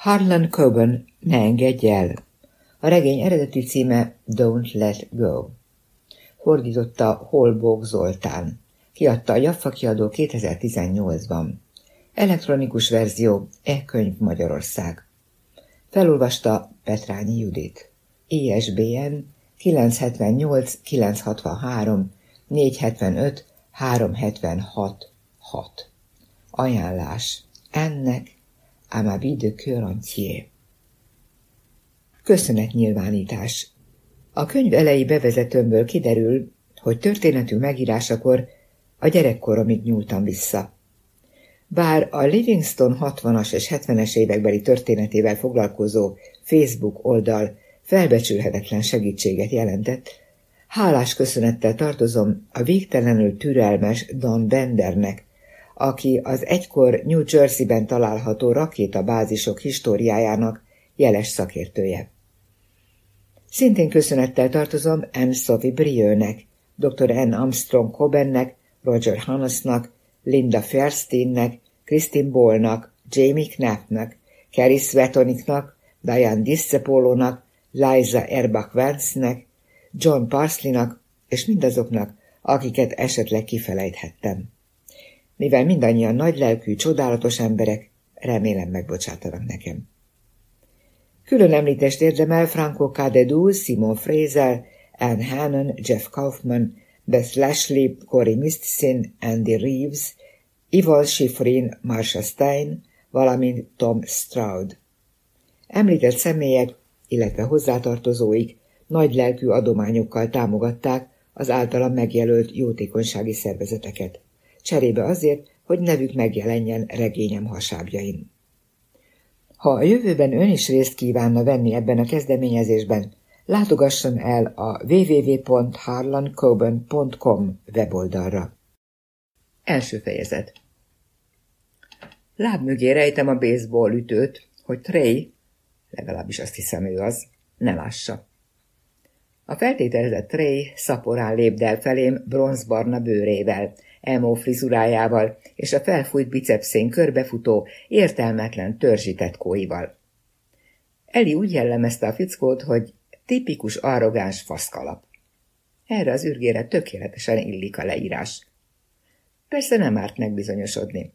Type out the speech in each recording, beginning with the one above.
Harlan Coben, ne engedj el! A regény eredeti címe Don't Let Go. Fordította Holbók Zoltán. Kiadta a Jaffa kiadó 2018-ban. Elektronikus verzió E-könyv Magyarország. Felolvasta Petrányi Judit. ISBN 978 963 475 376 6. Ajánlás. Ennek à ma vie de cœur entier. Köszönetnyilvánítás. A könyv elejé bevezetőmből kiderül, hogy történetünk megírásakor a gyerekkoromig nyúltam vissza. Bár a Livingston 60-as és 70-es évekbeli történetével foglalkozó Facebook oldal felbecsülhetetlen segítséget jelentett, hálás köszönettel tartozom a végtelenül türelmes Don Bendernek, aki az egykor New Jersey-ben található rakétabázisok históriájának jeles szakértője. Szintén köszönettel tartozom Anne Sophie Brieux-nek, dr. Anne Armstrong Cobennek, Roger Hannesnak, Linda Fersteinnek, Christine Ballnak, Jamie Knappnak, Kerry Svetoniknak, Diane Dissepolónak, Liza Erbach Vance-nek, John Parsleynak és mindazoknak, akiket esetleg kifelejthettem. Mivel mindannyian nagylelkű, csodálatos emberek, remélem megbocsátanak nekem. Külön említést érdemel Franco Cadedou, Simon Fraser, Anne Hannon, Jeff Kaufman, Beth Lashley, Corey Mistsin, Andy Reeves, Ival Schifrin, Marsha Stein, valamint Tom Stroud. Említett személyek, illetve hozzátartozóik nagy lelkű adományokkal támogatták az általam megjelölt jótékonysági szervezeteket, cserébe azért, hogy nevük megjelenjen regényem hasábjain. Ha a jövőben ön is részt kívánna venni ebben a kezdeményezésben, látogasson el a www.harlancoben.com weboldalra. Első fejezet Láb mögé rejtem a baseball ütőt, hogy Trey, legalábbis azt hiszem ő az, ne lássa. A feltételezett Trey szaporán lépdel felém bronzbarna bőrével, elmó frizurájával és a felfújt bicepszén körbefutó, értelmetlen törzsített kóival. Eli úgy jellemezte a fickót, hogy tipikus arrogáns faszkalap. Erre az ürgére tökéletesen illik a leírás. Persze nem árt megbizonyosodni.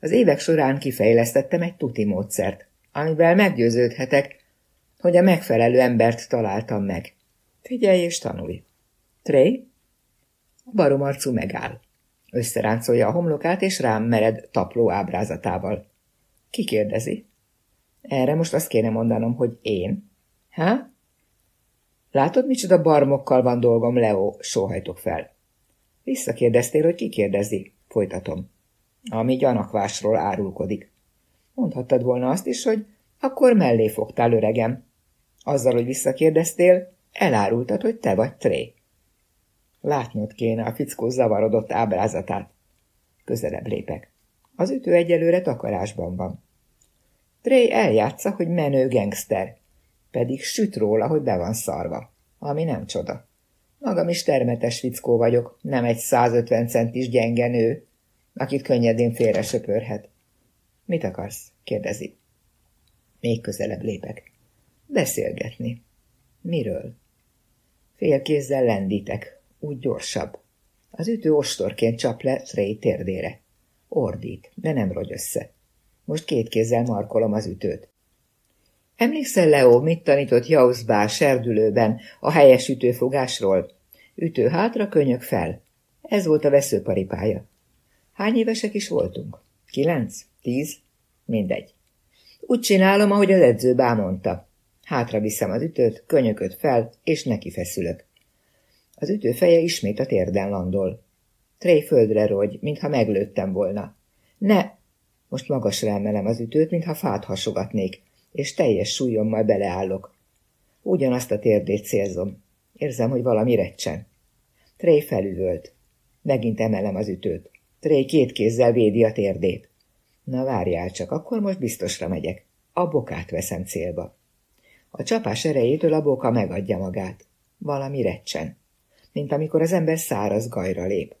Az évek során kifejlesztettem egy tuti módszert, amivel meggyőződhetek, hogy a megfelelő embert találtam meg. Figyelj és tanulj. Trey? Baromarcú megáll. Összeráncolja a homlokát, és rám mered tapló ábrázatával. Ki kérdezi? Erre most azt kéne mondanom, hogy én. Há? Látod, micsoda barmokkal van dolgom, Leo, sóhajtok fel. Visszakérdeztél, hogy ki kérdezi? Folytatom. Ami gyanakvásról árulkodik. Mondhattad volna azt is, hogy akkor mellé fogtál, öregem. Azzal, hogy visszakérdeztél, elárultad, hogy te vagy Tré. Látnod kéne a fickó zavarodott ábrázatát. Közelebb lépek. Az ütő egyelőre takarásban van. Trey eljátsza, hogy menő gangster, pedig süt róla, hogy be van szarva, ami nem csoda. Magam is termetes fickó vagyok, nem egy 150 centis gyenge nő, akit könnyedén félre söpörhet. Mit akarsz? kérdezi. Még közelebb lépek. Beszélgetni. Miről? Fél kézzel lendítek, úgy gyorsabb. Az ütő ostorként csap le Trey térdére. Ordít, de nem rogy össze. Most két kézzel markolom az ütőt. Emlékszel, Leo, mit tanított Jauszbár serdülőben a helyes ütőfogásról? Ütő hátra, könyök fel. Ez volt a veszőparipája. Hány évesek is voltunk? Kilenc? Tíz? Mindegy. Úgy csinálom, ahogy az edző bámondta. Hátra viszem az ütőt, könyököt fel, és neki feszülök. Az ütő feje ismét a térden landol. Trey földre rogy, mintha meglőttem volna. Ne! Most magasra emelem az ütőt, mintha fát hasogatnék, és teljes súlyommal beleállok. Ugyanazt a térdét célzom. Érzem, hogy valami recsen. Trey felüvölt. Megint emelem az ütőt. Trey két kézzel védi a térdét. Na várjál csak, akkor most biztosra megyek. A bokát veszem célba. A csapás erejétől a boka megadja magát. Valami recsen. Mint amikor az ember száraz gajra lép.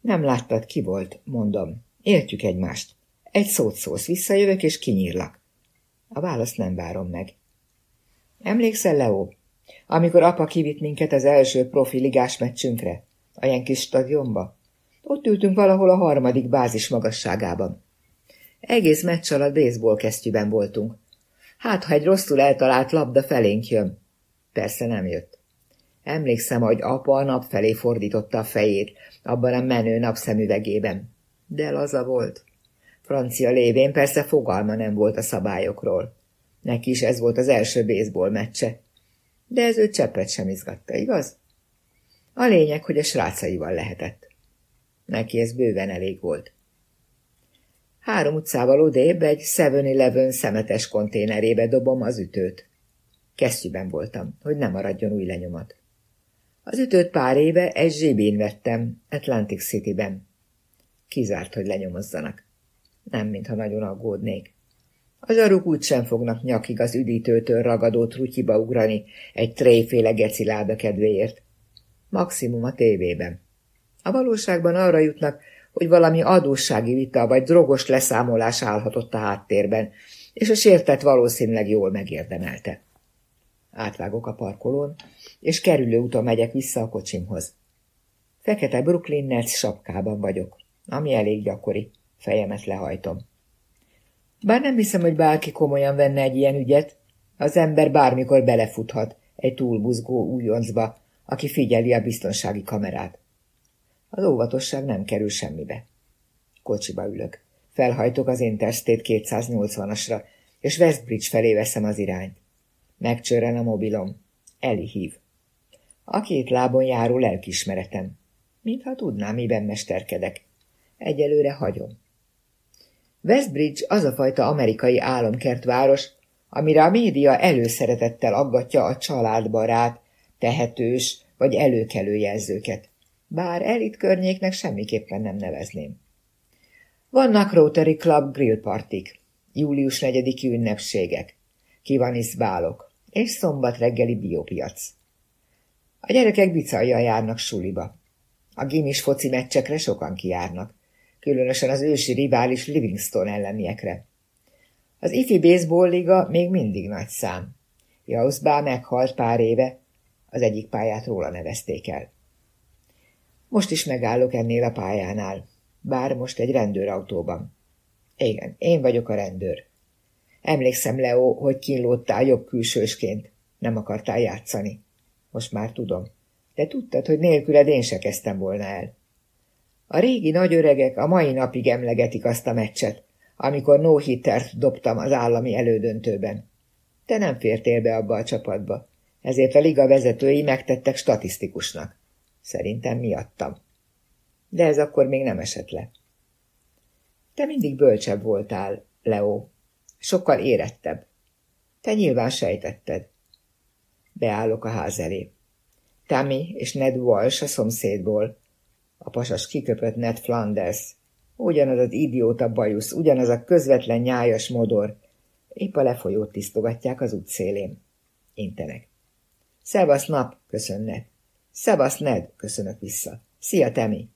Nem láttad, ki volt, mondom. Értjük egymást. Egy szót szólsz, visszajövök és kinyírlak. A választ nem várom meg. Emlékszel, Leo, amikor apa kivitt minket az első profi ligás meccsünkre, a Jenkis stadionba? Ott ültünk valahol a harmadik bázis magasságában. Egész meccs alatt baseball kesztyűben voltunk. Hát, ha egy rosszul eltalált labda felénk jön. Persze nem jött. Emlékszem, hogy apa a nap felé fordította a fejét, abban a menő napszemüvegében. De laza volt. Francia lévén persze fogalma nem volt a szabályokról. Neki is ez volt az első baseball meccse. De ez ő cseppet sem izgatta, igaz? A lényeg, hogy a srácaival lehetett. Neki ez bőven elég volt. Három utcával odébb egy 7-Eleven szemetes konténerébe dobom az ütőt. Kesztyűben voltam, hogy ne maradjon új lenyomat. Az ütőt pár éve egy zsibén vettem, Atlantic City-ben. Kizárt, hogy lenyomozzanak. Nem, mintha nagyon aggódnék. A zsaruk úgy sem fognak nyakig az üdítőtől ragadó trutyiba ugrani egy tréféle geciláda kedvéért. Maximum a tévében. A valóságban arra jutnak, hogy valami adóssági vita vagy drogos leszámolás állhatott a háttérben, és a sértett valószínűleg jól megérdemelte. Átvágok a parkolón, és kerülő úton megyek vissza a kocsimhoz. Fekete Brooklyn Nets sapkában vagyok, ami elég gyakori. Fejemet lehajtom. Bár nem hiszem, hogy bárki komolyan venne egy ilyen ügyet, az ember bármikor belefuthat egy túlbuzgó újoncba, aki figyeli a biztonsági kamerát. Az óvatosság nem kerül semmibe. Kocsiba ülök. Felhajtok az Interstate 280-asra, és Westbridge felé veszem az irányt. Megcsörren a mobilom. Eli hív. A két lábon járó lelkismeretem. Mintha tudnám, miben mesterkedek. Egyelőre hagyom. Westbridge az a fajta amerikai álomkertváros, amire a média előszeretettel aggatja a családbarát, tehetős vagy előkelő jelzőket bár elit környéknek semmiképpen nem nevezném. Vannak Rotary Club grillpartik, július 4 ünnepségek, kivaniszbálok és szombat reggeli biopiac. A gyerekek bicajjal járnak suliba. A gimis foci meccsekre sokan kijárnak, különösen az ősi rivális Livingston elleniekre. Az ifi baseball liga még mindig nagy szám. Jauszbá meghalt pár éve, az egyik pályát róla nevezték el. Most is megállok ennél a pályánál, bár most egy rendőrautóban. Igen, én vagyok a rendőr. Emlékszem, Leo, hogy kínlódtál jobb külsősként. Nem akartál játszani. Most már tudom. De tudtad, hogy nélküled én se kezdtem volna el. A régi nagyöregek a mai napig emlegetik azt a meccset, amikor no dobtam az állami elődöntőben. Te nem fértél be abba a csapatba, ezért a liga vezetői megtettek statisztikusnak. Szerintem miattam. De ez akkor még nem esett le. Te mindig bölcsebb voltál, Leo. Sokkal érettebb. Te nyilván sejtetted. Beállok a ház elé. Tammy és Ned Walsh a szomszédból. A pasas kiköpött Ned Flanders. Ugyanaz az idióta bajusz, ugyanaz a közvetlen nyájas modor. Épp a lefolyót tisztogatják az útszélén. Intenek. Szevasz nap, köszönnek. Szevasz, Ned, köszönök vissza. Szia, Temi.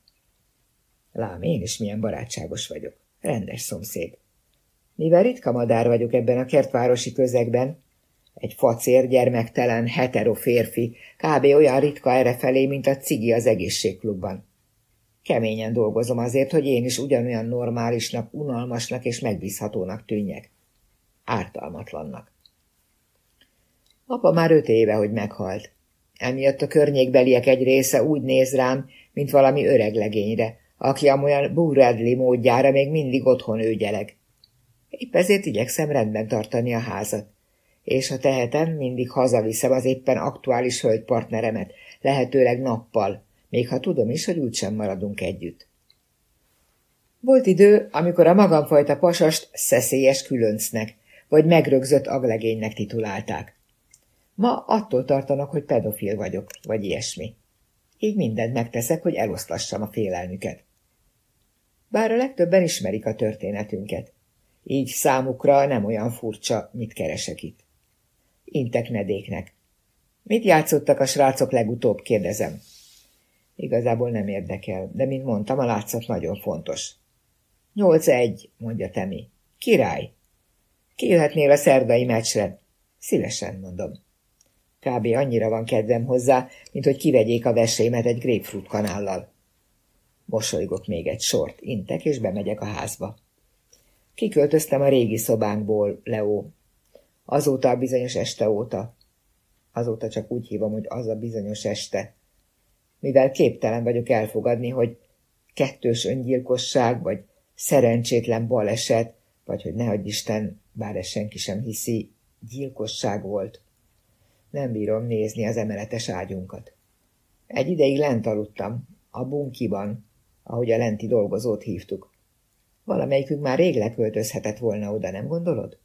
Lám, én is milyen barátságos vagyok. Rendes szomszéd. Mivel ritka madár vagyok ebben a kertvárosi közegben, egy facér, gyermektelen, hetero férfi, kb. olyan ritka errefelé, mint a cigi az egészségklubban. Keményen dolgozom azért, hogy én is ugyanolyan normálisnak, unalmasnak és megbízhatónak tűnjek. Ártalmatlannak. Apa már öt éve, hogy meghalt. Emiatt a környékbeliek egy része úgy néz rám, mint valami öreg legényre, aki amolyan Bradley módjára még mindig otthon őgyeleg. Épp ezért igyekszem rendben tartani a házat. És ha tehetem, mindig hazaviszem az éppen aktuális hölgypartneremet, lehetőleg nappal, még ha tudom is, hogy úgysem maradunk együtt. Volt idő, amikor a magamfajta pasast szeszélyes különcnek, vagy megrögzött aglegénynek titulálták. Ma attól tartanak, hogy pedofil vagyok, vagy ilyesmi. Így mindent megteszek, hogy eloszlassam a félelmüket. Bár a legtöbben ismerik a történetünket. Így számukra nem olyan furcsa, mit keresek itt. Intek nedéknek. Mit játszottak a srácok legutóbb, kérdezem. Igazából nem érdekel, de mint mondtam, a látszat nagyon fontos. Nyolc egy, mondja Temi. Király. Kijöhetnél a szerdai meccsre? Szívesen, mondom. Kb. annyira van kedvem hozzá, mint hogy kivegyék a vesémet egy grapefruit kanállal. Mosolygok még egy sort, intek, és bemegyek a házba. Kiköltöztem a régi szobánkból, Leo. Azóta a bizonyos este óta. Azóta csak úgy hívom, hogy az a bizonyos este. Mivel képtelen vagyok elfogadni, hogy kettős öngyilkosság, vagy szerencsétlen baleset, vagy hogy nehogy Isten, bár ezt senki sem hiszi, gyilkosság volt. Nem bírom nézni az emeletes ágyunkat. Egy ideig lent aludtam, a bunkiban, ahogy a lenti dolgozót hívtuk. Valamelyikünk már rég leköltözhetett volna oda, nem gondolod?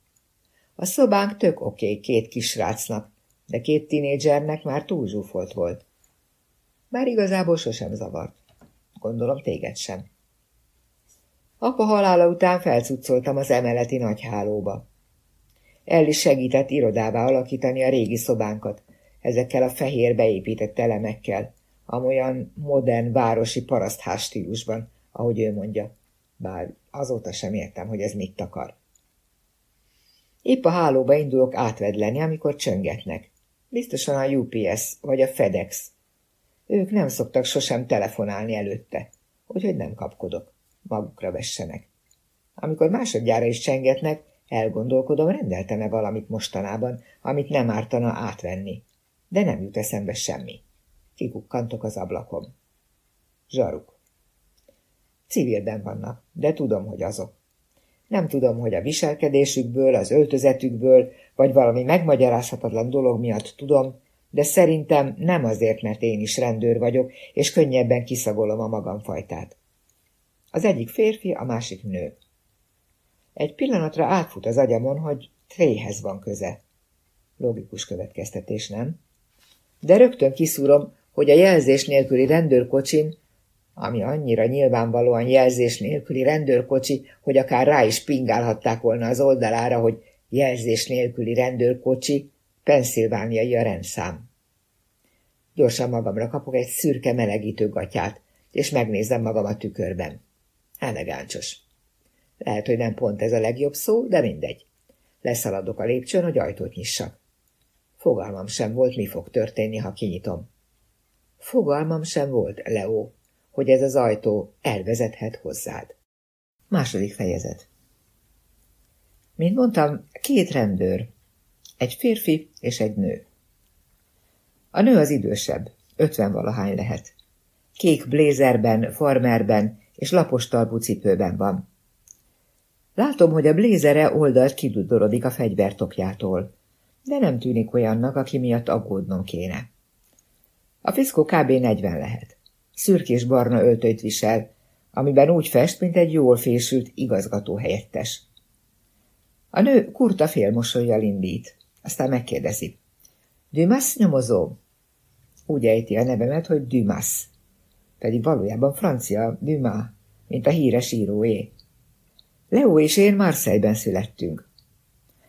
A szobánk tök oké okay, két kisrácnak, de két tinédzsernek már túl zsúfolt volt. Bár igazából sosem zavart. Gondolom téged sem. Apa halála után felcuccoltam az emeleti nagyhálóba. El is segített irodává alakítani a régi szobánkat, ezekkel a fehér beépített elemekkel, amolyan modern városi parasztház stílusban, ahogy ő mondja. Bár azóta sem értem, hogy ez mit akar. Épp a hálóba indulok átvedleni, amikor csöngetnek. Biztosan a UPS vagy a FedEx. Ők nem szoktak sosem telefonálni előtte, úgyhogy nem kapkodok. Magukra vessenek. Amikor másodjára is csengetnek, elgondolkodom, rendeltem-e valamit mostanában, amit nem ártana átvenni. De nem jut eszembe semmi. Kikukkantok az ablakom. Zsaruk. Civilben vannak, de tudom, hogy azok. Nem tudom, hogy a viselkedésükből, az öltözetükből, vagy valami megmagyarázhatatlan dolog miatt tudom, de szerintem nem azért, mert én is rendőr vagyok, és könnyebben kiszagolom a magamfajtát. Az egyik férfi, a másik nő. Egy pillanatra átfut az agyamon, hogy Tréhez van köze. Logikus következtetés, nem? De rögtön kiszúrom, hogy a jelzés nélküli rendőrkocsin ami annyira nyilvánvalóan jelzés nélküli rendőrkocsi, hogy akár rá is pingálhatták volna az oldalára, hogy jelzés nélküli rendőrkocsi, Pennsylvániai a rendszám. Gyorsan magamra kapok egy szürke melegítő gatyát, és megnézem magam a tükörben. Elegáncsos. Lehet, hogy nem pont ez a legjobb szó, de mindegy. Leszaladok a lépcsőn, hogy ajtót nyissak. Fogalmam sem volt, mi fog történni, ha kinyitom. Fogalmam sem volt, Leo, hogy ez az ajtó elvezethet hozzád. Második fejezet. Mint mondtam, két rendőr, egy férfi és egy nő. A nő az idősebb, ötven valahány lehet. Kék blézerben, farmerben és lapos talpú cipőben van. Látom, hogy a blézere oldalt kidudorodik a fegyvertokjától, de nem tűnik olyannak, aki miatt aggódnom kéne. A fiszkó kb. 40 lehet szürkés-barna öltönyt visel, amiben úgy fest, mint egy jól fésült igazgató helyettes. A nő kurta félmosolyjal indít, aztán megkérdezi. Dumas nyomozó? Úgy ejti a nevemet, hogy Dumas, pedig valójában francia Dumas, mint a híres íróé. Leo és én Marseille-ben születtünk.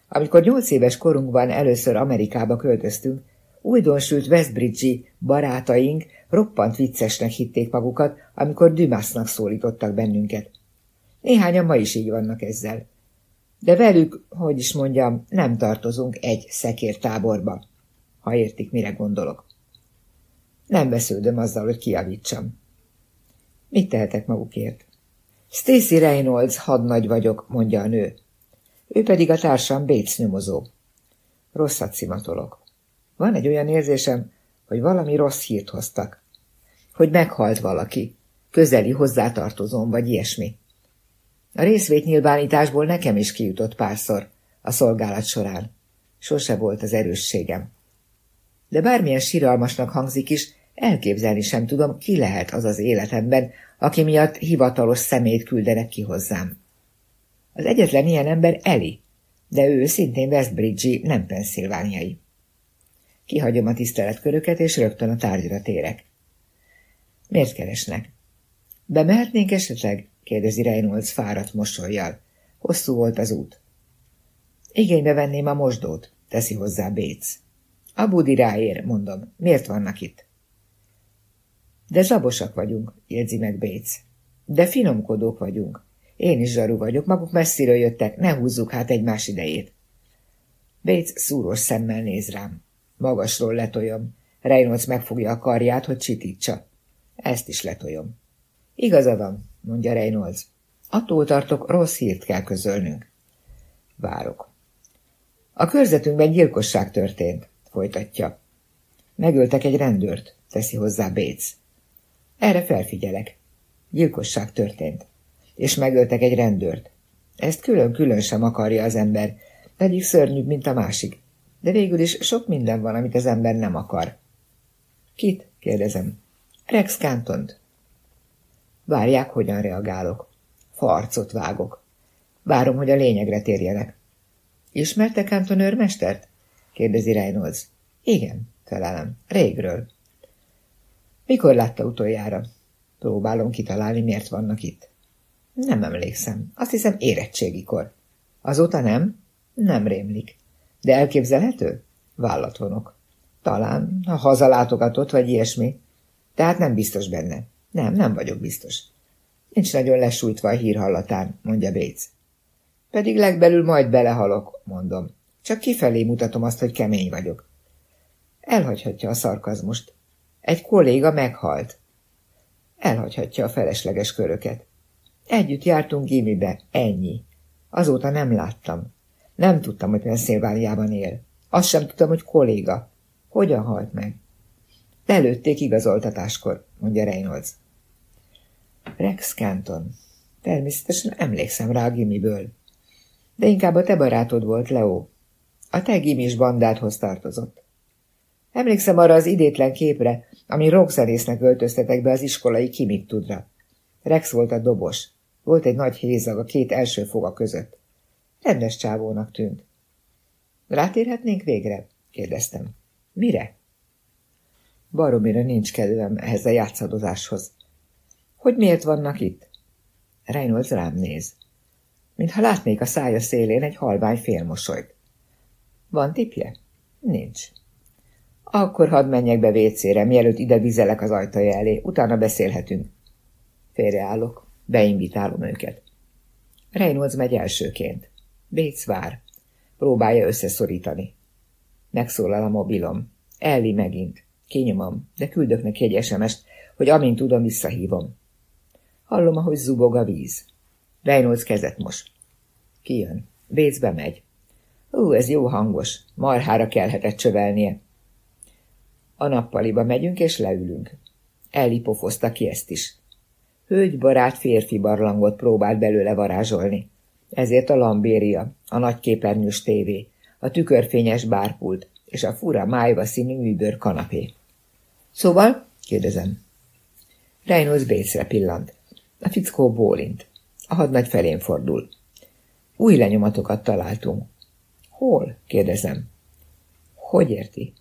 Amikor nyolc éves korunkban először Amerikába költöztünk, újdonsült Westbridge-i barátaink roppant viccesnek hitték magukat, amikor Dumasnak szólítottak bennünket. Néhányan ma is így vannak ezzel. De velük, hogy is mondjam, nem tartozunk egy szekértáborba, ha értik, mire gondolok. Nem vesződöm azzal, hogy kiavítsam. Mit tehetek magukért? Stacy Reynolds hadnagy vagyok, mondja a nő. Ő pedig a társam Bates nyomozó. Rosszat szimatolok. Van egy olyan érzésem, hogy valami rossz hírt hoztak. Hogy meghalt valaki, közeli hozzátartozom, vagy ilyesmi. A részvétnyilvánításból nekem is kijutott párszor a szolgálat során. Sose volt az erősségem. De bármilyen síralmasnak hangzik is, elképzelni sem tudom, ki lehet az az életemben, aki miatt hivatalos szemét küldenek ki hozzám. Az egyetlen ilyen ember Eli, de ő szintén Westbridge-i, nem penszilvániai. Kihagyom a tiszteletköröket, és rögtön a tárgyra térek. Miért keresnek? Bemehetnénk esetleg? kérdezi Reynolds fáradt mosolyjal. Hosszú volt az út. Igénybe venném a mosdót, teszi hozzá Béc. A budi ráér, mondom. Miért vannak itt? De zabosak vagyunk, jegyzi meg Béc. De finomkodók vagyunk, Én is zsaru vagyok, maguk messziről jöttek, ne húzzuk hát egymás idejét. Bates szúros szemmel néz rám. Magasról letoljam. Reynolds megfogja a karját, hogy csitítsa. Ezt is letoljom. Igaza van, mondja Reynolds. Attól tartok, rossz hírt kell közölnünk. Várok. A körzetünkben gyilkosság történt, folytatja. Megöltek egy rendőrt, teszi hozzá Bates. Erre felfigyelek. Gyilkosság történt. És megöltek egy rendőrt. Ezt külön-külön sem akarja az ember, pedig szörnyűbb, mint a másik. De végül is sok minden van, amit az ember nem akar. Kit? kérdezem. Rex Cantont. Várják, hogyan reagálok. Farcot vágok. Várom, hogy a lényegre térjenek. Ismerte Canton őrmestert? kérdezi Reynolds. Igen, felelem. Régről. Mikor látta utoljára? Próbálom kitalálni, miért vannak itt. Nem emlékszem. Azt hiszem érettségikor. Azóta nem? Nem rémlik. De elképzelhető? Vállat vonok. Talán, ha hazalátogatott, vagy ilyesmi. Tehát nem biztos benne. Nem, nem vagyok biztos. Nincs nagyon lesújtva a hír mondja Bates. Pedig legbelül majd belehalok, mondom. Csak kifelé mutatom azt, hogy kemény vagyok. Elhagyhatja a szarkazmust. Egy kolléga meghalt. Elhagyhatja a felesleges köröket. Együtt jártunk gimibe, ennyi. Azóta nem láttam. Nem tudtam, hogy Pennsylvániában él. Azt sem tudtam, hogy kolléga. Hogyan halt meg? Lelőtték igazoltatáskor, mondja Reynolds. Rex Canton. Természetesen emlékszem rá a gimiből. De inkább a te barátod volt, Leo. A te gimis bandádhoz tartozott. Emlékszem arra az idétlen képre, ami rockzenésznek öltöztetek be az iskolai kimit tudra. Rex volt a dobos. Volt egy nagy hézag a két első foga között. Rendes csávónak tűnt. Rátérhetnénk végre? kérdeztem. Mire? Baromira nincs kedvem ehhez a játszadozáshoz. Hogy miért vannak itt? Reynolds rám néz. Mintha látnék a szája szélén egy halvány félmosolyt. Van tipje? Nincs. Akkor hadd menjek be vécére, mielőtt ide vizelek az ajtaja elé, utána beszélhetünk. Félreállok, beinvitálom őket. Reynolds megy elsőként. Bates vár. Próbálja összeszorítani. Megszólal a mobilom. Elli megint. Kinyomom, de küldök neki egy sms hogy amint tudom, visszahívom. Hallom, ahogy zubog a víz. Reynolds kezet mos. Kijön. Bates bemegy. Ú, ez jó hangos. Marhára kelhetett csövelnie. A nappaliba megyünk és leülünk. Elli pofozta ki ezt is. Hölgybarát férfi barlangot próbált belőle varázsolni. Ezért a lambéria, a nagy képernyős tévé, a tükörfényes bárpult és a fura májva színű műbőr kanapé. Szóval? kérdezem. Reynolds Batesre pillant. A fickó bólint. A hadnagy felén fordul. Új lenyomatokat találtunk. Hol? kérdezem. Hogy érti?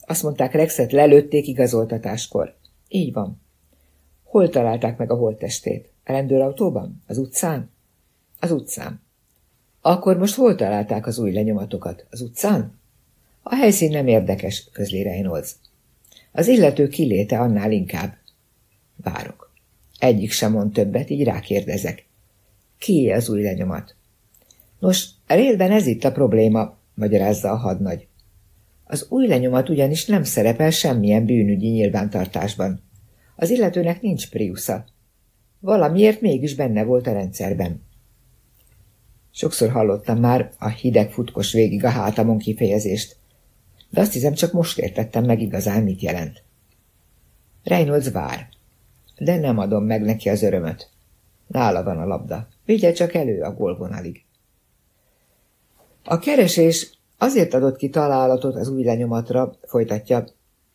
Azt mondták, Rexet lelőtték igazoltatáskor. Így van. Hol találták meg a holttestét? A rendőrautóban? Az utcán? Az utcán. Akkor most hol találták az új lenyomatokat? Az utcán? A helyszín nem érdekes, közli Reynolds. Az illető kiléte annál inkább. Várok. Egyik sem mond többet, így rákérdezek. Ki az új lenyomat? Nos, részben ez itt a probléma, magyarázza a hadnagy. Az új lenyomat ugyanis nem szerepel semmilyen bűnügyi nyilvántartásban. Az illetőnek nincs priusza. Valamiért mégis benne volt a rendszerben. Sokszor hallottam már a hideg futkos végig a hátamon kifejezést, de azt hiszem csak most értettem meg igazán, mit jelent. Reynolds vár, de nem adom meg neki az örömöt. Nála van a labda. Vigye csak elő a gólvonalig. A keresés azért adott ki találatot az új lenyomatra, folytatja,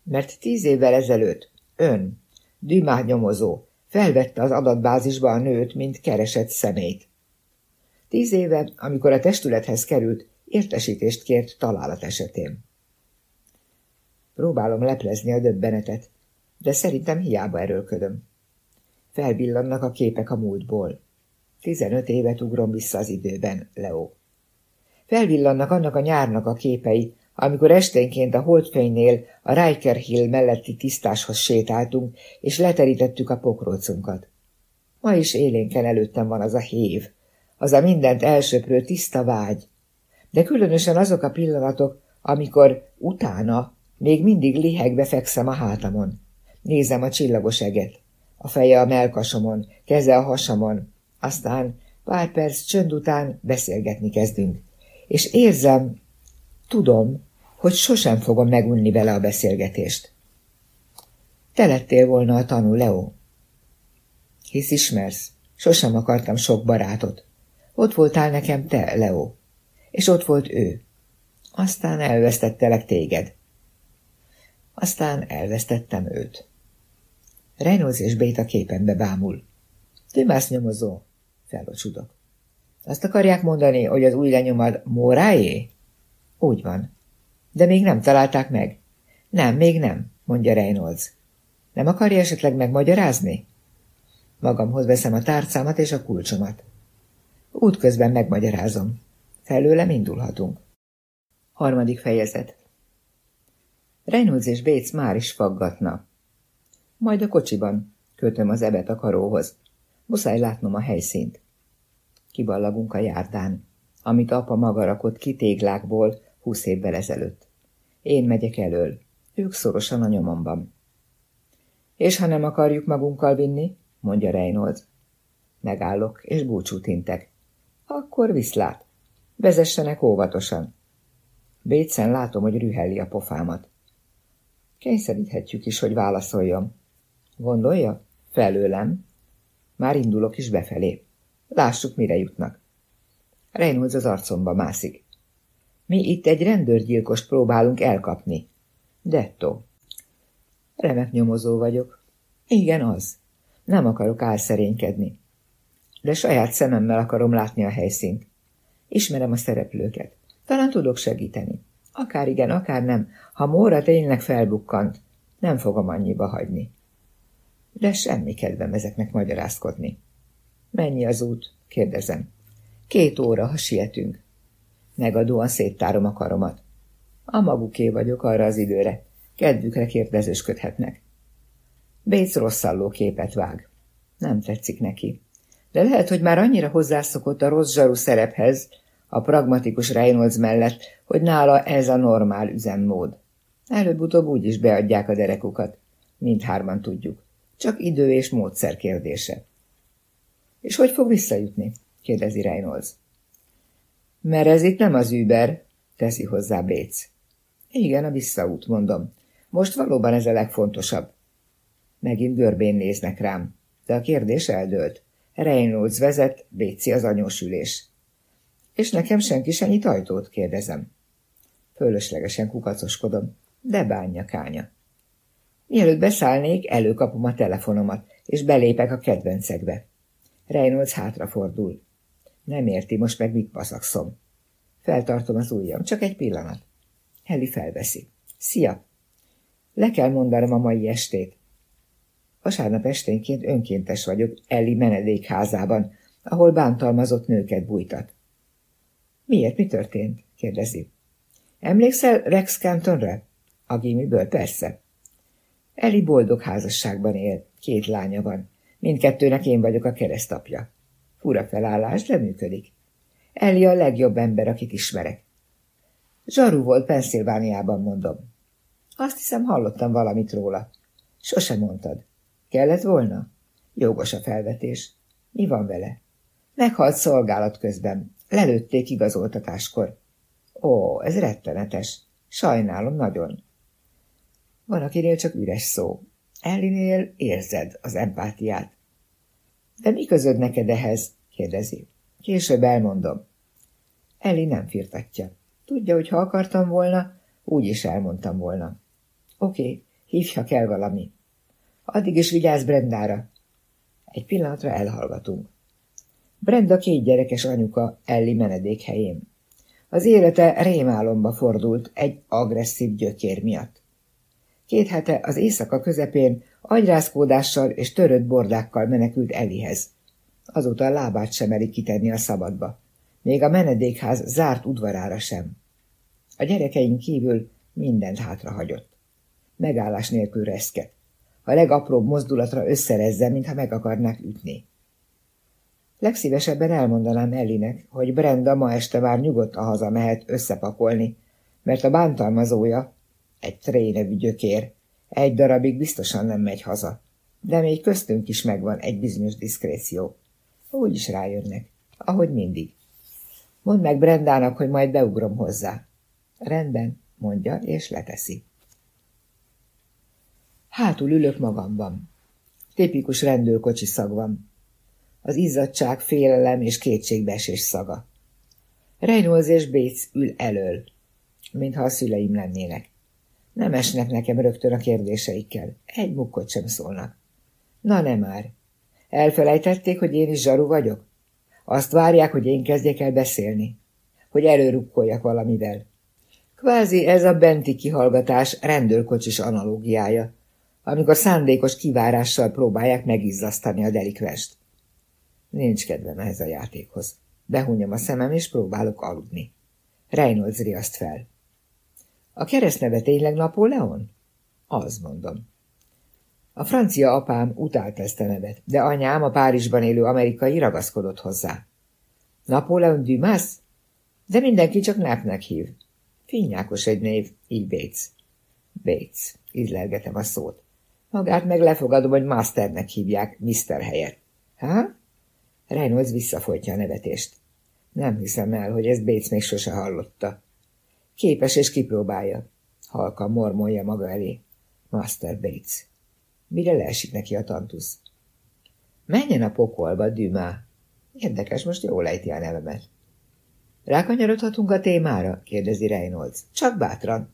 mert tíz évvel ezelőtt ön, Dümá nyomozó, felvette az adatbázisba a nőt, mint keresett szemét. Tíz éve, amikor a testülethez került, értesítést kért találat esetén. Próbálom leplezni a döbbenetet, de szerintem hiába erőlködöm. Felvillannak a képek a múltból. Tizenöt évet ugrom vissza az időben, Leo. Felvillannak annak a nyárnak a képei, amikor esténként a holdfénynél a Riker Hill melletti tisztáshoz sétáltunk, és leterítettük a pokrócunkat. Ma is élénken előttem van az a hév, az a mindent elsöprő tiszta vágy. De különösen azok a pillanatok, amikor utána még mindig lihegve fekszem a hátamon. Nézem a csillagos eget, a feje a melkasomon, keze a hasamon, aztán pár perc csönd után beszélgetni kezdünk. És érzem, tudom, hogy sosem fogom megunni vele a beszélgetést. Te lettél volna a tanú, Leo. Hisz ismersz, sosem akartam sok barátot. Ott voltál nekem te, Leo, és ott volt ő. Aztán elvesztettelek téged. Aztán elvesztettem őt. Reynolds és Bét a képenbe bámul. Timász nyomozó, felocsudok. Azt akarják mondani, hogy az új lenyomad Móráé? Úgy van. De még nem találták meg. Nem, még nem, mondja Reynolds. Nem akarja esetleg megmagyarázni? Magamhoz veszem a tárcámat és a kulcsomat. Útközben megmagyarázom. Felőlem indulhatunk. Harmadik fejezet. Reynolds és Bates már is faggatna. Majd a kocsiban, kötöm az ebet a karóhoz. Muszáj látnom a helyszínt. Kiballagunk a járdán, amit apa maga rakott ki téglákból húsz évvel ezelőtt. Én megyek elől, ők szorosan a nyomomban. És ha nem akarjuk magunkkal vinni, mondja Reynolds. Megállok, és búcsút intek. Akkor viszlát. Vezessenek óvatosan. Bécen látom, hogy rühelli a pofámat. Kényszeríthetjük is, hogy válaszoljam. Gondolja? Felőlem. Már indulok is befelé. Lássuk, mire jutnak. Reynolds az arcomba mászik. Mi itt egy rendőrgyilkost próbálunk elkapni. Detto. Remek nyomozó vagyok. Igen, az. Nem akarok álszerénykedni. De saját szememmel akarom látni a helyszínt. Ismerem a szereplőket. Talán tudok segíteni. Akár igen, akár nem. Ha Móra tényleg felbukkant, nem fogom annyiba hagyni. De semmi kedvem ezeknek magyarázkodni. Mennyi az út? kérdezem. Két óra, ha sietünk. Megadóan széttárom a karomat. A maguké vagyok arra az időre. Kedvükre kérdezősködhetnek. Bates rosszalló képet vág. Nem tetszik neki. De lehet, hogy már annyira hozzászokott a rossz zsaru szerephez, a pragmatikus Reynolds mellett, hogy nála ez a normál üzemmód. Előbb-utóbb úgy is beadják a derekukat. Mindhárman tudjuk. Csak idő és módszer kérdése. És hogy fog visszajutni? kérdezi Reynolds. Mert ez itt nem az Uber, teszi hozzá Béc. Igen, a visszaút, mondom. Most valóban ez a legfontosabb. Megint görbén néznek rám, de a kérdés eldőlt. Reynolds vezet, Béci az anyósülés. És nekem senki se nyit ajtót, kérdezem. Fölöslegesen kukacoskodom, de bánja kánya. Mielőtt beszállnék, előkapom a telefonomat, és belépek a kedvencekbe. Reynolds hátrafordul. Nem érti most meg, mit paszakszom. Feltartom az ujjam, csak egy pillanat. Heli felveszi. Szia! Le kell mondanom a mai estét. Vasárnap esténként önkéntes vagyok Elli menedékházában, ahol bántalmazott nőket bújtat. Miért, mi történt? kérdezi. Emlékszel Rex Cantonre? A gimiből, persze. Eli boldog házasságban él, két lánya van. Mindkettőnek én vagyok a keresztapja. Fura felállás, de működik. Eli a legjobb ember, akit ismerek. Zsaru volt Pennsylvániában, mondom. Azt hiszem, hallottam valamit róla. Sose mondtad. Kellett volna? Jogos a felvetés. Mi van vele? Meghalt szolgálat közben. Lelőtték igazoltatáskor. Ó, ez rettenetes. Sajnálom nagyon. Van, akinél csak üres szó. Ellinél érzed az empátiát. De mi közöd neked ehhez? kérdezi. Később elmondom. Elli nem firtatja. Tudja, hogy ha akartam volna, úgy is elmondtam volna. Oké, okay, ha kell valami. Addig is vigyázz Brendára. Egy pillanatra elhallgatunk. Brenda két gyerekes anyuka Elli menedékhelyén. Az élete rémálomba fordult egy agresszív gyökér miatt. Két hete az éjszaka közepén agyrázkódással és törött bordákkal menekült Elihez. Azóta a lábát sem meri kitenni a szabadba. Még a menedékház zárt udvarára sem. A gyerekeink kívül mindent hátrahagyott. Megállás nélkül reszket. A legapróbb mozdulatra összerezze, mintha meg akarnák ütni. Legszívesebben elmondanám Ellinek, hogy Brenda ma este már nyugodtan haza mehet összepakolni, mert a bántalmazója, egy Trey nevű gyökér, egy darabig biztosan nem megy haza. De még köztünk is megvan egy bizonyos diszkréció. Úgy is rájönnek, ahogy mindig. Mondd meg Brendának, hogy majd beugrom hozzá. Rendben, mondja, és leteszi. Hátul ülök magamban. Tipikus rendőrkocsi szag van. Az izzadság, félelem és kétségbeesés szaga. Reynolds és Bates ül elől, mintha a szüleim lennének. Nem esnek nekem rögtön a kérdéseikkel. Egy mukkot sem szólnak. Na nem már. Elfelejtették, hogy én is zsaru vagyok? Azt várják, hogy én kezdjek el beszélni. Hogy előrukkoljak valamivel. Kvázi ez a benti kihallgatás rendőrkocsis analógiája, amikor szándékos kivárással próbálják megizzasztani a delikvest. Nincs kedvem ehhez a játékhoz. Behúnyom a szemem, és próbálok aludni. Reynolds riaszt fel. A keresztneve tényleg Napóleon? Az mondom. A francia apám utált ezt a nevet, de anyám, a Párizsban élő amerikai ragaszkodott hozzá. Napóleon Dumas? De mindenki csak Napnek hív. Finnyákos egy név, így Bates. Bates, ízlelgetem a szót. Magát meg lefogadom, hogy Masternek hívják, Mr. helyett. Há? Reynolds visszafolytja a nevetést. Nem hiszem el, hogy ezt Bates még sose hallotta. Képes és kipróbálja. Halka mormolja maga elé. Master Bates. Mire leesik neki a tantusz? Menjen a pokolba, Dümá. Érdekes, most jól ejti a nevemet. Rákanyarodhatunk a témára? kérdezi Reynolds. Csak bátran.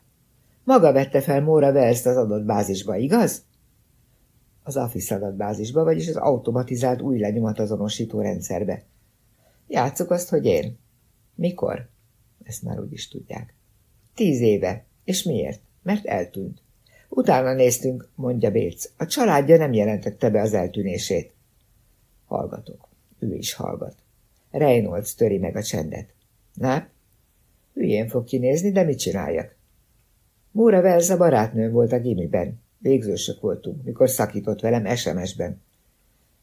Maga vette fel Móra Welles az adott bázisba, igaz? Az AFIS adatbázisba, vagyis az automatizált új lenyomatazonosító rendszerbe. Játsszuk azt, hogy én. Mikor? Ezt már úgy is tudják. Tíz éve. És miért? Mert eltűnt. Utána néztünk, mondja Béc. A családja nem jelentette be az eltűnését. Hallgatok. Ő is hallgat. Reynolds töri meg a csendet. Na? Hülyén fog kinézni, de mit csináljak? Múra Wells a barátnőm volt a gimiben. Végzősök voltunk, mikor szakított velem SMS-ben.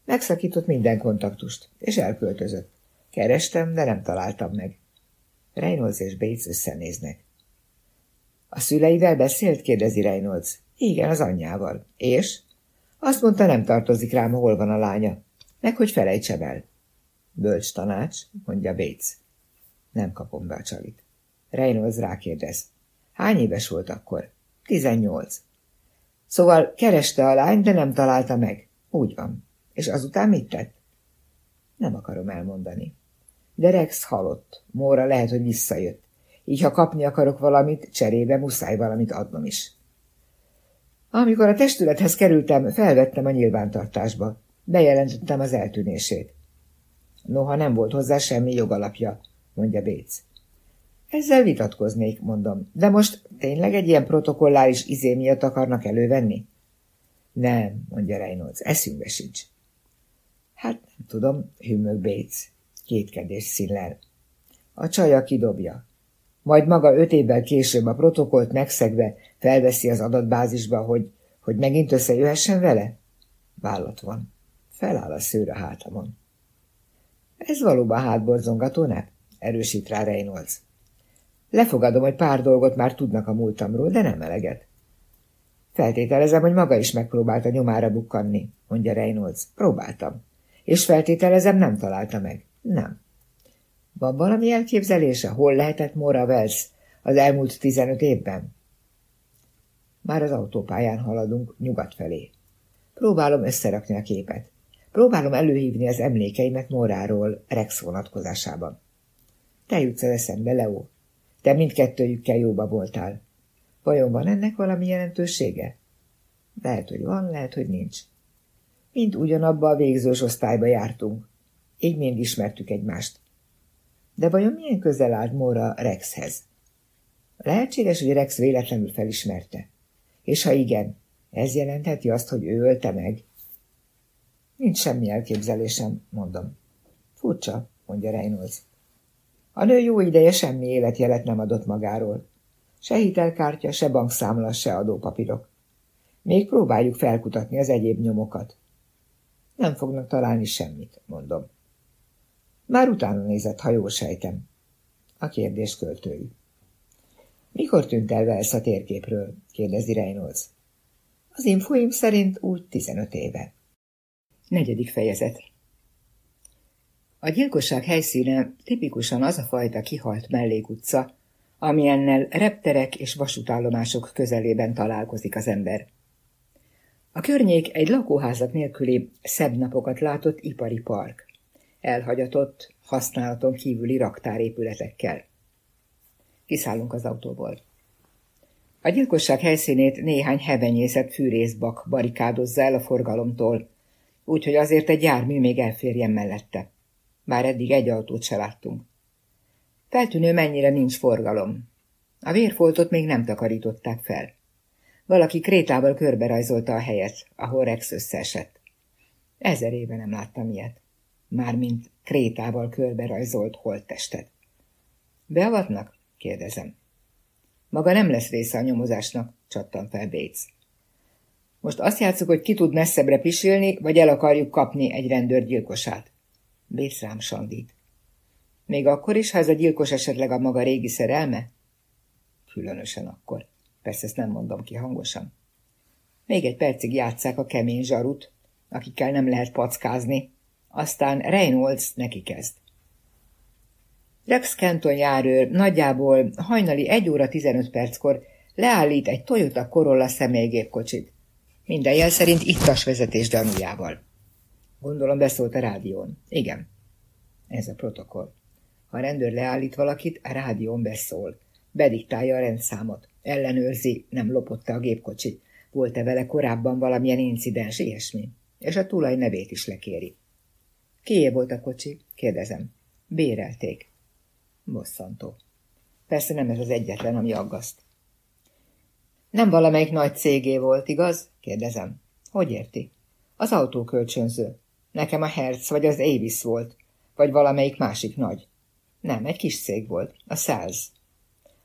Megszakított minden kontaktust, és elköltözött. Kerestem, de nem találtam meg. Reynolds és Bates összenéznek. A szüleivel beszélt? kérdezi Reynolds. Igen, az anyjával. És? Azt mondta, nem tartozik rám, hol van a lánya. Meg, hogy felejtsem el. Bölcs tanács, mondja Bates. Nem kapom be a csalit. Reynolds rákérdez. Hány éves volt akkor? Tizennyolc. Szóval kereste a lány, de nem találta meg. Úgy van. És azután mit tett? Nem akarom elmondani. De Rex halott. Móra lehet, hogy visszajött. Így, ha kapni akarok valamit, cserébe muszáj valamit adnom is. Amikor a testülethez kerültem, felvettem a nyilvántartásba. Bejelentettem az eltűnését. Noha nem volt hozzá semmi jogalapja, mondja Béc. Ezzel vitatkoznék, mondom. De most tényleg egy ilyen protokolláris izé miatt akarnak elővenni? Nem, mondja Reynolds, eszünkbe sincs. Hát nem tudom, hűmög Bates. Kétkedés színlel. A csaja kidobja. Majd maga öt évvel később a protokollt megszegve felveszi az adatbázisba, hogy, hogy megint összejöhessen vele? Vállat van. Feláll a szőr a hátamon. Ez valóban hátborzongató, ne? Erősít rá Reynolds. Lefogadom, hogy pár dolgot már tudnak a múltamról, de nem eleget. Feltételezem, hogy maga is megpróbálta nyomára bukkanni, mondja Reynolds. Próbáltam. És feltételezem, nem találta meg. Nem. Van valami elképzelése, hol lehetett Mora Wells az elmúlt tizenöt évben? Már az autópályán haladunk nyugat felé. Próbálom összerakni a képet. Próbálom előhívni az emlékeimet Moráról Rex vonatkozásában. Te jutsz az eszembe, Leo. Te mindkettőjükkel jóba voltál. Vajon van ennek valami jelentősége? Lehet, hogy van, lehet, hogy nincs. Mind ugyanabba a végzős osztályba jártunk. Így mind ismertük egymást. De vajon milyen közel állt Móra Rexhez? Lehetséges, hogy Rex véletlenül felismerte. És ha igen, ez jelentheti azt, hogy ő ölte meg? Nincs semmi elképzelésem, mondom. Furcsa, mondja Reynolds. A nő jó ideje semmi életjelet nem adott magáról. Se hitelkártya, se bankszámla, se adópapírok. Még próbáljuk felkutatni az egyéb nyomokat. Nem fognak találni semmit, mondom. Már utána nézett, ha jól sejtem. A kérdés költői. Mikor tűnt el Wells a térképről? kérdezi Reynolds. Az infoim szerint úgy 15 éve. Negyedik fejezet A gyilkosság helyszíne tipikusan az a fajta kihalt mellékutca, amilyennel repterek és vasútállomások közelében találkozik az ember. A környék egy lakóházak nélküli szebb napokat látott ipari park, elhagyatott, használaton kívüli raktárépületekkel. Kiszállunk az autóból. A gyilkosság helyszínét néhány hevenyészet fűrészbak barikádozza el a forgalomtól, úgyhogy azért egy jármű még elférjen mellette. Bár eddig egy autót se láttunk. Feltűnő, mennyire nincs forgalom. A vérfoltot még nem takarították fel. Valaki krétával körberajzolta a helyet, ahol Rex összeesett. Ezer éve nem láttam ilyet. Mármint krétával körberajzolt holttestet. Beavatnak? kérdezem. Maga nem lesz része a nyomozásnak, csattan fel Bates. Most azt játszuk, hogy ki tud messzebbre pisilni, vagy el akarjuk kapni egy rendőr gyilkosát. Bates rám sandít. Még akkor is, ha ez a gyilkos esetleg a maga régi szerelme? Különösen akkor. Persze ezt nem mondom ki hangosan. Még egy percig játszák a kemény zsarut, akikkel nem lehet packázni, aztán Reynolds neki kezd. Rex Kenton járőr nagyjából hajnali 1 óra 15 perckor leállít egy Toyota Corolla személygépkocsit. Minden jel szerint ittas vezetés gyanújával. Gondolom beszólt a rádión. Igen. Ez a protokoll. Ha a rendőr leállít valakit, a rádión beszól. Bediktálja a rendszámot. Ellenőrzi, nem lopott-e a gépkocsit. Volt-e vele korábban valamilyen incidens, ilyesmi. És a tulaj nevét is lekéri. Kié volt a kocsi? kérdezem. Bérelték. Bosszantó. Persze nem ez az egyetlen, ami aggaszt. Nem valamelyik nagy cégé volt, igaz? kérdezem. Hogy érti? Az autókölcsönző. Nekem a Hertz vagy az Avis volt, vagy valamelyik másik nagy. Nem, egy kis cég volt, a Száz.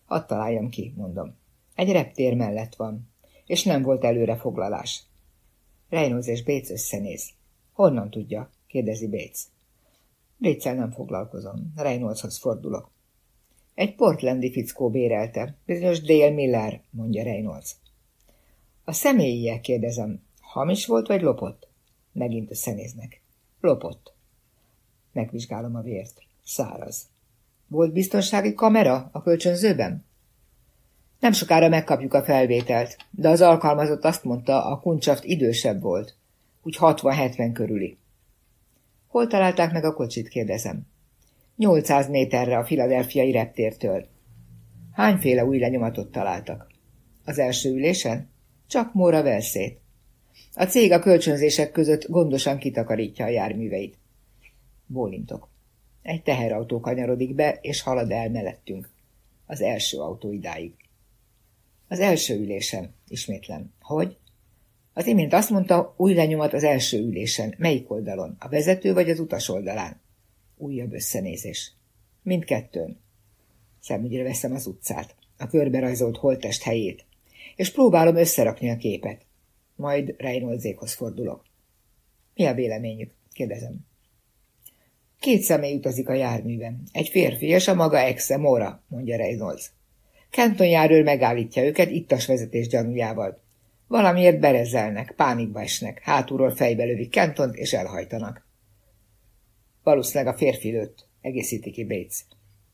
Hadd találjam ki, mondom. Egy reptér mellett van, és nem volt előre foglalás. Reynolds és Bates összenéz. Honnan tudja? kérdezi Bates. Létszel nem foglalkozom. Reynoldshoz fordulok. Egy portlandi fickó bérelte. Bizonyos Dale Miller, mondja Reynolds. A személyiek, kérdezem, hamis volt vagy lopott? Megint összenéznek. Lopott. Megvizsgálom a vért. Száraz. Volt biztonsági kamera a kölcsönzőben? Nem sokára megkapjuk a felvételt, de az alkalmazott azt mondta, a kuncsaft idősebb volt, úgy 60-70 körüli. Hol találták meg a kocsit, kérdezem. 800 méterre a filadelfiai reptértől. Hányféle új lenyomatot találtak? Az első ülésen? Csak Móra Velszét. A cég a kölcsönzések között gondosan kitakarítja a járműveit. Bólintok. Egy teherautó kanyarodik be, és halad el mellettünk. Az első autó idáig. Az első ülésen, ismétlem. Hogy? Az imént azt mondta, új lenyomat az első ülésen. Melyik oldalon? A vezető vagy az utas oldalán? Újabb összenézés. Mindkettőn. Szemügyre veszem az utcát, a körberajzolt holtest helyét, és próbálom összerakni a képet. Majd Reynoldsékhoz fordulok. Mi a véleményük? kérdezem. Két személy utazik a járműben. Egy férfi és a maga exe, Mora, mondja Reynolds. Kenton járőr megállítja őket ittas vezetés gyanújával. Valamiért berezzelnek, pánikba esnek, hátulról fejbe lövik Kentont és elhajtanak. Valószínűleg a férfi lőtt, egészíti ki Bates.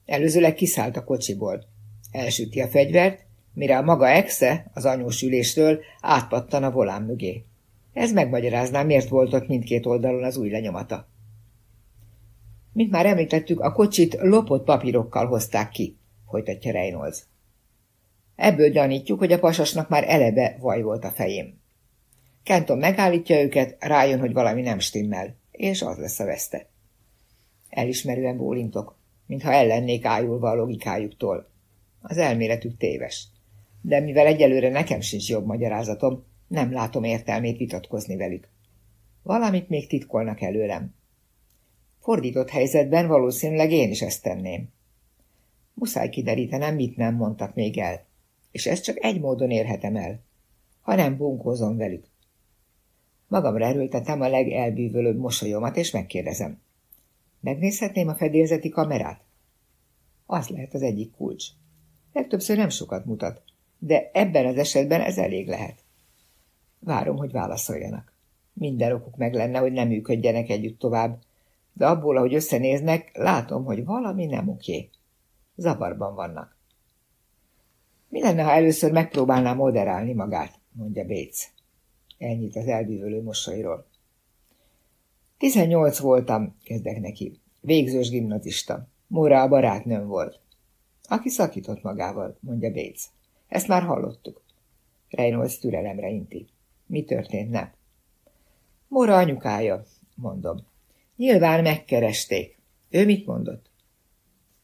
Előzőleg kiszállt a kocsiból. Elsüti a fegyvert, mire a maga exe az anyós ülésről átpattan a volán mögé. Ez megmagyarázná, miért volt ott mindkét oldalon az új lenyomata. Mint már említettük, a kocsit lopott papírokkal hozták ki, folytatja Reynolds. Ebből gyanítjuk, hogy a pasasnak már eleve vaj volt a fején. Kenton megállítja őket, rájön, hogy valami nem stimmel, és az lesz a veszte. Elismerően bólintok, mintha ellennék ájulva a logikájuktól. Az elméletük téves. De mivel egyelőre nekem sincs jobb magyarázatom, nem látom értelmét vitatkozni velük. Valamit még titkolnak előlem. Fordított helyzetben valószínűleg én is ezt tenném. Muszáj kiderítenem, mit nem mondtak még el és ezt csak egy módon érhetem el, ha nem bunkózom velük. Magamra erőltetem a legelbűvölőbb mosolyomat, és megkérdezem. Megnézhetném a fedélzeti kamerát? Az lehet az egyik kulcs. Legtöbbször nem sokat mutat, de ebben az esetben ez elég lehet. Várom, hogy válaszoljanak. Minden okuk meg lenne, hogy nem működjenek együtt tovább, de abból, ahogy összenéznek, látom, hogy valami nem oké. Zavarban vannak. Mi lenne, ha először megpróbálná moderálni magát, mondja Bates. Ennyit az elbűvölő mosolyról. Tizennyolc voltam, kezdek neki. Végzős gimnazista. Móra a barátnőm volt. Aki szakított magával, mondja Bates. Ezt már hallottuk. Reynolds türelemre inti. Mi történt, ne? Mora anyukája, mondom. Nyilván megkeresték. Ő mit mondott?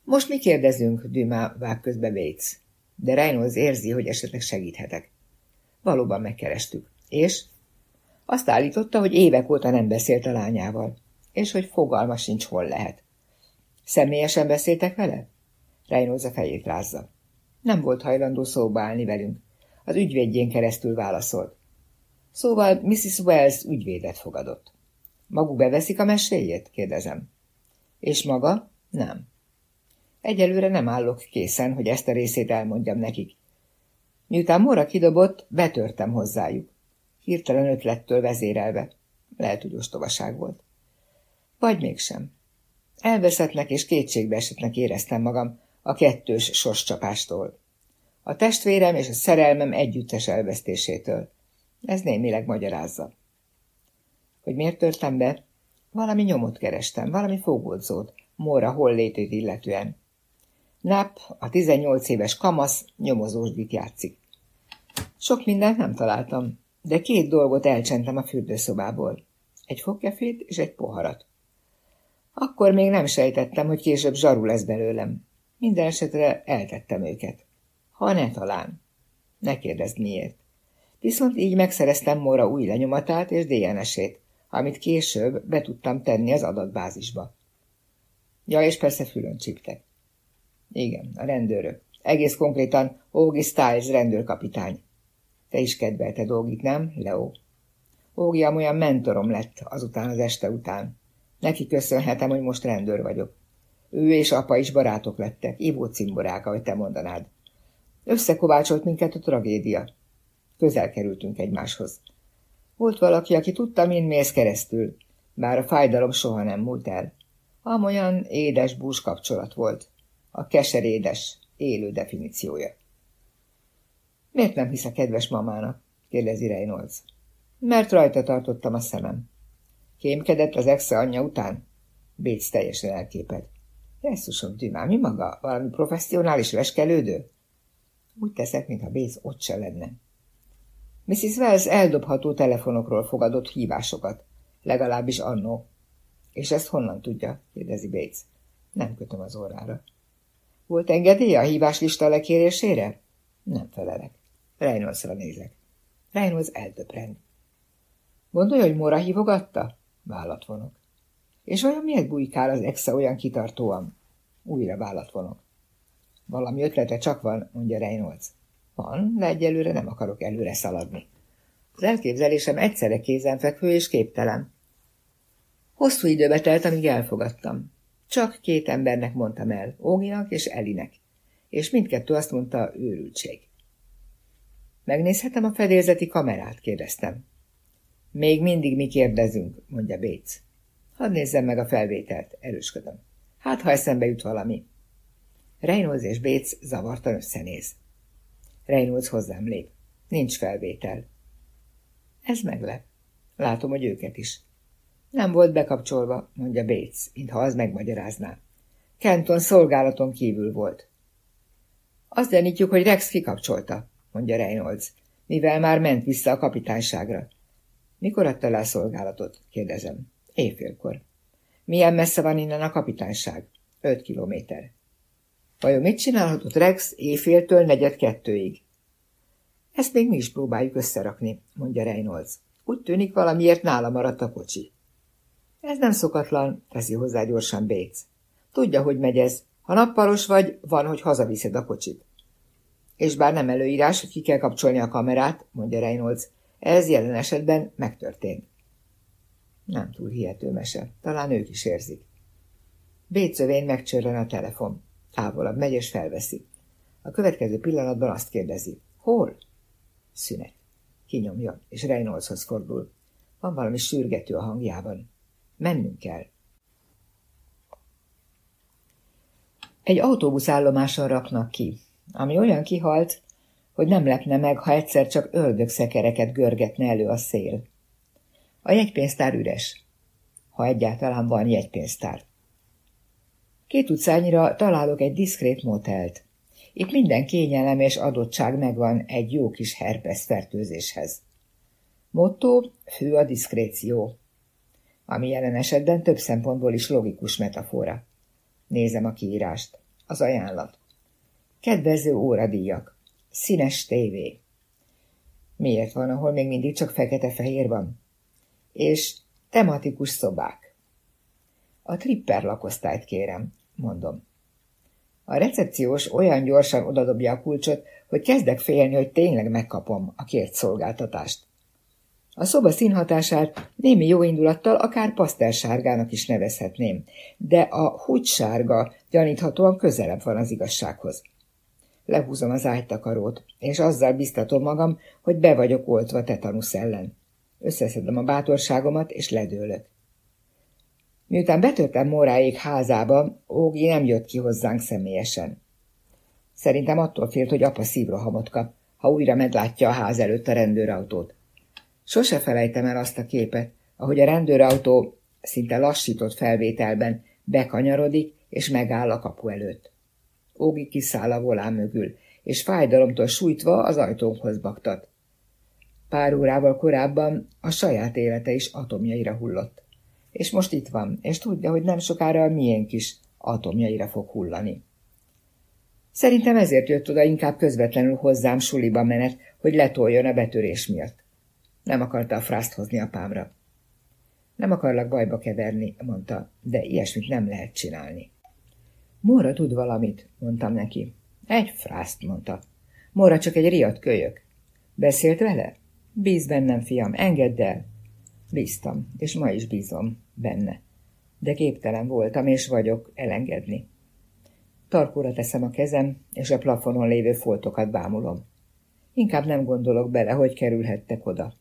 Most mi kérdezünk, Dümá vág közbe Bates. De Reynolds érzi, hogy esetleg segíthetek. Valóban megkerestük. És? Azt állította, hogy évek óta nem beszélt a lányával, és hogy fogalma sincs, hol lehet. Személyesen beszéltek vele? Reynolds a fejét rázza. Nem volt hajlandó szóba állni velünk. Az ügyvédjén keresztül válaszolt. Szóval Mrs. Wells ügyvédet fogadott. Maguk beveszik a meséjét? kérdezem. És maga? Nem. Egyelőre nem állok készen, hogy ezt a részét elmondjam nekik. Miután Mora kidobott, betörtem hozzájuk. Hirtelen ötlettől vezérelve. Lehet, hogy ostobaság volt. Vagy mégsem. Elveszettnek és kétségbeesetnek éreztem magam a kettős sorscsapástól. A testvérem és a szerelmem együttes elvesztésétől. Ez némileg magyarázza. Hogy miért törtem be? Valami nyomot kerestem, valami fogódzót, Móra hollétét illetően. Nap, a 18 éves kamasz, nyomozósdit játszik. Sok mindent nem találtam, de két dolgot elcsentem a fürdőszobából. Egy fogkefét és egy poharat. Akkor még nem sejtettem, hogy később zsaru lesz belőlem. Minden esetre eltettem őket. Ha ne talán. Ne kérdezd miért. Viszont így megszereztem Mora új lenyomatát és DNS-ét, amit később be tudtam tenni az adatbázisba. Ja, és persze fülön csiptek. Igen, a rendőrök. Egész konkrétan Ógi Styles rendőrkapitány. Te is kedvelted Ógit, nem, Leo? Ógi olyan mentorom lett azután az este után. Neki köszönhetem, hogy most rendőr vagyok. Ő és apa is barátok lettek, ivó cimborák, ahogy te mondanád. Összekovácsolt minket a tragédia. Közel kerültünk egymáshoz. Volt valaki, aki tudta, min mész keresztül, bár a fájdalom soha nem múlt el. Amolyan édes bús kapcsolat volt. A keserédes, élő definíciója. Miért nem hisz a kedves mamának? kérdezi Reynolds. Mert rajta tartottam a szemem. Kémkedett az exe anyja után? Béc teljesen elképed. Jesszusom, Dümá, mi maga? Valami professzionális veskelődő? Úgy teszek, mintha Béc ott se lenne. Mrs. Wells eldobható telefonokról fogadott hívásokat, legalábbis annó. És ezt honnan tudja? kérdezi Bates. Nem kötöm az órára. Volt engedélye a híváslista lekérésére? Nem felelek. Reynoldsra nézek. Reynolds eldöprend. Gondolja, hogy Mora hívogatta? Vállat vonok. És olyan miért bujkál az exe olyan kitartóan? Újra vállat vonok. Valami ötlete csak van, mondja Reynolds. Van, de egyelőre nem akarok előre szaladni. Az elképzelésem egyszerre kézenfekvő és képtelen. Hosszú időbe telt, amíg elfogadtam. Csak két embernek mondtam el, Óginak és Elinek, és mindkettő azt mondta, őrültség. Megnézhetem a fedélzeti kamerát? kérdeztem. Még mindig mi kérdezünk, mondja Bates. Hadd nézzem meg a felvételt, erősködöm. Hát, ha eszembe jut valami. Reynolds és Bates zavartan összenéz. Reynolds hozzám lép. Nincs felvétel. Ez meglep. Látom, hogy őket is. Nem volt bekapcsolva, mondja Bates, mintha az megmagyarázná. Kenton szolgálaton kívül volt. Azt gyanítjuk, hogy Rex kikapcsolta, mondja Reynolds, mivel már ment vissza a kapitányságra. Mikor adta le a szolgálatot? kérdezem. Éjfélkor. Milyen messze van innen a kapitányság? Öt kilométer. Vajon mit csinálhatott Rex éjféltől negyed kettőig? Ezt még mi is próbáljuk összerakni, mondja Reynolds. Úgy tűnik valamiért nála maradt a kocsi. Ez nem szokatlan, teszi hozzá gyorsan Bates. Tudja, hogy megy ez. Ha nappalos vagy, van, hogy hazaviszed a kocsit. És bár nem előírás, hogy ki kell kapcsolni a kamerát, mondja Reynolds, ez jelen esetben megtörtént. Nem túl hihető mese, talán ők is érzik. Bécövén megcsörren a telefon. Távolabb megy és felveszi. A következő pillanatban azt kérdezi. Hol? Szünet. Kinyomja, és Reynoldshoz fordul. Van valami sürgető a hangjában. Mennünk kell. Egy autóbuszállomáson raknak ki, ami olyan kihalt, hogy nem lepne meg, ha egyszer csak ördögszekereket görgetne elő a szél. A jegypénztár üres, ha egyáltalán van jegypénztár. Két utcányira találok egy diszkrét motelt. Itt minden kényelem és adottság megvan egy jó kis herpes fertőzéshez. Motto, fő a diszkréció, ami jelen esetben több szempontból is logikus metafora. Nézem a kiírást. Az ajánlat. Kedvező óradíjak. Színes tévé. Miért van, ahol még mindig csak fekete-fehér van? És tematikus szobák. A tripper lakosztályt kérem, mondom. A recepciós olyan gyorsan odadobja a kulcsot, hogy kezdek félni, hogy tényleg megkapom a kért szolgáltatást. A szoba színhatását némi jóindulattal akár pasztelsárgának is nevezhetném, de a húgysárga gyaníthatóan közelebb van az igazsághoz. Lehúzom az ágytakarót, és azzal biztatom magam, hogy be vagyok oltva tetanusz ellen. Összeszedem a bátorságomat, és ledőlök. Miután betörtem Moráék házába, Ógi nem jött ki hozzánk személyesen. Szerintem attól félt, hogy apa szívrohamot kap, ha újra meglátja a ház előtt a rendőrautót. Sose felejtem el azt a képet, ahogy a rendőrautó szinte lassított felvételben bekanyarodik és megáll a kapu előtt. Ógi kiszáll a volán mögül, és fájdalomtól sújtva az ajtónkhoz baktat. Pár órával korábban a saját élete is atomjaira hullott. És most itt van, és tudja, hogy nem sokára a miénk is atomjaira fog hullani. Szerintem ezért jött oda inkább közvetlenül hozzám suliba menet, hogy letoljon a betörés miatt. Nem akarta a frászt hozni apámra. Nem akarlak bajba keverni, mondta, de ilyesmit nem lehet csinálni. Móra tud valamit, mondtam neki. Egy frászt, mondta. Móra csak egy riadt kölyök. Beszélt vele? Bíz bennem, fiam, engedd el. Bíztam, és ma is bízom benne. De képtelen voltam, és vagyok elengedni. Tarkóra teszem a kezem, és a plafonon lévő foltokat bámulom. Inkább nem gondolok bele, hogy kerülhettek oda.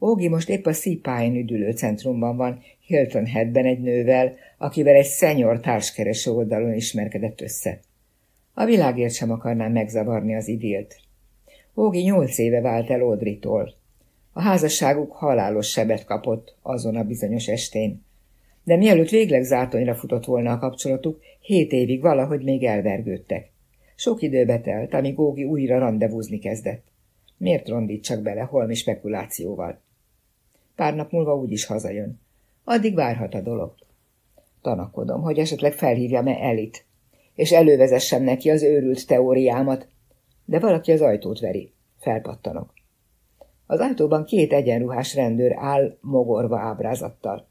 Ógi most épp a Sea üdülő centrumban van, Hilton Headben egy nővel, akivel egy szenyor társkereső oldalon ismerkedett össze. A világért sem akarnám megzavarni az idilt. Ógi nyolc éve vált el Audrey-tól. A házasságuk halálos sebet kapott azon a bizonyos estén. De mielőtt végleg zátonyra futott volna a kapcsolatuk, hét évig valahogy még elvergődtek. Sok időbe telt, amíg Ógi újra rendezvúzni kezdett. Miért rondítsak bele holmi spekulációval? Pár nap múlva úgyis hazajön. Addig várhat a dolog. Tanakodom, hogy esetleg felhívjam-e Elit, és elővezessem neki az őrült teóriámat, de valaki az ajtót veri. Felpattanok. Az ajtóban két egyenruhás rendőr áll mogorva ábrázattal.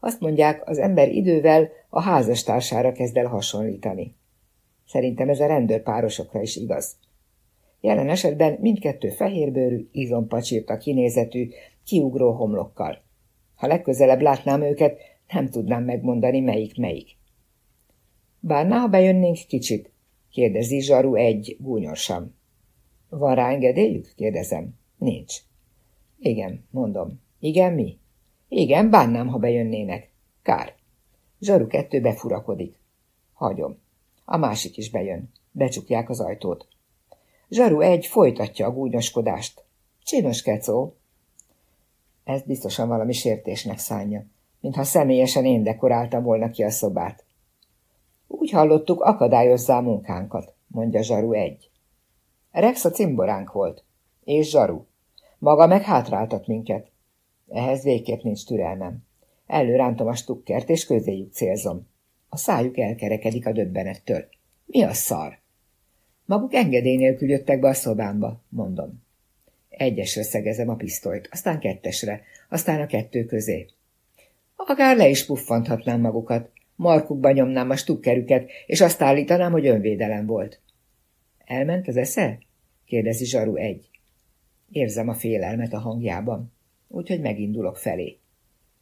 Azt mondják, az ember idővel a házastársára kezd el hasonlítani. Szerintem ez a rendőrpárosokra is igaz. Jelen esetben mindkettő fehérbőrű, izompacsírta kinézetű, kiugró homlokkal. Ha legközelebb látnám őket, nem tudnám megmondani, melyik melyik. Bárná, ha bejönnénk kicsit? kérdezi Zsaru egy gúnyosan. Van rá engedélyük? kérdezem. Nincs. Igen, mondom. Igen, mi? Igen, bánnám, ha bejönnének. Kár. Zsaru kettő befurakodik. Hagyom. A másik is bejön. Becsukják az ajtót. Zsaru egy folytatja a gúnyoskodást. Csinos kecó, ez biztosan valami sértésnek szánja, mintha személyesen én dekoráltam volna ki a szobát. Úgy hallottuk, akadályozzá a munkánkat, mondja Zsaru egy. Rex a cimboránk volt, és Zsaru. Maga meg hátráltat minket. Ehhez végképp nincs türelmem. Előrántom a stukkert, és közéjük célzom. A szájuk elkerekedik a döbbenettől. Mi a szar? Maguk engedély nélkül jöttek be a szobámba, mondom. Egyesre szegezem a pisztolyt, aztán kettesre, aztán a kettő közé. Akár le is puffanthatnám magukat, markukba nyomnám a stukkerüket, és azt állítanám, hogy önvédelem volt. Elment az esze? kérdezi Zsaru egy. Érzem a félelmet a hangjában, úgyhogy megindulok felé.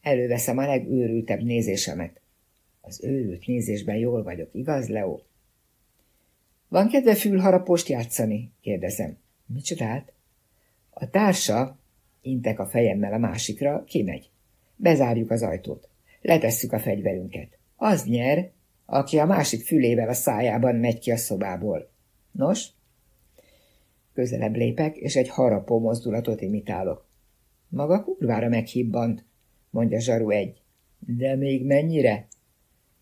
Előveszem a legőrültebb nézésemet. Az őrült nézésben jól vagyok, igaz, Leo? Van kedve fülharapost játszani? kérdezem. Micsodát? A társa, intek a fejemmel a másikra, kimegy. Bezárjuk az ajtót. Letesszük a fegyverünket. Az nyer, aki a másik fülével a szájában megy ki a szobából. Nos? Közelebb lépek, és egy harapó mozdulatot imitálok. Maga kurvára meghibbant, mondja Zsaru egy. De még mennyire?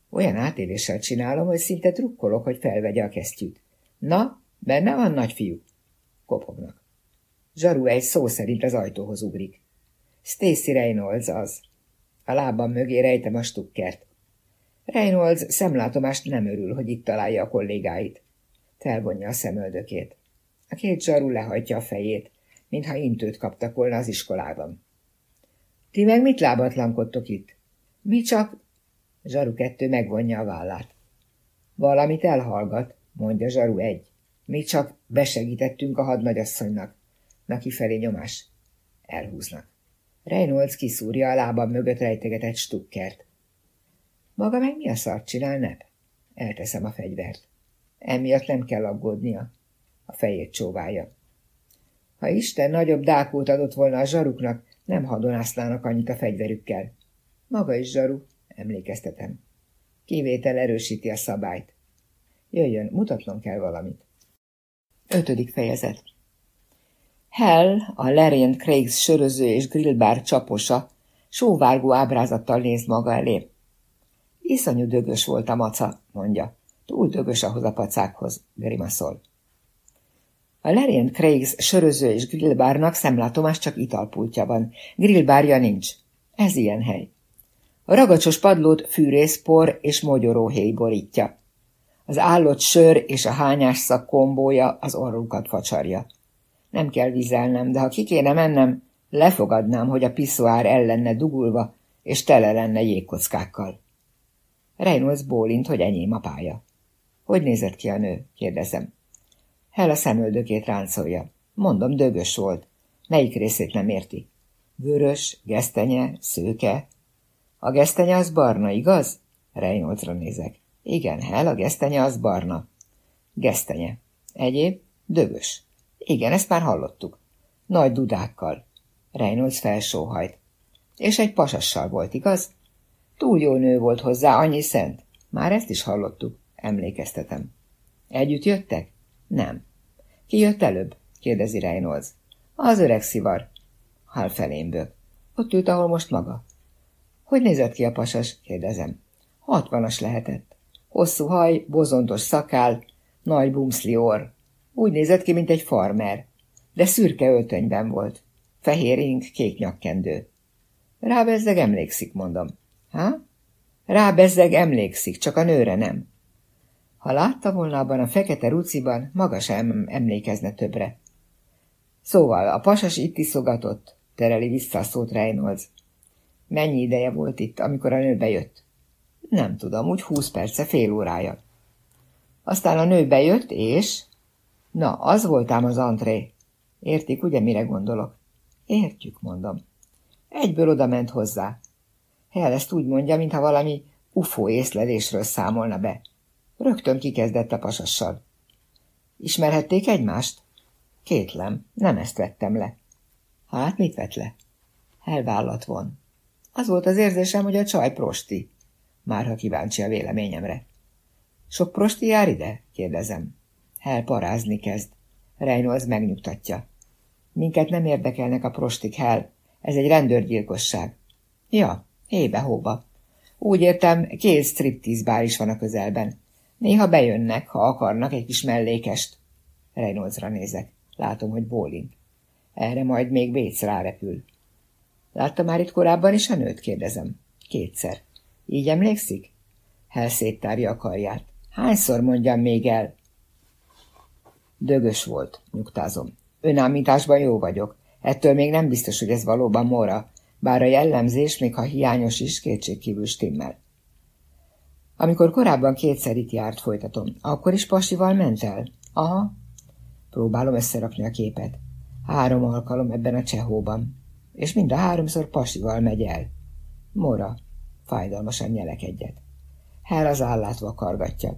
Olyan átéléssel csinálom, hogy szinte trukkolok, hogy felvegye a kesztyűt. Na, benne van, nagyfiú? Kopognak. Zsaru egy szó szerint az ajtóhoz ugrik. Stacy Reynolds az. A lábam mögé rejtem a stukkert. Reynolds szemlátomást nem örül, hogy itt találja a kollégáit. Felvonja a szemöldökét. A két zsaru lehajtja a fejét, mintha intőt kaptak volna az iskolában. Ti meg mit lábatlankodtok itt? Mi csak... Zsaru kettő megvonja a vállát. Valamit elhallgat, mondja Zsaru egy. Mi csak besegítettünk a hadnagyasszonynak. Na kifelé nyomás. Elhúznak. Reynolds kiszúrja a lábam mögött rejtegetett stukkert. Maga meg mi a szart csinál, nep? Elteszem a fegyvert. Emiatt nem kell aggódnia. A fejét csóválja. Ha Isten nagyobb dákót adott volna a zsaruknak, nem hadonászlának annyit a fegyverükkel. Maga is zsaru, emlékeztetem. Kivétel erősíti a szabályt. Jöjjön, mutatnom kell valamit. Ötödik fejezet Hell, a Larian Craigs söröző és grillbár csaposa, sóvárgó ábrázattal néz maga elé. Iszonyú dögös volt a maca, mondja. Túl dögös ahhoz a pacákhoz, grimaszol. A Larian Craigs söröző és grillbárnak szemlátomás csak italpultja van. Grillbárja nincs. Ez ilyen hely. A ragacsos padlót fűrészpor és mogyoróhéj borítja. Az állott sör és a hányás szak kombója az orrukat facsarja. Nem kell vizelnem, de ha ki kéne mennem, lefogadnám, hogy a piszoár el lenne dugulva, és tele lenne jégkockákkal. Reynolds bólint, hogy enyém a pálya. Hogy nézett ki a nő? kérdezem. Hel szemöldökét ráncolja. Mondom, dögös volt. Melyik részét nem érti? Vörös, gesztenye, szőke. A gesztenye az barna, igaz? Reynoldsra nézek. Igen, Hel, a gesztenye az barna. Gesztenye. Egyéb? Dögös. Igen, ezt már hallottuk. Nagy dudákkal. Reynolds felsóhajt. És egy pasassal volt, igaz? Túl jó nő volt hozzá, annyi szent. Már ezt is hallottuk, emlékeztetem. Együtt jöttek? Nem. Ki jött előbb? kérdezi Reynolds. Az öreg szivar. Hal felémből. Ott ült, ahol most maga. Hogy nézett ki a pasas? kérdezem. Hatvanas lehetett. Hosszú haj, bozontos szakál, nagy bumszli. Úgy nézett ki, mint egy farmer, de szürke öltönyben volt. Fehér ing, kék nyakkendő. Rábezzeg emlékszik, mondom. Há? Rábezzeg emlékszik, csak a nőre nem. Ha látta volna abban a fekete ruciban, maga sem emlékezne többre. Szóval a pasas itt iszogatott, tereli vissza a szót Reynolds. Mennyi ideje volt itt, amikor a nő bejött? Nem tudom, úgy húsz perce, fél órája. Aztán a nő bejött, és... Na, az voltám az antré. Értik, ugye, mire gondolok? Értjük, mondom. Egyből oda ment hozzá. Hell ezt úgy mondja, mintha valami ufó észlelésről számolna be. Rögtön kikezdett a pasassal. Ismerhették egymást? Kétlem, nem ezt vettem le. Hát, mit vett le? Elvállat von. Az volt az érzésem, hogy a csaj prosti. Már ha kíváncsi a véleményemre. Sok prosti jár ide? kérdezem. Hel parázni kezd. Reynolds megnyugtatja. Minket nem érdekelnek a prostik, Hel. Ez egy rendőrgyilkosság. Ja, hébe-hóba. Úgy értem, két striptease bár is van a közelben. Néha bejönnek, ha akarnak egy kis mellékest. Reynoldsra nézek. Látom, hogy bólint. Erre majd még Béc rárepül. Látta már itt korábban is a nőt? kérdezem. Kétszer. Így emlékszik? Hel széttárja a karját. Hányszor mondjam még el? Dögös volt, nyugtázom. Önállításban jó vagyok. Ettől még nem biztos, hogy ez valóban mora, bár a jellemzés, még ha hiányos is, kétségkívül stimmel. Amikor korábban kétszer itt járt, folytatom, akkor is pasival ment el? Aha. Próbálom összerakni a képet. Három alkalom ebben a csehóban. És mind a háromszor pasival megy el. Mora. Fájdalmasan nyelek egyet. Hell az állát vakargatja.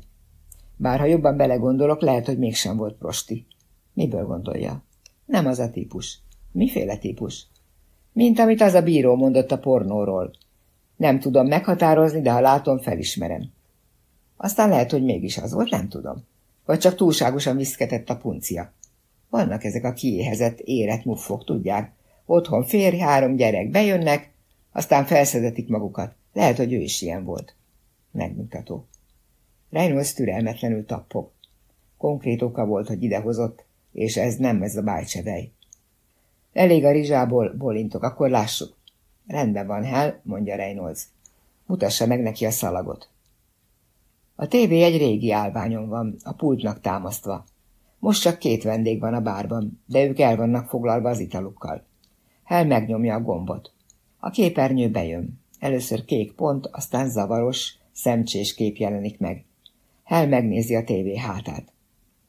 Bár ha jobban belegondolok, lehet, hogy mégsem volt prosti. Miből gondolja? Nem az a típus. Miféle típus? Mint amit az a bíró mondott a pornóról. Nem tudom meghatározni, de ha látom, felismerem. Aztán lehet, hogy mégis az volt, nem tudom. Vagy csak túlságosan viszketett a puncia. Vannak ezek a kiéhezett, érett muffok, tudják. Otthon férj, három gyerek bejönnek, aztán felszedetik magukat. Lehet, hogy ő is ilyen volt. Megmutató. Reynolds türelmetlenül tappog. Konkrét oka volt, hogy idehozott, és ez nem ez a bájcsevej. Elég a rizsából, bolintok, akkor lássuk. Rendben van, Hell, mondja Reynolds. Mutassa meg neki a szalagot. A tévé egy régi állványon van, a pultnak támasztva. Most csak két vendég van a bárban, de ők el vannak foglalva az italukkal. Hell megnyomja a gombot. A képernyő bejön. Először kék pont, aztán zavaros, szemcsés kép jelenik meg. Hell megnézi a tévé hátát.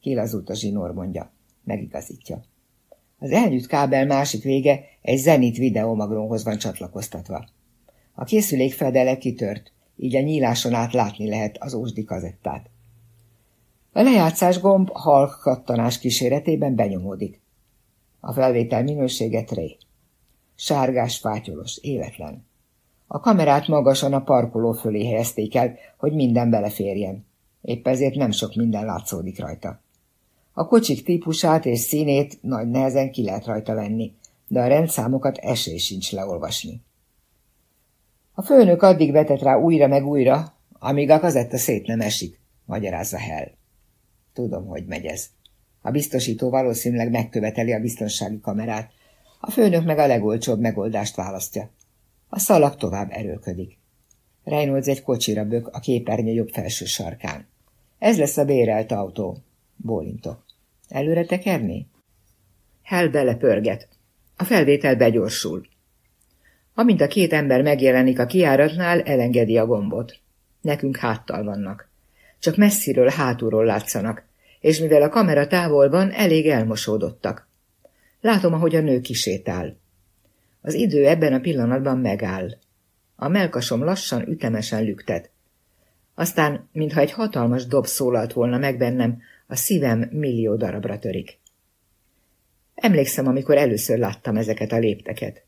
Kilazult a zsinór, mondja. Megigazítja. Az elnyűjt kábel másik vége egy Zenit videomagronhoz van csatlakoztatva. A készülék fedele kitört, így a nyíláson át látni lehet az ósdi kazettát. A lejátszás gomb halk kattanás kíséretében benyomódik. A felvétel minősége tré. Sárgás, fátyolos, életlen. A kamerát magasan a parkoló fölé helyezték el, hogy minden beleférjen. Épp ezért nem sok minden látszódik rajta. A kocsik típusát és színét nagy nehezen ki lehet rajta venni, de a rendszámokat esély sincs leolvasni. A főnök addig vetett rá újra meg újra, amíg a kazetta szét nem esik, magyarázza Hell. Tudom, hogy megy ez. A biztosító valószínűleg megköveteli a biztonsági kamerát, a főnök meg a legolcsóbb megoldást választja. A szalag tovább erőködik. Reynolds egy kocsira bök a képernyő jobb felső sarkán. Ez lesz a bérelt autó. Bólintok. Előre tekerni? Hell belepörget. A felvétel begyorsul. Amint a két ember megjelenik a kiáratnál, elengedi a gombot. Nekünk háttal vannak. Csak messziről, hátulról látszanak, és mivel a kamera távol van, elég elmosódottak. Látom, ahogy a nő kisétál. Az idő ebben a pillanatban megáll. A melkasom lassan, ütemesen lüktet. Aztán, mintha egy hatalmas dob szólalt volna meg bennem, a szívem millió darabra törik. Emlékszem, amikor először láttam ezeket a lépteket.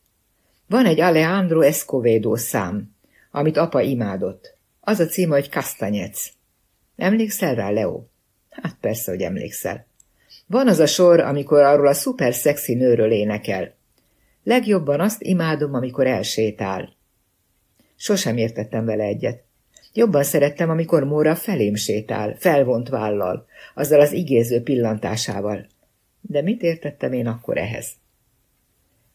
Van egy Alejandro Escovedo szám, amit apa imádott. Az a címe, hogy Kastanyec. Emlékszel rá, Leo? Hát persze, hogy emlékszel. Van az a sor, amikor arról a szuper szexi nőről énekel. Legjobban azt imádom, amikor elsétál. Sosem értettem vele egyet. Jobban szerettem, amikor Móra felém sétál, felvont vállal, azzal az igéző pillantásával. De mit értettem én akkor ehhez?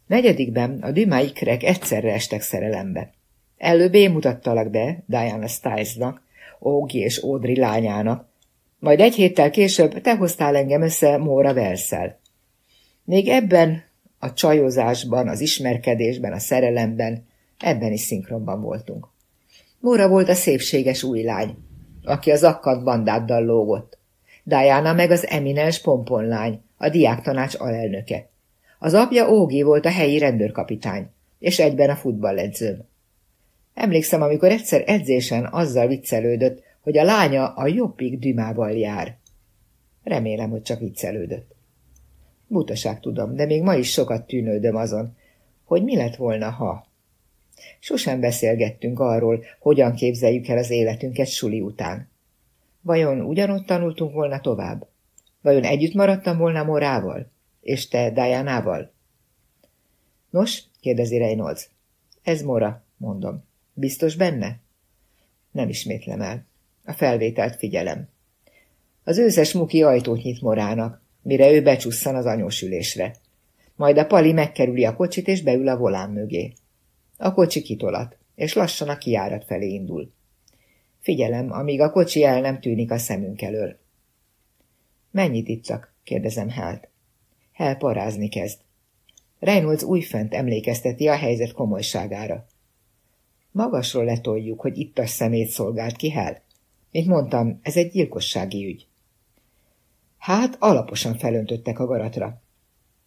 Negyedikben a Dümá ikrek egyszerre estek szerelembe. Előbb én mutattalak be Diana Stylesnak, Ógi és Audrey lányának, majd egy héttel később te hoztál engem össze Móra Velszel. Még ebben a csajozásban, az ismerkedésben, a szerelemben, ebben is szinkronban voltunk. Móra volt a szépséges új lány, aki az akkant bandáddal lógott. Diana meg az eminens pomponlány, a diáktanács alelnöke. Az apja Ógi volt a helyi rendőrkapitány, és egyben a futballedzőm. Emlékszem, amikor egyszer edzésen azzal viccelődött, hogy a lánya a jobbik dümával jár. Remélem, hogy csak viccelődött. Butaság tudom, de még ma is sokat tűnődöm azon, hogy mi lett volna, ha... Sosem beszélgettünk arról, hogyan képzeljük el az életünket suli után. Vajon ugyanott tanultunk volna tovább? Vajon együtt maradtam volna Morával? És te Dianával? Nos, kérdezi Reynolds. Ez Mora, mondom. Biztos benne? Nem ismétlem el. A felvételt figyelem. Az őszes muki ajtót nyit Morának, mire ő becsusszan az anyósülésre. Majd a pali megkerüli a kocsit, és beül a volán mögé. A kocsi kitolat, és lassan a kiárat felé indul. Figyelem, amíg a kocsi el nem tűnik a szemünk elől. Mennyit ittak? kérdezem Hát. Hel parázni kezd. Reynolds újfent emlékezteti a helyzet komolyságára. Magasról letoljuk, hogy ittas szemét szolgált ki Hel. Mint mondtam, ez egy gyilkossági ügy. Hát alaposan felöntöttek a garatra.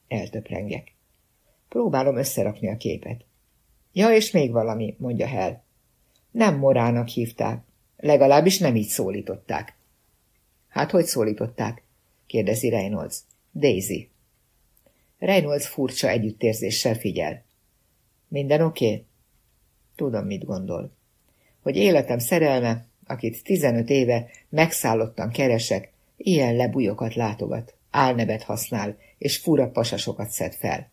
Eltöprengek. Próbálom összerakni a képet. Ja, és még valami, mondja Hel. Nem Morának hívták. Legalábbis nem így szólították. Hát hogy szólították? Kérdezi Reynolds. Daisy. Reynolds furcsa együttérzéssel figyel. Minden oké? Okay? Tudom, mit gondol. Hogy életem szerelme, akit 15 éve megszállottan keresek, ilyen lebújokat látogat, álnevet használ, és fura pasasokat szed fel.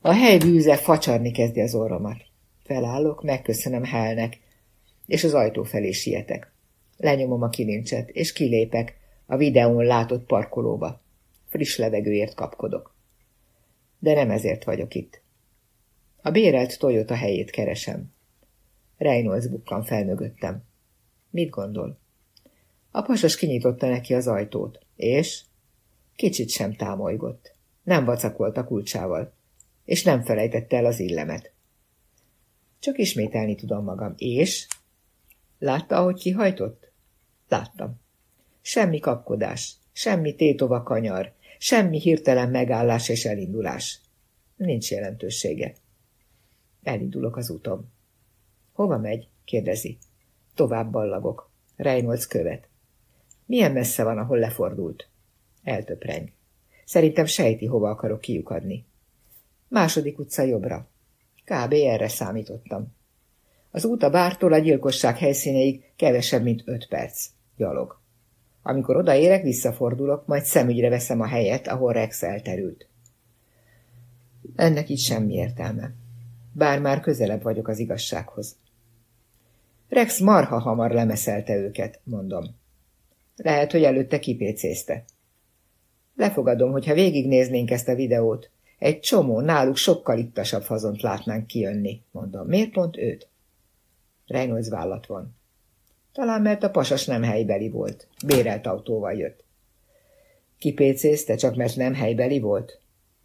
A hely bűze facsarni kezdi az orromat. Felállok, megköszönöm Helnek, és az ajtó felé sietek. Lenyomom a kilincset, és kilépek a videón látott parkolóba. Friss levegőért kapkodok. De nem ezért vagyok itt. A bérelt Toyota helyét keresem. Reynolds bukkan fel mögöttem. Mit gondol? A pasas kinyitotta neki az ajtót, és kicsit sem támolygott. Nem vacakolt a kulcsával, és nem felejtette el az illemet. Csak ismételni tudom magam, és... Látta, ahogy kihajtott? Láttam. Semmi kapkodás, semmi tétova kanyar, semmi hirtelen megállás és elindulás. Nincs jelentősége. Elindulok az utam. Hova megy? kérdezi. Tovább ballagok. Reynolds követ. Milyen messze van, ahol lefordult? Eltöpreng. Szerintem sejti, hova akarok kiukadni. Második utca jobbra. Kb. erre számítottam. Az út a bártól a gyilkosság helyszíneig kevesebb, mint öt perc. Gyalog. Amikor odaérek, visszafordulok, majd szemügyre veszem a helyet, ahol Rex elterült. Ennek így semmi értelme. Bár már közelebb vagyok az igazsághoz. Rex marha hamar lemeszelte őket, mondom. Lehet, hogy előtte kipécézte. Lefogadom, hogyha végignéznénk ezt a videót, egy csomó, náluk sokkal ittasabb fazont látnánk kijönni, mondom. Miért pont őt? Reynolds vállat van. Talán mert a pasas nem helybeli volt. Bérelt autóval jött. Kipécézte, csak mert nem helybeli volt?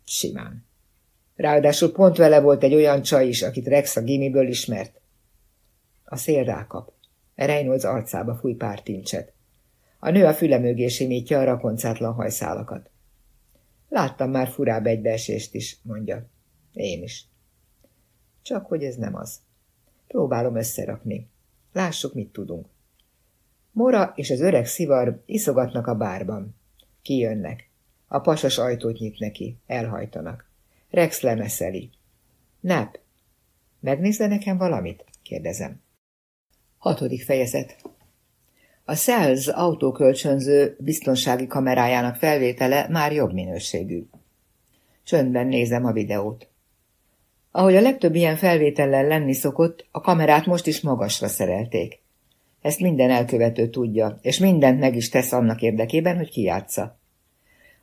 Simán. Ráadásul pont vele volt egy olyan csaj is, akit Rex a gimiből ismert. A szél rákap. Reynolds arcába fúj pár tincset. A nő a füle mögé simítja a rakoncátlan hajszálakat. Láttam már furább egybeesést is, mondja. Én is. Csak hogy ez nem az. Próbálom összerakni. Lássuk, mit tudunk. Mora és az öreg szivar iszogatnak a bárban. Kijönnek. A pasas ajtót nyit neki. Elhajtanak. Rex lemeszeli. Nap, megnézze nekem valamit? kérdezem. Hatodik fejezet. A Sales autókölcsönző biztonsági kamerájának felvétele már jobb minőségű. Csöndben nézem a videót. Ahogy a legtöbb ilyen felvétellel lenni szokott, a kamerát most is magasra szerelték. Ezt minden elkövető tudja, és mindent meg is tesz annak érdekében, hogy kijátsza.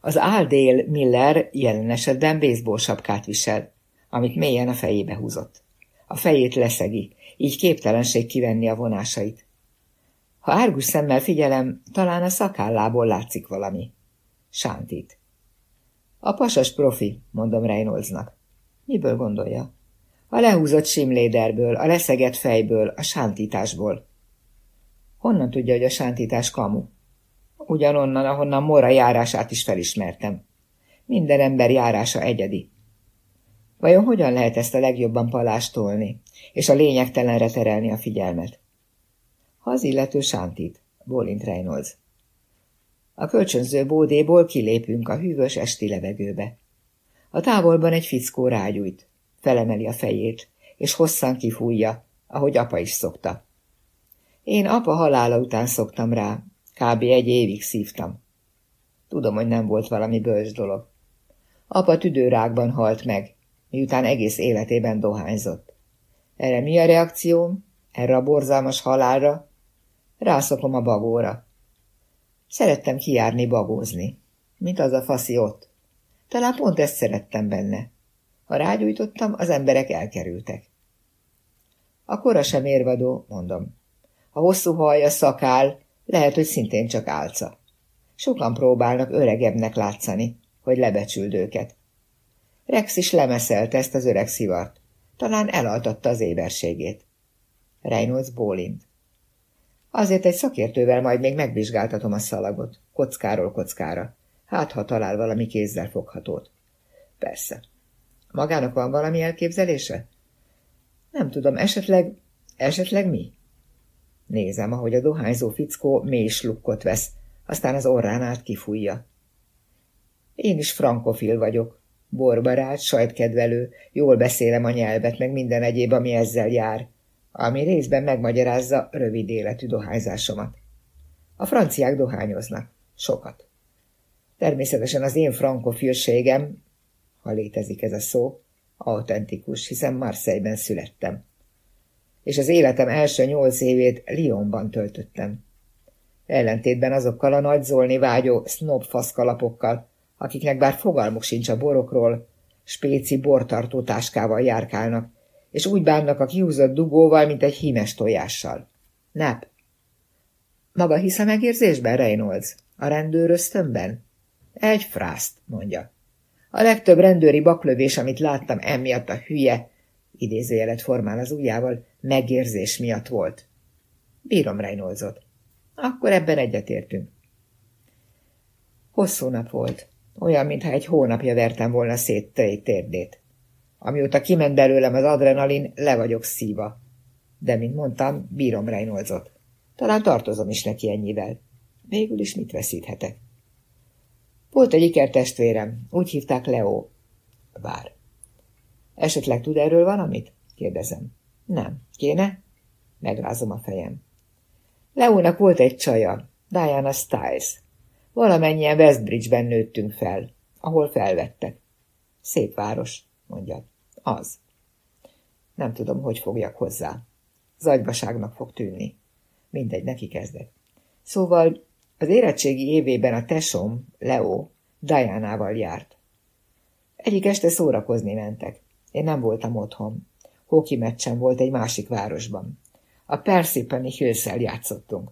Az Áldél Miller jelen esetben baseball sapkát visel, amit mélyen a fejébe húzott. A fejét leszegi, így képtelenség kivenni a vonásait. Ha árgus szemmel figyelem, talán a szakállából látszik valami. Sántit. A pasas profi, mondom Reynoldsnak. Miből gondolja? A lehúzott simléderből, a leszegett fejből, a sántításból. Honnan tudja, hogy a sántítás kamu? Ugyanonnan, ahonnan Mora járását is felismertem. Minden ember járása egyedi. Vajon hogyan lehet ezt a legjobban palástolni, és a lényegtelenre terelni a figyelmet? Ha az illető sántít, bólint Reynolds. A kölcsönző bódéból kilépünk a hűvös esti levegőbe. A távolban egy fickó rágyújt, felemeli a fejét, és hosszan kifújja, ahogy apa is szokta. Én apa halála után szoktam rá, kb. egy évig szívtam. Tudom, hogy nem volt valami bölcs dolog. Apa tüdőrákban halt meg, miután egész életében dohányzott. Erre mi a reakcióm? Erre a borzalmas halálra? Rászokom a bagóra. Szerettem kijárni bagózni, mint az a faszi ott. Talán pont ezt szerettem benne. Ha rágyújtottam, az emberek elkerültek. A kora sem érvadó, mondom. A hosszú haja, szakál, lehet, hogy szintén csak álca. Sokan próbálnak öregebbnek látszani, hogy lebecsüld őket. Rex is lemeszelt ezt az öreg szivart. Talán elaltatta az éberségét. Reynolds bólint. Azért egy szakértővel majd még megvizsgáltatom a szalagot, kockáról kockára. Hát, ha talál valami kézzel foghatót. Persze. Magának van valami elképzelése? Nem tudom, esetleg, esetleg mi? Nézem, ahogy a dohányzó fickó mély slukkot vesz, aztán az orrán át kifújja. Én is frankofil vagyok, borbarát, sajtkedvelő, jól beszélem a nyelvet, meg minden egyéb, ami ezzel jár, ami részben megmagyarázza rövid életű dohányzásomat. A franciák dohányoznak. Sokat. Természetesen az én frankofilségem, ha létezik ez a szó, autentikus, hiszen Marseille-ben születtem. És az életem első nyolc évét Lyonban töltöttem. Ellentétben azokkal a nagyzolni vágyó snob faszkalapokkal, akiknek bár fogalmuk sincs a borokról, spéci bortartó táskával járkálnak, és úgy bánnak a kihúzott dugóval, mint egy hímes tojással. Nap. Maga hisz a megérzésben, Reynolds? A rendőr ösztönben? Egy frászt, mondja. A legtöbb rendőri baklövés, amit láttam, emiatt a hülye, idézőjelet formál az ujjával, megérzés miatt volt. Bírom Reynoldsot. Akkor ebben egyetértünk. Hosszú nap volt. Olyan, mintha egy hónapja vertem volna szét térdét. Amióta kiment belőlem az adrenalin, le vagyok szíva. De, mint mondtam, bírom Reynoldsot. Talán tartozom is neki ennyivel. Végül is mit veszíthetek? Volt egy ikertestvérem, úgy hívták Leo. Vár. Esetleg tud erről valamit? kérdezem. Nem. Kéne? Megrázom a fejem. Leónak volt egy csaja, Diana Stiles. Valamennyien Westbridge-ben nőttünk fel, ahol felvettek. Szép város, mondja. Az. Nem tudom, hogy fogjak hozzá. Zagyvaságnak fog tűnni. Mindegy, neki kezdek. Szóval az érettségi évében a tesom, Leo, Diánával járt. Egyik este szórakozni mentek. Én nem voltam otthon. Hoki meccsen volt egy másik városban. A Persipani hills játszottunk.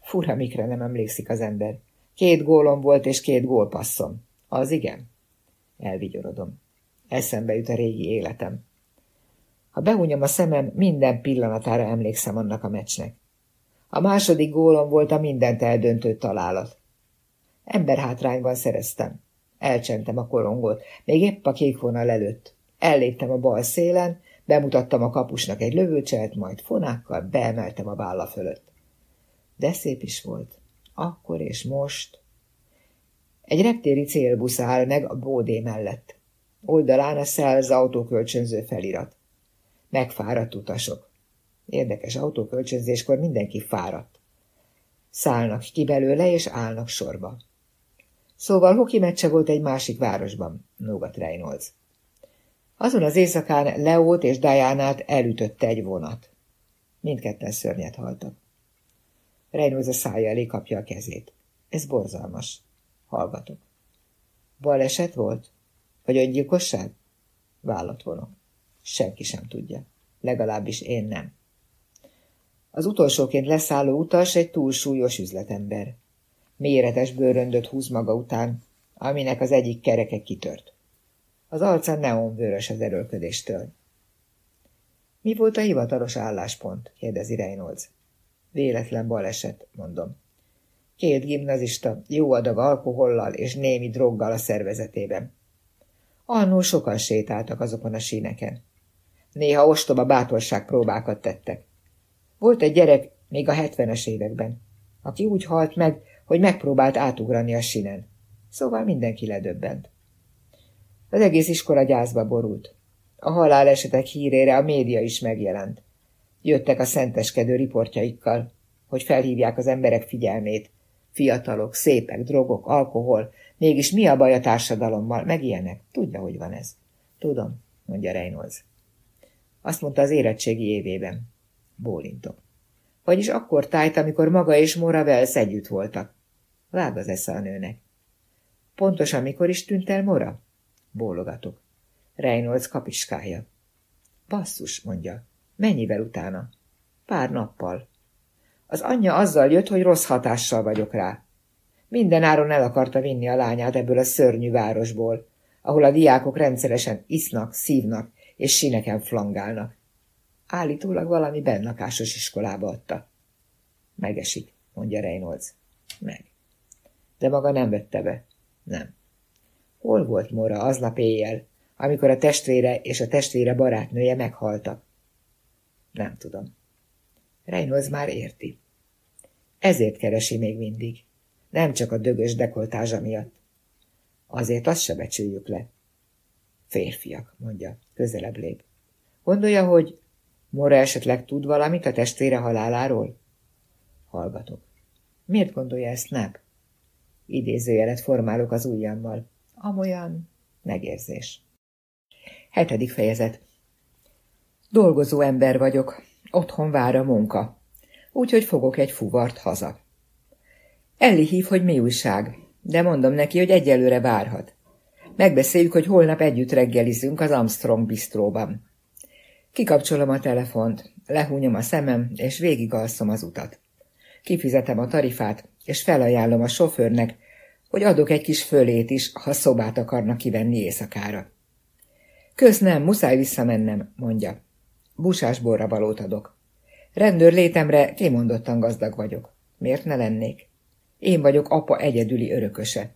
Fura, mikre nem emlékszik az ember. Két gólom volt, és két gólpasszom. Az igen? Elvigyorodom. Eszembe jut a régi életem. Ha behúnyom a szemem, minden pillanatára emlékszem annak a meccsnek. A második gólom volt a mindent eldöntő találat. Emberhátrányban szereztem. Elcsentem a korongot, még épp a kék vonal előtt. Elléptem a bal szélen, bemutattam a kapusnak egy lövőcselt, majd fonákkal beemeltem a válla fölött. De szép is volt. Akkor és most. Egy reptéri célbusz áll meg a bódé mellett. Oldalán a Szelz autókölcsönző felirat. Megfáradt utasok. Érdekes autókölcsönzéskor mindenki fáradt. Szállnak ki belőle, és állnak sorba. Szóval hoki meccse volt egy másik városban, Nogat Reynolds. Azon az éjszakán Leót és Diánát elütötte egy vonat. Mindketten szörnyet haltak. Reynolds a szája elé kapja a kezét. Ez borzalmas. Hallgatok. Baleset volt? Vagy öngyilkosság? Vállat vonok. Senki sem tudja. Legalábbis én nem. Az utolsóként leszálló utas egy túlsúlyos üzletember. Méretes bőröndöt húz maga után, aminek az egyik kereke kitört. Az arca neonvörös az erőlködéstől. Mi volt a hivatalos álláspont? kérdezi Reynolds. Véletlen baleset, mondom. Két gimnazista, jó adag alkohollal és némi droggal a szervezetében. Annól sokan sétáltak azokon a síneken. Néha ostoba bátorság próbákat tettek. Volt egy gyerek még a hetvenes években, aki úgy halt meg, hogy megpróbált átugrani a sinen. Szóval mindenki ledöbbent. Az egész iskola gyászba borult. A halálesetek hírére a média is megjelent. Jöttek a szenteskedő riportjaikkal, hogy felhívják az emberek figyelmét. Fiatalok, szépek, drogok, alkohol. Mégis mi a baj a társadalommal? Meg ilyenek. Tudja, hogy van ez. Tudom, mondja Reynolds. Azt mondta az érettségi évében. Bólintok. Vagyis akkor tájt, amikor maga és Mora Wells együtt voltak. Vág az esze a nőnek. Pontosan mikor is tűnt el Mora? Bólogatok. Reynolds kapiskája. Basszus, mondja. Mennyivel utána? Pár nappal. Az anyja azzal jött, hogy rossz hatással vagyok rá. Minden áron el akarta vinni a lányát ebből a szörnyű városból, ahol a diákok rendszeresen isznak, szívnak és sineken flangálnak. Állítólag valami bennakásos iskolába adta. Megesik, mondja Reynolds. Meg. De maga nem vette be. Nem. Hol volt Mora aznap éjjel, amikor a testvére és a testvére barátnője meghaltak? Nem tudom. Reynolds már érti. Ezért keresi még mindig. Nem csak a dögös dekoltázsa miatt. Azért azt se becsüljük le. Férfiak, mondja, közelebb lép. Gondolja, hogy Mora esetleg tud valamit a testvére haláláról? Hallgatok. Miért gondolja ezt Nap? Idézőjelet formálok az ujjammal. Amolyan megérzés. Hetedik fejezet. Dolgozó ember vagyok. Otthon vár a munka. Úgyhogy fogok egy fuvart haza. Elli hív, hogy mi újság, de mondom neki, hogy egyelőre várhat. Megbeszéljük, hogy holnap együtt reggelizünk az Armstrong bistróban. Kikapcsolom a telefont, lehúnyom a szemem, és végigalszom az utat. Kifizetem a tarifát, és felajánlom a sofőrnek, hogy adok egy kis fölét is, ha szobát akarnak kivenni éjszakára. Kösz nem, muszáj visszamennem, mondja. Busásborra valót adok. Rendőr létemre kimondottan gazdag vagyok. Miért ne lennék? Én vagyok apa egyedüli örököse.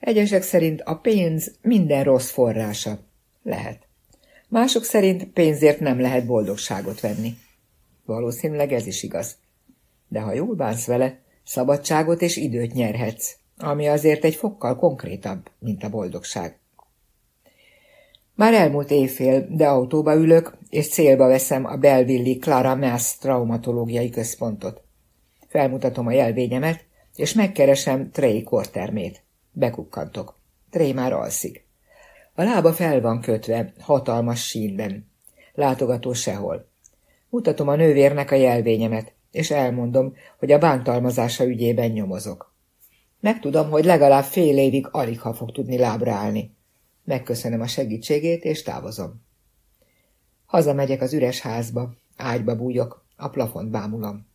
Egyesek szerint a pénz minden rossz forrása. Lehet. Mások szerint pénzért nem lehet boldogságot venni. Valószínűleg ez is igaz. De ha jól bánsz vele, szabadságot és időt nyerhetsz, ami azért egy fokkal konkrétabb, mint a boldogság. Már elmúlt évfél, de autóba ülök, és célba veszem a Belvilli Clara Mass traumatológiai központot. Felmutatom a jelvényemet, és megkeresem Trey kortermét. Bekukkantok. Trey már alszik. A lába fel van kötve, hatalmas sínben. Látogató sehol. Mutatom a nővérnek a jelvényemet, és elmondom, hogy a bántalmazása ügyében nyomozok. Megtudom, hogy legalább fél évig alig ha fog tudni lábra állni. Megköszönöm a segítségét, és távozom. Hazamegyek az üres házba, ágyba bújok, a plafont bámulom.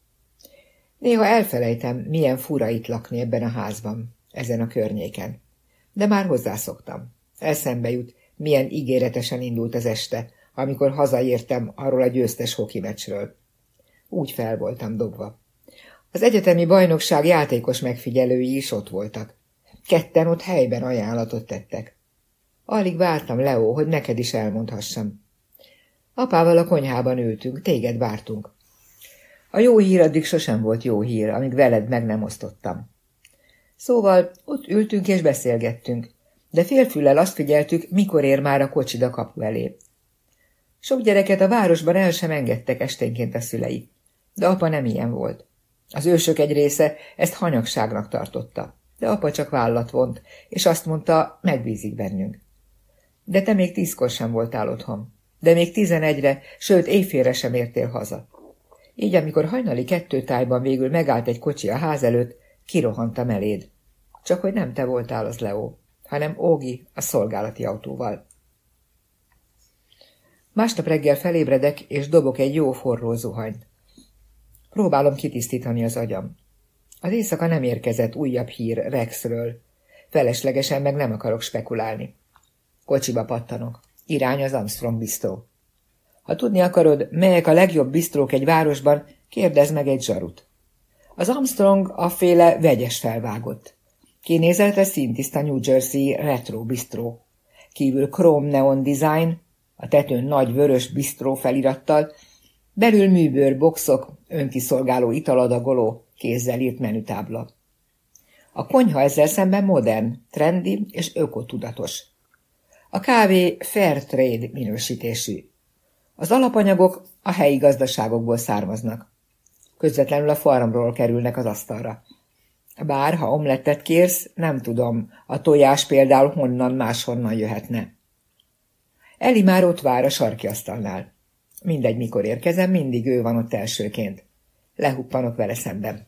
Néha elfelejtem, milyen fura itt lakni ebben a házban, ezen a környéken. De már hozzászoktam. Eszembe jut, milyen ígéretesen indult az este, amikor hazaértem arról a győztes hoki meccsről. Úgy fel voltam dobva. Az egyetemi bajnokság játékos megfigyelői is ott voltak. Ketten ott helyben ajánlatot tettek. Alig vártam, Leo, hogy neked is elmondhassam. Apával a konyhában ültünk, téged vártunk. A jó hír addig sosem volt jó hír, amíg veled meg nem osztottam. Szóval ott ültünk és beszélgettünk, de félfüllel azt figyeltük, mikor ér már a kocsid a kapu elé. Sok gyereket a városban el sem engedtek esténként a szülei, de apa nem ilyen volt. Az ősök egy része ezt hanyagságnak tartotta, de apa csak vállat vont, és azt mondta, megbízik bennünk. De te még tízkor sem voltál otthon, de még tizenegyre, sőt éjfélre sem értél haza. Így, amikor hajnali kettőtájban végül megállt egy kocsi a ház előtt, kirohantam eléd. Csak hogy nem te voltál az Leo, hanem Ógi a szolgálati autóval. Másnap reggel felébredek, és dobok egy jó forró zuhanyt. Próbálom kitisztítani az agyam. Az éjszaka nem érkezett újabb hír Rexről. Feleslegesen meg nem akarok spekulálni. Kocsiba pattanok. Irány az Armstrong bistró. Ha tudni akarod, melyek a legjobb bistrók egy városban, kérdezz meg egy zsarut. Az Armstrong a féle vegyes felvágott. Kinézete szintiszta New Jersey retro bistró. Kívül chrome neon design, a tetőn nagy vörös bistró felirattal, belül műbőr boxok, önkiszolgáló italadagoló, kézzel írt menütábla. A konyha ezzel szemben modern, trendi és ökotudatos. A kávé fair trade minősítésű. Az alapanyagok a helyi gazdaságokból származnak. Közvetlenül a farmról kerülnek az asztalra. Bár, ha omlettet kérsz, nem tudom, a tojás például honnan máshonnan jöhetne. Eli már ott vár a sarki asztalnál. Mindegy, mikor érkezem, mindig ő van ott elsőként. Lehuppanok vele szemben.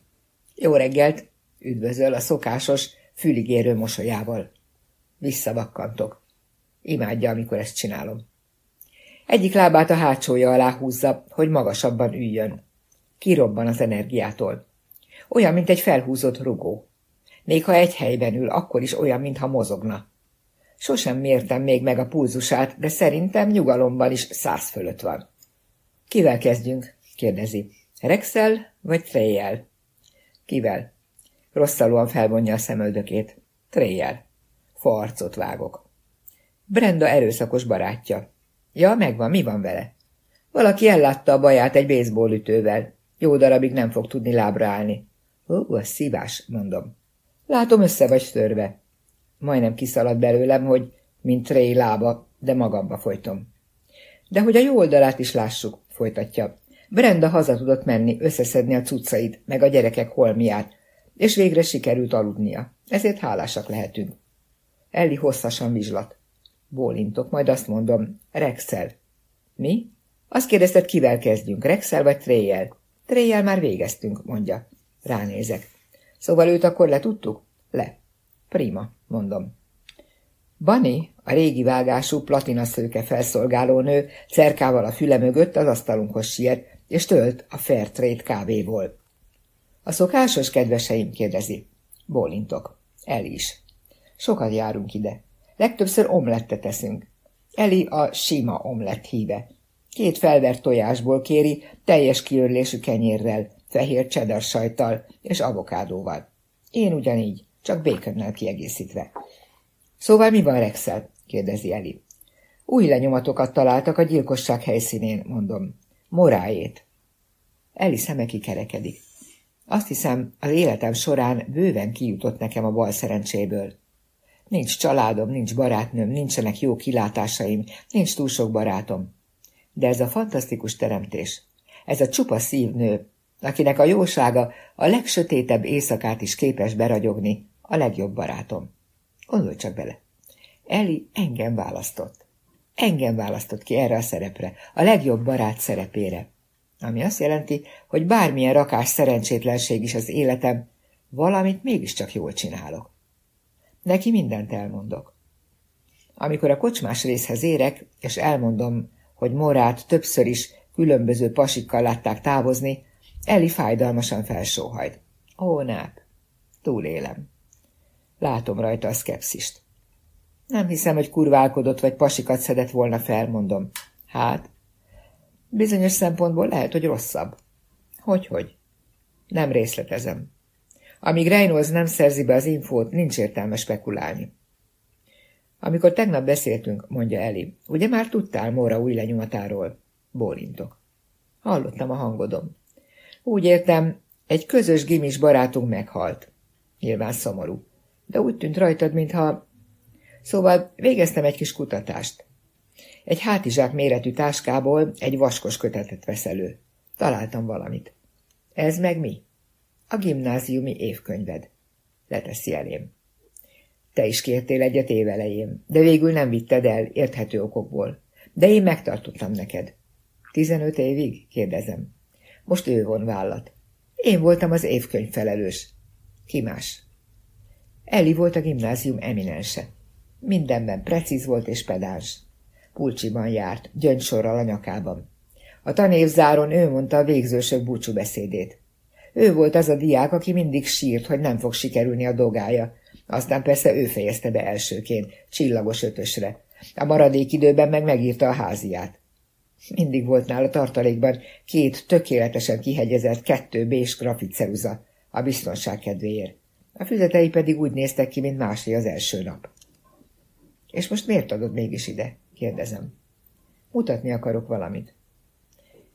Jó reggelt, üdvözöl a szokásos, füligérő mosolyával. Visszavakkantok. Imádja, amikor ezt csinálom. Egyik lábát a hátsója alá húzza, hogy magasabban üljön. Kirobban az energiától. Olyan, mint egy felhúzott rugó. Még ha egy helyben ül, akkor is olyan, mintha mozogna. Sosem mértem még meg a pulzusát, de szerintem nyugalomban is száz fölött van. Kivel kezdjünk? kérdezi. Rexel vagy Trejjel? Kivel? Rosszalúan felvonja a szemöldökét. Trejjel. Farcot vágok. Brenda erőszakos barátja. Ja, megvan, mi van vele? Valaki ellátta a baját egy baseball ütővel. Jó darabig nem fog tudni lábra állni. Ó, a szívás, mondom. Látom, össze vagy törve. Majdnem kiszalad belőlem, hogy mint Trey lába, de magamba folytom. De hogy a jó oldalát is lássuk, folytatja. Brenda haza tudott menni, összeszedni a cuccait, meg a gyerekek holmiát, és végre sikerült aludnia. Ezért hálásak lehetünk. Elli hosszasan vizslat. Bólintok, majd azt mondom, Rexel. Mi? Azt kérdezted, kivel kezdjünk, Rexel vagy Tréjel? Tréjel már végeztünk, mondja. Ránézek. Szóval őt akkor letudtuk? Le. Prima, mondom. Bani, a régi vágású platinaszőke felszolgáló nő, cerkával a füle mögött az asztalunkhoz siet, és tölt a Fairtrade kávéból. A szokásos kedveseim kérdezi. Bólintok. El is. Sokat járunk ide. Legtöbbször omlettet teszünk. Eli a sima omlett híve. Két felvert tojásból kéri, teljes kiörlésű kenyérrel, fehér cheddar sajttal és avokádóval. Én ugyanígy, csak békönnel kiegészítve. Szóval mi van Rexel? kérdezi Eli. Új lenyomatokat találtak a gyilkosság helyszínén, mondom. Moráét. Eli szeme kikerekedik. Azt hiszem, az életem során bőven kijutott nekem a bal szerencséből. Nincs családom, nincs barátnőm, nincsenek jó kilátásaim, nincs túl sok barátom. De ez a fantasztikus teremtés, ez a csupa szívnő, akinek a jósága a legsötétebb éjszakát is képes beragyogni, a legjobb barátom. Gondolj csak bele. Eli engem választott. Engem választott ki erre a szerepre, a legjobb barát szerepére. Ami azt jelenti, hogy bármilyen rakás szerencsétlenség is az életem, valamit mégiscsak jól csinálok. Neki mindent elmondok. Amikor a kocsmás részhez érek, és elmondom, hogy Morát többször is különböző pasikkal látták távozni, Eli fájdalmasan felsóhajt. Ó, náp, túlélem. Látom rajta a szkepszist. Nem hiszem, hogy kurválkodott vagy pasikat szedett volna fel, mondom. Hát, bizonyos szempontból lehet, hogy rosszabb. Hogy-hogy? Nem részletezem. Amíg Reynolds nem szerzi be az infót, nincs értelme spekulálni. Amikor tegnap beszéltünk, mondja Eli, ugye már tudtál Móra új lenyomatáról? Bólintok. Hallottam a hangodom. Úgy értem, egy közös gimis barátunk meghalt. Nyilván szomorú. De úgy tűnt rajtad, mintha... Szóval végeztem egy kis kutatást. Egy hátizsák méretű táskából egy vaskos kötetet vesz elő. Találtam valamit. Ez meg mi? A gimnáziumi évkönyved. Leteszi elém. Te is kértél egyet évelején, de végül nem vitted el, érthető okokból. De én megtartottam neked. Tizenöt évig? kérdezem. Most ő von vállat. Én voltam az évkönyv felelős. Ki más? Eli volt a gimnázium eminense. Mindenben precíz volt és pedáns. Pulcsiban járt, gyöngysorral a nyakában. A tanévzáron ő mondta a végzősök búcsúbeszédét. Ő volt az a diák, aki mindig sírt, hogy nem fog sikerülni a dogája. Aztán persze ő fejezte be elsőként, csillagos ötösre. A maradék időben meg megírta a háziát. Mindig volt nála tartalékban két tökéletesen kihegyezett kettő bés grafitceruza, a biztonság kedvéért. A füzetei pedig úgy néztek ki, mint másé az első nap. És most miért adod mégis ide? kérdezem. Mutatni akarok valamit.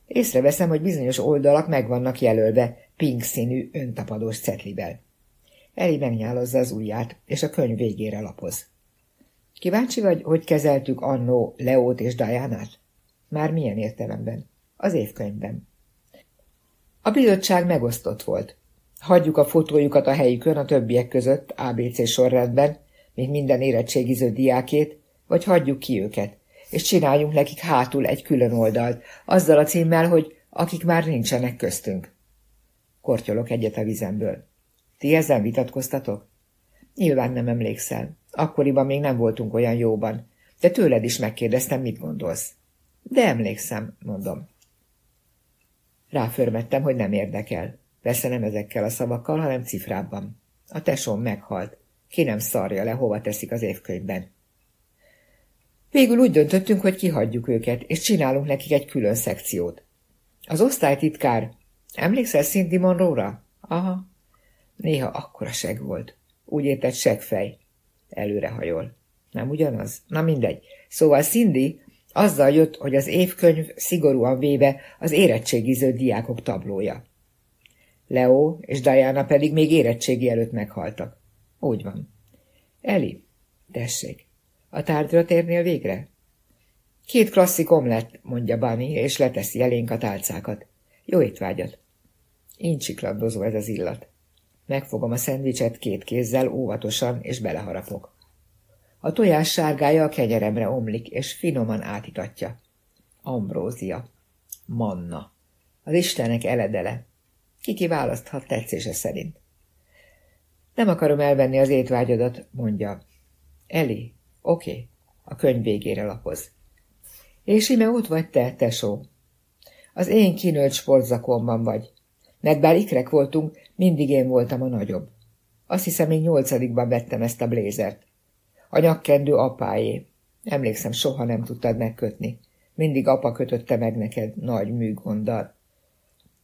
Észreveszem, hogy bizonyos oldalak meg vannak jelölve pink színű öntapadós cetlivel. Eli megnyálozza az ujját, és a könyv végére lapoz. Kíváncsi vagy, hogy kezeltük annó Leót és Diánát? Már milyen értelemben? Az évkönyvben. A bizottság megosztott volt. Hagyjuk a fotójukat a helyükön a többiek között, ABC sorrendben, mint minden érettségiző diákét, vagy hagyjuk ki őket, és csináljunk nekik hátul egy külön oldalt, azzal a címmel, hogy akik már nincsenek köztünk. Kortyolok egyet a vizemből. Ti ezzel vitatkoztatok? Nyilván nem emlékszel. Akkoriban még nem voltunk olyan jóban, de tőled is megkérdeztem, mit gondolsz. De emlékszem, mondom. Ráförmettem, hogy nem érdekel. Persze nem ezekkel a szavakkal, hanem cifrábban. A tesóm meghalt. Ki nem szarja le, hova teszik az évkönyvben. Végül úgy döntöttünk, hogy kihagyjuk őket, és csinálunk nekik egy külön szekciót. Az osztálytitkár, emlékszel Cindy Monroe-ra? Aha. Néha akkora seg volt. Úgy értett segfej. Előrehajol. Nem ugyanaz? Na mindegy. Szóval Cindy azzal jött, hogy az évkönyv szigorúan véve az érettségiző diákok tablója. Leo és Diana pedig még érettségi előtt meghaltak. Úgy van. Eli, tessék, a tárgyra térnél végre? Két klasszik omlett, mondja Bunny, és leteszi elénk a tálcákat. Jó étvágyat. Incsiklandozó ez az illat. Megfogom a szendvicset két kézzel óvatosan, és beleharapok. A tojás sárgája a kenyeremre omlik, és finoman átitatja. Ambrózia. Manna. Az Istenek eledele. Kiki választhat tetszése szerint. Nem akarom elvenni az étvágyadat, mondja. Eli, oké, okay. a könyv végére lapoz. És ime ott vagy te, tesó. Az én kinőtt sportzakomban vagy. Mert bár ikrek voltunk, mindig én voltam a nagyobb. Azt hiszem, még nyolcadikban vettem ezt a blézert. A nyakkendő apáé. Emlékszem, soha nem tudtad megkötni. Mindig apa kötötte meg neked nagy műgonddal.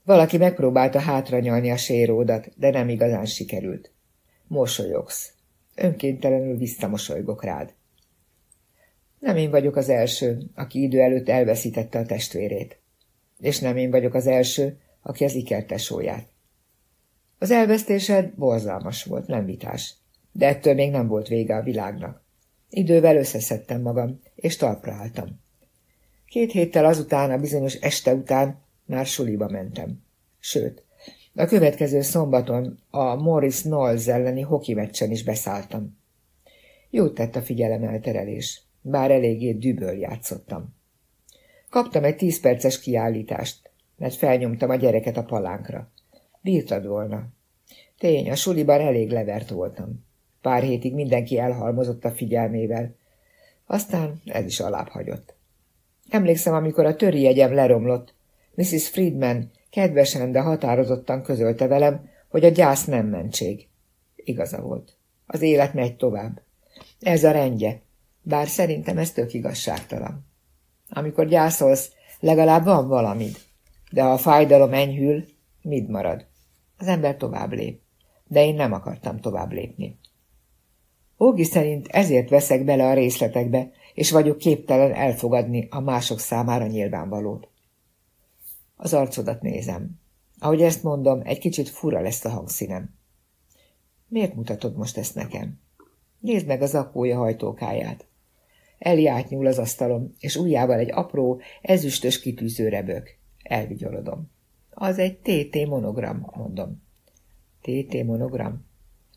Valaki megpróbálta hátranyalni a séródat, de nem igazán sikerült. Mosolyogsz. Önkéntelenül visszamosolygok rád. Nem én vagyok az első, aki idő előtt elveszítette a testvérét. És nem én vagyok az első, aki az ikertesóját. Az elvesztésed borzalmas volt, nem vitás, de ettől még nem volt vége a világnak. Idővel összeszedtem magam, és talpra álltam. Két héttel azután, a bizonyos este után már suliba mentem. Sőt, a következő szombaton a Morris Knowles elleni hoki meccsen is beszálltam. Jót tett a figyelem elterelés, bár eléggé düböl játszottam. Kaptam egy tíz perces kiállítást, mert felnyomtam a gyereket a palánkra. Bírtad volna. Tény, a suliban elég levert voltam. Pár hétig mindenki elhalmozott a figyelmével. Aztán ez is alább hagyott. Emlékszem, amikor a töri jegyem leromlott. Mrs. Friedman kedvesen, de határozottan közölte velem, hogy a gyász nem mentség. Igaza volt. Az élet megy tovább. Ez a rendje, bár szerintem ez tök igazságtalan. Amikor gyászolsz, legalább van valamid, de ha a fájdalom enyhül, mit marad? Az ember tovább lép, de én nem akartam tovább lépni. Ógi szerint ezért veszek bele a részletekbe, és vagyok képtelen elfogadni a mások számára nyilvánvalót. Az arcodat nézem. Ahogy ezt mondom, egy kicsit fura lesz a hangszínem. Miért mutatod most ezt nekem? Nézd meg az akója hajtókáját. Eli átnyúl az asztalom, és ujjával egy apró, ezüstös kitűzőre bök. Elvigyorodom. Az egy TT monogram, mondom. TT monogram?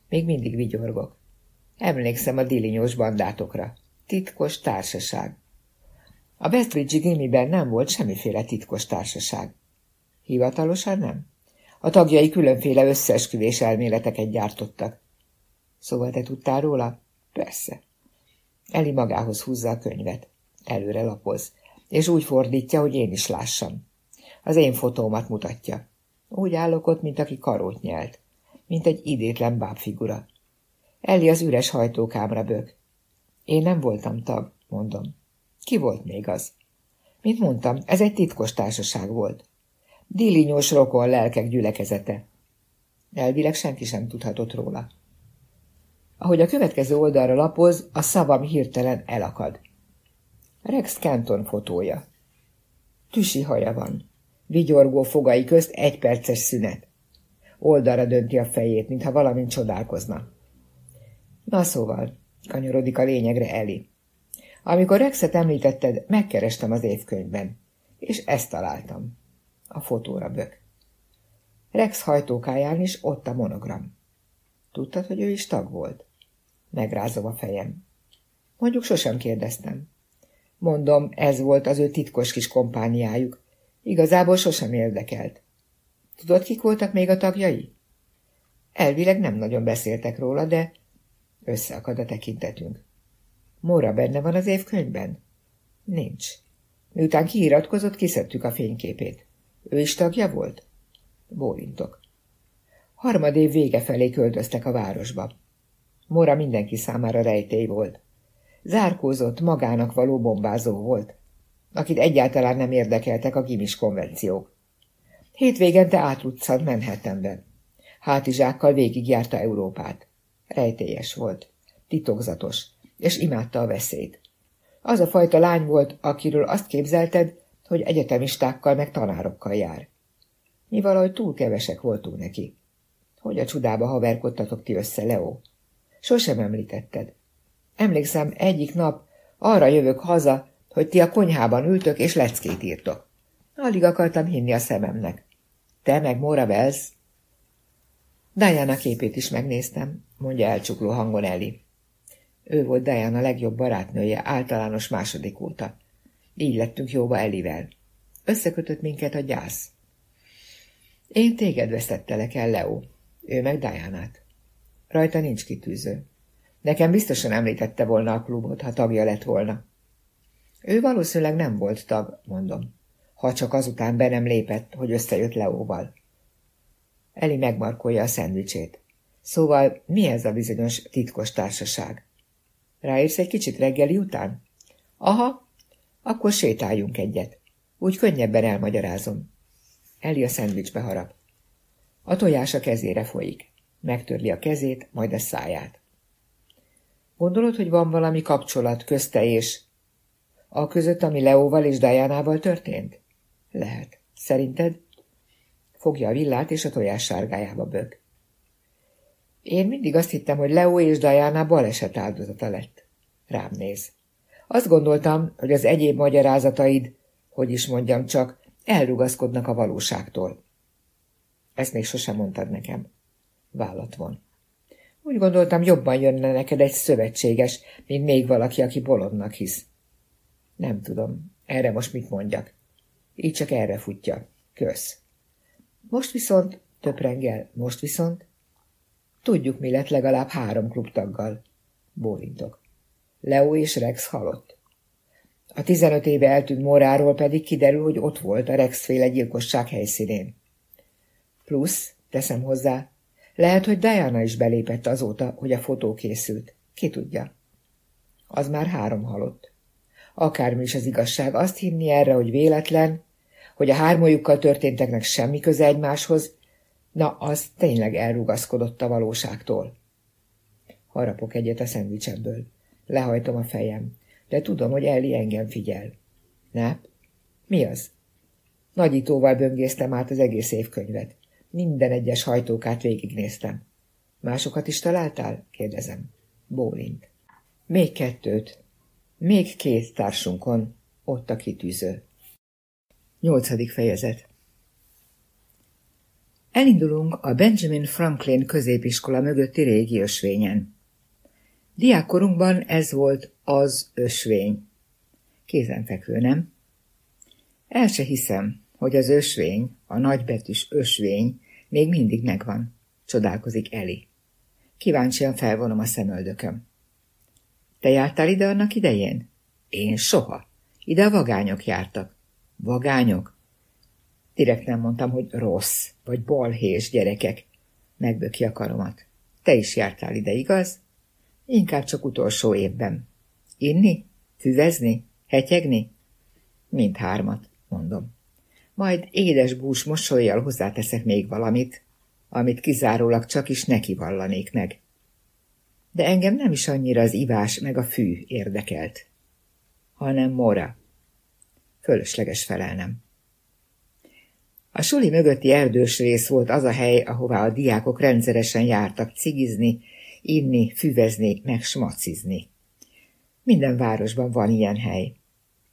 Még mindig vigyorgok. Emlékszem a dilinyós bandátokra. Titkos társaság. A Westbridge gimiben nem volt semmiféle titkos társaság. Hivatalosan nem. A tagjai különféle összeesküvés elméleteket gyártottak. Szóval te tudtál róla? Persze. Eli magához húzza a könyvet. Előre lapoz, és úgy fordítja, hogy én is lássam. Az én fotómat mutatja. Úgy állok ott, mint aki karót nyelt. Mint egy idétlen bábfigura. Eli az üres hajtókámra bök. Én nem voltam tag, mondom. Ki volt még az? Mint mondtam, ez egy titkos társaság volt. Dilinyós rokon lelkek gyülekezete. Elvileg senki sem tudhatott róla. Ahogy a következő oldalra lapoz, a szavam hirtelen elakad. Rex Canton fotója. Tüsi haja van. Vigyorgó fogai közt egy perces szünet. Oldalra dönti a fejét, mintha valamint csodálkozna. Na szóval, kanyarodik a lényegre Eli. Amikor Rexet említetted, megkerestem az évkönyvben, és ezt találtam. A fotóra bök. Rex hajtókáján is ott a monogram. Tudtad, hogy ő is tag volt? Megrázom a fejem. Mondjuk sosem kérdeztem. Mondom, ez volt az ő titkos kis kompániájuk. Igazából sosem érdekelt. Tudod, kik voltak még a tagjai? Elvileg nem nagyon beszéltek róla, de összeakad a tekintetünk. Móra benne van az évkönyvben? Nincs. Miután kiiratkozott, kiszedtük a fényképét. Ő is tagja volt? Bólintok. Harmadév vége felé költöztek a városba. Mora mindenki számára rejtély volt. Zárkózott, magának való bombázó volt, akit egyáltalán nem érdekeltek a gimis konvenciók. Hétvégente átruccant Manhattanbe. Hátizsákkal végigjárta Európát. Rejtélyes volt, titokzatos, és imádta a veszélyt. Az a fajta lány volt, akiről azt képzelted, hogy egyetemistákkal meg tanárokkal jár. Mi valahogy túl kevesek voltunk neki. Hogy a csudába haverkodtatok ti össze, Leo? Sosem említetted. Emlékszem, egyik nap arra jövök haza, hogy ti a konyhában ültök és leckét írtok. Alig akartam hinni a szememnek. Te meg Mora Wells? Diana képét is megnéztem, mondja elcsukló hangon Eli. Ő volt Diana legjobb barátnője általános második óta. Így lettünk jóba Elivel. Összekötött minket a gyász. Én téged vesztettelek el, Leo. Ő meg Dianát. Rajta nincs kitűző. Nekem biztosan említette volna a klubot, ha tagja lett volna. Ő valószínűleg nem volt tag, mondom, ha csak azután be nem lépett, hogy összejött Leóval. Eli megmarkolja a szendvicsét. Szóval mi ez a bizonyos titkos társaság? Ráérsz egy kicsit reggeli után? Aha, akkor sétáljunk egyet. Úgy könnyebben elmagyarázom. Eli a szendvicsbe harap. A tojás a kezére folyik. Megtörli a kezét, majd a száját. Gondolod, hogy van valami kapcsolat közte és... A között, ami Leóval és Diánával történt? Lehet. Szerinted? Fogja a villát, és a tojás sárgájába bög. Én mindig azt hittem, hogy Leo és Diana baleset áldozata lett. Rám néz. Azt gondoltam, hogy az egyéb magyarázataid, hogy is mondjam csak, elrugaszkodnak a valóságtól. Ezt még sosem mondtad nekem. Vállat von. Úgy gondoltam, jobban jönne neked egy szövetséges, mint még valaki, aki bolondnak hisz. Nem tudom, erre most mit mondjak. Így csak erre futja. Kösz. Most viszont, töprengel, most viszont, tudjuk, mi lett legalább három klubtaggal. Bólintok. Leo és Rex halott. A tizenöt éve eltűnt Moráról pedig kiderül, hogy ott volt a Rex-féle gyilkosság helyszínén. Plusz, teszem hozzá, lehet, hogy Diana is belépett azóta, hogy a fotó készült. Ki tudja. Az már három halott. Akármi is az igazság, azt hinni erre, hogy véletlen, hogy a hármójukkal történteknek semmi köze egymáshoz, na, az tényleg elrugaszkodott a valóságtól. Harapok egyet a szendvicsemből. Lehajtom a fejem, de tudom, hogy Elli engem figyel. Ne? Mi az? Nagyítóval böngésztem át az egész évkönyvet. Minden egyes hajtókát végignéztem. Másokat is találtál? kérdezem. Bólint. Még kettőt. Még két társunkon. Ott a kitűző. Nyolcadik fejezet Elindulunk a Benjamin Franklin középiskola mögötti régi ösvényen. Diákkorunkban ez volt az ösvény. Kézenfekvő, nem? El se hiszem, hogy az ösvény, a nagybetűs ösvény még mindig megvan, csodálkozik Eli. Kíváncsian felvonom a szemöldököm. Te jártál ide annak idején? Én soha. Ide a vagányok jártak. Vagányok? Direkt nem mondtam, hogy rossz, vagy balhés gyerekek. Megböki a karomat. Te is jártál ide, igaz? Inkább csak utolsó évben. Inni? Füvezni? Hetyegni? Mindhármat, mondom. Majd édes bús mosolyjal hozzáteszek még valamit, amit kizárólag csak is neki vallanék meg. De engem nem is annyira az ivás meg a fű érdekelt, hanem Mora. Fölösleges felelnem. A suli mögötti erdős rész volt az a hely, ahová a diákok rendszeresen jártak cigizni, inni, füvezni, meg smacizni. Minden városban van ilyen hely.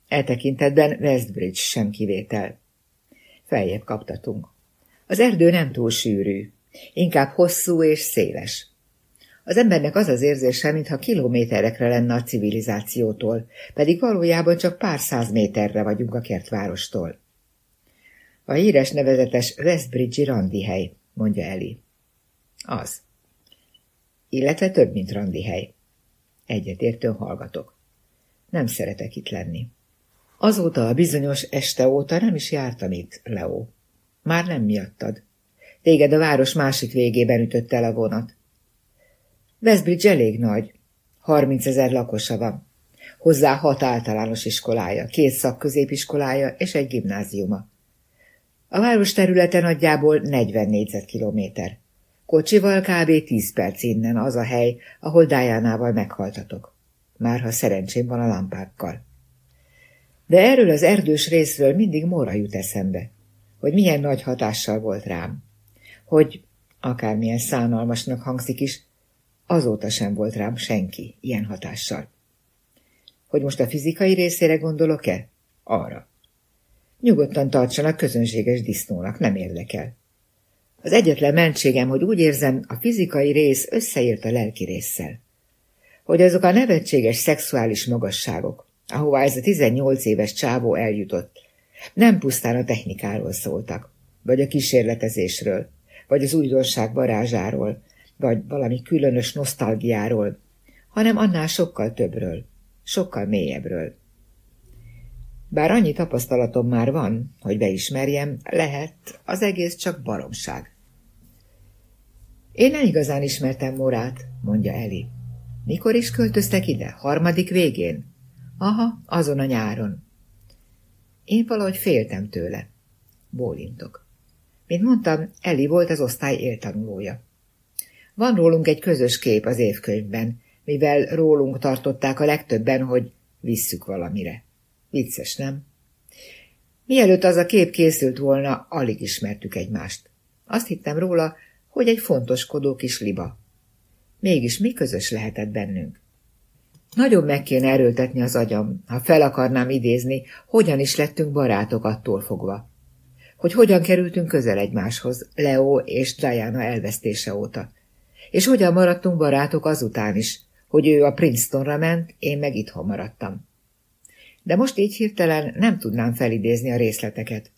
E Westbridge sem kivétel. Feljebb kaptatunk. Az erdő nem túl sűrű, inkább hosszú és széles. Az embernek az az érzése, mintha kilométerekre lenne a civilizációtól, pedig valójában csak pár száz méterre vagyunk a kertvárostól. A híres nevezetes Westbridge-i randi hely, mondja Eli. Az. Illetve több, mint randi hely. Egyetértően hallgatok. Nem szeretek itt lenni. Azóta a bizonyos este óta nem is jártam itt, Leo. Már nem miattad. Téged a város másik végében ütött el a vonat. Westbridge elég nagy. Harminc ezer lakosa van. Hozzá hat általános iskolája, két szakközépiskolája és egy gimnáziuma. A város területe nagyjából 40 négyzetkilométer. Kocsival kb. 10 perc innen az a hely, ahol Diánával meghaltatok. Már ha szerencsém van a lampákkal. De erről az erdős részről mindig Móra jut eszembe. hogy milyen nagy hatással volt rám. Hogy, akármilyen szánalmasnak hangzik is, azóta sem volt rám senki ilyen hatással. Hogy most a fizikai részére gondolok-e? Arra. Nyugodtan tartsanak közönséges disznónak, nem érdekel. Az egyetlen mentségem, hogy úgy érzem, a fizikai rész összeért a lelki résszel. Hogy azok a nevetséges szexuális magasságok, ahová ez a 18 éves csávó eljutott, nem pusztán a technikáról szóltak, vagy a kísérletezésről, vagy az újdonság varázsáról, vagy valami különös nosztalgiáról, hanem annál sokkal többről, sokkal mélyebbről. Bár annyi tapasztalatom már van, hogy beismerjem, lehet, az egész csak baromság. Én nem igazán ismertem Morát, mondja Eli. Mikor is költöztek ide? Harmadik végén? Aha, azon a nyáron. Én valahogy féltem tőle. Bólintok. Mint mondtam, Eli volt az osztály éltanulója. Van rólunk egy közös kép az évkönyvben, mivel rólunk tartották a legtöbben, hogy visszük valamire. Vicces, nem? Mielőtt az a kép készült volna, alig ismertük egymást. Azt hittem róla, hogy egy fontoskodó kis liba. Mégis mi közös lehetett bennünk? Nagyon meg kéne erőltetni az agyam, ha fel akarnám idézni, hogyan is lettünk barátok attól fogva. Hogy hogyan kerültünk közel egymáshoz, Leo és Diana elvesztése óta. És hogyan maradtunk barátok azután is, hogy ő a Princetonra ment, én meg itthon maradtam. De most így hirtelen nem tudnám felidézni a részleteket,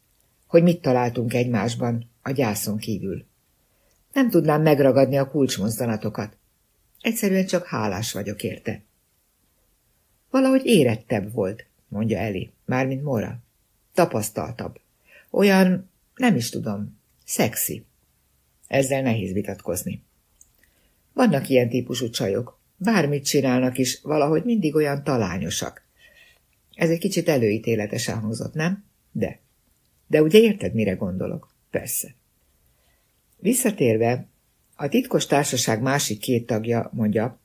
hogy mit találtunk egymásban, a gyászon kívül. Nem tudnám megragadni a kulcsmozzanatokat. Egyszerűen csak hálás vagyok érte. Valahogy érettebb volt, mondja Eli, mármint Mora. Tapasztaltabb. Olyan, nem is tudom, szexi. Ezzel nehéz vitatkozni. Vannak ilyen típusú csajok. Bármit csinálnak is, valahogy mindig olyan talányosak. Ez egy kicsit előítéletesen hangzott, nem? De. De ugye érted, mire gondolok? Persze. Visszatérve, a titkos társaság másik két tagja, mondja,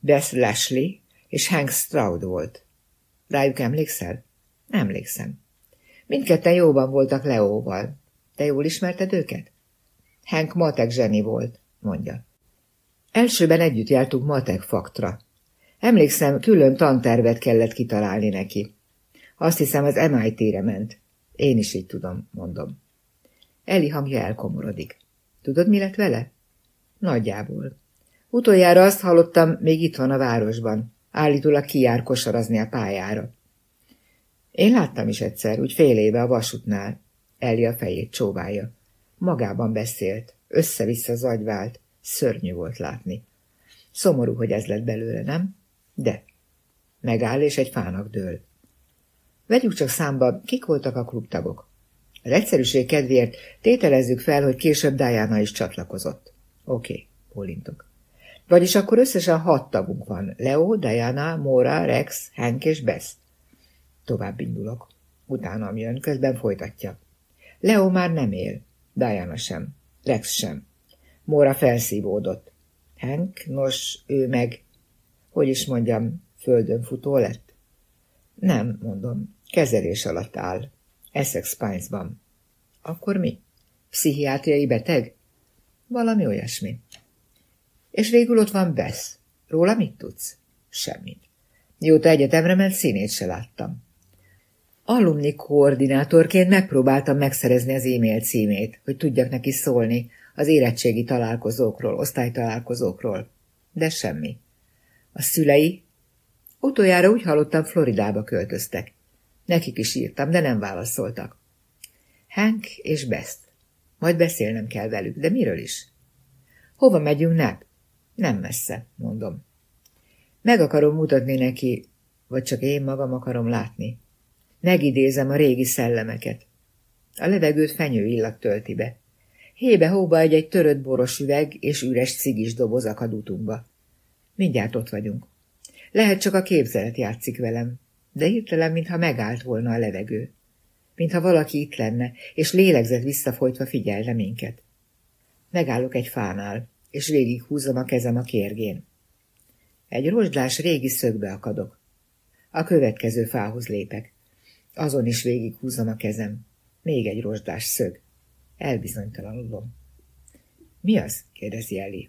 Beth Lashley és Hank Stroud volt. Rájuk emlékszel? Emlékszem. Mindketten jóban voltak Leóval. Te jól ismerted őket? Hank matek zseni volt, mondja. Elsőben együtt jártunk matek faktra. Emlékszem, külön tantervet kellett kitalálni neki. Azt hiszem, az MIT-re ment. Én is így tudom, mondom. Eli hangja elkomorodik. Tudod, mi lett vele? Nagyjából. Utoljára azt hallottam, még itt van a városban. Állítólag kijár kosarazni a pályára. Én láttam is egyszer, úgy fél éve a vasútnál. Eli a fejét csóválja. Magában beszélt, össze-vissza zagyvált, szörnyű volt látni. Szomorú, hogy ez lett belőle, nem? De. Megáll és egy fának dől. Vegyük csak számba, kik voltak a klubtagok. Az egyszerűség kedvéért tételezzük fel, hogy később Diana is csatlakozott. Oké, okay, pólintok. Vagyis akkor összesen hat tagunk van. Leo, Diana, Mora, Rex, Hank és Bess. Tovább indulok. Utána jön, közben folytatja. Leo már nem él. Diana sem. Rex sem. Mora felszívódott. Hank, nos, ő meg, hogy is mondjam, földön futó lett? Nem, mondom, kezelés alatt áll. Essex Pines-ban. Akkor mi? Pszichiátriai beteg? Valami olyasmi. És végül ott van Bess. Róla mit tudsz? Semmit. Mióta egyetemre ment, színét se láttam. Alumni koordinátorként megpróbáltam megszerezni az e-mail címét, hogy tudjak neki szólni az érettségi találkozókról, osztálytalálkozókról. De semmi. A szülei? Utoljára úgy hallottam, Floridába költöztek. Nekik is írtam, de nem válaszoltak. Hank és Best. Majd beszélnem kell velük, de miről is? Hova megyünk, Nap? Nem messze, mondom. Meg akarom mutatni neki, vagy csak én magam akarom látni. Megidézem a régi szellemeket. A levegőt fenyő illat tölti be. Hébe-hóba egy-egy törött boros üveg és üres cigis doboz akad utunkba. Mindjárt ott vagyunk. Lehet csak a képzelet játszik velem, de hirtelen, mintha megállt volna a levegő. Mintha valaki itt lenne, és lélegzett visszafolytva figyelne minket. Megállok egy fánál, és végighúzom a kezem a kérgén. Egy rozsdás régi szögbe akadok. A következő fához lépek. Azon is végighúzom a kezem. Még egy rozsdás szög. Elbizonytalanulom. Mi az? kérdezi Eli.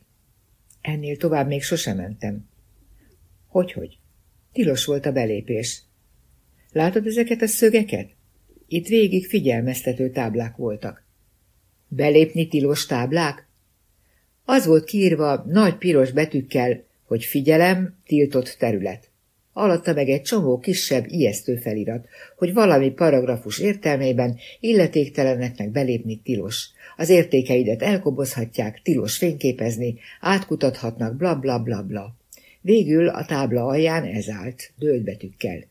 Ennél tovább még sosem mentem. Hogy-hogy? Tilos volt a belépés. Látod ezeket a szögeket? Itt végig figyelmeztető táblák voltak. Belépni tilos táblák? Az volt kiírva nagy piros betűkkel, hogy figyelem, tiltott terület. Alatta meg egy csomó kisebb, ijesztő felirat, hogy valami paragrafus értelmében illetékteleneknek belépni tilos. Az értékeidet elkobozhatják, tilos fényképezni, átkutathatnak, bla bla bla bla. Végül a tábla alján ez állt, dőltbetűkkel.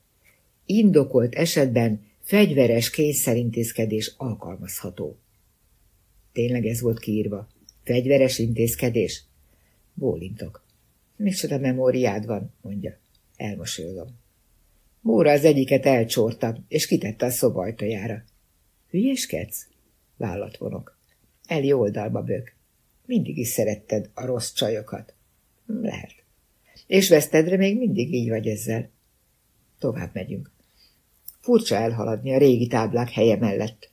Indokolt esetben fegyveres kényszerintézkedés alkalmazható. Tényleg ez volt kiírva. Fegyveres intézkedés? Bólintok. Micsoda memóriád van, mondja. Elmosolyodom. Móra az egyiket elcsorta, és kitette a szoba ajtajára. Hülyeskedsz? Vállat vonok. Eli oldalba bök. Mindig is szeretted a rossz csajokat. Lehet. És vesztedre még mindig így vagy ezzel. Tovább megyünk. Furcsa elhaladni a régi táblák helye mellett.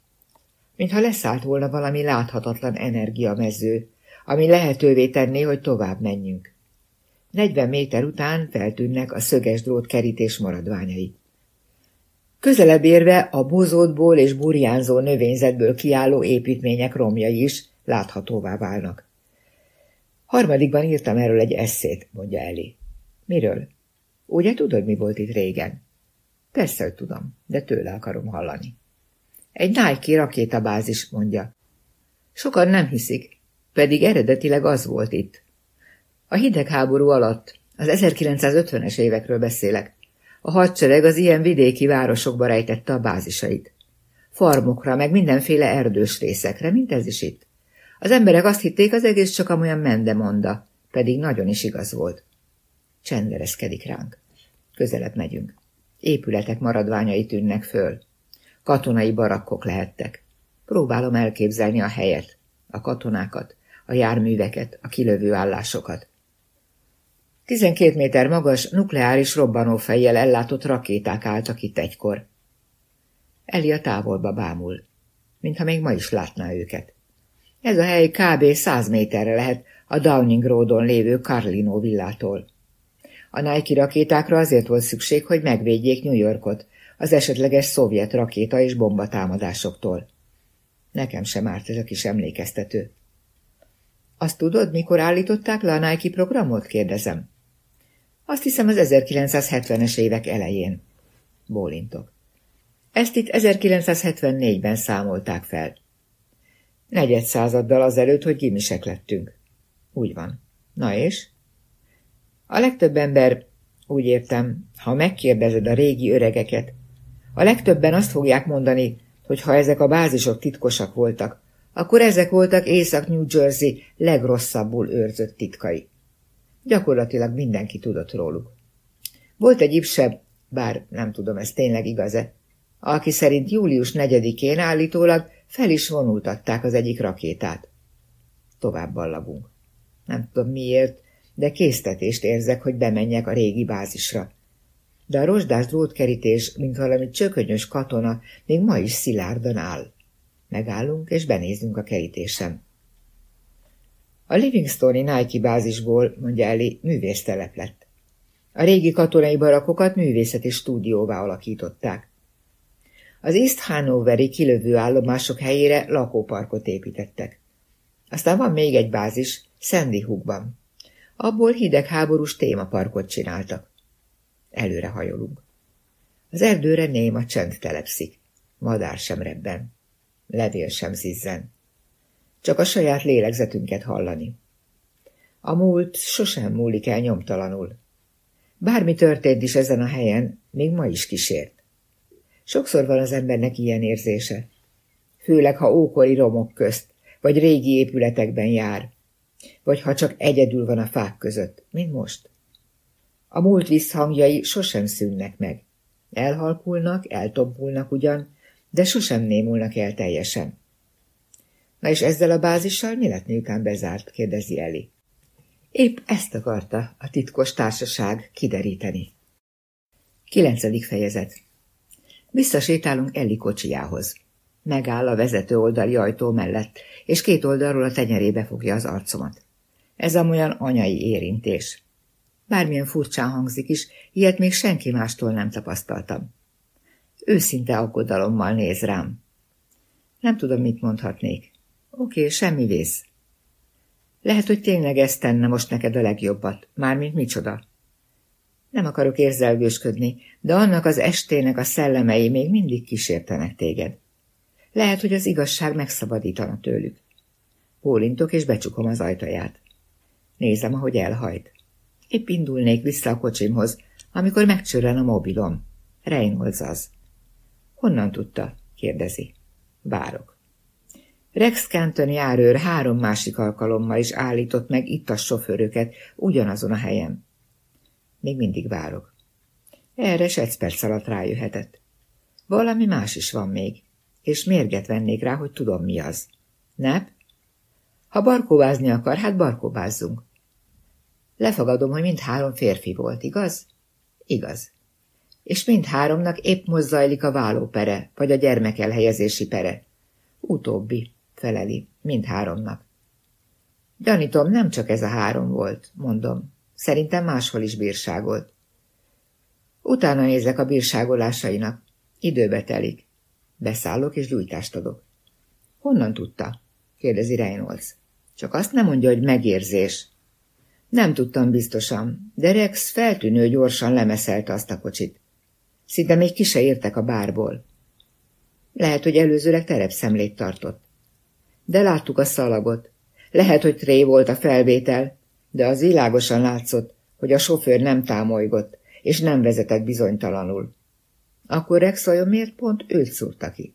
Mintha leszállt volna valami láthatatlan energiamező, ami lehetővé tenné, hogy tovább menjünk. Negyven méter után feltűnnek a szöges drót kerítés maradványai. Közelebb érve a bozótból és burjánzó növényzetből kiálló építmények romjai is láthatóvá válnak. Harmadikban írtam erről egy eszét, mondja Eli. Miről? Ugye tudod, mi volt itt régen? Persze, hogy tudom, de tőle akarom hallani. Egy Nike rakétabázis, mondja. Sokan nem hiszik, pedig eredetileg az volt itt. A hidegháború alatt, az 1950-es évekről beszélek, a hadsereg az ilyen vidéki városokba rejtette a bázisait. Farmokra, meg mindenféle erdős részekre, mint ez is itt. Az emberek azt hitték, az egész csak amolyan mendemonda, pedig nagyon is igaz volt. Csendereszkedik ránk. Közelebb megyünk. Épületek maradványai tűnnek föl. Katonai barakkok lehettek. Próbálom elképzelni a helyet, a katonákat, a járműveket, a kilövő állásokat. Tizenkét méter magas, nukleáris robbanófejjel ellátott rakéták álltak itt egykor. Eli a távolba bámul, mintha még ma is látná őket. Ez a hely kb. száz méterre lehet a Downing Roadon lévő Carlino villától. A Nike rakétákra azért volt szükség, hogy megvédjék New Yorkot az esetleges szovjet rakéta és bombatámadásoktól. Nekem sem árt ez a kis emlékeztető. Azt tudod, mikor állították le a Nike programot? kérdezem. Azt hiszem az 1970-es évek elején. Bólintok. Ezt itt 1974-ben számolták fel. Negyed századdal azelőtt, hogy gimisek lettünk. Úgy van. Na és? A legtöbb ember, úgy értem, ha megkérdezed a régi öregeket, a legtöbben azt fogják mondani, hogy ha ezek a bázisok titkosak voltak, akkor ezek voltak Észak-New Jersey legrosszabbul őrzött titkai. Gyakorlatilag mindenki tudott róluk. Volt egy ibsebb, bár nem tudom, ez tényleg igaz-e, aki szerint július 4-én állítólag fel is vonultatták az egyik rakétát. Tovább ballagunk. Nem tudom miért, de késztetést érzek, hogy bemenjek a régi bázisra. De a rozsdás drótkerítés, mint valami csökönyös katona, még ma is szilárdan áll. Megállunk, és benézünk a kerítésen. A Livingstoni Nike bázisból, mondja Eli, művésztelep lett. A régi katonai barakokat művészeti stúdióvá alakították. Az East Hanoveri kilövő állomások helyére lakóparkot építettek. Aztán van még egy bázis, Sandy Hookban. Abból hidegháborús témaparkot csináltak. Előre hajolunk. Az erdőre néma csend telepszik. Madár sem rebben. Levél sem zizzen. Csak a saját lélegzetünket hallani. A múlt sosem múlik el nyomtalanul. Bármi történt is ezen a helyen, még ma is kísért. Sokszor van az embernek ilyen érzése. Főleg, ha ókori romok közt, vagy régi épületekben jár, vagy ha csak egyedül van a fák között, mint most. A múlt visszhangjai sosem szűnnek meg. Elhalkulnak, eltompulnak ugyan, de sosem némulnak el teljesen. Na és ezzel a bázissal mi lett miután bezárt? kérdezi Eli. Épp ezt akarta a titkos társaság kideríteni. Kilencedik fejezet Visszasétálunk Elli kocsijához. Megáll a vezető oldali ajtó mellett, és két oldalról a tenyerébe fogja az arcomat. Ez amolyan anyai érintés. Bármilyen furcsán hangzik is, ilyet még senki mástól nem tapasztaltam. Őszinte aggodalommal néz rám. Nem tudom, mit mondhatnék. Oké, semmi vész. Lehet, hogy tényleg ezt tenne most neked a legjobbat, mármint micsoda. Nem akarok érzelgősködni, de annak az estének a szellemei még mindig kísértenek téged. Lehet, hogy az igazság megszabadítana tőlük. Pólintok és becsukom az ajtaját. Nézem, ahogy elhajt. Épp indulnék vissza a kocsimhoz, amikor megcsörren a mobilom. Reynolds az. Honnan tudta? kérdezi. Várok. Rex Canton járőr három másik alkalommal is állított meg itt a sofőröket ugyanazon a helyen. Még mindig várok. Erre egy perc alatt rájöhetett. Valami más is van még, és mérget vennék rá, hogy tudom mi az. Nep? Ha barkóvázni akar, hát barkóvázzunk. Lefogadom, hogy mind három férfi volt, igaz? Igaz. És mind háromnak épp most zajlik a vállópere, vagy a gyermekelhelyezési pere. Utóbbi, feleli, mind háromnak. Gyanítom, nem csak ez a három volt, mondom. Szerintem máshol is bírságolt. Utána nézek a bírságolásainak. Időbe telik. Beszállok és gyújtást adok. Honnan tudta? kérdezi Reynolds. Csak azt nem mondja, hogy megérzés. Nem tudtam biztosan, de Rex feltűnő gyorsan lemeszelte azt a kocsit. Szinte még ki se értek a bárból. Lehet, hogy előzőleg terepszemlét tartott. De láttuk a szalagot. Lehet, hogy Tré volt a felvétel, de az világosan látszott, hogy a sofőr nem támolygott, és nem vezetett bizonytalanul. Akkor Rex vajon miért pont őt szúrta ki?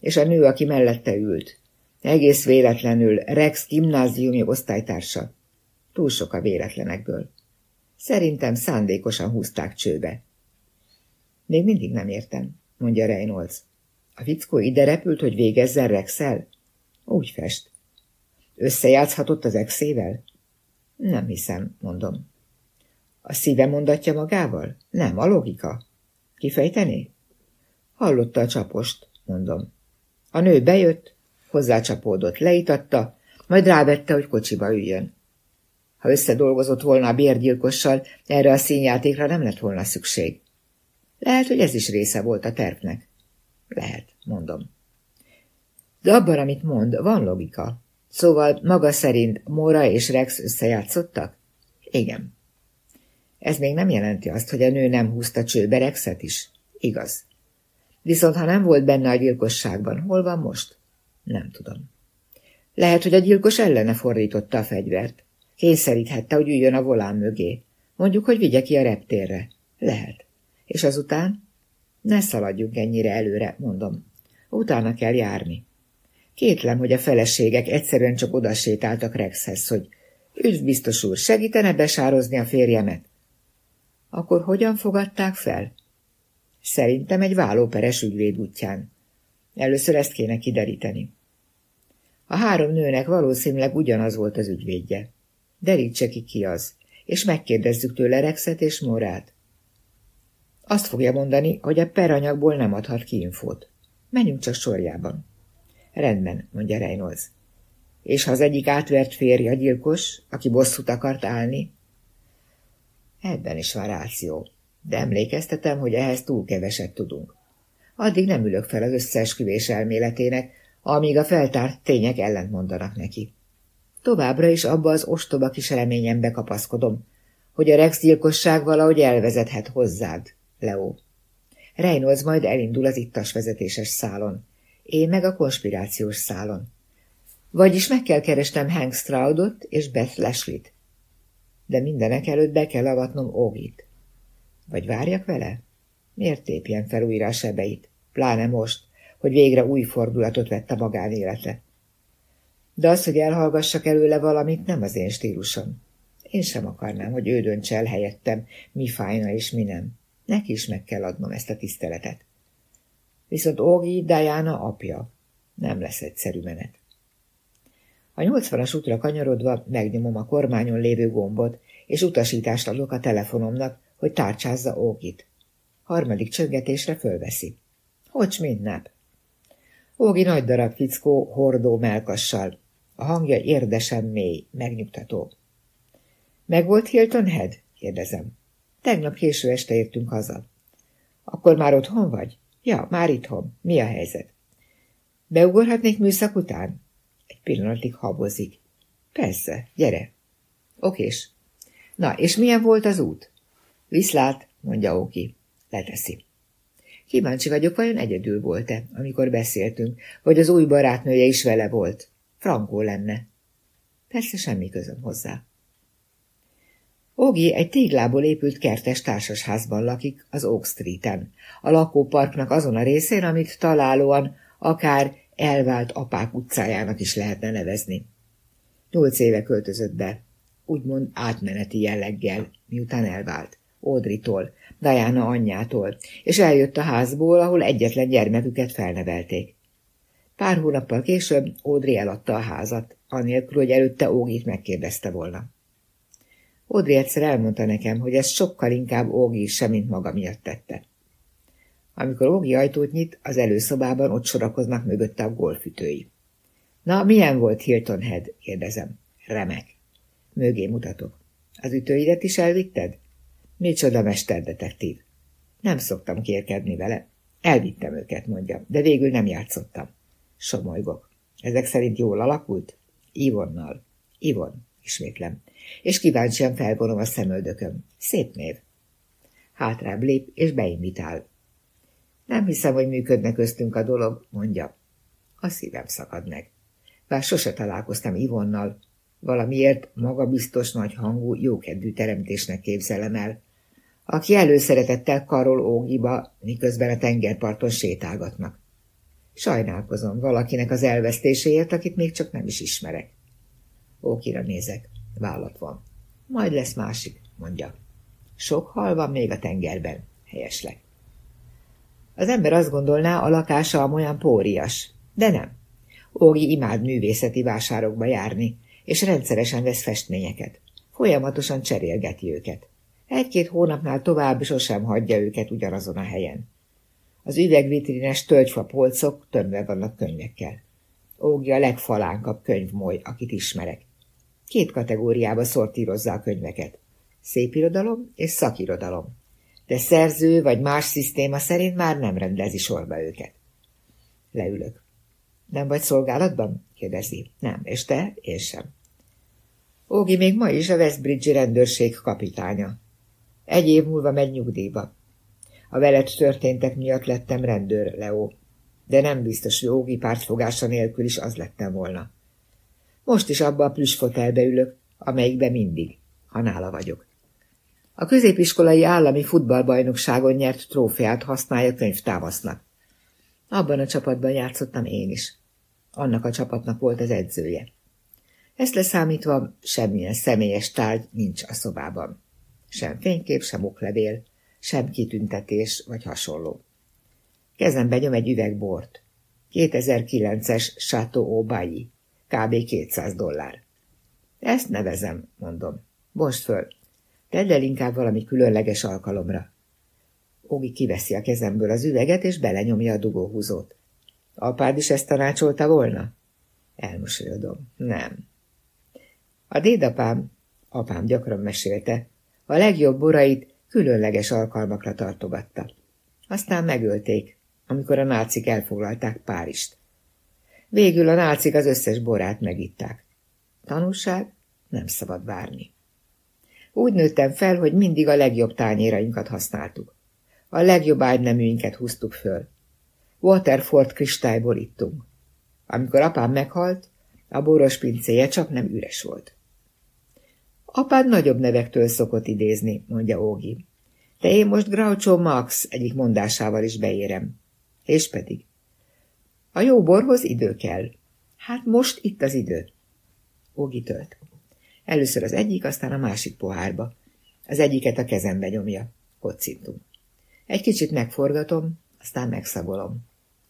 És a nő, aki mellette ült. Egész véletlenül Rex gimnáziumi osztálytársa. Túl sok a véletlenekből. Szerintem szándékosan húzták csőbe. Még mindig nem értem, mondja Reynolds. A fickó ide repült, hogy végezzen Rexel? Úgy fest. Összejátszhatott az exével? Nem hiszem, mondom. A szíve mondatja magával? Nem, a logika. Kifejteni? Hallotta a csapost, mondom. A nő bejött, hozzácsapódott, leitatta, majd rávette, hogy kocsiba üljön. Ha összedolgozott volna a bérgyilkossal, erre a színjátékra nem lett volna szükség. Lehet, hogy ez is része volt a tervnek. Lehet, mondom. De abban, amit mond, van logika. Szóval maga szerint Mora és Rex összejátszottak? Igen. Ez még nem jelenti azt, hogy a nő nem húzta csőbe Rexet is. Igaz. Viszont ha nem volt benne a gyilkosságban, hol van most? Nem tudom. Lehet, hogy a gyilkos ellene fordította a fegyvert. Kényszeríthette, hogy üljön a volán mögé. Mondjuk, hogy vigye ki a reptérre. Lehet. És azután? Ne szaladjunk ennyire előre, mondom. Utána kell járni. Kétlem, hogy a feleségek egyszerűen csak odasétáltak Rexhez, hogy üdv biztos úr, segítene besározni a férjemet. Akkor hogyan fogadták fel? Szerintem egy vállóperes ügyvéd útján. Először ezt kéne kideríteni. A három nőnek valószínűleg ugyanaz volt az ügyvédje. Derítse ki ki az, és megkérdezzük tőle Rexet és Morát. Azt fogja mondani, hogy a peranyagból nem adhat ki infót. Menjünk csak sorjában. Rendben, mondja Reynolds. És ha az egyik átvert férje gyilkos, aki bosszút akart állni? Ebben is van ráció, de emlékeztetem, hogy ehhez túl keveset tudunk. Addig nem ülök fel az összeesküvés elméletének, amíg a feltárt tények ellent mondanak neki. Továbbra is abba az ostoba kis reményembe kapaszkodom, hogy a Rex gyilkosság valahogy elvezethet hozzád, Leo. Reynolds majd elindul az ittas vezetéses szálon, én meg a konspirációs szálon. Vagyis meg kell keresnem Hank Stroudot és Beth Leslie-t. De mindenek előtt be kell avatnom Ógit. Vagy várjak vele? Miért tépjen fel újra a sebeit? Pláne most, hogy végre új fordulatot vett a magánélete. De az, hogy elhallgassak előle valamit, nem az én stílusom. Én sem akarnám, hogy ő döntse el helyettem, mi fájna és mi nem. Neki is meg kell adnom ezt a tiszteletet. Viszont Ógi Diana apja. Nem lesz egyszerű menet. A nyolcvanas útra kanyarodva megnyomom a kormányon lévő gombot, és utasítást adok a telefonomnak, hogy tárcsázza Ógit. Harmadik csöngetésre fölveszi. Hogy mint nap? Ógi nagy darab fickó, hordó melkassal. A hangja érdesen mély, megnyugtató. Meg volt Hilton Head? kérdezem. Tegnap késő este értünk haza. Akkor már otthon vagy? Ja, már itthon. Mi a helyzet? Beugorhatnék műszak után? Pillanatig habozik. Persze, gyere. Okés. Na, és milyen volt az út? Viszlát, mondja Oki. Leteszi. Kíváncsi vagyok, vajon egyedül volt-e, amikor beszéltünk, vagy az új barátnője is vele volt. Frankó lenne. Persze semmi közöm hozzá. Ogi egy téglából épült kertes társasházban lakik az Oak Street-en, a lakóparknak azon a részén, amit találóan akár elvált apák utcájának is lehetne nevezni. Nyolc éve költözött be, úgymond átmeneti jelleggel, miután elvált. Audrey-tól, Diana anyjától, és eljött a házból, ahol egyetlen gyermeküket felnevelték. Pár hónappal később Audrey eladta a házat, anélkül, hogy előtte Ógit megkérdezte volna. Audrey egyszer elmondta nekem, hogy ez sokkal inkább Ógi is mint maga miatt tette. Amikor Ógi ajtót nyit, az előszobában ott sorakoznak mögötte a golfütői. Na, milyen volt Hilton Head? kérdezem. Remek. Mögé mutatok. Az ütőidet is elvitted? Micsoda mesterdetektív. Nem szoktam kérkedni vele. Elvittem őket, mondja, de végül nem játszottam. Somolygok. Ezek szerint jól alakult? Ivonnal. Ivon, ismétlem. És kíváncsian felvonom a szemöldököm. Szép név. Hátrább lép, és beinvitál. Nem hiszem, hogy működne köztünk a dolog, mondja. A szívem szakad meg. Bár sose találkoztam Ivonnal, valamiért magabiztos nagy hangú, jókedvű teremtésnek képzelem el, aki előszeretettel karol ógiba, miközben a tengerparton sétálgatnak. Sajnálkozom valakinek az elvesztéséért, akit még csak nem is ismerek. Ókira nézek, vállat van. Majd lesz másik, mondja. Sok hal van még a tengerben, helyeslek. Az ember azt gondolná, a lakása olyan pórias, de nem. Ógi imád művészeti vásárokba járni, és rendszeresen vesz festményeket. Folyamatosan cserélgeti őket. Egy-két hónapnál tovább sosem hagyja őket ugyanazon a helyen. Az üvegvitrines tölgyfa polcok tömve vannak könyvekkel. Ógi a legfalánkabb könyvmoly, akit ismerek. Két kategóriába szortírozza a könyveket. Szépirodalom és szakirodalom. De szerző vagy más szisztéma szerint már nem rendezi sorba őket. Leülök. Nem vagy szolgálatban? kérdezi. Nem. És te? Én sem. Ógi még ma is a Westbridge rendőrség kapitánya. Egy év múlva megy nyugdíjba. A veled történtek miatt lettem rendőr, Leo, de nem biztos, hogy Ógi pártfogása nélkül is az lettem volna. Most is abba a plüsfotelbe ülök, amelyikbe mindig, ha nála vagyok. A középiskolai állami futballbajnokságon nyert trófeát használja könyvtámasznak. Abban a csapatban játszottam én is. Annak a csapatnak volt az edzője. Ezt leszámítva semmilyen személyes tárgy nincs a szobában. Sem fénykép, sem oklevél, sem kitüntetés vagy hasonló. Kezembe nyom egy üveg bort. 2009-es Chateau Aubayi, kb. 200 dollár. Ezt nevezem, mondom. Most föl. Tedd el inkább valami különleges alkalomra. Ogi kiveszi a kezemből az üveget, és belenyomja a dugóhúzót. Apád is ezt tanácsolta volna? Elmosolyodom. Nem. A dédapám, apám gyakran mesélte, a legjobb borait különleges alkalmakra tartogatta. Aztán megölték, amikor a nácik elfoglalták Párizst. Végül a nácik az összes borát megitták. Tanulság? Nem szabad várni. Úgy nőttem fel, hogy mindig a legjobb tányérainkat használtuk. A legjobb ágyneműinket húztuk föl. Waterford kristályból ittunk. Amikor apám meghalt, a boros pincéje csak nem üres volt. Apád nagyobb nevektől szokott idézni, mondja Ógi. De én most Groucho Max egyik mondásával is beérem. És pedig. A jó borhoz idő kell. Hát most itt az idő. Ógi tölt. Először az egyik, aztán a másik pohárba. Az egyiket a kezembe nyomja. Kocintunk. Egy kicsit megforgatom, aztán megszagolom.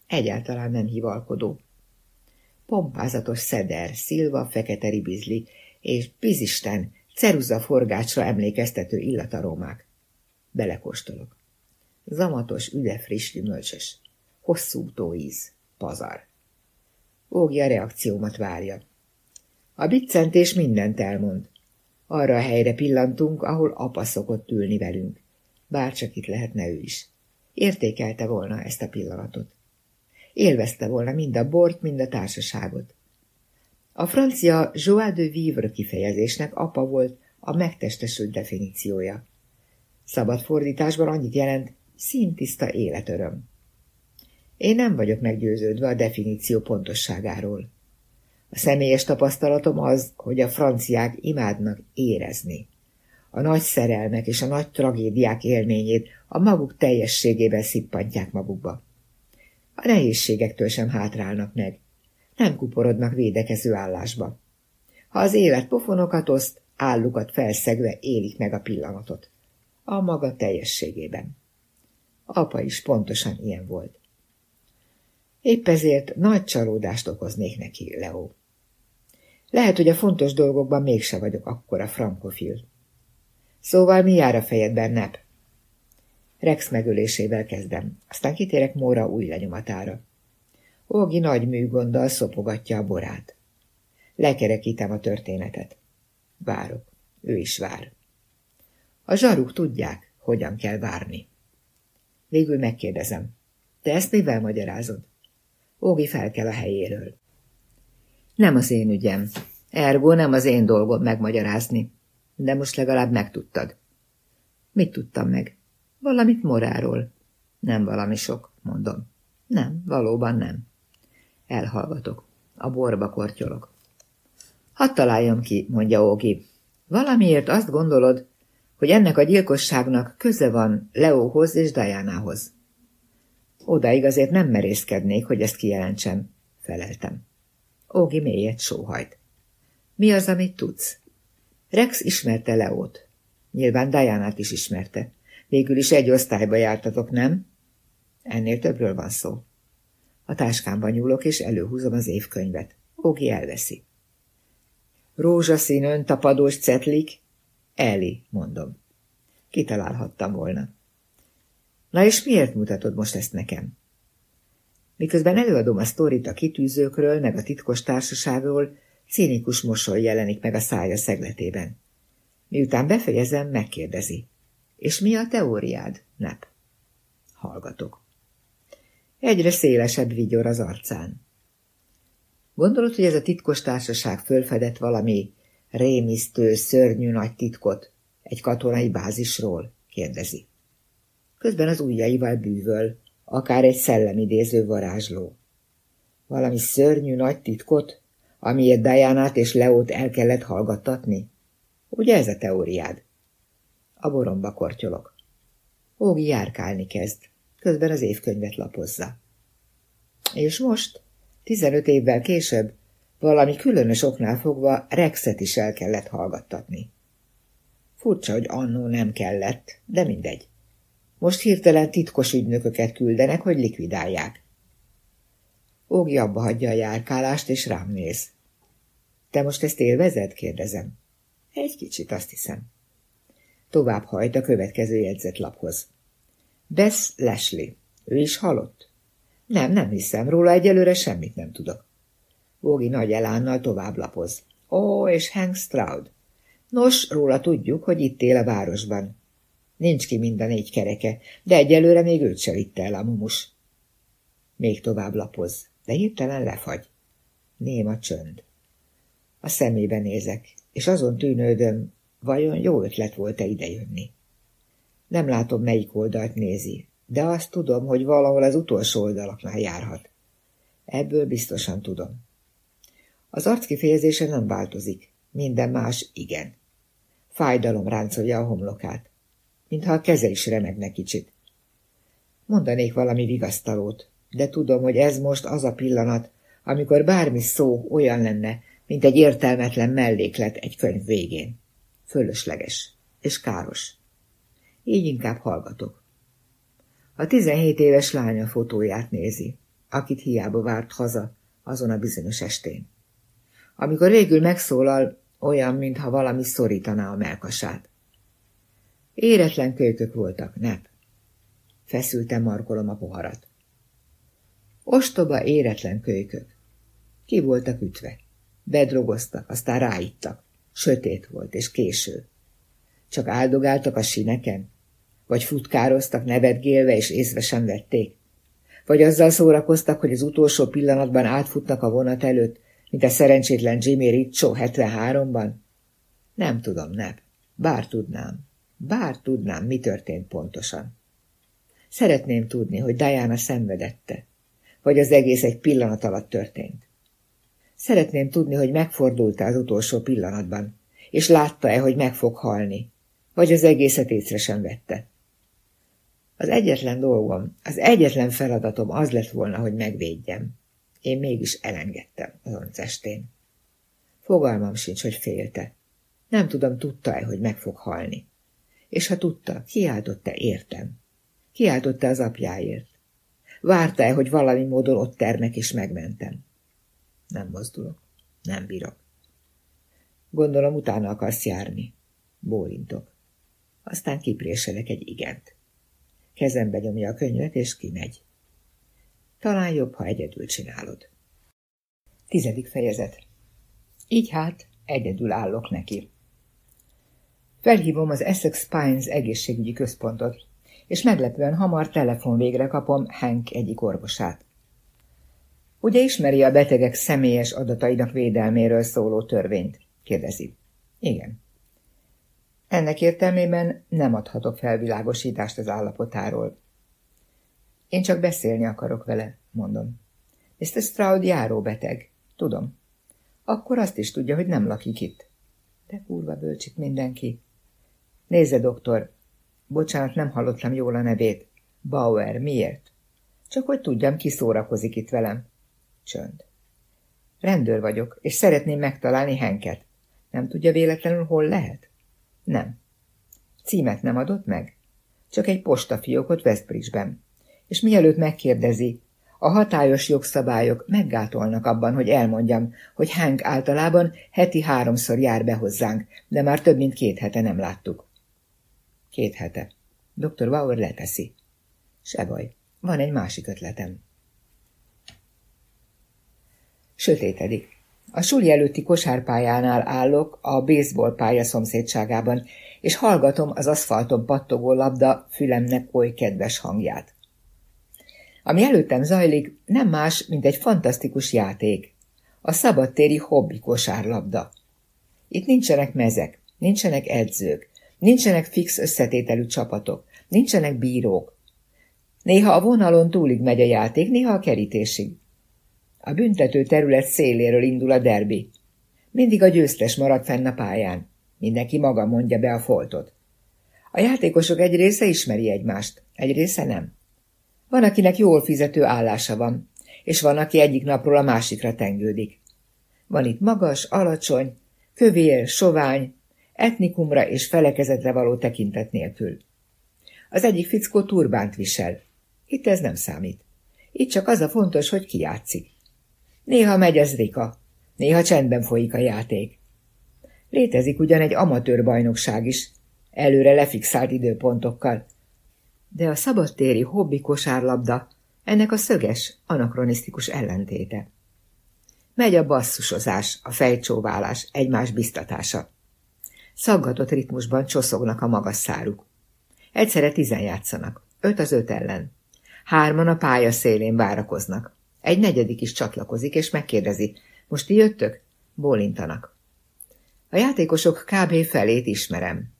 Egyáltalán nem hivalkodó. Pompázatos szeder, szilva, fekete ribizli, és bizisten, ceruza forgácsra emlékeztető illataromák. Belekóstolok. Zamatos, üde, friss, gyümölcsös. Hosszú tóíz. Pazar. Ógi a reakciómat várja. A biccentés mindent elmond. Arra a helyre pillantunk, ahol apa szokott ülni velünk. Bárcsak itt lehetne ő is. Értékelte volna ezt a pillanatot. Élvezte volna mind a bort, mind a társaságot. A francia joie de vivre kifejezésnek apa volt a megtestesült definíciója. Szabad fordításban annyit jelent, színtiszta életöröm. Én nem vagyok meggyőződve a definíció pontosságáról. A személyes tapasztalatom az, hogy a franciák imádnak érezni. A nagy szerelmek és a nagy tragédiák élményét a maguk teljességében szippantják magukba. A nehézségektől sem hátrálnak meg. Nem kuporodnak védekező állásba. Ha az élet pofonokat oszt, állukat felszegve élik meg a pillanatot. A maga teljességében. Apa is pontosan ilyen volt. Épp ezért nagy csalódást okoznék neki, Leo. Lehet, hogy a fontos dolgokban mégse vagyok akkora frankofil. Szóval mi jár a fejedben, Nep? Rex megölésével kezdem, aztán kitérek Móra új lenyomatára. Ógi nagy műgonddal szopogatja a borát. Lekerekítem a történetet. Várok. Ő is vár. A zsaruk tudják, hogyan kell várni. Végül megkérdezem. Te ezt mivel magyarázod? Ógi fel kell a helyéről. Nem az én ügyem. Ergo nem az én dolgom megmagyarázni. De most legalább megtudtad. Mit tudtam meg? Valamit moráról. Nem valami sok, mondom. Nem, valóban nem. Elhallgatok. A borba kortyolok. Hadd találjam ki, mondja Ógi. Valamiért azt gondolod, hogy ennek a gyilkosságnak köze van Leóhoz és Diánához. Odaig azért nem merészkednék, hogy ezt kijelentsem, feleltem. Ógi mélyet sóhajt. Mi az, amit tudsz? Rex ismerte Leót. Nyilván Diánát is ismerte. Végül is egy osztályba jártatok, nem? Ennél többről van szó. A táskámban nyúlok, és előhúzom az évkönyvet. Ógi elveszi. Rózsaszín öntapadós cetlik? Eli, mondom. Kitalálhattam volna. Na és miért mutatod most ezt nekem? Miközben előadom a sztorit a kitűzőkről, meg a titkos társaságról, cínikus mosoly jelenik meg a szája szegletében. Miután befejezem, megkérdezi. És mi a teóriád, Nep? Hallgatok. Egyre szélesebb vigyor az arcán. Gondolod, hogy ez a titkos társaság fölfedett valami rémisztő, szörnyű nagy titkot egy katonai bázisról? kérdezi. Közben az ujjaival bűvöl, akár egy szellemidéző varázsló. Valami szörnyű nagy titkot, amiért Dianát és Leót el kellett hallgattatni? Ugye ez a teóriád? A boromba kortyolok. Ógi járkálni kezd, közben az évkönyvet lapozza. És most, tizenöt évvel később, valami különös oknál fogva Rexet is el kellett hallgattatni. Furcsa, hogy annó nem kellett, de mindegy. Most hirtelen titkos ügynököket küldenek, hogy likvidálják. Ógi abba hagyja a járkálást, és rám néz. Te most ezt élvezed? kérdezem. Egy kicsit, azt hiszem. Tovább hajt a következő jegyzetlaphoz. Bess Leslie. Ő is halott? Nem, nem hiszem. Róla egyelőre semmit nem tudok. Ógi nagy elánnal tovább lapoz. Ó, és Hank Stroud. Nos, róla tudjuk, hogy itt él a városban. Nincs ki mind a négy kereke, de egyelőre még őt se vitte el a mumus. Még tovább lapoz, de hirtelen lefagy. Néma csönd. A szemébe nézek, és azon tűnődöm, vajon jó ötlet volt-e idejönni. Nem látom, melyik oldalt nézi, de azt tudom, hogy valahol az utolsó oldalaknál járhat. Ebből biztosan tudom. Az arckifejezése nem változik, minden más igen. Fájdalom ráncolja a homlokát mintha a keze is remegne kicsit. Mondanék valami vigasztalót, de tudom, hogy ez most az a pillanat, amikor bármi szó olyan lenne, mint egy értelmetlen melléklet egy könyv végén. Fölösleges és káros. Így inkább hallgatok. A tizenhét éves lánya fotóját nézi, akit hiába várt haza azon a bizonyos estén. Amikor végül megszólal, olyan, mintha valami szorítaná a melkasát. Éretlen kölykök voltak, nep. Feszültem markolom a poharat. Ostoba éretlen kölykök. Ki voltak ütve. Bedrogoztak, aztán ráittak. Sötét volt, és késő. Csak áldogáltak a sineken? Vagy futkároztak nevetgélve, és észre sem vették? Vagy azzal szórakoztak, hogy az utolsó pillanatban átfutnak a vonat előtt, mint a szerencsétlen Jimmy Riccio 73-ban? Nem tudom, nem. Bár tudnám. Bár tudnám, mi történt pontosan. Szeretném tudni, hogy Diana szenvedette, vagy az egész egy pillanat alatt történt. Szeretném tudni, hogy megfordult-e az utolsó pillanatban, és látta-e, hogy meg fog halni, vagy az egészet észre sem vette. Az egyetlen dolgom, az egyetlen feladatom az lett volna, hogy megvédjem. Én mégis elengedtem azon az. Fogalmam sincs, hogy félte. Nem tudom, tudta-e, hogy meg fog halni. És ha tudta, kiáltott-e értem? Kiáltott-e az apjáért? Várta-e, hogy valami módon ott termek és megmentem? Nem mozdulok. Nem bírok. Gondolom, utána akarsz járni. Bólintok. Aztán kipréselek egy igent. Kezembe nyomja a könyvet, és kimegy. Talán jobb, ha egyedül csinálod. Tizedik fejezet. Így hát, egyedül állok neki. Felhívom az Essex Pines egészségügyi központot, és meglepően hamar telefon végre kapom Hank egyik orvosát. Ugye ismeri a betegek személyes adatainak védelméről szóló törvényt? kérdezi. Igen. Ennek értelmében nem adhatok felvilágosítást az állapotáról. Én csak beszélni akarok vele, mondom. Mr. Stroud járó beteg. Tudom. Akkor azt is tudja, hogy nem lakik itt. De kurva bölcsik mindenki. Nézze, doktor. Bocsánat, nem hallottam jól a nevét. Bauer, miért? Csak hogy tudjam, ki szórakozik itt velem. Csönd. Rendőr vagyok, és szeretném megtalálni Henket. Nem tudja véletlenül, hol lehet? Nem. Címet nem adott meg? Csak egy postafiókot Westbridge-ben. És mielőtt megkérdezi, a hatályos jogszabályok meggátolnak abban, hogy elmondjam, hogy Hank általában heti háromszor jár be hozzánk, de már több mint két hete nem láttuk. Két hete. Dr. Bauer leteszi. Se baj, van egy másik ötletem. Sötétedik. A suli előtti kosárpályánál állok a baseball pálya szomszédságában, és hallgatom az aszfalton pattogó labda fülemnek oly kedves hangját. Ami előttem zajlik, nem más, mint egy fantasztikus játék. A szabadtéri hobbi kosárlabda. Itt nincsenek mezek, nincsenek edzők, nincsenek fix összetételű csapatok, nincsenek bírók. Néha a vonalon túlig megy a játék, néha a kerítésig. A büntető terület széléről indul a derbi. Mindig a győztes marad fenn a pályán. Mindenki maga mondja be a foltot. A játékosok egy része ismeri egymást, egy része nem. Van, akinek jól fizető állása van, és van, aki egyik napról a másikra tengődik. Van itt magas, alacsony, kövér, sovány, etnikumra és felekezetre való tekintet nélkül. Az egyik fickó turbánt visel. Itt ez nem számít. Itt csak az a fontos, hogy ki játszik. Néha megy ez Rika, néha csendben folyik a játék. Létezik ugyan egy amatőr bajnokság is, előre lefixált időpontokkal. De a szabadtéri hobbi kosárlabda ennek a szöges, anakronisztikus ellentéte. Megy a basszusozás, a fejcsóválás, egymás biztatása. Szaggatott ritmusban csoszognak a magas száruk. Egyszerre tizen játszanak, öt az öt ellen. Hárman a pálya szélén várakoznak. Egy negyedik is csatlakozik, és megkérdezi, most ti jöttök? Bólintanak. A játékosok kb. felét ismerem.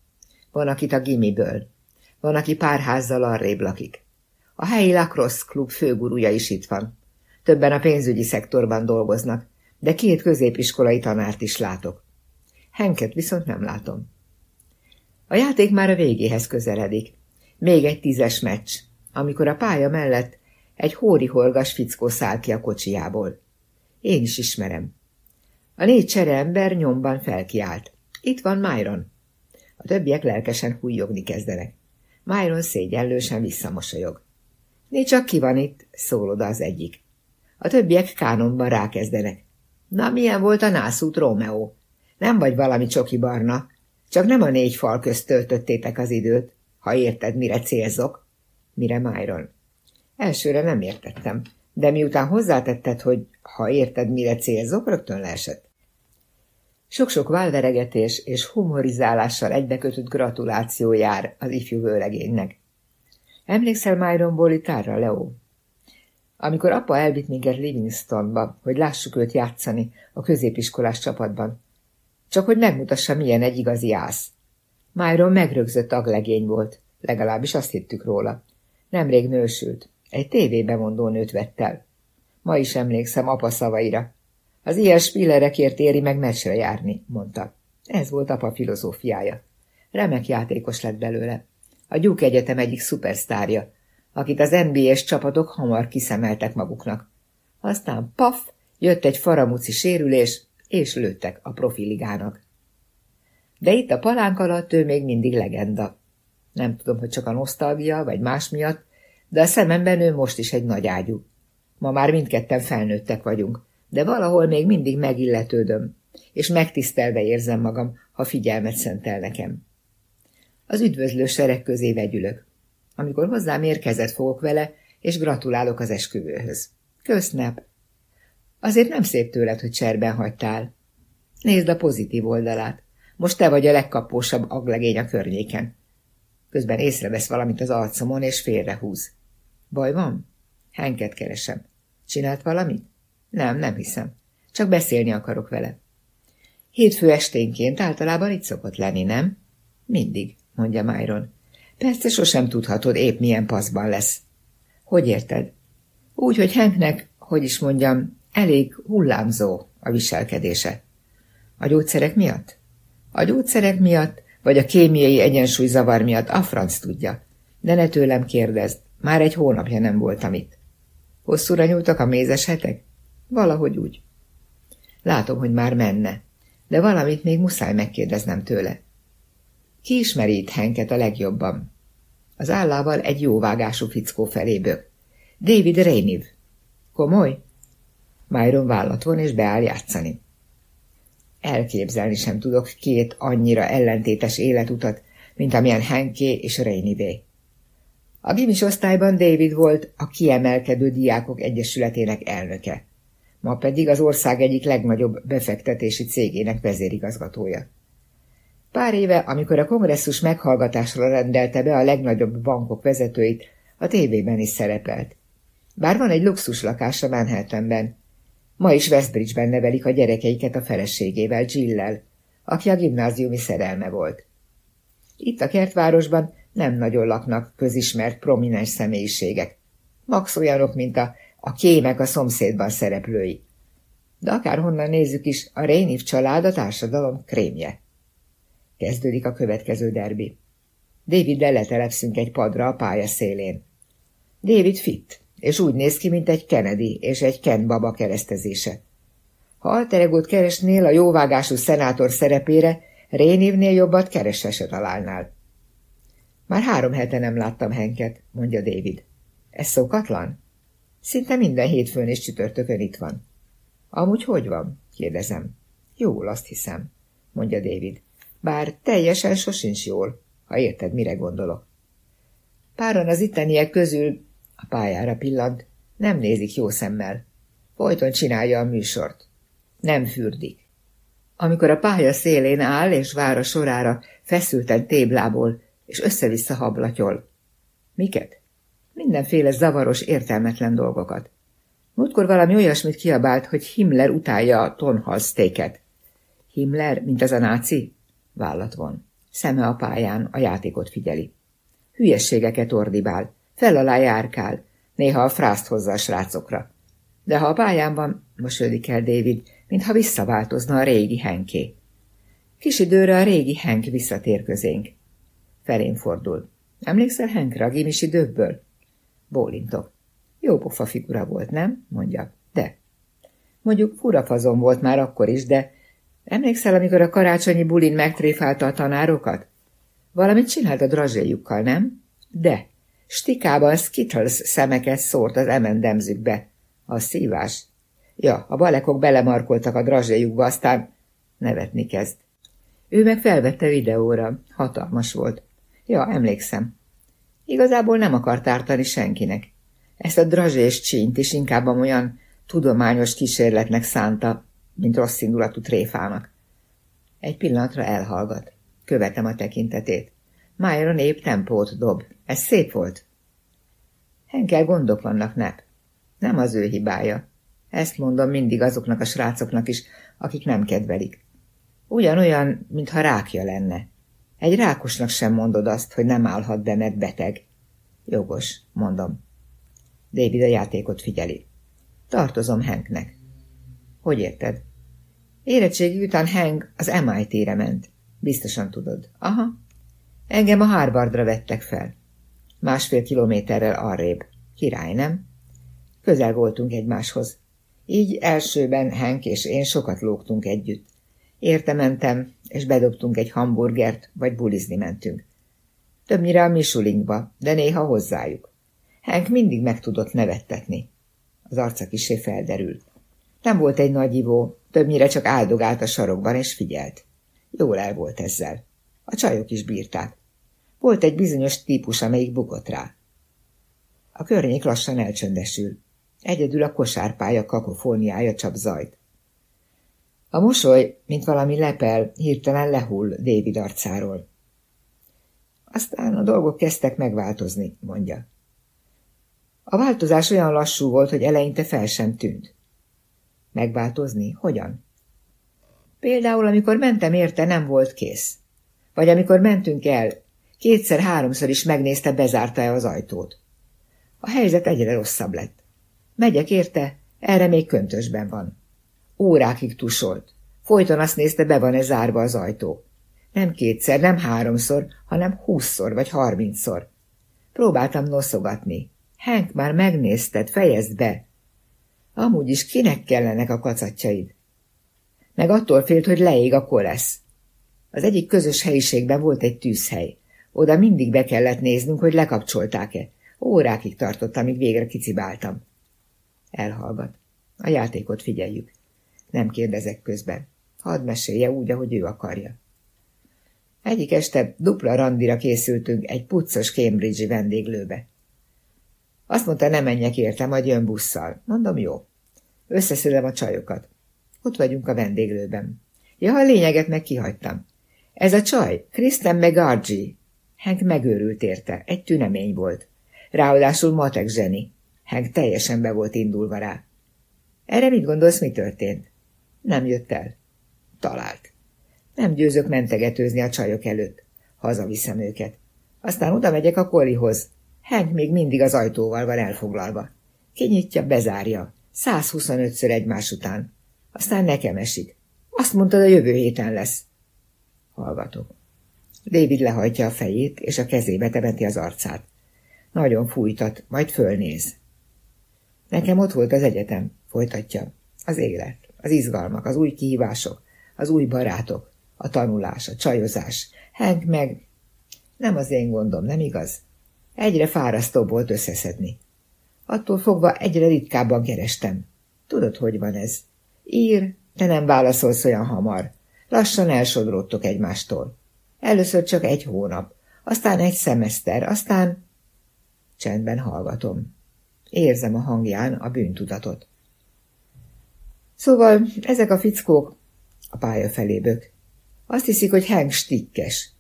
Van, akit a gimiből. Van, aki pár házzal arrébb lakik. A helyi lacrosse klub főgurúja is itt van. Többen a pénzügyi szektorban dolgoznak, de két középiskolai tanárt is látok. Henket viszont nem látom. A játék már a végéhez közeledik. Még egy tízes meccs, amikor a pálya mellett egy hóri-horgas fickó száll ki a kocsijából. Én is ismerem. A négy csere ember nyomban felkiált. Itt van Myron. A többiek lelkesen hújjogni kezdenek. Myron szégyenlősen visszamosolyog. Né csak ki van itt, szól oda az egyik. A többiek kánonban rákezdenek. Na, milyen volt a nászút, Rómeó? Nem vagy valami csoki barna, csak nem a négy fal közt töltöttétek az időt, ha érted, mire célzok. Mire Myron? Elsőre nem értettem. De miután hozzátetted, hogy ha érted, mire célzok, rögtön leesett. Sok-sok válveregetés és humorizálással egybekötött gratuláció jár az ifjú vőlegénynek. Emlékszel Myron Bolitára, Leo? Amikor apa elvitt minket Livingstonba, hogy lássuk őt játszani a középiskolás csapatban, csak hogy megmutassa, milyen egy igazi ász. Myron megrögzött aglegény volt, legalábbis azt hittük róla. Nemrég nősült, egy tévébemondó nőt vett el. Ma is emlékszem apa szavaira. Az ilyen spillerekért éri meg meccsre járni, mondta. Ez volt apa filozófiája. Remek játékos lett belőle. A Duke Egyetem egyik szupersztárja, akit az NBA-s csapatok hamar kiszemeltek maguknak. Aztán paf, jött egy faramuci sérülés, és lőttek a profiligának. De itt a palánk alatt ő még mindig legenda. Nem tudom, hogy csak a nosztalgia, vagy más miatt, de a szememben ő most is egy nagy ágyú. Ma már mindketten felnőttek vagyunk, de valahol még mindig megilletődöm, és megtisztelve érzem magam, ha figyelmet szentel nekem. Az üdvözlő sereg közé vegyülök. Amikor hozzám érkezett, fogok vele, és gratulálok az esküvőhöz. Kösznep! Azért nem szép tőled, hogy cserben hagytál. Nézd a pozitív oldalát. Most te vagy a legkapósabb aglegény a környéken. Közben észrevesz valamit az arcomon, és félrehúz. Baj van? Henket keresem. Csinált valamit? Nem, nem hiszem. Csak beszélni akarok vele. Hétfő esténként általában itt szokott lenni, nem? Mindig, mondja Myron. Persze sosem tudhatod épp milyen paszban lesz. Hogy érted? Úgy, hogy Hanknek, hogy is mondjam, elég hullámzó a viselkedése. A gyógyszerek miatt? A gyógyszerek miatt, vagy a kémiai egyensúlyzavar miatt a franc tudja. De ne tőlem kérdezd, már egy hónapja nem voltam itt. Hosszúra nyúltak a mézes hetek? Valahogy úgy. Látom, hogy már menne, de valamit még muszáj megkérdeznem tőle. Ki ismeri itt Henket a legjobban? Az állával egy jóvágású fickó felébök. David Rainiv. Komoly? Myron vállat von és beáll játszani. Elképzelni sem tudok két annyira ellentétes életutat, mint amilyen Henké és Rainivé. A gimis osztályban David volt a Kiemelkedő Diákok Egyesületének elnöke, ma pedig az ország egyik legnagyobb befektetési cégének vezérigazgatója. Pár éve, amikor a kongresszus meghallgatásra rendelte be a legnagyobb bankok vezetőit, a tévében is szerepelt. Bár van egy luxus lakása Manhattanben, ma is Westbridge-ben nevelik a gyerekeiket a feleségével, Jill-lel, aki a gimnáziumi szerelme volt. Itt a kertvárosban nem nagyon laknak közismert prominens személyiségek. Max olyanok, mint a, a kémek a szomszédban szereplői. De akárhonnan nézzük is, a Réniv család a társadalom krémje. Kezdődik a következő derbi. David letelepszünk egy padra a pálya szélén. David fit, és úgy néz ki, mint egy Kennedy és egy Ken baba keresztezése. Ha alteregót keresnél a jóvágású szenátor szerepére, Rénivnél jobbat keresve se találnál. Már három hete nem láttam Henket, mondja David. Ez szokatlan? Szinte minden hétfőn és csütörtökön itt van. Amúgy hogy van? kérdezem. Jól, azt hiszem, mondja David. Bár teljesen sosincs jól, ha érted, mire gondolok. Páran az itteniek közül a pályára pillant, nem nézik jó szemmel. Folyton csinálja a műsort. Nem fürdik. Amikor a pálya szélén áll és vár a sorára, feszülten téblából, és össze-vissza hablatyol. Miket? Mindenféle zavaros, értelmetlen dolgokat. Múltkor valami olyasmit kiabált, hogy Himmler utálja a tonhalsztéket. Himmler, mint az a náci? Vállat von. Szeme a pályán, a játékot figyeli. Hülyességeket ordibál, fel alá járkál, néha a frászt hozza a srácokra. De ha a pályán van, mosolydik el David, mintha visszaváltozna a régi Henké. Kis időre a régi Henk visszatér közénk. Felén fordul. Emlékszel Henkre a gimis időkből? Bólintok. Jó pofa figura volt, nem? mondja. De. Mondjuk furafazon volt már akkor is, de emlékszel, amikor a karácsonyi bulin megtréfálta a tanárokat? Valamit csinált a drazséjukkal, nem? De. Stikában Skittles szemeket szórt az emendemzükbe. A szívás. Ja, a balekok belemarkoltak a drazséjukba, aztán nevetni kezd. Ő meg felvette videóra. Hatalmas volt. Ja, emlékszem. Igazából nem akart ártani senkinek. Ezt a drazsés csínt is inkább olyan tudományos kísérletnek szánta, mint rossz indulatú tréfának. Egy pillanatra elhallgat. Követem a tekintetét. Myron épp tempót dob. Ez szép volt. Henkel gondok vannak, nep. Nem az ő hibája. Ezt mondom mindig azoknak a srácoknak is, akik nem kedvelik. Ugyanolyan, mintha rákja lenne. Egy rákosnak sem mondod azt, hogy nem állhat be, mert beteg. Jogos, mondom. David a játékot figyeli. Tartozom Hanknek. Hogy érted? Érettségi után Hank az MIT-re ment. Biztosan tudod. Aha. Engem a Harvardra vettek fel. Másfél kilométerrel arrébb. Király, nem? Közel voltunk egymáshoz. Így elsőben Hank és én sokat lógtunk együtt. Érte mentem, és bedobtunk egy hamburgert, vagy bulizni mentünk. Többnyire a Michulinkba, de néha hozzájuk. Hank mindig meg tudott nevettetni. Az arca kisé felderült. Nem volt egy nagy ivó, többnyire csak áldogált a sarokban és figyelt. Jól el volt ezzel. A csajok is bírták. Volt egy bizonyos típus, amelyik bukott rá. A környék lassan elcsöndesül. Egyedül a kosárpálya kakofóniája csap zajt. A mosoly, mint valami lepel, hirtelen lehull David arcáról. Aztán a dolgok kezdtek megváltozni, mondja. A változás olyan lassú volt, hogy eleinte fel sem tűnt. Megváltozni? Hogyan? Például, amikor mentem érte, nem volt kész. Vagy amikor mentünk el, kétszer-háromszor is megnézte, bezárta-e az ajtót. A helyzet egyre rosszabb lett. Megyek érte, erre még köntösben van. Órákig tusolt. Folyton azt nézte, be van-e zárva az ajtó. Nem kétszer, nem háromszor, hanem húszszor vagy harmincszor. Próbáltam noszogatni. Henk, már megnézted, fejezd be. Amúgy is kinek kellenek a kacatjaid? Meg attól félt, hogy leég a kolesz. Az egyik közös helyiségben volt egy tűzhely. Oda mindig be kellett néznünk, hogy lekapcsolták-e. Órákig tartott, amíg végre kicibáltam. Elhallgat. A játékot figyeljük. Nem kérdezek közben. Hadd mesélje úgy, ahogy ő akarja. Egyik este dupla randira készültünk egy puccos Cambridge-i vendéglőbe. Azt mondta, nem menjek érte, majd jön busszal. Mondom, jó. Összeszedem a csajokat. Ott vagyunk a vendéglőben. Ja, a lényeget meg kihagytam. Ez a csaj, Kristen McGargy. Hank megőrült érte, egy tünemény volt. Ráadásul matek zseni. Hank teljesen be volt indulva rá. Erre mit gondolsz, mi történt? Nem jött el. Talált. Nem győzök mentegetőzni a csajok előtt. Hazaviszem őket. Aztán oda megyek a kolihoz. Hank még mindig az ajtóval van elfoglalva. Kinyitja, bezárja. 125-ször egymás után. Aztán nekem esik. Azt mondtad, a jövő héten lesz. Hallgatok. David lehajtja a fejét, és a kezébe temeti az arcát. Nagyon fújtat, majd fölnéz. Nekem ott volt az egyetem, folytatja. Az élet, az izgalmak, az új kihívások, az új barátok, a tanulás, a csajozás. Hank meg... Nem az én gondom, nem igaz? Egyre fárasztóbb volt összeszedni. Attól fogva egyre ritkábban kerestem. Tudod, hogy van ez? Ír, te nem válaszolsz olyan hamar. Lassan elsodródtok egymástól. Először csak egy hónap, aztán egy szemeszter, aztán... Csendben hallgatom. Érzem a hangján a bűntudatot. Szóval ezek a fickók a pálya felébök. Azt hiszik, hogy Hank stikkes.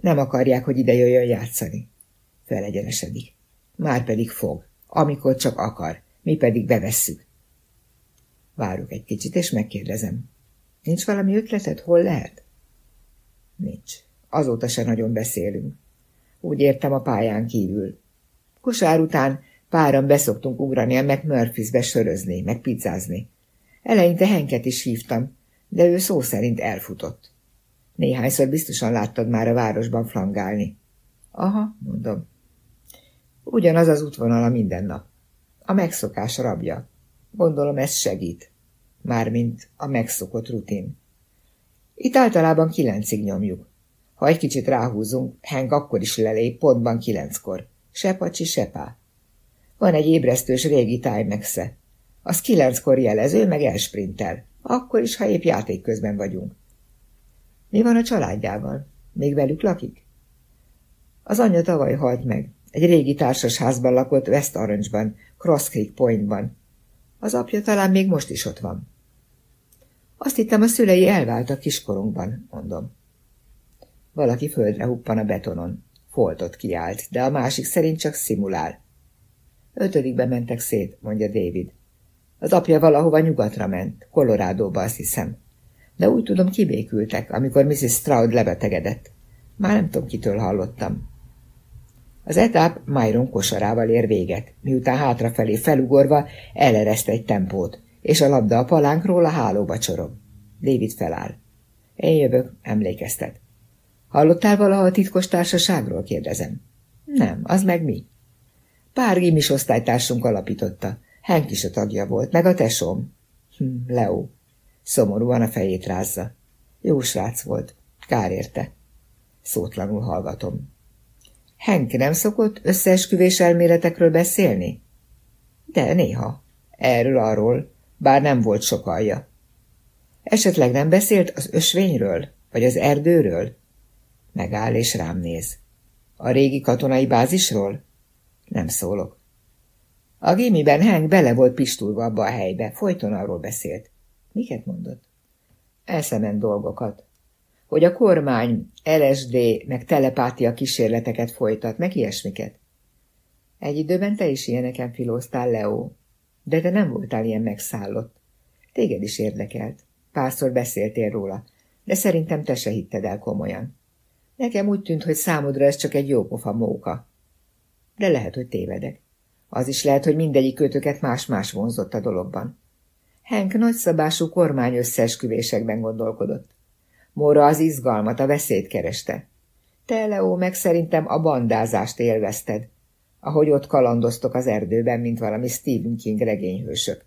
Nem akarják, hogy ide jöjjön játszani. Felegyenesedik. Már pedig fog, amikor csak akar, mi pedig bevesszük. Várok egy kicsit, és megkérdezem. Nincs valami ötleted, hol lehet? Nincs. Azóta se nagyon beszélünk. Úgy értem a pályán kívül. Kosár után páran beszoktunk ugrani a McMurphys-be sörözni, meg pizzázni. Eleinte Henket is hívtam, de ő szó szerint elfutott. Néhányszor biztosan láttad már a városban flangálni. Aha, mondom. Ugyanaz az útvonala minden nap. A megszokás rabja. Gondolom ez segít. Mármint a megszokott rutin. Itt általában kilencig nyomjuk. Ha egy kicsit ráhúzunk, Hank akkor is lelép, pontban kilenckor. Se pacsi, se pá. Van egy ébresztős régi timex -e. Az kilenckor jelező, meg elsprintel. Akkor is, ha épp játék közben vagyunk. Mi van a családjával? Még velük lakik? Az anyja tavaly halt meg. Egy régi társasházban lakott West Orange-ban, Cross Creek Pointban. Az apja talán még most is ott van. Azt hittem, a szülei elváltak kiskorunkban, mondom. Valaki földre huppan a betonon. Foltot kiált, de a másik szerint csak szimulál. Ötödikbe mentek szét, mondja David. Az apja valahova nyugatra ment, Kolorádóba azt hiszem. De úgy tudom, kibékültek, amikor Mrs. Stroud lebetegedett. Már nem tudom, kitől hallottam. Az etáp Myron kosarával ér véget, miután hátrafelé felugorva elereszt egy tempót, és a labda a palánkról a hálóba csorog. David feláll. Én jövök, emlékeztet. Hallottál valaha a titkos társaságról, kérdezem. Nem, az meg mi? Pár gimis osztálytársunk alapította. Henk is a tagja volt, meg a tesóm. Hm, Leo. Szomorúan a fejét rázza. Jó srác volt. Kár érte. Szótlanul hallgatom. Henk nem szokott összeesküvés elméletekről beszélni? De néha. Erről-arról, bár nem volt sok alja. Esetleg nem beszélt az ösvényről, vagy az erdőről? Megáll és rám néz. A régi katonai bázisról? Nem szólok. A gimiben Hank bele volt pistulva abba a helybe, folyton arról beszélt. Miket mondott? Elszement dolgokat. Hogy a kormány LSD meg telepátia kísérleteket folytat, meg ilyesmiket. Egy időben te is ilyeneken filóztál, Leo, de te nem voltál ilyen megszállott. Téged is érdekelt. Párszor beszéltél róla, de szerintem te se hitted el komolyan. Nekem úgy tűnt, hogy számodra ez csak egy jópofa móka. De lehet, hogy tévedek. Az is lehet, hogy mindegyik kötöket más-más vonzott a dologban. Henk nagyszabású kormány összeesküvésekben gondolkodott. Móra az izgalmat, a veszélyt kereste. Te, Leo, meg szerintem a bandázást élvezted, ahogy ott kalandoztok az erdőben, mint valami Stephen King regényhősök.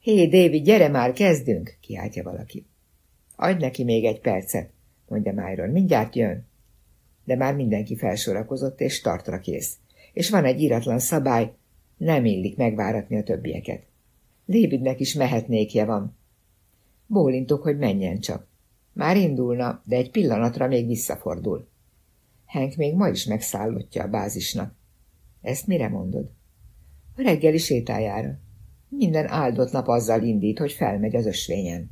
Hé, David, gyere már, kezdünk, kiáltja valaki. Adj neki még egy percet, mondja Myron, mindjárt jön. De már mindenki felsorakozott, és tartra kész. És van egy íratlan szabály, nem illik megváratni a többieket. Davidnek is mehetnékje van. Bólintok, hogy menjen csak. Már indulna, de egy pillanatra még visszafordul. Henk még ma is megszállottja a bázisnak. Ezt mire mondod? A reggeli sétájára. Minden áldott nap azzal indít, hogy felmegy az ösvényen.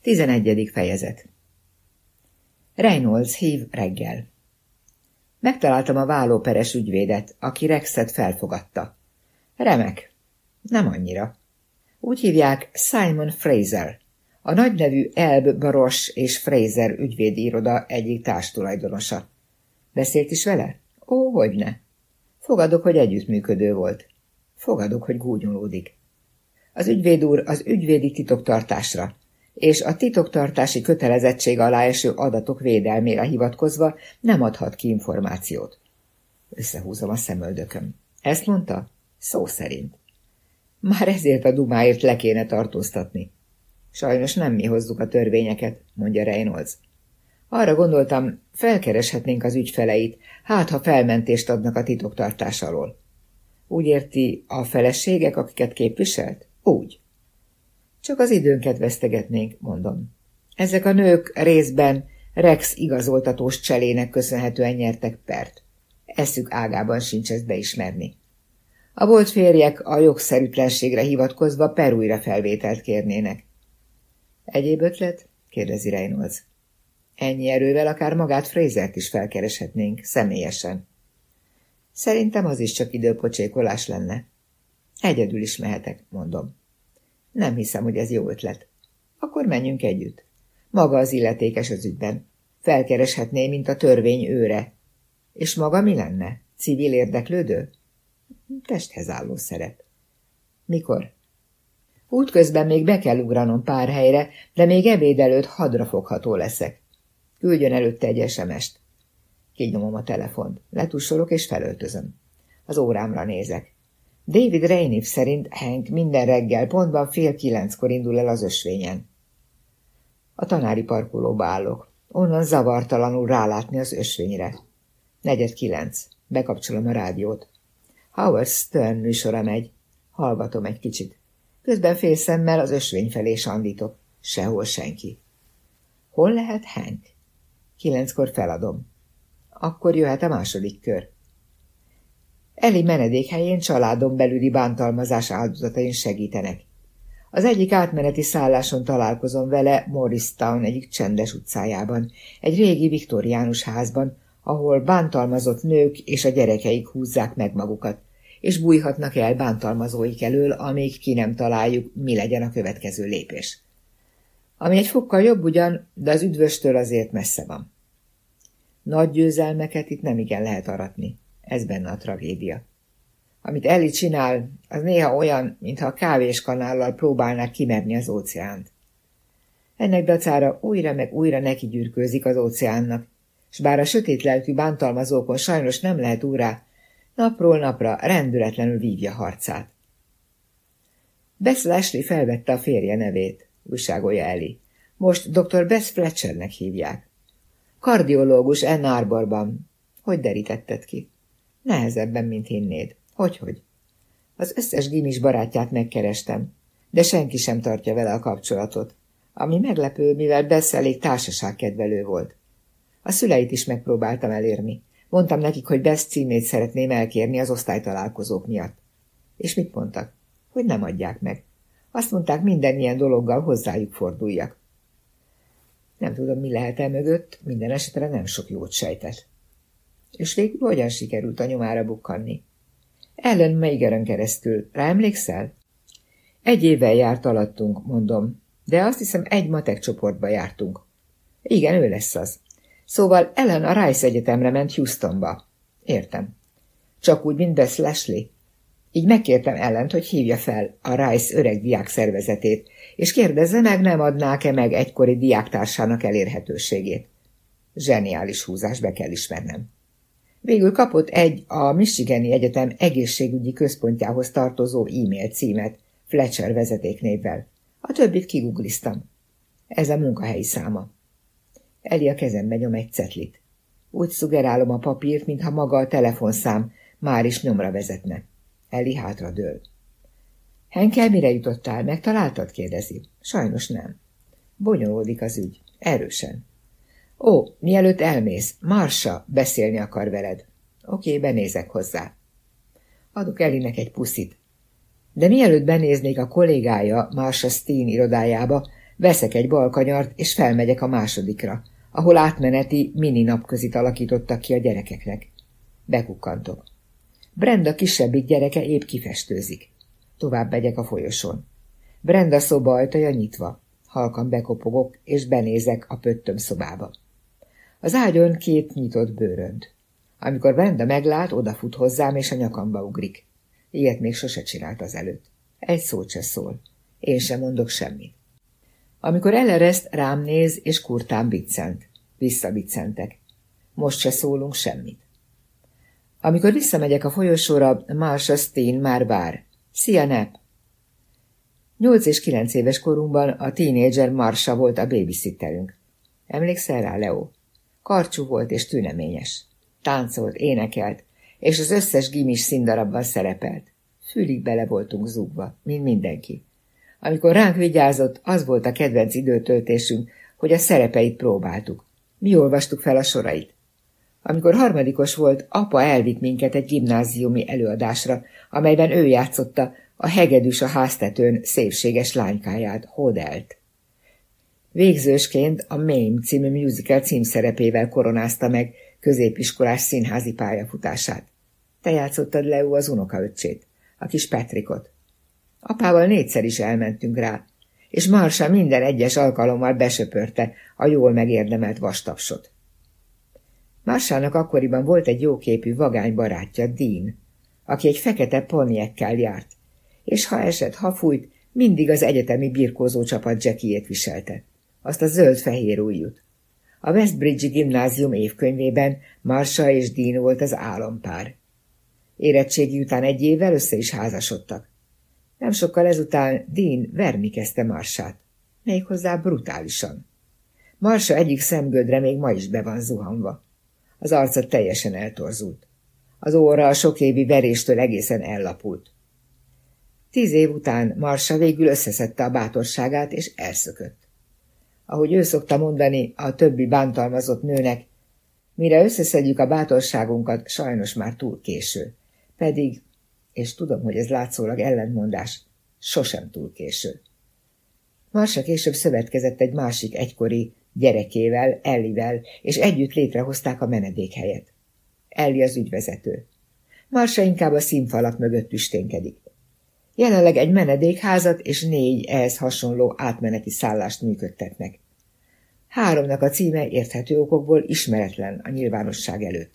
Tizenegyedik fejezet Reynolds hív reggel. Megtaláltam a vállóperes ügyvédet, aki Rexet felfogadta. Remek. Nem annyira. Úgy hívják Simon Fraser, a nagynevű Elb Baros és Fraser ügyvédi egyik társtulajdonosa. Beszélt is vele? Ó, hogyne. Fogadok, hogy együttműködő volt. Fogadok, hogy gúnyolódik. Az ügyvéd úr az ügyvédi titoktartásra, és a titoktartási kötelezettség alá eső adatok védelmére hivatkozva nem adhat ki információt. Összehúzom a szemöldököm. Ezt mondta? Szó szerint. Már ezért a dumáért le kéne tartóztatni. Sajnos nem mi hozzuk a törvényeket, mondja Reynolds. Arra gondoltam, felkereshetnénk az ügyfeleit, hát ha felmentést adnak a titoktartás alól. Úgy érti, a feleségek, akiket képviselt? Úgy. Csak az időnket vesztegetnénk, mondom. Ezek a nők részben Rex igazoltatós cselének köszönhetően nyertek pert. Eszük ágában sincs ezt beismerni. A volt férjek a jogszerűtlenségre hivatkozva perújra felvételt kérnének. Egyéb ötlet? kérdezi Reynolds. Ennyi erővel akár magát Frazert is felkereshetnénk, személyesen. Szerintem az is csak időpocsékolás lenne. Egyedül is mehetek, mondom. Nem hiszem, hogy ez jó ötlet. Akkor menjünk együtt. Maga az illetékes az ügyben. Felkereshetné, mint a törvény őre. És maga mi lenne? Civil érdeklődő? Testhez álló szerep. Mikor? Útközben még be kell ugranom pár helyre, de még ebéd előtt hadrafogható leszek. Küldjön előtte egy SMS-t. Kinyomom a telefont, letussolok és felöltözöm. Az órámra nézek. David Rainiff szerint Hank minden reggel pontban fél kilenckor indul el az ösvényen. A tanári parkolóba állok. Onnan zavartalanul rálátni az ösvényre. Negyed kilenc. Bekapcsolom a rádiót. Howard Stern műsora megy. Hallgatom egy kicsit. Közben félszemmel az ösvény felé sandítok. Sehol senki. Hol lehet Hank? Kilenckor feladom. Akkor jöhet a második kör. Eli menedékhelyén családon belüli bántalmazás áldozatain segítenek. Az egyik átmeneti szálláson találkozom vele Morristown egyik csendes utcájában, egy régi viktoriánus házban, ahol bántalmazott nők és a gyerekeik húzzák meg magukat, és bújhatnak el bántalmazóik elől, amíg ki nem találjuk, mi legyen a következő lépés. Ami egy fokkal jobb ugyan, de az üdvöstől azért messze van. Nagy győzelmeket itt nem igen lehet aratni. Ez benne a tragédia. Amit Eli csinál, az néha olyan, mintha a kávéskanállal próbálnák kimerni az óceánt. Ennek dacára újra meg újra neki gyűrkőzik az óceánnak, s bár a sötét lelkű bántalmazókon sajnos nem lehet úrá, napról napra rendületlenül vívja harcát. Bess Leslie felvette a férje nevét, újságolja Eli. Most dr. Bess Fletchernek hívják. Kardiológus Ann Arborban. Hogy derítetted ki? Nehezebben, mint hinnéd. Hogyhogy? Az összes gimis barátját megkerestem, de senki sem tartja vele a kapcsolatot. Ami meglepő, mivel Bess elég társaságkedvelő volt. A szüleit is megpróbáltam elérni. Mondtam nekik, hogy Bess címét szeretném elkérni az osztálytalálkozók miatt. És mit mondtak? Hogy nem adják meg. Azt mondták, minden ilyen dologgal hozzájuk forduljak. Nem tudom, mi lehet el mögött, minden esetre nem sok jót sejtett. És végül hogyan sikerült a nyomára bukkanni? Ellen Meigeren keresztül. Rá emlékszel? Egy évvel járt alattunk, mondom, de azt hiszem egy matek csoportba jártunk. Igen, ő lesz az. Szóval Ellen a Rice Egyetemre ment Houstonba. Értem. Csak úgy, mint Bess Leslie. Így megkértem Ellent, hogy hívja fel a Rice öreg diák szervezetét, és kérdezze meg, nem adnák-e meg egykori diáktársának elérhetőségét. Zseniális húzás, be kell ismernem. Végül kapott egy a Michigani Egyetem egészségügyi központjához tartozó e-mail címet, Fletcher vezetéknévvel. A többit kigugliztam. Ez a munkahelyi száma. Eli a kezembe nyom egy cetlit. Úgy szugerálom a papírt, mintha maga a telefonszám már is nyomra vezetne. Eli hátra dől. Henkel, mire jutottál? Megtaláltad? kérdezi. Sajnos nem. Bonyolódik az ügy. Erősen. Ó, mielőtt elmész, Marsa beszélni akar veled. Oké, benézek hozzá. Adok Elinek egy puszit. De mielőtt benéznék a kollégája Marsha Steen irodájába, veszek egy balkanyart, és felmegyek a másodikra, ahol átmeneti mini napközit alakítottak ki a gyerekeknek. Bekukkantok. Brenda kisebbik gyereke épp kifestőzik. Tovább megyek a folyosón. Brenda szoba ajtaja nyitva. Halkan bekopogok, és benézek a pöttöm szobába. Az ágyon két nyitott bőrönd. Amikor Brenda meglát, odafut hozzám, és a nyakamba ugrik. Ilyet még sose csinált az előtt. Egy szót se szól. Én sem mondok semmit. Amikor elereszt, rám néz, és kurtán biccent. Visszabiccentek. Most se szólunk semmit. Amikor visszamegyek a folyosóra, Marsha Steen már vár. Szia, Nep! Nyolc és kilenc éves korunkban a tínédzser Marsha volt a babysitterünk. Emlékszel rá, Leo? Karcsú volt és tüneményes. Táncolt, énekelt, és az összes gimis színdarabban szerepelt. Fülig bele voltunk zúgva, mint mindenki. Amikor ránk vigyázott, az volt a kedvenc időtöltésünk, hogy a szerepeit próbáltuk. Mi olvastuk fel a sorait. Amikor harmadikos volt, apa elvitt minket egy gimnáziumi előadásra, amelyben ő játszotta a hegedűs a háztetőn szépséges lánykáját, Hodelt. Végzősként a Mame című musical címszerepével koronázta meg középiskolás színházi pályafutását. Te játszottad Leo az unokaöccsét, a kis Patrickot. Apával négyszer is elmentünk rá, és Marsa minden egyes alkalommal besöpörte a jól megérdemelt vastapsot. Marsának akkoriban volt egy jóképű vagány barátja, Dean, aki egy fekete poniekkel járt, és ha esett, ha fújt, mindig az egyetemi birkózó csapat Jackiét viselte azt a zöld-fehér ujjut. A Westbridge gimnázium évkönyvében Marsha és Dean volt az álompár. Érettségi után egy évvel össze is házasodtak. Nem sokkal ezután Dean verni kezdte Marsát, méghozzá brutálisan. Marsa egyik szemgödre még ma is be van zuhanva. Az arca teljesen eltorzult. Az óra a sok évi veréstől egészen ellapult. Tíz év után Marsa végül összeszedte a bátorságát, és elszökött ahogy ő szokta mondani a többi bántalmazott nőnek, mire összeszedjük a bátorságunkat, sajnos már túl késő. Pedig, és tudom, hogy ez látszólag ellentmondás, sosem túl késő. Marsa később szövetkezett egy másik egykori gyerekével, Ellivel, és együtt létrehozták a menedékhelyet. Elli az ügyvezető. Marsa inkább a színfalak mögött tüsténkedik. Jelenleg egy menedékházat és négy ehhez hasonló átmeneti szállást működtetnek. Háromnak a címe érthető okokból ismeretlen a nyilvánosság előtt.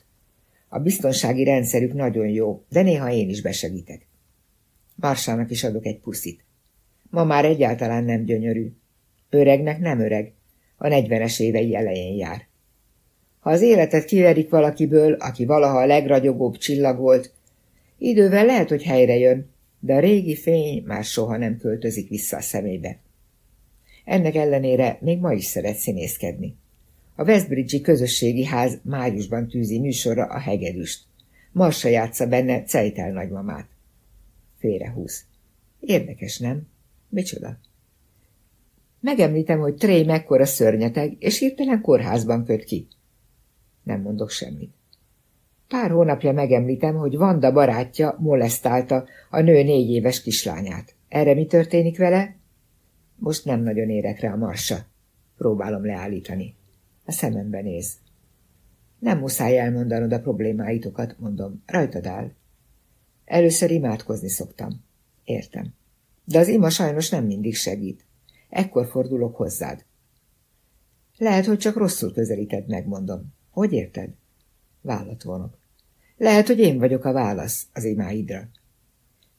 A biztonsági rendszerük nagyon jó, de néha én is besegítek. Marsának is adok egy puszit. Ma már egyáltalán nem gyönyörű. Öregnek nem öreg, a negyvenes évei elején jár. Ha az életet kiverik valakiből, aki valaha a legragyogóbb csillag volt, idővel lehet, hogy helyre jön, de a régi fény már soha nem költözik vissza a szemébe. Ennek ellenére még ma is szeret színészkedni. A Westbridge-i közösségi ház májusban tűzi műsorra a hegedűst. Marsa játsza benne Cejtel nagymamát. Félrehúz. Érdekes, nem? Micsoda? Megemlítem, hogy Trey mekkora szörnyeteg, és hirtelen kórházban köt ki. Nem mondok semmit. Pár hónapja megemlítem, hogy Vanda barátja molesztálta a nő négy éves kislányát. Erre mi történik vele? Most nem nagyon érek rá a marsa. Próbálom leállítani. A szemembe néz. Nem muszáj elmondanod a problémáitokat, mondom. Rajtad áll. Először imádkozni szoktam. Értem. De az ima sajnos nem mindig segít. Ekkor fordulok hozzád. Lehet, hogy csak rosszul közelíted meg, mondom. Hogy érted? Vállat vonok. Lehet, hogy én vagyok a válasz az imáidra.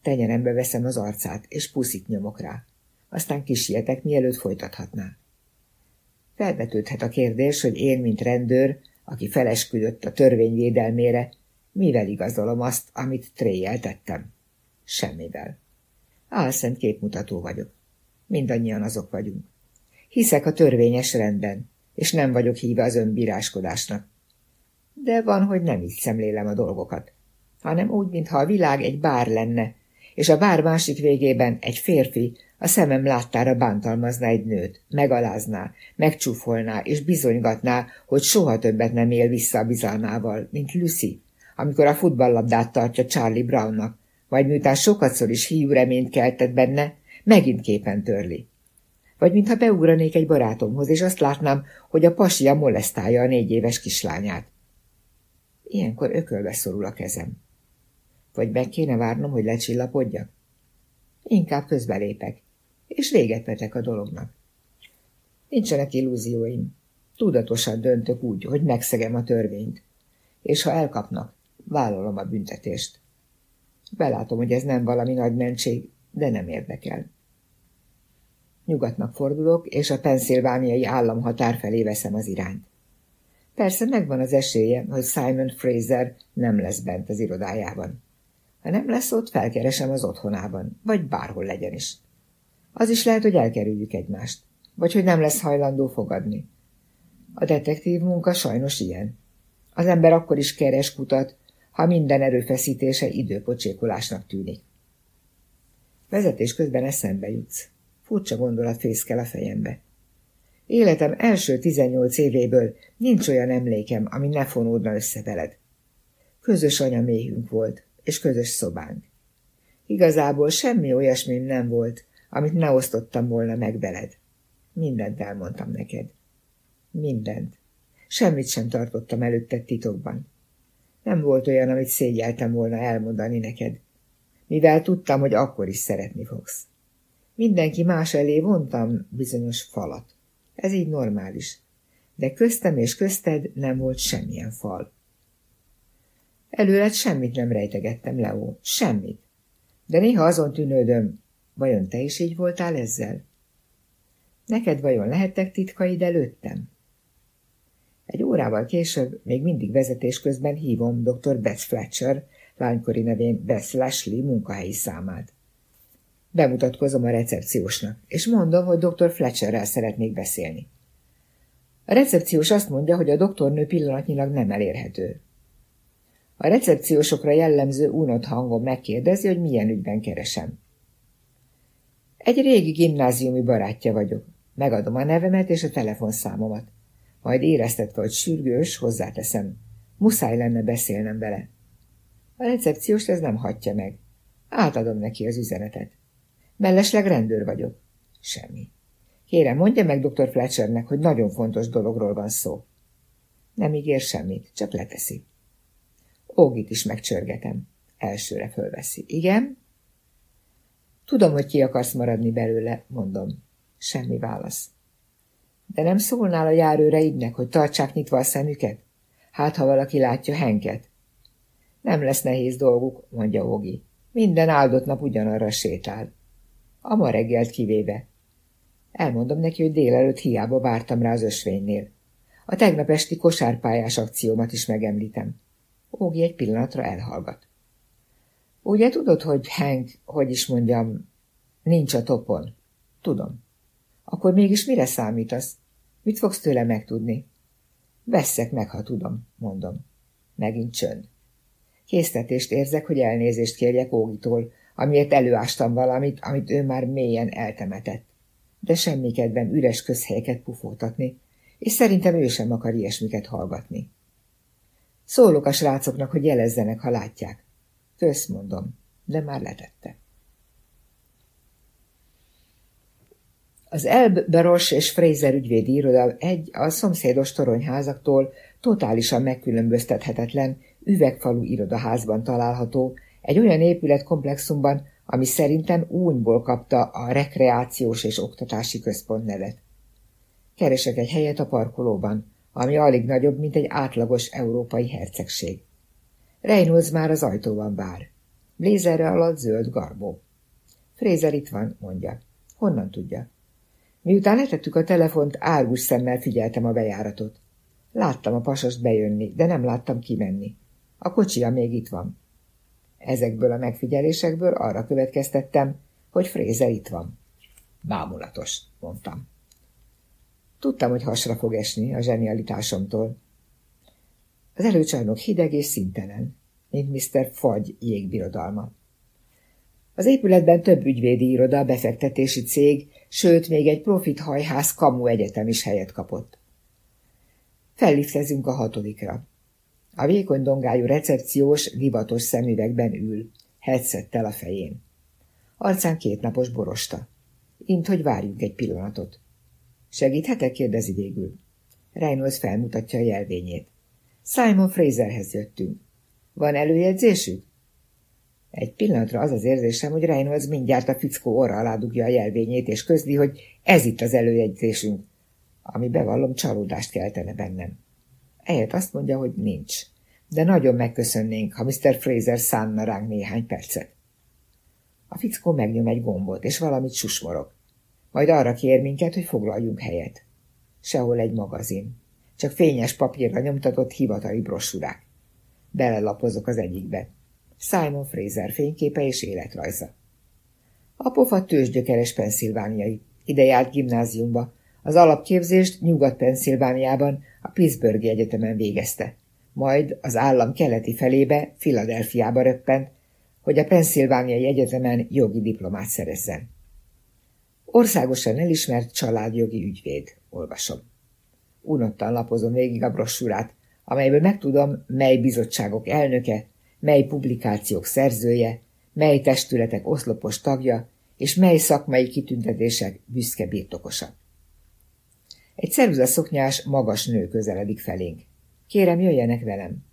Tenyerembe veszem az arcát, és puszit nyomok rá. Aztán kisietek, mielőtt folytathatná. Felvetődhet a kérdés, hogy én, mint rendőr, aki felesküdött a törvény védelmére, mivel igazolom azt, amit tréjel tettem? Semmivel. Álszent képmutató vagyok. Mindannyian azok vagyunk. Hiszek a törvényes rendben, és nem vagyok híve az önbíráskodásnak. De van, hogy nem így szemlélem a dolgokat, hanem úgy, mintha a világ egy bár lenne, és a bár másik végében egy férfi a szemem láttára bántalmazná egy nőt, megalázná, megcsúfolná és bizonygatná, hogy soha többet nem él vissza a bizalmával, mint Lucy, amikor a futballlabdát tartja Charlie Brownnak, vagy miután sokatszor is hiú reményt keltett benne, megint képen törli. Vagy mintha beugranék egy barátomhoz, és azt látnám, hogy a pasia molesztálja a négy éves kislányát. Ilyenkor ökölbe szorul a kezem. Vagy meg kéne várnom, hogy lecsillapodjak? Inkább közbelépek, és véget vetek a dolognak. Nincsenek illúzióim. Tudatosan döntök úgy, hogy megszegem a törvényt. És ha elkapnak, vállalom a büntetést. Belátom, hogy ez nem valami nagy mentség, de nem érdekel. Nyugatnak fordulok, és a penszilvániai államhatár felé veszem az irányt. Persze megvan az esélye, hogy Simon Fraser nem lesz bent az irodájában. Ha nem lesz ott, felkeresem az otthonában, vagy bárhol legyen is. Az is lehet, hogy elkerüljük egymást, vagy hogy nem lesz hajlandó fogadni. A detektív munka sajnos ilyen. Az ember akkor is keres kutat, ha minden erőfeszítése időpocsékolásnak tűnik. Vezetés közben eszembe jutsz. Furcsa gondolat fészkel a fejembe. Életem első tizennyolc évéből nincs olyan emlékem, ami ne fonódna össze veled. Közös anyaméhünk volt, és közös szobánk. Igazából semmi olyasmi nem volt, amit ne osztottam volna meg veled. Mindent elmondtam neked. Mindent. Semmit sem tartottam előtte titokban. Nem volt olyan, amit szégyeltem volna elmondani neked, mivel tudtam, hogy akkor is szeretni fogsz. Mindenki más elé vontam bizonyos falat. Ez így normális. De köztem és közted nem volt semmilyen fal. Előled semmit nem rejtegettem, Leo, semmit. De néha azon tűnődöm, vajon te is így voltál ezzel? Neked vajon lehettek titkaid előttem? Egy órával később, még mindig vezetés közben hívom dr. Beth Fletcher, lánykori nevén Beth Lashley munkahelyi számát. Bemutatkozom a recepciósnak, és mondom, hogy dr. Fletcherrel szeretnék beszélni. A recepciós azt mondja, hogy a doktornő pillanatnyilag nem elérhető. A recepciósokra jellemző unott hangon megkérdezi, hogy milyen ügyben keresem. Egy régi gimnáziumi barátja vagyok. Megadom a nevemet és a telefonszámomat. Majd éreztetve, hogy sürgős, hozzáteszem. Muszáj lenne beszélnem vele. A recepciós ez nem hagyja meg. Átadom neki az üzenetet. Mellesleg rendőr vagyok. Semmi. Kérem, mondja meg dr. Fletchernek, hogy nagyon fontos dologról van szó. Nem ígér semmit, csak leteszi. Ógit is megcsörgetem. Elsőre fölveszi. Igen? Tudom, hogy ki akarsz maradni belőle, mondom. Semmi válasz. De nem szólnál a járőreidnek, hogy tartsák nyitva a szemüket? Hát, ha valaki látja Henket. Nem lesz nehéz dolguk, mondja Ógi. Minden áldott nap ugyanarra sétál. A ma reggelt kivéve. Elmondom neki, hogy délelőtt hiába vártam rá az ösvénynél. A tegnap esti kosárpályás akciómat is megemlítem. Ógi egy pillanatra elhallgat. Ugye tudod, hogy Hank, hogy is mondjam, nincs a topon? Tudom. Akkor mégis mire számítasz? Mit fogsz tőle megtudni? Vesszek meg, ha tudom, mondom. Megint csönd. Késztetést érzek, hogy elnézést kérjek Ógitól, amiért előástam valamit, amit ő már mélyen eltemetett. De semmi kedvem üres közhelyeket pufótatni, és szerintem ő sem akar ilyesmiket hallgatni. Szólok a srácoknak, hogy jelezzenek, ha látják. Kösz, mondom, de már letette. Az Elb, Beros és Fraser ügyvédi iroda egy a szomszédos toronyházaktól totálisan megkülönböztethetetlen üvegfalú irodaházban található, egy olyan épületkomplexumban, ami szerintem únyból kapta a rekreációs és oktatási központ nevet. Keresek egy helyet a parkolóban, ami alig nagyobb, mint egy átlagos európai hercegség. Reynolds már az ajtóban vár. Blézerre alatt zöld garbó. Frézer itt van, mondja. Honnan tudja? Miután letettük a telefont, árgus szemmel figyeltem a bejáratot. Láttam a pasast bejönni, de nem láttam kimenni. A kocsia még itt van. Ezekből a megfigyelésekből arra következtettem, hogy Frézer itt van. Bámulatos, mondtam. Tudtam, hogy hasra fog esni a zsenialitásomtól. Az előcsarnok hideg és szintelen, mint Mr. Fagy jégbirodalma. Az épületben több ügyvédi iroda, befektetési cég, sőt, még egy profit hajház kamu egyetem is helyet kapott. Felliftezünk a hatodikra. A vékony dongájú recepciós, divatos szemüvegben ül, headsettel a fején. Arcán kétnapos borosta. Int, hogy várjunk egy pillanatot. Segíthetek? kérdezi végül. Reynolds felmutatja a jelvényét. Simon Fraserhez jöttünk. Van előjegyzésük? Egy pillanatra az az érzésem, hogy Reynolds mindjárt a fickó orra alá dugja a jelvényét, és közli, hogy ez itt az előjegyzésünk, ami bevallom csalódást keltene bennem. Ehhez azt mondja, hogy nincs, de nagyon megköszönnénk, ha Mr. Fraser szánna ránk néhány percet. A fickó megnyom egy gombot, és valamit susmorog. Majd arra kér minket, hogy foglaljunk helyet. Sehol egy magazin. Csak fényes papírra nyomtatott hivatali brosúrák. Belelapozok az egyikbe. Simon Fraser fényképe és életrajza. A pofa tőzsgyökeres penszilvániai. Ide járt gimnáziumba. Az alapképzést Nyugat-Penszilvániában a Pittsburghi Egyetemen végezte. Majd az állam keleti felébe, Filadelfiába röppent, hogy a Penszilvániai Egyetemen jogi diplomát szerezzen. Országosan elismert családjogi ügyvéd, olvasom. Unottan lapozom végig a brossúrát, amelyből megtudom, mely bizottságok elnöke, mely publikációk szerzője, mely testületek oszlopos tagja, és mely szakmai kitüntetések büszke birtokosa. Egy szoknyás, magas nő közeledik felénk. Kérem, jöjjenek velem.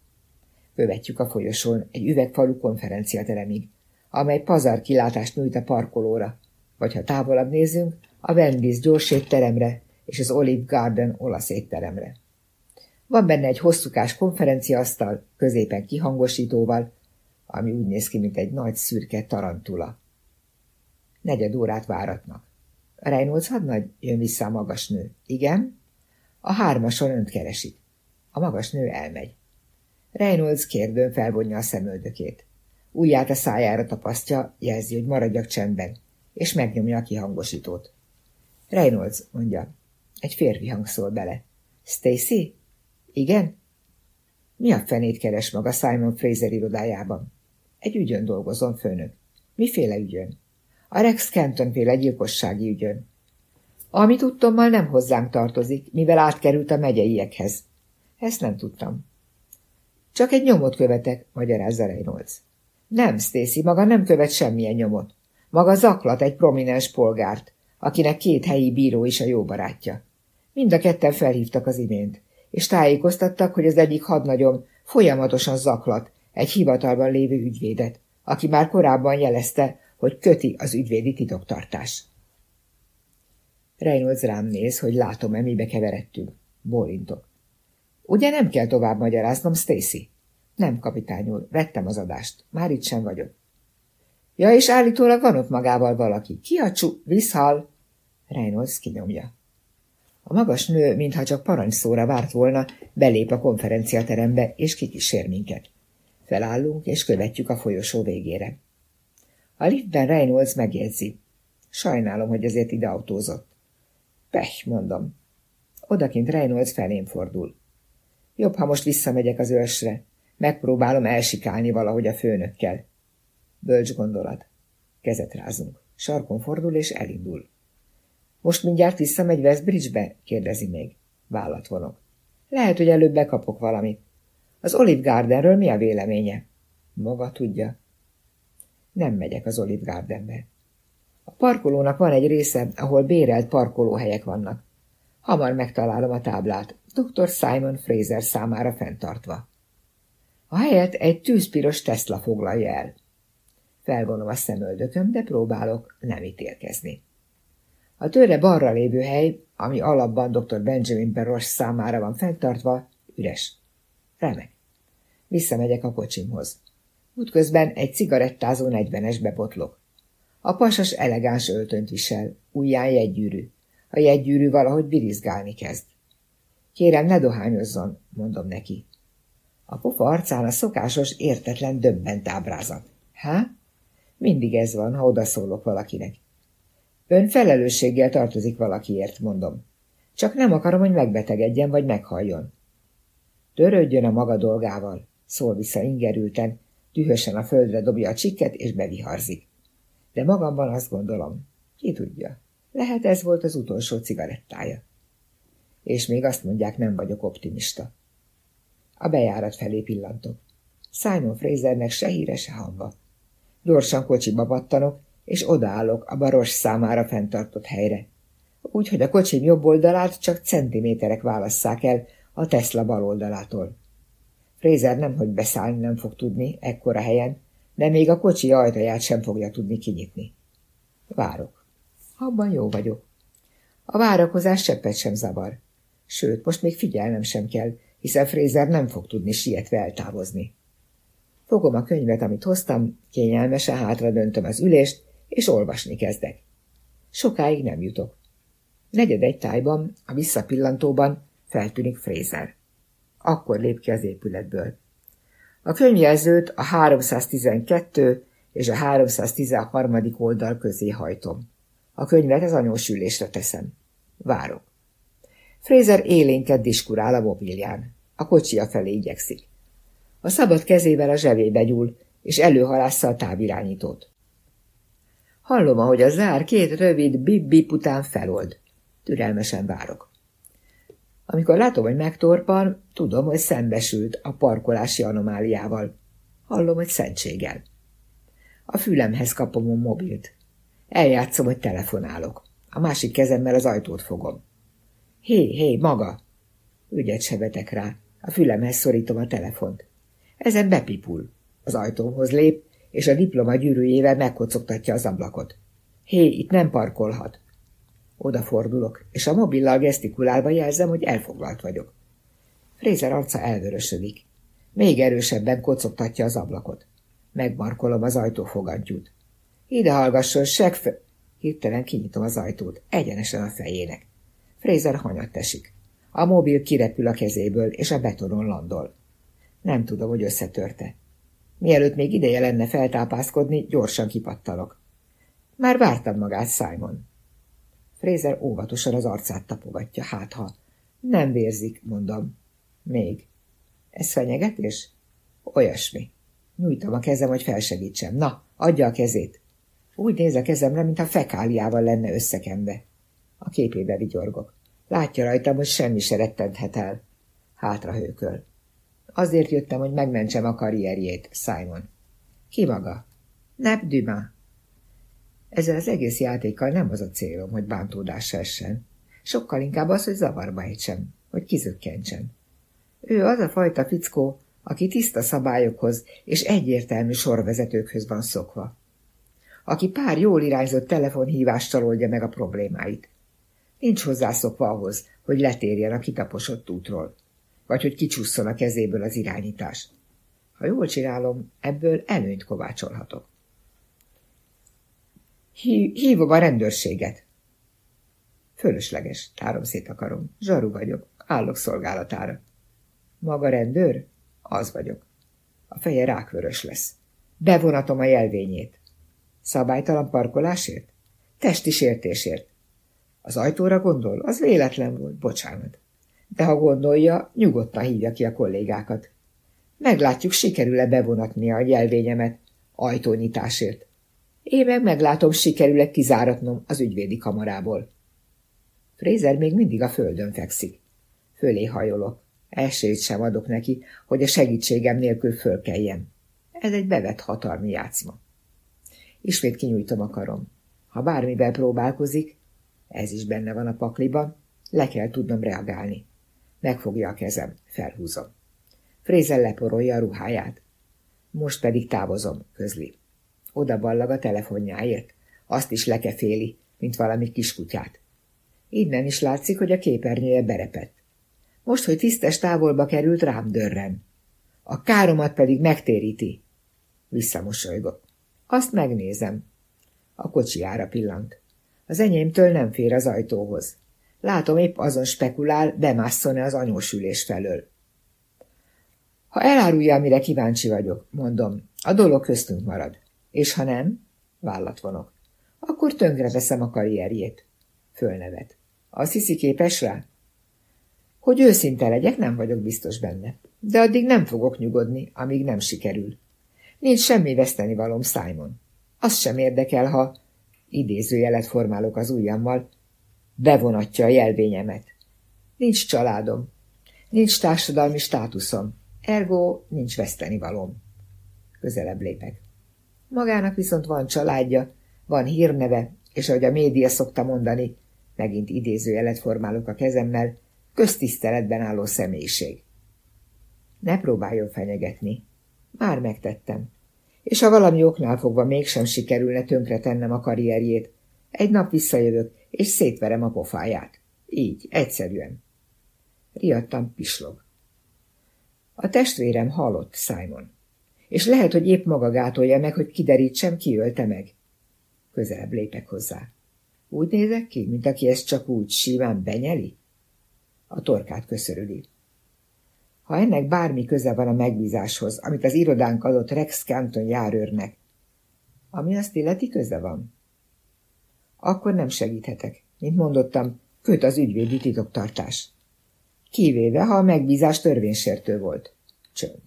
Követjük a folyosón egy üvegfalú konferenciateremig, amely pazar kilátást nyújt a parkolóra, vagy ha távolabb nézünk, a Wendy's gyors étteremre és az Olive Garden olasz étteremre. Van benne egy hosszúkás konferenciasztal, középen kihangosítóval, ami úgy néz ki, mint egy nagy szürke tarantula. Negyed órát váratnak. Reynolds hadnagy jön vissza a magas nő. Igen? A hármason önt keresik. A magas nő elmegy. Reynolds kérdőn felvonja a szemöldökét. Ujját a szájára tapasztja, jelzi, hogy maradjak csendben, és megnyomja a kihangosítót. Reynolds, mondja. Egy férfi hang szól bele. Stacy? Igen? Mi a fenét keres maga Simon Fraser irodájában? Egy ügyön dolgozom, főnök. Miféle ügyön? A Rex Canton féle gyilkossági ügyön. Ami tudtommal nem hozzánk tartozik, mivel átkerült a megyeiekhez. Ezt nem tudtam. Csak egy nyomot követek, magyarázza Reynolds. Nem, Stacy, maga nem követ semmilyen nyomot. Maga zaklat egy prominens polgárt, akinek két helyi bíró is a jó barátja. Mind a ketten felhívtak az imént, és tájékoztattak, hogy az egyik hadnagyom folyamatosan zaklat egy hivatalban lévő ügyvédet, aki már korábban jelezte, hogy köti az ügyvédi titoktartás. Reynolds rám néz, hogy látom-e, mibe keveredtünk. Bólintok. Ugye nem kell tovább magyaráznom, Stacy? Nem, kapitány úr, vettem az adást. Már itt sem vagyok. Ja, és állítólag van ott magával valaki. Ki a csú... Viszhal! Reynolds kinyomja. A magas nő, mintha csak parancsszóra várt volna, belép a konferenciaterembe, és kikísér minket. Felállunk, és követjük a folyosó végére. A liftben Reynolds megjegyzi. Sajnálom, hogy ezért ide autózott. Pech, mondom. Odakint Reynolds felém fordul. Jobb, ha most visszamegyek az ősre. Megpróbálom elsikálni valahogy a főnökkel. Bölcs gondolat. Kezet rázunk. Sarkon fordul és elindul. Most mindjárt visszamegy Westbridge-be? kérdezi még. Vállat vonok. Lehet, hogy előbb bekapok valamit. Az Olive Gardenről mi a véleménye? Maga tudja. Nem megyek az Olive Gardenbe. A parkolónak van egy része, ahol bérelt parkolóhelyek vannak. Hamar megtalálom a táblát, dr. Simon Fraser számára fenntartva. A helyet egy tűzpiros Tesla foglalja el. Felvonom a szemöldököm, de próbálok nem ítélkezni. A tőre balra lévő hely, ami alapban dr. Benjamin Beros számára van fenntartva, üres. Remek. Visszamegyek a kocsimhoz. Útközben egy cigarettázó negyvenes bebotlok. A pasas elegáns öltönt visel, ujján jegygyűrű. A jegygyűrű valahogy birizgálni kezd. Kérem, ne dohányozzon, mondom neki. A pofa arcán a szokásos, értetlen döbbent ábrázat. Há? Mindig ez van, ha odaszólok valakinek. Ön felelősséggel tartozik valakiért, mondom. Csak nem akarom, hogy megbetegedjen vagy meghalljon. Törődjön a maga dolgával, szól vissza ingerülten, dühösen a földre dobja a csikket és beviharzik. De magamban azt gondolom, ki tudja, lehet ez volt az utolsó cigarettája. És még azt mondják, nem vagyok optimista. A bejárat felé pillantok. Simon Frasernek se híre, se hangva. Gyorsan kocsiba battanok, és odaállok a baros számára fenntartott helyre. Úgy, hogy a kocsim jobb oldalát csak centiméterek válasszák el a Tesla bal oldalától. Fraser nem, hogy beszállni nem fog tudni ekkora helyen, de még a kocsi ajtaját sem fogja tudni kinyitni. Várok. Abban jó vagyok. A várakozás seppet sem zavar. Sőt, most még figyelnem sem kell, hiszen Fraser nem fog tudni sietve eltávozni. Fogom a könyvet, amit hoztam, kényelmesen hátra döntöm az ülést, és olvasni kezdek. Sokáig nem jutok. Negyed egy tájban, a visszapillantóban feltűnik Fraser. Akkor lép ki az épületből. A könyvjelzőt a 312 és a 313. oldal közé hajtom. A könyvet az anyós ülésre teszem. Várok. Fraser élénket diskurál a mobilján. A kocsia felé igyekszik. A szabad kezével a zsebébe gyúl, és előhalásza a távirányítót. Hallom, ahogy a zár két rövid bip-bip után felold. Türelmesen várok. Amikor látom, hogy megtorpan, tudom, hogy szembesült a parkolási anomáliával. Hallom, hogy szentséggel. A fülemhez kapom a mobilt. Eljátszom, hogy telefonálok. A másik kezemmel az ajtót fogom. Hé, hé, maga! Ügyet se vetek rá. A fülemhez szorítom a telefont. Ezen bepipul. Az ajtómhoz lép, és a diploma gyűrűjével megkocogtatja az ablakot. Hé, itt nem parkolhat. Odafordulok, és a mobillal gesztikulálva jelzem, hogy elfoglalt vagyok. Frézer arca elvörösödik. Még erősebben kocogtatja az ablakot. Megmarkolom az ajtófogantyút. Ide hallgasson, segfe... Hirtelen kinyitom az ajtót, egyenesen a fejének. Frézer hanyat esik. A mobil kirepül a kezéből, és a betonon landol. Nem tudom, hogy összetörte. Mielőtt még ideje lenne feltápászkodni, gyorsan kipattalok. Már vártam magát Simon. Fraser óvatosan az arcát tapogatja, hát ha. Nem vérzik, mondom. Még. Ez fenyegetés? Olyasmi. Nyújtom a kezem, hogy felsegítsem. Na, adja a kezét. Úgy néz a kezemre, mintha fekáliával lenne összekenve. A képébe vigyorgok. Látja rajtam, hogy semmi se rettenthet el. Hátra hőköl. Azért jöttem, hogy megmentsem a karrierjét, Simon. Ki maga? Nep Duma. Ezzel az egész játékkal nem az a célom, hogy bántódás essen. Sokkal inkább az, hogy zavarba ejtsem, hogy kizökkentsen. Ő az a fajta fickó, aki tiszta szabályokhoz és egyértelmű sorvezetőkhöz van szokva. Aki pár jól irányzott telefonhívással oldja meg a problémáit. Nincs hozzászokva ahhoz, hogy letérjen a kitaposott útról, vagy hogy kicsusszon a kezéből az irányítás. Ha jól csinálom, ebből előnyt kovácsolhatok. Hívom a rendőrséget. Fölösleges, tárom szét akarom. Zsaru vagyok, állok szolgálatára. Maga rendőr? Az vagyok. A feje rákvörös lesz. Bevonatom a jelvényét. Szabálytalan parkolásért? Testi sértésért. Az ajtóra gondol? Az véletlen volt, bocsánat. De ha gondolja, nyugodtan hívja ki a kollégákat. Meglátjuk, sikerül-e bevonatni a jelvényemet ajtónyitásért. Én meg meglátom, sikerül-e kizáratnom az ügyvédi kamarából. Frézer még mindig a földön fekszik. Fölé hajolok. Esélyt sem adok neki, hogy a segítségem nélkül fölkeljen. Ez egy bevett hatalmi játszma. Ismét kinyújtom a karom. Ha bármivel próbálkozik, ez is benne van a pakliban, le kell tudnom reagálni. Megfogja a kezem, felhúzom. Frézel leporolja a ruháját. Most pedig távozom, közli. Oda ballag a telefonjáért. Azt is lekeféli, mint valami kiskutyát. Innen is látszik, hogy a képernyője berepett. Most, hogy tisztes távolba került, rám dörren. A káromat pedig megtéríti. Visszamosolygok. Azt megnézem. A kocsiára pillant. Az enyémtől nem fér az ajtóhoz. Látom, épp azon spekulál, bemásszon-e az anyósülés felől. Ha elárulja, amire kíváncsi vagyok, mondom, a dolog köztünk marad. És ha nem, vállat vonok. Akkor tönkre veszem a karrierjét. Fölnevet. Azt hiszi képes rá? Hogy őszinte legyek, nem vagyok biztos benne. De addig nem fogok nyugodni, amíg nem sikerül. Nincs semmi veszteni valom, Simon. Az sem érdekel, ha idézőjelet formálok az ujjammal, bevonatja a jelvényemet. Nincs családom, nincs társadalmi státuszom, ergo nincs veszteni valóm. Közelebb lépek. Magának viszont van családja, van hírneve, és ahogy a média szokta mondani, megint idézőjelet formálok a kezemmel, köztiszteletben álló személyiség. Ne próbáljon fenyegetni. Már megtettem. És ha valami oknál fogva mégsem sikerülne tönkretennem a karrierjét, egy nap visszajövök, és szétverem a pofáját. Így, egyszerűen. Riadtam pislog. A testvérem halott, Simon. És lehet, hogy épp maga gátolja meg, hogy kiderítsem, ki ölte meg. Közelebb lépek hozzá. Úgy nézek ki, mint aki ezt csak úgy simán benyeli? A torkát köszörüli. Ha ennek bármi köze van a megbízáshoz, amit az irodánk adott Rex Canton járőrnek, ami azt illeti köze van, akkor nem segíthetek. Mint mondottam, köt az ügyvédi titoktartás. Kivéve, ha a megbízás törvénysértő volt. Csönd.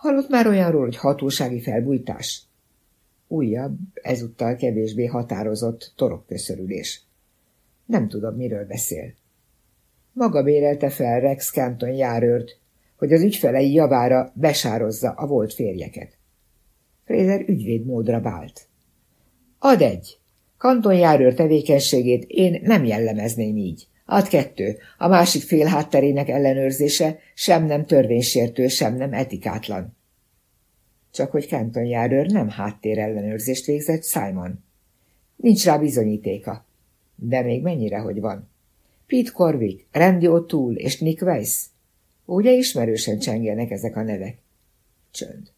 Hallott már olyanról, hogy hatósági felbújtás? Újabb, ezúttal kevésbé határozott torokköszörülés. Nem tudom, miről beszél. Maga bérelte fel Rex Canton járőrt, hogy az ügyfelei javára besározza a volt férjeket. Fraser ügyvédmódra vált. Ad egy! Kanton járőr tevékenységét én nem jellemezném így. Ad kettő, a másik fél hátterének ellenőrzése sem nem törvénysértő, sem nem etikátlan. Csak hogy Kenton járőr nem háttér ellenőrzést végzett Simon. Nincs rá bizonyítéka. De még mennyire, hogy van. Pete Corvick, Randy O'Toole és Nick Weiss. Ugye ismerősen csengelnek ezek a nevek? Csönd.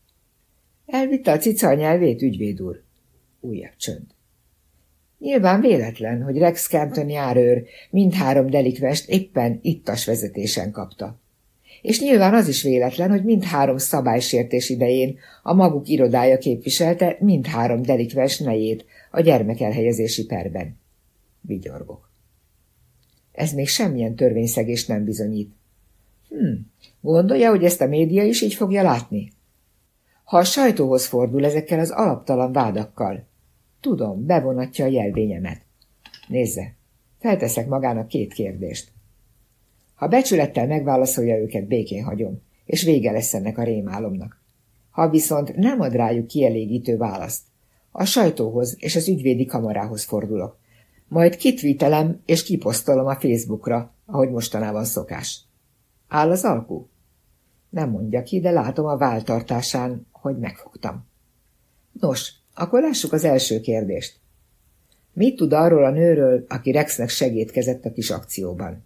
Elvitte a cica nyelvét, ügyvéd úr. Újabb csönd. Nyilván véletlen, hogy Rex Campton járőr mindhárom delikvest éppen ittas vezetésen kapta. És nyilván az is véletlen, hogy mindhárom szabálysértés idején a maguk irodája képviselte mindhárom delikves nejét a gyermekelhelyezési perben. Vigyorgok. Ez még semmilyen törvényszegést nem bizonyít. Hm, gondolja, hogy ezt a média is így fogja látni? Ha a sajtóhoz fordul ezekkel az alaptalan vádakkal, tudom, bevonatja a jelvényemet. Nézze, felteszek magának két kérdést. Ha becsülettel megválaszolja őket, békén hagyom, és vége lesz ennek a rémálomnak. Ha viszont nem ad rájuk kielégítő választ, a sajtóhoz és az ügyvédi kamarához fordulok. Majd kitvítelem és kiposztolom a Facebookra, ahogy mostanában szokás. Áll az alkú? Nem mondja ki, de látom a váltartásán, hogy megfogtam. Nos, akkor lássuk az első kérdést. Mit tud arról a nőről, aki Rexnek segítkezett a kis akcióban?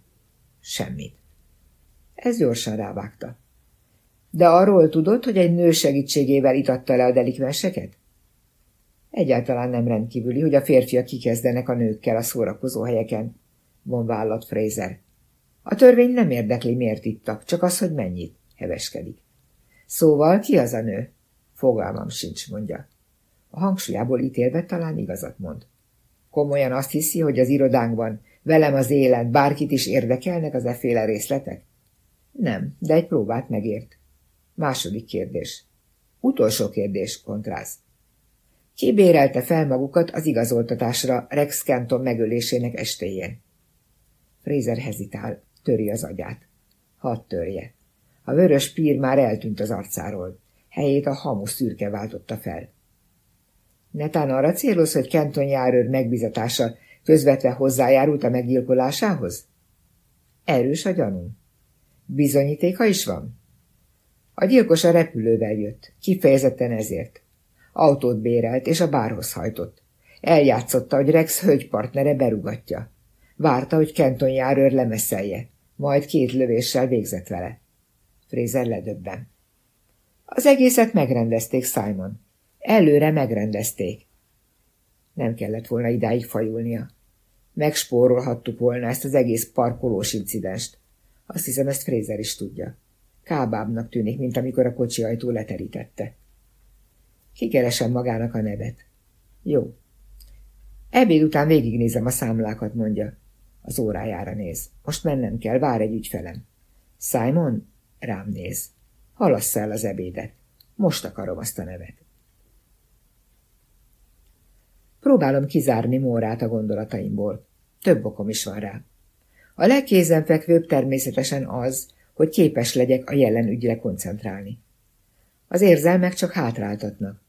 Semmit. Ez gyorsan rávágta. De arról tudod, hogy egy nő segítségével itatta le a delikvenseket? Egyáltalán nem rendkívüli, hogy a férfiak kikezdenek a nőkkel a szórakozó helyeken, von vállat Fraser. A törvény nem érdekli, miért ittak, csak az, hogy mennyit, heveskedik. Szóval ki az a nő? Fogalmam sincs, mondja. A hangsúlyából ítélve talán igazat mond. Komolyan azt hiszi, hogy az irodánkban velem az élen bárkit is érdekelnek az efféle részletek? Nem, de egy próbát megért. Második kérdés. Utolsó kérdés, kontráz. Ki bérelte fel magukat az igazoltatásra Rex Canton megölésének estéjén? Fraser hezitál, töri az agyát. Hadd törje. A vörös pír már eltűnt az arcáról. Helyét a hamu szürke váltotta fel. Netán arra céloz, hogy Kenton járőr megbizatása közvetve hozzájárult a meggyilkolásához? Erős a gyanú. Bizonyítéka is van? A gyilkos a repülővel jött, kifejezetten ezért. Autót bérelt, és a bárhoz hajtott. Eljátszotta, hogy Rex hölgypartnere berugatja. Várta, hogy Kenton járőr lemeszelje, majd két lövéssel végzett vele. Fraser ledöbben. Az egészet megrendezték, Simon. Előre megrendezték. Nem kellett volna idáig fajulnia. Megspórolhattuk volna ezt az egész parkolós incidenst. Azt hiszem, ezt Fraser is tudja. Kábábbnak tűnik, mint amikor a kocsi ajtó leterítette. Kikeresem magának a nevet. Jó. Ebéd után végignézem a számlákat, mondja. Az órájára néz. Most mennem kell, vár egy ügyfelem. Simon rám néz. Halassza el az ebédet. Most akarom azt a nevet. Próbálom kizárni Mórát a gondolataimból. Több okom is van rá. A legkézenfekvőbb természetesen az, hogy képes legyek a jelen ügyre koncentrálni. Az érzelmek csak hátráltatnak.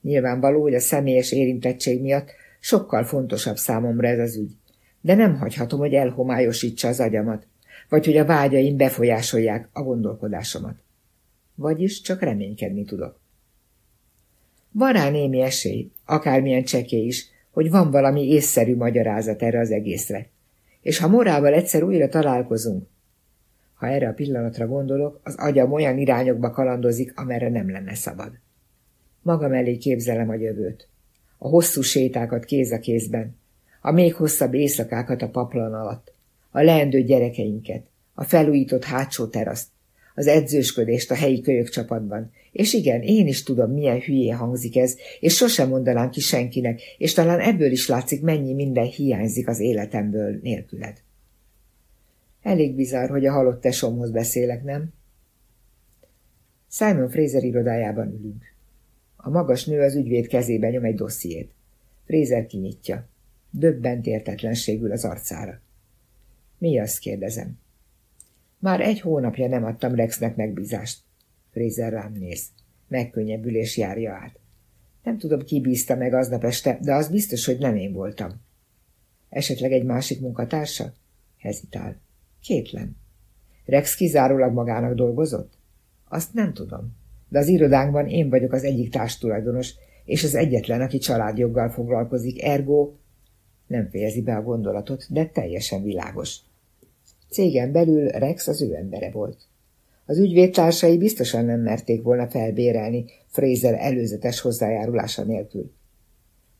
Nyilvánvaló, hogy a személyes érintettség miatt sokkal fontosabb számomra ez az ügy, de nem hagyhatom, hogy elhomályosítsa az agyamat, vagy hogy a vágyaim befolyásolják a gondolkodásomat. Vagyis csak reménykedni tudok. Van rá némi esély, akármilyen cseké is, hogy van valami észszerű magyarázat erre az egészre. És ha morával egyszer újra találkozunk, ha erre a pillanatra gondolok, az agyam olyan irányokba kalandozik, amerre nem lenne szabad. Magam elé képzelem a jövőt. A hosszú sétákat kéz a kézben, a még hosszabb éjszakákat a paplan alatt, a leendő gyerekeinket, a felújított hátsó teraszt, az edzősködést a helyi kölyök csapatban. És igen, én is tudom, milyen hülyé hangzik ez, és sosem mondanám ki senkinek, és talán ebből is látszik, mennyi minden hiányzik az életemből nélküled. Elég bizarr, hogy a halott tesomhoz beszélek, nem? Simon Fraser irodájában ülünk. A magas nő az ügyvéd kezébe nyom egy dossziét. Fraser kinyitja. Döbbent értetlenségül az arcára. Mi az, kérdezem. Már egy hónapja nem adtam Rexnek megbízást. Fraser rám néz. Megkönnyebbülés járja át. Nem tudom, ki bízta meg aznap este, de az biztos, hogy nem én voltam. Esetleg egy másik munkatársa? Hezitál. Kétlen. Rex kizárólag magának dolgozott? Azt nem tudom. De az irodánkban én vagyok az egyik társtulajdonos, és az egyetlen, aki családjoggal foglalkozik, ergo nem fejezi be a gondolatot, de teljesen világos. Cégen belül Rex az ő embere volt. Az ügyvédtársai biztosan nem merték volna felbérelni Fraser előzetes hozzájárulása nélkül.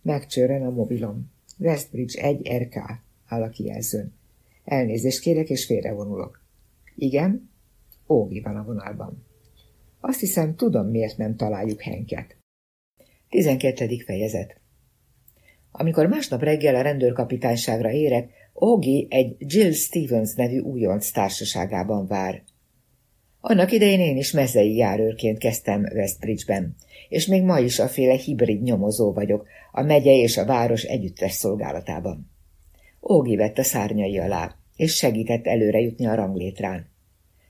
Megcsörren a mobilom. Westbridge 1 RK áll a kijelzőn. Elnézést kérek, és félrevonulok. Igen? Ógi van a vonalban. Azt hiszem, tudom, miért nem találjuk Henket. 12. fejezet Amikor másnap reggel a rendőrkapitányságra érek, Ógi egy Jill Stevens nevű újonc társaságában vár. Annak idején én is mezei járőrként kezdtem Westbridge-ben, és még ma is a féle hibrid nyomozó vagyok a megye és a város együttes szolgálatában. Ógi vett a szárnyai alá, és segített előre jutni a ranglétrán.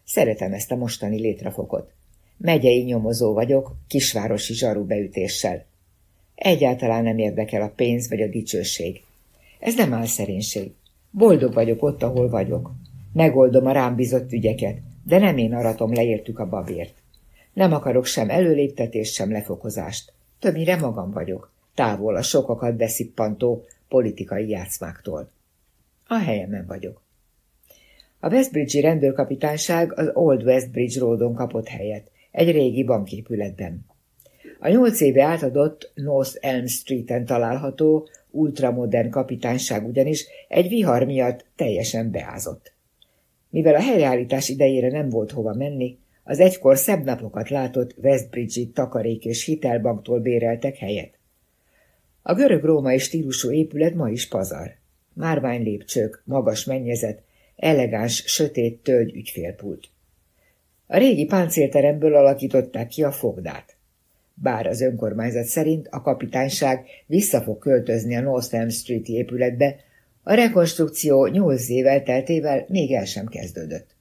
Szeretem ezt a mostani létrefokot. Megyei nyomozó vagyok, kisvárosi zsaru beütéssel. Egyáltalán nem érdekel a pénz vagy a dicsőség. Ez nem áll szerénység. Boldog vagyok ott, ahol vagyok. Megoldom a rám bizott ügyeket, de nem én aratom leértük a babért. Nem akarok sem előléptetést, sem lefokozást. Többnyire magam vagyok, távol a sokakat beszippantó politikai játszmáktól. A helyemen vagyok. A Westbridge-i rendőrkapitányság az Old Westbridge Roadon kapott helyet, egy régi banképületben. A nyolc éve átadott North Elm Street-en található ultramodern kapitányság ugyanis egy vihar miatt teljesen beázott. Mivel a helyreállítás idejére nem volt hova menni, az egykor szebb napokat látott Westbridge-i takarék és hitelbanktól béreltek helyet. A görög-római stílusú épület ma is pazar. Márvány lépcsők, magas mennyezet, elegáns, sötét tölgy ügyfélpult. A régi páncélteremből alakították ki a fogdát. Bár az önkormányzat szerint a kapitányság vissza fog költözni a North Elm Street épületbe, a rekonstrukció nyolc év elteltével még el sem kezdődött.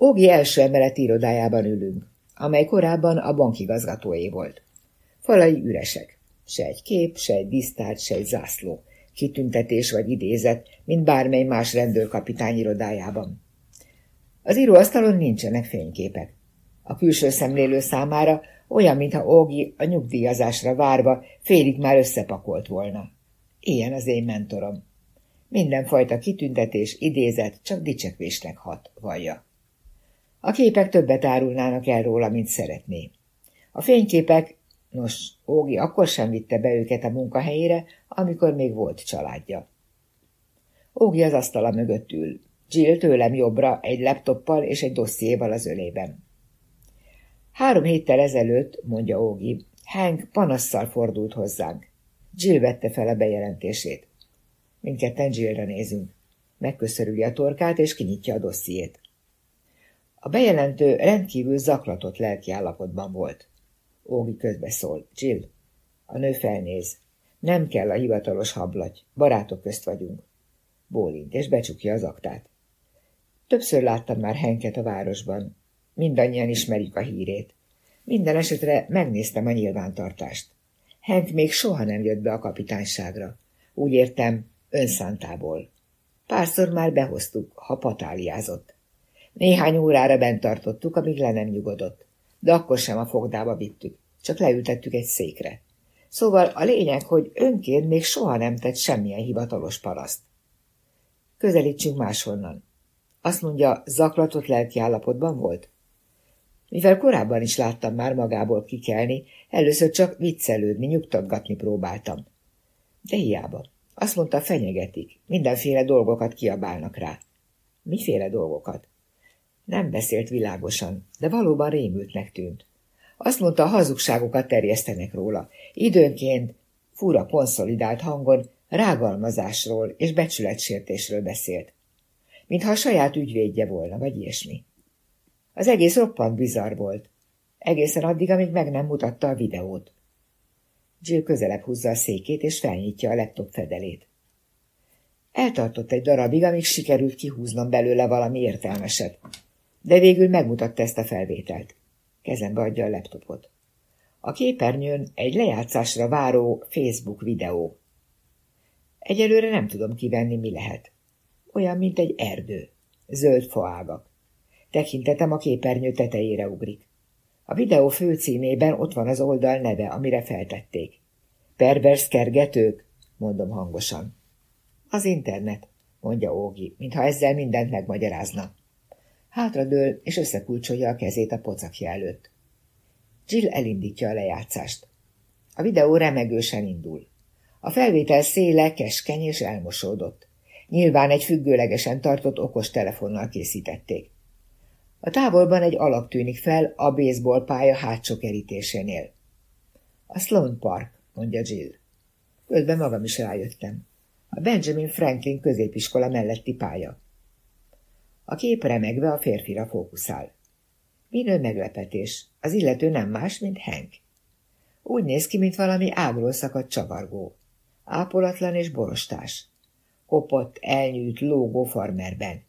Ógi első emelet irodájában ülünk, amely korábban a bankigazgatóé volt. Falai üresek. Se egy kép, se egy disztát, se egy zászló. Kitüntetés vagy idézet, mint bármely más rendőrkapitány irodájában. Az íróasztalon nincsenek fényképek. A külső szemlélő számára olyan, mintha Ógi a nyugdíjazásra várva félig már összepakolt volna. Ilyen az én mentorom. Mindenfajta kitüntetés, idézet csak dicsekvésnek hat, vallja. A képek többet árulnának el róla, mint szeretné. A fényképek, nos, Ógi akkor sem vitte be őket a munkahelyére, amikor még volt családja. Ógi az asztala mögött ül, Jill tőlem jobbra egy laptoppal és egy dossziéval az ölében. Három héttel ezelőtt, mondja Ógi, Hank panasszal fordult hozzánk. Jill vette fel a bejelentését. Mindketten Jillre nézünk. Megköszörüli a torkát, és kinyitja a dossziét. A bejelentő rendkívül zaklatott lelki állapotban volt. Ógi közbeszól. Jill, a nő felnéz. Nem kell a hivatalos hablaty, barátok közt vagyunk. Bólint, és becsukja az aktát. Többször láttam már Henket a városban. Mindannyian ismerik a hírét. Minden esetre megnéztem a nyilvántartást. Henk még soha nem jött be a kapitányságra. Úgy értem, önszántából. Párszor már behoztuk, ha patáliázott. Néhány órára bent tartottuk, amíg le nem nyugodott. De akkor sem a fogdába vittük, csak leültettük egy székre. Szóval a lényeg, hogy önként még soha nem tett semmilyen hivatalos paraszt. Közelítsünk máshonnan. Azt mondja, zaklatott lelki volt? Mivel korábban is láttam már magából kikelni, először csak viccelődni, nyugtatgatni próbáltam. De hiába. Azt mondta, fenyegetik. Mindenféle dolgokat kiabálnak rá. Miféle dolgokat? Nem beszélt világosan, de valóban rémültnek tűnt. Azt mondta, hazugságokat terjesztenek róla. Időnként fura konszolidált hangon rágalmazásról és becsületsértésről beszélt. Mintha a saját ügyvédje volna, vagy ilyesmi. Az egész roppant bizarr volt. Egészen addig, amíg meg nem mutatta a videót. Jill közelebb húzza a székét, és felnyitja a laptop fedelét. Eltartott egy darabig, amíg sikerült kihúznom belőle valami értelmeset, de végül megmutatta ezt a felvételt. Kezembe adja a laptopot. A képernyőn egy lejátszásra váró Facebook videó. Egyelőre nem tudom kivenni, mi lehet. Olyan, mint egy erdő. Zöld faágak. Tekintetem a képernyő tetejére ugrik. A videó főcímében ott van az oldal neve, amire feltették. Pervers kergetők, mondom hangosan. Az internet, mondja Ógi, mintha ezzel mindent megmagyarázna. Hátradől, és összekulcsolja a kezét a pocakja előtt. Jill elindítja a lejátszást. A videó remegősen indul. A felvétel széle keskeny és elmosódott. Nyilván egy függőlegesen tartott okos telefonnal készítették. A távolban egy alak tűnik fel a baseball pálya hátsó kerítésénél. A Sloan Park, mondja Jill. Közben magam is rájöttem. A Benjamin Franklin középiskola melletti pálya. A kép remegve a férfira fókuszál. Minő meglepetés. Az illető nem más, mint Hank. Úgy néz ki, mint valami ágról szakadt csavargó. Ápolatlan és borostás. Kopott, elnyűjt, lógó farmerben.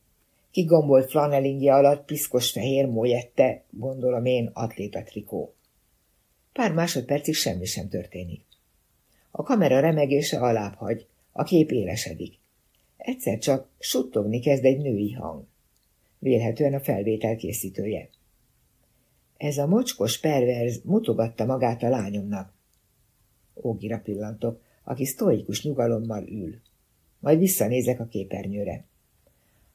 Kigombolt flanelingje alatt piszkos fehér molyette, gondolom én, atléta trikó. Pár másodpercig semmi sem történik. A kamera remegése alább hagy, a kép élesedik. Egyszer csak suttogni kezd egy női hang. Vélhetően a felvétel készítője. Ez a mocskos perverz mutogatta magát a lányomnak. Ógira pillantok, aki sztoikus nyugalommal ül. Majd visszanézek a képernyőre.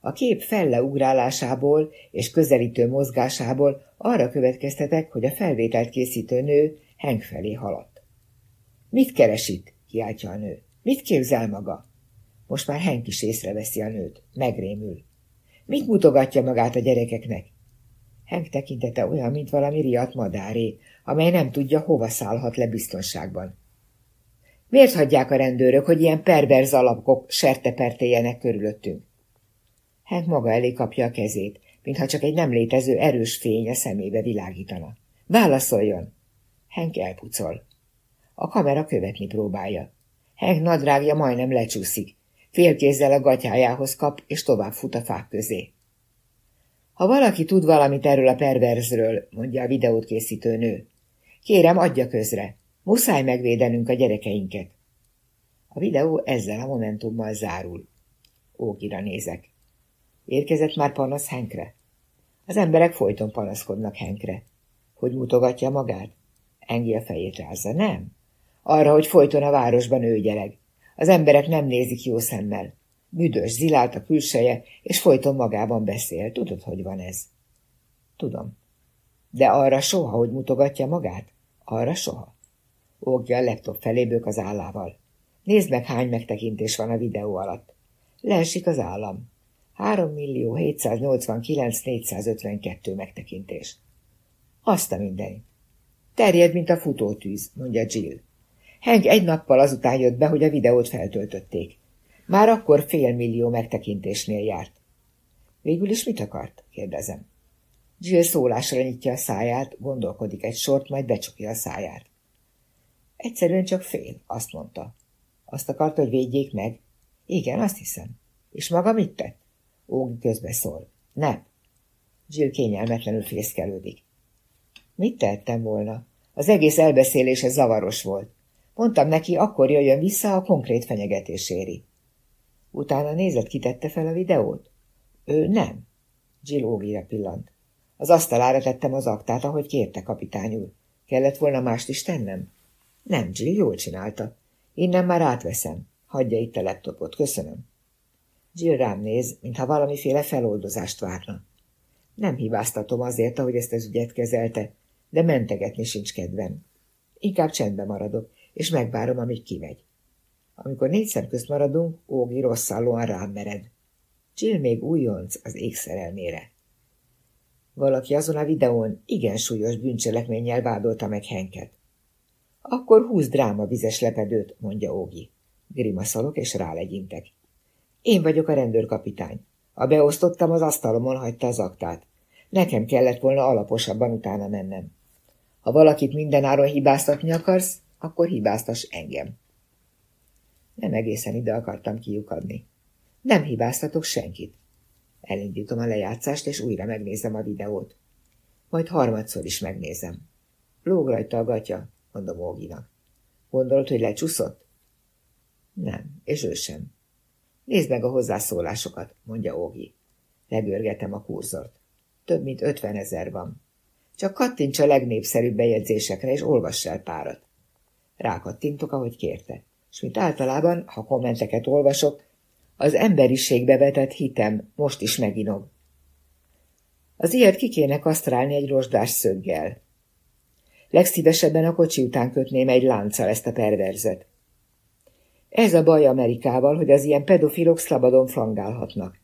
A kép felleugrálásából és közelítő mozgásából arra következtetek, hogy a felvételt készítő nő Henk felé haladt. Mit keres itt? kiáltja a nő. Mit képzel maga? Most már Henk is észreveszi a nőt. Megrémül. Mit mutogatja magát a gyerekeknek? Henk tekintete olyan, mint valami riadt madáré, amely nem tudja, hova szállhat le biztonságban. Miért hagyják a rendőrök, hogy ilyen perverz alapok sertepertéljenek körülöttünk? Hank maga elé kapja a kezét, mintha csak egy nem létező erős fény a szemébe világítana. Válaszoljon! Hank elpucol. A kamera követni próbálja. Hank nadrágja majdnem lecsúszik. Félkézzel a gatyájához kap, és tovább fut a fák közé. Ha valaki tud valamit erről a perverzről, mondja a videót készítő nő, kérem, adja közre. Muszáj megvédenünk a gyerekeinket. A videó ezzel a momentummal zárul. Ógira nézek. Érkezett már panasz Henkre? Az emberek folyton panaszkodnak Henkre. Hogy mutogatja magát? Engi a fejét rázza. Nem. Arra, hogy folyton a városban ő gyereg. Az emberek nem nézik jó szemmel. Büdös, zilált a külseje, és folyton magában beszél. Tudod, hogy van ez? Tudom. De arra soha, hogy mutogatja magát? Arra soha. Ógja a laptop felébők az állával. Nézd meg, hány megtekintés van a videó alatt. Leesik az állam. 3 millió 789 452 megtekintés. Azt a mindenit. Terjed, mint a futótűz, mondja Jill. Hank egy nappal azután jött be, hogy a videót feltöltötték. Már akkor fél millió megtekintésnél járt. Végül is mit akart? kérdezem. Jill szólásra nyitja a száját, gondolkodik egy sort, majd becsukja a száját. Egyszerűen csak fél, azt mondta. Azt akarta, hogy védjék meg? Igen, azt hiszem. És maga mit tett? Ógi közbeszól. Nem. Jill kényelmetlenül fészkelődik. Mit tettem volna? Az egész elbeszélése zavaros volt. Mondtam neki, akkor jöjjön vissza, a konkrét fenyegetés éri. Utána nézett, kitette fel a videót? Ő nem. Jill ógira pillant. Az asztalára tettem az aktát, ahogy kérte kapitány úr. Kellett volna mást is tennem? Nem, Jill jól csinálta. Innen már átveszem. Hagyja itt a laptopot, köszönöm. Jill rám néz, mintha valamiféle feloldozást várna. Nem hibáztatom azért, ahogy ezt az ügyet kezelte, de mentegetni sincs kedvem. Inkább csendben maradok, és megvárom, amíg kimegy. Amikor négy közt maradunk, Ógi rosszallóan rám mered. Jill még újonc az égszerelmére. Valaki azon a videón igen súlyos bűncselekménnyel vádolta meg Henket. Akkor húz dráma vizes lepedőt, mondja Ógi. Grimaszolok, és rálegyintek. Én vagyok a rendőrkapitány. A beosztottam, az asztalomon hagyta az aktát. Nekem kellett volna alaposabban utána mennem. Ha valakit mindenáron hibáztatni akarsz, akkor hibáztas engem. Nem egészen ide akartam kiukadni. Nem hibáztatok senkit. Elindítom a lejátszást, és újra megnézem a videót. Majd harmadszor is megnézem. Lóg rajta a gatya, mondom Óginak. Gondolod, hogy lecsúszott? Nem, és ő sem. Nézd meg a hozzászólásokat, mondja Ógi. Legörgetem a kurzort. Több mint ötven ezer van. Csak kattints a legnépszerűbb bejegyzésekre, és olvass el párat. Rákattintok, ahogy kérte. És mint általában, ha kommenteket olvasok, az emberiségbe vetett hitem most is meginog. Az ilyet ki kéne kasztrálni egy rozsdás szöggel. Legszívesebben a kocsi után kötném egy lánccal ezt a perverzet. Ez a baj Amerikával, hogy az ilyen pedofilok szabadon flangálhatnak.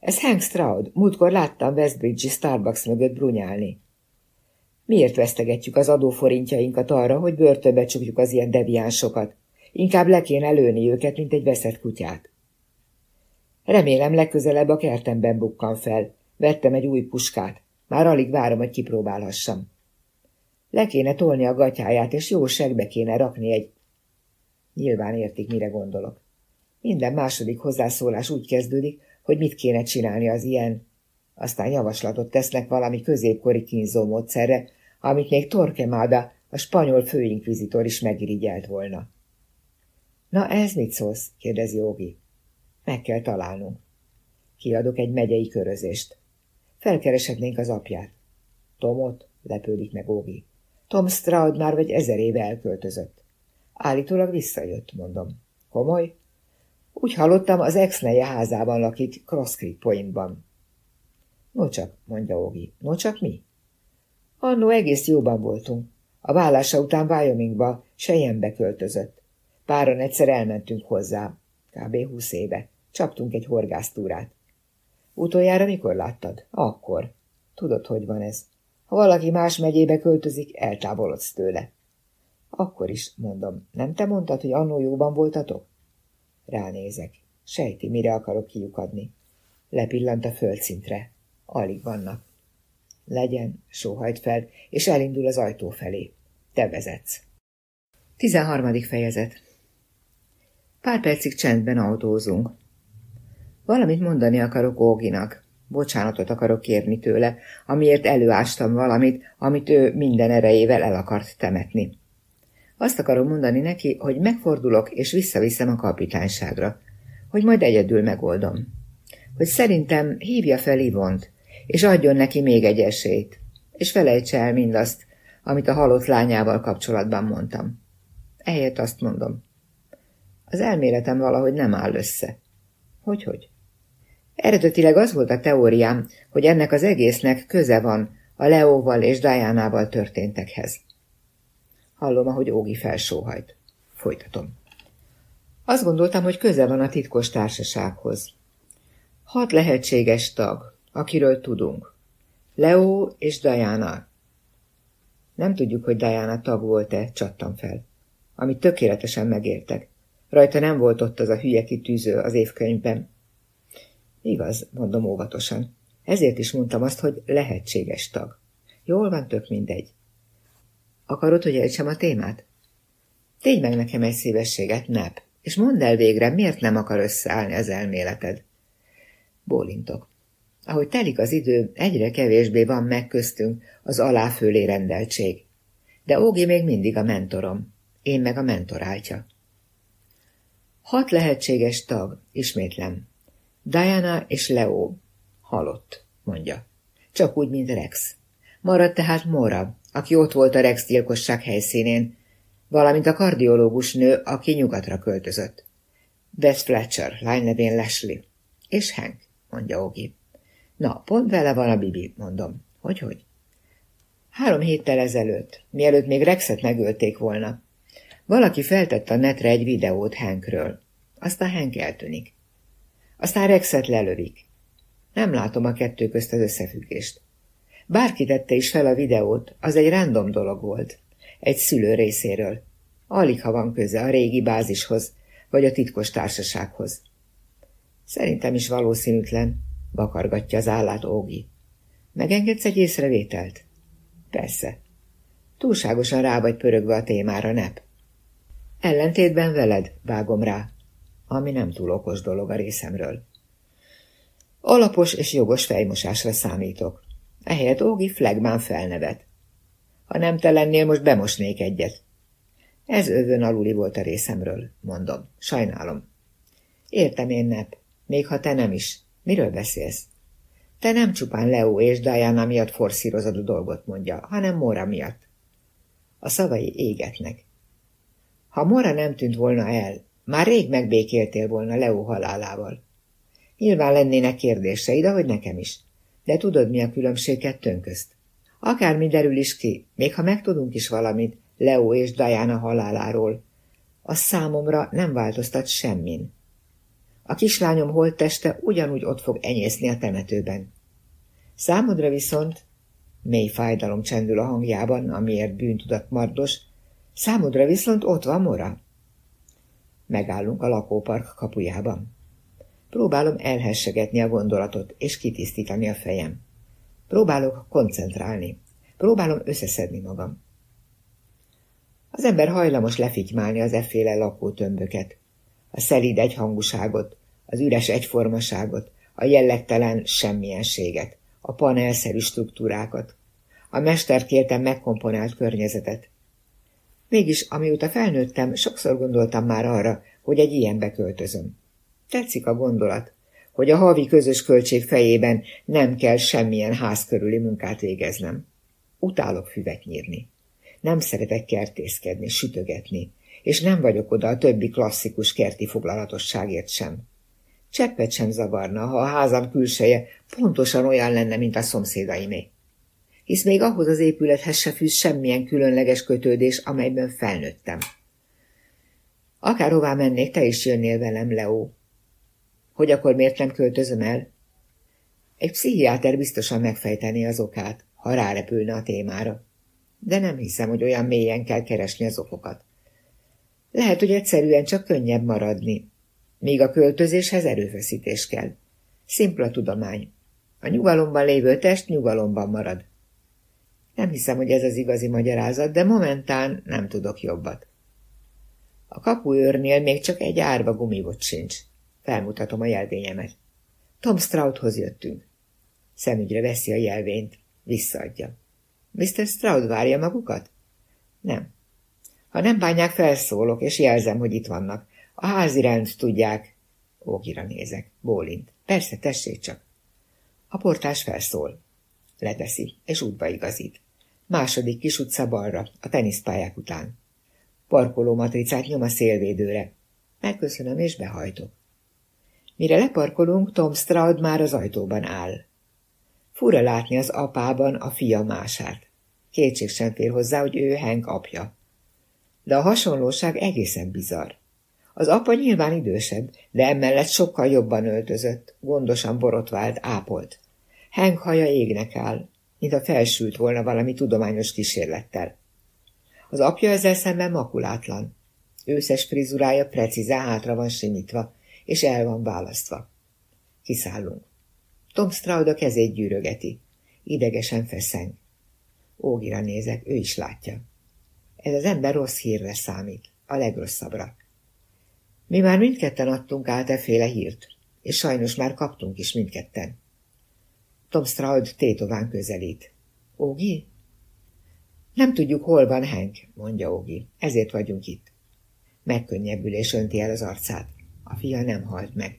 Ez Hank Stroud. Múltkor láttam Westbridge-i Starbucks mögött brunyálni. Miért vesztegetjük az adóforintjainkat arra, hogy börtönbe csukjuk az ilyen deviánsokat? Inkább le kéne lőni őket, mint egy veszett kutyát. Remélem legközelebb a kertemben bukkan fel. Vettem egy új puskát. Már alig várom, hogy kipróbálhassam. Le kéne tolni a gatyáját, és jó segbe kéne rakni egy Nyilván értik, mire gondolok. Minden második hozzászólás úgy kezdődik, hogy mit kéne csinálni az ilyen. Aztán javaslatot tesznek valami középkori kínzó módszerre, amit még Torquemada, a spanyol főinkvizitor is megirigyelt volna. Na, ez mit szólsz? kérdezi Ógi. Meg kell találnunk. Kiadok egy megyei körözést. Felkereshetnénk az apját. Tomot? lepődik meg Ógi. Tom Stroud már vagy ezer éve elköltözött. Állítólag visszajött, mondom. Komoly? Úgy hallottam, az ex házában lakik Cross Creek Pointban. No csak, mondja Ógi. No csak mi? Annó egész jóban voltunk. A vállása után Wyomingba, Sejenbe költözött. Páron egyszer elmentünk hozzá, kb. húsz éve. Csaptunk egy horgásztúrát. Utoljára mikor láttad? Akkor. Tudod, hogy van ez. Ha valaki más megyébe költözik, eltávolodsz tőle. Akkor is, mondom, nem te mondtad, hogy annó jóban voltatok? Ránézek. Sejti, mire akarok kiukadni. Lepillant a földszintre. Alig vannak. Legyen, sóhajt fel, és elindul az ajtó felé. Te vezetsz. 13. fejezet Pár percig csendben autózunk. Valamit mondani akarok Óginak. Bocsánatot akarok kérni tőle, amiért előástam valamit, amit ő minden erejével el akart temetni. Azt akarom mondani neki, hogy megfordulok és visszaviszem a kapitányságra, hogy majd egyedül megoldom. Hogy szerintem hívja fel Ivont, és adjon neki még egy esélyt, és felejtse el mindazt, amit a halott lányával kapcsolatban mondtam. Ehelyett azt mondom. Az elméletem valahogy nem áll össze. Hogy-hogy? Eredetileg az volt a teóriám, hogy ennek az egésznek köze van a Leóval és Diánával történtekhez. Hallom, ahogy Ógi felsóhajt. Folytatom. Azt gondoltam, hogy köze van a titkos társasághoz. Hat lehetséges tag, akiről tudunk. Leo és Diana. Nem tudjuk, hogy Diana tag volt-e, csattam fel. Amit tökéletesen megértek. Rajta nem volt ott az a hülye kitűző az évkönyvben. Igaz, mondom óvatosan. Ezért is mondtam azt, hogy lehetséges tag. Jól van, tök mindegy. Akarod, hogy ejtsem a témát? Tégy meg nekem egy szívességet, nep, és mondd el végre, miért nem akar összeállni az elméleted. Bólintok. Ahogy telik az idő, egyre kevésbé van meg köztünk az aláfölé rendeltség. De Ógi még mindig a mentorom, én meg a mentoráltja. Hat lehetséges tag, ismétlem. Diana és Leo. Halott, mondja. Csak úgy, mint Rex. Maradt tehát Mora, aki ott volt a Rex gyilkosság helyszínén, valamint a kardiológus nő, aki nyugatra költözött. Beth Fletcher, lány nevén Leslie. És Hank, mondja Ogi. Na, pont vele van a Bibi, mondom. Hogy-hogy? Három héttel ezelőtt, mielőtt még Rexet megölték volna, valaki feltette a netre egy videót Hankről. Aztán Hank eltűnik. Aztán Rexet lelövik. Nem látom a kettő közt az összefüggést. Bárki tette is fel a videót, az egy random dolog volt. Egy szülő részéről. Alig ha van köze a régi bázishoz, vagy a titkos társasághoz. Szerintem is valószínűtlen, vakargatja az állát Ógi. Megengedsz egy észrevételt? Persze. Túlságosan rá vagy pörögve a témára, nep. Ellentétben veled, vágom rá, ami nem túl okos dolog a részemről. Alapos és jogos fejmosásra számítok. Ehelyett Ógi flagmán felnevet. Ha nem te lennél, most bemosnék egyet. Ez övön aluli volt a részemről, mondom. Sajnálom. Értem én, Nep, még ha te nem is. Miről beszélsz? Te nem csupán Leo és Diana miatt forszírozod a dolgot, mondja, hanem Mora miatt. A szavai égetnek. Ha Mora nem tűnt volna el, már rég megbékéltél volna Leo halálával. Nyilván lennének kérdéseid, ahogy nekem is. De tudod, mi a különbség kettőnk közt? Akármi derül is ki, még ha megtudunk is valamit Leo és Diana haláláról, az számomra nem változtat semmin. A kislányom holtteste ugyanúgy ott fog enyészni a temetőben. Számodra viszont, mély fájdalom csendül a hangjában, amiért bűntudat mardos, számodra viszont ott van Mora. Megállunk a lakópark kapujában. Próbálom elhessegetni a gondolatot, és kitisztítani a fejem. Próbálok koncentrálni. Próbálom összeszedni magam. Az ember hajlamos lefitymálni az efféle lakótömböket, a szelíd egyhangúságot, az üres egyformaságot, a jellegtelen semmilyenséget, a panelszerű struktúrákat, a mesterkélten megkomponált környezetet. Mégis, amióta felnőttem, sokszor gondoltam már arra, hogy egy ilyenbe költözöm. Tetszik a gondolat, hogy a havi közös költség fejében nem kell semmilyen ház körüli munkát végeznem. Utálok füvet nyírni. Nem szeretek kertészkedni, sütögetni, és nem vagyok oda a többi klasszikus kerti foglalatosságért sem. Cseppet sem zavarna, ha a házam külseje pontosan olyan lenne, mint a szomszédaimé. Hisz még ahhoz az épülethez se fűz semmilyen különleges kötődés, amelyben felnőttem. Akárhová mennék, te is jönnél velem, Leo. Hogy akkor miért nem költözöm el? Egy pszichiáter biztosan megfejtené az okát, ha rárepülne a témára. De nem hiszem, hogy olyan mélyen kell keresni az okokat. Lehet, hogy egyszerűen csak könnyebb maradni, míg a költözéshez erőfeszítés kell. Szimpla tudomány. A nyugalomban lévő test nyugalomban marad. Nem hiszem, hogy ez az igazi magyarázat, de momentán nem tudok jobbat. A kapuőrnél még csak egy árva gumibot sincs. Felmutatom a jelvényemet. Tom Stroudhoz jöttünk. Szemügyre veszi a jelvényt. Visszaadja. Mr. Stroud várja magukat? Nem. Ha nem bánják, felszólok, és jelzem, hogy itt vannak. A házi rend tudják. Ógira nézek. Bólint. Persze, tessék csak. A portás felszól. Leteszi, és útba igazít. Második kis utca balra, a teniszpályák után. Parkoló matricát nyom a szélvédőre. Megköszönöm, és behajtok. Mire leparkolunk, Tom Stroud már az ajtóban áll. Fura látni az apában a fia mását. Kétség sem fér hozzá, hogy ő Hank apja. De a hasonlóság egészen bizarr. Az apa nyilván idősebb, de emellett sokkal jobban öltözött, gondosan borotvált, ápolt. Hank haja égnek áll, mint a felsült volna valami tudományos kísérlettel. Az apja ezzel szemben makulátlan. Őszes frizurája precízen hátra van simítva, és el van választva. Kiszállunk. Tom Stroud a kezét gyűrögeti. Idegesen feszeng. Ógira nézek, ő is látja. Ez az ember rossz hírre számít, a legrosszabbra. Mi már mindketten adtunk át efféle hírt, és sajnos már kaptunk is mindketten. Tom Stroud tétován közelít. Ógi? Nem tudjuk, hol van Hank, mondja Ógi. Ezért vagyunk itt. Megkönnyebbülés önti el az arcát. A fia nem halt meg.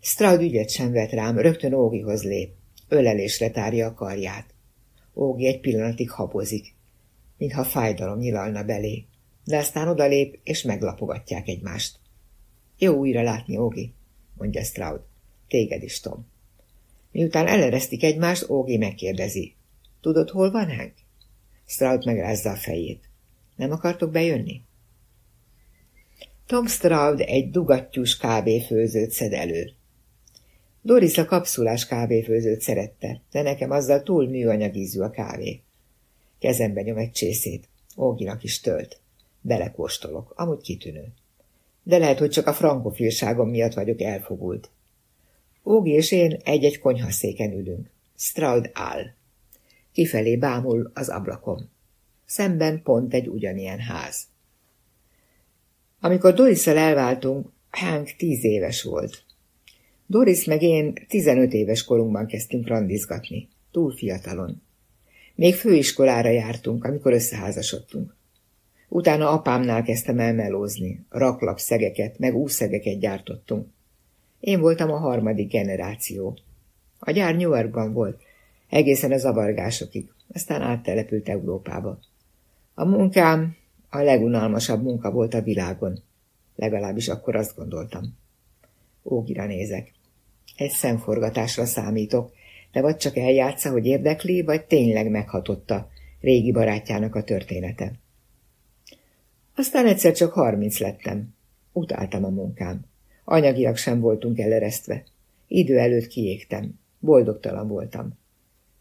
Stroud ügyet sem vet rám, rögtön Ógihoz lép. Ölelésre tárja a karját. Ógi egy pillanatig habozik, mintha fájdalom nyilalna belé, de aztán odalép, és meglapogatják egymást. Jó újra látni, Ógi, mondja Stroud. Téged is, Tom. Miután eleresztik egymást, Ógi megkérdezi. Tudod, hol van Hank? Stroud megrázza a fejét. Nem akartok bejönni? Tom Stroud egy dugattyús kávéfőzőt szed elő. Doris a kapszulás kávéfőzőt szerette, de nekem azzal túl műanyagízű a kávé. Kezembe nyom egy csészét. Óginak is tölt. Belekóstolok, amúgy kitűnő. De lehet, hogy csak a frankofilságom miatt vagyok elfogult. Ógi és én egy-egy konyhaszéken ülünk. Stroud áll. Kifelé bámul az ablakom. Szemben pont egy ugyanilyen ház. Amikor Dorisszel elváltunk, Hank tíz éves volt. Doris meg én tizenöt éves korunkban kezdtünk randizgatni, túl fiatalon. Még főiskolára jártunk, amikor összeházasodtunk. Utána apámnál kezdtem el melózni, raklapszegeket, meg úszegeket gyártottunk. Én voltam a harmadik generáció. A gyár New Yorkban volt, egészen a zavargásokig, aztán áttelepült Európába. A munkám a legunalmasabb munka volt a világon. Legalábbis akkor azt gondoltam. Ógira nézek. Egy szemforgatásra számítok, de vagy csak eljátsza, hogy érdekli, vagy tényleg meghatotta régi barátjának a története. Aztán egyszer csak harminc lettem. Utáltam a munkám. Anyagiak sem voltunk eleresztve. Idő előtt kiégtem. Boldogtalan voltam.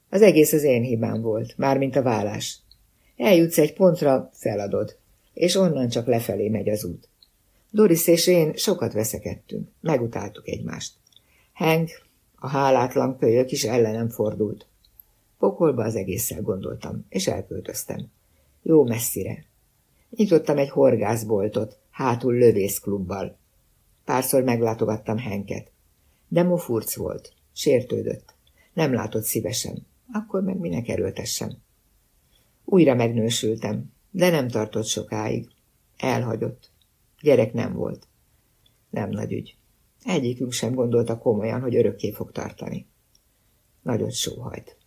Az egész az én hibám volt, mármint a vállás. Eljutsz egy pontra, feladod, és onnan csak lefelé megy az út. Doris és én sokat veszekedtünk, megutáltuk egymást. Hank, a hálátlan kölyök is ellenem fordult. Pokolba az egésszel gondoltam, és elköltöztem. Jó messzire. Nyitottam egy horgászboltot, hátul lövészklubbal. Párszor meglátogattam Henket. Demo furc volt, sértődött. Nem látott szívesen. Akkor meg minek erőltessem. Újra megnősültem, de nem tartott sokáig. Elhagyott. Gyerek nem volt. Nem nagy ügy. Egyikünk sem gondolta komolyan, hogy örökké fog tartani. Nagyot sóhajt.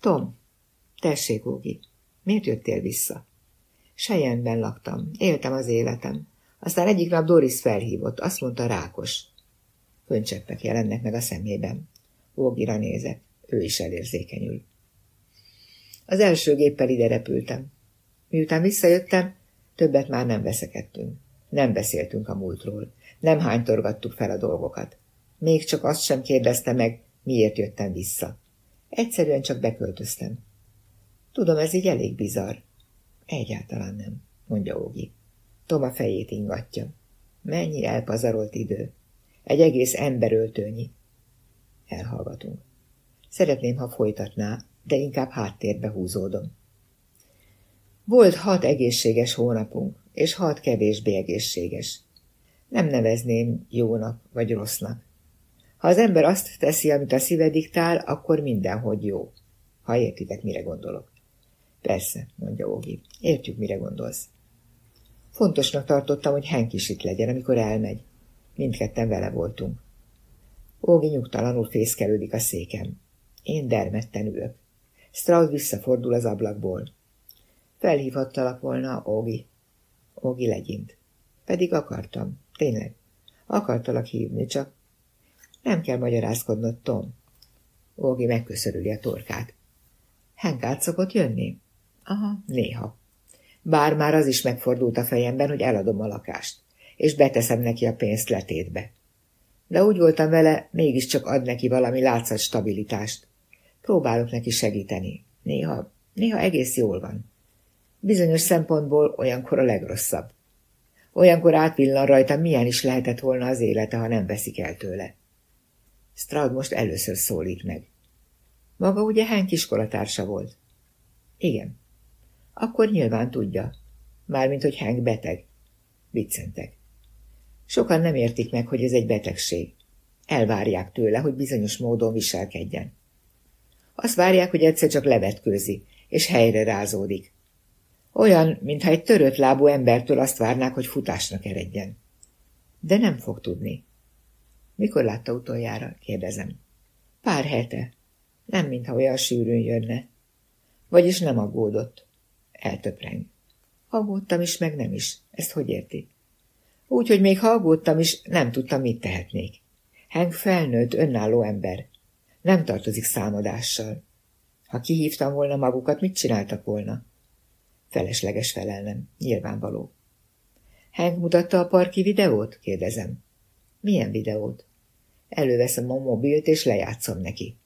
Tom, tessék, Ógi, miért jöttél vissza? Sejenben laktam, éltem az életem. Aztán egyik nap Doris felhívott, azt mondta rákos. Köncseppek jelennek meg a szemében. Ógira nézek, ő is elérzékenyül. Az első géppel ide repültem. Miután visszajöttem, többet már nem veszekedtünk. Nem beszéltünk a múltról. Nem hánytorgattuk fel a dolgokat. Még csak azt sem kérdezte meg, miért jöttem vissza. Egyszerűen csak beköltöztem. Tudom, ez így elég bizarr. Egyáltalán nem, mondja Ógi. Toma fejét ingatja. Mennyi elpazarolt idő. Egy egész emberöltőnyi. Elhallgatunk. Szeretném, ha folytatná, de inkább háttérbe húzódom. Volt hat egészséges hónapunk, és hat kevésbé egészséges. Nem nevezném jónak vagy rossznak. Ha az ember azt teszi, amit a szíve diktál, akkor mindenhogy jó. Ha értitek, mire gondolok. Persze, mondja Ógi. Értjük, mire gondolsz. Fontosnak tartottam, hogy Henk is itt legyen, amikor elmegy. Mindketten vele voltunk. Ógi nyugtalanul fészkelődik a székem. Én dermedten ülök. Strauss visszafordul az ablakból. Felhívhattalak volna, Ógi. Ógi legyint. Pedig akartam. Tényleg. Akartalak hívni, csak nem kell magyarázkodnod, Tom. Ógi megköszörüli a torkát. Henk át szokott jönni? Aha, néha. Bár már az is megfordult a fejemben, hogy eladom a lakást, és beteszem neki a pénzt letétbe. De úgy voltam vele, mégiscsak ad neki valami látszat stabilitást. Próbálok neki segíteni. Néha, néha egész jól van. Bizonyos szempontból olyankor a legrosszabb. Olyankor átvillan rajta, milyen is lehetett volna az élete, ha nem veszik el tőle. Stroud most először szólít meg. Maga ugye Hank iskolatársa volt? Igen. Akkor nyilván tudja. Mármint, hogy Hank beteg. Viccentek. Sokan nem értik meg, hogy ez egy betegség. Elvárják tőle, hogy bizonyos módon viselkedjen. Azt várják, hogy egyszer csak levetkőzi, és helyre rázódik. Olyan, mintha egy törött lábú embertől azt várnák, hogy futásnak eredjen. De nem fog tudni. Mikor látta utoljára? kérdezem. Pár hete. Nem, mintha olyan sűrűn jönne. Vagyis nem aggódott. Eltöpreng. Aggódtam is, meg nem is. Ezt hogy érti? Úgy, hogy még ha aggódtam is, nem tudtam, mit tehetnék. Hank felnőtt, önálló ember. Nem tartozik számadással. Ha kihívtam volna magukat, mit csináltak volna? Felesleges felelnem, nyilvánvaló. Hank mutatta a parki videót? kérdezem. Milyen videót? Előveszem a mobilt, és lejátszom neki.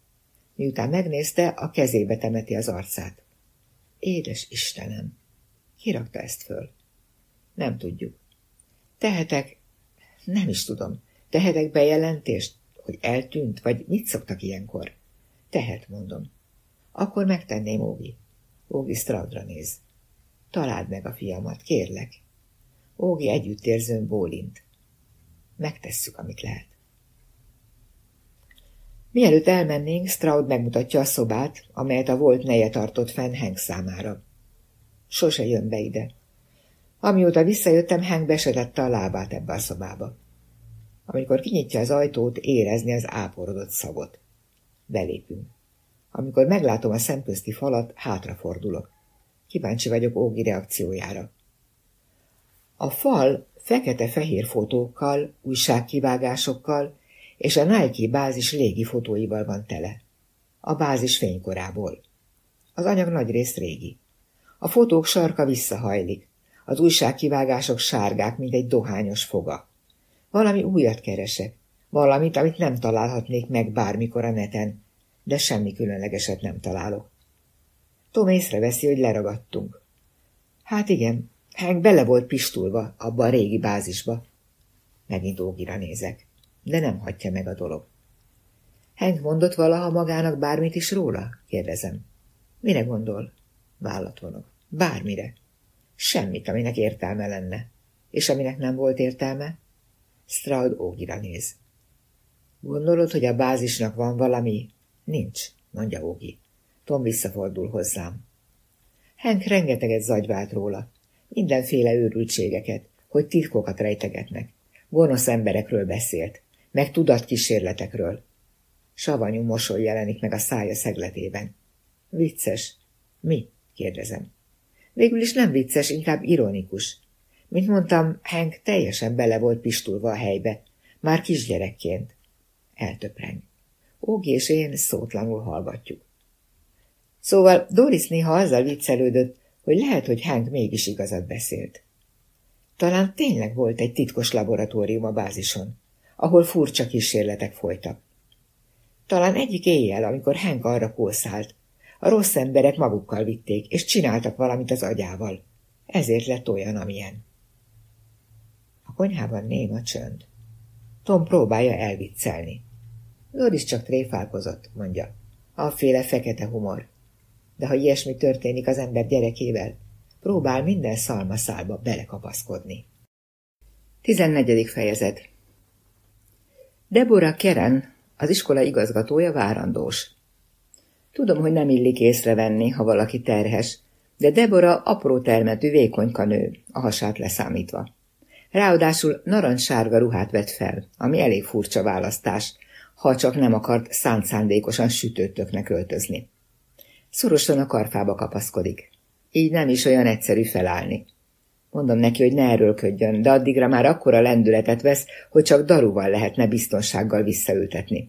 Miután megnézte, a kezébe temeti az arcát. Édes Istenem! Ki rakta ezt föl? Nem tudjuk. Tehetek, nem is tudom, tehetek bejelentést, hogy eltűnt, vagy mit szoktak ilyenkor? Tehet, mondom. Akkor megtenném, Ógi. Ógi Straudra néz. Találd meg a fiamat, kérlek. Ógi együttérzőn bólint. Megtesszük, amit lehet. Mielőtt elmennénk, Stroud megmutatja a szobát, amelyet a volt neje tartott fenn Hank számára. Sose jön be ide. Amióta visszajöttem, Hank besetette a lábát ebbe a szobába. Amikor kinyitja az ajtót, érezni az áporodott szagot. Belépünk. Amikor meglátom a szemközti falat, hátrafordulok. Kíváncsi vagyok Ógi reakciójára. A fal fekete-fehér fotókkal, újságkivágásokkal és a Nike bázis légi fotóival van tele. A bázis fénykorából. Az anyag nagy rész régi. A fotók sarka visszahajlik, az újságkivágások sárgák, mint egy dohányos foga. Valami újat keresek, valamit, amit nem találhatnék meg bármikor a neten, de semmi különlegeset nem találok. Tom észreveszi, hogy leragadtunk. Hát igen, Hank bele volt pistulva abba a régi bázisba. Megint ógira nézek de nem hagyja meg a dolog. Hank mondott valaha magának bármit is róla? kérdezem. Mire gondol? Vállat vonok. Bármire. Semmit, aminek értelme lenne. És aminek nem volt értelme? Stroud ógira néz. Gondolod, hogy a bázisnak van valami? Nincs, mondja Ógi. Tom visszafordul hozzám. Henk rengeteget zagyvált róla. Mindenféle őrültségeket, hogy titkokat rejtegetnek. Gonosz emberekről beszélt, meg tudatkísérletekről. Savanyú mosoly jelenik meg a szája szegletében. Vicces. Mi? kérdezem. Végül is nem vicces, inkább ironikus. Mint mondtam, Hank teljesen bele volt pistulva a helybe, már kisgyerekként. Eltöpreng. Ógi és én szótlanul hallgatjuk. Szóval Doris néha azzal viccelődött, hogy lehet, hogy Hank mégis igazat beszélt. Talán tényleg volt egy titkos laboratórium a bázison, ahol furcsa kísérletek folytak. Talán egyik éjjel, amikor Hank arra kószált, a rossz emberek magukkal vitték, és csináltak valamit az agyával. Ezért lett olyan, amilyen. A konyhában néma csönd. Tom próbálja elviccelni. Loris csak tréfálkozott, mondja. Afféle fekete humor. De ha ilyesmi történik az ember gyerekével, próbál minden szalmaszálba belekapaszkodni. 14. fejezet Deborah Keren, az iskola igazgatója várandós. Tudom, hogy nem illik észrevenni, ha valaki terhes, de Debora apró termetű vékonyka nő, a hasát leszámítva. Ráadásul narancssárga ruhát vett fel, ami elég furcsa választás, ha csak nem akart szánt szándékosan sütőtöknek öltözni. Szorosan a karfába kapaszkodik. Így nem is olyan egyszerű felállni. Mondom neki, hogy ne erőlködjön, de addigra már akkora lendületet vesz, hogy csak daruval lehetne biztonsággal visszaültetni.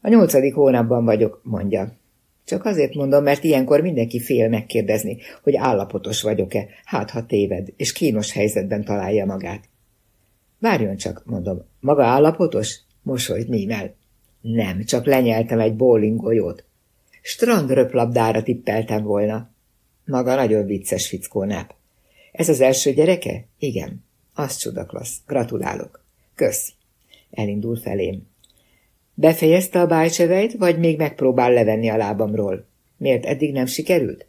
A nyolcadik hónapban vagyok, mondja. Csak azért mondom, mert ilyenkor mindenki fél megkérdezni, hogy állapotos vagyok-e, hát ha téved, és kínos helyzetben találja magát. Várjon csak, mondom, maga állapotos? Mosolyt mímel. Nem, csak lenyeltem egy bowlinggolyót. Strandröplabdára tippeltem volna. Maga nagyon vicces fickó nap. Ez az első gyereke? Igen. Az csudaklasz. Gratulálok. Kösz. Elindul felém. Befejezte a bájcseveit, vagy még megpróbál levenni a lábamról? Miért eddig nem sikerült?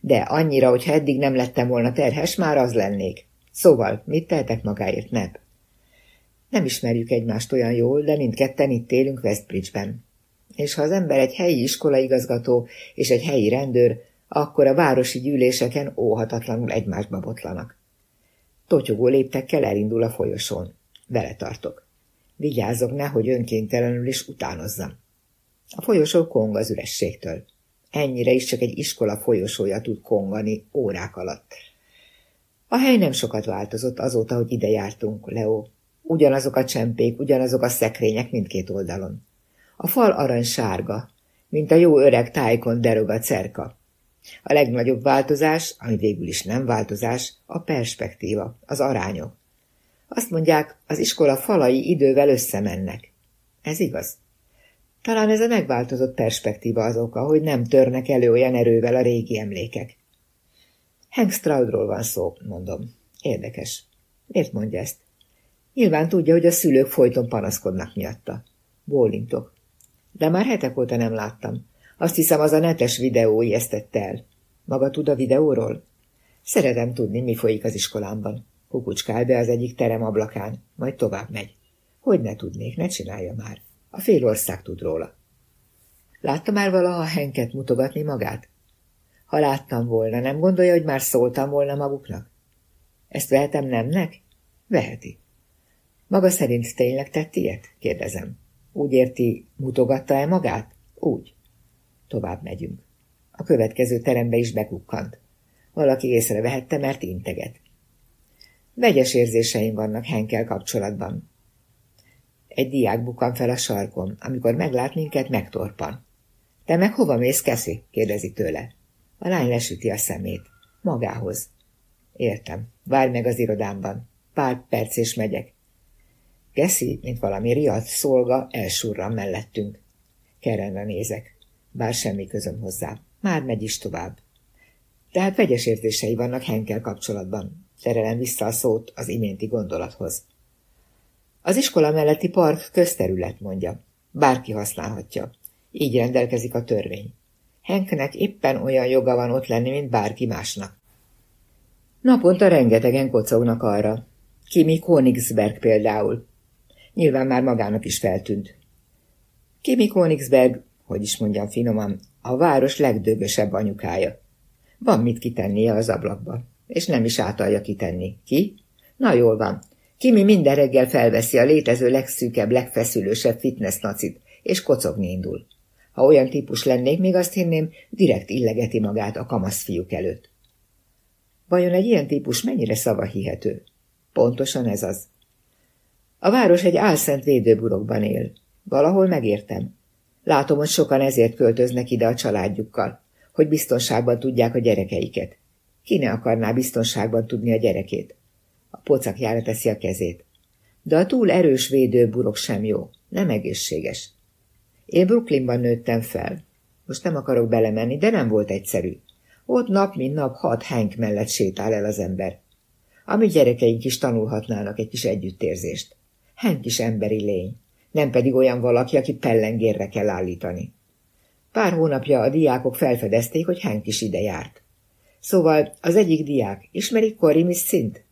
De annyira, hogy ha eddig nem lettem volna terhes, már az lennék. Szóval, mit tehetek magáért, nep? Nem ismerjük egymást olyan jól, de mindketten itt élünk Westbridge-ben. És ha az ember egy helyi iskolaigazgató és egy helyi rendőr, akkor a városi gyűléseken óhatatlanul egymásba botlanak. Totyogó léptekkel elindul a folyosón. Vele tartok. Vigyázzok, nehogy önkéntelenül is utánozzam. A folyosó kong az ürességtől. Ennyire is csak egy iskola folyosója tud kongani órák alatt. A hely nem sokat változott azóta, hogy ide jártunk, Leo. Ugyanazok a csempék, ugyanazok a szekrények mindkét oldalon. A fal aranysárga, mint a jó öreg tájkon derog a cerka. A legnagyobb változás, ami végül is nem változás, a perspektíva, az arányok. Azt mondják, az iskola falai idővel összemennek. Ez igaz? Talán ez a megváltozott perspektíva az oka, hogy nem törnek elő olyan erővel a régi emlékek. Hank Stroudról van szó, mondom. Érdekes. Miért mondja ezt? Nyilván tudja, hogy a szülők folyton panaszkodnak miatta. Bólintok. De már hetek óta nem láttam. Azt hiszem, az a netes videó ijesztette el. Maga tud a videóról? Szeretem tudni, mi folyik az iskolámban. Kukucskál be az egyik terem ablakán, majd tovább megy. Hogy ne tudnék, ne csinálja már. A fél ország tud róla. Látta már valaha Henket mutogatni magát? Ha láttam volna, nem gondolja, hogy már szóltam volna maguknak? Ezt vehetem nemnek? Veheti. Maga szerint tényleg tett ilyet? kérdezem. Úgy érti, mutogatta-e magát? Úgy. Tovább megyünk. A következő terembe is bekukkant. Valaki észrevehette, mert integet. Vegyes érzéseim vannak Henkel kapcsolatban. Egy diák bukan fel a sarkon, amikor meglát minket, megtorpan. Te meg hova mész, Keszi? kérdezi tőle. A lány lesüti a szemét. Magához. Értem. Várj meg az irodámban. Pár perc és megyek. Geszi, mint valami riadt szolga, elsurran mellettünk. Kerenre nézek, bár semmi közöm hozzá. Már megy is tovább. Tehát vegyes érzései vannak Henkel kapcsolatban. Terelem vissza a szót az iménti gondolathoz. Az iskola melletti park közterület, mondja. Bárki használhatja. Így rendelkezik a törvény. Henknek éppen olyan joga van ott lenni, mint bárki másnak. Naponta rengetegen kocognak arra. Kimi Konigsberg például. Nyilván már magának is feltűnt. Kimi Konigsberg, hogy is mondjam finoman, a város legdögösebb anyukája. Van mit kitennie az ablakba, és nem is átalja kitenni. Ki? Na jól van. Kimi minden reggel felveszi a létező legszűkebb, legfeszülősebb fitness nacit, és kocogni indul. Ha olyan típus lennék, még azt hinném, direkt illegeti magát a kamasz fiúk előtt. Vajon egy ilyen típus mennyire szavahihető? Pontosan ez az. A város egy álszent védőburokban él. Valahol megértem. Látom, hogy sokan ezért költöznek ide a családjukkal, hogy biztonságban tudják a gyerekeiket. Ki ne akarná biztonságban tudni a gyerekét? A pocakjára teszi a kezét. De a túl erős védőburok sem jó, nem egészséges. Én Brooklynban nőttem fel. Most nem akarok belemenni, de nem volt egyszerű. Ott nap mint nap hat Hank mellett sétál el az ember. A mi gyerekeink is tanulhatnának egy kis együttérzést. Hank is emberi lény, nem pedig olyan valaki, aki pellengérre kell állítani. Pár hónapja a diákok felfedezték, hogy Hank is ide járt. Szóval az egyik diák, ismerik Cory Miss Szint?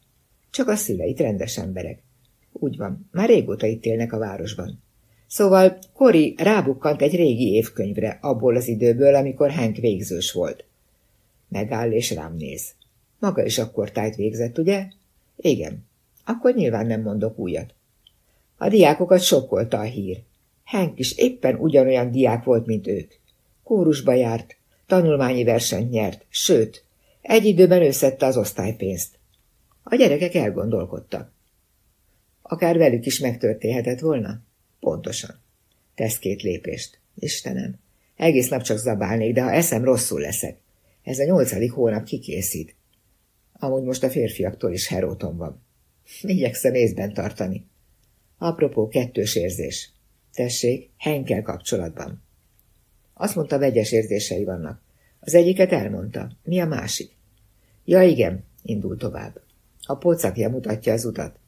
Csak a szüleit rendes emberek. Úgy van, már régóta itt élnek a városban. Szóval Kori rábukkant egy régi évkönyvre, abból az időből, amikor Hank végzős volt. Megáll és rám néz. Maga is akkor tájt végzett, ugye? Igen. Akkor nyilván nem mondok újat. A diákokat sokkolta a hír. Hank is éppen ugyanolyan diák volt, mint ők. Kórusba járt, tanulmányi versenyt nyert, sőt, egy időben összette az osztálypénzt. A gyerekek elgondolkodtak. Akár velük is megtörténhetett volna? Pontosan. Tesz két lépést. Istenem, egész nap csak zabálnék, de ha eszem rosszul leszek. Ez a nyolcadik hónap kikészít. Amúgy most a férfiaktól is heróton van. Igyekszem észben tartani. Apropó kettős érzés. Tessék, Henkel kapcsolatban. Azt mondta, vegyes érzései vannak. Az egyiket elmondta. Mi a másik? Ja igen, indul tovább. A pocakja mutatja az utat.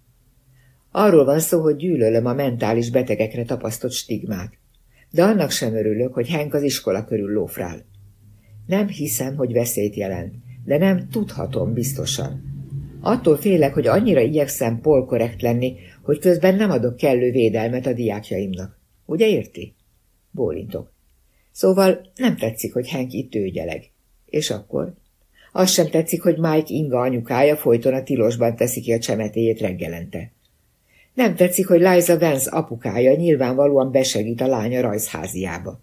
Arról van szó, hogy gyűlölöm a mentális betegekre tapasztott stigmát. De annak sem örülök, hogy Henk az iskola körül lófrál. Nem hiszem, hogy veszélyt jelent, de nem tudhatom biztosan. Attól félek, hogy annyira igyekszem polkorrekt lenni, hogy közben nem adok kellő védelmet a diákjaimnak. Ugye érti? Bólintok. Szóval nem tetszik, hogy Henk itt őgyeleg. És akkor? Az sem tetszik, hogy Mike Inga anyukája folyton a tilosban teszi ki a csemetéjét reggelente. Nem tetszik, hogy Liza Vance apukája nyilvánvalóan besegít a lánya rajzháziába.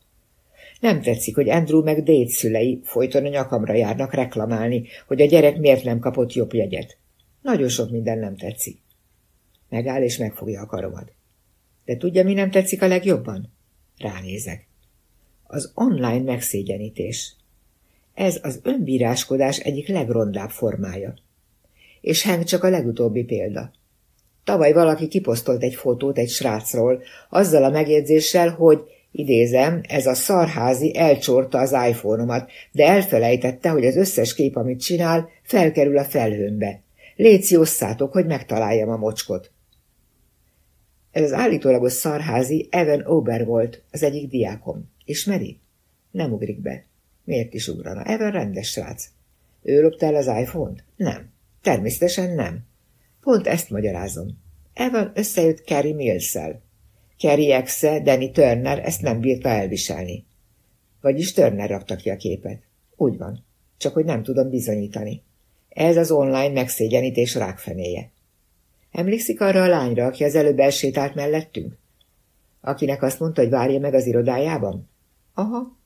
Nem tetszik, hogy Andrew meg Date szülei folyton a nyakamra járnak reklamálni, hogy a gyerek miért nem kapott jobb jegyet. Nagyon sok minden nem tetszik. Megáll és megfogja a karomat. De tudja, mi nem tetszik a legjobban? Ránézek. Az online megszégyenítés. Ez az önbíráskodás egyik legrondább formája. És Hank csak a legutóbbi példa. Tavaly valaki kiposztolt egy fotót egy srácról, azzal a megjegyzéssel, hogy idézem, ez a szarházi elcsorta az iPhone-omat, de elfelejtette, hogy az összes kép, amit csinál, felkerül a felhőmbe. Léci osszátok, hogy megtaláljam a mocskot. Ez az állítólagos szarházi Evan Ober volt, az egyik diákom. Ismeri? Nem ugrik be. Miért is ugrana? Evan rendes srác. Ő lopta el az iPhone-t? Nem. Természetesen nem. Pont ezt magyarázom. Evan összejött Carrie Mills-szel. Carrie exe, Danny Turner ezt nem bírta elviselni. Vagyis Turner rakta ki a képet. Úgy van. Csak hogy nem tudom bizonyítani. Ez az online megszégyenítés rákfenéje. Emlékszik arra a lányra, aki az előbb elsétált mellettünk? Akinek azt mondta, hogy várja meg az irodájában? Aha,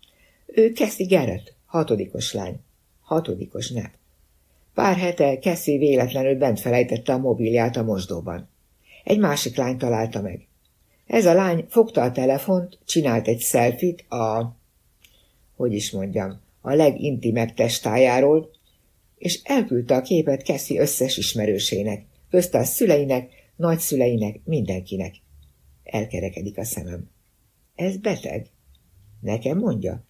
ő Cassie Garrett, hatodikos lány. Hatodikos nep. Pár hete Cassie véletlenül bent felejtette a mobilját a mosdóban. Egy másik lány találta meg. Ez a lány fogta a telefont, csinált egy szelfit a... hogy is mondjam, a legintimebb testájáról, és elküldte a képet Cassie összes ismerősének, közte a szüleinek, nagyszüleinek, mindenkinek. Elkerekedik a szemem. Ez beteg. Nekem mondja?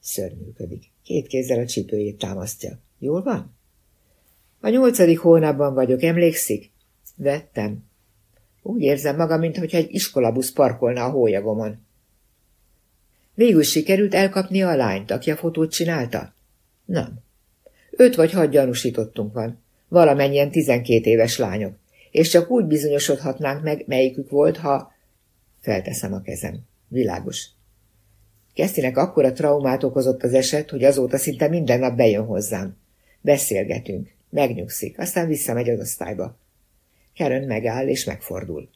Szörnyűködik. Két kézzel a csípőjét támasztja. Jól van? A nyolcadik hónapban vagyok, emlékszik? Vettem. Úgy érzem magam, mintha egy iskolabusz parkolna a hólyagomon. Végül sikerült elkapni a lányt, aki a fotót csinálta? Nem. Öt vagy hat gyanúsítottunk van. Valamennyien tizenkét éves lányok. és csak úgy bizonyosodhatnánk meg, melyikük volt, ha... Felteszem a kezem. Világos. Kesztinek akkora traumát okozott az eset, hogy azóta szinte minden nap bejön hozzám. Beszélgetünk, megnyugszik, aztán visszamegy az osztályba. Karen megáll és megfordul.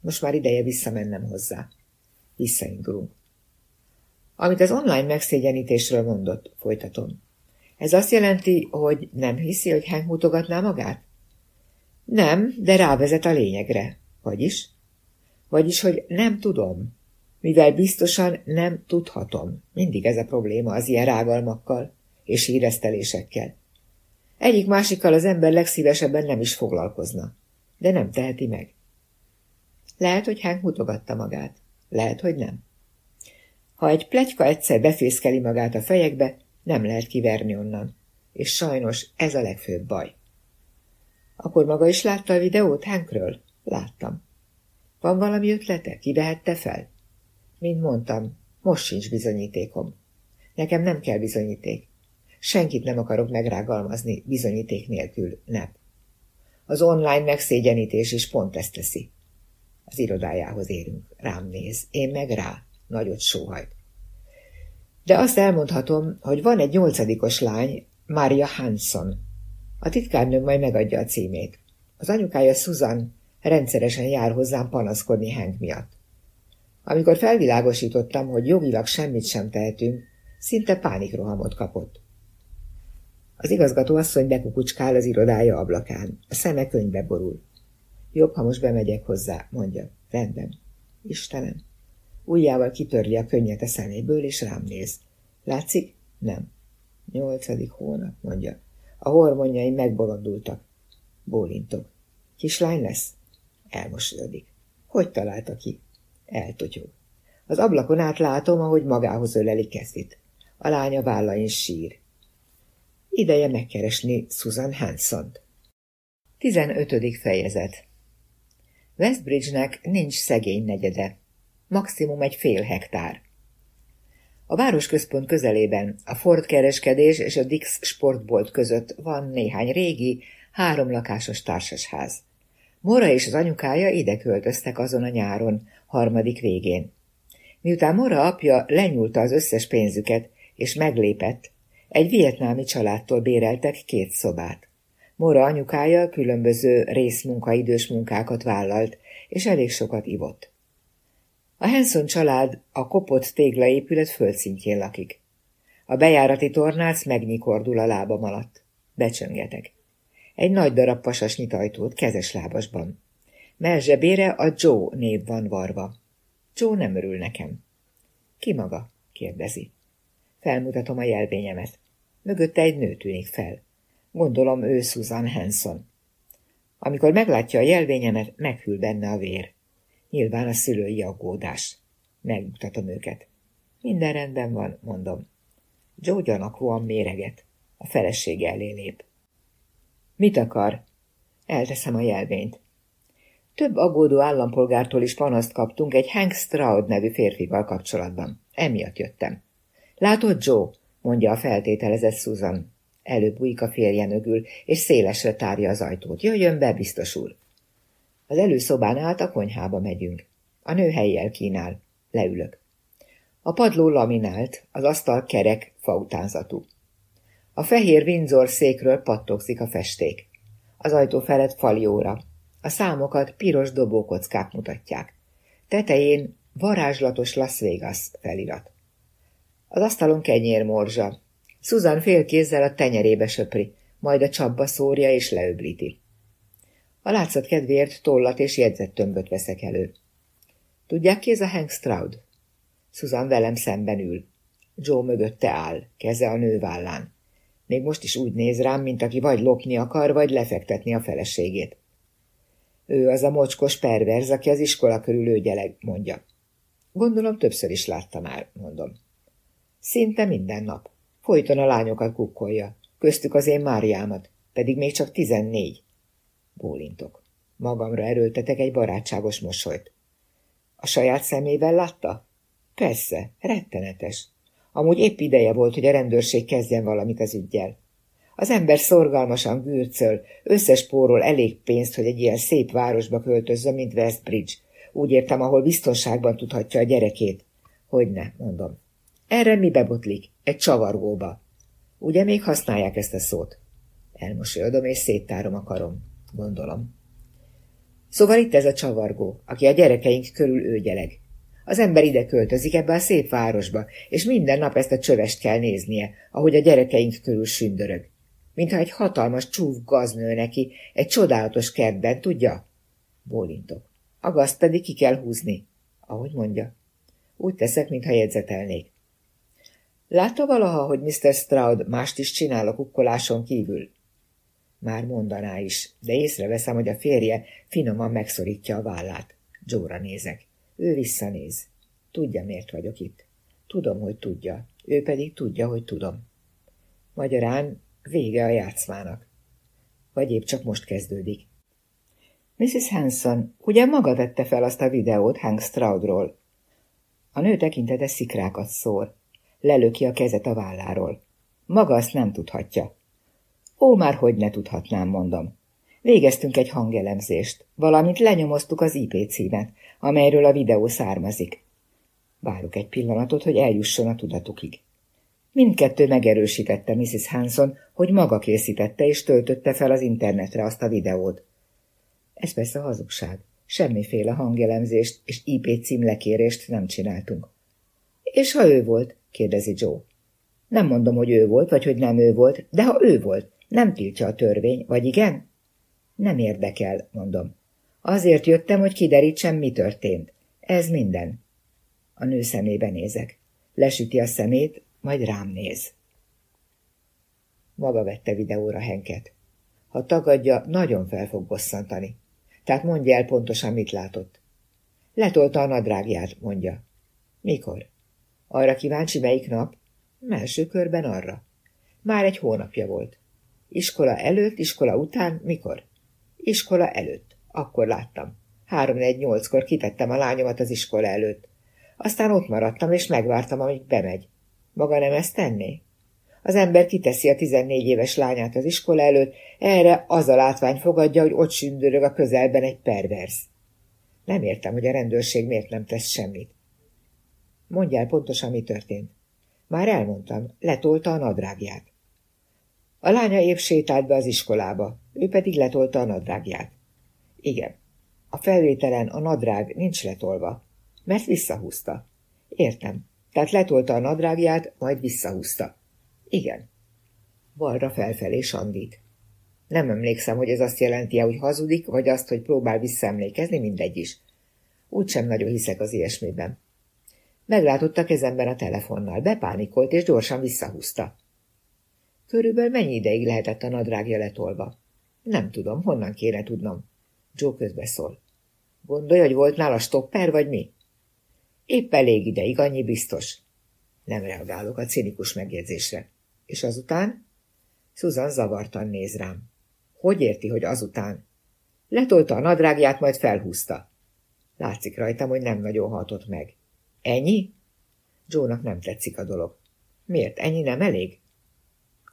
Most már ideje visszamennem hozzá. Visszaindulunk. Amit az online megszégyenítésről mondott, folytatom. Ez azt jelenti, hogy nem hiszi, hogy Hank mutogatná magát? Nem, de rávezet a lényegre. Vagyis? Vagyis, hogy nem tudom. Mivel biztosan nem tudhatom. Mindig ez a probléma az ilyen rágalmakkal és híresztelésekkel. Egyik másikkal az ember legszívesebben nem is foglalkozna, de nem teheti meg. Lehet, hogy Hank mutogatta magát, lehet, hogy nem. Ha egy plegyka egyszer befészkeli magát a fejekbe, nem lehet kiverni onnan. És sajnos ez a legfőbb baj. Akkor maga is látta a videót Hankről? Láttam. Van valami ötlete? Kivehette fel? Mint mondtam, most sincs bizonyítékom. Nekem nem kell bizonyíték. Senkit nem akarok megrágalmazni bizonyíték nélkül, nem. Az online megszégyenítés is pont ezt teszi. Az irodájához érünk, rám néz, én meg rá, nagyot sóhajt. De azt elmondhatom, hogy van egy nyolcadikos lány, Mária Hanson. A titkárnőm majd megadja a címét. Az anyukája Susan rendszeresen jár hozzám panaszkodni Hank miatt. Amikor felvilágosítottam, hogy jogilag semmit sem tehetünk, szinte pánikrohamot kapott. Az igazgató asszony bekukucskál az irodája ablakán. A szeme könyvbe borul. Jobb, ha most bemegyek hozzá, mondja. Rendben. Istenem. Ujjával kitörli a könnyet a szeméből, és rám néz. Látszik? Nem. Nyolcadik hónap, mondja. A hormonjaim megbolondultak. Bólintok. Kislány lesz? Elmosolyodik. Hogy találta ki? Eltotyog. Az ablakon át látom, ahogy magához öleli kezdit. A lánya vállain sír. Ideje megkeresni Susan Hanson-t. 15. fejezet Westbridge-nek nincs szegény negyede. Maximum egy fél hektár. A városközpont közelében, a Ford kereskedés és a Dix sportbolt között van néhány régi, három lakásos társasház. Mora és az anyukája ide költöztek azon a nyáron, harmadik végén. Miután Mora apja lenyúlta az összes pénzüket, és meglépett, egy vietnámi családtól béreltek két szobát. Mora anyukája különböző részmunkaidős munkákat vállalt, és elég sokat ivott. A Hanson család a kopott téglaépület földszintjén lakik. A bejárati tornác megnyikordul a lábam alatt. Becsöngetek. Egy nagy darab pasas nyit ajtót, kezes lábasban. Melzsebére a Joe név van varva. Joe nem örül nekem. Ki maga? kérdezi. Felmutatom a jelvényemet. Mögötte egy nő tűnik fel. Gondolom ő Susan Hanson. Amikor meglátja a jelvényemet, meghűl benne a vér. Nyilván a szülői aggódás. Megmutatom őket. Minden rendben van, mondom. Joe gyanakvóan méreget. A feleség elé lép. Mit akar? Elteszem a jelvényt. Több aggódó állampolgártól is panaszt kaptunk egy Hank Stroud nevű férfival kapcsolatban. Emiatt jöttem. Látod, Joe? mondja a feltételezett Susan. Előbújik a férje mögül, és szélesre tárja az ajtót. Jöjjön be, biztos úr. Az előszobán át a konyhába megyünk. A nő helyjel kínál. Leülök. A padló laminált, az asztal kerek, fautánzatú. A fehér Windsor székről pattogzik a festék. Az ajtó felett falióra. A számokat piros dobókockák mutatják. Tetején varázslatos Las Vegas felirat. Az asztalon kenyérmorzsa. Susan félkézzel a tenyerébe söpri, majd a csapba szórja és leöblíti. A látszat kedvéért tollat és jegyzettömböt veszek elő. Tudják ki ez a Hank Stroud? Susan velem szemben ül. Joe mögötte áll, keze a nő vállán. Még most is úgy néz rám, mint aki vagy lopni akar, vagy lefektetni a feleségét. Ő az a mocskos perverz, aki az iskola körül őgyeleg, mondja. Gondolom többször is látta már, mondom. Szinte minden nap. Folyton a lányokat kukkolja, köztük az én Máriámat, pedig még csak tizennégy. Bólintok. Magamra erőltetek egy barátságos mosolyt. A saját szemével látta? Persze, rettenetes. Amúgy épp ideje volt, hogy a rendőrség kezdjen valamit az ügyjel. Az ember szorgalmasan gürcöl, összespórol elég pénzt, hogy egy ilyen szép városba költözzön, mint Westbridge. Úgy értem, ahol biztonságban tudhatja a gyerekét. Hogyne, mondom. Erre mi bebotlik? Egy csavargóba. Ugye még használják ezt a szót? Elmosolyodom és széttárom a karom. Gondolom. Szóval itt ez a csavargó, aki a gyerekeink körül őgyeleg. Az ember ide költözik ebbe a szép városba, és minden nap ezt a csövest kell néznie, ahogy a gyerekeink körül sündörög. Mintha egy hatalmas csúf gaz nő neki, egy csodálatos kertben, tudja? Bólintok. A gazt pedig ki kell húzni, ahogy mondja. Úgy teszek, mintha jegyzetelnék. Látta valaha, hogy Mr. Stroud mást is csinál a kukkoláson kívül? Már mondaná is, de észreveszem, hogy a férje finoman megszorítja a vállát. Jóra nézek. Ő visszanéz. Tudja, miért vagyok itt. Tudom, hogy tudja. Ő pedig tudja, hogy tudom. Magyarán vége a játszmának. Vagy épp csak most kezdődik. Mrs. Hanson, ugye maga vette fel azt a videót Hank Stroudról? A nő tekintete szikrákat szór. Lelöki a kezet a válláról. Maga azt nem tudhatja. Ó, már hogy ne tudhatnám, mondom. Végeztünk egy hangelemzést, valamint lenyomoztuk az IP címet, amelyről a videó származik. Várok egy pillanatot, hogy eljusson a tudatukig. Mindkettő megerősítette Mrs. Hanson, hogy maga készítette és töltötte fel az internetre azt a videót. Ez persze hazugság. Semmiféle hangelemzést és IP címlekérést nem csináltunk. És ha ő volt? kérdezi Joe. Nem mondom, hogy ő volt, vagy hogy nem ő volt, de ha ő volt, nem tiltja a törvény, vagy igen? Nem érdekel, mondom. Azért jöttem, hogy kiderítsem, mi történt. Ez minden. A nő szemébe nézek. Lesüti a szemét, majd rám néz. Maga vette videóra Henket. Ha tagadja, nagyon fel fog bosszantani. Tehát mondja el pontosan, mit látott. Letolta a nadrágját, mondja. Mikor? Arra kíváncsi, melyik nap? Első körben arra. Már egy hónapja volt. Iskola előtt, iskola után, mikor? Iskola előtt. Akkor láttam. Három egy nyolckor kitettem a lányomat az iskola előtt. Aztán ott maradtam, és megvártam, amíg bemegy. Maga nem ezt tenné? Az ember kiteszi a tizennégy éves lányát az iskola előtt, erre az a látvány fogadja, hogy ott sündörög a közelben egy pervers. Nem értem, hogy a rendőrség miért nem tesz semmit. Mondjál pontosan, mi történt. Már elmondtam, letolta a nadrágját. A lánya épp sétált be az iskolába, ő pedig letolta a nadrágját. Igen, a felvételen a nadrág nincs letolva, mert visszahúzta. Értem, tehát letolta a nadrágját, majd visszahúzta. Igen. Balra felfelé sandít. Nem emlékszem, hogy ez azt jelenti -e, hogy hazudik, vagy azt, hogy próbál visszaemlékezni, mindegy is. Úgy sem nagyon hiszek az ilyesmiben. Meglátott a kezemben a telefonnal, bepánikolt és gyorsan visszahúzta. Körülbelül mennyi ideig lehetett a nadrágja letolva? Nem tudom, honnan kéne tudnom. Joe közbeszól. Gondolja, hogy volt nála stopper, vagy mi? Épp elég ideig, annyi biztos. Nem reagálok a cinikus megjegyzésre. És azután? Susan zavartan néz rám. Hogy érti, hogy azután? Letolta a nadrágját, majd felhúzta. Látszik rajtam, hogy nem nagyon hatott meg. Ennyi? Jónak nem tetszik a dolog. Miért? Ennyi nem elég?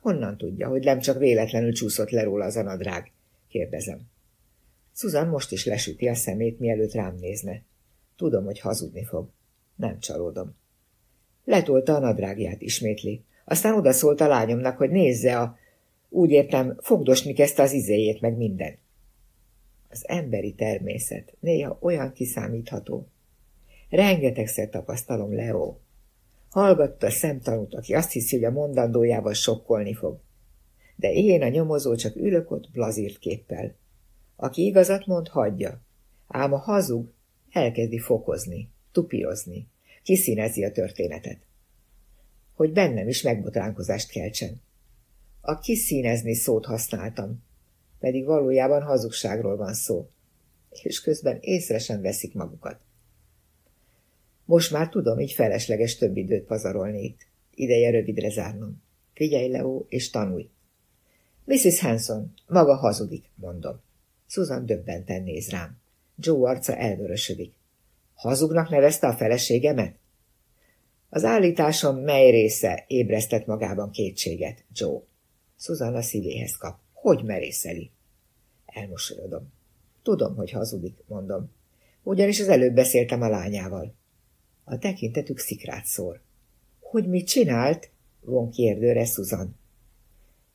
Honnan tudja, hogy nem csak véletlenül csúszott le róla az a nadrág? Kérdezem. Susan most is lesüti a szemét, mielőtt rám nézne. Tudom, hogy hazudni fog. Nem csalódom. Letolta a nadrágját, ismétli. Aztán odaszólt a lányomnak, hogy nézze a... Úgy értem, fogdosni kezdte az izéjét, meg minden. Az emberi természet néha olyan kiszámítható. Rengetegszer tapasztalom Leo. Hallgatta szemtanút, aki azt hiszi, hogy a mondandójával sokkolni fog. De én a nyomozó csak ülök ott blazírt képpel. Aki igazat mond, hagyja. Ám a hazug elkezdi fokozni, tupírozni, kiszínezi a történetet. Hogy bennem is megbotránkozást keltsen. A kiszínezni szót használtam, pedig valójában hazugságról van szó, és közben észre sem veszik magukat. Most már tudom, így felesleges több időt pazarolni itt. Ideje rövidre zárnom. Figyelj, Leo, és tanulj. Mrs. Hanson, maga hazudik, mondom. Susan döbbenten néz rám. Joe arca elvörösödik. Hazugnak nevezte a feleségemet? Az állításom mely része ébresztett magában kétséget, Joe? Szuzanna szívéhez kap. Hogy merészeli? Elmosolyodom. Tudom, hogy hazudik, mondom. Ugyanis az előbb beszéltem a lányával. A tekintetük szikrát szór. Hogy mit csinált? von kérdőre Szuzan.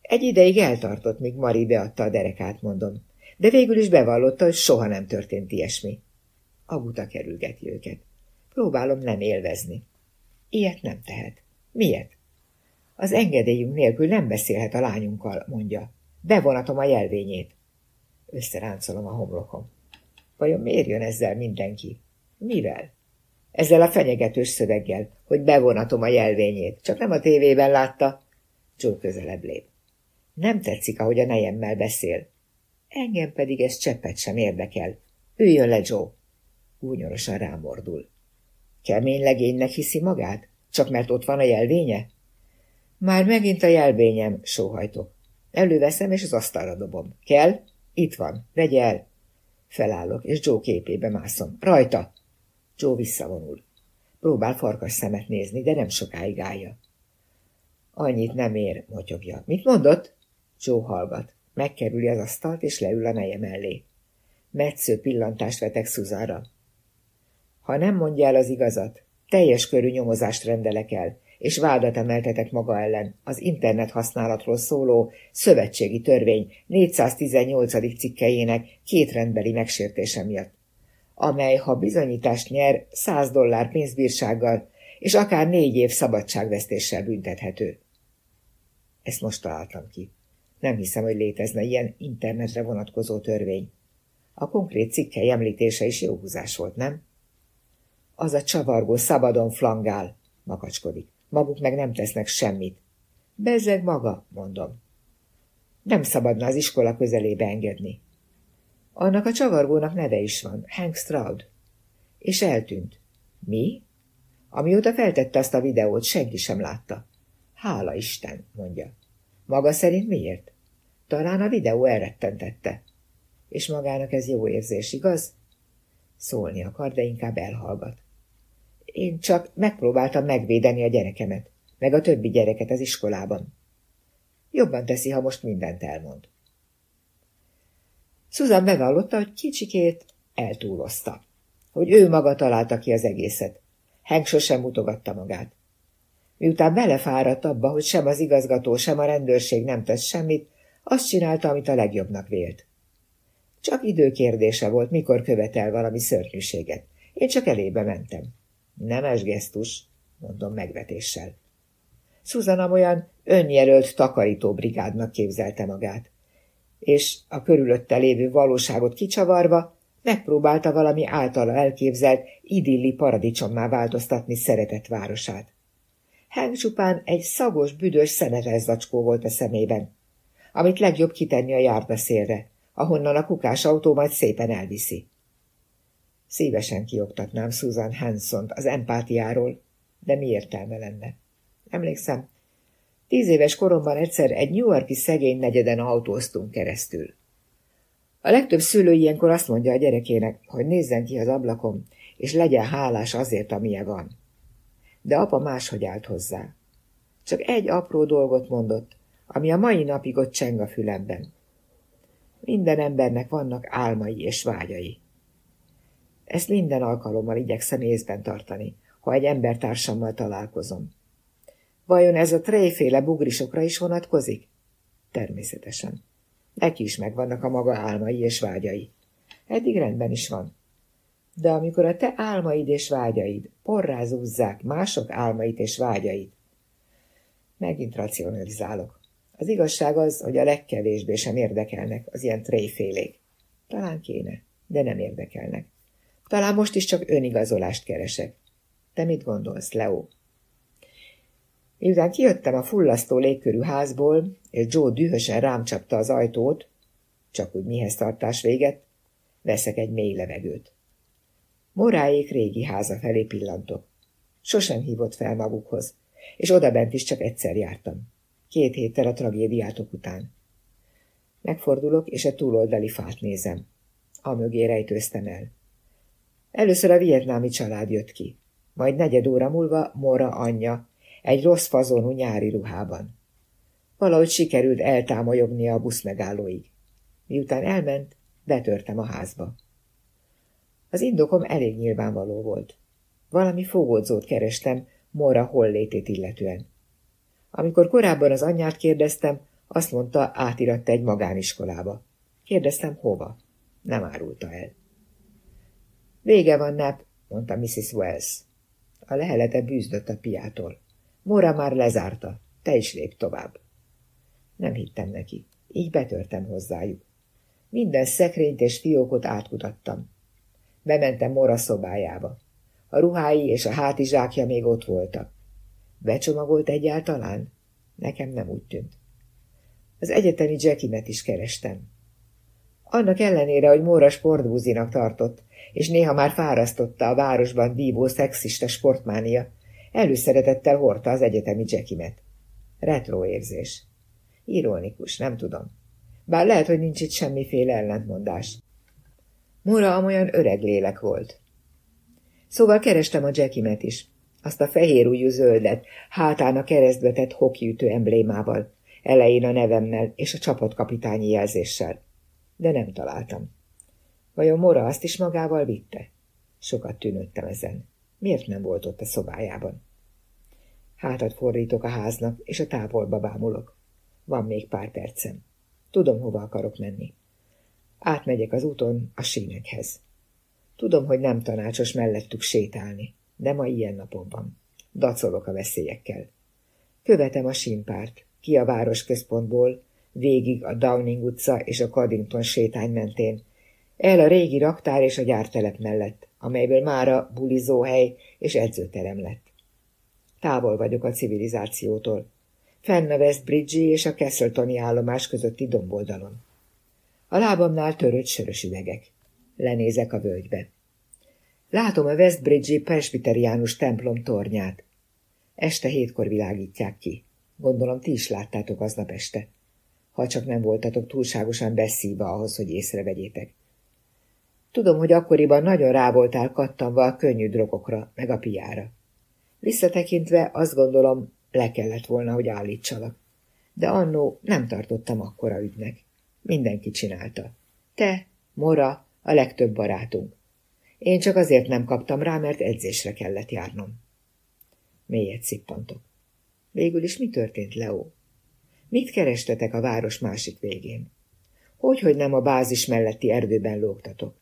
Egy ideig eltartott, míg Mari beadta a derekát, mondom. De végül is bevallotta, hogy soha nem történt ilyesmi. Aguta kerülgeti őket. Próbálom nem élvezni. Ilyet nem tehet. Miért? Az engedélyünk nélkül nem beszélhet a lányunkkal, mondja. Bevonatom a jelvényét. Összeráncolom a homlokom. Vajon miért jön ezzel mindenki? Mivel? Ezzel a fenyegetős szöveggel, hogy bevonatom a jelvényét. Csak nem a tévében látta. Joe közelebb lép. Nem tetszik, ahogy a nejemmel beszél. Engem pedig ez cseppet sem érdekel. Üljön le, Joe. Gúnyorosan rámordul. Kemény legénynek hiszi magát? Csak mert ott van a jelvénye? Már megint a jelvényem, sóhajtok. Előveszem, és az asztalra dobom. Kell? Itt van. Vegye el. Felállok, és Joe képébe mászom. Rajta! Joe visszavonul. Próbál farkas szemet nézni, de nem sokáig állja. Annyit nem ér, motyogja. Mit mondott? Joe hallgat. Megkerüli az asztalt, és leül a neje mellé. Metsző pillantást vetek Szuzára. Ha nem mondja el az igazat, teljes körű nyomozást rendelek el, és vádat emeltetek maga ellen az internet használatról szóló szövetségi törvény 418. cikkejének két rendbeli megsértése miatt, amely, ha bizonyítást nyer, 100 dollár pénzbírsággal és akár négy év szabadságvesztéssel büntethető. Ezt most találtam ki. Nem hiszem, hogy létezne ilyen internetre vonatkozó törvény. A konkrét cikkely említése is jó húzás volt, nem? Az a csavargó szabadon flangál, makacskodik. Maguk meg nem tesznek semmit. Bezzeg maga, mondom. Nem szabadna az iskola közelébe engedni. Annak a csavargónak neve is van, Hank Stroud. És eltűnt. Mi? Amióta feltette azt a videót, senki sem látta. Hála Isten, mondja. Maga szerint miért? Talán a videó elrettentette. És magának ez jó érzés, igaz? Szólni akar, de inkább elhallgat. Én csak megpróbáltam megvédeni a gyerekemet, meg a többi gyereket az iskolában. Jobban teszi, ha most mindent elmond. Susan bevallotta, hogy kicsikét eltúlozta, hogy ő maga találta ki az egészet. Hank sosem mutogatta magát. Miután belefáradt abba, hogy sem az igazgató, sem a rendőrség nem tesz semmit, azt csinálta, amit a legjobbnak vélt. Csak időkérdése volt, mikor követel valami szörnyűséget. Én csak elébe mentem. Nemes gesztus, mondom megvetéssel. Szuzana olyan önjelölt takarító brigádnak képzelte magát, és a körülötte lévő valóságot kicsavarva megpróbálta valami általa elképzelt idilli paradicsommá változtatni szeretett városát. Hank csupán egy szagos, büdös szemetezzacskó volt a szemében, amit legjobb kitenni a járdaszélre, ahonnan a kukás autó majd szépen elviszi. Szívesen kioktatnám Susan Hansont az empátiáról, de mi értelme lenne? Emlékszem, tíz éves koromban egyszer egy New Yorki szegény negyeden autóztunk keresztül. A legtöbb szülő ilyenkor azt mondja a gyerekének, hogy nézzen ki az ablakon, és legyen hálás azért, amilyen van. De apa máshogy állt hozzá. Csak egy apró dolgot mondott, ami a mai napig ott cseng a fülemben. Minden embernek vannak álmai és vágyai. Ezt minden alkalommal igyekszem észben tartani, ha egy embertársammal találkozom. Vajon ez a tréféle bugrisokra is vonatkozik? Természetesen. Neki is megvannak a maga álmai és vágyai. Eddig rendben is van. De amikor a te álmaid és vágyaid porrázúzzák mások álmait és vágyait, megint racionalizálok. Az igazság az, hogy a legkevésbé sem érdekelnek az ilyen tréfélék. Talán kéne, de nem érdekelnek. Talán most is csak önigazolást keresek. Te mit gondolsz, Leo? Miután kijöttem a fullasztó légkörű házból, és Joe dühösen rám csapta az ajtót, csak úgy mihez tartás véget, veszek egy mély levegőt. Moráék régi háza felé pillantok. Sosem hívott fel magukhoz, és odabent is csak egyszer jártam. Két héttel a tragédiátok után. Megfordulok, és a túloldali fát nézem. A mögé rejtőztem el. Először a vietnámi család jött ki, majd negyed óra múlva Mora anyja, egy rossz fazonú nyári ruhában. Valahogy sikerült eltámolyognia a busz megállóig. Miután elment, betörtem a házba. Az indokom elég nyilvánvaló volt. Valami fogódzót kerestem Mora hollétét illetően. Amikor korábban az anyját kérdeztem, azt mondta, átiratta egy magániskolába. Kérdeztem, hova. Nem árulta el. Vége van, nap, mondta Mrs. Wells. A lehelete bűzdött a piától. Mora már lezárta, te is lép tovább. Nem hittem neki, így betörtem hozzájuk. Minden szekrényt és fiókot átkutattam. Bementem Mora szobájába. A ruhái és a hátizsákja még ott voltak. Becsomagolt egyáltalán? Nekem nem úgy tűnt. Az egyetemi Jackimet is kerestem. Annak ellenére, hogy Móra sportbúzinak tartott, és néha már fárasztotta a városban vívó szexista sportmánia, előszeretettel hordta az egyetemi Jackimet. Retro érzés. Ironikus, nem tudom. Bár lehet, hogy nincs itt semmiféle ellentmondás. Mora amolyan öreg lélek volt. Szóval kerestem a Jackimet is. Azt a fehér ujjú zöldet, hátán a keresztbe tett hokiütő emblémával, elején a nevemmel és a csapatkapitányi jelzéssel. De nem találtam. Vajon Mora azt is magával vitte? Sokat tűnődtem ezen. Miért nem volt ott a szobájában? Hátat fordítok a háznak, és a távolba bámulok. Van még pár percem. Tudom, hova akarok menni. Átmegyek az úton a sínekhez. Tudom, hogy nem tanácsos mellettük sétálni, de ma ilyen napon van. Dacolok a veszélyekkel. Követem a sínpárt, ki a városközpontból, végig a Downing utca és a Caddington sétány mentén, el a régi raktár és a gyártelep mellett, amelyből mára bulizóhely és edzőterem lett. Távol vagyok a civilizációtól. Fenn a West Bridge és a Castletoni állomás közötti domboldalon. A lábamnál törött sörös üvegek. Lenézek a völgybe. Látom a Westbridge-i presbiteriánus templom tornyát. Este hétkor világítják ki. Gondolom, ti is láttátok aznap este. Ha csak nem voltatok túlságosan beszívva ahhoz, hogy észrevegyétek. Tudom, hogy akkoriban nagyon rá voltál kattanva a könnyű drogokra, meg a piára. Visszatekintve azt gondolom, le kellett volna, hogy állítsalak. De annó nem tartottam akkora ügynek. Mindenki csinálta. Te, Mora, a legtöbb barátunk. Én csak azért nem kaptam rá, mert edzésre kellett járnom. Mélyet szippantok. Végül is mi történt, Leo? Mit kerestetek a város másik végén? Hogy, hogy nem a bázis melletti erdőben lógtatok?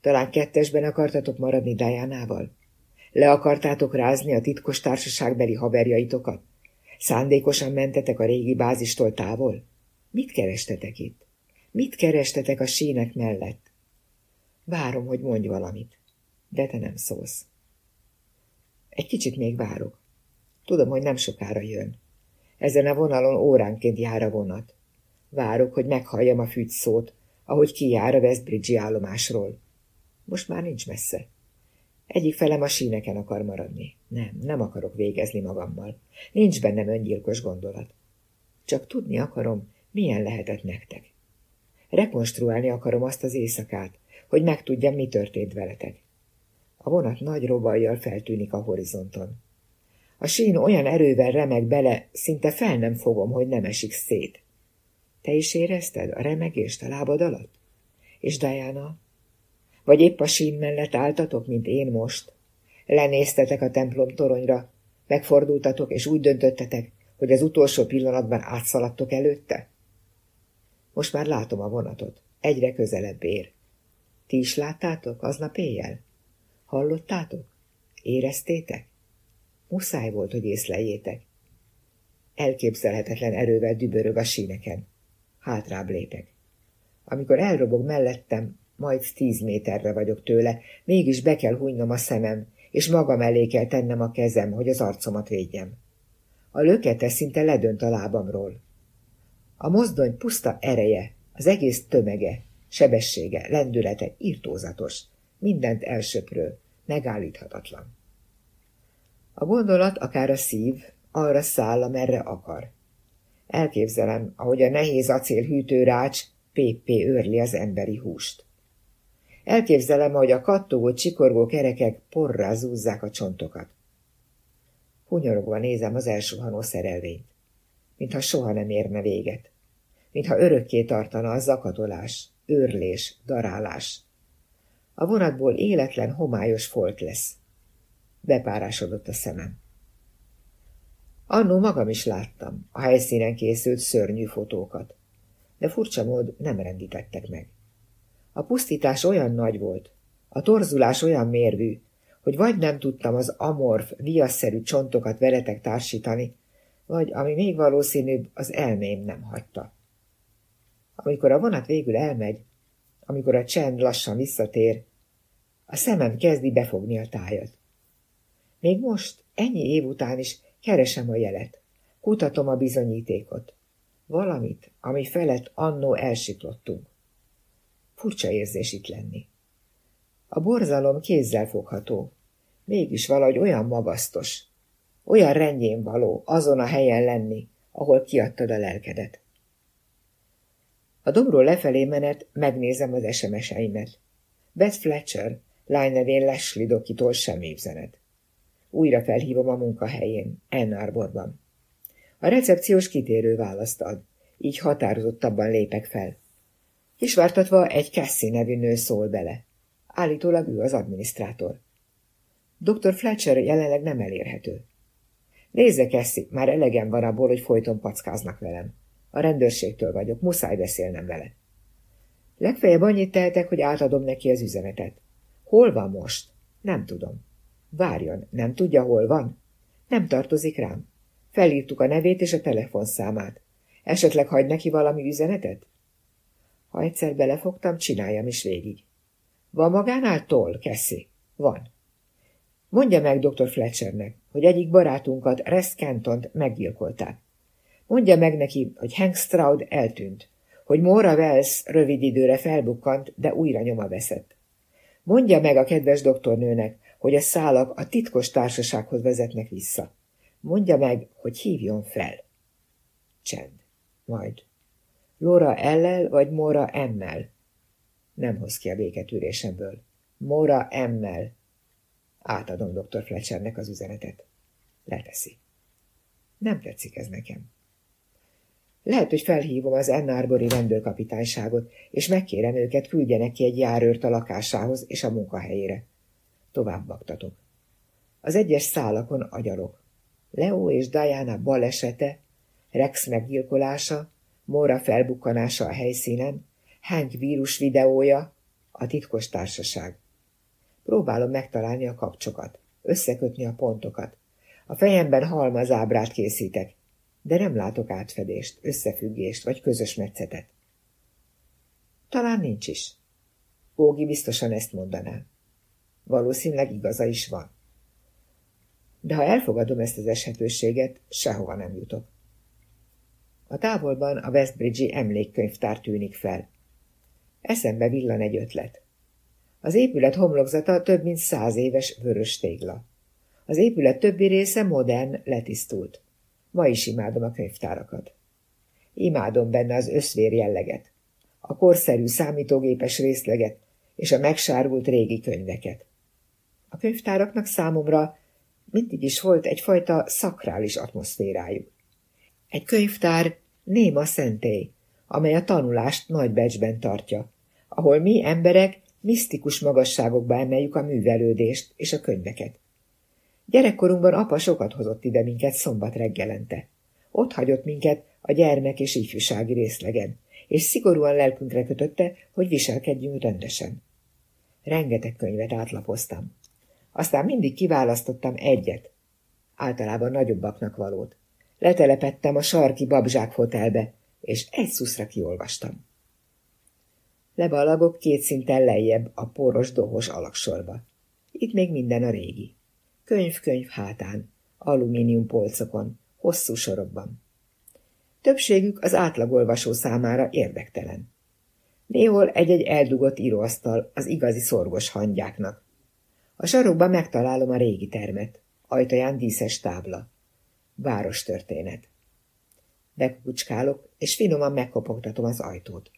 Talán kettesben akartatok maradni Diánával? Le akartátok rázni a titkos társaságbeli haverjaitokat? Szándékosan mentetek a régi bázistól távol? Mit kerestetek itt? Mit kerestetek a sínek mellett? Várom, hogy mondj valamit, de te nem szólsz. Egy kicsit még várok. Tudom, hogy nem sokára jön. Ezen a vonalon óránként jár a vonat. Várok, hogy meghalljam a szót, ahogy kijár a Westbridge állomásról. Most már nincs messze. Egyik felem a síneken akar maradni. Nem, nem akarok végezni magammal. Nincs bennem öngyilkos gondolat. Csak tudni akarom, milyen lehetett nektek. Rekonstruálni akarom azt az éjszakát, hogy megtudjam, mi történt veletek. A vonat nagy robajjal feltűnik a horizonton. A sín olyan erővel remeg bele, szinte fel nem fogom, hogy nem esik szét. Te is érezted a remegést a lábad alatt? És Diana? Vagy épp a sín mellett álltatok, mint én most? Lenéztetek a templom toronyra, megfordultatok, és úgy döntöttetek, hogy az utolsó pillanatban átszaladtok előtte? Most már látom a vonatot. Egyre közelebb ér. Ti is láttátok aznap éjjel? Hallottátok? Éreztétek? Muszáj volt, hogy észleljétek. Elképzelhetetlen erővel dübörög a síneken. Hátrább lépek. Amikor elrobog mellettem, majd tíz méterre vagyok tőle, mégis be kell hunynom a szemem, és magam elé kell tennem a kezem, hogy az arcomat védjem. A lökete szinte ledönt a lábamról. A mozdony puszta ereje, az egész tömege, sebessége, lendülete írtózatos, mindent elsöprő, megállíthatatlan. A gondolat, akár a szív, arra száll, amerre akar. Elképzelem, ahogy a nehéz acél hűtőrács péppé őrli az emberi húst. Elképzelem, ahogy a kattogó, csikorgó kerekek porrá zúzzák a csontokat. Hunyorogva nézem az elsuhanó szerelvényt. mintha soha nem érne véget, mintha örökké tartana a zakatolás, őrlés, darálás. A vonatból életlen, homályos folt lesz. Bepárásodott a szemem. Annó magam is láttam a helyszínen készült szörnyű fotókat, de furcsa mód nem rendítettek meg. A pusztítás olyan nagy volt, a torzulás olyan mérvű, hogy vagy nem tudtam az amorf, viasszerű csontokat veletek társítani, vagy, ami még valószínűbb, az elmém nem hagyta. Amikor a vonat végül elmegy, amikor a csend lassan visszatér, a szemem kezdi befogni a tájat. Még most, ennyi év után is keresem a jelet, kutatom a bizonyítékot. Valamit, ami felett annó elsiklottunk. Furcsa érzés itt lenni. A borzalom kézzel fogható, mégis valahogy olyan magasztos, olyan rendjén való azon a helyen lenni, ahol kiadtad a lelkedet. A dombról lefelé menet megnézem az SMS-eimet. Beth Fletcher, lány nevén Leslie Dokitól semmi üzenet. Újra felhívom a munkahelyén, Ann Arborban. A recepciós kitérő választ ad, így határozottabban lépek fel. Kisvártatva egy Cassie nevű nő szól bele. Állítólag ő az adminisztrátor. Dr. Fletcher jelenleg nem elérhető. Nézze, Cassie, már elegem van abból, hogy folyton packáznak velem. A rendőrségtől vagyok, muszáj beszélnem vele. Legfeljebb annyit tehetek, hogy átadom neki az üzenetet. Hol van most? Nem tudom. Várjon, nem tudja, hol van? Nem tartozik rám. Felírtuk a nevét és a telefonszámát. Esetleg hagy neki valami üzenetet? Ha egyszer belefogtam, csináljam is végig. Van magánál toll, Keszi? Van. Mondja meg dr. Fletchernek, hogy egyik barátunkat, Rest Cantont meggyilkolták. Mondja meg neki, hogy Hank Stroud eltűnt, hogy Mora Wells rövid időre felbukkant, de újra nyoma veszett. Mondja meg a kedves doktornőnek, hogy a szálak a titkos társasághoz vezetnek vissza. Mondja meg, hogy hívjon fel. Csend. Majd. Laura ellel vagy Mora emmel? Nem hoz ki a béketűrésemből. Mora emmel. Átadom dr. Fletchernek az üzenetet. Leteszi. Nem tetszik ez nekem. Lehet, hogy felhívom az Ennarbori rendőrkapitányságot, és megkérem őket, küldjenek ki egy járőrt a lakásához és a munkahelyére. Tovább baktatok. Az egyes szálakon agyalok. Leo és Diana balesete, Rex meggyilkolása, Mora felbukkanása a helyszínen, Hank vírus videója, a titkos társaság. Próbálom megtalálni a kapcsokat, összekötni a pontokat. A fejemben halmazábrát készítek, de nem látok átfedést, összefüggést vagy közös metszetet. Talán nincs is. Ógi biztosan ezt mondaná. Valószínűleg igaza is van. De ha elfogadom ezt az eshetőséget, sehova nem jutok. A távolban a Westbridge-i emlékkönyvtár tűnik fel. Eszembe villan egy ötlet. Az épület homlokzata több mint száz éves vörös tégla. Az épület többi része modern, letisztult. Ma is imádom a könyvtárakat. Imádom benne az összvér jelleget, a korszerű számítógépes részleget és a megsárult régi könyveket. A könyvtáraknak számomra mindig is volt egyfajta szakrális atmoszférájuk. Egy könyvtár néma szentély, amely a tanulást nagy becsben tartja, ahol mi emberek misztikus magasságokba emeljük a művelődést és a könyveket. Gyerekkorunkban apa sokat hozott ide minket szombat reggelente. Ott hagyott minket a gyermek és ifjúsági részlegen, és szigorúan lelkünkre kötötte, hogy viselkedjünk rendesen. Rengeteg könyvet átlapoztam. Aztán mindig kiválasztottam egyet, általában nagyobbaknak valót. Letelepettem a sarki babzsák fotelbe, és egy szuszra kiolvastam. Leballagok két szinten lejjebb a poros dohos alaksorba. Itt még minden a régi. Könyv-könyv hátán, alumínium polcokon, hosszú sorokban. Többségük az átlagolvasó számára érdektelen. Néhol egy-egy eldugott íróasztal az igazi szorgos hangyáknak. A sarokban megtalálom a régi termet, ajtaján díszes tábla. Város történet. Bekukucskálok, és finoman megkopogtatom az ajtót.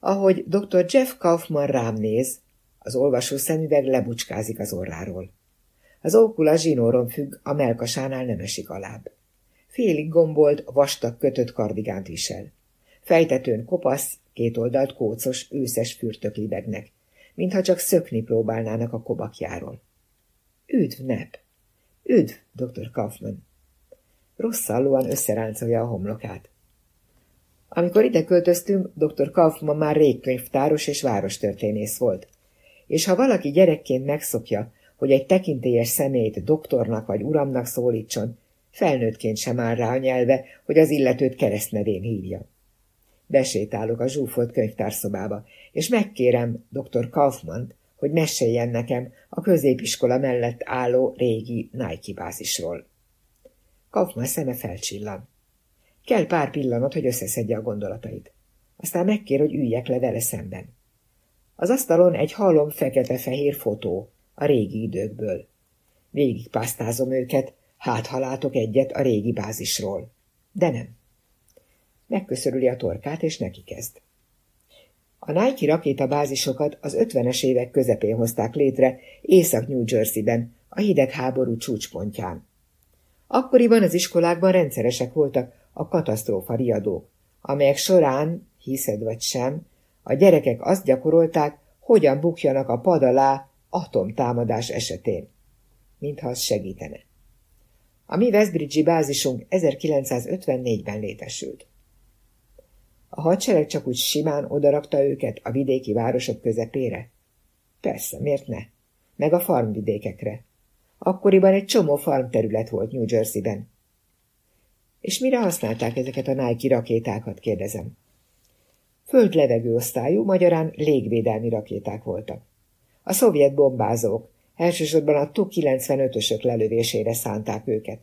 Ahogy dr. Jeff Kaufman rám néz, az olvasó szemüveg lebucskázik az orráról. Az ókula zsinóron függ, a melkasánál nem esik alább. Félig gombolt, vastag kötött kardigánt visel. Fejtetőn kopasz, két oldalt kócos, őszes fürtök libegnek, mintha csak szökni próbálnának a kobakjáról. Üdv, nep! Üdv, dr. Kaufman! Rosszallóan összeráncolja a homlokát. Amikor ide költöztünk, dr. Kaufman már rég könyvtáros és várostörténész volt. És ha valaki gyerekként megszokja, hogy egy tekintélyes személyt doktornak vagy uramnak szólítson, felnőttként sem áll rá a nyelve, hogy az illetőt keresztnevén hívja. Besétálok a zsúfolt könyvtárszobába, és megkérem dr. Kaufmant, hogy meséljen nekem a középiskola mellett álló régi Nike bázisról. Kaufman szeme felcsillan. Kell pár pillanat, hogy összeszedje a gondolatait. Aztán megkér, hogy üljek le vele szemben. Az asztalon egy halom fekete-fehér fotó, a régi időkből. Végig pásztázom őket, hát ha egyet a régi bázisról. De nem. Megköszörüli a torkát, és neki kezd. A Nike rakétabázisokat az 50-es évek közepén hozták létre Észak-New Jersey-ben, a hidegháború csúcspontján. Akkoriban az iskolákban rendszeresek voltak a katasztrófa riadók, amelyek során, hiszed vagy sem, a gyerekek azt gyakorolták, hogyan bukjanak a pad alá atomtámadás esetén. Mintha az segítene. A mi Westbridge-i bázisunk 1954-ben létesült. A hadsereg csak úgy simán odarakta őket a vidéki városok közepére? Persze, miért ne? Meg a farmvidékekre. Akkoriban egy csomó farmterület volt New Jersey-ben. És mire használták ezeket a Nike rakétákat, kérdezem. Föld-levegő osztályú, magyarán légvédelmi rakéták voltak. A szovjet bombázók, elsősorban a Tu-95-ösök lelövésére szánták őket,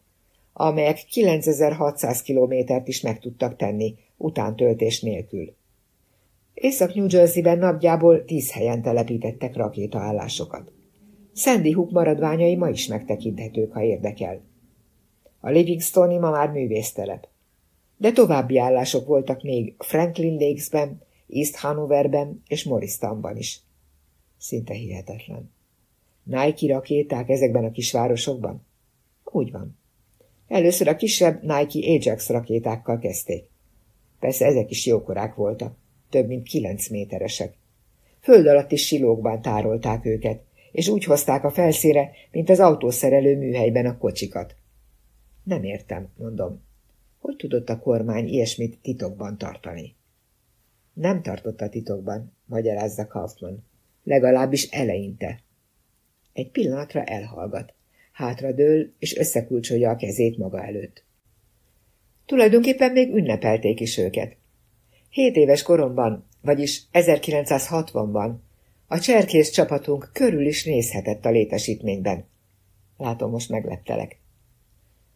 amelyek 9600 kilométert is meg tudtak tenni, utántöltés nélkül. Észak-New Jersey-ben napjából tíz helyen telepítettek rakétaállásokat. Sandy Hook maradványai ma is megtekinthetők, ha érdekel. A Livingstoni ma már művésztelep. De további állások voltak még Franklin Lakesben, East Hanoverben és Morristownban is. Szinte hihetetlen. Nike rakéták ezekben a kisvárosokban? Úgy van. Először a kisebb Nike Ajax rakétákkal kezdték. Persze ezek is jókorák voltak, több mint kilenc méteresek. Föld alatti silókban tárolták őket, és úgy hozták a felszíre, mint az autószerelő műhelyben a kocsikat. Nem értem, mondom. Hogy tudott a kormány ilyesmit titokban tartani? Nem tartotta titokban, magyarázza Kaufman. Legalábbis eleinte. Egy pillanatra elhallgat. Hátradől, és összekulcsolja a kezét maga előtt. Tulajdonképpen még ünnepelték is őket. Hét éves koromban, vagyis 1960-ban a cserkész csapatunk körül is nézhetett a létesítményben. Látom, most megleptelek.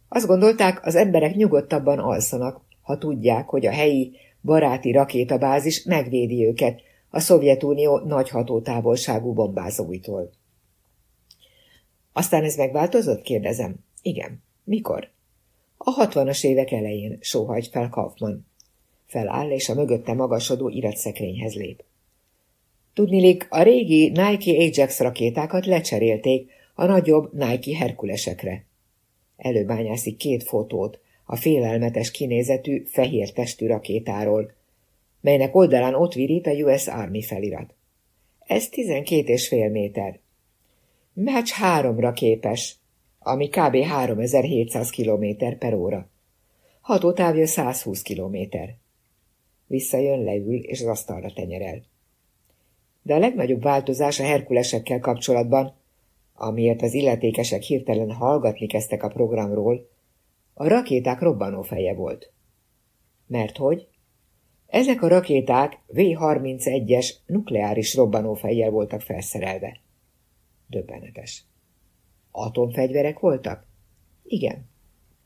Azt gondolták, az emberek nyugodtabban alszanak, ha tudják, hogy a helyi, baráti rakétabázis megvédi őket a Szovjetunió nagy hatótávolságú bombázóitól. Aztán ez megváltozott? kérdezem. Igen. Mikor? A hatvanas évek elején sóhajt fel Kaufman. Feláll, és a mögötte magasodó iratszekrényhez lép. Tudnilik, a régi Nike Ajax rakétákat lecserélték a nagyobb Nike Herkulesekre. Előbányászik két fotót a félelmetes kinézetű, fehér testű rakétáról, melynek oldalán ott virít a US Army felirat. Ez tizenkét és fél méter. Meccs háromra képes, ami kb. 3700 km per óra. Hatótávja 120 km. Visszajön, leül, és az asztalra tenyerel. De a legnagyobb változás a Herkulesekkel kapcsolatban, amiért az illetékesek hirtelen hallgatni kezdtek a programról, a rakéták robbanófeje volt. Mert hogy? Ezek a rakéták V-31-es nukleáris robbanófejjel voltak felszerelve. Döbbenetes. Atomfegyverek voltak? Igen.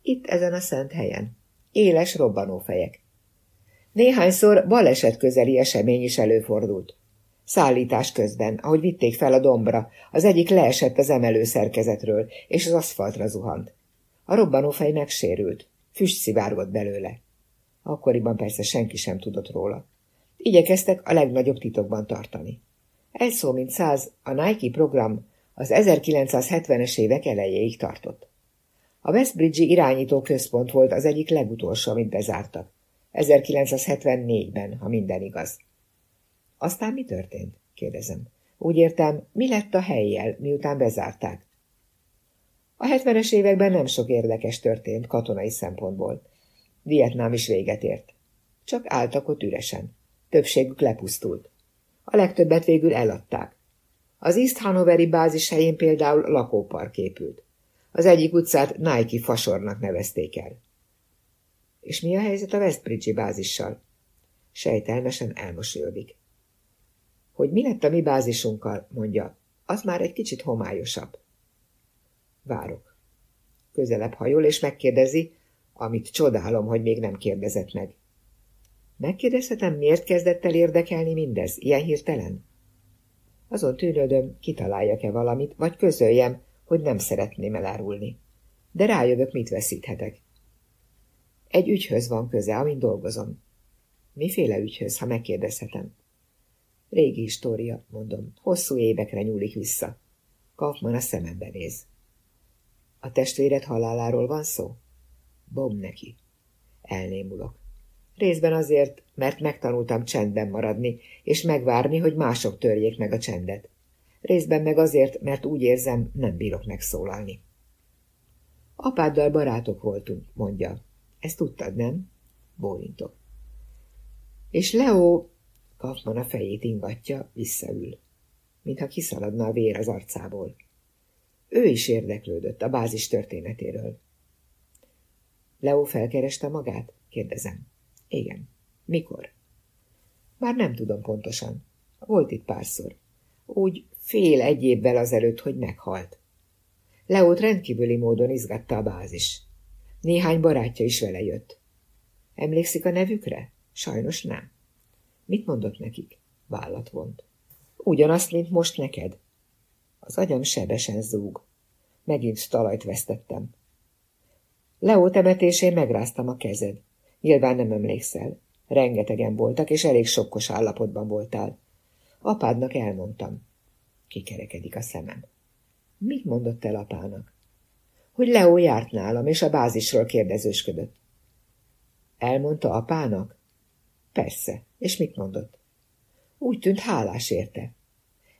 Itt ezen a szent helyen. Éles robbanófejek. Néhányszor baleset közeli esemény is előfordult. Szállítás közben, ahogy vitték fel a dombra, az egyik leesett az emelő szerkezetről, és az aszfaltra zuhant. A robbanófej megsérült. Füst szivárgott belőle. Akkoriban persze senki sem tudott róla. Igyekeztek a legnagyobb titokban tartani. Egy szó mint száz, a Nike program az 1970-es évek elejéig tartott. A Westbridge-i irányító központ volt az egyik legutolsó, amit bezártak. 1974-ben, ha minden igaz. Aztán mi történt? kérdezem. Úgy értem, mi lett a helyjel, miután bezárták? A 70-es években nem sok érdekes történt katonai szempontból. Vietnám is véget ért. Csak álltak ott üresen. Többségük lepusztult. A legtöbbet végül eladták. Az East Hanoveri bázis helyén például lakópark épült. Az egyik utcát Nike fasornak nevezték el. És mi a helyzet a Westbridge-i bázissal? Sejtelmesen elmosolyodik. Hogy mi lett a mi bázisunkkal, mondja, az már egy kicsit homályosabb. Várok. Közelebb hajol, és megkérdezi, amit csodálom, hogy még nem kérdezett meg. Megkérdezhetem, miért kezdett el érdekelni mindez, ilyen hirtelen? Azon tűnődöm, kitaláljak-e valamit, vagy közöljem, hogy nem szeretném elárulni. De rájövök, mit veszíthetek. Egy ügyhöz van köze, amin dolgozom. Miféle ügyhöz, ha megkérdezhetem? Régi história, mondom, hosszú évekre nyúlik vissza. Kaufman a szemembe néz. A testvéred haláláról van szó? Bom neki. Elnémulok. Részben azért, mert megtanultam csendben maradni, és megvárni, hogy mások törjék meg a csendet. Részben meg azért, mert úgy érzem, nem bírok megszólalni. Apáddal barátok voltunk, mondja. Ezt tudtad, nem? Bólintok. És Leo, Kaufman a fejét ingatja, visszaül, mintha kiszaladna a vér az arcából. Ő is érdeklődött a bázis történetéről. Leo felkereste magát? kérdezem. Igen. Mikor? Már nem tudom pontosan. Volt itt párszor. Úgy fél egy évvel azelőtt, hogy meghalt. Leót rendkívüli módon izgatta a bázis. Néhány barátja is vele jött. Emlékszik a nevükre? Sajnos nem. Mit mondott nekik? Vállat vont. Ugyanazt, mint most neked. Az agyam sebesen zúg. Megint talajt vesztettem. Leó temetésén megráztam a kezed. Nyilván nem emlékszel. Rengetegen voltak, és elég sokkos állapotban voltál. Apádnak elmondtam. Kikerekedik a szemem. Mit mondott el apának? Hogy Leo járt nálam, és a bázisról kérdezősködött. Elmondta apának? Persze. És mit mondott? Úgy tűnt hálás érte.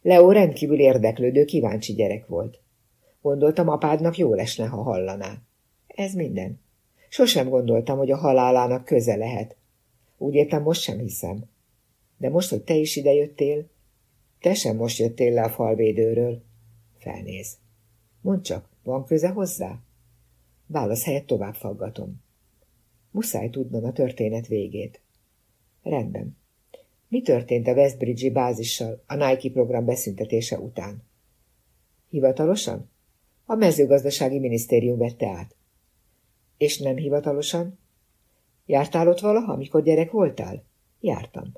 Leo rendkívül érdeklődő, kíváncsi gyerek volt. Gondoltam, apádnak jó lesne, ha hallaná. Ez minden. Sosem gondoltam, hogy a halálának köze lehet. Úgy értem, most sem hiszem. De most, hogy te is idejöttél, te sem most jöttél le a falvédőről. Felnéz. Mondd csak, van köze hozzá? Válasz helyett tovább faggatom. Muszáj tudnom a történet végét. Rendben. Mi történt a Westbridge-i bázissal a Nike program beszüntetése után? Hivatalosan? A mezőgazdasági minisztérium vette át. És nem hivatalosan? Jártál ott valaha, amikor gyerek voltál? Jártam.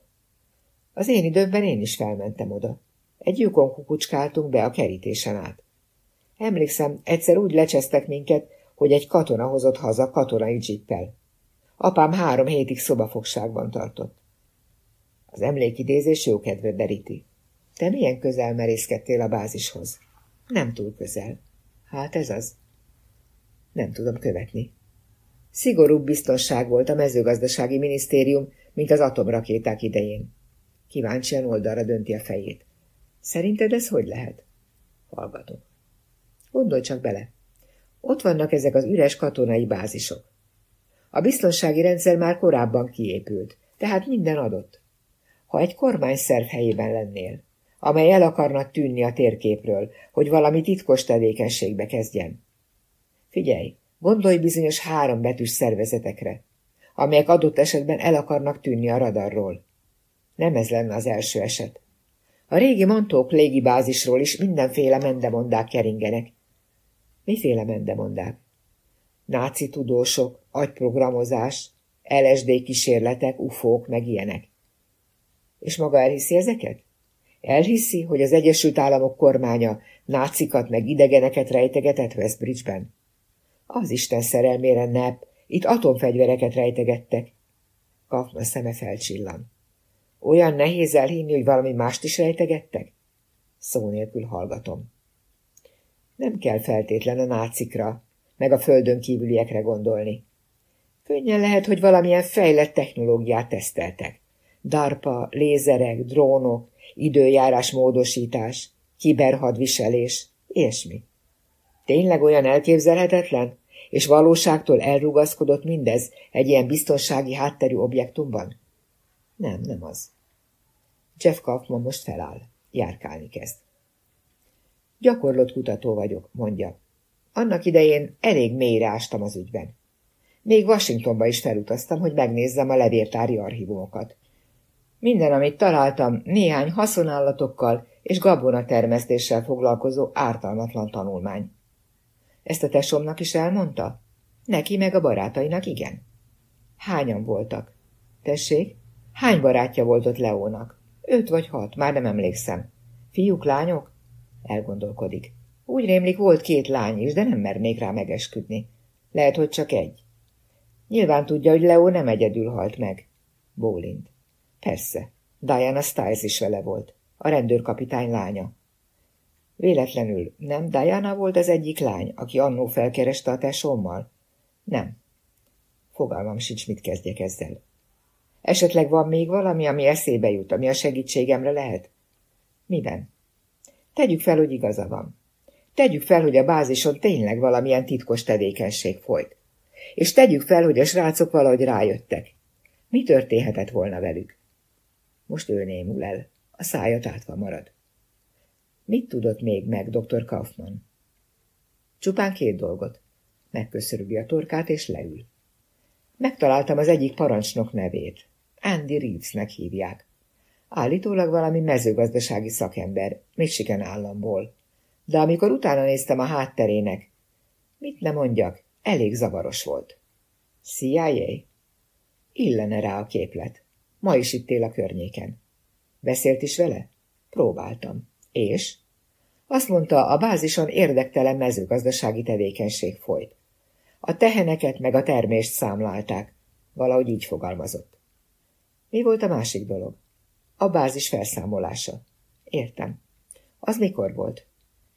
Az én időmben én is felmentem oda. Egy lyukon kukucskáltunk be a kerítésen át. Emlékszem, egyszer úgy lecsesztek minket, hogy egy katona hozott haza katonai dzsippel. Apám három hétig szobafogságban tartott. Az emlékidézés jó kedve deríti. Te milyen közel merészkedtél a bázishoz? Nem túl közel. Hát ez az. Nem tudom követni. Szigorúbb biztonság volt a mezőgazdasági minisztérium, mint az atomrakéták idején. Kíváncsian oldalra dönti a fejét. Szerinted ez hogy lehet? Hallgatok. Gondolj csak bele. Ott vannak ezek az üres katonai bázisok. A biztonsági rendszer már korábban kiépült, tehát minden adott. Ha egy kormányszerv helyében lennél, amely el akarna tűnni a térképről, hogy valami titkos tevékenységbe kezdjen. Figyelj, gondolj bizonyos három betűs szervezetekre, amelyek adott esetben el akarnak tűnni a radarról. Nem ez lenne az első eset. A régi Mantók légibázisról is mindenféle mendemondák keringenek. Miféle mendemondák? Náci tudósok, agyprogramozás, LSD kísérletek, ufók, meg ilyenek. És maga elhiszi ezeket? Elhiszi, hogy az Egyesült Államok kormánya nácikat meg idegeneket rejtegetett Westbridge-ben? Az Isten szerelmére nep, itt atomfegyvereket rejtegettek. Kapma szeme felcsillan. Olyan nehéz elhinni, hogy valami mást is rejtegettek? Szó nélkül hallgatom. Nem kell feltétlen a nácikra, meg a földön kívüliekre gondolni. Könnyen lehet, hogy valamilyen fejlett technológiát teszteltek. DARPA, lézerek, drónok, időjárás módosítás, kiberhadviselés, ilyesmi. Tényleg olyan elképzelhetetlen? És valóságtól elrugaszkodott mindez egy ilyen biztonsági hátterű objektumban? Nem, nem az. Jeff Kaufman most feláll. Járkálni kezd. Gyakorlott kutató vagyok, mondja. Annak idején elég mélyre ástam az ügyben. Még Washingtonba is felutaztam, hogy megnézzem a levértári archívumokat. Minden, amit találtam, néhány haszonállatokkal és gabonatermesztéssel foglalkozó ártalmatlan tanulmány. Ezt a tesomnak is elmondta? Neki meg a barátainak igen. Hányan voltak? Tessék, hány barátja volt ott Leónak? Öt vagy hat, már nem emlékszem. Fiúk, lányok? Elgondolkodik. Úgy rémlik, volt két lány is, de nem mernék rá megesküdni. Lehet, hogy csak egy. Nyilván tudja, hogy Leo nem egyedül halt meg. Bólint. Persze, Diana Stiles is vele volt, a rendőrkapitány lánya. Véletlenül nem Diana volt az egyik lány, aki annó felkereste a tesómmal? Nem. Fogalmam sincs, mit kezdjek ezzel. Esetleg van még valami, ami eszébe jut, ami a segítségemre lehet? Miben? Tegyük fel, hogy igaza van. Tegyük fel, hogy a bázison tényleg valamilyen titkos tevékenység folyt. És tegyük fel, hogy a srácok valahogy rájöttek. Mi történhetett volna velük? Most ő némul el. A szája tátva marad. Mit tudott még meg dr. Kaufmann? Csupán két dolgot. Megköszörüli a torkát, és leül. Megtaláltam az egyik parancsnok nevét. Andy Reevesnek hívják. Állítólag valami mezőgazdasági szakember, Michigan államból. De amikor utána néztem a hátterének, mit ne mondjak, elég zavaros volt. CIA? Illene rá a képlet. Ma is itt él a környéken. Beszélt is vele? Próbáltam. És? Azt mondta, a bázison érdektelen mezőgazdasági tevékenység folyt. A teheneket meg a termést számlálták. Valahogy így fogalmazott. Mi volt a másik dolog? A bázis felszámolása. Értem. Az mikor volt?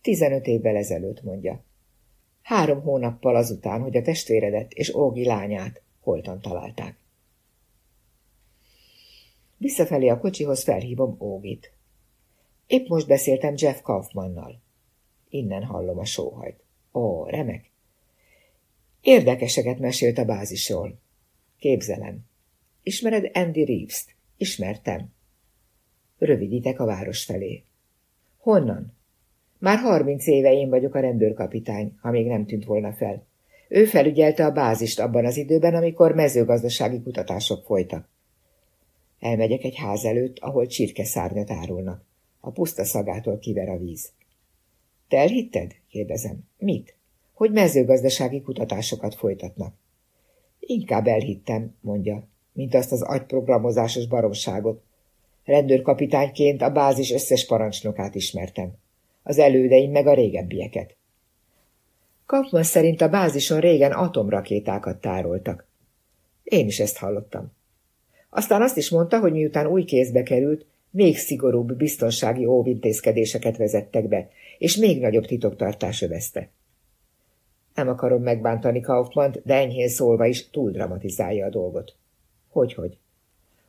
Tizenöt évvel ezelőtt, mondja. Három hónappal azután, hogy a testvéredet és Ógi lányát holtan találták. Visszafelé a kocsihoz felhívom Ógit. Épp most beszéltem Jeff Kaufmannal. Innen hallom a sóhajt. Ó, remek. Érdekeseket mesélt a bázisról. Képzelem. Ismered Andy Reeves-t? Ismertem. Rövidítek a város felé. Honnan? Már harminc éve én vagyok a rendőrkapitány, ha még nem tűnt volna fel. Ő felügyelte a bázist abban az időben, amikor mezőgazdasági kutatások folytak. Elmegyek egy ház előtt, ahol csirkeszárnyat árulnak. A puszta szagától kiver a víz. Te elhitted? kérdezem. Mit? Hogy mezőgazdasági kutatásokat folytatnak. Inkább elhittem, mondja, mint azt az agyprogramozásos baromságot. Rendőrkapitányként a bázis összes parancsnokát ismertem. Az elődeim meg a régebbieket. Kaufmann szerint a bázison régen atomrakétákat tároltak. Én is ezt hallottam. Aztán azt is mondta, hogy miután új kézbe került, még szigorúbb biztonsági óvintézkedéseket vezettek be, és még nagyobb titoktartás övezte. Nem akarom megbántani kaufmann de enyhén szólva is túl dramatizálja a dolgot. Hogyhogy?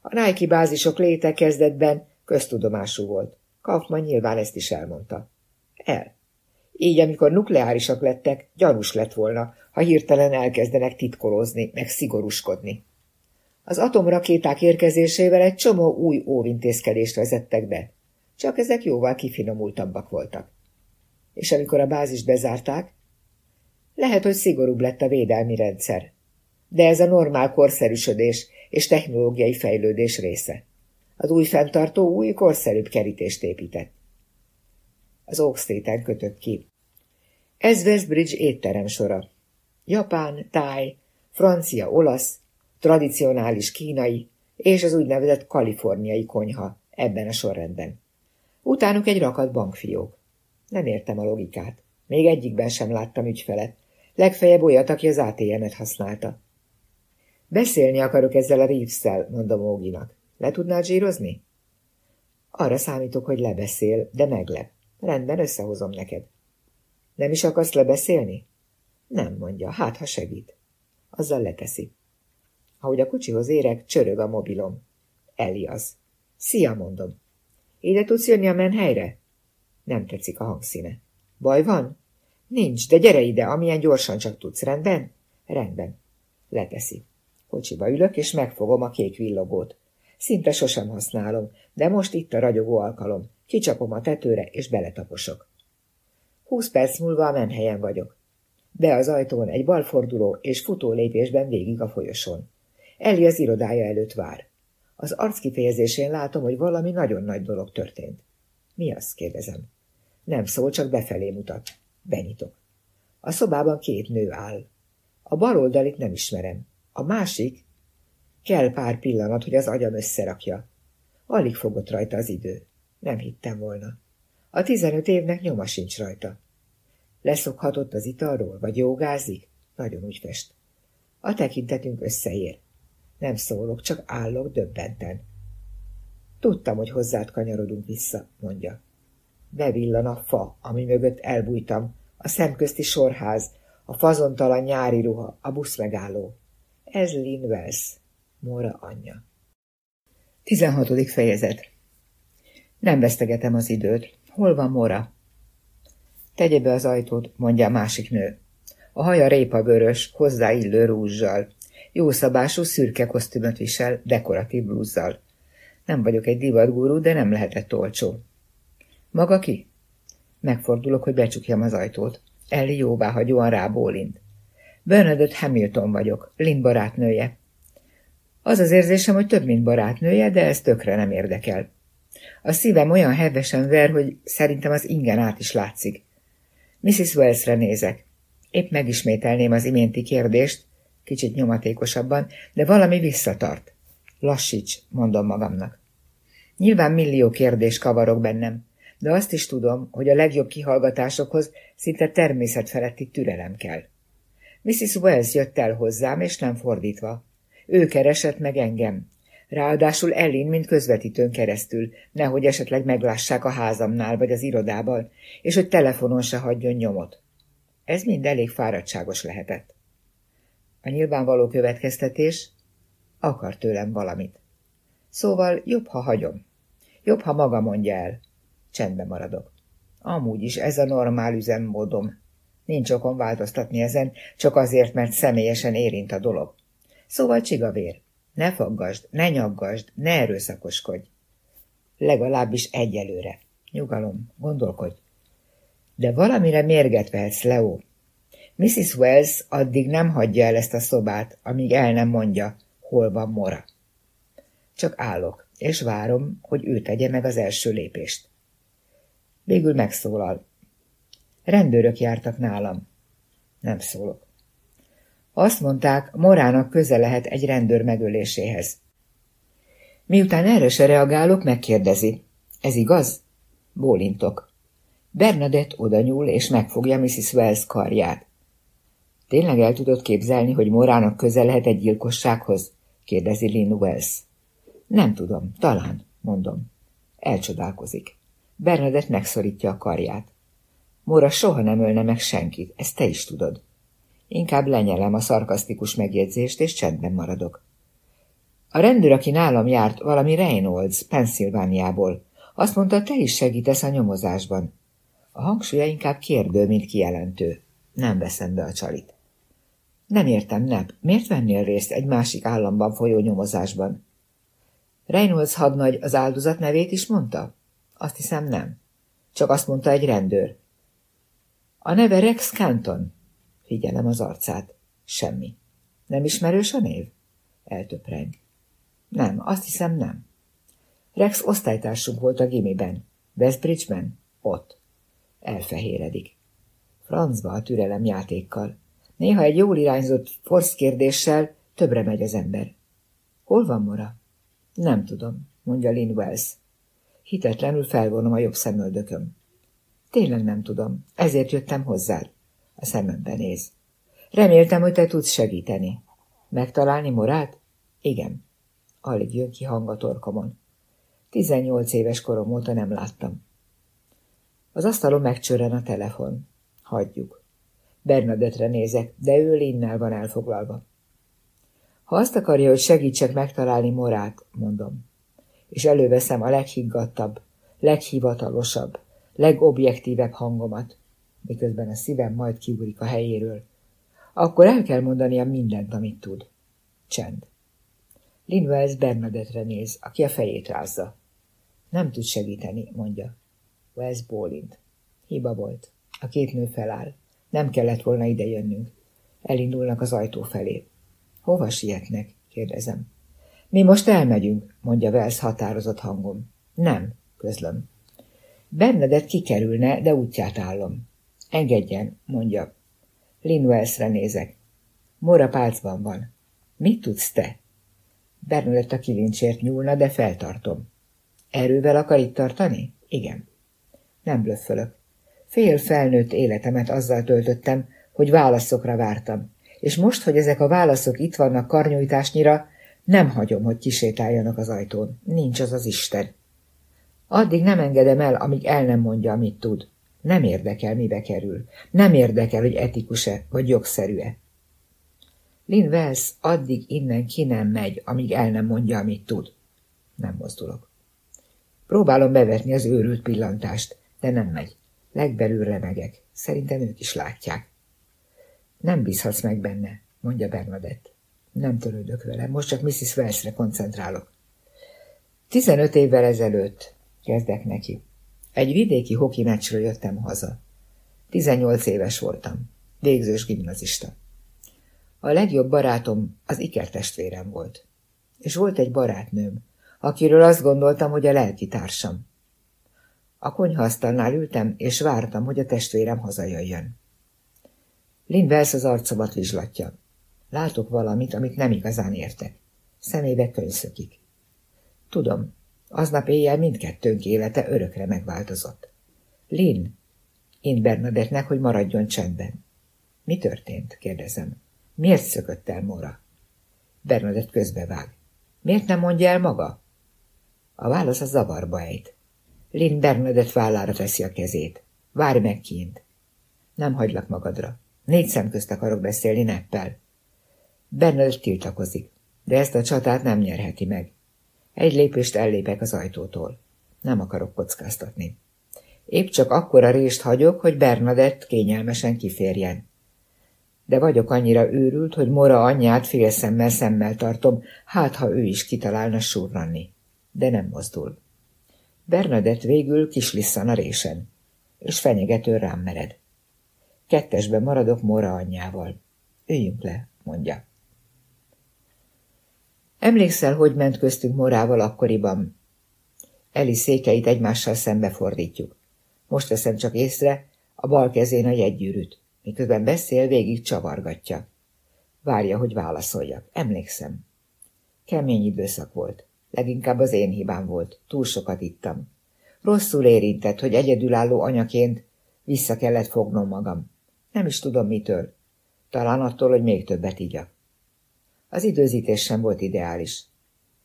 A Nike bázisok léte kezdetben köztudomású volt. Kaufmann nyilván ezt is elmondta. El. Így, amikor nukleárisak lettek, gyanús lett volna, ha hirtelen elkezdenek titkolozni, meg szigorúskodni. Az atomrakéták érkezésével egy csomó új óvintézkedést vezettek be, csak ezek jóval kifinomultabbak voltak. És amikor a bázist bezárták, lehet, hogy szigorúbb lett a védelmi rendszer, de ez a normál korszerűsödés és technológiai fejlődés része. Az új fenntartó új, korszerűbb kerítést épített. Az Oak kötött ki. Ez Westbridge étterem sora. Japán, táj, francia, olasz, tradicionális kínai és az úgynevezett kaliforniai konyha ebben a sorrendben. Utánuk egy rakat bankfiók. Nem értem a logikát. Még egyikben sem láttam ügyfelet. Legfeljebb olyat, aki az ATM-et használta. Beszélni akarok ezzel a reeves mondom Óginak. Le tudnál zsírozni? Arra számítok, hogy lebeszél, de meglep. Rendben, összehozom neked. Nem is akarsz lebeszélni? Nem, mondja, hát ha segít. Azzal leteszi. Ahogy a kocsihoz érek, csörög a mobilom. Eli az. Szia, mondom. Ide tudsz jönni a menhelyre? Nem tetszik a hangszíne. Baj van? Nincs, de gyere ide, amilyen gyorsan csak tudsz, rendben? Rendben. Leteszi. Kocsiba ülök, és megfogom a kék villogót. Szinte sosem használom, de most itt a ragyogó alkalom. Kicsapom a tetőre, és beletaposok. Húsz perc múlva a menhelyen vagyok. Be az ajtón egy balforduló, és futó lépésben végig a folyosón. Eli az irodája előtt vár. Az arckifejezésén látom, hogy valami nagyon nagy dolog történt. Mi az? kérdezem. Nem szól, csak befelé mutat. Benyitok. A szobában két nő áll. A bal oldalit nem ismerem. A másik kell pár pillanat, hogy az agyam összerakja. Alig fogott rajta az idő. Nem hittem volna. A tizenöt évnek nyoma sincs rajta. Leszokhatott az italról, vagy jogázik? Nagyon úgy fest. A tekintetünk összeér. Nem szólok, csak állok döbbenten. Tudtam, hogy hozzád kanyarodunk vissza, mondja. Bevillan a fa, ami mögött elbújtam, a szemközti sorház, a fazontalan nyári ruha, a buszmegálló. Ez Lynn Wells, Mora anyja. 16. fejezet Nem vesztegetem az időt. Hol van Mora? Tegye be az ajtót, mondja a másik nő. A haja répa vörös, hozzáillő rúzsal. Jó szabású szürke kosztümöt visel, dekoratív blúzzal. Nem vagyok egy divatgúrú, de nem lehetett olcsó. Maga ki? Megfordulok, hogy becsukjam az ajtót. Ellie jóváhagyóan rábólint. Bernadette Hamilton vagyok, Lynn barátnője. Az az érzésem, hogy több, mint barátnője, de ez tökre nem érdekel. A szívem olyan hevesen ver, hogy szerintem az ingen át is látszik. Mrs. Wellsre nézek. Épp megismételném az iménti kérdést, kicsit nyomatékosabban, de valami visszatart. Lassíts, mondom magamnak. Nyilván millió kérdés kavarok bennem, de azt is tudom, hogy a legjobb kihallgatásokhoz szinte természetfeletti türelem kell. Mrs. Wells jött el hozzám, és nem fordítva. Ő keresett meg engem. Ráadásul Ellin, mint közvetítőn keresztül, nehogy esetleg meglássák a házamnál vagy az irodában, és hogy telefonon se hagyjon nyomot. Ez mind elég fáradtságos lehetett. A nyilvánvaló következtetés akar tőlem valamit. Szóval jobb, ha hagyom. Jobb, ha maga mondja el. Csendben maradok. Amúgy is ez a normál üzemmódom. Nincs okom változtatni ezen, csak azért, mert személyesen érint a dolog. Szóval csigavér. Ne faggasd, ne nyaggasd, ne erőszakoskodj. Legalábbis egyelőre. Nyugalom, gondolkodj. De valamire mérget vehetsz, Leo. Mrs. Wells addig nem hagyja el ezt a szobát, amíg el nem mondja, hol van Mora. Csak állok, és várom, hogy ő tegye meg az első lépést. Végül megszólal. Rendőrök jártak nálam. Nem szólok. Azt mondták, Morának köze lehet egy rendőr megöléséhez. Miután erre se reagálok, megkérdezi. Ez igaz? Bólintok. Bernadette oda nyúl, és megfogja Mrs. Wells karját. Tényleg el tudod képzelni, hogy Morának köze lehet egy gyilkossághoz? kérdezi Lynn Wells. Nem tudom, talán, mondom. Elcsodálkozik. Bernadette megszorítja a karját. Mora soha nem ölne meg senkit, ezt te is tudod. Inkább lenyelem a szarkasztikus megjegyzést, és csendben maradok. A rendőr, aki nálam járt, valami Reynolds, Pennsylvániából. Azt mondta, te is segítesz a nyomozásban. A hangsúlya inkább kérdő, mint kijelentő. Nem veszem be a csalit. Nem értem, Nep, miért vennél részt egy másik államban folyó nyomozásban? Reynolds hadnagy az áldozat nevét is mondta? Azt hiszem nem. Csak azt mondta egy rendőr. A neve Rex Canton. Figyelem az arcát. Semmi. Nem ismerős a név? Eltöpreng. Nem, azt hiszem nem. Rex osztálytársunk volt a gimiben. Westbridge-ben? Ott. Elfehéredik. Francba a türelem játékkal. Néha egy jól irányzott forsz kérdéssel többre megy az ember. Hol van Mora? Nem tudom, mondja Lynn Wells. Hitetlenül felvonom a jobb szemöldököm. Tényleg nem tudom, ezért jöttem hozzád. A szemembe néz. Reméltem, hogy te tudsz segíteni. Megtalálni Morát? Igen. Alig jön ki hang a torkomon. Tizennyolc éves korom óta nem láttam. Az asztalon megcsörren a telefon. Hagyjuk. Bernadettre nézek, de ő Linnel van elfoglalva. Ha azt akarja, hogy segítsek megtalálni Morát, mondom, és előveszem a leghiggadtabb, leghivatalosabb, legobjektívebb hangomat, miközben a szívem majd kiúrik a helyéről, akkor el kell mondania mindent, amit tud. Csend. Lynn Wells Bernadettre néz, aki a fejét rázza. Nem tud segíteni, mondja. Wells bólint. Hiba volt. A két nő feláll. Nem kellett volna ide jönnünk. Elindulnak az ajtó felé. Hova sietnek? kérdezem. Mi most elmegyünk, mondja Wells határozott hangom. Nem, közlöm. Bernadett kikerülne, de útját állom. Engedjen, mondja. Lynn Wellsre nézek. Mora pálcban van. Mit tudsz te? Bernadett a kilincsért nyúlna, de feltartom. Erővel akar itt tartani? Igen. Nem blöffölök. Fél felnőtt életemet azzal töltöttem, hogy válaszokra vártam, és most, hogy ezek a válaszok itt vannak karnyújtásnyira, nem hagyom, hogy kisétáljanak az ajtón. Nincs az az Isten. Addig nem engedem el, amíg el nem mondja, amit tud. Nem érdekel, mibe kerül. Nem érdekel, hogy etikus-e, vagy jogszerű-e. Lynn Wells addig innen ki nem megy, amíg el nem mondja, amit tud. Nem mozdulok. Próbálom bevetni az őrült pillantást, de nem megy. Legbelül remegek. Szerintem ők is látják. Nem bízhatsz meg benne, mondja Bernadette. Nem törődök vele, most csak Mrs. Wellsre koncentrálok. Tizenöt évvel ezelőtt kezdek neki. Egy vidéki hoki meccsről jöttem haza. Tizennyolc éves voltam. Végzős gimnazista. A legjobb barátom az ikertestvérem volt. És volt egy barátnőm, akiről azt gondoltam, hogy a lelki társam. A konyhaasztalnál ültem, és vártam, hogy a testvérem hazajöjjön. Lynn Wells az arcomat vizslatja. Látok valamit, amit nem igazán értek. Szemébe könyszökik. Tudom, aznap éjjel mindkettőnk élete örökre megváltozott. Lynn, én Bernadettnek, hogy maradjon csendben. Mi történt? kérdezem. Miért szökött el Mora? Bernadett közbevág. Miért nem mondja el maga? A válasz a zavarba ejt. Lynn Bernadett vállára teszi a kezét. Várj meg kint. Nem hagylak magadra. Négy szem közt akarok beszélni Neppel. Bernadett tiltakozik, de ezt a csatát nem nyerheti meg. Egy lépést ellépek az ajtótól. Nem akarok kockáztatni. Épp csak akkora rést hagyok, hogy Bernadett kényelmesen kiférjen. De vagyok annyira őrült, hogy Mora anyját félszemmel szemmel tartom, hát ha ő is kitalálna surranni. De nem mozdul. Bernadett végül kislisszan a résen, és fenyegető rám mered. Kettesben maradok Mora anyjával. Üljünk le, mondja. Emlékszel, hogy ment köztünk Morával akkoriban? Eli székeit egymással szembefordítjuk. Most veszem csak észre, a bal kezén a jegygyűrűt. Miközben beszél, végig csavargatja. Várja, hogy válaszoljak. Emlékszem. Kemény időszak volt. Leginkább az én hibám volt. Túl sokat ittam. Rosszul érintett, hogy egyedülálló anyaként vissza kellett fognom magam. Nem is tudom mitől. Talán attól, hogy még többet igyak. Az időzítés sem volt ideális.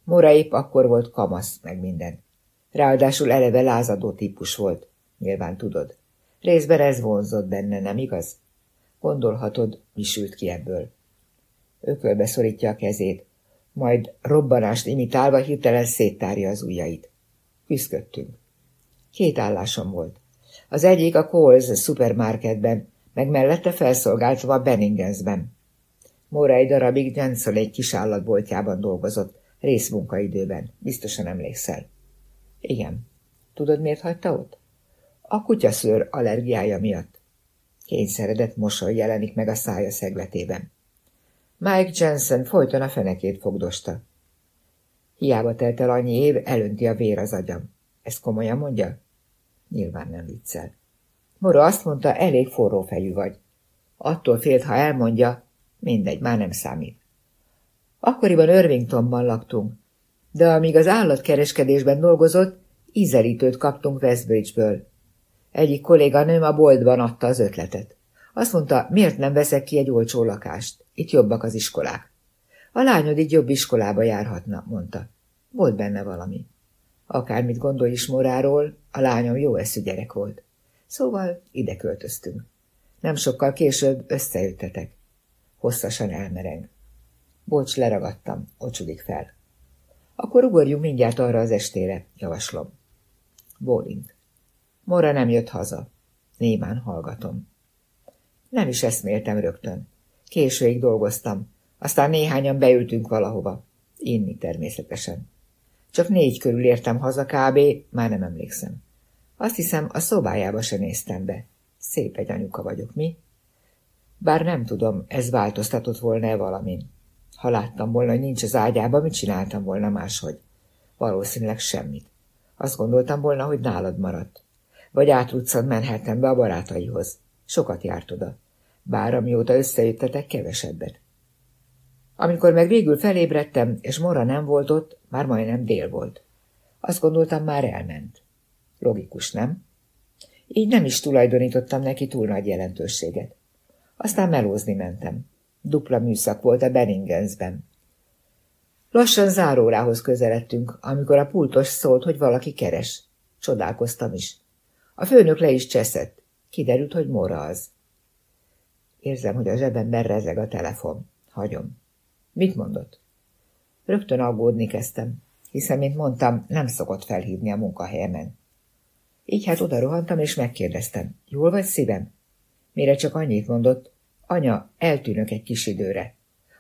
Mora épp akkor volt kamasz, meg minden. Ráadásul eleve lázadó típus volt. Nyilván tudod. Részben ez vonzott benne, nem igaz? Gondolhatod, mi sült ki ebből. Ökölbe szorítja a kezét, majd robbanást imitálva hirtelen széttárja az ujjait. Küzdködtünk. Két állásom volt. Az egyik a Coles szupermarketben, meg mellette felszolgáltva a Benningensben. Móra egy darabig Jensen egy kis állatboltjában dolgozott, részmunkaidőben. Biztosan emlékszel. Igen. Tudod, miért hagyta ott? A kutyaszőr allergiája miatt. Kényszeredett mosoly jelenik meg a szája szegletében. Mike Jensen folyton a fenekét fogdosta. Hiába telt el annyi év, elönti a vér az agyam. Ezt komolyan mondja? Nyilván nem viccel. Mora azt mondta, elég forró fejű vagy. Attól félt, ha elmondja, mindegy, már nem számít. Akkoriban Irvingtonban laktunk, de amíg az állatkereskedésben dolgozott, ízelítőt kaptunk Westbridge-ből. Egyik kolléganőm a boltban adta az ötletet. Azt mondta, miért nem veszek ki egy olcsó lakást? Itt jobbak az iskolák. A lányod így jobb iskolába járhatna, mondta. Volt benne valami. Akármit gondolj is Moráról, a lányom jó eszű gyerek volt. Szóval ide költöztünk. Nem sokkal később összejöttetek. Hosszasan elmereng. Bocs, leragadt,am ocsudik fel. Akkor ugorjunk mindjárt arra az estére, javaslom. Bólint. Mora nem jött haza. Némán hallgatom. Nem is eszméltem rögtön. Későig dolgoztam, aztán néhányan beültünk valahova. Inni természetesen. Csak négy körül értem haza kb., már nem emlékszem. Azt hiszem, a szobájába se néztem be. Szép egy anyuka vagyok, mi? Bár nem tudom, ez változtatott volna-e valamin. Ha láttam volna, hogy nincs az ágyában, mit csináltam volna máshogy? Valószínűleg semmit. Azt gondoltam volna, hogy nálad maradt. Vagy átruccad Manhattanbe a barátaihoz. Sokat járt oda. Bár amióta összejöttetek, kevesebbet. Amikor meg végül felébredtem, és Mora nem volt ott, már majdnem dél volt. Azt gondoltam, már elment. Logikus, nem? Így nem is tulajdonítottam neki túl nagy jelentőséget. Aztán melózni mentem. Dupla műszak volt a Benningensben. Lassan zárórához közeledtünk, amikor a pultos szólt, hogy valaki keres. Csodálkoztam is. A főnök le is cseszett. Kiderült, hogy Mora az. Érzem, hogy a zsebemben rezeg a telefon. Hagyom. Mit mondott? Rögtön aggódni kezdtem, hiszen, mint mondtam, nem szokott felhívni a munkahelyemen. Így hát oda rohantam, és megkérdeztem, jól vagy szívem? Mire csak annyit mondott, anya, eltűnök egy kis időre.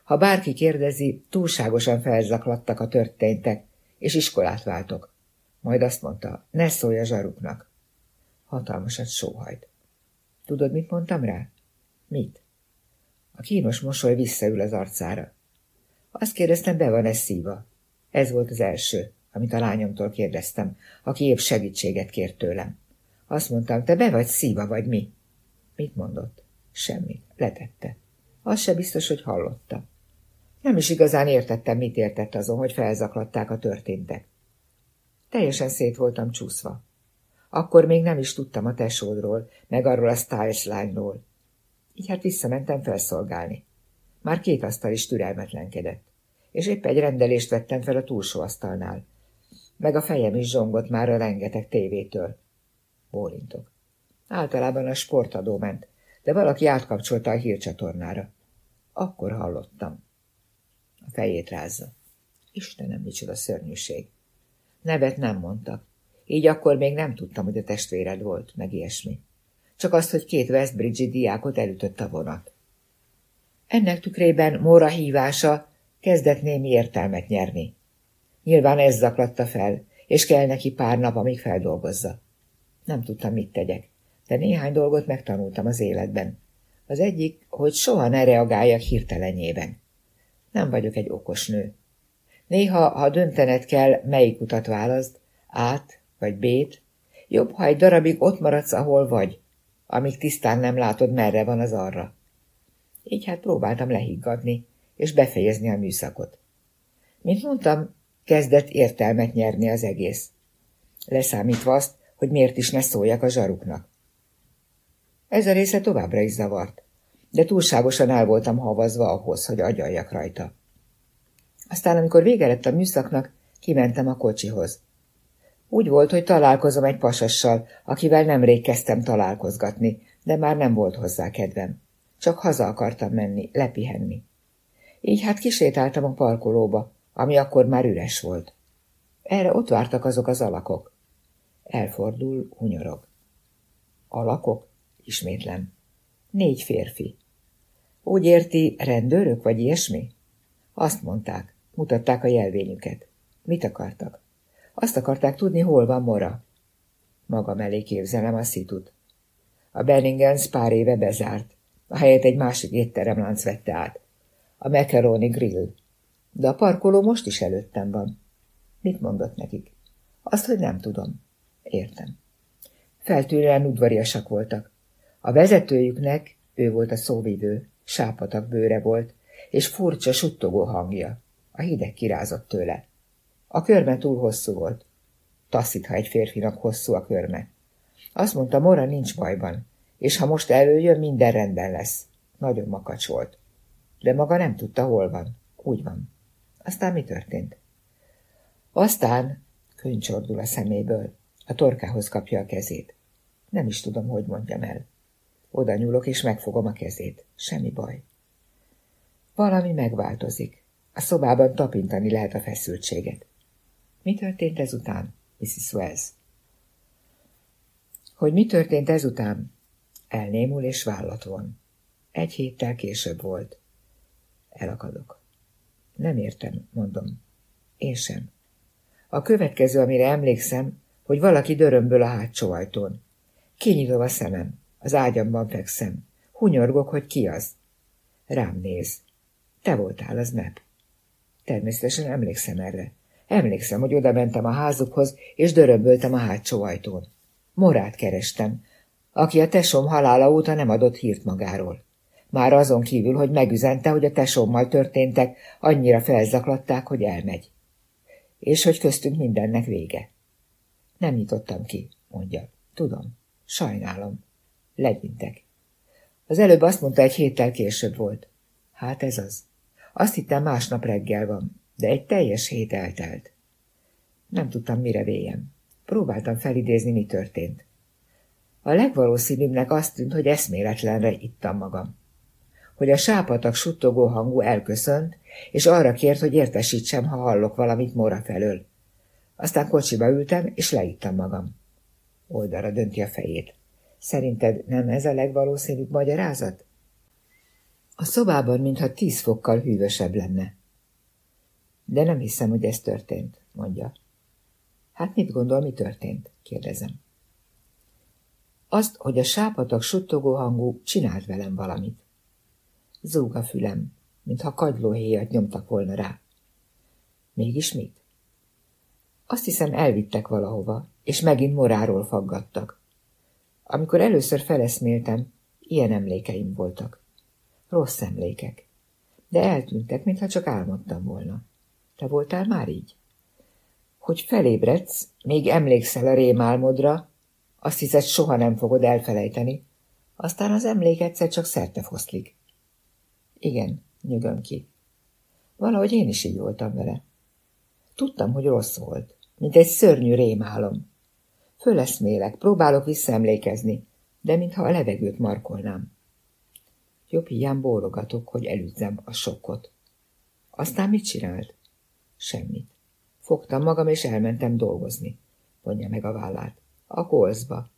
Ha bárki kérdezi, túlságosan felzaklattak a történtek, és iskolát váltok. Majd azt mondta, ne szólj a zsaruknak. Hatalmasat sóhajt. Tudod, mit mondtam rá? Mit? A kínos mosoly visszaül az arcára. Azt kérdeztem, be van-e szíva. Ez volt az első, amit a lányomtól kérdeztem, aki épp segítséget kért tőlem. Azt mondtam, te be vagy szíva, vagy mi? Mit mondott? Semmit. Letette. Az se biztos, hogy hallotta. Nem is igazán értettem, mit értett azon, hogy felzaklatták a történtek. Teljesen szét voltam csúszva. Akkor még nem is tudtam a tesódról, meg arról a Stiles lányról. Így hát visszamentem felszolgálni. Már két asztal is türelmetlenkedett, és épp egy rendelést vettem fel a túlsó asztalnál. Meg a fejem is zsongott már a rengeteg tévétől. Bólintok. Általában a sportadó ment, de valaki átkapcsolta a hírcsatornára. Akkor hallottam. A fejét rázza. Istenem, micsoda szörnyűség. Nevet nem mondtak. Így akkor még nem tudtam, hogy a testvéred volt, meg ilyesmi. Csak azt, hogy két Westbridge-i diákot elütött a vonat. Ennek tükrében Móra hívása kezdett némi értelmet nyerni. Nyilván ez zaklatta fel, és kell neki pár nap, amíg feldolgozza. Nem tudtam, mit tegyek, de néhány dolgot megtanultam az életben. Az egyik, hogy soha ne reagáljak hirtelenjében. Nem vagyok egy okos nő. Néha, ha döntened kell, melyik utat választ, át vagy bét, jobb, ha egy darabig ott maradsz, ahol vagy, amíg tisztán nem látod, merre van az arra. Így hát próbáltam lehiggadni, és befejezni a műszakot. Mint mondtam, kezdett értelmet nyerni az egész. Leszámítva azt, hogy miért is ne szóljak a zsaruknak. Ez a része továbbra is zavart, de túlságosan el voltam havazva ahhoz, hogy agyaljak rajta. Aztán, amikor vége lett a műszaknak, kimentem a kocsihoz. Úgy volt, hogy találkozom egy pasassal, akivel nemrég kezdtem találkozgatni, de már nem volt hozzá kedvem. Csak haza akartam menni, lepihenni. Így hát kisétáltam a parkolóba, ami akkor már üres volt. Erre ott vártak azok az alakok. Elfordul, hunyorog. Alakok? Ismétlem. Négy férfi. Úgy érti, rendőrök vagy ilyesmi? Azt mondták, mutatták a jelvényüket. Mit akartak? Azt akarták tudni, hol van Mora. Magam elé képzelem a szitut. A Benningens pár éve bezárt. A helyet egy másik étteremlánc vette át. A Macaroni Grill. De a parkoló most is előttem van. Mit mondott nekik? Azt, hogy nem tudom. Értem. Feltűnően udvariasak voltak. A vezetőjüknek, ő volt a szóvivő, sápatak bőre volt, és furcsa, suttogó hangja. A hideg kirázott tőle. A körme túl hosszú volt. Taszít, ha egy férfinak hosszú a körme. Azt mondta, Mora nincs bajban, és ha most előjön, minden rendben lesz. Nagyon makacs volt. De maga nem tudta, hol van. Úgy van. Aztán mi történt? Aztán könycsordul a szeméből. A torkához kapja a kezét. Nem is tudom, hogy mondjam el. Oda nyúlok, és megfogom a kezét. Semmi baj. Valami megváltozik. A szobában tapintani lehet a feszültséget. Mi történt ezután, Mrs. Wells? Hogy mi történt ezután? Elnémul és vállat von. Egy héttel később volt. Elakadok. Nem értem, mondom. Én sem. A következő, amire emlékszem, hogy valaki dörömböl a hátsó ajtón. Kinyitom a szemem. Az ágyamban fekszem. Hunyorgok, hogy ki az. Rám néz. Te voltál az mep. Természetesen emlékszem erre. Emlékszem, hogy oda mentem a házukhoz, és dörömböltem a hátsó ajtón. Morát kerestem, aki a tesom halála óta nem adott hírt magáról. Már azon kívül, hogy megüzente, hogy a tesommal történtek, annyira felzaklatták, hogy elmegy. És hogy köztünk mindennek vége. Nem nyitottam ki, mondja. Tudom, sajnálom. Legyintek. Az előbb azt mondta, egy héttel később volt. Hát ez az. Azt hittem másnap reggel van, de egy teljes hét eltelt. Nem tudtam, mire véljem. Próbáltam felidézni, mi történt. A legvalószínűbbnek azt tűnt, hogy eszméletlenre ittam magam. Hogy a sápatak suttogó hangú elköszönt, és arra kért, hogy értesítsem, ha hallok valamit Mora felől. Aztán kocsiba ültem, és leittam magam. Oldalra dönti a fejét. Szerinted nem ez a legvalószínűbb magyarázat? A szobában, mintha tíz fokkal hűvösebb lenne. De nem hiszem, hogy ez történt, mondja. Hát mit gondol, mi történt? kérdezem. Azt, hogy a sápatak suttogó hangú csinált velem valamit. Zúg a fülem, mintha kagylóhéjat nyomtak volna rá. Mégis mit? Azt hiszem elvittek valahova, és megint moráról faggattak. Amikor először feleszméltem, ilyen emlékeim voltak. Rossz emlékek. De eltűntek, mintha csak álmodtam volna. Te voltál már így? Hogy felébredsz, még emlékszel a rémálmodra, azt hiszed, soha nem fogod elfelejteni, aztán az emlék egyszer csak szerte foszlik. Igen, nyögöm ki. Valahogy én is így voltam vele. Tudtam, hogy rossz volt, mint egy szörnyű rémálom. Föleszmélek, próbálok visszaemlékezni, de mintha a levegőt markolnám. Jobb hiány bólogatok, hogy elüzzem a sokkot. Aztán mit csinált? Semmit. Fogtam magam, és elmentem dolgozni. Vonja meg a vállát. A kolszba.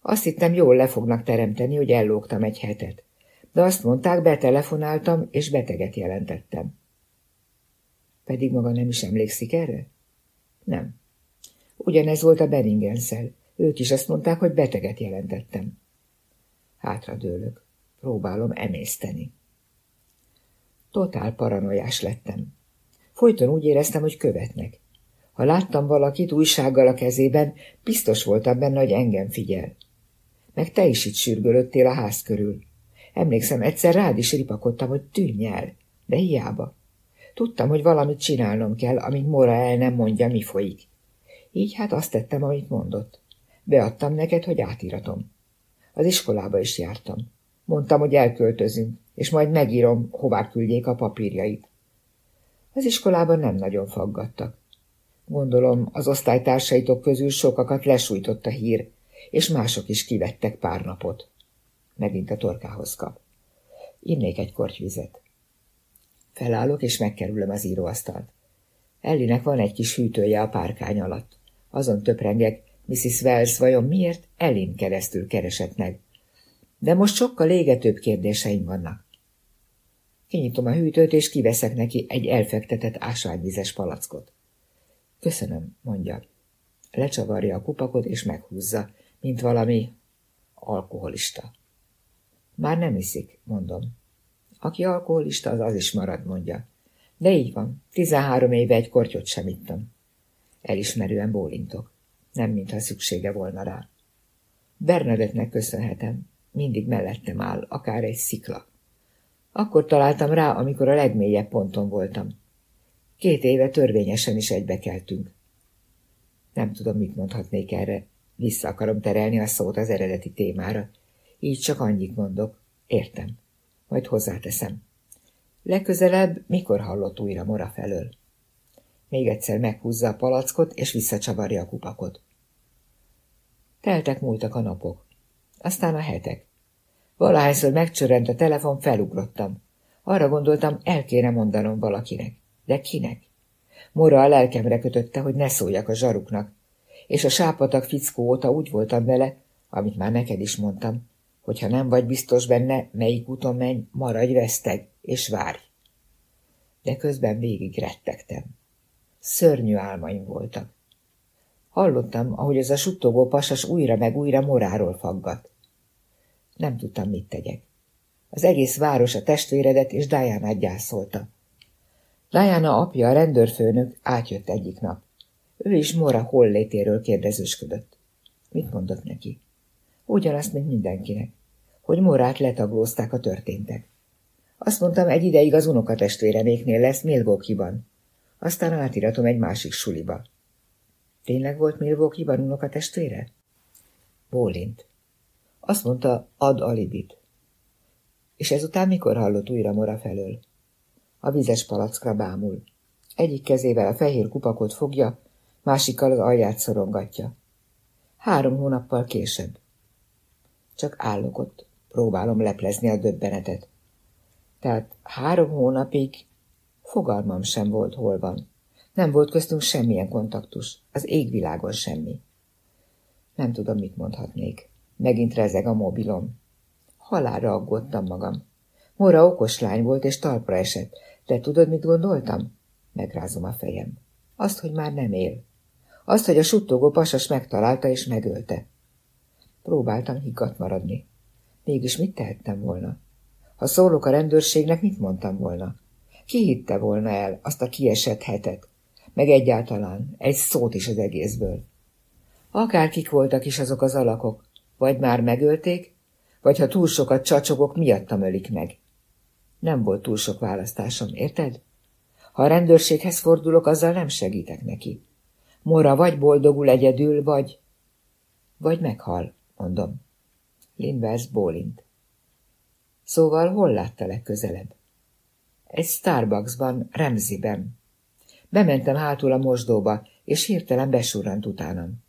Azt hittem, jól le fognak teremteni, hogy ellógtam egy hetet. De azt mondták, betelefonáltam, és beteget jelentettem. Pedig maga nem is emlékszik erre? Nem. Ugyanez volt a Benningenszel. Ők is azt mondták, hogy beteget jelentettem. Hátra dőlök. Próbálom emészteni. Totál paranoiás lettem. Folyton úgy éreztem, hogy követnek. Ha láttam valakit újsággal a kezében, biztos voltam benne, hogy engem figyel. Meg te is itt sürgölöttél a ház körül. Emlékszem, egyszer rád is ripakodtam, hogy tűnj el, de hiába. Tudtam, hogy valamit csinálnom kell, amíg Mora el nem mondja, mi folyik. Így hát azt tettem, amit mondott. Beadtam neked, hogy átiratom. Az iskolába is jártam. Mondtam, hogy elköltözünk, és majd megírom, hová küldjék a papírjait. Az iskolában nem nagyon faggattak. Gondolom, az osztálytársaitok közül sokakat lesújtott a hír, és mások is kivettek pár napot. Megint a torkához kap. Innék egy kortyvizet. Felállok, és megkerülöm az íróasztalt. Ellinek van egy kis hűtője a párkány alatt. Azon töprengek, Mrs. Wells vajon miért Ellin keresztül keresett meg. De most sokkal égetőbb kérdéseim vannak. Kinyitom a hűtőt, és kiveszek neki egy elfektetett ásványvizes palackot. Köszönöm, mondja. Lecsavarja a kupakot, és meghúzza, mint valami alkoholista. Már nem iszik, mondom. Aki alkoholista, az az is marad, mondja. De így van, tizenhárom éve egy kortyot sem ittam. Elismerően bólintok. Nem, mintha szüksége volna rá. Bernadettnek köszönhetem. Mindig mellettem áll, akár egy szikla. Akkor találtam rá, amikor a legmélyebb ponton voltam. Két éve törvényesen is egybekeltünk. Nem tudom, mit mondhatnék erre. Vissza akarom terelni a szót az eredeti témára. Így csak annyit mondok. Értem. Majd hozzáteszem. Legközelebb mikor hallott újra Mora felől? Még egyszer meghúzza a palackot, és visszacsavarja a kupakot. Teltek múltak a napok. Aztán a hetek. Valahányszor megcsörrent a telefon, felugrottam. Arra gondoltam, el kéne mondanom valakinek. De kinek? Mora a lelkemre kötötte, hogy ne szóljak a zsaruknak. És a sápatak fickó óta úgy voltam vele, amit már neked is mondtam, hogyha nem vagy biztos benne, melyik úton menj, maradj veszteg, és várj. De közben végig rettegtem. Szörnyű álmaim voltak. Hallottam, ahogy ez a suttogó pasas újra meg újra moráról faggat. Nem tudtam, mit tegyek. Az egész város a testvéredet és Diana gyászolta. Diana apja, a rendőrfőnök átjött egyik nap. Ő is Mora hollétéről kérdezősködött. Mit mondott neki? Ugyanazt, mint mindenkinek, hogy Morát letaglózták a történtek. Azt mondtam, egy ideig az unokatestvéreméknél lesz Milwaukee-ban. Aztán átiratom egy másik suliba. Tényleg volt Milwaukee-ban unokatestvére? Bólint. Azt mondta, ad alibit. És ezután mikor hallott újra Mora felől? A vizes palackra bámul. Egyik kezével a fehér kupakot fogja, másikkal az alját szorongatja. Három hónappal később. Csak állok ott, próbálom leplezni a döbbenetet. Tehát három hónapig fogalmam sem volt, hol van. Nem volt köztünk semmilyen kontaktus, az égvilágon semmi. Nem tudom, mit mondhatnék. Megint rezeg a mobilom. Halálra aggódtam magam. Mora okos lány volt, és talpra esett. De tudod, mit gondoltam? Megrázom a fejem. Azt, hogy már nem él. Azt, hogy a suttogó pasas megtalálta és megölte. Próbáltam higgadt maradni. Mégis mit tehettem volna? Ha szólok a rendőrségnek, mit mondtam volna? Ki hitte volna el azt a kiesett hetet? Meg egyáltalán egy szót is az egészből. Akárkik voltak is azok az alakok, vagy már megölték, vagy ha túl sokat csacsogok, miattam ölik meg. Nem volt túl sok választásom, érted? Ha a rendőrséghez fordulok, azzal nem segítek neki. Mora vagy boldogul egyedül, vagy... Vagy meghal, mondom. Lindvers bólint. Szóval hol látta legközelebb? Egy Starbucksban, Remziben. Bementem hátul a mosdóba, és hirtelen besurrant utánam.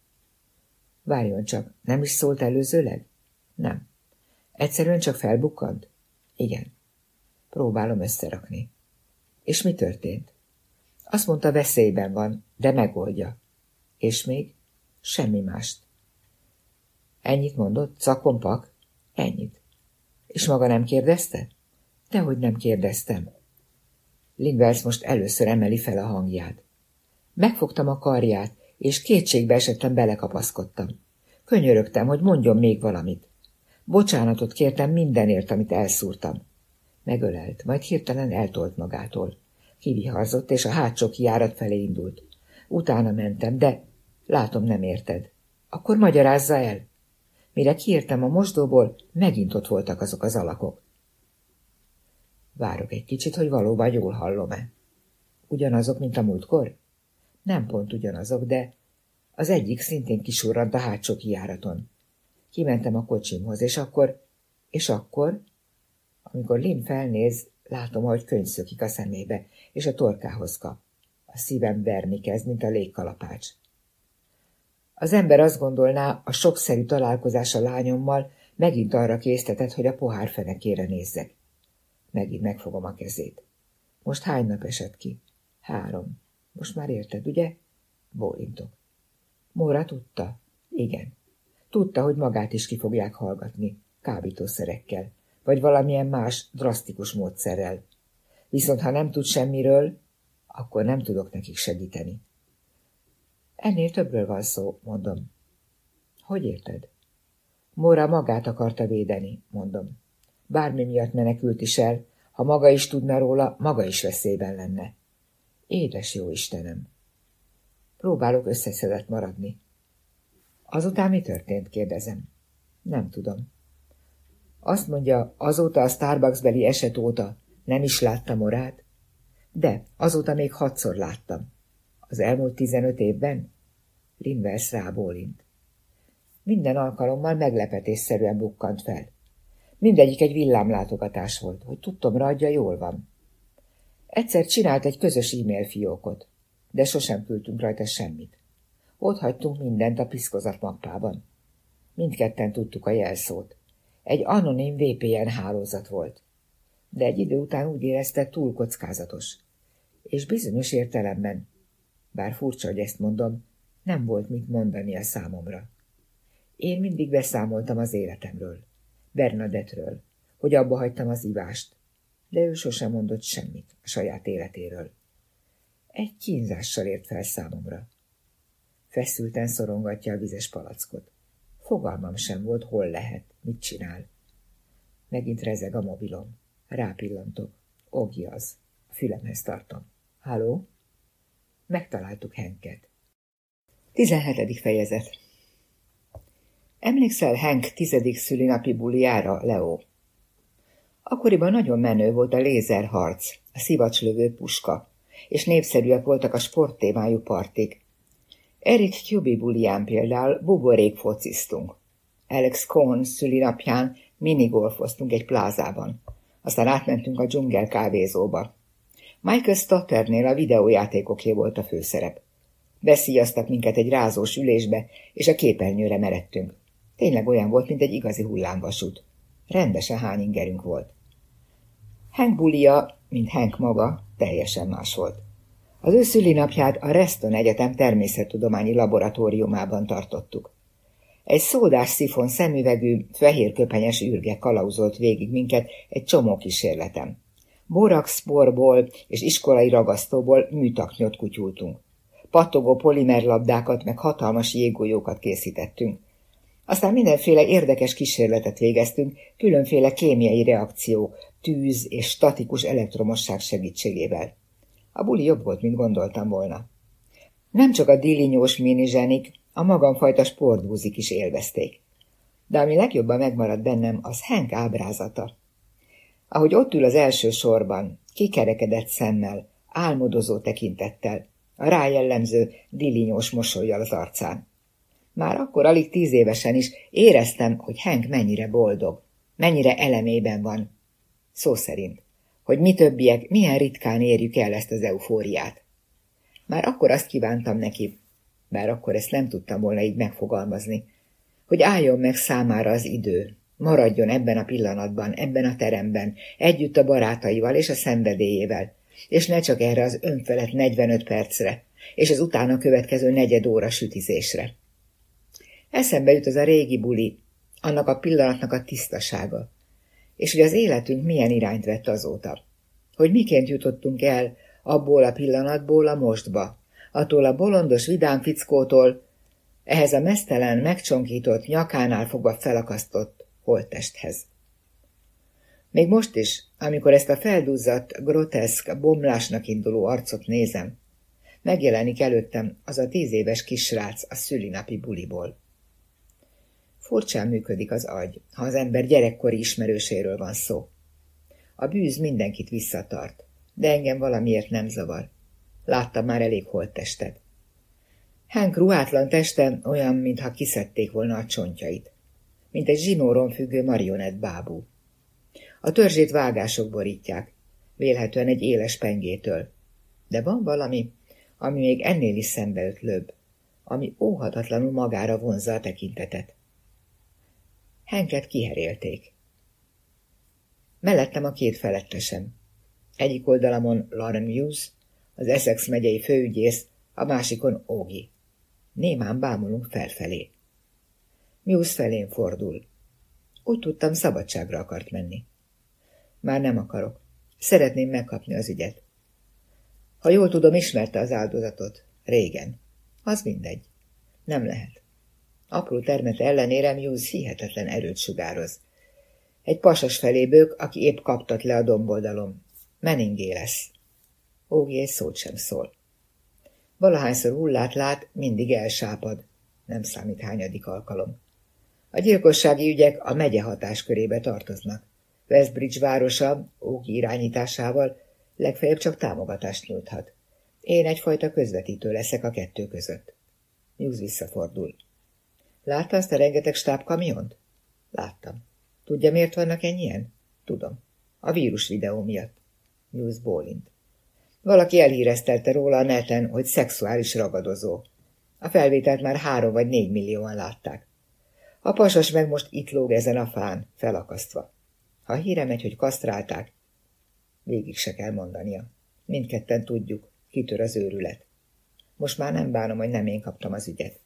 Várjon csak, nem is szólt előzőleg? Nem. Egyszerűen csak felbukkant? Igen. Próbálom összerakni. És mi történt? Azt mondta, veszélyben van, de megoldja. És még? Semmi mást. Ennyit mondott? Cakompak? Ennyit. És maga nem kérdezte? Dehogy nem kérdeztem. Lindvers most először emeli fel a hangját. Megfogtam a karját, és kétségbe esettem belekapaszkodtam. Könyörögtem, hogy mondjon még valamit. Bocsánatot kértem mindenért, amit elszúrtam. Megölelt, majd hirtelen eltolt magától. Kiviharzott, és a hátsó kiárat felé indult. Utána mentem, de látom, nem érted. Akkor magyarázza el. Mire kiértem a mosdóból, megint ott voltak azok az alakok. Várok egy kicsit, hogy valóban jól hallom-e. Ugyanazok, mint a múltkor? Nem pont ugyanazok, de az egyik szintén kisurrant a hátsó kijáraton. Kimentem a kocsimhoz, és akkor, és akkor, amikor Lim felnéz, látom, ahogy könyv szökik a szemébe, és a torkához kap. A szívem verni kezd, mint a légkalapács. Az ember azt gondolná, a sokszerű találkozás a lányommal megint arra késztetett, hogy a pohár fenekére nézzek. Megint megfogom a kezét. Most hány nap esett ki? Három. Most már érted, ugye? Bólintok. Móra tudta? Igen. Tudta, hogy magát is ki fogják hallgatni, kábítószerekkel, vagy valamilyen más, drasztikus módszerrel. Viszont ha nem tud semmiről, akkor nem tudok nekik segíteni. Ennél többről van szó, mondom. Hogy érted? Móra magát akarta védeni, mondom. Bármi miatt menekült is el, ha maga is tudna róla, maga is veszélyben lenne. Édes jó Istenem! Próbálok összeszedett maradni. Azután mi történt, kérdezem. Nem tudom. Azt mondja, azóta a Starbucks-beli eset óta nem is láttam orát? De, azóta még hatszor láttam. Az elmúlt tizenöt évben? Linvers rábólint. Minden alkalommal meglepetésszerűen bukkant fel. Mindegyik egy villámlátogatás volt, hogy tudtom, rajja jól van. Egyszer csinált egy közös e-mail fiókot, de sosem küldtünk rajta semmit. Ott hagytunk mindent a piszkozat mappában. Mindketten tudtuk a jelszót. Egy anonim VPN hálózat volt. De egy idő után úgy érezte túl kockázatos. És bizonyos értelemben, bár furcsa, hogy ezt mondom, nem volt mit mondani a számomra. Én mindig beszámoltam az életemről, Bernadettről, hogy abba hagytam az ivást, de ő sosem mondott semmit a saját életéről. Egy kínzással ért fel számomra. Feszülten szorongatja a vizes palackot. Fogalmam sem volt, hol lehet, mit csinál. Megint rezeg a mobilom. Rápillantok. Ogi az. A fülemhez tartom. Háló? Megtaláltuk Henket. 17. fejezet Emlékszel Henk tizedik szülinapi buliára, Leo? Akkoriban nagyon menő volt a lézerharc, a szivacslövő puska, és népszerűek voltak a sporttémájú partik. Erik Kubi bulián például buborék fociztunk. Alex Cohn szülinapján minigolfoztunk egy plázában. Aztán átmentünk a dzsungel kávézóba. Michael Stotternél a videójátékoké volt a főszerep. Beszíjaztak minket egy rázós ülésbe, és a képernyőre meredtünk. Tényleg olyan volt, mint egy igazi hullámvasút. Rendesen hány ingerünk volt. Hank bulia, mint Hank maga, teljesen más volt. Az ő szülinapját a Reston Egyetem természettudományi laboratóriumában tartottuk. Egy szódás szifon szemüvegű, fehérköpenyes űrge kalauzolt végig minket egy csomó kísérletem. Boraxporból és iskolai ragasztóból műtaknyot kutyultunk. Pattogó polimerlabdákat meg hatalmas jéggolyókat készítettünk. Aztán mindenféle érdekes kísérletet végeztünk, különféle kémiai reakció, tűz és statikus elektromosság segítségével. A buli jobb volt, mint gondoltam volna. Nem csak a dilinyós minizsenik, a magamfajta sportbúzik is élvezték. De ami legjobban megmaradt bennem, az Henk ábrázata. Ahogy ott ül az első sorban, kikerekedett szemmel, álmodozó tekintettel, a rájellemző dilinyós mosolyjal az arcán. Már akkor alig tíz évesen is éreztem, hogy Henk mennyire boldog, mennyire elemében van. Szó szerint, hogy mi többiek milyen ritkán érjük el ezt az eufóriát. Már akkor azt kívántam neki, bár akkor ezt nem tudtam volna így megfogalmazni, hogy álljon meg számára az idő, maradjon ebben a pillanatban, ebben a teremben, együtt a barátaival és a szenvedélyével, és ne csak erre az önfelett 45 percre, és az utána következő negyed óra sütizésre. Eszembe jut az a régi buli, annak a pillanatnak a tisztasága, és hogy az életünk milyen irányt vett azóta. Hogy miként jutottunk el abból a pillanatból a mostba, attól a bolondos vidám fickótól, ehhez a mesztelen, megcsonkított, nyakánál fogva felakasztott holttesthez. Még most is, amikor ezt a felduzzadt, groteszk, bomlásnak induló arcot nézem, megjelenik előttem az a tíz éves kisrác a szülinapi buliból. Furcsán működik az agy, ha az ember gyerekkori ismerőséről van szó. A bűz mindenkit visszatart, de engem valamiért nem zavar. Láttam már elég holttestet. Hank ruhátlan teste olyan, mintha kiszedték volna a csontjait, mint egy zsinóron függő marionett bábú. A törzsét vágások borítják, vélhetően egy éles pengétől. De van valami, ami még ennél is szembeötlőbb, ami óhatatlanul magára vonzza a tekintetet. Henket kiherélték. Mellettem a két felettesem. Egyik oldalamon Lauren Hughes, az Essex megyei főügyész, a másikon Ógi. Némán bámulunk felfelé. Muse felén fordul. Úgy tudtam, szabadságra akart menni. Már nem akarok. Szeretném megkapni az ügyet. Ha jól tudom, ismerte az áldozatot. Régen. Az mindegy. Nem lehet. Apró termet ellenére Muse hihetetlen erőt sugároz. Egy pasas felébők, aki épp kaptat le a domboldalom. Meningé lesz. Ógi szót sem szól. Valahányszor hullát lát, mindig elsápad. Nem számít hányadik alkalom. A gyilkossági ügyek a megye hatáskörébe tartoznak. Westbridge városa, Ógi irányításával legfeljebb csak támogatást nyújthat. Én egyfajta közvetítő leszek a kettő között. News visszafordul. Látta azt a rengeteg stábkamiont? Láttam. Tudja, miért vannak ennyien? Tudom. A vírus videó miatt. News bólint. Valaki elhíreztelte róla a neten, hogy szexuális ragadozó. A felvételt már három vagy négy millióan látták. A pasas meg most itt lóg ezen a fán, felakasztva. Ha híre megy, hogy kasztrálták, végig se kell mondania. Mindketten tudjuk, kitör az őrület. Most már nem bánom, hogy nem én kaptam az ügyet.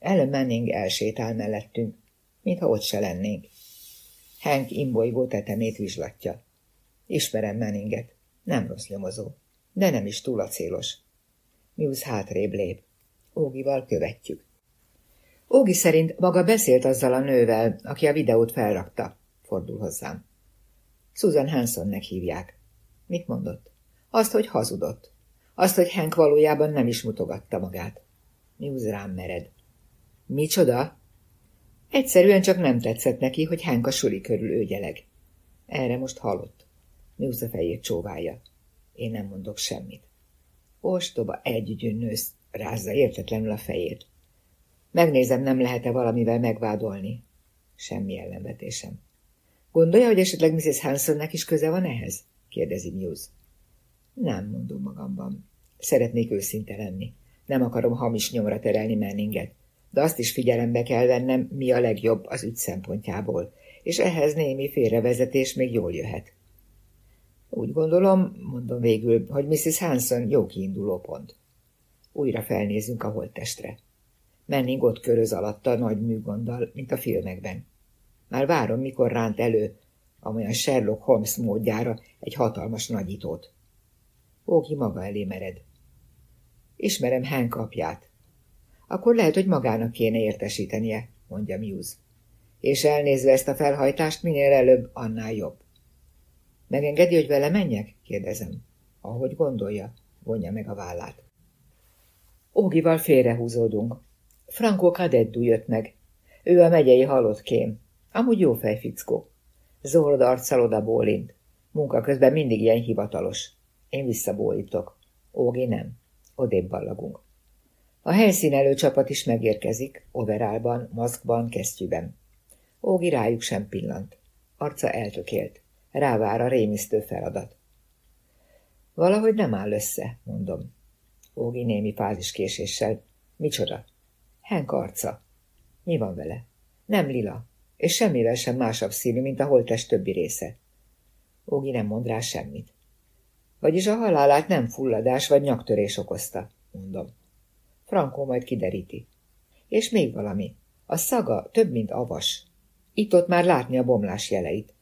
Ellen Manning elsétál mellettünk, mintha ott se lennénk. Hank imbolygó tetemét vizslatja. Ismerem Manninget, nem rossz nyomozó, de nem is túl acélos. Muse hátrébb lép. Ógival követjük. Ógi szerint maga beszélt azzal a nővel, aki a videót felrakta, fordul hozzám. Susan Hansonnek hívják. Mit mondott? Azt, hogy hazudott. Azt, hogy Hank valójában nem is mutogatta magát. Muse rám mered. Micsoda? Egyszerűen csak nem tetszett neki, hogy Hank a suli körül őgyeleg. Erre most halott. Muse fejét csóválja. Én nem mondok semmit. Ostoba együgyű nősz rázza értetlenül a fejét. Megnézem, nem lehet-e valamivel megvádolni. Semmi ellenvetésem. Gondolja, hogy esetleg Mrs. Hansonnek is köze van ehhez? kérdezi Muse. Nem, mondom magamban. Szeretnék őszinte lenni. Nem akarom hamis nyomra terelni Manninget, de azt is figyelembe kell vennem, mi a legjobb az ügy szempontjából, és ehhez némi félrevezetés még jól jöhet. Úgy gondolom, mondom végül, hogy Mrs. Hanson jó kiinduló pont. Újra felnézünk a holttestre. Menning ott köröz alatta nagy műgonddal, mint a filmekben. Már várom, mikor ránt elő, amolyan Sherlock Holmes módjára egy hatalmas nagyítót. Ógi maga elé mered. Ismerem Hank apját. Akkor lehet, hogy magának kéne értesítenie, mondja Muse. És elnézve ezt a felhajtást, minél előbb, annál jobb. Megengedi, hogy vele menjek? kérdezem. Ahogy gondolja, vonja meg a vállát. Ógival félrehúzódunk. Franco Cadeddu jött meg. Ő a megyei halott kém. Amúgy jó fejfickó. Zord arccal oda bólint. Munka közben mindig ilyen hivatalos. Én visszabólítok. Ógi nem. Odébb ballagunk. A helyszínelő csapat is megérkezik, overálban, maszkban, kesztyűben. Ógi rájuk sem pillant. Arca eltökélt. Rávár a rémisztő feladat. Valahogy nem áll össze, mondom. Ógi némi fáziskéséssel. Micsoda? Henk arca. Mi van vele? Nem lila, és semmivel sem másabb színű, mint a holtest többi része. Ógi nem mond rá semmit. Vagyis a halálát nem fulladás vagy nyaktörés okozta, mondom. Frankó majd kideríti. És még valami. A szaga több, mint avas. Itt-ott már látni a bomlás jeleit.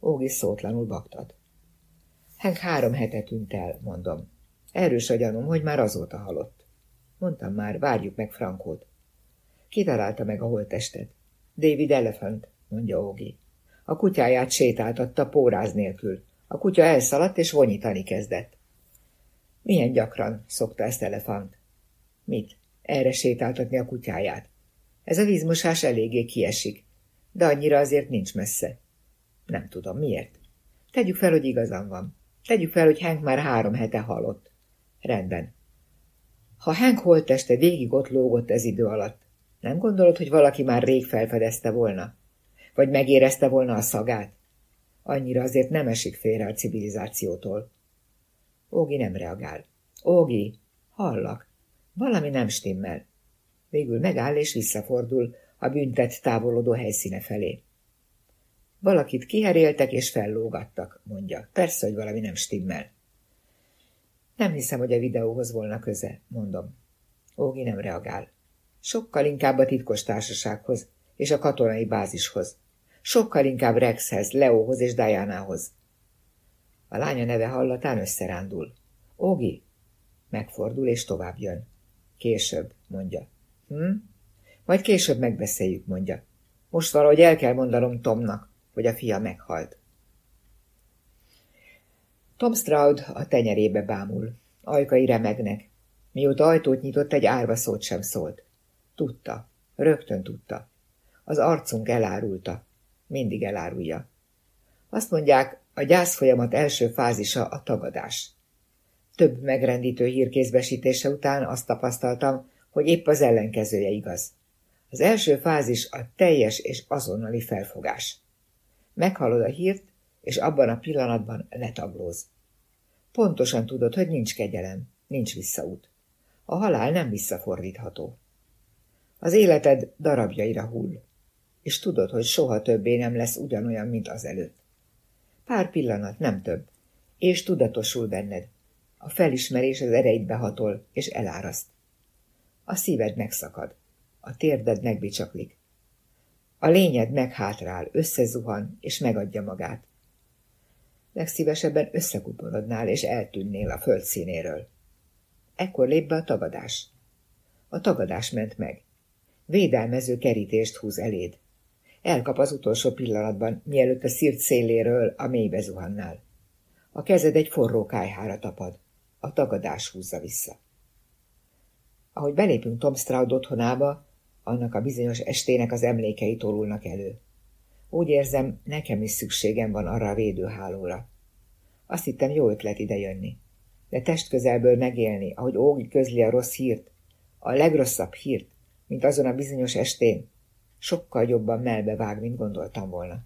Ógi szótlanul baktad. Henk három hetet tűnt el, mondom. Erős a gyanúm, hogy már azóta halott. Mondtam már, várjuk meg Frankót. Kitalálta meg a holttestet. David Elephant, mondja Ógi. A kutyáját sétáltatta póráz nélkül. A kutya elszaladt és vonyítani kezdett. Milyen gyakran szokta ezt Elefant? Mit? Erre sétáltatni a kutyáját. Ez a vízmosás eléggé kiesik, de annyira azért nincs messze. Nem tudom, miért. Tegyük fel, hogy igazam van. Tegyük fel, hogy Hank már három hete halott. Rendben. Ha Hank holtteste végig ott lógott ez idő alatt, nem gondolod, hogy valaki már rég felfedezte volna? Vagy megérezte volna a szagát? Annyira azért nem esik félre a civilizációtól. Ógi nem reagál. Ógi, hallak. Valami nem stimmel. Végül megáll és visszafordul a büntet távolodó helyszíne felé. Valakit kiheréltek és fellógattak, mondja. Persze, hogy valami nem stimmel. Nem hiszem, hogy a videóhoz volna köze, mondom. Ógi nem reagál. Sokkal inkább a titkos társasághoz és a katonai bázishoz. Sokkal inkább Rexhez, Leóhoz és Dianához. A lánya neve hallatán összerándul. Ógi? Megfordul és tovább jön. Később, mondja. Hm? Majd később megbeszéljük, mondja. Most valahogy el kell mondanom Tomnak, hogy a fia meghalt. Tom Stroud a tenyerébe bámul. Ajkai remegnek. Mióta ajtót nyitott, egy árva szót sem szólt. Tudta. Rögtön tudta. Az arcunk elárulta. Mindig elárulja. Azt mondják, a gyászfolyamat első fázisa a tagadás. Több megrendítő hírkézbesítése után azt tapasztaltam, hogy épp az ellenkezője igaz. Az első fázis a teljes és azonnali felfogás. Meghallod a hírt, és abban a pillanatban letaglóz. Pontosan tudod, hogy nincs kegyelem, nincs visszaút. A halál nem visszafordítható. Az életed darabjaira hull, és tudod, hogy soha többé nem lesz ugyanolyan, mint azelőtt. Pár pillanat, nem több, és tudatosul benned. A felismerés az ereidbe hatol, és eláraszt. A szíved megszakad, a térded megbicsaklik. A lényed meghátrál, összezuhan, és megadja magát. Legszívesebben összekuporodnál, és eltűnnél a föld színéről. Ekkor lép be a tagadás. A tagadás ment meg. Védelmező kerítést húz eléd. Elkap az utolsó pillanatban, mielőtt a szírt széléről a mélybe zuhannál. A kezed egy forró kájhára tapad. A tagadás húzza vissza. Ahogy belépünk Tom Stroud otthonába, annak a bizonyos estének az emlékei torulnak elő. Úgy érzem, nekem is szükségem van arra a védőhálóra. Azt hittem, jó ötlet ide jönni. De testközelből megélni, ahogy Ógi közli a rossz hírt, a legrosszabb hírt, mint azon a bizonyos estén, sokkal jobban melbevág, mint gondoltam volna.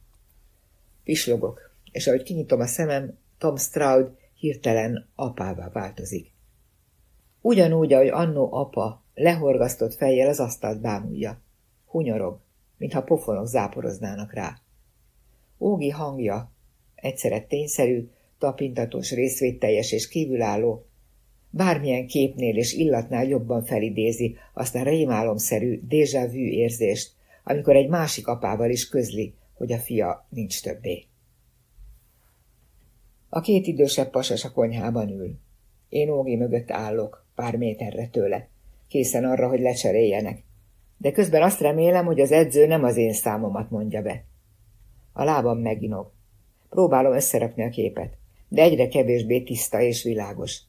Pislogok, és ahogy kinyitom a szemem, Tom Stroud hirtelen apává változik. Ugyanúgy, ahogy annó apa lehorgasztott fejjel az asztalt bámulja. Hunyorog, mintha pofonok záporoznának rá. Ógi hangja, egyszerre tényszerű, tapintatos, részvételjes és kívülálló, bármilyen képnél és illatnál jobban felidézi azt a rémálomszerű déjà vu érzést, amikor egy másik apával is közli, hogy a fia nincs többé. A két idősebb pasas a konyhában ül. Én Ógi mögött állok, pár méterre tőle, készen arra, hogy lecseréljenek. De közben azt remélem, hogy az edző nem az én számomat mondja be. A lábam meginog. Próbálom összerakni a képet, de egyre kevésbé tiszta és világos.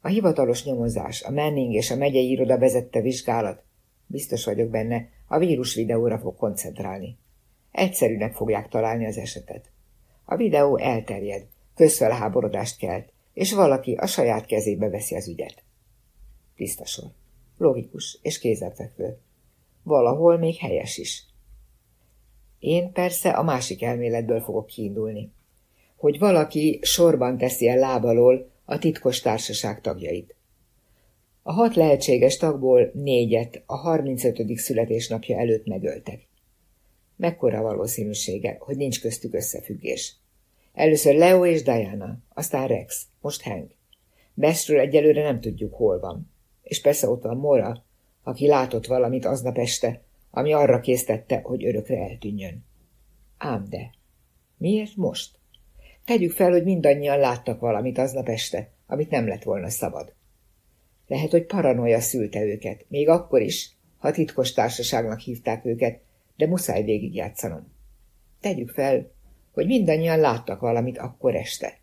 A hivatalos nyomozás, a Manning és a megyei iroda vezette vizsgálat, biztos vagyok benne, a vírus videóra fog koncentrálni. Egyszerűnek fogják találni az esetet. A videó elterjed, közfelháborodást kelt, és valaki a saját kezébe veszi az ügyet. Tiszta. Logikus és kézenfekvő. Valahol még helyes is. Én persze a másik elméletből fogok kiindulni. Hogy valaki sorban teszi el lábalól a titkos társaság tagjait. A hat lehetséges tagból négyet a 35. születésnapja előtt megöltek. Mekkora valószínűsége, hogy nincs köztük összefüggés? Először Leo és Diana, aztán Rex, most Hank. Bestről egyelőre nem tudjuk, hol van. És persze ott van Mora, aki látott valamit aznap este, ami arra késztette, hogy örökre eltűnjön. Ám de, miért most? Tegyük fel, hogy mindannyian láttak valamit aznap este, amit nem lett volna szabad. Lehet, hogy paranoia szülte őket, még akkor is, ha titkos társaságnak hívták őket, de muszáj végigjátszanom. Tegyük fel, hogy mindannyian láttak valamit akkor este.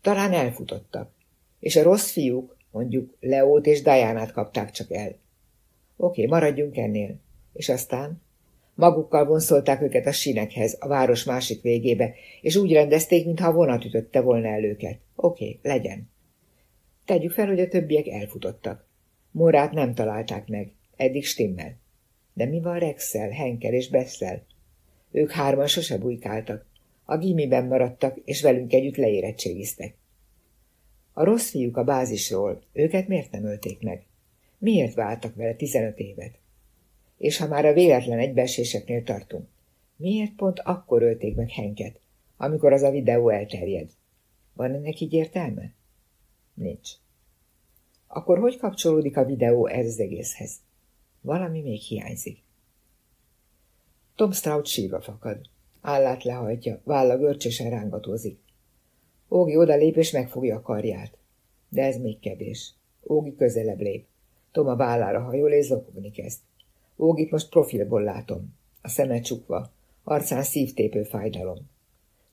Talán elfutottak, és a rossz fiúk, mondjuk Leót és Diánát kapták csak el. Oké, maradjunk ennél. És aztán? Magukkal vonszolták őket a sinekhez, a város másik végébe, és úgy rendezték, mintha a vonat ütötte volna el őket. Oké, legyen. Tegyük fel, hogy a többiek elfutottak. Morát nem találták meg, eddig stimmel. De mi van Rexel, Henkel és Bessel? Ők hárman sose bujkáltak. A gimiben maradtak, és velünk együtt leérettségiztek. A rossz fiúk a bázisról, őket miért nem ölték meg? Miért váltak vele 15 évet? És ha már a véletlen egybeeséseknél tartunk, miért pont akkor ölték meg Henket, amikor az a videó elterjed? Van ennek így értelme? Nincs. Akkor hogy kapcsolódik a videó ez az egészhez? Valami még hiányzik. Tom Stroud sírva fakad. Állát lehajtja, válla görcsösen rángatózik. Ógi odalép és megfogja a karját. De ez még kevés. Ógi közelebb lép. Tom a vállára hajol és zokogni kezd. Ógit most profilból látom. A szeme csukva, arcán szívtépő fájdalom.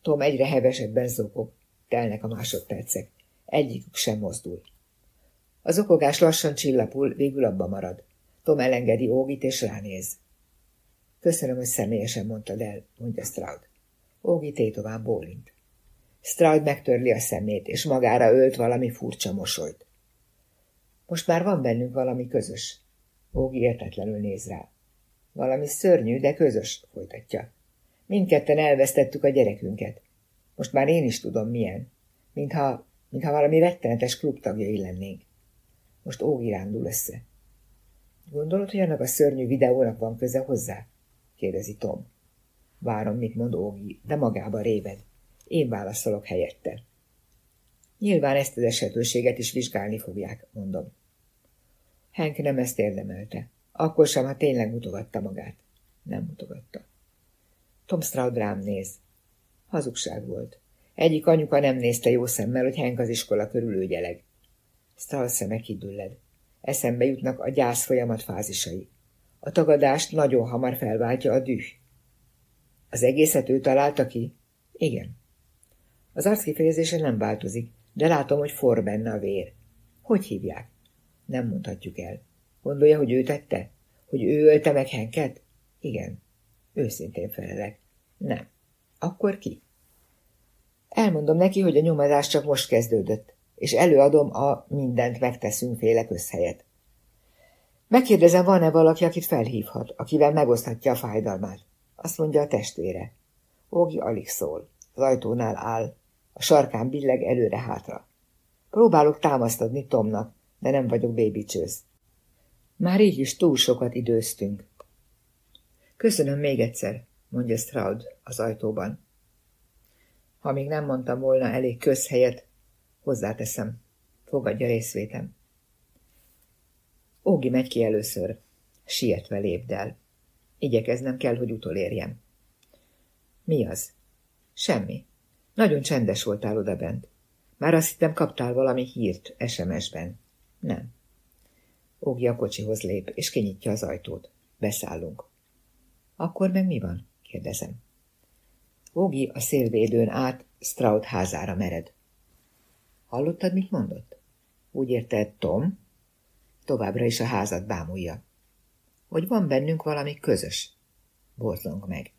Tom egyre hevesebben zokog. Telnek a másodpercek. Egyikük sem mozdul. Az okogás lassan csillapul, végül abba marad. Tom elengedi Ógit és ránéz. Köszönöm, hogy személyesen mondtad el, mondja Stroud. Ógi tétován bólint. Stroud megtörli a szemét, és magára ölt valami furcsa mosolyt. Most már van bennünk valami közös. Ógi értetlenül néz rá. Valami szörnyű, de közös, folytatja. Mindketten elvesztettük a gyerekünket. Most már én is tudom, milyen. Mintha, mintha valami rettenetes klub tagjai lennénk. Most Ógi rándul össze. Gondolod, hogy annak a szörnyű videónak van köze hozzá? Kérdezi Tom. Várom, mit mond Ógi, de magába réved. Én válaszolok helyette. Nyilván ezt az esetőséget is vizsgálni fogják, mondom. Henk nem ezt érdemelte. Akkor sem, ha tényleg mutogatta magát. Nem mutogatta. Tom Stroud rám néz. Hazugság volt. Egyik anyuka nem nézte jó szemmel, hogy Henk az iskola körül ügyeleg. Stroud szeme kidülled. Eszembe jutnak a gyász folyamat fázisai. A tagadást nagyon hamar felváltja a düh. Az egészet ő találta ki? Igen. Az arckifejezése nem változik, de látom, hogy for benne a vér. Hogy hívják? Nem mondhatjuk el. Gondolja, hogy ő tette? Hogy ő ölte meg Henket? Igen. Őszintén felelek. Nem. Akkor ki? Elmondom neki, hogy a nyomozás csak most kezdődött, és előadom a mindent megteszünk féle közhelyet. Megkérdezem, van-e valaki, akit felhívhat, akivel megoszthatja a fájdalmát. Azt mondja a testvére. Ógi alig szól. Az ajtónál áll. A sarkán billeg előre-hátra. Próbálok támaszt adni Tomnak, de nem vagyok bébicsősz. Már így is túl sokat időztünk. Köszönöm még egyszer, mondja Stroud az ajtóban. Ha még nem mondtam volna elég közhelyet, hozzáteszem, fogadja részvétem. Ógi megy ki először, sietve lépdel. Igyekeznem kell, hogy utolérjem. Mi az? Semmi. Nagyon csendes voltál odabent. Már azt hittem, kaptál valami hírt SMS-ben. Nem. Ógi a kocsihoz lép, és kinyitja az ajtót. Beszállunk. Akkor meg mi van? kérdezem. Ógi a szélvédőn át Stroud házára mered. Hallottad, mit mondott? Úgy érte Tom? Továbbra is a házat bámulja. Hogy van bennünk valami közös. Borzong meg.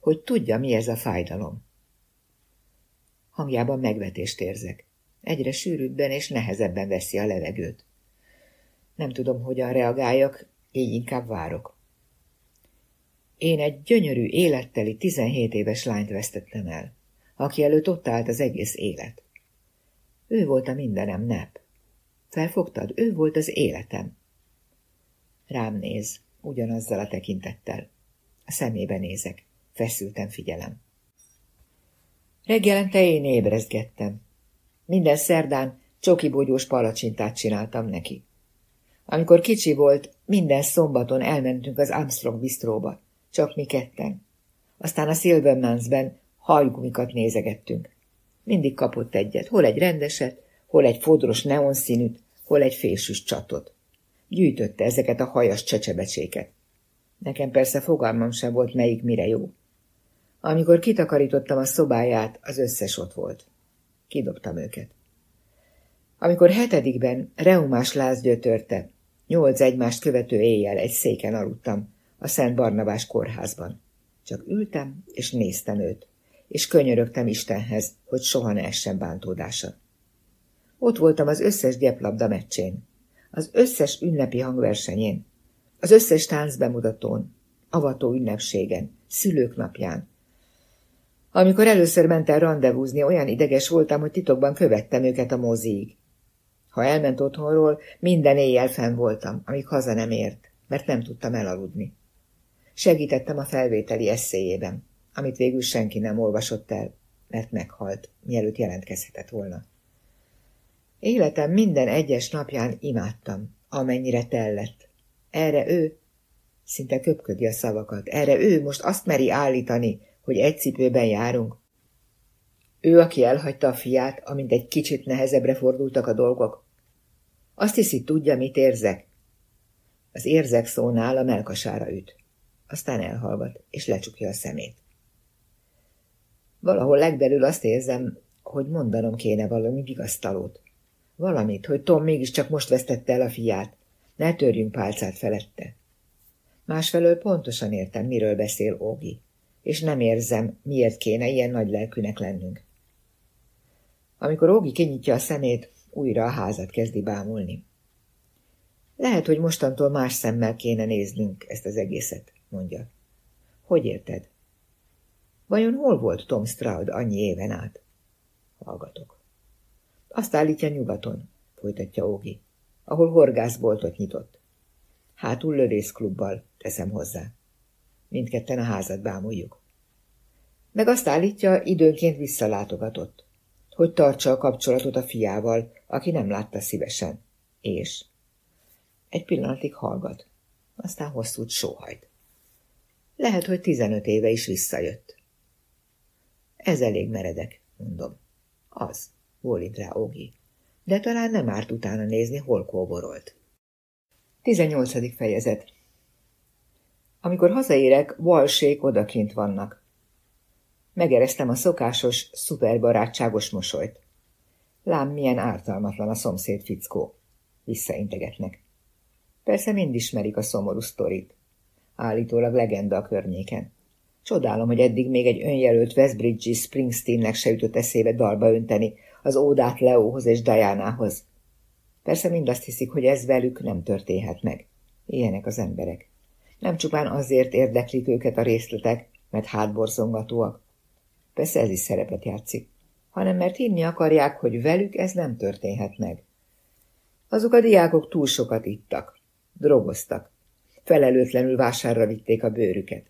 Hogy tudja, mi ez a fájdalom. Hangjában megvetést érzek. Egyre sűrűbben és nehezebben veszi a levegőt. Nem tudom, hogyan reagáljak, így inkább várok. Én egy gyönyörű, életteli, 17 éves lányt vesztettem el, aki előtt ott állt az egész élet. Ő volt a mindenem, nep. Felfogtad? Ő volt az életem. Rám néz, ugyanazzal a tekintettel. A szemébe nézek, feszülten figyelem. Reggelente én ébrezgettem. Minden szerdán csokibogyós palacsintát csináltam neki. Amikor kicsi volt, minden szombaton elmentünk az Armstrong bistróba, csak mi ketten. Aztán a Silvermansben hajgumikat nézegettünk. Mindig kapott egyet, hol egy rendeset, hol egy fodros neonszínűt, hol egy fésűs csatot. Gyűjtötte ezeket a hajas csecsebecséket. Nekem persze fogalmam sem volt, melyik mire jó. Amikor kitakarítottam a szobáját, az összes ott volt. Kidobtam őket. Amikor hetedikben reumás láz gyötörte, nyolc egymást követő éjjel egy széken aludtam a Szent Barnabás kórházban. Csak ültem és néztem őt, és könyörögtem Istenhez, hogy soha ne essen bántódása. Ott voltam az összes gyeplabda meccsén, az összes ünnepi hangversenyén, az összes táncbemutatón, avató ünnepségen, szülők napján, amikor először ment el randevúzni, olyan ideges voltam, hogy titokban követtem őket a moziig. Ha elment otthonról, minden éjjel fenn voltam, amíg haza nem ért, mert nem tudtam elaludni. Segítettem a felvételi eszéjében, amit végül senki nem olvasott el, mert meghalt, mielőtt jelentkezhetett volna. Életem minden egyes napján imádtam, amennyire tellett. Erre ő, szinte köpködi a szavakat, erre ő most azt meri állítani, hogy egy cipőben járunk. Ő, aki elhagyta a fiát, amint egy kicsit nehezebbre fordultak a dolgok. Azt hiszi, tudja, mit érzek. Az érzek szónál a melkasára üt. Aztán elhallgat, és lecsukja a szemét. Valahol legbelül azt érzem, hogy mondanom kéne valami vigasztalót. Valamit, hogy Tom mégiscsak most vesztette el a fiát. Ne törjünk pálcát felette. Másfelől pontosan értem, miről beszél Ógi és nem érzem, miért kéne ilyen nagy lelkűnek lennünk. Amikor Ógi kinyitja a szemét, újra a házat kezdi bámulni. Lehet, hogy mostantól más szemmel kéne néznünk ezt az egészet, mondja. Hogy érted? Vajon hol volt Tom Stroud annyi éven át? Hallgatok. Azt állítja nyugaton, folytatja Ógi, ahol horgászboltot nyitott. Hátul lövészklubbal, teszem hozzá. Mindketten a házat bámuljuk. Meg azt állítja, időnként visszalátogatott, hogy tartsa a kapcsolatot a fiával, aki nem látta szívesen. És? Egy pillanatig hallgat, aztán hosszút sóhajt. Lehet, hogy tizenöt éve is visszajött. Ez elég meredek, mondom. Az, bólint rá Ogi. De talán nem árt utána nézni, hol kóborolt. 18. fejezet Amikor hazaérek, Walsék odakint vannak. Megereztem a szokásos, szuperbarátságos mosolyt. Lám, milyen ártalmatlan a szomszéd fickó. Visszaintegetnek. Persze mind ismerik a szomorú sztorit. Állítólag legenda a környéken. Csodálom, hogy eddig még egy önjelölt Westbridge Springsteennek se jutott eszébe dalba önteni az ódát Leóhoz és Diánához. Persze mind azt hiszik, hogy ez velük nem történhet meg. Ilyenek az emberek. Nem csupán azért érdeklik őket a részletek, mert hátborzongatóak. Persze ez is szerepet játszik, hanem mert hinni akarják, hogy velük ez nem történhet meg. Azok a diákok túl sokat ittak, drogoztak, felelőtlenül vásárra vitték a bőrüket.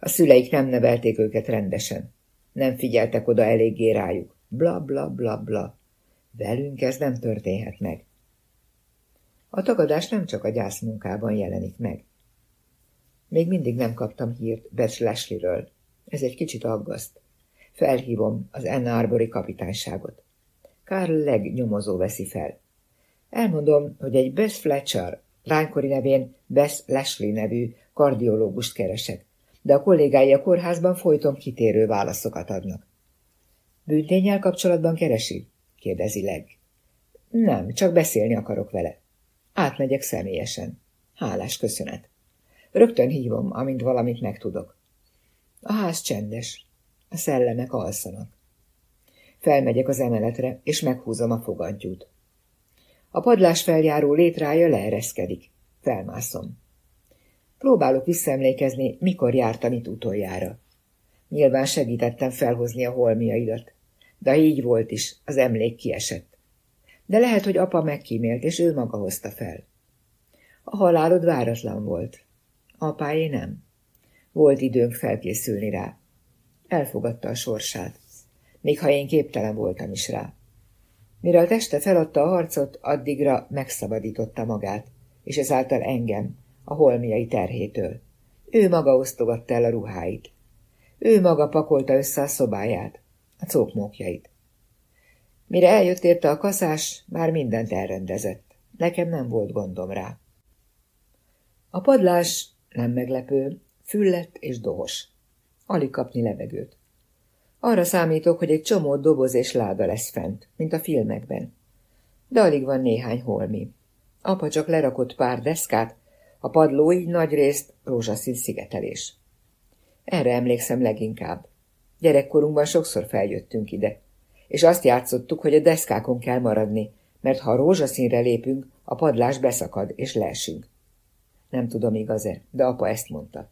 A szüleik nem nevelték őket rendesen. Nem figyeltek oda eléggé rájuk. Bla, bla, bla, bla. Velünk ez nem történhet meg. A tagadás nem csak a gyászmunkában jelenik meg. Még mindig nem kaptam hírt Bess Leslie-ről. Ez egy kicsit aggaszt. Felhívom az Ann Arbori kapitányságot. Carl Legg nyomozó veszi fel. Elmondom, hogy egy Bess Fletcher, lánykori nevén Bess Leslie nevű kardiológust keresek, de a kollégái a kórházban folyton kitérő válaszokat adnak. Bűntényel kapcsolatban keresi? kérdezi Leg. Nem, csak beszélni akarok vele. Átmegyek személyesen. Hálás köszönet. Rögtön hívom, amint valamit megtudok. A ház csendes. A szellemek alszanak. Felmegyek az emeletre, és meghúzom a fogadtyút. A padlás feljáró létrája leereszkedik. Felmászom. Próbálok visszaemlékezni, mikor jártam itt utoljára. Nyilván segítettem felhozni a holmiaidat, de így volt is, az emlék kiesett. De lehet, hogy apa megkímélt, és ő maga hozta fel. A halálod váratlan volt. Apáé nem. Volt időnk felkészülni rá. Elfogadta a sorsát, még ha én képtelen voltam is rá. Mire a teste feladta a harcot, addigra megszabadította magát, és ezáltal engem, a holmiai terhétől. Ő maga osztogatta el a ruháit. Ő maga pakolta össze a szobáját, a cókmókjait. Mire eljött érte a kaszás, már mindent elrendezett. Nekem nem volt gondom rá. A padlás, nem meglepő, füllett és dohos. Alig kapni levegőt. Arra számítok, hogy egy csomó doboz és láda lesz fent, mint a filmekben. De alig van néhány holmi. Apa csak lerakott pár deszkát, a padló így nagyrészt rózsaszín szigetelés. Erre emlékszem leginkább. Gyerekkorunkban sokszor feljöttünk ide, és azt játszottuk, hogy a deszkákon kell maradni, mert ha rózsaszínre lépünk, a padlás beszakad, és leesünk. Nem tudom igaz-e, de apa ezt mondta.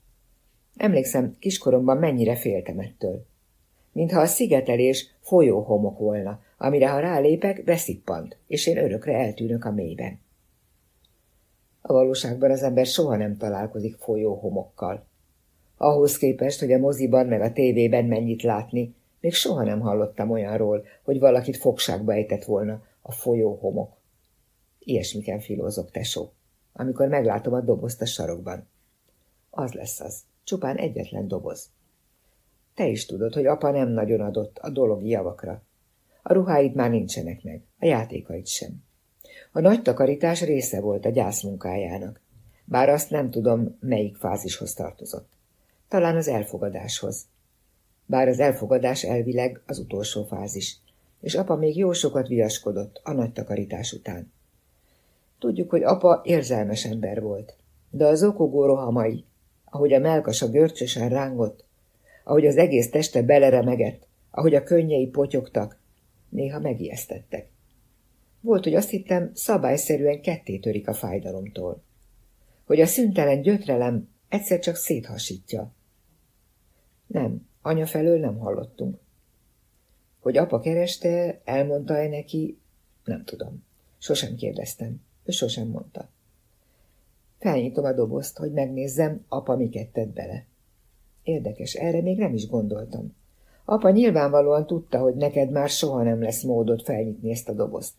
Emlékszem, kiskoromban mennyire féltem ettől. Mintha a szigetelés folyóhomok volna, amire ha rálépek, beszippant, és én örökre eltűnök a mélyben. A valóságban az ember soha nem találkozik folyóhomokkal. Ahhoz képest, hogy a moziban meg a tévében mennyit látni, még soha nem hallottam olyanról, hogy valakit fogságba ejtett volna a folyóhomok. Ilyesmiken filózok, tesó, amikor meglátom a dobozt a sarokban. Az lesz az, csupán egyetlen doboz. Te is tudod, hogy apa nem nagyon adott a dologi javakra. A ruháid már nincsenek meg, a játékaid sem. A nagy takarítás része volt a gyászmunkájának, bár azt nem tudom, melyik fázishoz tartozott. Talán az elfogadáshoz. Bár az elfogadás elvileg az utolsó fázis, és apa még jó sokat viaskodott a nagy takarítás után. Tudjuk, hogy apa érzelmes ember volt, de az okogó rohamai, ahogy a melkasa görcsösen rángott, ahogy az egész teste beleremegett, ahogy a könnyei potyogtak, néha megijesztettek. Volt, hogy azt hittem, szabályszerűen ketté törik a fájdalomtól. Hogy a szüntelen gyötrelem egyszer csak széthasítja. Nem, anya felől nem hallottunk. Hogy apa kereste, elmondta-e neki, nem tudom. Sosem kérdeztem. Ő sosem mondta. Felnyitom a dobozt, hogy megnézzem, apa miket tett bele. Érdekes, erre még nem is gondoltam. Apa nyilvánvalóan tudta, hogy neked már soha nem lesz módod felnyitni ezt a dobozt.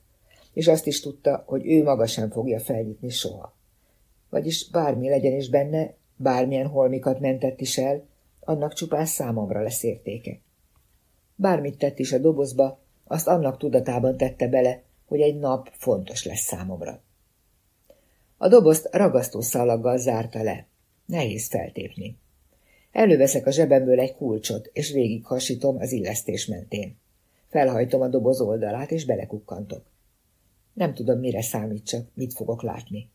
És azt is tudta, hogy ő maga sem fogja felnyitni soha. Vagyis bármi legyen is benne, bármilyen holmikat mentett is el, annak csupán számomra lesz értéke. Bármit tett is a dobozba, azt annak tudatában tette bele, hogy egy nap fontos lesz számomra. A dobozt ragasztó szalaggal zárta le. Nehéz feltépni. Előveszek a zsebemből egy kulcsot, és végighasítom az illesztés mentén. Felhajtom a doboz oldalát, és belekukkantok. Nem tudom, mire számítsak, mit fogok látni.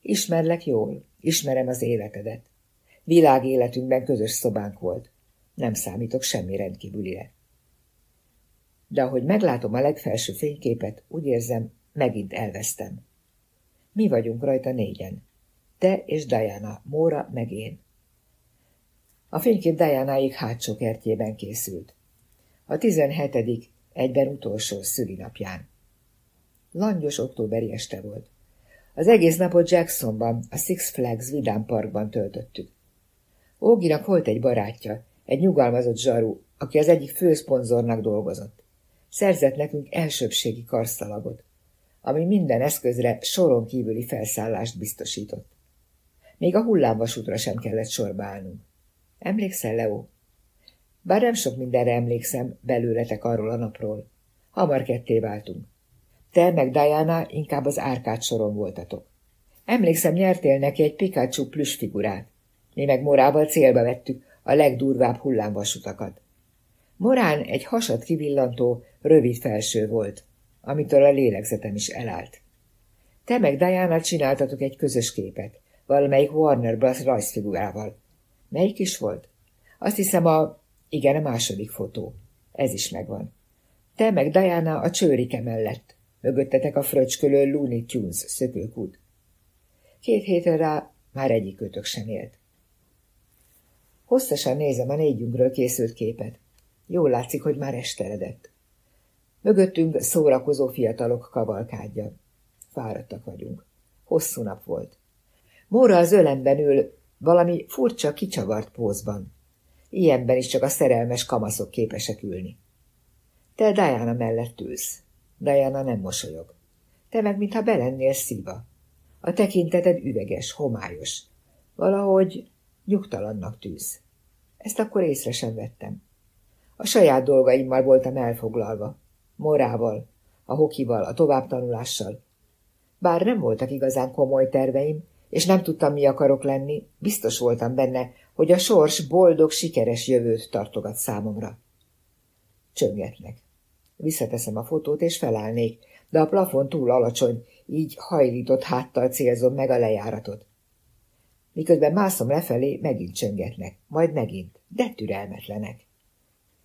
Ismerlek jól, ismerem az életedet. Világ életünkben közös szobánk volt. Nem számítok semmi rendkívülire. De ahogy meglátom a legfelső fényképet, úgy érzem, megint elvesztem. Mi vagyunk rajta négyen. Te és Diana, Móra meg én. A fénykép Dianáig hátsó kertjében készült. A tizenhetedik, egyben utolsó szülinapján. Langyos októberi este volt. Az egész napot Jacksonban, a Six Flags Vidám Parkban töltöttük. Óginak volt egy barátja, egy nyugalmazott zsaru, aki az egyik főszponzornak dolgozott. Szerzett nekünk elsőbségi karszalagot, ami minden eszközre soron kívüli felszállást biztosított. Még a hullámvasútra sem kellett sorba állnunk. Emlékszel, Leo? Bár nem sok mindenre emlékszem belőletek arról a napról. Hamar ketté váltunk. Te meg Diana inkább az árkát soron voltatok. Emlékszem, nyertél neki egy Pikachu plüss figurát. Mi meg Morával célba vettük a legdurvább hullámvasutakat. Morán egy hasad kivillantó, rövid felső volt, amitől a lélegzetem is elállt. Te meg Diana csináltatok egy közös képet, valamelyik Warner Bros. rajzfigurával. Melyik is volt? Azt hiszem a... Igen, a második fotó. Ez is megvan. Te meg Diana a csőrike mellett. Mögöttetek a fröcskölő Looney Tunes szökőkút. Két hétre rá már egyik kötök sem élt. Hosszasan nézem a négyünkről készült képet. Jól látszik, hogy már esteredett. Mögöttünk szórakozó fiatalok kavalkádja. Fáradtak vagyunk. Hosszú nap volt. Móra az ölemben ül, valami furcsa, kicsavart pózban. Ilyenben is csak a szerelmes kamaszok képesek ülni. Te Diana mellett ülsz. Diana nem mosolyog. Te meg, mintha belennél szíva. A tekinteted üveges, homályos. Valahogy nyugtalannak tűz. Ezt akkor észre sem vettem. A saját dolgaimmal voltam elfoglalva. Morával, a hokival, a továbbtanulással. Bár nem voltak igazán komoly terveim, és nem tudtam, mi akarok lenni, biztos voltam benne, hogy a sors boldog, sikeres jövőt tartogat számomra. Csöngetnek. Visszateszem a fotót, és felállnék, de a plafon túl alacsony, így hajlított háttal célzom meg a lejáratot. Miközben mászom lefelé, megint csöngetnek, majd megint, de türelmetlenek.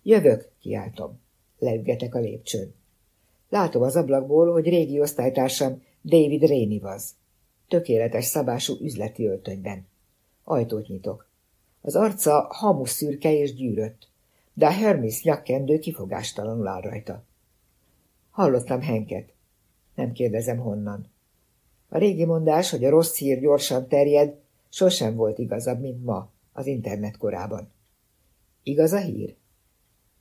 Jövök, kiáltom. Leügetek a lépcsőn. Látom az ablakból, hogy régi osztálytársam David Réni vaz. Tökéletes szabású üzleti öltönyben. Ajtót nyitok. Az arca hamus szürke és gyűrött, de a Hermes nyakkendő kifogástalanul áll rajta. Hallottam Henket. Nem kérdezem honnan. A régi mondás, hogy a rossz hír gyorsan terjed, sosem volt igazabb, mint ma, az internet korában. Igaz a hír?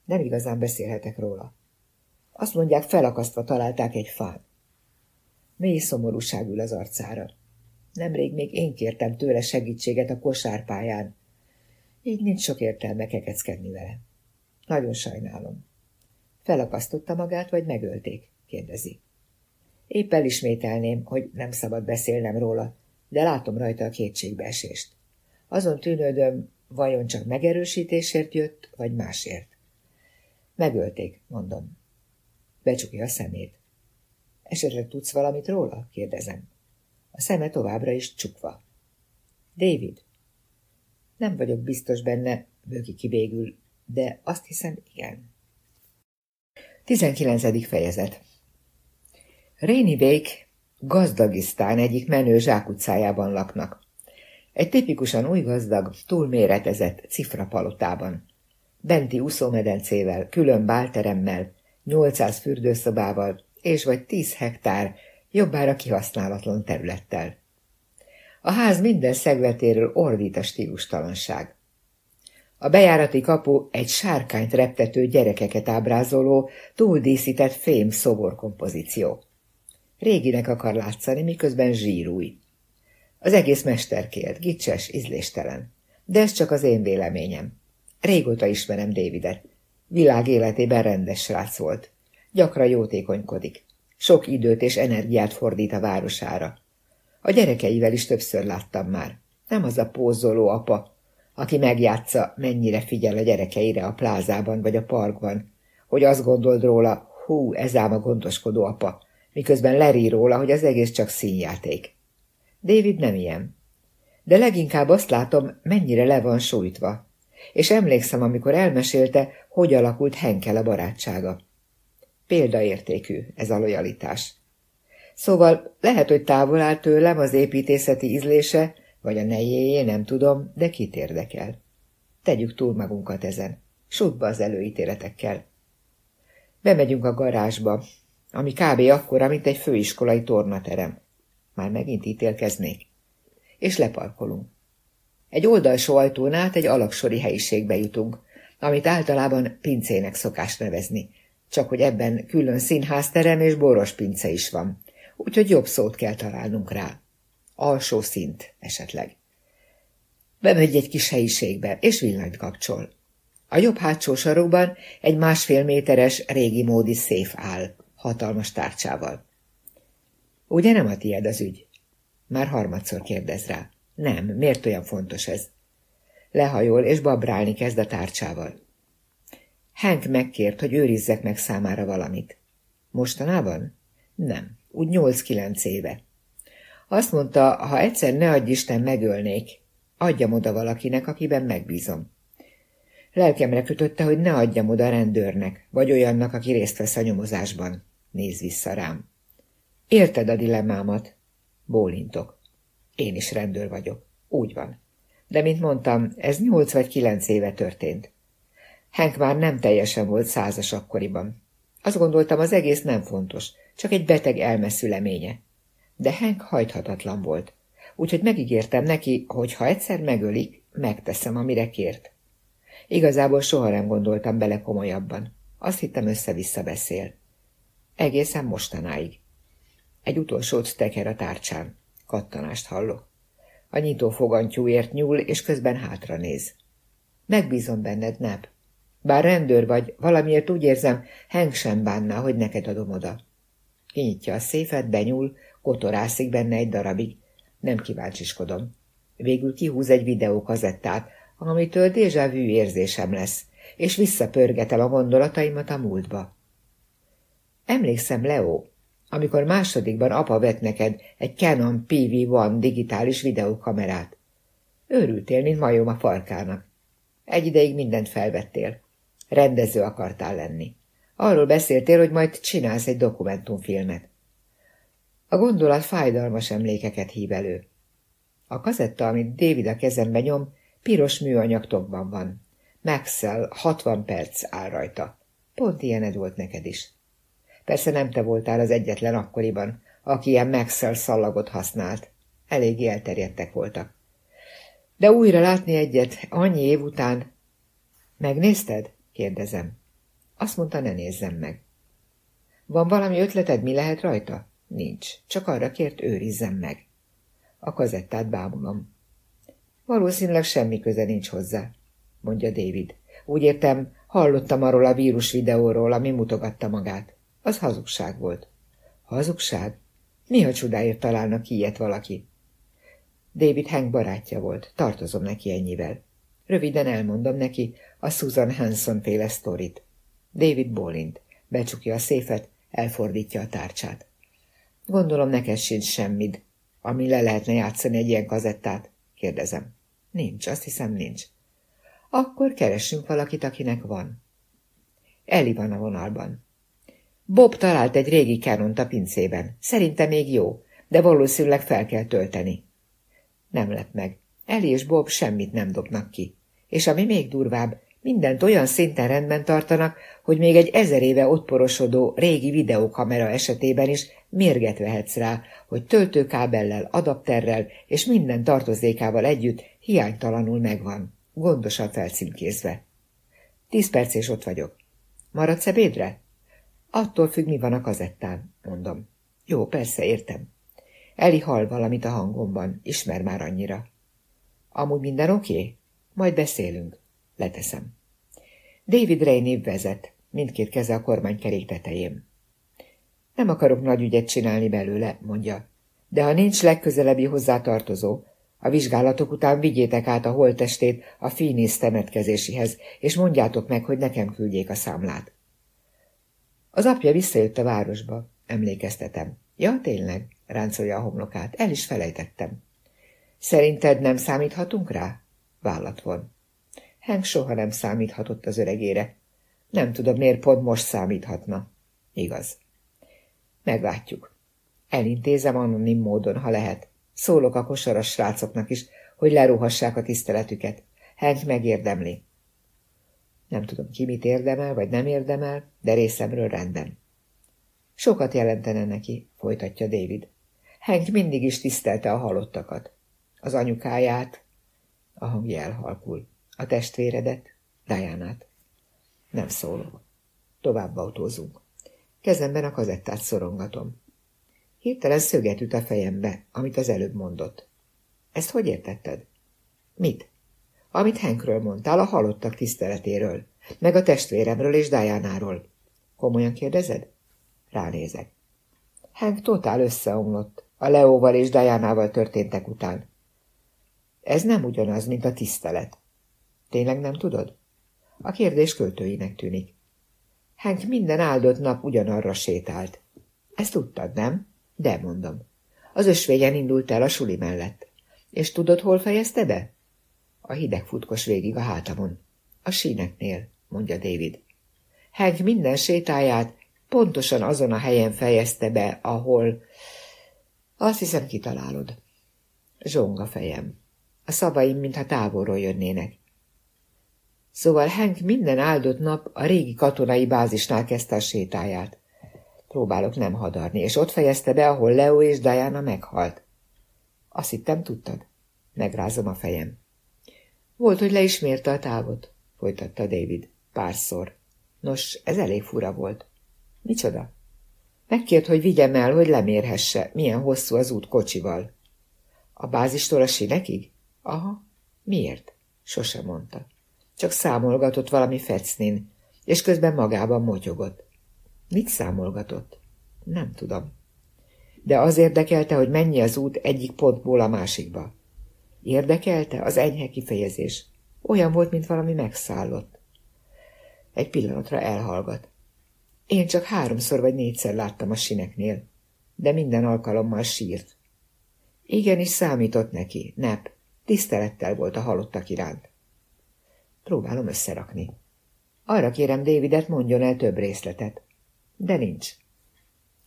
Nem igazán beszélhetek róla. Azt mondják, felakasztva találták egy fán. Mély szomorúság ül az arcára. Nemrég még én kértem tőle segítséget a kosárpályán. Így nincs sok értelme kekeckedni vele. Nagyon sajnálom. Felakasztotta magát, vagy megölték? kérdezi. Épp elismételném, hogy nem szabad beszélnem róla, de látom rajta a kétségbeesést. Azon tűnődöm, vajon csak megerősítésért jött, vagy másért. Megölték, mondom. Becsukja a szemét. Esetleg tudsz valamit róla? kérdezem. A szeme továbbra is csukva. David? Nem vagyok biztos benne, bőki ki végül, de azt hiszem, igen. 19. fejezet Réni Bék Gazdagisztán egyik menő zsákutcájában laknak. Egy tipikusan új gazdag, túlméretezett cifrapalotában. Benti úszómedencével, külön bálteremmel, 800 fürdőszobával és vagy 10 hektár jobbára kihasználatlan területtel. A ház minden szegletéről ordít a stílustalanság. A bejárati kapu egy sárkányt reptető gyerekeket ábrázoló, túldíszített fém szobor kompozíció. Réginek akar látszani, miközben zsírúj. Az egész mesterkélt, gicses, ízléstelen. De ez csak az én véleményem. Régóta ismerem Davidet. Világ életében rendes srác volt. Gyakran jótékonykodik. Sok időt és energiát fordít a városára. A gyerekeivel is többször láttam már. Nem az a pózoló apa, aki megjátsza, mennyire figyel a gyerekeire a plázában vagy a parkban, hogy azt gondold róla, hú, ez ám a gondoskodó apa, miközben lerí róla, hogy az egész csak színjáték. David nem ilyen. De leginkább azt látom, mennyire le van sújtva. És emlékszem, amikor elmesélte, hogy alakult Henkel a barátsága. Példaértékű ez a lojalitás. Szóval lehet, hogy távol áll tőlem az építészeti ízlése, vagy a nejéjé, nem tudom, de kit érdekel. Tegyük túl magunkat ezen. Sútba az előítéletekkel. Bemegyünk a garázsba, ami kb. akkora, mint egy főiskolai tornaterem. Már megint ítélkeznék. És leparkolunk. Egy oldalsó ajtón át egy alaksori helyiségbe jutunk, amit általában pincének szokás nevezni, csak hogy ebben külön színházterem és boros pince is van, úgyhogy jobb szót kell találnunk rá. Alsó szint esetleg. Bemegy egy kis helyiségbe, és villanyt kapcsol. A jobb hátsó sarokban egy másfél méteres régi módi széf áll, hatalmas tárcsával. Ugye nem a tied az ügy? Már harmadszor kérdez rá. Nem, miért olyan fontos ez? Lehajol, és babrálni kezd a tárcsával. Hank megkért, hogy őrizzek meg számára valamit. Mostanában? Nem, úgy nyolc-kilenc éve. Azt mondta, ha egyszer ne adj Isten megölnék, adjam oda valakinek, akiben megbízom. Lelkemre kötötte, hogy ne adjam oda rendőrnek, vagy olyannak, aki részt vesz a nyomozásban. Néz vissza rám. Érted a dilemmámat? Bólintok. Én is rendőr vagyok. Úgy van. De, mint mondtam, ez nyolc vagy kilenc éve történt. Hank már nem teljesen volt százas akkoriban. Azt gondoltam, az egész nem fontos, csak egy beteg elmeszüleménye. De Hank hajthatatlan volt, úgyhogy megígértem neki, hogy ha egyszer megölik, megteszem, amire kért. Igazából soha nem gondoltam bele komolyabban. Azt hittem össze-vissza beszél. Egészen mostanáig. Egy utolsót teker a tárcsán. Kattanást hallok. A nyitó fogantyúért nyúl, és közben hátra néz. Megbízom benned, Neb. Bár rendőr vagy, valamiért úgy érzem, Hank sem bánná, hogy neked adom oda. Kinyitja a széfet, benyúl, kotorászik benne egy darabig. Nem kíváncsiskodom. Végül kihúz egy videókazettát, amitől déjà vu érzésem lesz, és visszapörgetem a gondolataimat a múltba. Emlékszem, Leo, amikor másodikban apa vett neked egy Canon PV-1 digitális videókamerát. Őrültél, mint majom a farkának. Egy ideig mindent felvettél. Rendező akartál lenni. Arról beszéltél, hogy majd csinálsz egy dokumentumfilmet. A gondolat fájdalmas emlékeket hív elő. A kazetta, amit David a kezembe nyom, piros műanyag tokban van. Maxell 60 perc áll rajta. Pont ilyened volt neked is. Persze nem te voltál az egyetlen akkoriban, aki ilyen Maxell szallagot használt. Elég elterjedtek voltak. De újra látni egyet, annyi év után... Megnézted? kérdezem. Azt mondta, ne nézzem meg. Van valami ötleted, mi lehet rajta? Nincs, csak arra kért, őrizzem meg. A kazettát bámulom. Valószínűleg semmi köze nincs hozzá, mondja David. Úgy értem, hallottam arról a vírus videóról, ami mutogatta magát. Az hazugság volt. Hazugság? Mi a csodáért találnak ilyet valaki? David Hank barátja volt, tartozom neki ennyivel. Röviden elmondom neki a Susan Hanson féle sztorit. David Bolint, becsukja a széfet, elfordítja a tárcsát. Gondolom neked sincs semmid, ami le lehetne játszani egy ilyen kazettát? kérdezem. Nincs, azt hiszem nincs. Akkor keressünk valakit, akinek van. Eli van a vonalban. Bob talált egy régi kánont a pincében. Szerintem még jó, de valószínűleg fel kell tölteni. Nem lett meg. Eli és Bob semmit nem dobnak ki. És ami még durvább, Mindent olyan szinten rendben tartanak, hogy még egy ezer éve ott porosodó régi videókamera esetében is mérget vehetsz rá, hogy töltőkábellel, adapterrel és minden tartozékával együtt hiánytalanul megvan, gondosan felcímkézve. Tíz perc és ott vagyok. Maradsz ebédre? Attól függ, mi van a kazettán, mondom. Jó, persze, értem. Eli hal valamit a hangomban, ismer már annyira. Amúgy minden oké? Majd beszélünk. Leteszem. David Rainey vezet, mindkét keze a kormánykerék tetején. Nem akarok nagy ügyet csinálni belőle, mondja. De ha nincs legközelebbi hozzátartozó, a vizsgálatok után vigyétek át a holtestét a Phoenix temetkezéséhez, és mondjátok meg, hogy nekem küldjék a számlát. Az apja visszajött a városba, emlékeztetem. Ja, tényleg, ráncolja a homlokát, el is felejtettem. Szerinted nem számíthatunk rá? Vállat von. Hank soha nem számíthatott az öregére. Nem tudom, miért pont most számíthatna. Igaz. Meglátjuk. Elintézem anonim módon, ha lehet. Szólok a kosaras srácoknak is, hogy leruhassák a tiszteletüket. Hank megérdemli. Nem tudom, ki mit érdemel, vagy nem érdemel, de részemről rendben. Sokat jelentene neki, folytatja David. Hank mindig is tisztelte a halottakat. Az anyukáját, a hangja elhalkul. A testvéredet, Diánát. Nem szólok. Tovább autózunk. Kezemben a kazettát szorongatom. Hirtelen szöget üt a fejembe, amit az előbb mondott. Ezt hogy értetted? Mit? Amit Henkről mondtál, a halottak tiszteletéről, meg a testvéremről és Diánáról. Komolyan kérdezed? Ránézek. Hank totál összeomlott, a Leóval és Diánával történtek után. Ez nem ugyanaz, mint a tisztelet. Tényleg nem tudod? A kérdés költőinek tűnik. Hank minden áldott nap ugyanarra sétált. Ezt tudtad, nem? De, mondom. Az ösvényen indult el a suli mellett. És tudod, hol fejezte be? A hideg futkos végig a hátamon. A síneknél, mondja David. Hank minden sétáját pontosan azon a helyen fejezte be, ahol... Azt hiszem, kitalálod. Zsong a fejem. A szavaim, mintha távolról jönnének. Szóval Hank minden áldott nap a régi katonai bázisnál kezdte a sétáját. Próbálok nem hadarni, és ott fejezte be, ahol Leo és Diana meghalt. Azt hittem, tudtad? Megrázom a fejem. Volt, hogy le a távot, folytatta David. Párszor. Nos, ez elég fura volt. Micsoda? Megkért, hogy vigyem el, hogy lemérhesse, milyen hosszú az út kocsival. A bázistól a sinekig? Aha. Miért? Sose mondta. Csak számolgatott valami fecnin, és közben magában motyogott. Mit számolgatott? Nem tudom. De az érdekelte, hogy mennyi az út egyik pontból a másikba. Érdekelte az enyhe kifejezés. Olyan volt, mint valami megszállott. Egy pillanatra elhallgat. Én csak háromszor vagy négyszer láttam a sineknél, de minden alkalommal sírt. Igenis számított neki, nep, tisztelettel volt a halottak iránt. Próbálom összerakni. Arra kérem Davidet, mondjon el több részletet. De nincs.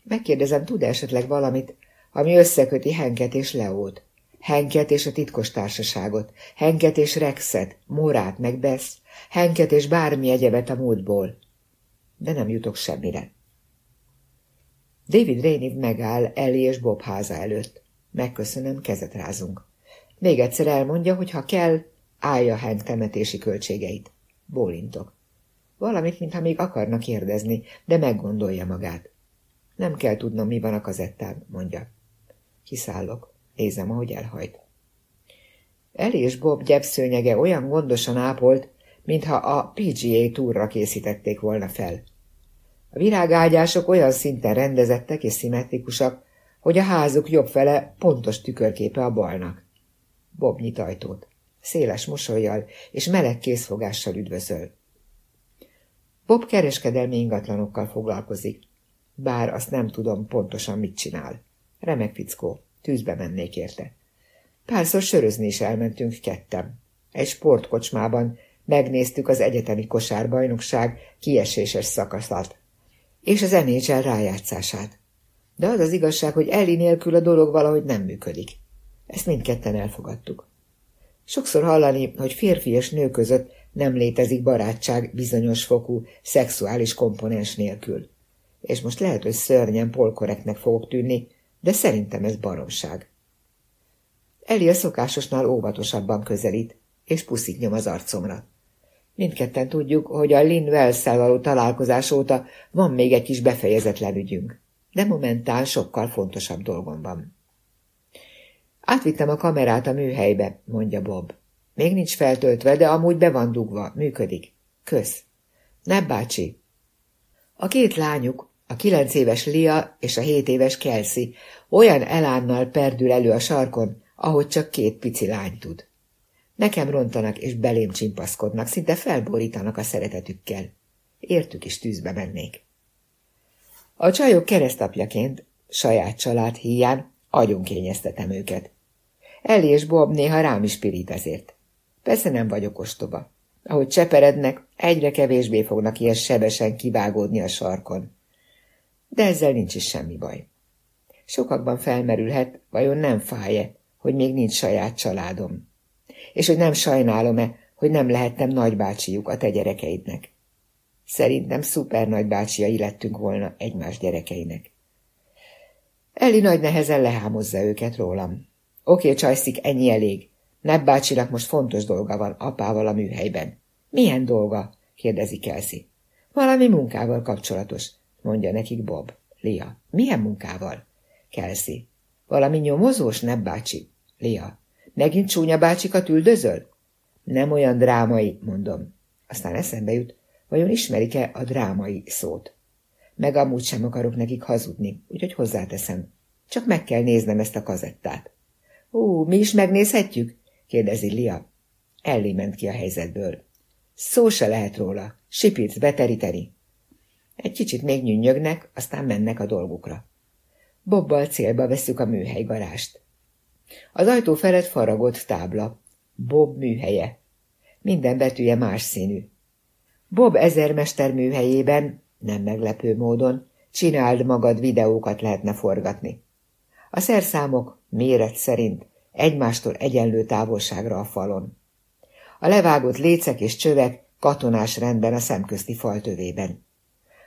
Megkérdezem, tud esetleg valamit, ami összeköti Henket és Leót? Henket és a titkos társaságot, Henket és Rexet, Morát meg Besz, Henket és bármi egyebet a múltból. De nem jutok semmire. David Rainey megáll Ellie és Bob háza előtt. Megköszönöm, kezet rázunk. Még egyszer elmondja, hogy ha kell, állja Hank temetési költségeit. Bólintok. Valamit, mintha még akarnak kérdezni, de meggondolja magát. Nem kell tudnom, mi van a kazettán, mondja. Kiszállok. Nézem, ahogy elhajt. Eli és Bob gyepszőnyege olyan gondosan ápolt, mintha a PGA túrra készítették volna fel. A virágágyások olyan szinten rendezettek és szimmetrikusak, hogy a házuk jobb fele pontos tükörképe a balnak. Bob nyit ajtót széles mosolyjal és meleg készfogással üdvözöl. Bob kereskedelmi ingatlanokkal foglalkozik, bár azt nem tudom pontosan mit csinál. Remek fickó, tűzbe mennék érte. Párszor sörözni is elmentünk kettem. Egy sportkocsmában megnéztük az egyetemi kosárbajnokság kieséses szakaszát, és az NHL rájátszását. De az az igazság, hogy Elli nélkül a dolog valahogy nem működik. Ezt mindketten elfogadtuk. Sokszor hallani, hogy férfi és nő között Nem létezik barátság bizonyos fokú szexuális komponens nélkül. És most lehet, hogy szörnyen polkoreknek fogok tűnni, de szerintem ez baromság. Eli a szokásosnál óvatosabban közelít, és puszit nyom az arcomra. Mindketten tudjuk, hogy a Lynn wells való találkozás óta van még egy kis befejezetlen ügyünk, de momentán sokkal fontosabb dolgom van. Átvittem a kamerát a műhelybe, mondja Bob. Még nincs feltöltve, de amúgy be van dugva, működik. Kösz. Ne bácsi. A két lányuk, a kilenc éves Lia és a hét éves Kelsey olyan elánnal perdül elő a sarkon, ahogy csak két pici lány tud. Nekem rontanak és belém csimpaszkodnak, szinte felborítanak a szeretetükkel. Értük is tűzbe mennék. A csajok keresztapjaként, saját család híján kényeztetem őket. Eli és Bob néha rám is pirít ezért. Persze nem vagyok ostoba. Ahogy cseperednek, egyre kevésbé fognak ilyen sebesen kivágódni a sarkon. De ezzel nincs is semmi baj. Sokakban felmerülhet, vajon nem fáj-e, hogy még nincs saját családom. És hogy nem sajnálom-e, hogy nem lehettem nagybácsijuk a te gyerekeidnek. Szerintem szuper nagybácsiai lettünk volna egymás gyerekeinek. Eli nagy nehezen lehámozza őket rólam. Oké, csajszik, ennyi elég. Nebb bácsinak most fontos dolga van apával a műhelyben. Milyen dolga? kérdezi Kelsey. Valami munkával kapcsolatos, mondja nekik Bob. Lia. Milyen munkával? Kelsey. Valami nyomozós, Nebb bácsi? Lia. Megint csúnya bácsikat üldözöl? Nem olyan drámai, mondom. Aztán eszembe jut, vajon ismerik-e a drámai szót? Meg amúgy sem akarok nekik hazudni, úgyhogy hozzáteszem. Csak meg kell néznem ezt a kazettát. Ó, mi is megnézhetjük? kérdezi Lia. Elli ment ki a helyzetből. Szó se lehet róla. Sipic beteríteni. Egy kicsit még nyűnyögnek, aztán mennek a dolgukra. Bobbal célba veszük a műhelygarást. Az ajtó felett faragott tábla. Bob műhelye. Minden betűje más színű. Bob ezermester műhelyében, nem meglepő módon, csináld magad videókat lehetne forgatni. A szerszámok méret szerint egymástól egyenlő távolságra a falon. A levágott lécek és csövek katonás rendben a szemközti faltövében.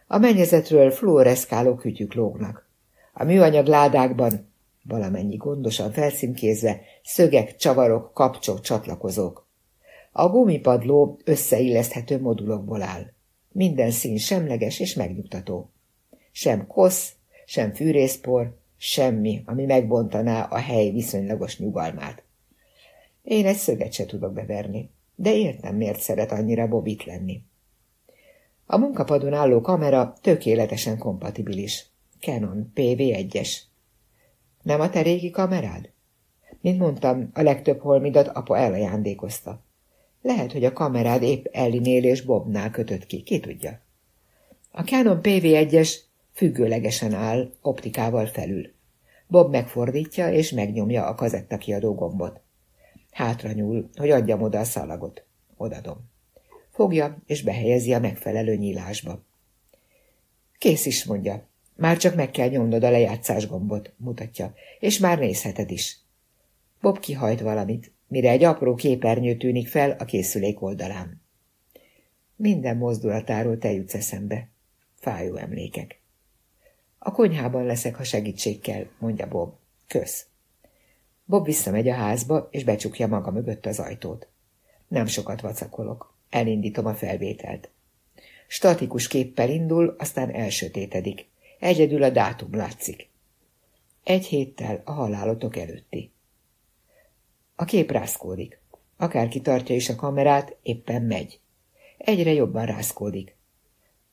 A mennyezetről fluoreszkáló kütyük lógnak. A műanyag ládákban, valamennyi gondosan felszínkézve, szögek, csavarok, kapcsok, csatlakozók. A gumipadló összeilleszthető modulokból áll. Minden szín semleges és megnyugtató. Sem kosz, sem fűrészpor, Semmi, ami megbontaná a hely viszonylagos nyugalmát. Én egy szöget se tudok beverni, de értem, miért szeret annyira Bobit lenni. A munkapadon álló kamera tökéletesen kompatibilis. Canon PV1-es. Nem a te régi kamerád? Mint mondtam, a legtöbb holmidat apa elajándékozta. Lehet, hogy a kamerád épp Ellinél és Bobnál kötött ki, ki tudja. A Canon PV1-es Függőlegesen áll, optikával felül. Bob megfordítja és megnyomja a kazetta kiadó gombot. Hátra nyúl, hogy adjam oda a szalagot. Odadom. Fogja és behelyezi a megfelelő nyílásba. Kész is, mondja. Már csak meg kell nyomnod a lejátszás gombot, mutatja, és már nézheted is. Bob kihajt valamit, mire egy apró képernyő tűnik fel a készülék oldalán. Minden mozdulatáról te jutsz eszembe. Fájó emlékek. A konyhában leszek, ha segítség kell, mondja Bob. Kösz. Bob visszamegy a házba, és becsukja maga mögött az ajtót. Nem sokat vacakolok. Elindítom a felvételt. Statikus képpel indul, aztán elsötétedik. Egyedül a dátum látszik. Egy héttel a halálotok előtti. A kép rászkódik. Akárki tartja is a kamerát, éppen megy. Egyre jobban rászkódik.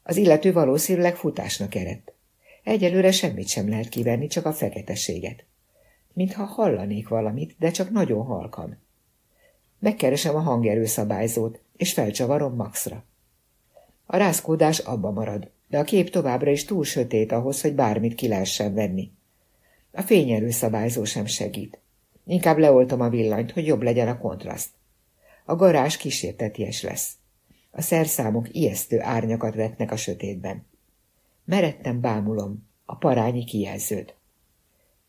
Az illető valószínűleg futásnak eredt. Egyelőre semmit sem lehet kivenni, csak a feketeséget. Mintha hallanék valamit, de csak nagyon halkan. Megkeresem a hangerőszabályzót, és felcsavarom Maxra. A rázkódás abba marad, de a kép továbbra is túl sötét ahhoz, hogy bármit ki lehessen venni. A fényerőszabályzó sem segít. Inkább leoltom a villanyt, hogy jobb legyen a kontraszt. A garázs kísérteties lesz. A szerszámok ijesztő árnyakat vetnek a sötétben. Meretten bámulom a parányi kijelzőt.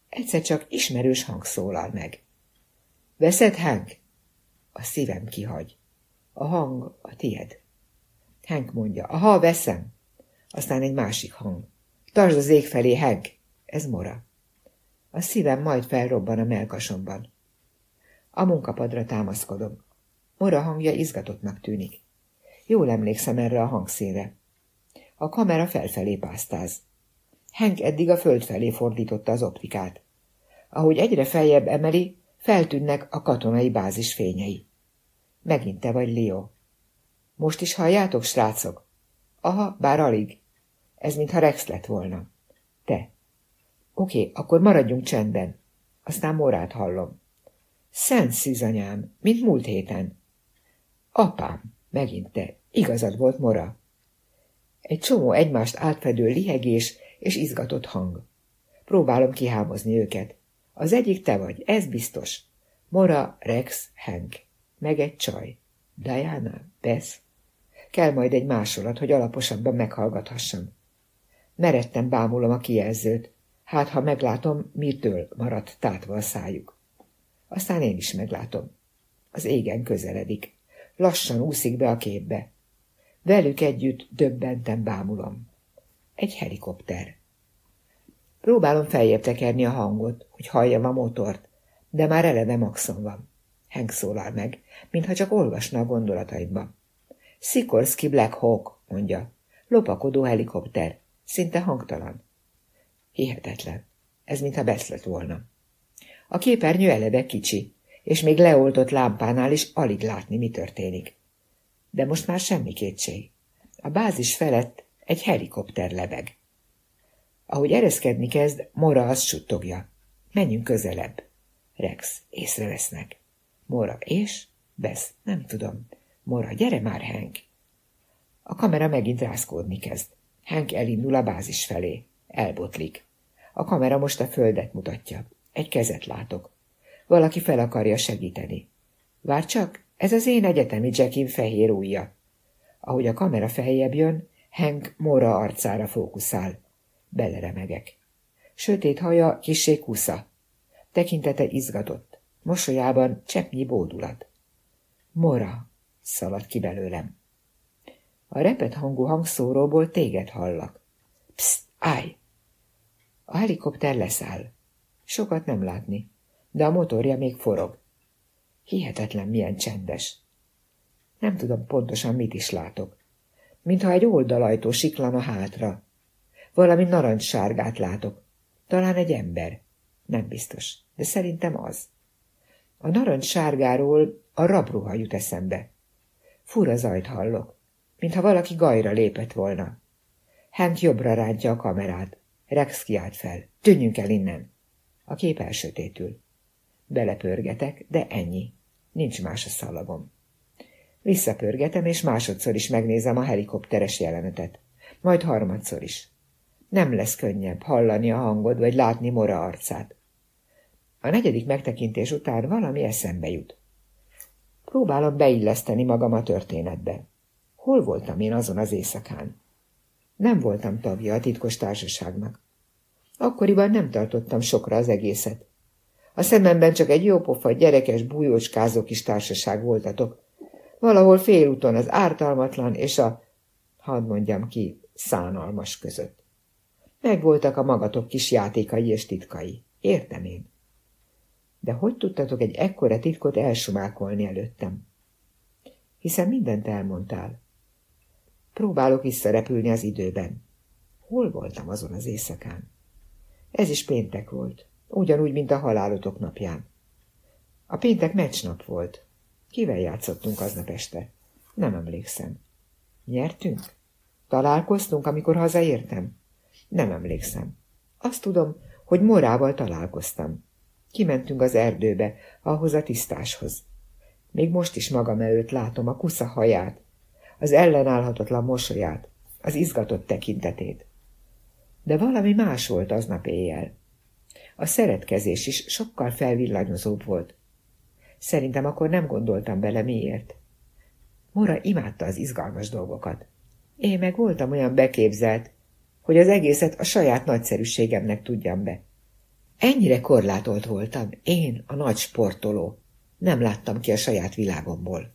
Egyszer csak ismerős hang szólal meg. Veszed, Hank? A szívem kihagy. A hang a tied. Hank mondja, aha, veszem. Aztán egy másik hang. Tartsd az ég felé, Hank. Ez mora. A szívem majd felrobban a melkasomban. A munkapadra támaszkodom. Mora hangja izgatottnak tűnik. Jól emlékszem erre a hangszínre. A kamera felfelé pásztáz. Henk eddig a föld felé fordította az optikát. Ahogy egyre feljebb emeli, feltűnnek a katonai bázis fényei. Megint te vagy, Leo. Most is halljátok, srácok? Aha, bár alig. Ez mintha Rex lett volna. Te. Oké, akkor maradjunk csendben. Aztán morát hallom. Szent szűzanyám, mint múlt héten. Apám, megint te. Igazad volt, Mora. Egy csomó egymást átfedő lihegés és izgatott hang. Próbálom kihámozni őket. Az egyik te vagy, ez biztos. Mora, Rex, Hank. Meg egy csaj. Diana, Beth. Kell majd egy másolat, hogy alaposabban meghallgathassam. Meretten bámulom a kijelzőt. Hát, ha meglátom, mitől maradt tátva a szájuk. Aztán én is meglátom. Az égen közeledik. Lassan úszik be a képbe. Velük együtt döbbenten bámulom. Egy helikopter. Próbálom feljebb tekerni a hangot, hogy halljam a motort, de már eleve maxon van. Hank szólal meg, mintha csak olvasna a gondolataimba. Sikorsky Black Hawk, mondja. Lopakodó helikopter. Szinte hangtalan. Hihetetlen. Ez mintha beszlet volna. A képernyő eleve kicsi, és még leoltott lámpánál is alig látni, mi történik. De most már semmi kétség. A bázis felett egy helikopter lebeg. Ahogy ereszkedni kezd, Mora azt suttogja. Menjünk közelebb. Rex, észrevesznek. Mora, és? Besz, nem tudom. Mora, gyere már, Hank. A kamera megint rászkódni kezd. Hank elindul a bázis felé. Elbotlik. A kamera most a földet mutatja. Egy kezet látok. Valaki fel akarja segíteni. Vár csak, ez az én egyetemi Jackin fehér ujja. Ahogy a kamera feljebb jön, Hank Mora arcára fókuszál. Beleremegek. Sötét haja kisé kusza. Tekintete izgatott. Mosolyában cseppnyi bódulat. Mora, szaladt ki belőlem. A repet hangú hangszóróból téged hallak. Pszt, állj! A helikopter leszáll. Sokat nem látni, de a motorja még forog. Hihetetlen milyen csendes. Nem tudom pontosan mit is látok. Mintha egy oldalajtó siklana hátra. Valami narancssárgát látok. Talán egy ember. Nem biztos, de szerintem az. A narancssárgáról a rabruha jut eszembe. Fura zajt hallok, mintha valaki gajra lépett volna. Hank jobbra rántja a kamerát. Rex kiált fel. Tűnjünk el innen. A kép elsötétül. Belepörgetek, de ennyi. Nincs más a szalagom. Visszapörgetem, és másodszor is megnézem a helikopteres jelenetet. Majd harmadszor is. Nem lesz könnyebb hallani a hangod, vagy látni Mora arcát. A negyedik megtekintés után valami eszembe jut. Próbálom beilleszteni magam a történetbe. Hol voltam én azon az éjszakán? Nem voltam tagja a titkos társaságnak. Akkoriban nem tartottam sokra az egészet. A szememben csak egy jópofa, gyerekes, bújócskázó kis társaság voltatok. Valahol félúton az ártalmatlan és a, hadd mondjam ki, szánalmas között. Megvoltak a magatok kis játékai és titkai. Értem én. De hogy tudtatok egy ekkora titkot elsumákolni előttem? Hiszen mindent elmondtál. Próbálok visszarepülni az időben. Hol voltam azon az éjszakán? Ez is péntek volt, ugyanúgy, mint a halálotok napján. A péntek meccsnap volt. Kivel játszottunk aznap este? Nem emlékszem. Nyertünk? Találkoztunk, amikor hazaértem? Nem emlékszem. Azt tudom, hogy Morával találkoztam. Kimentünk az erdőbe, ahhoz a tisztáshoz. Még most is magam előtt látom a kusza haját, az ellenállhatatlan mosolyát, az izgatott tekintetét. De valami más volt aznap éjjel. A szeretkezés is sokkal felvillanyozóbb volt. Szerintem akkor nem gondoltam bele miért. Mora imádta az izgalmas dolgokat. Én meg voltam olyan beképzelt, hogy az egészet a saját nagyszerűségemnek tudjam be. Ennyire korlátolt voltam, én, a nagy sportoló. Nem láttam ki a saját világomból.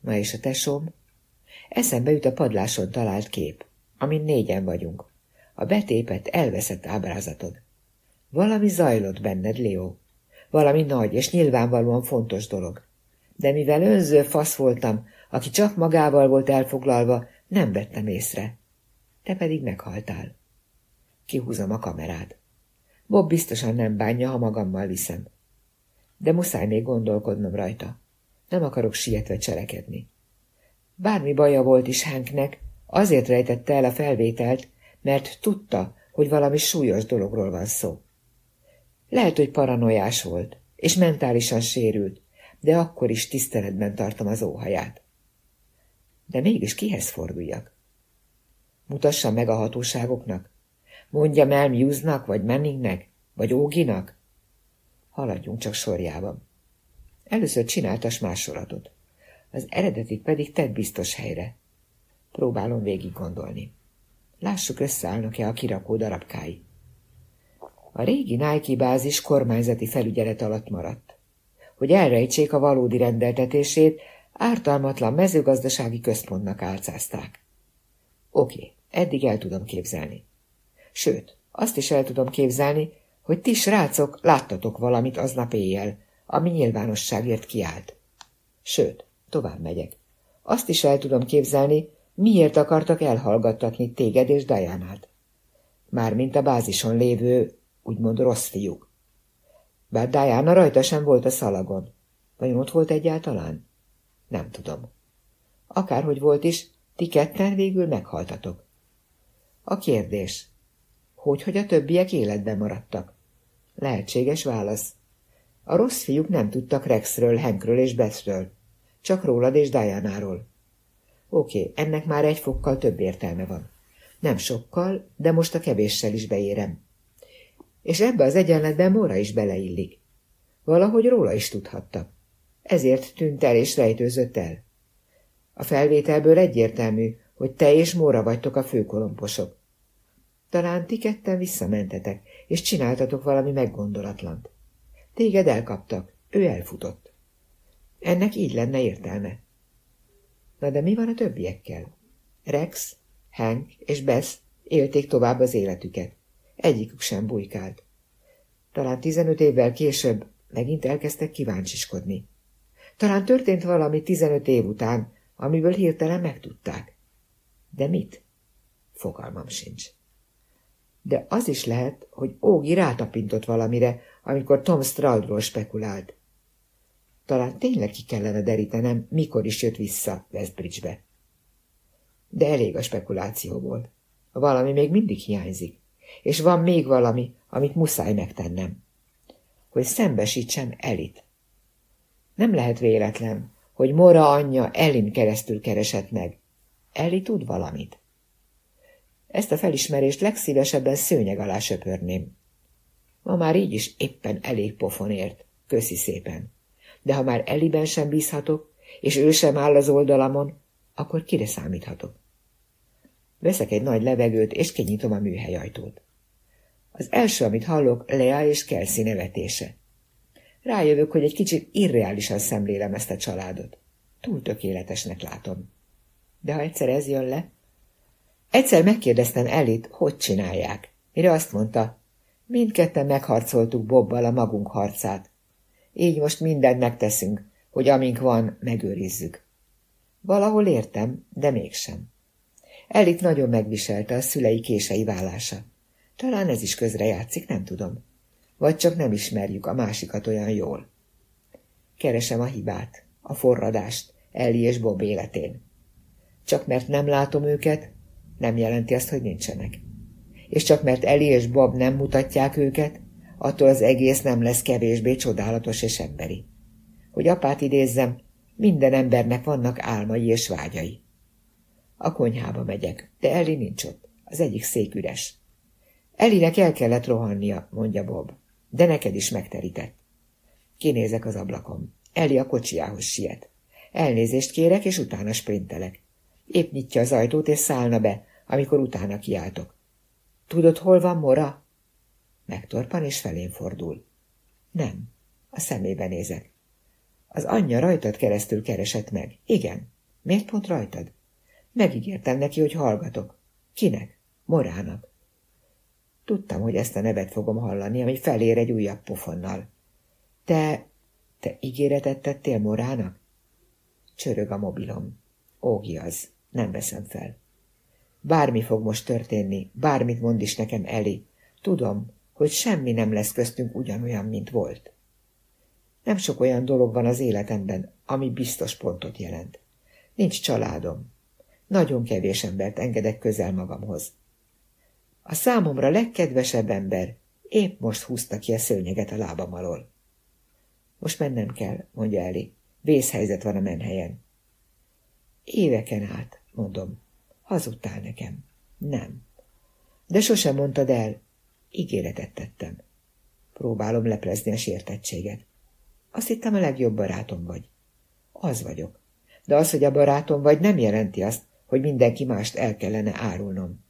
Na és a tesóm? Eszembe jut a padláson talált kép, amin négyen vagyunk. A betépet, elveszett ábrázatod. Valami zajlott benned, Leo. Valami nagy és nyilvánvalóan fontos dolog. De mivel önző fasz voltam, aki csak magával volt elfoglalva, nem vettem észre. Te pedig meghaltál. Kihúzom a kamerát. Bob biztosan nem bánja, ha magammal viszem. De muszáj még gondolkodnom rajta. Nem akarok sietve cselekedni. Bármi baja volt is Hanknek, azért rejtette el a felvételt, mert tudta, hogy valami súlyos dologról van szó. Lehet, hogy paranoiás volt, és mentálisan sérült, de akkor is tiszteletben tartom az óhaját. De mégis kihez forduljak? Mutassam meg a hatóságoknak? Mondjam el Muse-nak, vagy Manningnek, vagy Óginak? Haladjunk csak sorjában. Először csináltas másolatot. Az eredetit pedig tedd biztos helyre. Próbálom végig gondolni. Lássuk, összeállnak-e a kirakó darabkái. A régi Nike bázis kormányzati felügyelet alatt maradt. Hogy elrejtsék a valódi rendeltetését, ártalmatlan mezőgazdasági központnak álcázták. Oké, eddig el tudom képzelni. Sőt, azt is el tudom képzelni, hogy ti srácok láttatok valamit aznap éjjel, ami nyilvánosságért kiállt. Sőt, tovább megyek. Azt is el tudom képzelni, miért akartak elhallgattatni téged és Dianát. Mármint a bázison lévő, úgymond rossz fiúk. Bár Diana rajta sem volt a szalagon. Vajon ott volt egyáltalán? Nem tudom. Akárhogy volt is, ti ketten végül meghaltatok. A kérdés. Hogy, hogy a többiek életben maradtak? Lehetséges válasz. A rossz fiúk nem tudtak Rexről, Henkről és Bethről. Csak rólad és Diana-ról. Oké, ennek már egy fokkal több értelme van. Nem sokkal, de most a kevéssel is beérem. És ebbe az egyenletben Mora is beleillik. Valahogy róla is tudhattak. Ezért tűnt el és rejtőzött el. A felvételből egyértelmű, hogy te és Móra vagytok a főkolomposok. Talán ti ketten visszamentetek, és csináltatok valami meggondolatlant. Téged elkaptak, ő elfutott. Ennek így lenne értelme. Na de mi van a többiekkel? Rex, Hank és Bess élték tovább az életüket. Egyikük sem bujkált. Talán tizenöt évvel később megint elkezdtek kíváncsiskodni. Talán történt valami tizenöt év után, amiből hirtelen megtudták. De mit? Fogalmam sincs. De az is lehet, hogy Ógi rátapintott valamire, amikor Tom Straudról spekulált. Talán tényleg ki kellene derítenem, mikor is jött vissza Westbridge-be. De elég a spekulációból. Valami még mindig hiányzik. És van még valami, amit muszáj megtennem. Hogy szembesítsem Elit. Nem lehet véletlen, hogy Mora anyja Elin keresztül keresett meg. Eli tud valamit. Ezt a felismerést legszívesebben szőnyeg alá söpörném. Ma már így is éppen elég pofonért. Köszi szépen. De ha már Eliben sem bízhatok, és ő sem áll az oldalamon, akkor kire számíthatok? Veszek egy nagy levegőt, és kinyitom a műhelyajtót. Az első, amit hallok, Lea és Kelsey nevetése. Rájövök, hogy egy kicsit irreálisan szemlélem ezt a családot. Túl tökéletesnek látom. De ha egyszer ez jön le... Egyszer megkérdeztem Elit, hogy csinálják. Mire azt mondta, mindketten megharcoltuk Bobbal a magunk harcát. Így most mindent megteszünk, hogy amink van, megőrizzük. Valahol értem, de mégsem. Elit nagyon megviselte a szülei kései vállása. Talán ez is közrejátszik, nem tudom. Vagy csak nem ismerjük a másikat olyan jól. Keresem a hibát, a forradást, Ellie és Bob életén. Csak mert nem látom őket, nem jelenti azt, hogy nincsenek. És csak mert Ellie és Bob nem mutatják őket, attól az egész nem lesz kevésbé csodálatos és emberi. Hogy apát idézzem, minden embernek vannak álmai és vágyai. A konyhába megyek, de Ellie nincs ott. Az egyik szék üres. Elinek el kellett rohannia, mondja Bob, de neked is megterített. Kinézek az ablakon. Eli a kocsiához siet. Elnézést kérek, és utána sprintelek. Épp nyitja az ajtót, és szállna be, amikor utána kiáltok. Tudod, hol van Mora? Megtorpan, és felén fordul. Nem. A szemébe nézek. Az anyja rajtad keresztül keresett meg. Igen. Miért pont rajtad? Megígértem neki, hogy hallgatok. Kinek? Morának. Tudtam, hogy ezt a nevet fogom hallani, ami felér egy újabb pofonnal. Te, te ígéretet tettél Morának? Csörög a mobilom. Ógi az. Nem veszem fel. Bármi fog most történni, bármit mond is nekem Eli. Tudom, hogy semmi nem lesz köztünk ugyanolyan, mint volt. Nem sok olyan dolog van az életemben, ami biztos pontot jelent. Nincs családom. Nagyon kevés embert engedek közel magamhoz. A számomra legkedvesebb ember épp most húzta ki a szőnyeget a lábam alól. Most mennem kell, mondja Eli. Vészhelyzet van a menhelyen. Éveken át, mondom. Hazudtál nekem. Nem. De sosem mondtad el. Ígéretet tettem. Próbálom leplezni a sértettséget. Azt hittem a legjobb barátom vagy. Az vagyok. De az, hogy a barátom vagy, nem jelenti azt, hogy mindenki mást el kellene árulnom.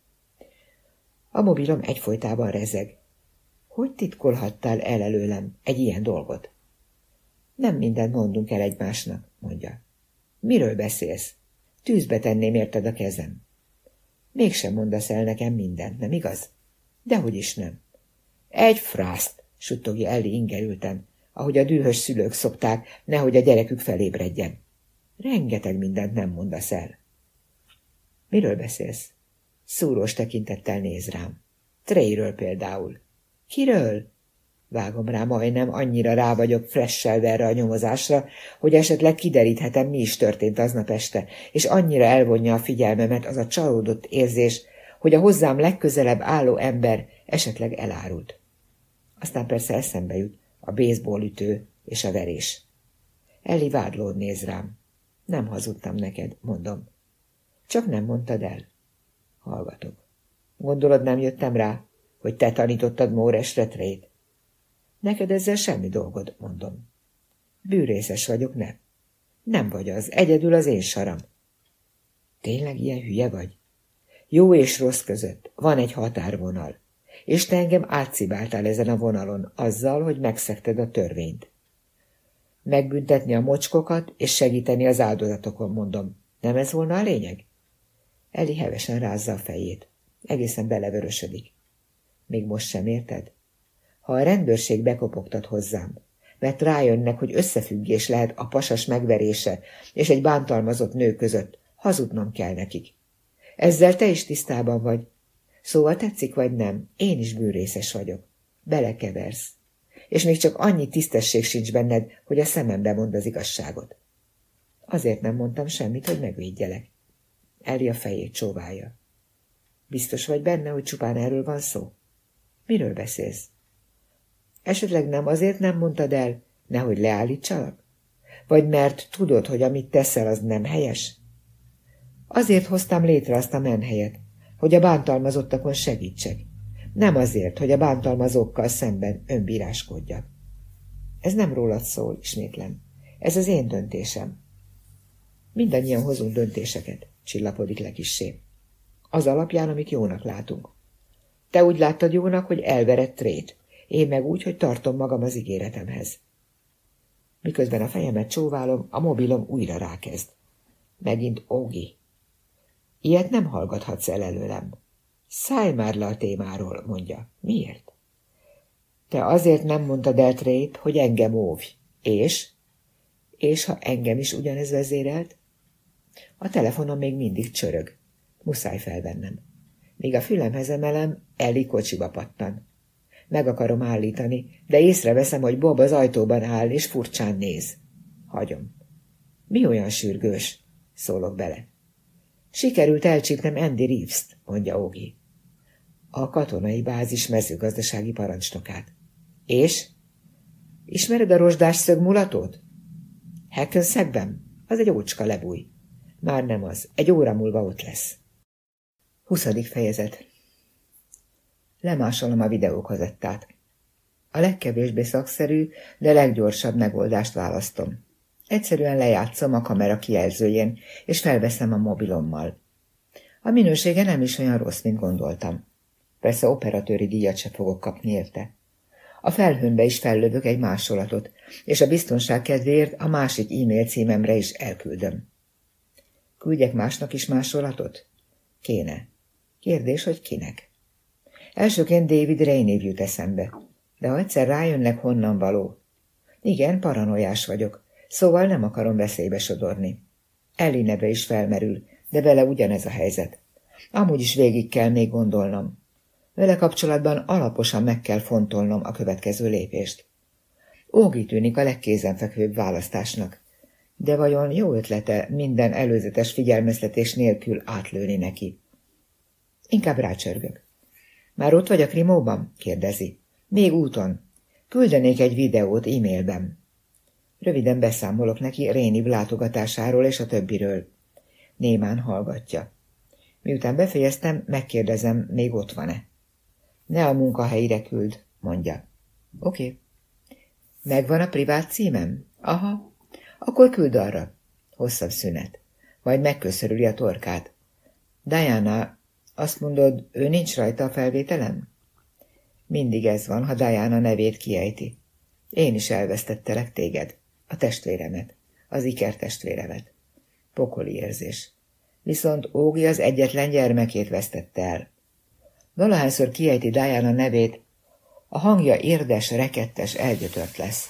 A mobilom egyfolytában rezeg. Hogy titkolhattál el előlem egy ilyen dolgot? Nem mindent mondunk el egymásnak, mondja. Miről beszélsz? Tűzbe tenném érted a kezem. Mégsem mondasz el nekem mindent, nem igaz? Dehogy is nem. Egy frászt, suttogja Elli ingerülten, ahogy a dühös szülők szokták, nehogy a gyerekük felébredjen. Rengeteg mindent nem mondasz el. Miről beszélsz? Szúrós tekintettel néz rám. Treyről például. Kiről? Vágom rá majdnem, annyira rá vagyok fresselve erre a nyomozásra, hogy esetleg kideríthetem, mi is történt aznap este, és annyira elvonja a figyelmemet az a csalódott érzés, hogy a hozzám legközelebb álló ember esetleg elárult. Aztán persze eszembe jut a baseball ütő és a verés. Elli vádlód néz rám. Nem hazudtam neked, mondom. Csak nem mondtad el. Hallgatok. Gondolod, nem jöttem rá, hogy te tanítottad Móres retrét? Neked ezzel semmi dolgod, mondom. Bűrészes vagyok, nem? Nem vagy az, egyedül az én saram. Tényleg ilyen hülye vagy? Jó és rossz között van egy határvonal, és te engem átszibáltál ezen a vonalon azzal, hogy megszekted a törvényt. Megbüntetni a mocskokat és segíteni az áldozatokon, mondom. Nem ez volna a lényeg? Eli hevesen rázza a fejét. Egészen belevörösödik. Még most sem érted? Ha a rendőrség bekopogtat hozzám, mert rájönnek, hogy összefüggés lehet a pasas megverése és egy bántalmazott nő között, hazudnom kell nekik. Ezzel te is tisztában vagy. Szóval tetszik vagy nem, én is bűrészes vagyok. Belekeversz. És még csak annyi tisztesség sincs benned, hogy a szemembe mond az igazságot. Azért nem mondtam semmit, hogy megvédjelek. Eli a fejét csóválja. Biztos vagy benne, hogy csupán erről van szó? Miről beszélsz? Esetleg nem azért nem mondtad el, nehogy leállítsalak? Vagy mert tudod, hogy amit teszel, az nem helyes? Azért hoztam létre azt a menhelyet, hogy a bántalmazottakon segítsek. Nem azért, hogy a bántalmazókkal szemben önbíráskodjak. Ez nem rólad szól, ismétlem. Ez az én döntésem. Mindannyian hozunk döntéseket, csillapodik le kissé. Az alapján, amit jónak látunk. Te úgy láttad jónak, hogy elverett trét, én meg úgy, hogy tartom magam az ígéretemhez. Miközben a fejemet csóválom, a mobilom újra rákezd. Megint Ógi. Ilyet nem hallgathatsz el előlem. Szállj már le a témáról, mondja. Miért? Te azért nem mondtad el Trét, hogy engem óvj. És? És ha engem is ugyanez vezérelt? A telefonom még mindig csörög. Muszáj felvennem. Míg a fülemhez emelem, Eli kocsiba pattan. Meg akarom állítani, de észreveszem, hogy Bob az ajtóban áll, és furcsán néz. Hagyom. Mi olyan sürgős? Szólok bele. Sikerült elcsípnem Andy Reeves-t, mondja Ógi. A katonai bázis mezőgazdasági parancsnokát. És? Ismered a rozsdás szögmulatót? Hackensackben? Az egy ócska lebúj. Már nem az. Egy óra múlva ott lesz. Huszadik fejezet. Lemásolom a videókazettát. A legkevésbé szakszerű, de leggyorsabb megoldást választom. Egyszerűen lejátszom a kamera kijelzőjén, és felveszem a mobilommal. A minősége nem is olyan rossz, mint gondoltam. Persze operatőri díjat se fogok kapni érte. A felhőnbe is fellövök egy másolatot, és a biztonság kedvéért a másik e-mail címemre is elküldöm. Küldjek másnak is másolatot? Kéne. Kérdés, hogy kinek? Elsőként David Rainey jut eszembe, de ha egyszer rájönnek, honnan való. Igen, paranoiás vagyok, szóval nem akarom veszélybe sodorni. Ellinebe is felmerül, de vele ugyanez a helyzet. Amúgy is végig kell még gondolnom. Vele kapcsolatban alaposan meg kell fontolnom a következő lépést. Ógi tűnik a legkézenfekvőbb választásnak, de vajon jó ötlete minden előzetes figyelmeztetés nélkül átlőni neki? Inkább rácsörgök. Már ott vagy a krimóban? kérdezi. Még úton. Küldenék egy videót e-mailben. Röviden beszámolok neki Réni látogatásáról és a többiről. Némán hallgatja. Miután befejeztem, megkérdezem, még ott van-e. Ne a munkahelyére küld, mondja. Oké. Okay. Megvan a privát címem? Aha. Akkor küld arra. Hosszabb szünet. Majd megköszörüli a torkát. Diana, azt mondod, ő nincs rajta a felvételem? Mindig ez van, ha Diana nevét kiejti. Én is elvesztettelek téged, a testvéremet, az iker testvéremet. Pokoli érzés. Viszont Ógi az egyetlen gyermekét vesztette el. Valahányszor kiejti Diana nevét, a hangja érdes, rekettes, elgyötört lesz.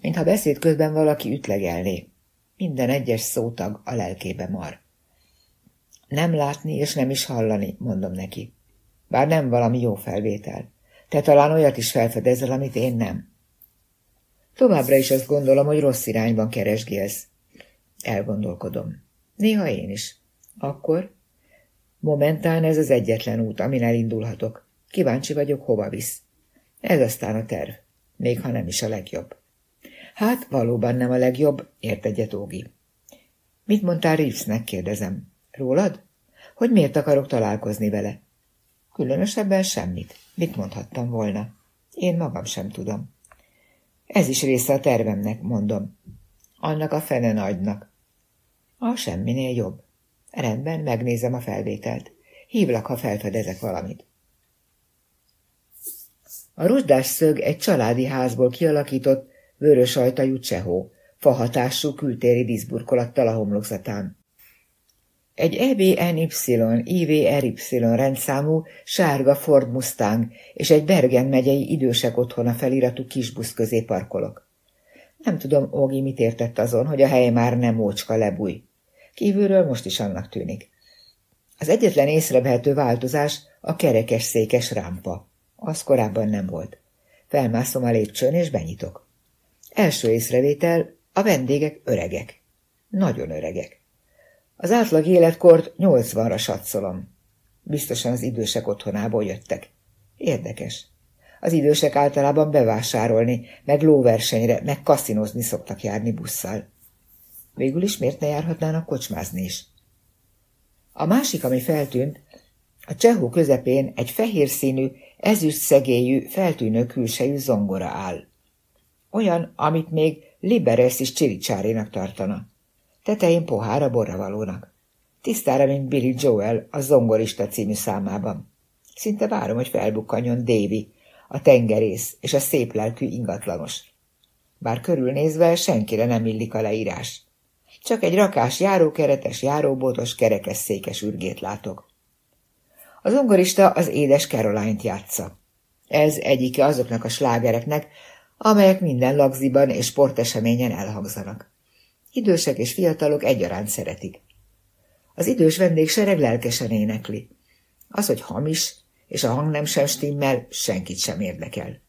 Mintha beszéd közben valaki ütlegelné. Minden egyes szótag a lelkébe mar. Nem látni és nem is hallani, mondom neki. Bár nem valami jó felvétel. Te talán olyat is felfedezel, amit én nem. Továbbra is azt gondolom, hogy rossz irányban keresgélsz. Elgondolkodom. Néha én is. Akkor? Momentán ez az egyetlen út, amin elindulhatok. Kíváncsi vagyok, hova visz. Ez aztán a terv, még ha nem is a legjobb. Hát, valóban nem a legjobb, ért egyet Ógi. Mit mondtál Reevesnek, kérdezem. Rólad? Hogy miért akarok találkozni vele? Különösebben semmit. Mit mondhattam volna? Én magam sem tudom. Ez is része a tervemnek, mondom. Annak a fene nagynak. A semminél jobb. Rendben, megnézem a felvételt. Hívlak, ha felfedezek valamit. A rozsdás szög egy családi házból kialakított, vörös ajtajú csehó, fahatású kültéri díszburkolattal a homlokzatán. Egy EBNY, IVRY rendszámú sárga Ford Mustang és egy Bergen megyei idősek otthona feliratú kisbusz közé parkolok. Nem tudom, Ógi mit értett azon, hogy a hely már nem mócska lebúj. Kívülről most is annak tűnik. Az egyetlen észrevehető változás a kerekes székes rámpa. Az korábban nem volt. Felmászom a lépcsőn és benyitok. Első észrevétel, a vendégek öregek. Nagyon öregek. Az átlag életkort nyolcvanra satszolom. Biztosan az idősek otthonából jöttek. Érdekes. Az idősek általában bevásárolni, meg lóversenyre, meg kaszinozni szoktak járni busszal. Végül is miért ne járhatnának kocsmázni is? A másik, ami feltűnt, a csehó közepén egy fehér színű, ezüst szegélyű, feltűnő külsejű zongora áll. Olyan, amit még Liberes is csiricsárénak tartana. Tetején pohára borravalónak. Tisztára, mint Billy Joel a Zongorista című számában. Szinte várom, hogy felbukkanjon Davy, a tengerész és a szép lelkű ingatlanos. Bár körülnézve senkire nem illik a leírás. Csak egy rakás járókeretes, járóbótos, kerekes székes ürgét látok. Az ongorista az édes Caroline-t játsza. Ez egyike azoknak a slágereknek, amelyek minden lagziban és sporteseményen elhangzanak. Idősek és fiatalok egyaránt szeretik. Az idős vendégsereg lelkesen énekli. Az, hogy hamis, és a hang nem sem stimmel, senkit sem érdekel.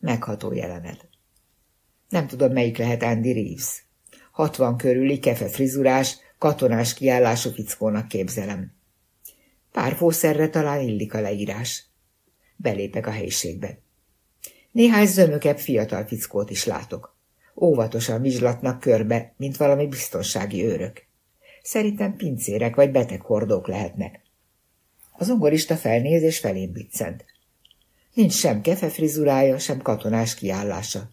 Megható jelenet. Nem tudom, melyik lehet Andy Reeves. Hatvan körüli, kefe frizurás, katonás kiállású fickónak képzelem. Pár fószerre talán illik a leírás. Belépek a helyiségbe. Néhány zömökebb fiatal fickót is látok. Óvatosan vizslatnak körbe, mint valami biztonsági őrök. Szerintem pincérek vagy beteghordók lehetnek. Az ongorista felnéz és felém biccent. Nincs sem kefefrizurája, sem katonás kiállása.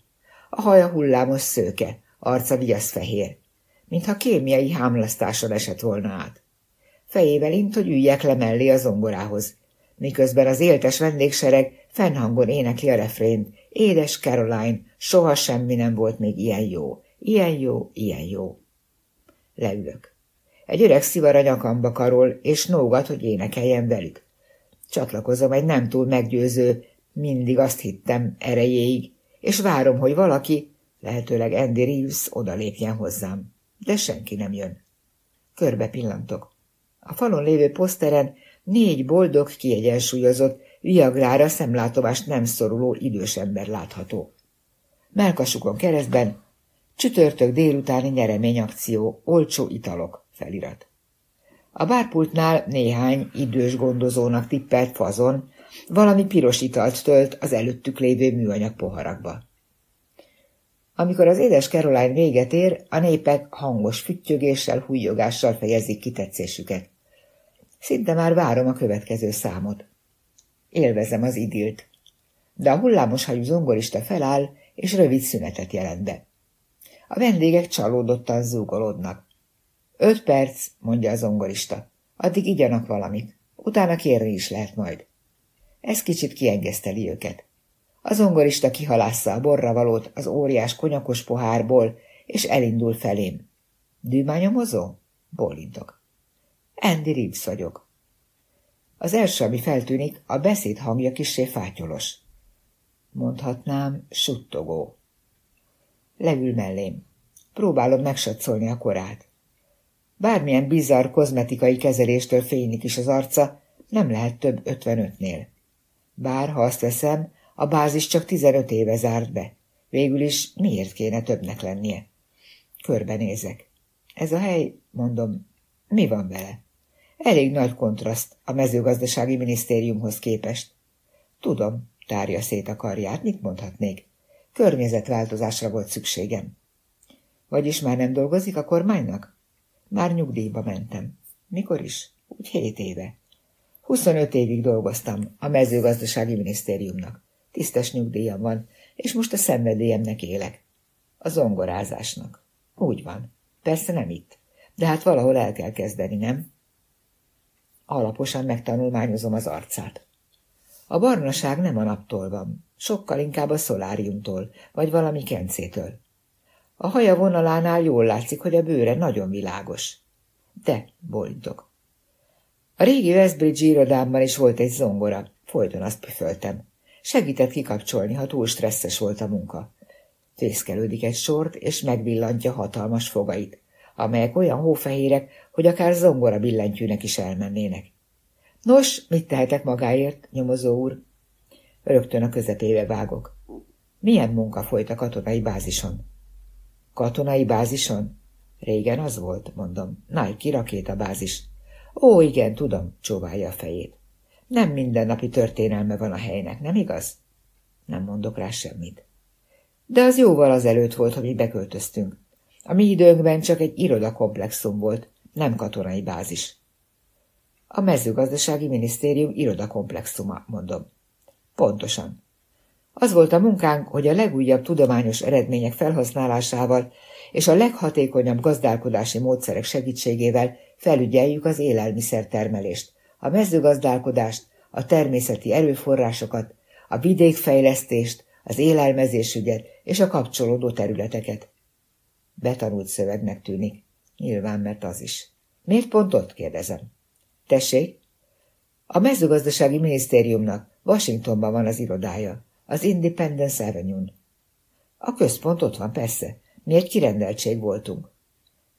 A haja hullámos szőke, arca viasz fehér, mintha kémiai hámlasztáson esett volna át. Fejével int, hogy üljek le mellé a zongorához, miközben az éltes vendégsereg Fennhangon énekli a refrént. Édes Caroline, soha semmi nem volt még ilyen jó. Ilyen jó, ilyen jó. Leülök. Egy öreg szivar a nyakamba karol, és nógat, hogy énekeljen velük. Csatlakozom egy nem túl meggyőző, mindig azt hittem erejéig, és várom, hogy valaki, lehetőleg Andy Reeves odalépjen hozzám. De senki nem jön. Körbe pillantok. A falon lévő poszteren négy boldog, kiegyensúlyozott, viagrára szemlátomást nem szoruló idős ember látható. Melkasukon keresztben csütörtök délutáni nyereményakció, olcsó italok felirat. A bárpultnál néhány idős gondozónak tippelt fazon, valami piros italt tölt az előttük lévő műanyag poharakba. Amikor az édes Caroline véget ér, a népek hangos füttyögéssel, hújogással fejezik kitetszésüket. Szinte már várom a következő számot. Élvezem az idilt. De a hullámos hajú zongorista feláll, és rövid szünetet jelent be. A vendégek csalódottan zúgolódnak. Öt perc, mondja a zongorista. Addig igyanak valamit. Utána kérni is lehet majd. Ez kicsit kiengeszteli őket. A zongorista kihalásza a borra az óriás konyakos pohárból, és elindul felém. Dűmányomozó? Bólintok. Andy Reeves vagyok. Az első, ami feltűnik, a beszéd hangja kissé fátyolos. Mondhatnám, suttogó. Leül mellém. Próbálom megsatszolni a korát. Bármilyen bizarr kozmetikai kezeléstől fénylik is az arca, nem lehet több ötvenötnél. Bár, ha azt veszem, a bázis csak 15 éve zárt be. Végül is miért kéne többnek lennie? Körbenézek. Ez a hely, mondom, mi van vele? Elég nagy kontraszt a mezőgazdasági minisztériumhoz képest. Tudom, tárja szét a karját, mit mondhatnék? Környezetváltozásra volt szükségem. Vagyis már nem dolgozik a kormánynak? Már nyugdíjba mentem. Mikor is? Úgy hét éve. 25 évig dolgoztam a mezőgazdasági minisztériumnak. Tisztes nyugdíjam van, és most a szenvedélyemnek élek. A zongorázásnak. Úgy van. Persze nem itt. De hát valahol el kell kezdeni, nem? Alaposan megtanulmányozom az arcát. A barnaság nem a naptól van, sokkal inkább a szoláriumtól, vagy valami kencétől. A haja vonalánál jól látszik, hogy a bőre nagyon világos. De, bolintok. A régi Westbridge irodámban is volt egy zongora, folyton azt püföltem. Segített kikapcsolni, ha túl stresszes volt a munka. Fészkelődik egy sort, és megvillantja hatalmas fogait, amelyek olyan hófehérek, hogy akár zongora billentyűnek is elmennének. Nos, mit tehetek magáért, nyomozó úr? Rögtön a közepébe vágok. Milyen munka folyt a katonai bázison? Katonai bázison? Régen az volt, mondom. Nike bázis. Ó, igen, tudom, csóválja a fejét. Nem mindennapi történelme van a helynek, nem igaz? Nem mondok rá semmit. De az jóval az előtt volt, hogy mi beköltöztünk. A mi időnkben csak egy irodakomplexum volt, nem katonai bázis. A mezőgazdasági minisztérium irodakomplexuma, mondom. Pontosan. Az volt a munkánk, hogy a legújabb tudományos eredmények felhasználásával és a leghatékonyabb gazdálkodási módszerek segítségével felügyeljük az élelmiszertermelést, a mezőgazdálkodást, a természeti erőforrásokat, a vidékfejlesztést, az élelmezésügyet és a kapcsolódó területeket. Betanult szövegnek tűnik. Nyilván, mert az is. Miért pont ott kérdezem? Tessék? A mezőgazdasági minisztériumnak Washingtonban van az irodája, az Independence Avenue-n. A központ ott van, persze. Mi egy kirendeltség voltunk.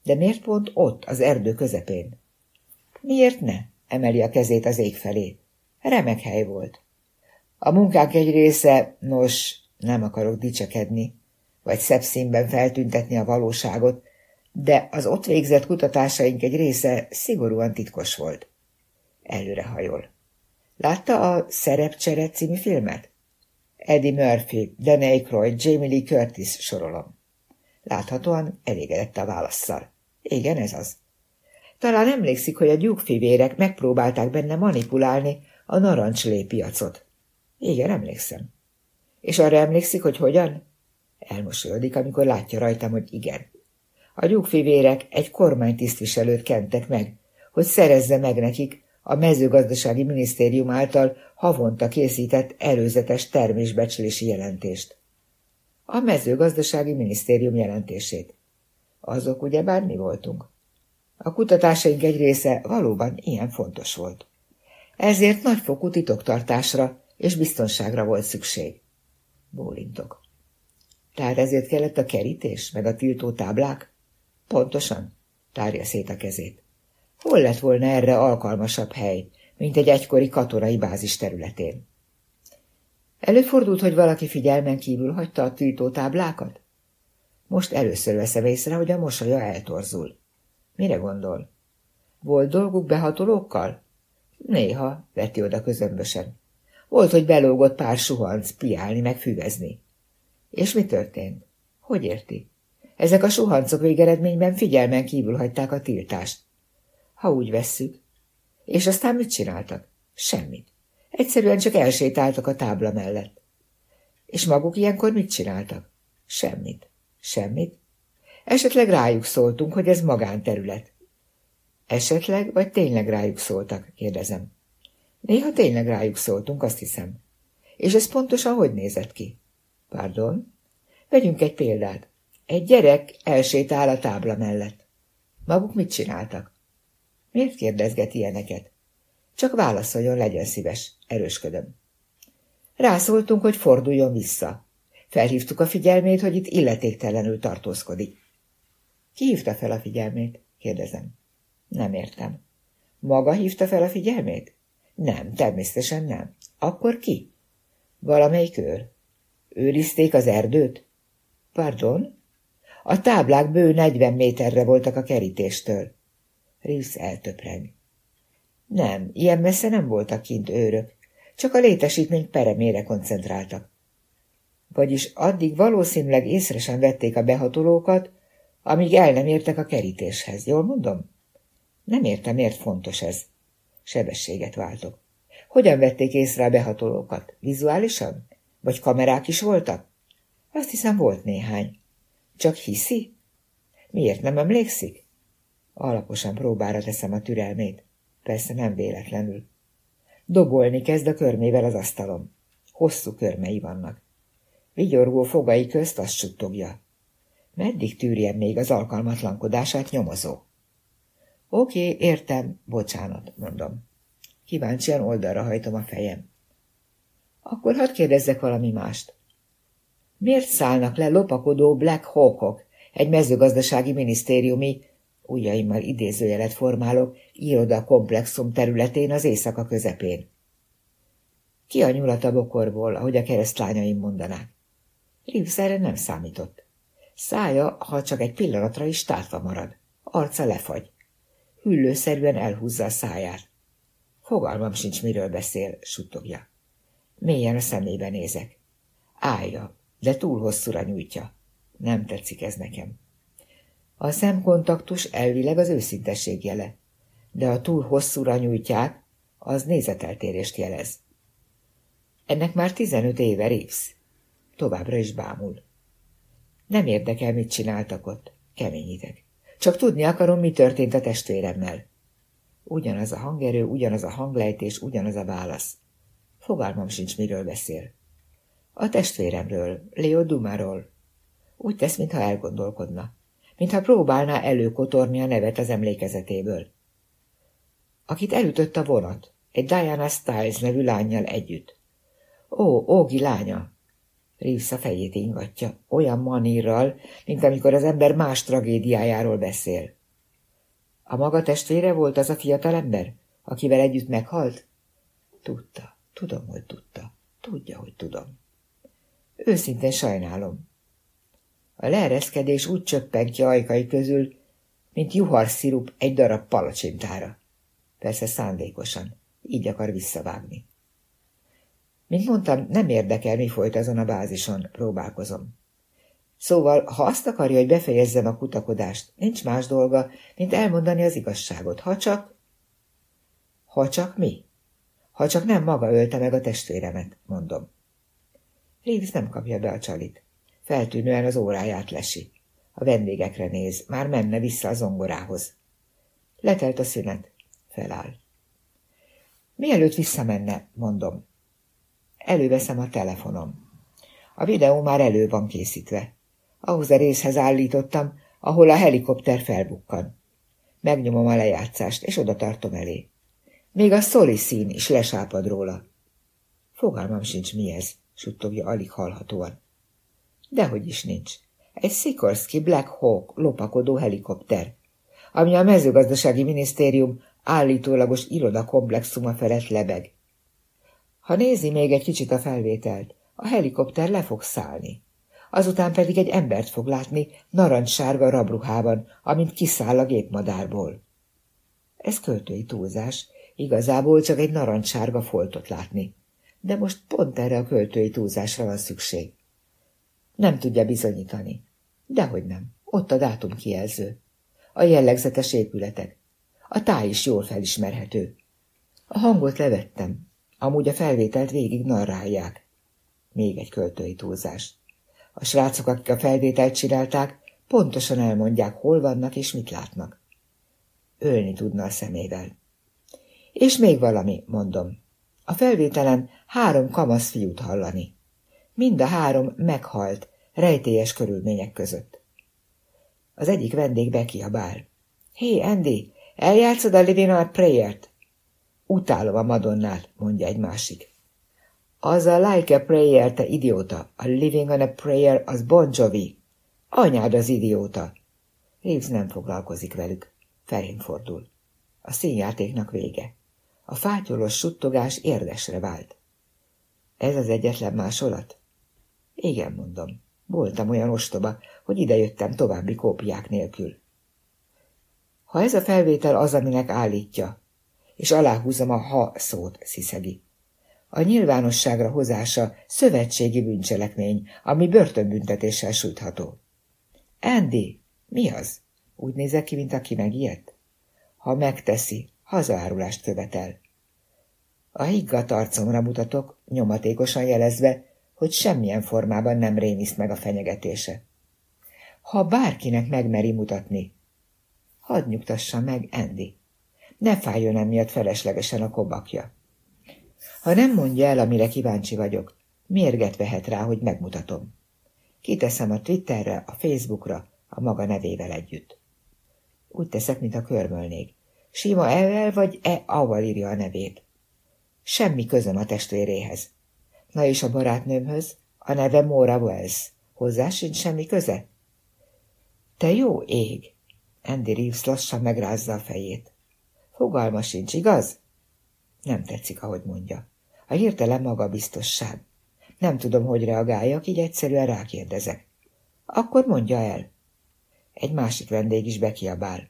De miért pont ott, az erdő közepén? Miért ne? Emeli a kezét az ég felé. Remek hely volt. A munkák egy része, nos, nem akarok dicsekedni, vagy szebb színben feltüntetni a valóságot, de az ott végzett kutatásaink egy része szigorúan titkos volt. Előrehajol. Látta a Szerepcsere című filmet? Eddie Murphy, Dan Aykroyd, Jamie Lee Curtis sorolom. Láthatóan elégedett a válaszszal. Igen, ez az. Talán emlékszik, hogy a gyúkfivérek megpróbálták benne manipulálni a narancslé piacot. Igen, emlékszem. És arra emlékszik, hogy hogyan? Elmosolyodik, amikor látja rajtam, hogy igen. A gyúkfivérek egy kormánytisztviselőt kentek meg, hogy szerezze meg nekik a mezőgazdasági minisztérium által havonta készített előzetes termésbecslési jelentést. A mezőgazdasági minisztérium jelentését. Azok ugye bármi voltunk. A kutatásaink egy része valóban ilyen fontos volt. Ezért nagyfokú titoktartásra és biztonságra volt szükség. Bólintok. Tehát ezért kellett a kerítés, meg a tiltó táblák? Pontosan, tárja szét a kezét. Hol lett volna erre alkalmasabb hely, mint egy egykori katonai bázis területén? Előfordult, hogy valaki figyelmen kívül hagyta a tiltó táblákat? Most először veszem észre, hogy a mosolya eltorzul. Mire gondol? Volt dolguk behatolókkal? Néha, veti oda közömbösen. Volt, hogy belógott pár suhanc piálni meg füvezni. És mi történt? Hogy érti? Ezek a suhancok végeredményben figyelmen kívül hagyták a tiltást. Ha úgy vesszük. És aztán mit csináltak? Semmit. Egyszerűen csak elsétáltak a tábla mellett. És maguk ilyenkor mit csináltak? Semmit. Semmit? Esetleg rájuk szóltunk, hogy ez magánterület. Esetleg, vagy tényleg rájuk szóltak, kérdezem. Néha tényleg rájuk szóltunk, azt hiszem. És ez pontosan hogy nézett ki? Pardon? Vegyünk egy példát. Egy gyerek elsétál a tábla mellett. Maguk mit csináltak? Miért kérdezget ilyeneket? Csak válaszoljon, legyen szíves, erősködöm. Rászóltunk, hogy forduljon vissza. Felhívtuk a figyelmét, hogy itt illetéktelenül tartózkodik. Ki hívta fel a figyelmét? kérdezem. Nem értem. Maga hívta fel a figyelmét? Nem, természetesen nem. Akkor ki? Valamelyik őr. Őrizték az erdőt? Pardon? A táblák bő negyven méterre voltak a kerítéstől. Reeves eltöpreng. Nem, ilyen messze nem voltak kint őrök, csak a létesítmény peremére koncentráltak. Vagyis addig valószínűleg észre sem vették a behatolókat, amíg el nem értek a kerítéshez. Jól mondom? Nem értem, miért fontos ez. Sebességet váltok. Hogyan vették észre a behatolókat? Vizuálisan? Vagy kamerák is voltak? Azt hiszem volt néhány. Csak hiszi? Miért nem emlékszik? Alaposan próbára teszem a türelmét. Persze nem véletlenül. Dobolni kezd a körmével az asztalom. Hosszú körmei vannak. Vigyorgó fogai közt azt suttogja. Meddig tűrjem még az alkalmatlankodását nyomozó? Oké, értem, bocsánat, mondom. Kíváncsian oldalra hajtom a fejem. Akkor hadd kérdezzek valami mást. Miért szállnak le lopakodó Black Hawkok egy mezőgazdasági minisztériumi, ujjaimmal idézőjelet formálok, iroda komplexum területén az éjszaka közepén? Ki a nyulat a bokorból, ahogy a keresztlányaim mondanák? Reeves erre nem számított. Szája, ha csak egy pillanatra is tárva marad. Arca lefagy. Hüllőszerűen elhúzza a száját. Fogalmam sincs, miről beszél, suttogja. Mélyen a szemébe nézek. Állja, de túl hosszúra nyújtja. Nem tetszik ez nekem. A szemkontaktus elvileg az őszintesség jele, de a túl hosszúra nyújtják, az nézeteltérést jelez. Ennek már tizenöt éve Reeves. Továbbra is bámul. Nem érdekel, mit csináltak ott. Keményítek. Csak tudni akarom, mi történt a testvéremmel. Ugyanaz a hangerő, ugyanaz a hanglejtés, ugyanaz a válasz. Fogalmam sincs, miről beszél. A testvéremről, Leo Dumáról. Úgy tesz, mintha elgondolkodna, mintha próbálná előkotorni a nevet az emlékezetéből. Akit elütött a vonat, egy Diana Stiles nevű lányjal együtt. Ó, Ógi lánya, Reeves a fejét ingatja, olyan manírral, mint amikor az ember más tragédiájáról beszél. A maga testvére volt az a fiatalember, akivel együtt meghalt? Tudta, tudom, hogy tudta. Tudja, hogy tudom. Őszintén sajnálom. A leereszkedés úgy csöppen ki ajkai közül, mint juhar szirup egy darab palacsintára. Persze szándékosan, így akar visszavágni. Mint mondtam, nem érdekel, mi folyt azon a bázison, próbálkozom. Szóval, ha azt akarja, hogy befejezzem a kutakodást, nincs más dolga, mint elmondani az igazságot, ha csak... Ha csak mi? Ha csak nem maga ölte meg a testvéremet, mondom. Reeves nem kapja be a csalit. Feltűnően az óráját lesi. A vendégekre néz, már menne vissza a zongorához. Letelt a szünet. Feláll. Mielőtt visszamenne, mondom. Előveszem a telefonom. A videó már elő van készítve. Ahhoz a részhez állítottam, ahol a helikopter felbukkan. Megnyomom a lejátszást, és oda tartom elé. Még a szoli szín is lesápad róla. Fogalmam sincs mi ez, suttogja alig hallhatóan. Dehogy is nincs. Egy Sikorsky Black Hawk lopakodó helikopter, ami a mezőgazdasági minisztérium állítólagos irodakomplexuma felett lebeg. Ha nézi még egy kicsit a felvételt, a helikopter le fog szállni. Azután pedig egy embert fog látni narancssárga rabruhában, amint kiszáll a gépmadárból. Ez költői túlzás, igazából csak egy narancssárga foltot látni. De most pont erre a költői túlzásra van szükség. Nem tudja bizonyítani. Dehogy nem. Ott a dátum kijelző. A jellegzetes épületek. A táj is jól felismerhető. A hangot levettem. Amúgy a felvételt végig narrálják. Még egy költői túlzás. A srácok, akik a felvételt csinálták, pontosan elmondják, hol vannak és mit látnak. Ölni tudna a szemével. És még valami, mondom. A felvételen három kamasz fiút hallani. Mind a három meghalt, rejtélyes körülmények között. Az egyik vendég bekiabál. Hé, hey, Andy, eljátszod a Living on a Prayer-t? Utálom a Madonnát, mondja egy másik. Az a Like a Prayer, te idióta. A Living on a Prayer az Bon Jovi. Anyád az idióta. Reeves nem foglalkozik velük. Felén fordul. A színjátéknak vége. A fátyolos suttogás érdesre vált. Ez az egyetlen másolat? Igen, mondom. Voltam olyan ostoba, hogy idejöttem további kópiák nélkül. Ha ez a felvétel az, aminek állítja, és aláhúzom a ha szót, sziszegi. A nyilvánosságra hozása szövetségi bűncselekmény, ami börtönbüntetéssel sújtható. Andy, mi az? Úgy nézek ki, mint aki megijedt? Ha megteszi, hazaárulást követel. A higgadt arcomra mutatok, nyomatékosan jelezve, hogy semmilyen formában nem rémiszt meg a fenyegetése. Ha bárkinek megmeri mutatni, hadd nyugtassa meg Andy. Ne fájjon emiatt feleslegesen a kobakja. Ha nem mondja el, amire kíváncsi vagyok, mérget vehet rá, hogy megmutatom. Kiteszem a Twitterre, a Facebookra, a maga nevével együtt. Úgy teszek, mintha körmölnék. Sima e vagy E-val írja a nevét. Semmi közöm a testvéréhez. Na és a barátnőmhöz? A neve Mora Wells. Hozzá sincs semmi köze? Te jó ég! Andy Reeves lassan megrázza a fejét. Fogalma sincs, igaz? Nem tetszik, ahogy mondja. A hirtelen magabiztosság. Nem tudom, hogy reagáljak, így egyszerűen rákérdezek. Akkor mondja el. Egy másik vendég is bekiabál.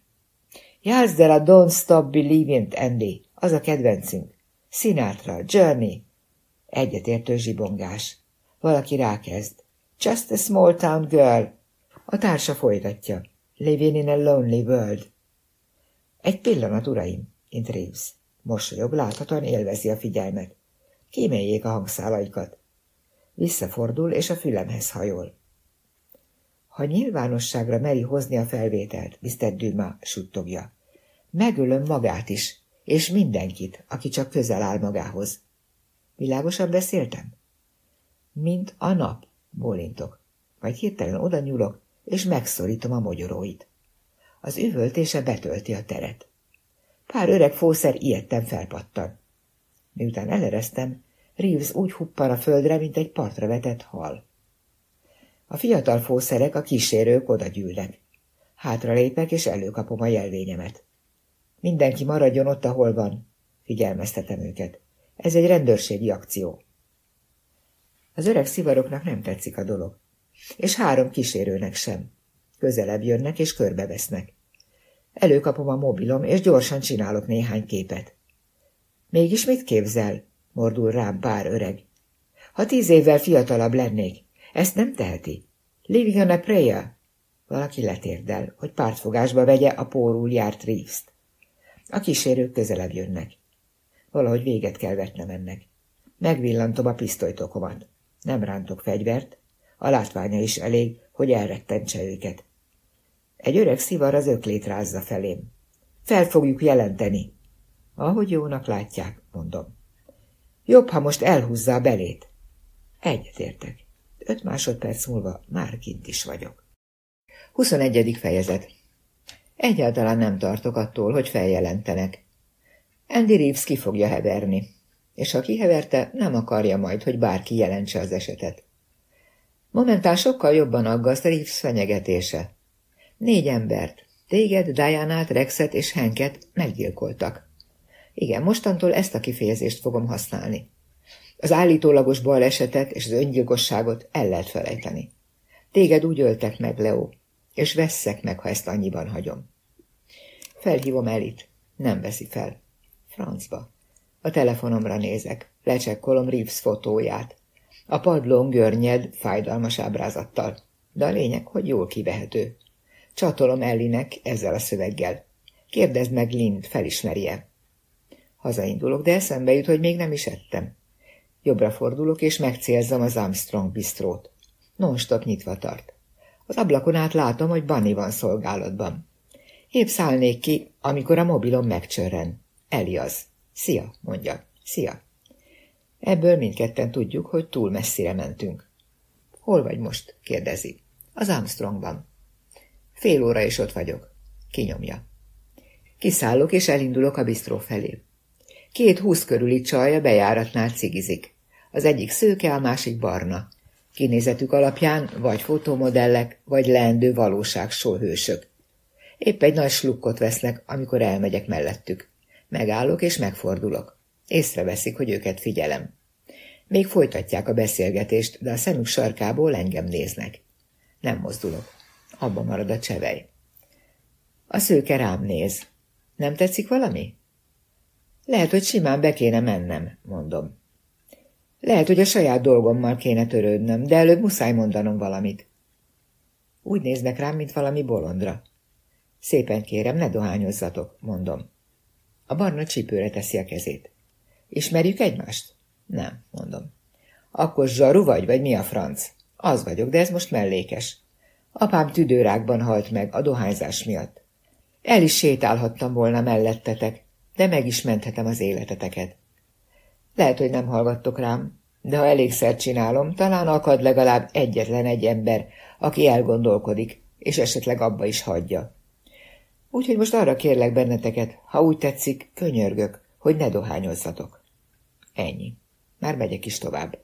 Játszd el a Don't Stop Believing, Andy, az a kedvencünk. Sinatra, Journey. Egyetértő zsibongás. Valaki rákezd. Just a small town girl. A társa folytatja. Living in a lonely world. Egy pillanat, uraim, int Reeves. Mosolyog, láthatóan élvezi a figyelmet. Kíméljék a hangszálaikat. Visszafordul, és a fülemhez hajol. Ha nyilvánosságra meri hozni a felvételt, Mr. Duma suttogja, megölöm magát is, és mindenkit, aki csak közel áll magához. Világosan beszéltem? Mint a nap, bólintok. Majd hirtelen oda nyúlok, és megszorítom a mogyoróit. Az üvöltése betölti a teret. Pár öreg fószer ilyetten felpattan. Miután elereztem, Reeves úgy huppan a földre, mint egy partra vetett hal. A fiatal fószerek, a kísérők oda gyűlnek. Hátra lépek, és előkapom a jelvényemet. Mindenki maradjon ott, ahol van. Figyelmeztetem őket. Ez egy rendőrségi akció. Az öreg szivaroknak nem tetszik a dolog. És három kísérőnek sem. Közelebb jönnek és körbevesznek. Előkapom a mobilom, és gyorsan csinálok néhány képet. Mégis mit képzel? mordul rám pár öreg. Ha tíz évvel fiatalabb lennék, ezt nem teheti. Living on a prayer. Valaki letérdel, hogy pártfogásba vegye a pórul járt Reeves-t. A kísérők közelebb jönnek. Valahogy véget kell vetnem ennek. Megvillantom a pisztolytokomat. Nem rántok fegyvert, a látványa is elég, hogy elrettentse őket. Egy öreg szivar az öklét rázza felém. Fel fogjuk jelenteni. Ahogy jónak látják, mondom. Jobb, ha most elhúzza a belét. Egyetértek. Öt másodperc múlva már kint is vagyok. 21. fejezet Egyáltalán nem tartok attól, hogy feljelentenek. Andy Reeves ki fogja heverni, és ha kiheverte, nem akarja majd, hogy bárki jelentse az esetet. Momentán sokkal jobban aggaszt Reeves fenyegetése. Négy embert, téged, Dianát, Rexet és Henket meggyilkoltak. Igen, mostantól ezt a kifejezést fogom használni. Az állítólagos balesetet és az öngyilkosságot el lehet felejteni. Téged úgy öltek meg, Leo, és vesszek meg, ha ezt annyiban hagyom. Felhívom Elit. Nem veszi fel. Francba. A telefonomra nézek. Lecsekkolom Reeves fotóját. A padlón görnyed, fájdalmas ábrázattal. De a lényeg, hogy jól kivehető. Csatolom Ellinek ezzel a szöveggel. Kérdezd meg Lind, felismerje. Hazaindulok, de eszembe jut, hogy még nem is ettem. Jobbra fordulok, és megcélzem az Armstrong bistrót. Non-stop nyitva tart. Az ablakon át látom, hogy Bunny van szolgálatban. Épp szállnék ki, amikor a mobilom megcsörren. Eli az. Szia, mondja. Szia. Ebből mindketten tudjuk, hogy túl messzire mentünk. Hol vagy most? kérdezi. Az Armstrongban. Fél óra is ott vagyok. Kinyomja. Kiszállok, és elindulok a bistró felé. Két húsz körüli csaj a bejáratnál cigizik. Az egyik szőke, a másik barna. Kinézetük alapján vagy fotomodellek, vagy leendő valóságsó hősök. Épp egy nagy slukkot vesznek, amikor elmegyek mellettük. Megállok és megfordulok. Észreveszik, hogy őket figyelem. Még folytatják a beszélgetést, de a szemük sarkából engem néznek. Nem mozdulok. Abba marad a csevej. A szőke rám néz. Nem tetszik valami? Lehet, hogy simán be kéne mennem, mondom. Lehet, hogy a saját dolgommal kéne törődnöm, de előbb muszáj mondanom valamit. Úgy néznek rám, mint valami bolondra. Szépen kérem, ne dohányozzatok, mondom. A barna csípőre teszi a kezét. Ismerjük egymást? Nem, mondom. Akkor zsaru vagy, vagy mi a franc? Az vagyok, de ez most mellékes. Apám tüdőrákban halt meg a dohányzás miatt. El is sétálhattam volna mellettetek, de meg is menthetem az életeteket. Lehet, hogy nem hallgattok rám, de ha elégszer csinálom, talán akad legalább egyetlen egy ember, aki elgondolkodik, és esetleg abba is hagyja. Úgyhogy most arra kérlek benneteket, ha úgy tetszik, könyörgök, hogy ne dohányozzatok. Ennyi. Már megyek is tovább.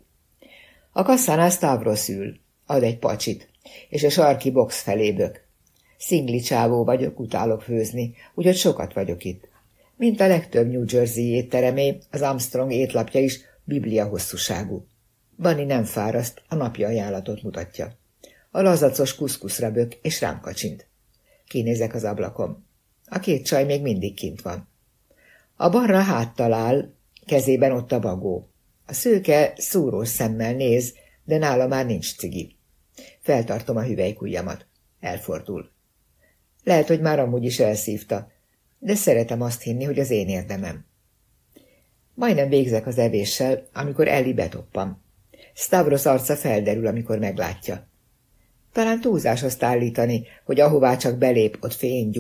A kasszánál Stavros ül, ad egy pacsit, és a sarki box felé bök. Szingli csávó vagyok, utálok főzni, úgyhogy sokat vagyok itt. Mint a legtöbb New Jersey étteremé, az Armstrong étlapja is biblia hosszúságú. Bani nem fáraszt, a napi ajánlatot mutatja. A lazacos kuszkuszra bök, és rám kacsint. Kinézek az ablakom. A két csaj még mindig kint van. A barra háttal áll, kezében ott a bagó. A szőke szúrós szemmel néz, de nála már nincs cigi. Feltartom a hüvelykujjamat. Elfordul. Lehet, hogy már amúgy is elszívta, de szeretem azt hinni, hogy az én érdemem. Majdnem végzek az evéssel, amikor Elli betoppan. Stavros arca felderül, amikor meglátja. Talán túlzás azt állítani, hogy ahová csak belép, ott fény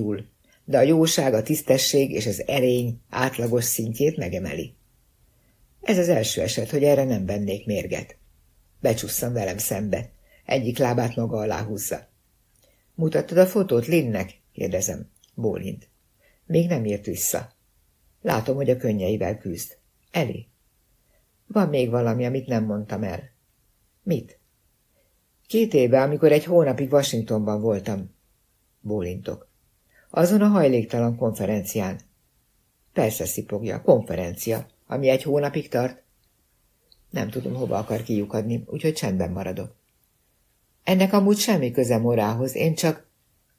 de a jóság, a tisztesség és az erény átlagos szintjét megemeli. Ez az első eset, hogy erre nem vennék mérget. Becsusszam velem szembe. Egyik lábát maga alá húzza. Mutattad a fotót Linnek? kérdezem. Bólint. Még nem ért vissza. Látom, hogy a könnyeivel küzd. Eli. Van még valami, amit nem mondtam el. Mit? Két éve, amikor egy hónapig Washingtonban voltam. Bólintok. Azon a hajléktalan konferencián. Persze szipogja, konferencia, ami egy hónapig tart. Nem tudom, hova akar kiukadni, úgyhogy csendben maradok. Ennek amúgy semmi köze morához, én csak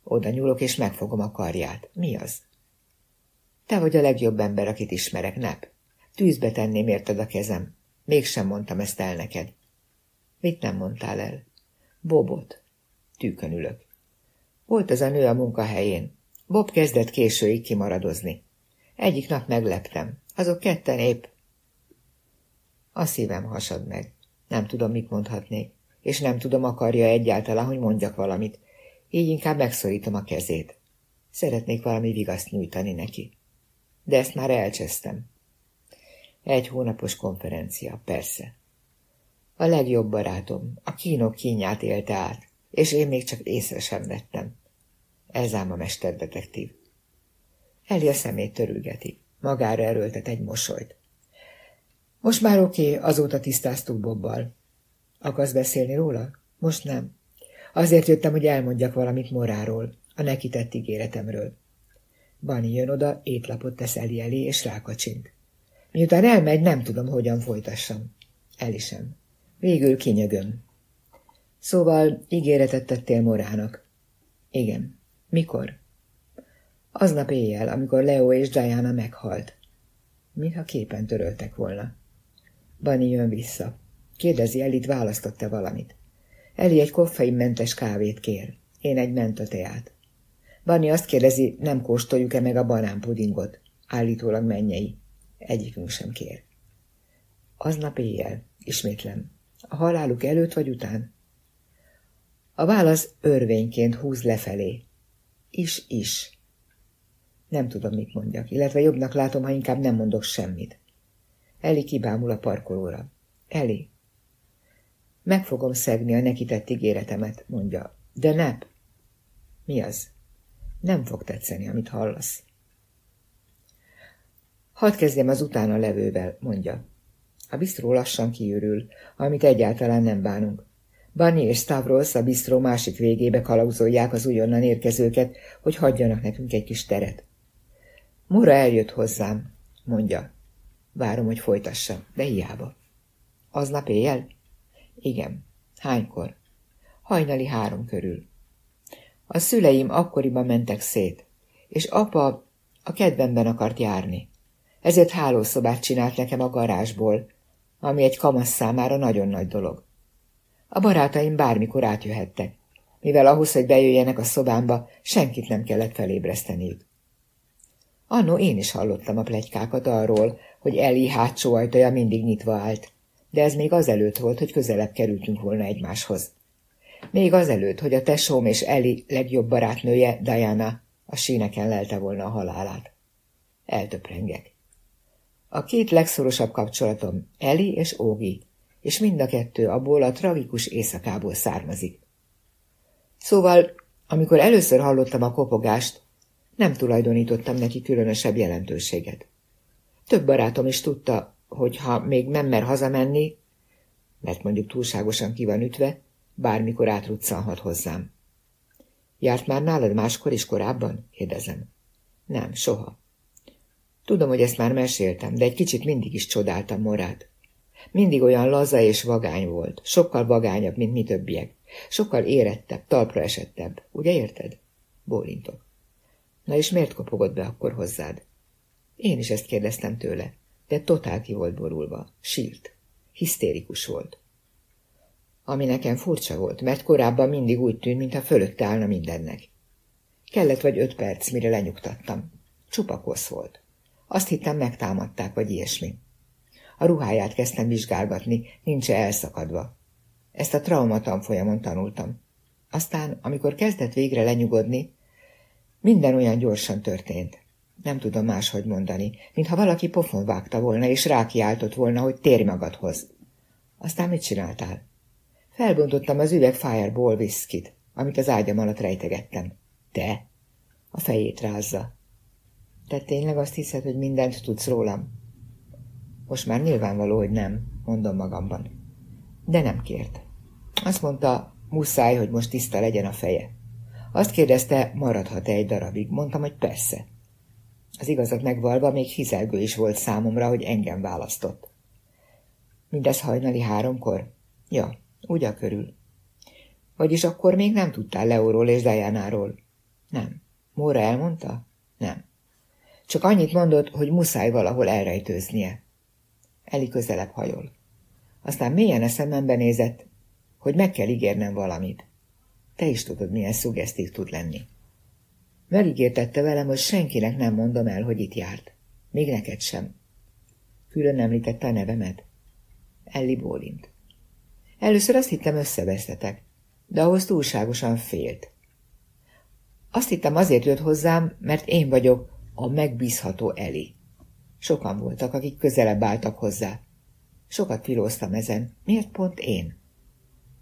oda nyúlok és megfogom a karját. Mi az? Te vagy a legjobb ember, akit ismerek, nep. Tűzbe tenném érted a kezem. Mégsem mondtam ezt el neked. Mit nem mondtál el? Bobot. Tűkön. Volt az a nő a munkahelyén. Bob kezdett későig kimaradozni. Egyik nap megleptem. Azok ketten épp. A szívem hasad meg. Nem tudom, mit mondhatnék, és nem tudom, akarja egyáltalán, hogy mondjak valamit. Így inkább megszorítom a kezét. Szeretnék valami vigaszt nyújtani neki. de ezt már elcsesztem. Egy hónapos konferencia, persze. A legjobb barátom, a kínok kínját élte át, és én még csak észre sem vettem. Ez ám a mesterdetektív. Eli a szemét törülgeti, magára erőltet egy mosolyt. Most már oké, azóta tisztáztuk Bobbal. Akarsz beszélni róla? Most nem. Azért jöttem, hogy elmondjak valamit Moráról, a neki tett ígéretemről. Bani jön oda, étlapot tesz Eli elé, és rákacsint. Miután elmegy, nem tudom, hogyan folytassam. Eli sem. Végül kinyögöm. Szóval ígéretet tettél Morának. Igen. Mikor? Aznap éjjel, amikor Leo és Diana meghalt. Mintha képen töröltek volna. Bani jön vissza. Kérdezi Elit, választott-e valamit. Eli egy koffeinmentes kávét kér. Én egy mentateát. Bani azt kérdezi, nem kóstoljuk-e meg a banánpudingot. Állítólag mennyei. Egyikünk sem kér. Aznap éjjel, ismétlem. Haláluk előtt vagy után? A válasz örvényként húz lefelé. Is, is. Nem tudom, mit mondjak, illetve jobbnak látom, ha inkább nem mondok semmit. Eli kibámul a parkolóra. Eli. Meg fogom szegni a neki tett ígéretemet, mondja. De nep. Mi az? Nem fog tetszeni, amit hallasz. Hadd kezdjem az utána levővel, mondja. A bisztró lassan kiürül, amit egyáltalán nem bánunk. Bunny és Stavros a bisztró másik végébe kalauzolják az újonnan érkezőket, hogy hagyjanak nekünk egy kis teret. Mura eljött hozzám, mondja. Várom, hogy folytassam, de hiába. Aznap éjjel? Igen. Hánykor? Hajnali három körül. A szüleim akkoriban mentek szét, és apa a kedvemben akart járni. Ezért hálószobát csinált nekem a garázsból, ami egy kamasz számára nagyon nagy dolog. A barátaim bármikor átjöhettek, mivel ahhoz, hogy bejöjjenek a szobámba, senkit nem kellett felébreszteniük. Annó én is hallottam a plegykákat arról, hogy Eli hátsó ajtaja mindig nyitva állt, de ez még azelőtt volt, hogy közelebb kerültünk volna egymáshoz. Még azelőtt, hogy a tesóm és Eli legjobb barátnője, Diana, a síneken lelte volna a halálát. Eltöprengek. A két legszorosabb kapcsolatom Eli és Ógi, és mind a kettő abból a tragikus éjszakából származik. Szóval, amikor először hallottam a kopogást, nem tulajdonítottam neki különösebb jelentőséget. Több barátom is tudta, hogy ha még nem mer hazamenni, mert mondjuk túlságosan ki van ütve, bármikor átruccanhat hozzám. Járt már nálad máskor is korábban? kérdezem. Nem, soha. Tudom, hogy ezt már meséltem, de egy kicsit mindig is csodáltam Morát. Mindig olyan laza és vagány volt, sokkal vagányabb, mint mi többiek. Sokkal érettebb, talpra esettebb. Ugye érted? Bólintok. Na és miért kopogott be akkor hozzád? Én is ezt kérdeztem tőle, de totál ki volt borulva. Sírt. Hisztérikus volt. Ami nekem furcsa volt, mert korábban mindig úgy tűnt, mintha fölötte állna mindennek. Kellett vagy öt perc, mire lenyugtattam. Csupa kosz volt. Azt hittem, megtámadták, vagy ilyesmi. A ruháját kezdtem vizsgálgatni, nincs -e elszakadva. Ezt a trauma folyamon tanultam. Aztán, amikor kezdett végre lenyugodni, minden olyan gyorsan történt. Nem tudom máshogy mondani, mintha valaki pofon vágta volna, és rákiáltott volna, hogy térj magadhoz. Aztán mit csináltál? Felbontottam az üveg Fireball viszkit, amit az ágyam alatt rejtegettem. Te? A fejét rázza. Te tényleg azt hiszed, hogy mindent tudsz rólam? Most már nyilvánvaló, hogy nem, mondom magamban. De nem kért. Azt mondta, muszáj, hogy most tiszta legyen a feje. Azt kérdezte, maradhat-e egy darabig. Mondtam, hogy persze. Az igazat megvalva még hizelgő is volt számomra, hogy engem választott. Mindez hajnali háromkor? Ja, úgy a körül. Vagyis akkor még nem tudtál Leóról és Diánáról? Nem. Móra elmondta? Nem. Csak annyit mondott, hogy muszáj valahol elrejtőznie. Eli közelebb hajol. Aztán mélyen a szemembe nézett, hogy meg kell ígérnem valamit. Te is tudod, milyen szuggesztív tud lenni. Megígértette velem, hogy senkinek nem mondom el, hogy itt járt. Még neked sem. Külön említette a nevemet. Elli bólint. Először azt hittem összevesztetek, de ahhoz túlságosan félt. Azt hittem azért jött hozzám, mert én vagyok A megbízható Eli. Sokan voltak, akik közelebb álltak hozzá. Sokat filóztam ezen. Miért pont én?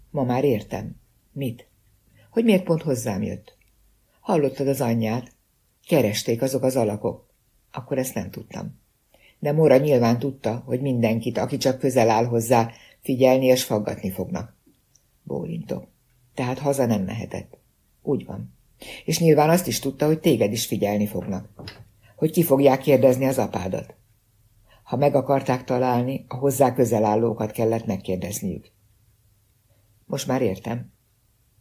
Ma már értem. Mit? Hogy miért pont hozzám jött? Hallottad az anyját? Keresték azok az alakok. Akkor ezt nem tudtam. De Mora nyilván tudta, hogy mindenkit, aki csak közel áll hozzá, figyelni és faggatni fognak. Bólintok. Tehát haza nem mehetett. Úgy van. És nyilván azt is tudta, hogy téged is figyelni fognak. Hogy ki fogják kérdezni az apádat. Ha meg akarták találni, a hozzá közel állókat kellett megkérdezniük. Most már értem.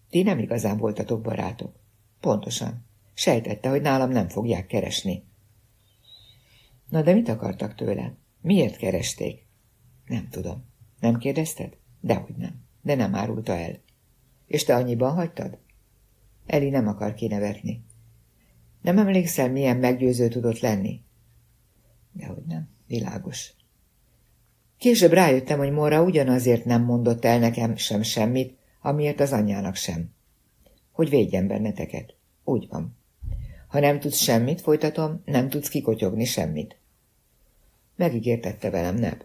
Ti nem igazán voltatok barátok. Pontosan. Sejtette, hogy nálam nem fogják keresni. Na de mit akartak tőle? Miért keresték? Nem tudom. Nem kérdezted? Dehogy nem. De nem árulta el. És te annyiban hagytad? Eli nem akar kinevetni. Nem emlékszel, milyen meggyőző tudott lenni? Dehogy nem. Világos. Később rájöttem, hogy Mora ugyanazért nem mondott el nekem sem semmit, amiért az anyjának sem. Hogy védjen benneteket. Úgy van. Ha nem tudsz semmit, folytatom, nem tudsz kikotyogni semmit. Megígértette velem Neb.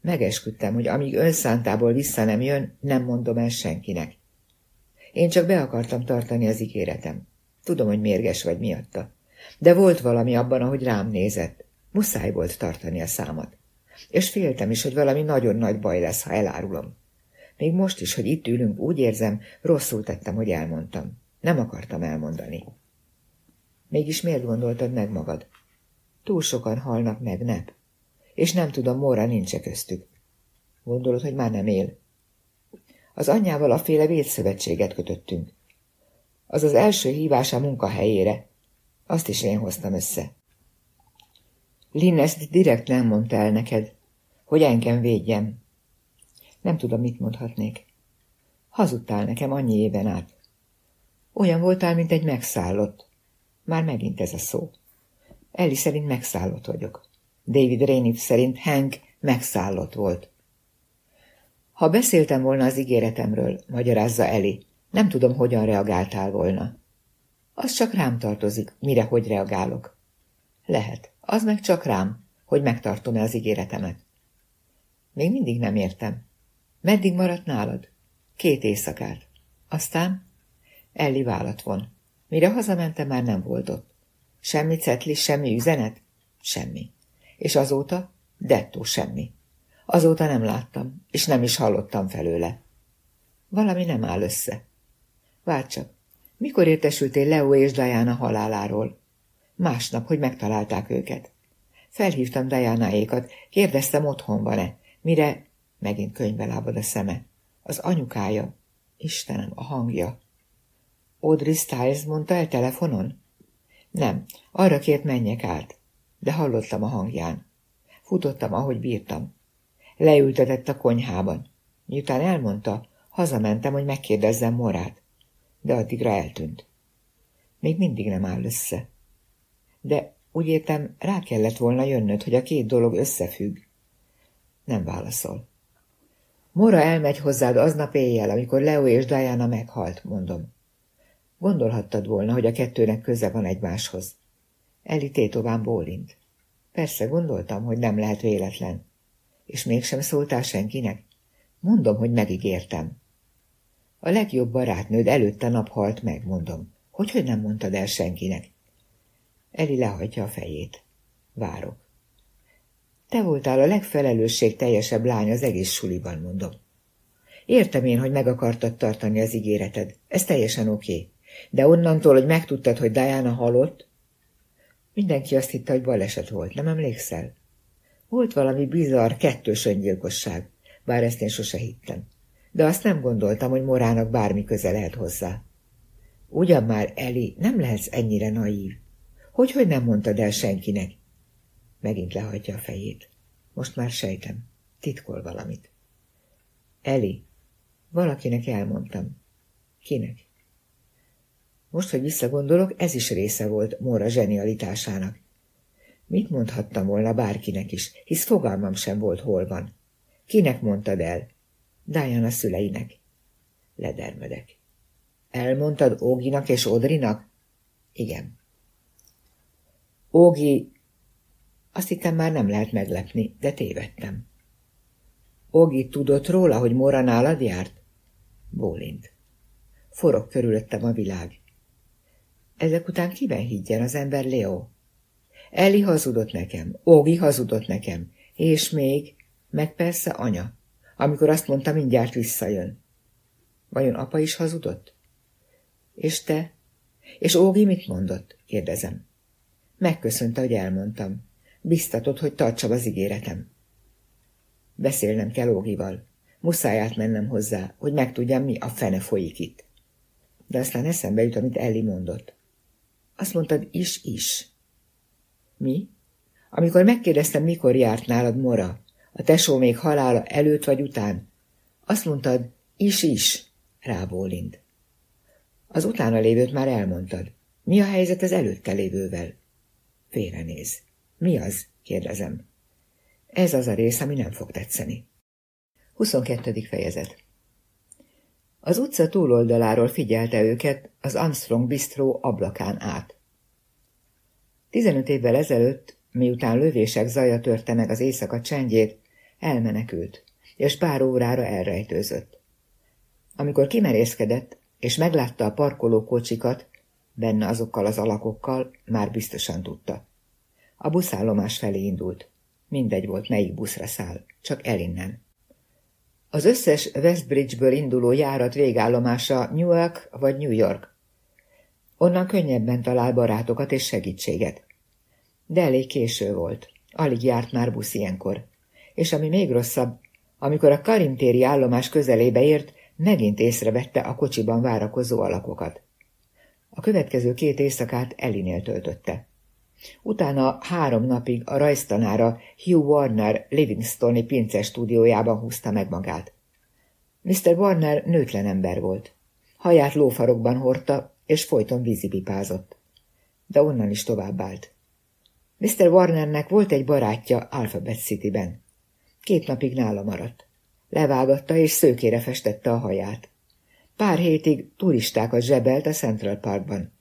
Megesküdtem, hogy amíg önszántából vissza nem jön, nem mondom el senkinek. Én csak be akartam tartani az ígéretem. Tudom, hogy mérges vagy miatta. De volt valami abban, ahogy rám nézett. Muszáj volt tartani a számat. És féltem is, hogy valami nagyon nagy baj lesz, ha elárulom. Még most is, hogy itt ülünk, úgy érzem, rosszul tettem, hogy elmondtam. Nem akartam elmondani. Mégis miért gondoltad meg magad? Túl sokan halnak meg, nep. És nem tudom, Móra nincs -e köztük. Gondolod, hogy már nem él? Az anyjával a féle védszövetséget kötöttünk. Az az első hívás a munkahelyére. Azt is én hoztam össze. Lynn ezt direkt nem mondta el neked, hogy engem védjem. Nem tudom, mit mondhatnék. Hazudtál nekem annyi éven át. Olyan voltál, mint egy megszállott. Már megint ez a szó. Elli szerint megszállott vagyok. David Rainiff szerint Hank megszállott volt. Ha beszéltem volna az ígéretemről, magyarázza Eli, nem tudom, hogyan reagáltál volna. Az csak rám tartozik, mire hogy reagálok. Lehet, az meg csak rám, hogy megtartom-e az ígéretemet. Még mindig nem értem. Meddig maradt nálad? Két éjszakát. Aztán Elli vállat von. Mire hazamentem, már nem volt ott. Semmi cetli, semmi üzenet? Semmi. És azóta? Dettó semmi. Azóta nem láttam, és nem is hallottam felőle. Valami nem áll össze. Várj csak, mikor értesültél Leo és Diana haláláról? Másnap, hogy megtalálták őket. Felhívtam Diana-ékat, kérdeztem, otthon van-e, mire megint könyvbe lábad a szeme. Az anyukája. Istenem, a hangja. Audrey Styles mondta el telefonon? Nem, arra kért menjek át, de hallottam a hangján. Futottam, ahogy bírtam. Leültetett a konyhában. Miután elmondta, hazamentem, hogy megkérdezzem Morát, de addigra eltűnt. Még mindig nem áll össze. De úgy értem, rá kellett volna jönnöd, hogy a két dolog összefügg. Nem válaszol. Mora elmegy hozzád aznap éjjel, amikor Leo és Diana meghalt, mondom. Gondolhattad volna, hogy a kettőnek köze van egymáshoz. Eli tétován bólint. Persze, gondoltam, hogy nem lehet véletlen. És mégsem szóltál senkinek? Mondom, hogy megígértem. A legjobb barátnőd előtte nap halt meg, mondom. Hogy, hogy nem mondtad el senkinek? Eli lehajtja a fejét. Várok. Te voltál a legfelelősség teljesebb lány az egész suliban, mondom. Értem én, hogy meg akartad tartani az ígéreted. Ez teljesen oké. Okay. De onnantól, hogy megtudtad, hogy Diana halott, mindenki azt hitte, hogy baleset volt, nem emlékszel? Volt valami bizarr, kettős öngyilkosság, bár ezt én sose hittem. De azt nem gondoltam, hogy Morának bármi köze lehet hozzá. Ugyan már, Eli, nem lehetsz ennyire naív. Hogy, hogy nem mondtad el senkinek? Megint lehajtja a fejét. Most már sejtem. Titkol valamit. Eli, valakinek elmondtam. Kinek? Most, hogy visszagondolok, ez is része volt Móra zsenialitásának. Mit mondhattam volna bárkinek is, hisz fogalmam sem volt, hol van. Kinek mondtad el? Diana szüleinek. Ledermedek. Elmondtad Óginak és Odrinak? Igen. Ógi... Azt hittem már nem lehet meglepni, de tévedtem. Ógi tudott róla, hogy Mora nálad járt? Bólint. Forog körülöttem a világ. Ezek után kiben higgyen az ember Leo? Eli hazudott nekem, Ógi hazudott nekem, és még, meg persze anya, amikor azt mondta, mindjárt visszajön. Vajon apa is hazudott? És te? És Ógi mit mondott? kérdezem. Megköszönte, hogy elmondtam. Biztatott, hogy tartsam az ígéretem. Beszélnem kell Ógival. Muszáj átmennem hozzá, hogy megtudjam, mi a fene folyik itt. De aztán eszembe jut, amit Elli mondott. Azt mondtad, is-is. Mi? Amikor megkérdeztem, mikor járt nálad Mora, a tesó még halála előtt vagy után, azt mondtad, is-is, rábólint. Az utána lévőt már elmondtad. Mi a helyzet az előtte lévővel? Félrenéz. Mi az? kérdezem. Ez az a rész, ami nem fog tetszeni. 22. fejezet Az utca túloldaláról figyelte őket az Armstrong Bistro ablakán át. Tizenöt évvel ezelőtt, miután lövések zaja törte meg az éjszaka csendjét, elmenekült, és pár órára elrejtőzött. Amikor kimerészkedett, és meglátta a parkoló kocsikat, benne azokkal az alakokkal, már biztosan tudta. A buszállomás felé indult. Mindegy volt, melyik buszra száll, csak elinnen. Az összes Westbridge-ből induló járat végállomása Newark vagy New York. Onnan könnyebben talál barátokat és segítséget. De elég késő volt. Alig járt már busz ilyenkor. És ami még rosszabb, amikor a Karimtéri állomás közelébe ért, megint észrevette a kocsiban várakozó alakokat. A következő két éjszakát Elinél töltötte. Utána három napig a rajztanára Hugh Warner Livingstoni pince stúdiójában húzta meg magát. Mr. Warner nőtlen ember volt. Haját lófarokban hordta, és folyton vízipipázott. De onnan is továbbált. Mr. Warnernek volt egy barátja Alphabet City-ben. Két napig nála maradt. Levágatta és szőkére festette a haját. Pár hétig turistákat zsebelt a Central Parkban.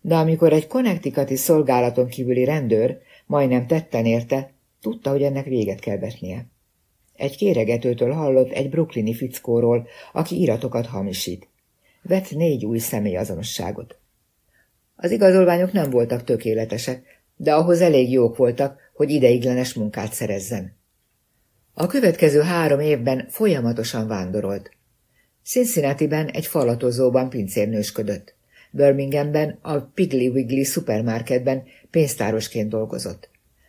De amikor egy connecticuti szolgálaton kívüli rendőr majdnem tetten érte, tudta, hogy ennek véget kell vetnie. Egy kéregetőtől hallott egy brooklyni fickóról, aki iratokat hamisít. Vett négy új személyazonosságot. Az igazolványok nem voltak tökéletesek, de ahhoz elég jók voltak, hogy ideiglenes munkát szerezzen. A következő három évben folyamatosan vándorolt. Cincinnati-ben egy falatozóban pincérnősködött. Birminghamben a Piggly Wiggly szupermarketben pénztárosként dolgozott.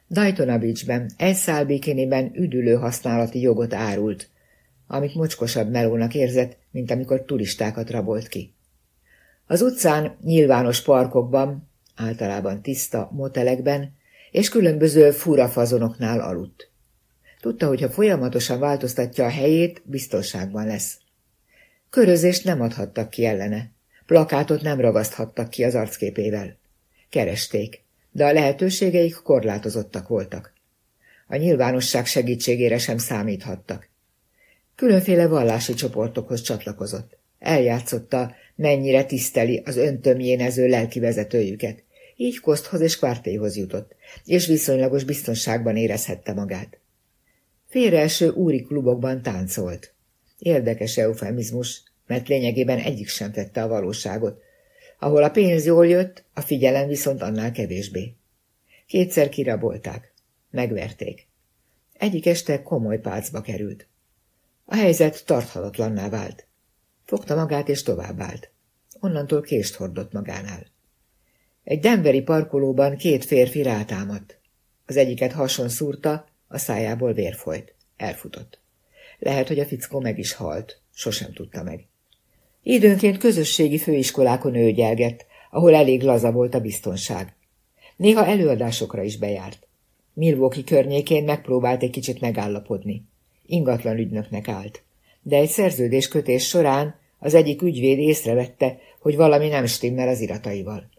Daytona Beachben egy szál üdülő használati jogot árult, amit mocskosabb melónak érzett, mint amikor turistákat rabolt ki. Az utcán, nyilvános parkokban, általában tiszta motelekben, és különböző furafazonoknál aludt. Tudta, hogy ha folyamatosan változtatja a helyét, biztonságban lesz. Körözést nem adhattak ki ellene. Plakátot nem ragaszthattak ki az arcképével. Keresték, de a lehetőségeik korlátozottak voltak. A nyilvánosság segítségére sem számíthattak. Különféle vallási csoportokhoz csatlakozott. Eljátszotta, mennyire tiszteli az öntömjénező lelki vezetőjüket. Így Koszthoz és Kvártéhoz jutott, és viszonylagos biztonságban érezhette magát. Félreeső úri klubokban táncolt. Érdekes eufemizmus, mert lényegében egyik sem tette a valóságot. Ahol a pénz jól jött, a figyelem viszont annál kevésbé. Kétszer kirabolták. Megverték. Egyik este komoly pácba került. A helyzet tarthatatlanná vált. Fogta magát és továbbált. Onnantól kést hordott magánál. Egy denveri parkolóban két férfi rátámadt. Az egyiket hason szúrta, a szájából vér folyt. Elfutott. Lehet, hogy a fickó meg is halt. Sosem tudta meg. Időnként közösségi főiskolákon őgyelgett, ahol elég laza volt a biztonság. Néha előadásokra is bejárt. Milwaukee környékén megpróbált egy kicsit megállapodni. Ingatlan ügynöknek állt. De egy szerződés kötés során az egyik ügyvéd észrevette, hogy valami nem stimmel az irataival.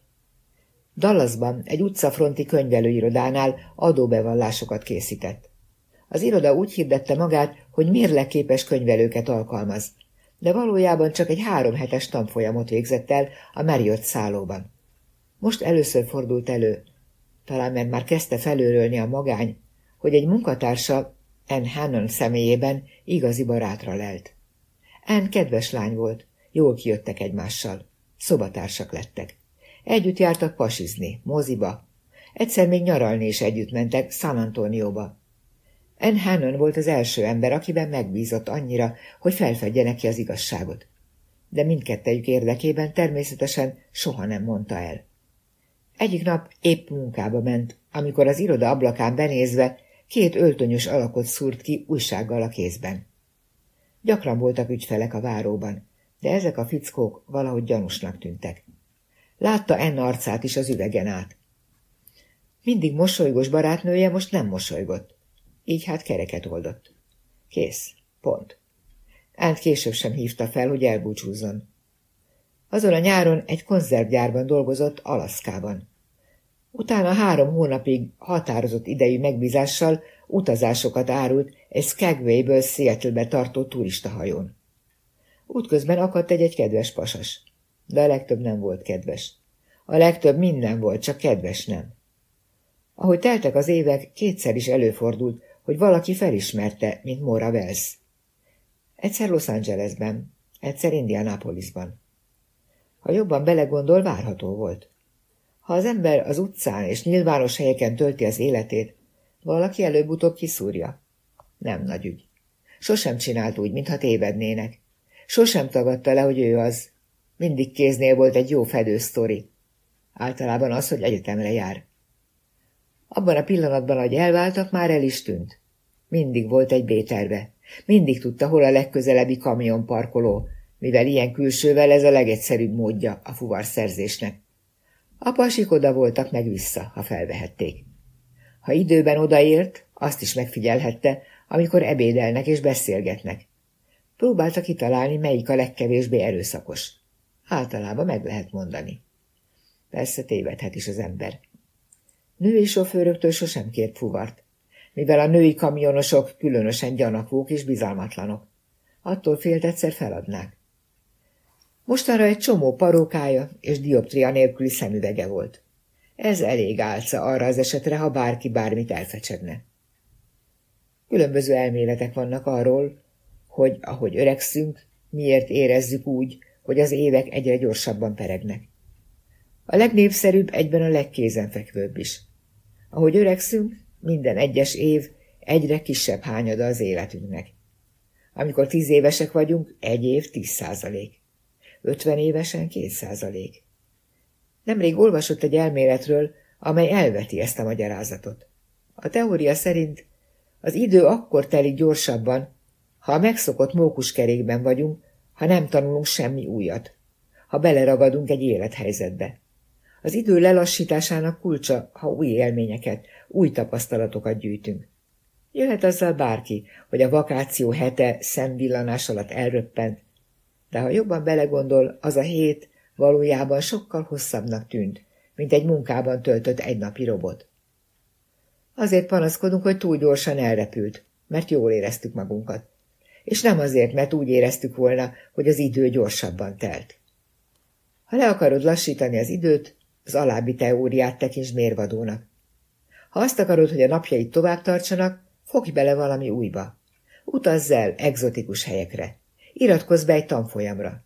Dallasban egy utcafronti könyvelőirodánál adóbevallásokat készített. Az iroda úgy hirdette magát, hogy mérleképes könyvelőket alkalmaz, de valójában csak egy három hetes tanfolyamot végzett el a Marriott szállóban. Most először fordult elő. talán mert már kezdte felőrölni a magány, hogy egy munkatársa Ann Hannon személyében igazi barátra lelt. Ann kedves lány volt, jól kijöttek egymással, szobatársak lettek. Együtt jártak pasizni, moziba. Egyszer még nyaralni is együtt mentek San Antonióba. Ann Hannon volt az első ember, akiben megbízott annyira, hogy felfedje neki az igazságot. De mindkettejük érdekében természetesen soha nem mondta el. Egyik nap épp munkába ment, amikor az iroda ablakán benézve két öltönyös alakot szúrt ki újsággal a kézben. Gyakran voltak ügyfelek a váróban, de ezek a fickók valahogy gyanúsnak tűntek. Látta Enn arcát is az üvegen át. Mindig mosolygós barátnője most nem mosolygott. Így hát kereket oldott. Kész. Pont. Ent később sem hívta fel, hogy elbúcsúzzon. Azon a nyáron egy konzervgyárban dolgozott Alaszkában. Utána három hónapig határozott idejű megbízással utazásokat árult egy Skagwayből Seattle-be tartó turistahajón. Útközben akadt egy-egy kedves pasas, de a legtöbb nem volt kedves. A legtöbb minden volt, csak kedves nem. Ahogy teltek az évek, kétszer is előfordult, hogy valaki felismerte, mint Mora Wells. Egyszer Los Angelesben, egyszer Indianapolisban. Ha jobban belegondol, várható volt. Ha az ember az utcán és nyilvános helyeken tölti az életét, valaki előbb-utóbb kiszúrja. Nem nagy ügy. Sosem csinált úgy, mintha tévednének. Sosem tagadta le, hogy ő az. Mindig kéznél volt egy jó fedősztori. Általában az, hogy egyetemre jár. Abban a pillanatban, hogy elváltak, már el is tűnt. Mindig volt egy béterve. Mindig tudta, hol a legközelebbi kamionparkoló, mivel ilyen külsővel ez a legegyszerűbb módja a fuvarszerzésnek. A pasik oda voltak meg vissza, ha felvehették. Ha időben odaért, azt is megfigyelhette, amikor ebédelnek és beszélgetnek. Próbálta kitalálni, melyik a legkevésbé erőszakos. Általában meg lehet mondani. Persze tévedhet is az ember. Női sofőröktől sosem kért fuvart, mivel a női kamionosok különösen gyanakvók és bizalmatlanok. Attól félt egyszer feladnák. Mostanra egy csomó parókája és dioptria nélküli szemüvege volt. Ez elég álca arra az esetre, ha bárki bármit elfecsegne. Különböző elméletek vannak arról, hogy ahogy öregszünk, miért érezzük úgy, hogy az évek egyre gyorsabban peregnek. A legnépszerűbb egyben a legkézenfekvőbb is. Ahogy öregszünk, minden egyes év egyre kisebb hányada az életünknek. Amikor tíz évesek vagyunk, egy év tíz százalék. Ötven évesen két százalék. Nemrég olvasott egy elméletről, amely elveti ezt a magyarázatot. A teória szerint az idő akkor telik gyorsabban, ha a megszokott mókuskerékben vagyunk, ha nem tanulunk semmi újat, ha beleragadunk egy élethelyzetbe. Az idő lelassításának kulcsa, ha új élményeket, új tapasztalatokat gyűjtünk. Jöhet azzal bárki, hogy a vakáció hete szemvillanás alatt elröppent, de ha jobban belegondol, az a hét valójában sokkal hosszabbnak tűnt, mint egy munkában töltött egynapi robot. Azért panaszkodunk, hogy túl gyorsan elrepült, mert jól éreztük magunkat. És nem azért, mert úgy éreztük volna, hogy az idő gyorsabban telt. Ha le akarod lassítani az időt, az alábbi teóriát tekints mérvadónak. Ha azt akarod, hogy a napjaid tovább tartsanak, fogj bele valami újba. Utazz el egzotikus helyekre. Iratkozz be egy tanfolyamra.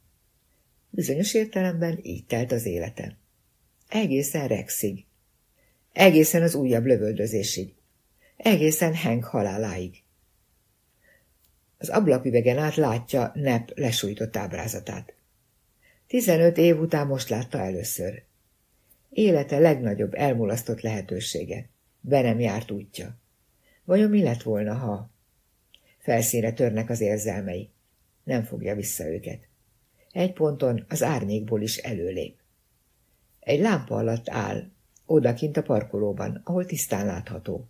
Bizonyos értelemben így telt az életem. Egészen Rexig. Egészen az újabb lövöldözésig. Egészen Hank haláláig. Az ablaküvegen át látja Nep lesújtott ábrázatát. Tizenöt év után most látta először. Élete legnagyobb elmulasztott lehetősége. Be nem járt útja. Vajon mi lett volna, ha... Felszínre törnek az érzelmei. Nem fogja vissza őket. Egy ponton az árnyékból is előlép. Egy lámpa alatt áll, odakint a parkolóban, ahol tisztán látható.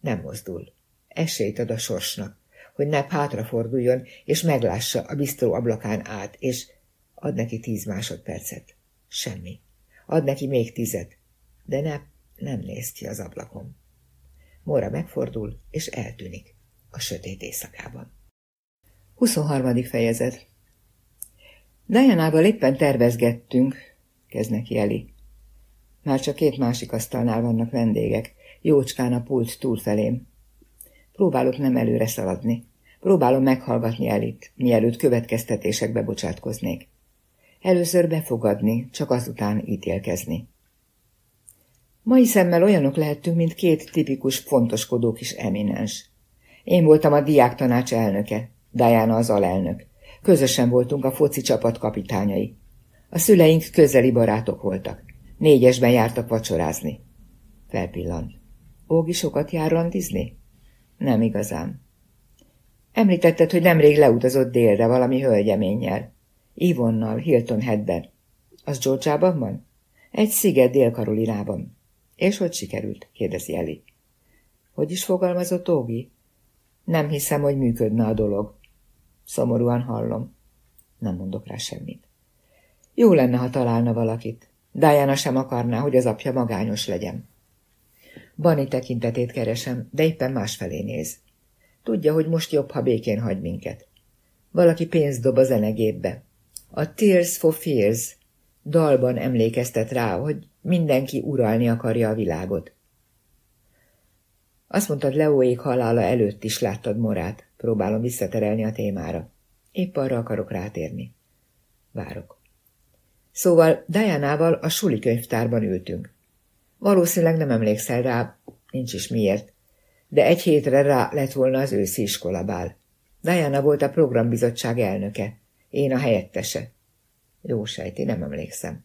Nem mozdul. Esélyt ad a sorsnak, hogy ne hátraforduljon, és meglássa a biztó ablakán át, és ad neki tíz másodpercet. Semmi. Ad neki még tizet. De ne, nem néz ki az ablakon. Mora megfordul, és eltűnik a sötét éjszakában. 23. fejezet Dianával éppen tervezgettünk, kezd neki. Már csak két másik asztalnál vannak vendégek, jócskán a pult túlfelém. Próbálok nem előre szaladni. Próbálom meghallgatni elit, mielőtt következtetésekbe bocsátkoznék. Először befogadni, csak azután ítélkezni. Mai szemmel olyanok lehettünk, mint két tipikus fontoskodó kis eminens. Én voltam a diák tanács elnöke, Diana az alelnök. Közösen voltunk a foci csapat kapitányai. A szüleink közeli barátok voltak. Négyesben jártak vacsorázni. Felpillant. Ógi sokat jár randizni? Nem igazán. Említetted, hogy nemrég leutazott délre valami hölgyeménnyel. Ivonnal, Hilton Headben. Az Georgiában van? Egy sziget Dél-Karolinában. És hogy sikerült? kérdezi Eli. Hogy is fogalmazott Ógi? Nem hiszem, hogy működne a dolog. Szomorúan hallom. Nem mondok rá semmit. Jó lenne, ha találna valakit. Diana sem akarná, hogy az apja magányos legyen. Bani tekintetét keresem, de éppen másfelé néz. Tudja, hogy most jobb, ha békén hagy minket. Valaki pénzt dob a zenegépbe. A Tears for Fears dalban emlékeztet rá, hogy mindenki uralni akarja a világot. Azt mondtad, Leóék halála előtt is láttad Morát. Próbálom visszaterelni a témára. Épp arra akarok rátérni. Várok. Szóval Dianával a suli könyvtárban ültünk. Valószínűleg nem emlékszel rá, nincs is miért, de egy hétre rá lett volna az őszi iskolabál. Diana volt a programbizottság elnöke, én a helyettese. Jó sejti, nem emlékszem.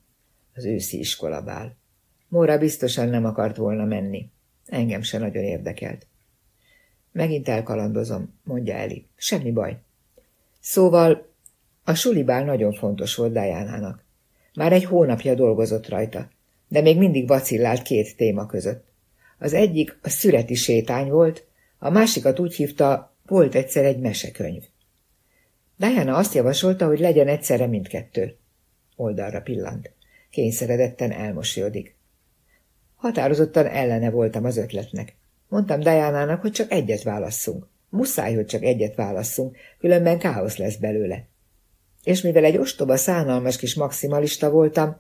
Az őszi iskolabál. Móra biztosan nem akart volna menni. Engem se nagyon érdekelt. Megint elkalandozom, mondja Eli. Semmi baj. Szóval a sulibál nagyon fontos volt Diana-nak. Már egy hónapja dolgozott rajta, de még mindig vacillált két téma között. Az egyik a szüreti sétány volt, a másikat úgy hívta, volt egyszer egy mesekönyv. Diana azt javasolta, hogy legyen egyszerre mindkettő. Oldalra pillant. Kényszeredetten elmosolyodik. Határozottan ellene voltam az ötletnek. Mondtam Diana-nak, hogy csak egyet válasszunk. Muszáj, hogy csak egyet válasszunk, különben káosz lesz belőle. És mivel egy ostoba, szánalmas kis maximalista voltam,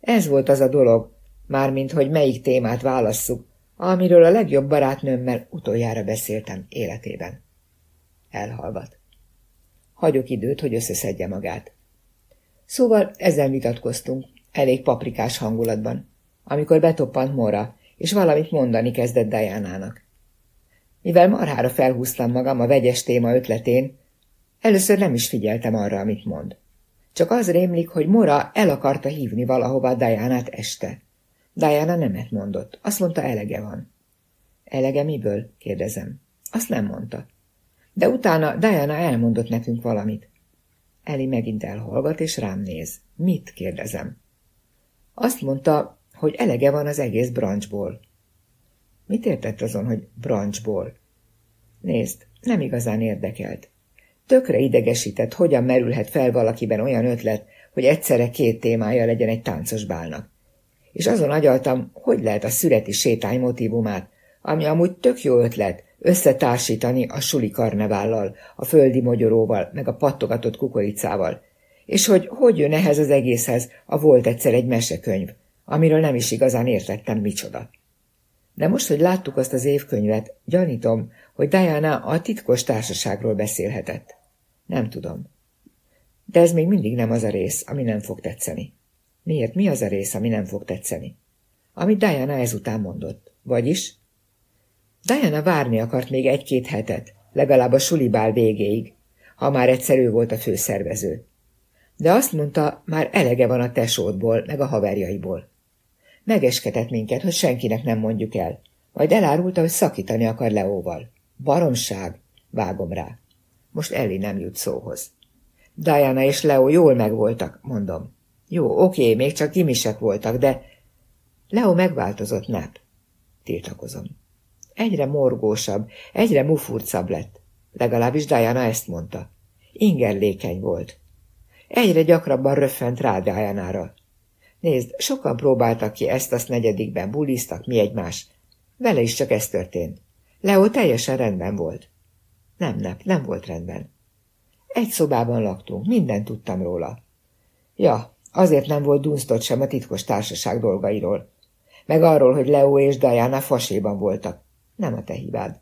ez volt az a dolog, mármint, hogy melyik témát válasszuk, amiről a legjobb barátnőmmel utoljára beszéltem életében. Elhallgat. Hagyok időt, hogy összeszedje magát. Szóval ezen vitatkoztunk, elég paprikás hangulatban, amikor betoppant Mora, és valamit mondani kezdett Diana-nak. Mivel marhára felhúztam magam a vegyes téma ötletén, először nem is figyeltem arra, amit mond. Csak az rémlik, hogy Mora el akarta hívni valahova Diana-t este. Diana nemet mondott. Azt mondta, elege van. Elege miből? kérdezem. Azt nem mondta. De utána Diana elmondott nekünk valamit. Eli megint elhallgat, és rám néz. Mit? kérdezem. Azt mondta, hogy elege van az egész branchból. Mit értett azon, hogy branchból? Nézd, nem igazán érdekelt. Tökre idegesített, hogyan merülhet fel valakiben olyan ötlet, hogy egyszerre két témája legyen egy táncos bálnak. És azon agyaltam, hogy lehet a szüreti sétány motivumát, ami amúgy tök jó ötlet, összetársítani a suli karnevállal, a földi mogyoróval, meg a pattogatott kukoricával, és hogy hogy jön ehhez az egészhez a volt egyszer egy mesekönyv, amiről nem is igazán értettem micsoda. De most, hogy láttuk azt az évkönyvet, gyanítom, hogy Diana a titkos társaságról beszélhetett. Nem tudom. De ez még mindig nem az a rész, ami nem fog tetszeni. Miért? Mi az a rész, ami nem fog tetszeni? Amit Diana ezután mondott. Vagyis? Diana várni akart még egy-két hetet, legalább a sulibál végéig, ha már egyszer ő volt a főszervező. De azt mondta, már elege van a tesódból, meg a haverjaiból. Megeskedett minket, hogy senkinek nem mondjuk el. Majd elárulta, hogy szakítani akar Leóval. Baromság, vágom rá. Most Elli nem jut szóhoz. Diana és Leo jól megvoltak, mondom. Jó, oké, még csak kimisek voltak, de... Leo megváltozott, nap. Tiltakozom. Egyre morgósabb, egyre mufurcabb lett. Legalábbis Diana ezt mondta. Ingerlékeny volt. Egyre gyakrabban röffent rá Diana-ra. Nézd, sokan próbáltak ki ezt-azt negyedikben, buliztak mi egymás. Vele is csak ez történt. Leo teljesen rendben volt. Nem, nem, nem volt rendben. Egy szobában laktunk, mindent tudtam róla. Ja, azért nem volt dunsztott sem a titkos társaság dolgairól. Meg arról, hogy Leo és Diana faséban voltak. Nem a te hibád.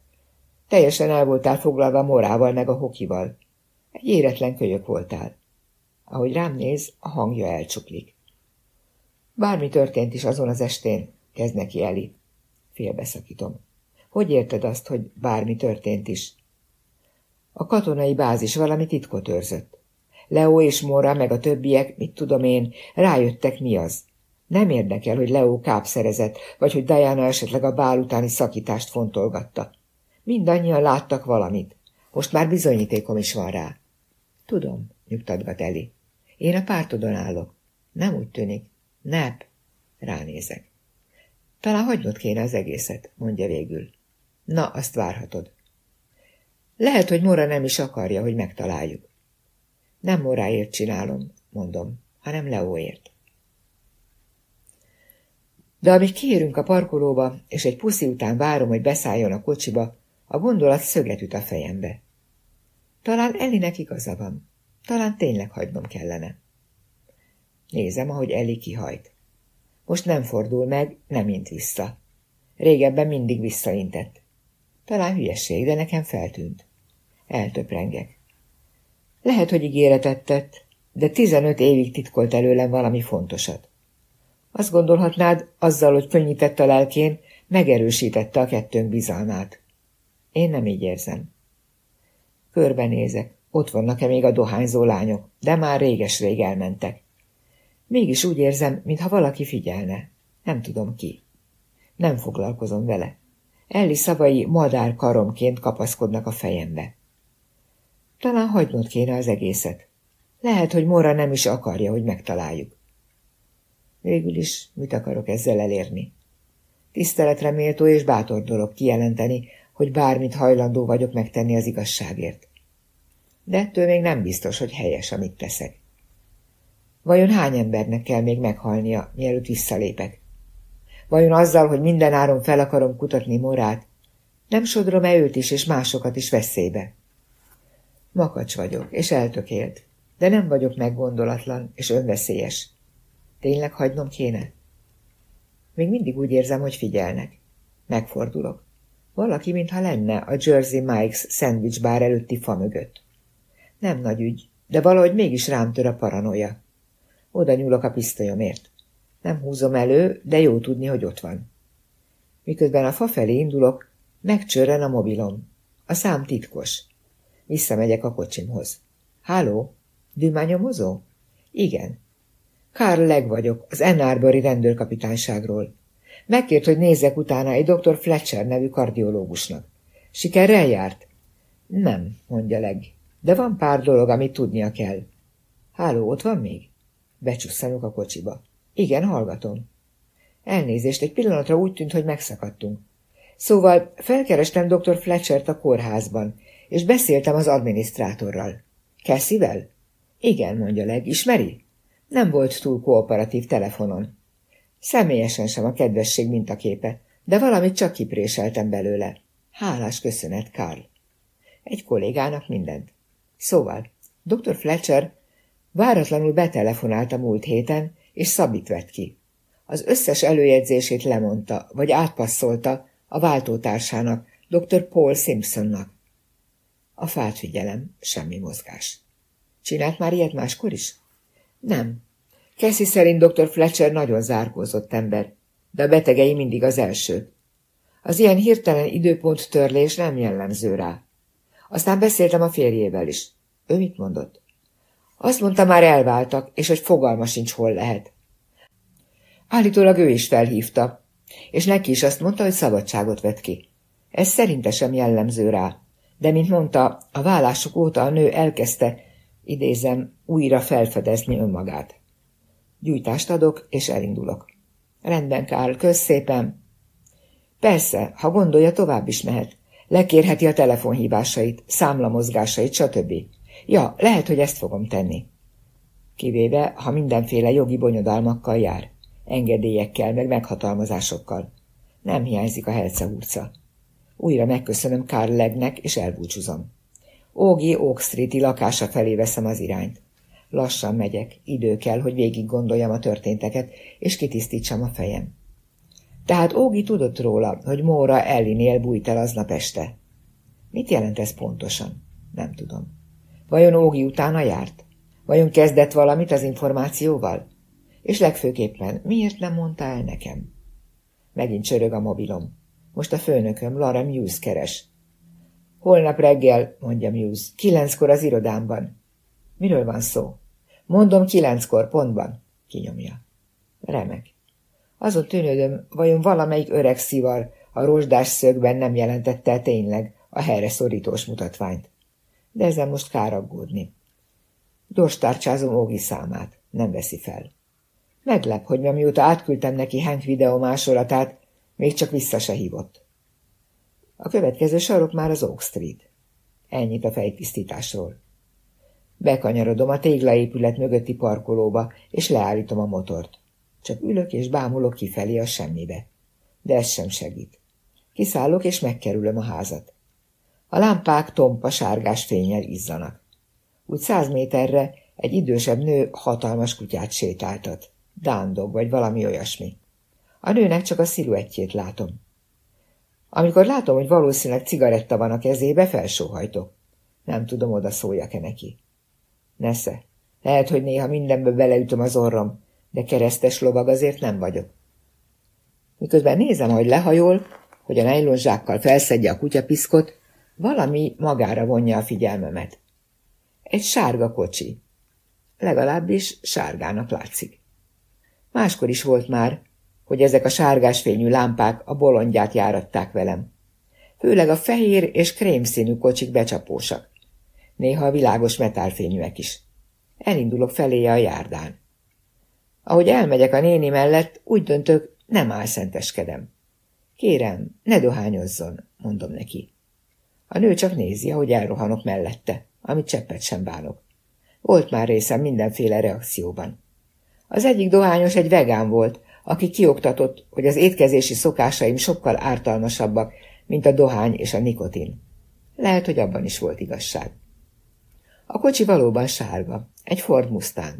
Teljesen el voltál foglalva morával meg a hokival. Egy éretlen kölyök voltál. Ahogy rám néz, a hangja elcsuklik. Bármi történt is azon az estén, kezd neki Eli. Félbeszakítom. Hogy érted azt, hogy bármi történt is? A katonai bázis valami titkot őrzött. Leo és Mora meg a többiek, mit tudom én, rájöttek mi az. Nem érdekel, hogy Leo kápszerezett, vagy hogy Diana esetleg a bál utáni szakítást fontolgatta. Mindannyian láttak valamit. Most már bizonyítékom is van rá. Tudom, nyugtatgat Eli. Én a pártodon állok. Nem úgy tűnik. Nep. Ránézek. Talán hagynod kéne az egészet, mondja végül. Na, azt várhatod. Lehet, hogy Mora nem is akarja, hogy megtaláljuk. Nem Moráért csinálom, mondom, hanem Leóért. De amíg kiérünk a parkolóba, és egy puszi után várom, hogy beszálljon a kocsiba, a gondolat szöget üt a fejembe. Talán Elinek igaza van. Talán tényleg hagynom kellene. Nézem, ahogy Eli kihajt. Most nem fordul meg, nem int vissza. Régebben mindig visszaintett. Talán hülyeség, de nekem feltűnt. Eltöprengek. Lehet, hogy ígéretet tett, de tizenöt évig titkolt előlem valami fontosat. Azt gondolhatnád, azzal, hogy könnyített a lelkén, megerősítette a kettőnk bizalmát. Én nem így érzem. Körbenézek, ott vannak-e még a dohányzó lányok, de már réges-rég elmentek. Mégis úgy érzem, mintha valaki figyelne. Nem tudom ki. Nem foglalkozom vele. Elli szavai madár karomként kapaszkodnak a fejembe. Talán hagynod kéne az egészet. Lehet, hogy Mora nem is akarja, hogy megtaláljuk. Végül is mit akarok ezzel elérni? Tiszteletre méltó és bátor dolog kijelenteni, hogy bármit hajlandó vagyok megtenni az igazságért. De ettől még nem biztos, hogy helyes, amit teszek. Vajon hány embernek kell még meghalnia, mielőtt visszalépek? Vajon azzal, hogy minden áron fel akarom kutatni morát, nem sodrom-e őt is és másokat is veszélybe? Makacs vagyok, és eltökélt, de nem vagyok meggondolatlan és önveszélyes. Tényleg hagynom kéne? Még mindig úgy érzem, hogy figyelnek. Megfordulok. Valaki, mintha lenne a Jersey Mike's szendvics bár előtti fa mögött. Nem nagy ügy, de valahogy mégis rám tör a paranoia. Oda nyúlok a pisztolyomért. Nem húzom elő, de jó tudni, hogy ott van. Miközben a fa felé indulok, megcsörren a mobilom. A szám titkos. Visszamegyek a kocsimhoz. Háló? Dümányomozó? Igen. Karl Leg vagyok, az Ennarbori rendőrkapitányságról. Megkért, hogy nézzek utána egy dr. Fletcher nevű kardiológusnak. Sikerrel járt? Nem, mondja Leg, de van pár dolog, amit tudnia kell. Háló, ott van még? Becsusszanok a kocsiba. Igen, hallgatom. Elnézést, egy pillanatra úgy tűnt, hogy megszakadtunk. Szóval felkerestem dr. Fletchert a kórházban, és beszéltem az adminisztrátorral. Cassivel? Igen, mondja leg, ismeri? Nem volt túl kooperatív telefonon. Személyesen sem a kedvesség mintaképe, de valamit csak kipréseltem belőle. Hálás köszönet, Karl. Egy kollégának mindent. Szóval, dr. Fletcher váratlanul betelefonált a múlt héten, és szabít vett ki. Az összes előjegyzését lemondta, vagy átpasszolta a váltótársának, dr. Paul Simpsonnak. A fát figyelem, semmi mozgás. Csinált már ilyet máskor is? Nem. Keszi szerint dr. Fletcher nagyon zárkózott ember, de a betegei mindig az első. Az ilyen hirtelen időpont törlés nem jellemző rá. Aztán beszéltem a férjével is. Ő mit mondott? Azt mondta, már elváltak, és hogy fogalma sincs, hol lehet. Állítólag ő is felhívta, és neki is azt mondta, hogy szabadságot vett ki. Ez szerinte sem jellemző rá, de, mint mondta, a vállások óta a nő elkezdte, idézem, újra felfedezni önmagát. Gyújtást adok, és elindulok. Rendben, Kárl, kösz szépen. Persze, ha gondolja, tovább is mehet. Lekérheti a telefonhívásait, számlamozgásait, stb. Ja, lehet, hogy ezt fogom tenni. Kivéve, ha mindenféle jogi bonyodalmakkal jár, engedélyekkel, meg meghatalmazásokkal. Nem hiányzik a hercehurca. Újra megköszönöm Karl Legnek, és elbúcsúzom. Ógi Oak Street-i lakása felé veszem az irányt. Lassan megyek, idő kell, hogy végig gondoljam a történteket, és kitisztítsam a fejem. Tehát Ógi tudott róla, hogy Móra Ellinél bújt el aznap este. Mit jelent ez pontosan? Nem tudom. Vajon Ógi utána járt? Vajon kezdett valamit az információval? És legfőképpen, miért nem mondta el nekem? Megint csörög a mobilom. Most a főnököm, Lara Muse keres. Holnap reggel, mondja Muse, kilenckor az irodámban. Miről van szó? Mondom kilenckor, pontban. Kinyomja. Remek. Azon tűnődöm, vajon valamelyik öreg szivar a rozsdás szögben nem jelentette el tényleg a helyre szorítós mutatványt. De ezen most kár aggódni. Gyors tárcsázom Ógi számát. Nem veszi fel. Meglep, hogy mióta átküldtem neki Hank videó másolatát, még csak vissza se hívott. A következő sarok már az Oak Street. Ennyit a fejtisztításról. Bekanyarodom a téglaépület mögötti parkolóba, és leállítom a motort. Csak ülök és bámulok kifelé a semmibe. De ez sem segít. Kiszállok és megkerülöm a házat. A lámpák tompa sárgás fényel izzanak. Úgy száz méterre egy idősebb nő hatalmas kutyát sétáltat. Dándog vagy valami olyasmi. A nőnek csak a sziluettjét látom. Amikor látom, hogy valószínűleg cigaretta van a kezébe, felsóhajtok. Nem tudom, oda szóljak-e neki. Nesze, lehet, hogy néha mindenbe beleütöm az orrom, de keresztes lovag azért nem vagyok. Miközben nézem, hogy lehajol, hogy a nejlonzsákkal felszedje a kutyapiszkot, valami magára vonja a figyelmemet. Egy sárga kocsi. Legalábbis sárgának látszik. Máskor is volt már, hogy ezek a sárgás fényű lámpák a bolondját járatták velem. Főleg a fehér és krémszínű kocsik becsapósak. Néha a világos metálfényűek is. Elindulok feléje a járdán. Ahogy elmegyek a néni mellett, úgy döntök, nem álszenteskedem. Kérem, ne dohányozzon, mondom neki. A nő csak nézi, ahogy elrohanok mellette, amit cseppet sem bánok. Volt már részem mindenféle reakcióban. Az egyik dohányos egy vegán volt, aki kioktatott, hogy az étkezési szokásaim sokkal ártalmasabbak, mint a dohány és a nikotin. Lehet, hogy abban is volt igazság. A kocsi valóban sárga, egy Ford Mustang.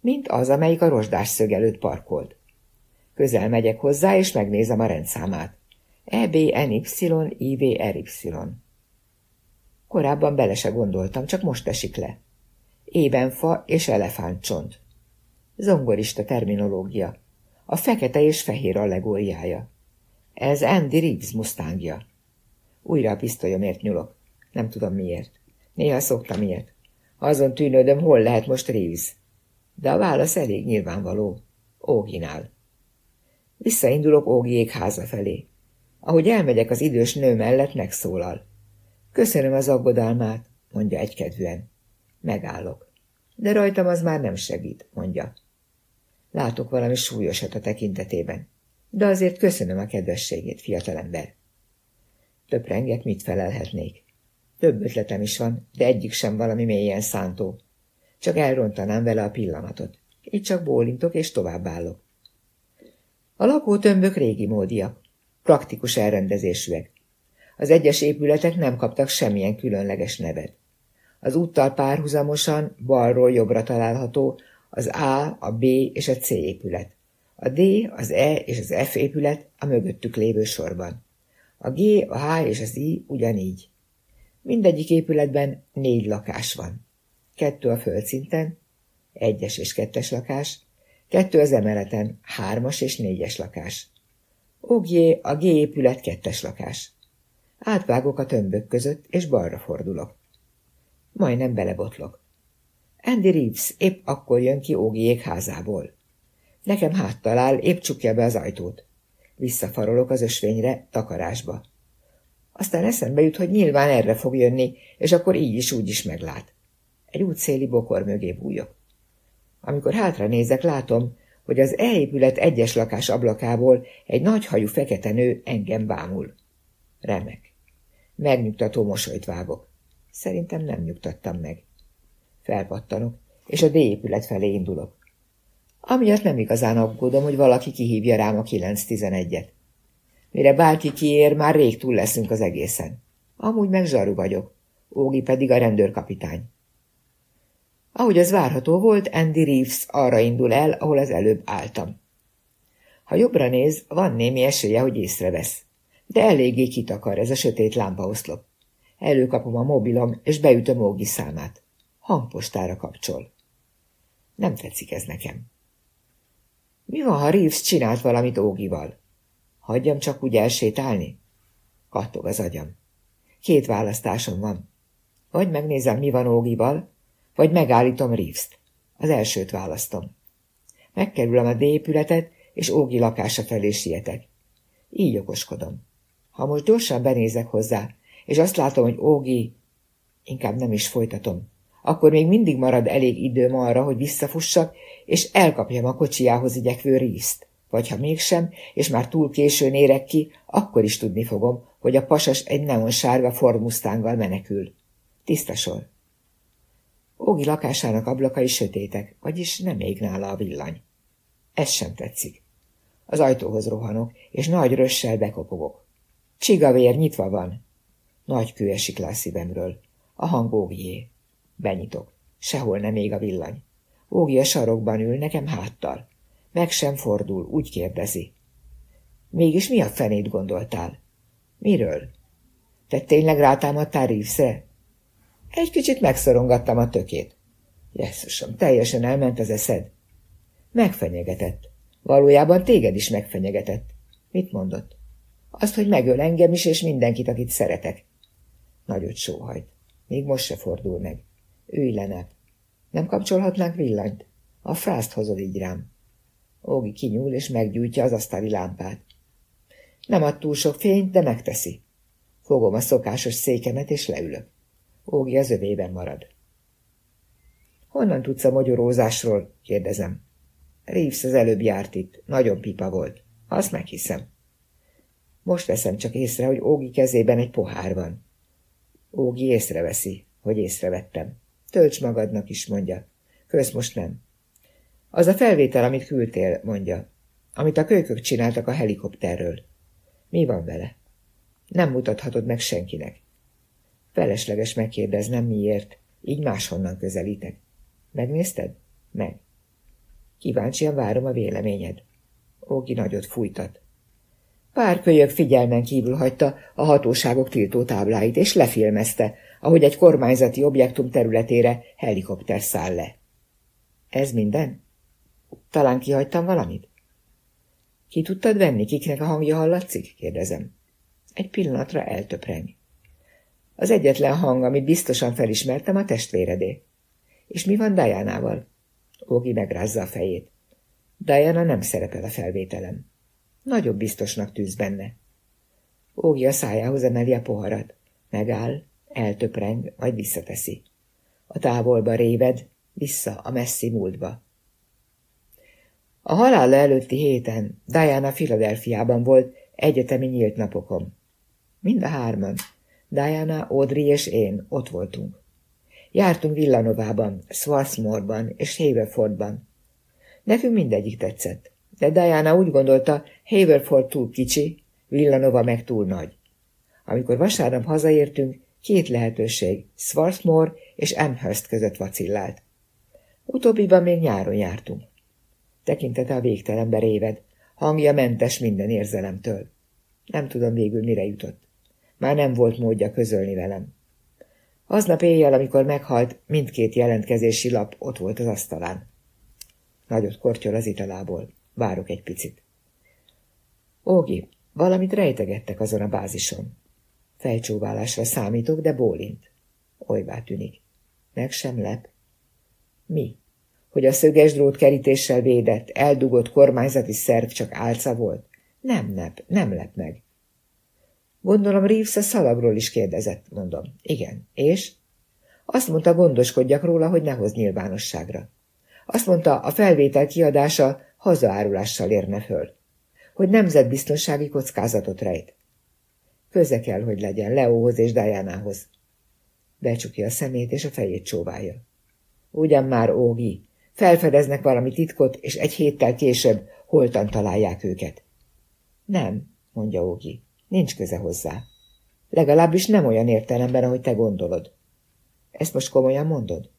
Mint az, amelyik a rozsdás szög előtt parkolt. Közel megyek hozzá, és megnézem a rendszámát. EBNY IVRY. Korábban bele se gondoltam, csak most esik le. Ébenfa és elefántcsont. Zongorista terminológia. A fekete és fehér allegóriája. Ez Andy Reeves mustangja. Újra a pisztolyomért nyulok. Nem tudom miért. Néha szoktam ilyet. Azon tűnődöm, hol lehet most Reeves. De a válasz elég nyilvánvaló. Óginál. Visszaindulok Ógiék háza felé. Ahogy elmegyek az idős nő mellett, megszólal. Köszönöm az aggodalmát, mondja egykedvűen. Megállok. De rajtam az már nem segít, mondja. Látok valami súlyosat a tekintetében. De azért köszönöm a kedvességét, fiatalember. Töprengek, mit felelhetnék. Több ötletem is van, de egyik sem valami mélyen szántó. Csak elrontanám vele a pillanatot. Így csak bólintok és továbbállok. A lakótömbök régi módiak, praktikus elrendezésűek. Az egyes épületek nem kaptak semmilyen különleges nevet. Az úttal párhuzamosan balról jobbra található az A, a B és a C épület. A D, az E és az F épület a mögöttük lévő sorban. A G, a H és az I ugyanígy. Mindegyik épületben négy lakás van. Kettő a földszinten, egyes és kettes lakás, kettő az emeleten, hármas és négyes lakás. Ogjé a G épület kettes lakás. Átvágok a tömbök között, és balra fordulok. Majdnem belebotlok. Andy Reeves épp akkor jön ki Ógiék házából. Nekem háttalál, épp csukja be az ajtót. Visszafarolok az ösvényre, takarásba. Aztán eszembe jut, hogy nyilván erre fog jönni, és akkor így is úgy is meglát. Egy útszéli bokor mögé bújok. Amikor hátra nézek, látom, hogy az elépület egyes lakás ablakából egy nagyhajú fekete nő engem bámul. Remek. Megnyugtató mosolyt vágok. Szerintem nem nyugtattam meg. Felpattanok, és a D-épület felé indulok. Amiatt nem igazán aggódom, hogy valaki kihívja rám a 911-et. Mire bárki kiér, már rég túl leszünk az egészen. Amúgy meg zsaru vagyok, Ógi pedig a rendőrkapitány. Ahogy az várható volt, Andy Reeves arra indul el, ahol az előbb álltam. Ha jobbra néz, van némi esélye, hogy észrevesz. De eléggé kitakar ez a sötét lámpaoszlop. Előkapom a mobilom, és beütöm Ógi számát. Hangpostára kapcsol. Nem tetszik ez nekem. Mi van, ha Reeves csinált valamit Ógival? Hagyjam csak úgy elsétálni? Kattog az agyam. Két választásom van. Vagy megnézem, mi van Ógival, vagy megállítom Reeves-t. Az elsőt választom. Megkerülöm a D-épületet, és Ógi lakása felé sietek. Így okoskodom. Ha most gyorsan benézek hozzá, és azt látom, hogy Ógi... Inkább nem is folytatom. Akkor még mindig marad elég időm arra, hogy visszafussak, és elkapjam a kocsiához igyekvő rízt. Vagy ha mégsem, és már túl későn érek ki, akkor is tudni fogom, hogy a pasas egy neonsárga Ford Mustanggal menekül. Tiszta. Ógi lakásának ablakai sötétek, vagyis nem ég nála a villany. Ez sem tetszik. Az ajtóhoz rohanok, és nagy rössel bekopogok. Csigavér nyitva van. Nagy kő esik le a szívemről. A hang Ógié. Benyitok. Sehol nem ég a villany. Ógi a sarokban ül, nekem háttal. Meg sem fordul, úgy kérdezi. Mégis mi a fenét gondoltál? Miről? Te tényleg rátámadtál Reeves-re? Egy kicsit megszorongattam a tökét. Jesszusom, teljesen elment az eszed. Megfenyegetett. Valójában téged is megfenyegetett. Mit mondott? Azt, hogy megöl engem is, és mindenkit, akit szeretek. Nagyot sóhajt. Még most se fordul meg. Ülj le. Nem kapcsolhatnánk villanyt? A frászt hozod így rám. Ógi kinyúl, és meggyújtja az asztali lámpát. Nem ad túl sok fényt, de megteszi. Fogom a szokásos székemet, és leülök. Ógi az övében marad. Honnan tudsz a magyarózásról? kérdezem. Reeves az előbb járt itt. Nagyon pipa volt. Azt meghiszem. Most veszem csak észre, hogy Ógi kezében egy pohár van. Ógi észreveszi, hogy észrevettem. Tölts magadnak is, mondja. Kösz most nem. Az a felvétel, amit küldtél, mondja. Amit a kölykök csináltak a helikopterről. Mi van vele? Nem mutathatod meg senkinek. Felesleges megkérdeznem miért, így máshonnan közelítek. Megnézted? Meg. Kíváncsian várom a véleményed. Ógi nagyot fújtat. Pár kölyök figyelmen kívül hagyta a hatóságok tiltó tábláit, és lefilmezte, ahogy egy kormányzati objektum területére helikopter száll le. Ez minden? Talán kihagytam valamit? Ki tudtad venni, kiknek a hangja hallatszik? kérdezem. Egy pillanatra eltöpreng. Az egyetlen hang, amit biztosan felismertem, a testvéredé. És mi van Diana-val? Ógi megrázza a fejét. Diana nem szerepel a felvételem. Nagyobb biztosnak tűz benne. Ógi a szájához emeli a poharat. Megáll, eltöpreng, majd visszateszi. A távolba réved, vissza a messzi múltba. A halála előtti héten Diana Filadelfiában volt egyetemi nyílt napokon. Mind a hárman, Diana, Audrey és én ott voltunk. Jártunk Villanovában, Swarthmore-ban és Haverfordban. Nekünk mindegyik tetszett, de Diana úgy gondolta, Haverford túl kicsi, Villanova meg túl nagy. Amikor vasárnap hazaértünk, két lehetőség, Swarthmore és Amherst között vacillált. Utóbbiban még nyáron jártunk. Tekintete a végtelenbe réved, hangja mentes minden érzelemtől. Nem tudom végül mire jutott. Már nem volt módja közölni velem. Aznap éjjel, amikor meghalt, mindkét jelentkezési lap ott volt az asztalán. Nagyot kortyol az italából. Várok egy picit. Ógi, valamit rejtegettek azon a bázison. Fejcsóválásra számítok, de bólint. Olybá tűnik. Meg sem lep. Mi? Hogy a szöges drót kerítéssel védett, eldugott kormányzati szerv csak álca volt? Nem nep, nem lep meg. Gondolom Reeves a szalagról is kérdezett, mondom. Igen. És? Azt mondta, gondoskodjak róla, hogy ne hoz nyilvánosságra. Azt mondta, a felvétel kiadása hazaárulással érne föl. Hogy nemzetbiztonsági kockázatot rejt. Köze kell, hogy legyen Leóhoz és Diánához. Becsukja a szemét, és a fejét csóválja. Ugyan már, Ógi, felfedeznek valami titkot, és egy héttel később holtan találják őket. Nem, mondja Ógi. Nincs köze hozzá. Legalábbis nem olyan értelemben, ahogy te gondolod. Ezt most komolyan mondod?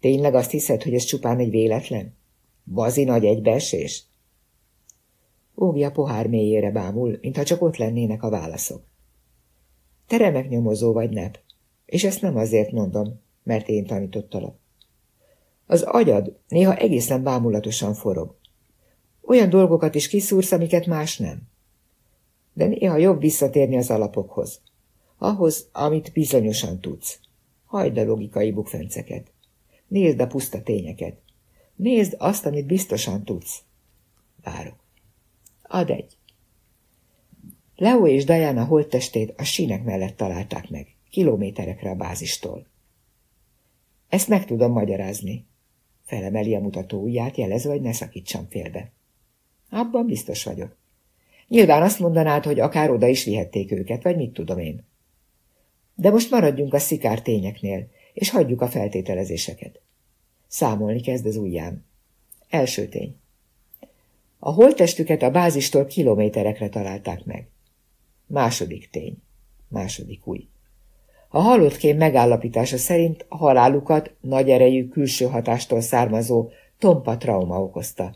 Tényleg azt hiszed, hogy ez csupán egy véletlen? Bazi nagy egybeesés? A pohár mélyére bámul, mintha csak ott lennének a válaszok. Te remek nyomozó vagy, nep, és ezt nem azért mondom, mert én tanítottalak. Az agyad néha egészen bámulatosan forog. Olyan dolgokat is kiszúrsz, amiket más nem. De néha jobb visszatérni az alapokhoz. Ahhoz, amit bizonyosan tudsz. Hagyd a logikai bukfenceket. Nézd a puszta tényeket. Nézd azt, amit biztosan tudsz. Várok. Ad egy. Leo és Diana holttestét a sínek mellett találták meg, kilométerekre a bázistól. Ezt meg tudom magyarázni. Felemeli a mutató ujját, jelezve, hogy ne szakítsam félbe. Abban biztos vagyok. Nyilván azt mondanád, hogy akár oda is vihették őket, vagy mit tudom én. De most maradjunk a szikár tényeknél, és hagyjuk a feltételezéseket. Számolni kezd az ujján. Első tény. A holttestüket a bázistól kilométerekre találták meg. Második tény. Második új. A halottkém megállapítása szerint halálukat nagy erejű külső hatástól származó tompa trauma okozta.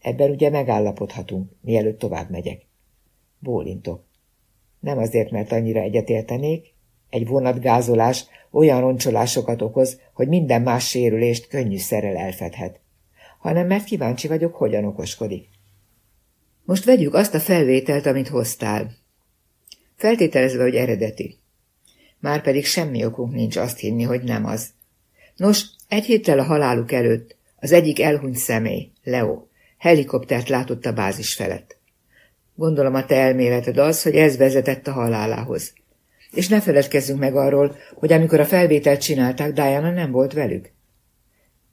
Ebben ugye megállapodhatunk, mielőtt tovább megyek. Bólintok. Nem azért, mert annyira egyetértenék, egy vonatgázolás olyan roncsolásokat okoz, hogy minden más sérülést könnyűszerrel elfedhet, hanem mert kíváncsi vagyok, hogyan okoskodik. Most vegyük azt a felvételt, amit hoztál. Feltételezve, hogy eredeti. Márpedig semmi okunk nincs azt hinni, hogy nem az. Nos, egy héttel a haláluk előtt az egyik elhunyt személy, Leo, helikoptert látott a bázis felett. Gondolom a te elméleted az, hogy ez vezetett a halálához. És ne feledkezzünk meg arról, hogy amikor a felvételt csinálták, Diana nem volt velük.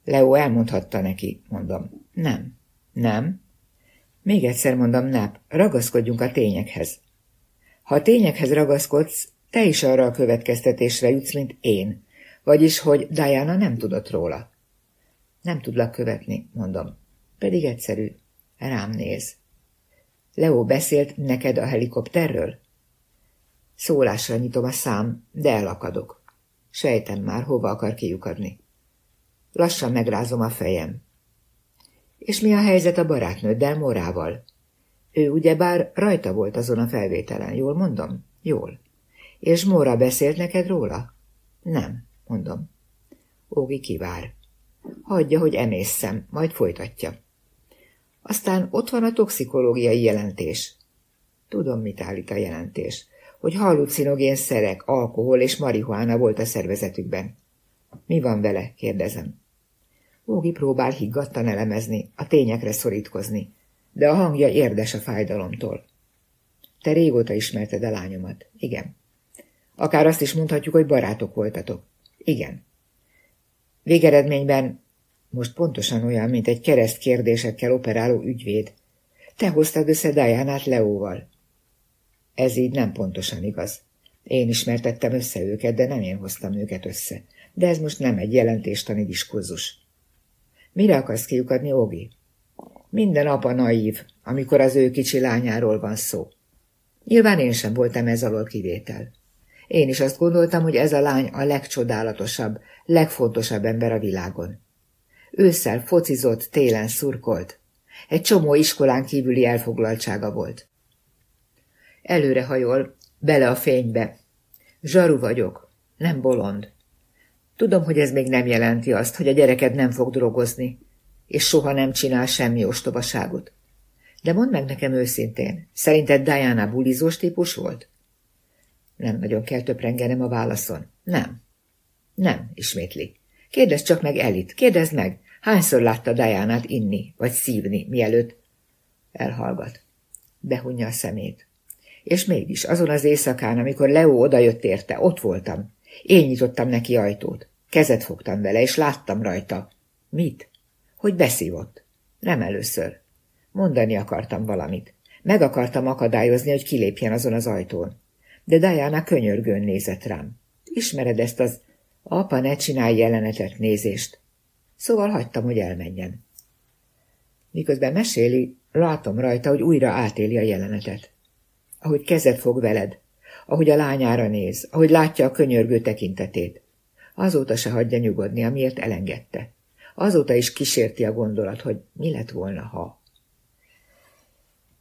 Leo elmondhatta neki, mondom. Nem. Nem? Még egyszer mondom, nap, ragaszkodjunk a tényekhez. Ha a tényekhez ragaszkodsz, te is arra a következtetésre jutsz, mint én, vagyis, hogy Diana nem tudott róla. Nem tudlak követni, mondom. Pedig egyszerű. Rám néz. Leo beszélt neked a helikopterről? Szólásra nyitom a szám, de elakadok. Sejtem már, hova akar kiukadni. Lassan megrázom a fejem. És mi a helyzet a barátnőddel, Morával? Ő ugyebár rajta volt azon a felvételen, jól mondom? Jól. És Mora beszélt neked róla? Nem, mondom. Ógi kivár. Hagyja, hogy emészszem, majd folytatja. Aztán ott van a toxikológiai jelentés. Tudom, mit állít a jelentés. Hogy hallucinogén szerek, alkohol és marihuána volt a szervezetükben. Mi van vele? kérdezem. Ógi próbál higgadtan elemezni, a tényekre szorítkozni, de a hangja érdes a fájdalomtól. Te régóta ismerted a lányomat. Igen. Akár azt is mondhatjuk, hogy barátok voltatok. Igen. Végeredményben most pontosan olyan, mint egy kereszt kérdésekkel operáló ügyvéd. Te hoztad össze Dianát Leóval. Ez így nem pontosan igaz. Én ismertettem össze őket, de nem én hoztam őket össze. De ez most nem egy jelentéstani diskurzus. Mire akarsz kiukadni, Ogi? Minden apa naív, amikor az ő kicsi lányáról van szó. Nyilván én sem voltam ez alól kivétel. Én is azt gondoltam, hogy ez a lány a legcsodálatosabb, legfontosabb ember a világon. Ősszel focizott, télen szurkolt. Egy csomó iskolán kívüli elfoglaltsága volt. Előre hajol, bele a fénybe. Zsaru vagyok, nem bolond. Tudom, hogy ez még nem jelenti azt, hogy a gyereked nem fog drogozni, és soha nem csinál semmi ostobaságot. De mondd meg nekem őszintén, szerinted Diana bulizós típus volt? Nem nagyon kell töprengenem a válaszon. Nem. Nem, ismétli. Kérdezd csak meg Elit, kérdezd meg, hányszor látta Diánát inni, vagy szívni, mielőtt elhallgat. Behunja a szemét. És mégis, azon az éjszakán, amikor Leo odajött érte, ott voltam. Én nyitottam neki ajtót. Kezet fogtam vele, és láttam rajta. Mit? Hogy beszívott. Nem először. Mondani akartam valamit. Meg akartam akadályozni, hogy kilépjen azon az ajtón. De Diana könyörgőn nézett rám. Ismered ezt az apa ne csinálj jelenetet nézést. Szóval hagytam, hogy elmenjen. Miközben meséli, látom rajta, hogy újra átéli a jelenetet. Ahogy kezet fog veled, ahogy a lányára néz, ahogy látja a könyörgő tekintetét. Azóta se hagyja nyugodni, amiért elengedte. Azóta is kísérti a gondolat, hogy mi lett volna, ha.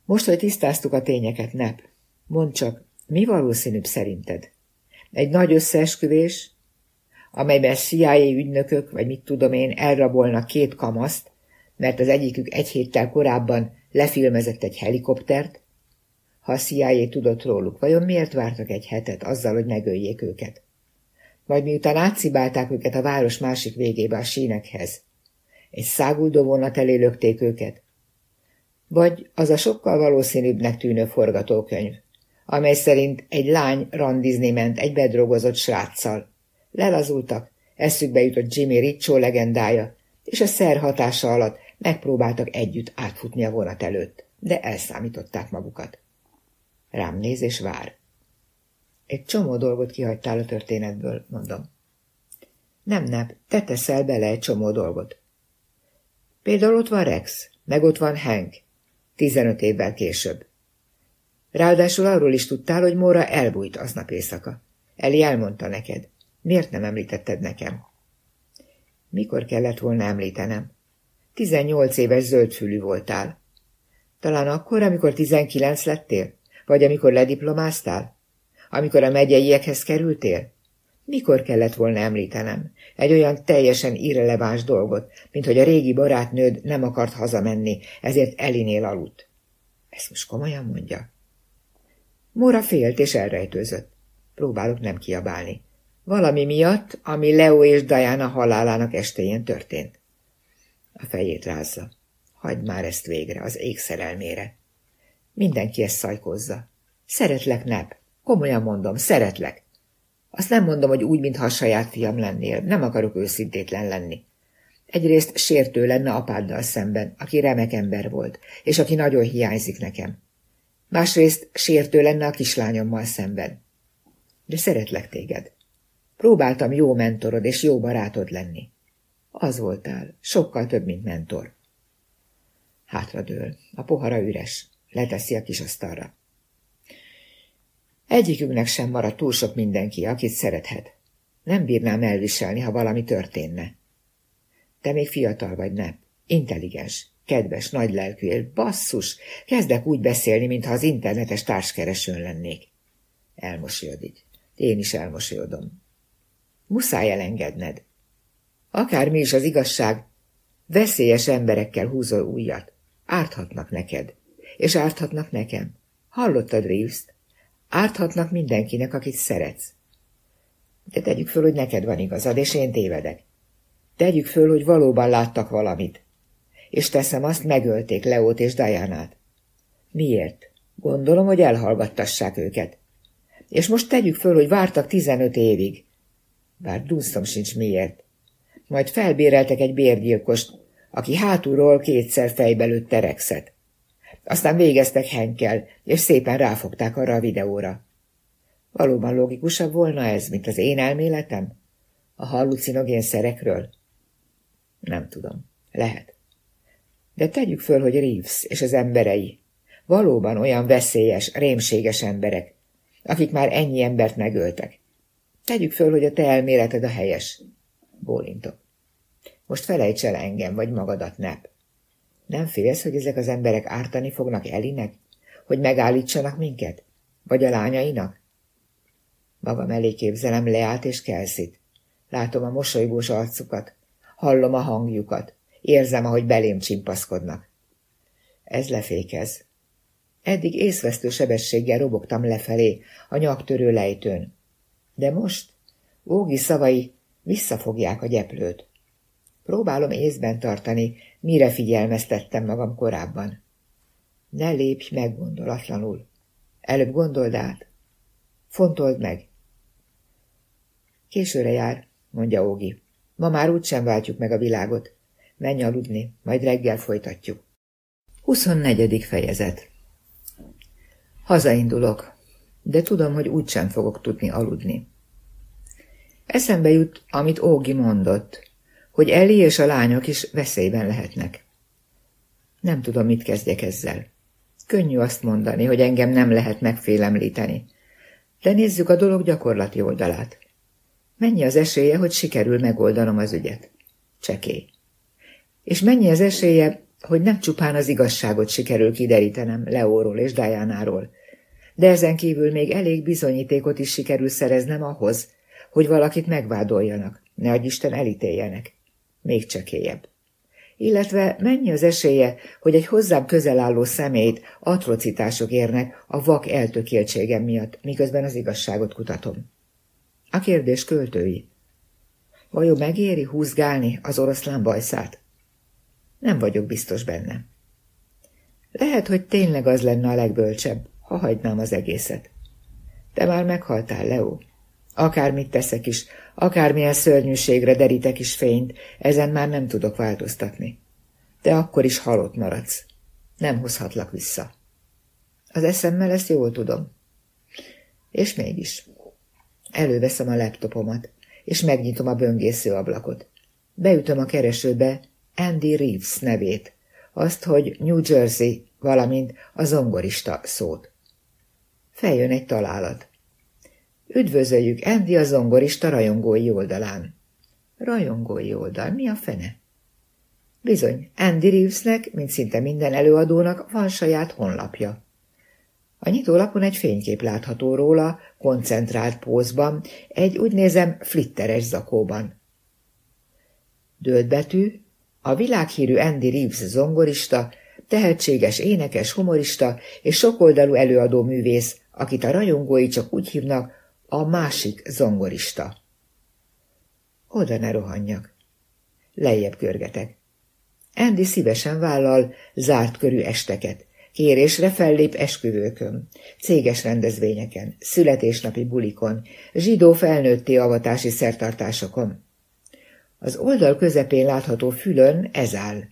Most, hogy tisztáztuk a tényeket, Nep, mondd csak, mi valószínűbb szerinted? Egy nagy összeesküvés, amelyben CIA ügynökök, vagy mit tudom én, elrabolnak két kamaszt, mert az egyikük egy héttel korábban lefilmezett egy helikoptert, ha a CIA tudott róluk, vajon miért vártak egy hetet azzal, hogy megöljék őket? Vagy miután átszibálták őket a város másik végébe a sínekhez, egy száguldó vonat elé lökték őket? Vagy az a sokkal valószínűbbnek tűnő forgatókönyv, amely szerint egy lány randizni ment egy bedrogozott sráccal. Lelazultak, eszükbe jutott Jimmy Riccio legendája, és a szer hatása alatt megpróbáltak együtt átfutni a vonat előtt, de elszámították magukat. Rám néz és vár. Egy csomó dolgot kihagytál a történetből, mondom. Nem, nem, te teszel bele egy csomó dolgot. Például ott van Rex, meg ott van Hank, tizenöt évvel később. Ráadásul arról is tudtál, hogy Móra elbújt aznap éjszaka. Eli elmondta neked. Miért nem említetted nekem? Mikor kellett volna említenem? Tizennyolc éves zöldfülű voltál. Talán akkor, amikor tizenkilenc lettél? Vagy amikor lediplomáztál? Amikor a megyeiekhez kerültél? Mikor kellett volna említenem? Egy olyan teljesen irreleváns dolgot, mint hogy a régi barátnőd nem akart hazamenni, ezért Elinél aludt. Ezt most komolyan mondja? Mora félt és elrejtőzött. Próbálok nem kiabálni. Valami miatt, ami Leo és Diana halálának estéjén történt. A fejét rázza. Hagyd már ezt végre, az ég szerelmére. Mindenki ezt szajkozza. Szeretlek, Nep. Komolyan mondom, szeretlek. Azt nem mondom, hogy úgy, mintha a saját fiam lennél. Nem akarok őszintétlen lenni. Egyrészt sértő lenne apáddal szemben, aki remek ember volt, és aki nagyon hiányzik nekem. Másrészt sértő lenne a kislányommal szemben. De szeretlek téged. Próbáltam jó mentorod és jó barátod lenni. Az voltál, sokkal több, mint mentor. Hátradől, a pohara üres, leteszi a kis asztalra. Egyikünknek sem marad túl sok mindenki, akit szerethet. Nem bírnám elviselni, ha valami történne. Te még fiatal vagy, ne? Intelligens, kedves, nagy lelkű, basszus, kezdek úgy beszélni, mintha az internetes társkeresőn lennék. Elmosolyodik. Én is elmosolyodom. Muszáj elengedned. Akármi is az igazság, veszélyes emberekkel húzol újat. Árthatnak neked, és árthatnak nekem. Hallottad, Reeves-t? Árthatnak mindenkinek, akit szeretsz. De tegyük föl, hogy neked van igazad, és én tévedek. Tegyük föl, hogy valóban láttak valamit. És teszem azt, megölték Leót és Dianát. Miért? Gondolom, hogy elhallgattassák őket. És most tegyük föl, hogy vártak tizenöt évig. Bár dúszom sincs miért. Majd felbéreltek egy bérgyilkost, aki hátulról kétszer fejbe lőtte Rexet. Aztán végeztek Henkel, és szépen ráfogták arra a videóra. Valóban logikusabb volna ez, mint az én elméletem? A hallucinogén szerekről? Nem tudom. Lehet. De tegyük föl, hogy Reeves és az emberei valóban olyan veszélyes, rémséges emberek, akik már ennyi embert megöltek. Tegyük föl, hogy a te elméleted a helyes. Bólintok. Most felejts el engem, vagy magadat, nep. Nem félsz, hogy ezek az emberek ártani fognak Elinek? Hogy megállítsanak minket? Vagy a lányainak? Magam elé képzelem Leát és Kelszit. Látom a mosolygós arcukat, hallom a hangjukat, érzem, ahogy belém csimpaszkodnak. Ez lefékez. Eddig észvesztő sebességgel robogtam lefelé, a nyaktörő lejtőn. De most Ógi szavai visszafogják a gyeplőt. Próbálom észben tartani, mire figyelmeztettem magam korábban. Ne lépj meg gondolatlanul. Előbb gondold át. Fontold meg. Későre jár, mondja Ógi. Ma már úgysem váltjuk meg a világot. Menj aludni, majd reggel folytatjuk. 24. fejezet Hazaindulok, de tudom, hogy úgysem fogok tudni aludni. Eszembe jut, amit Ógi mondott, hogy Eli és a lányok is veszélyben lehetnek. Nem tudom, mit kezdjek ezzel. Könnyű azt mondani, hogy engem nem lehet megfélemlíteni. De nézzük a dolog gyakorlati oldalát. Mennyi az esélye, hogy sikerül megoldanom az ügyet? Csekély. És mennyi az esélye, hogy nem csupán az igazságot sikerül kiderítenem Leóról és Diánáról, de ezen kívül még elég bizonyítékot is sikerül szereznem ahhoz, hogy valakit megvádoljanak, ne adj Isten elítéljenek. Még csekélyebb. Illetve mennyi az esélye, hogy egy hozzám közel álló személyt atrocitások érnek a vak eltökéltségem miatt, miközben az igazságot kutatom. A kérdés költői. Vajon megéri húzgálni az oroszlán bajszát? Nem vagyok biztos benne. Lehet, hogy tényleg az lenne a legbölcsebb, ha hagynám az egészet. Te már meghaltál, Leo. Akármit teszek is, akármilyen szörnyűségre derítek is fényt, ezen már nem tudok változtatni. De akkor is halott maradsz. Nem hozhatlak vissza. Az eszemmel ezt jól tudom. És mégis. Előveszem a laptopomat, és megnyitom a böngésző ablakot. Beütöm a keresőbe Andy Reeves nevét, azt, hogy New Jersey, valamint a zongorista szót. Feljön egy találat. Üdvözöljük Andy a zongorista rajongói oldalán. Rajongói oldal, mi a fene? Bizony, Andy Reevesnek, mint szinte minden előadónak, van saját honlapja. A nyitólapon egy fénykép látható róla, koncentrált pózban, egy úgy nézem flitteres zakóban. Dölt betű, a világhírű Andy Reeves zongorista, tehetséges énekes, humorista és sokoldalú előadó művész, akit a rajongói csak úgy hívnak, a másik zongorista. Oda ne rohanjak. Lejjebb görgetek. Andy szívesen vállal zárt körű esteket, Kérésre fellép esküvőkön, céges rendezvényeken, születésnapi bulikon, zsidó felnőtti avatási szertartásokon. Az oldal közepén látható fülön ez áll.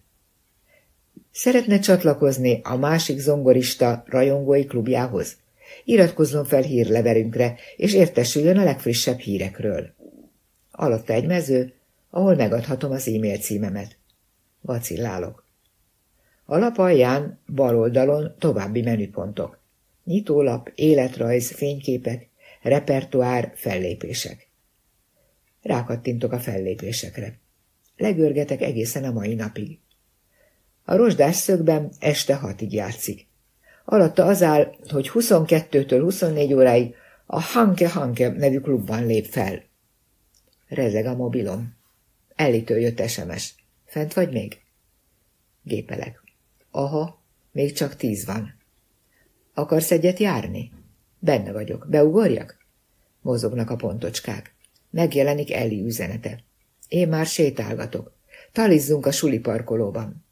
Szeretne csatlakozni a másik zongorista rajongói klubjához? Iratkozzon fel hírlevelünkre, és értesüljön a legfrissebb hírekről. Alatta egy mező, ahol megadhatom az e-mail címemet. Vacillálok. A lap alján, bal oldalon további menüpontok. Nyitólap, életrajz, fényképek, repertoár, fellépések. Rákattintok a fellépésekre. Legörgetek egészen a mai napig. A rozsdás szögben este hatig játszik. Alatta az áll, hogy 22-től 24 óráig a Hanke Hanke nevű klubban lép fel. Rezeg a mobilom. Ellitől jött SMS. Fent vagy még? Gépelek. Aha, még csak tíz van. Akarsz egyet járni? Benne vagyok. Beugorjak? Mozognak a pontocskák. Megjelenik Eli üzenete. Én már sétálgatok. Talizzunk a suli parkolóban.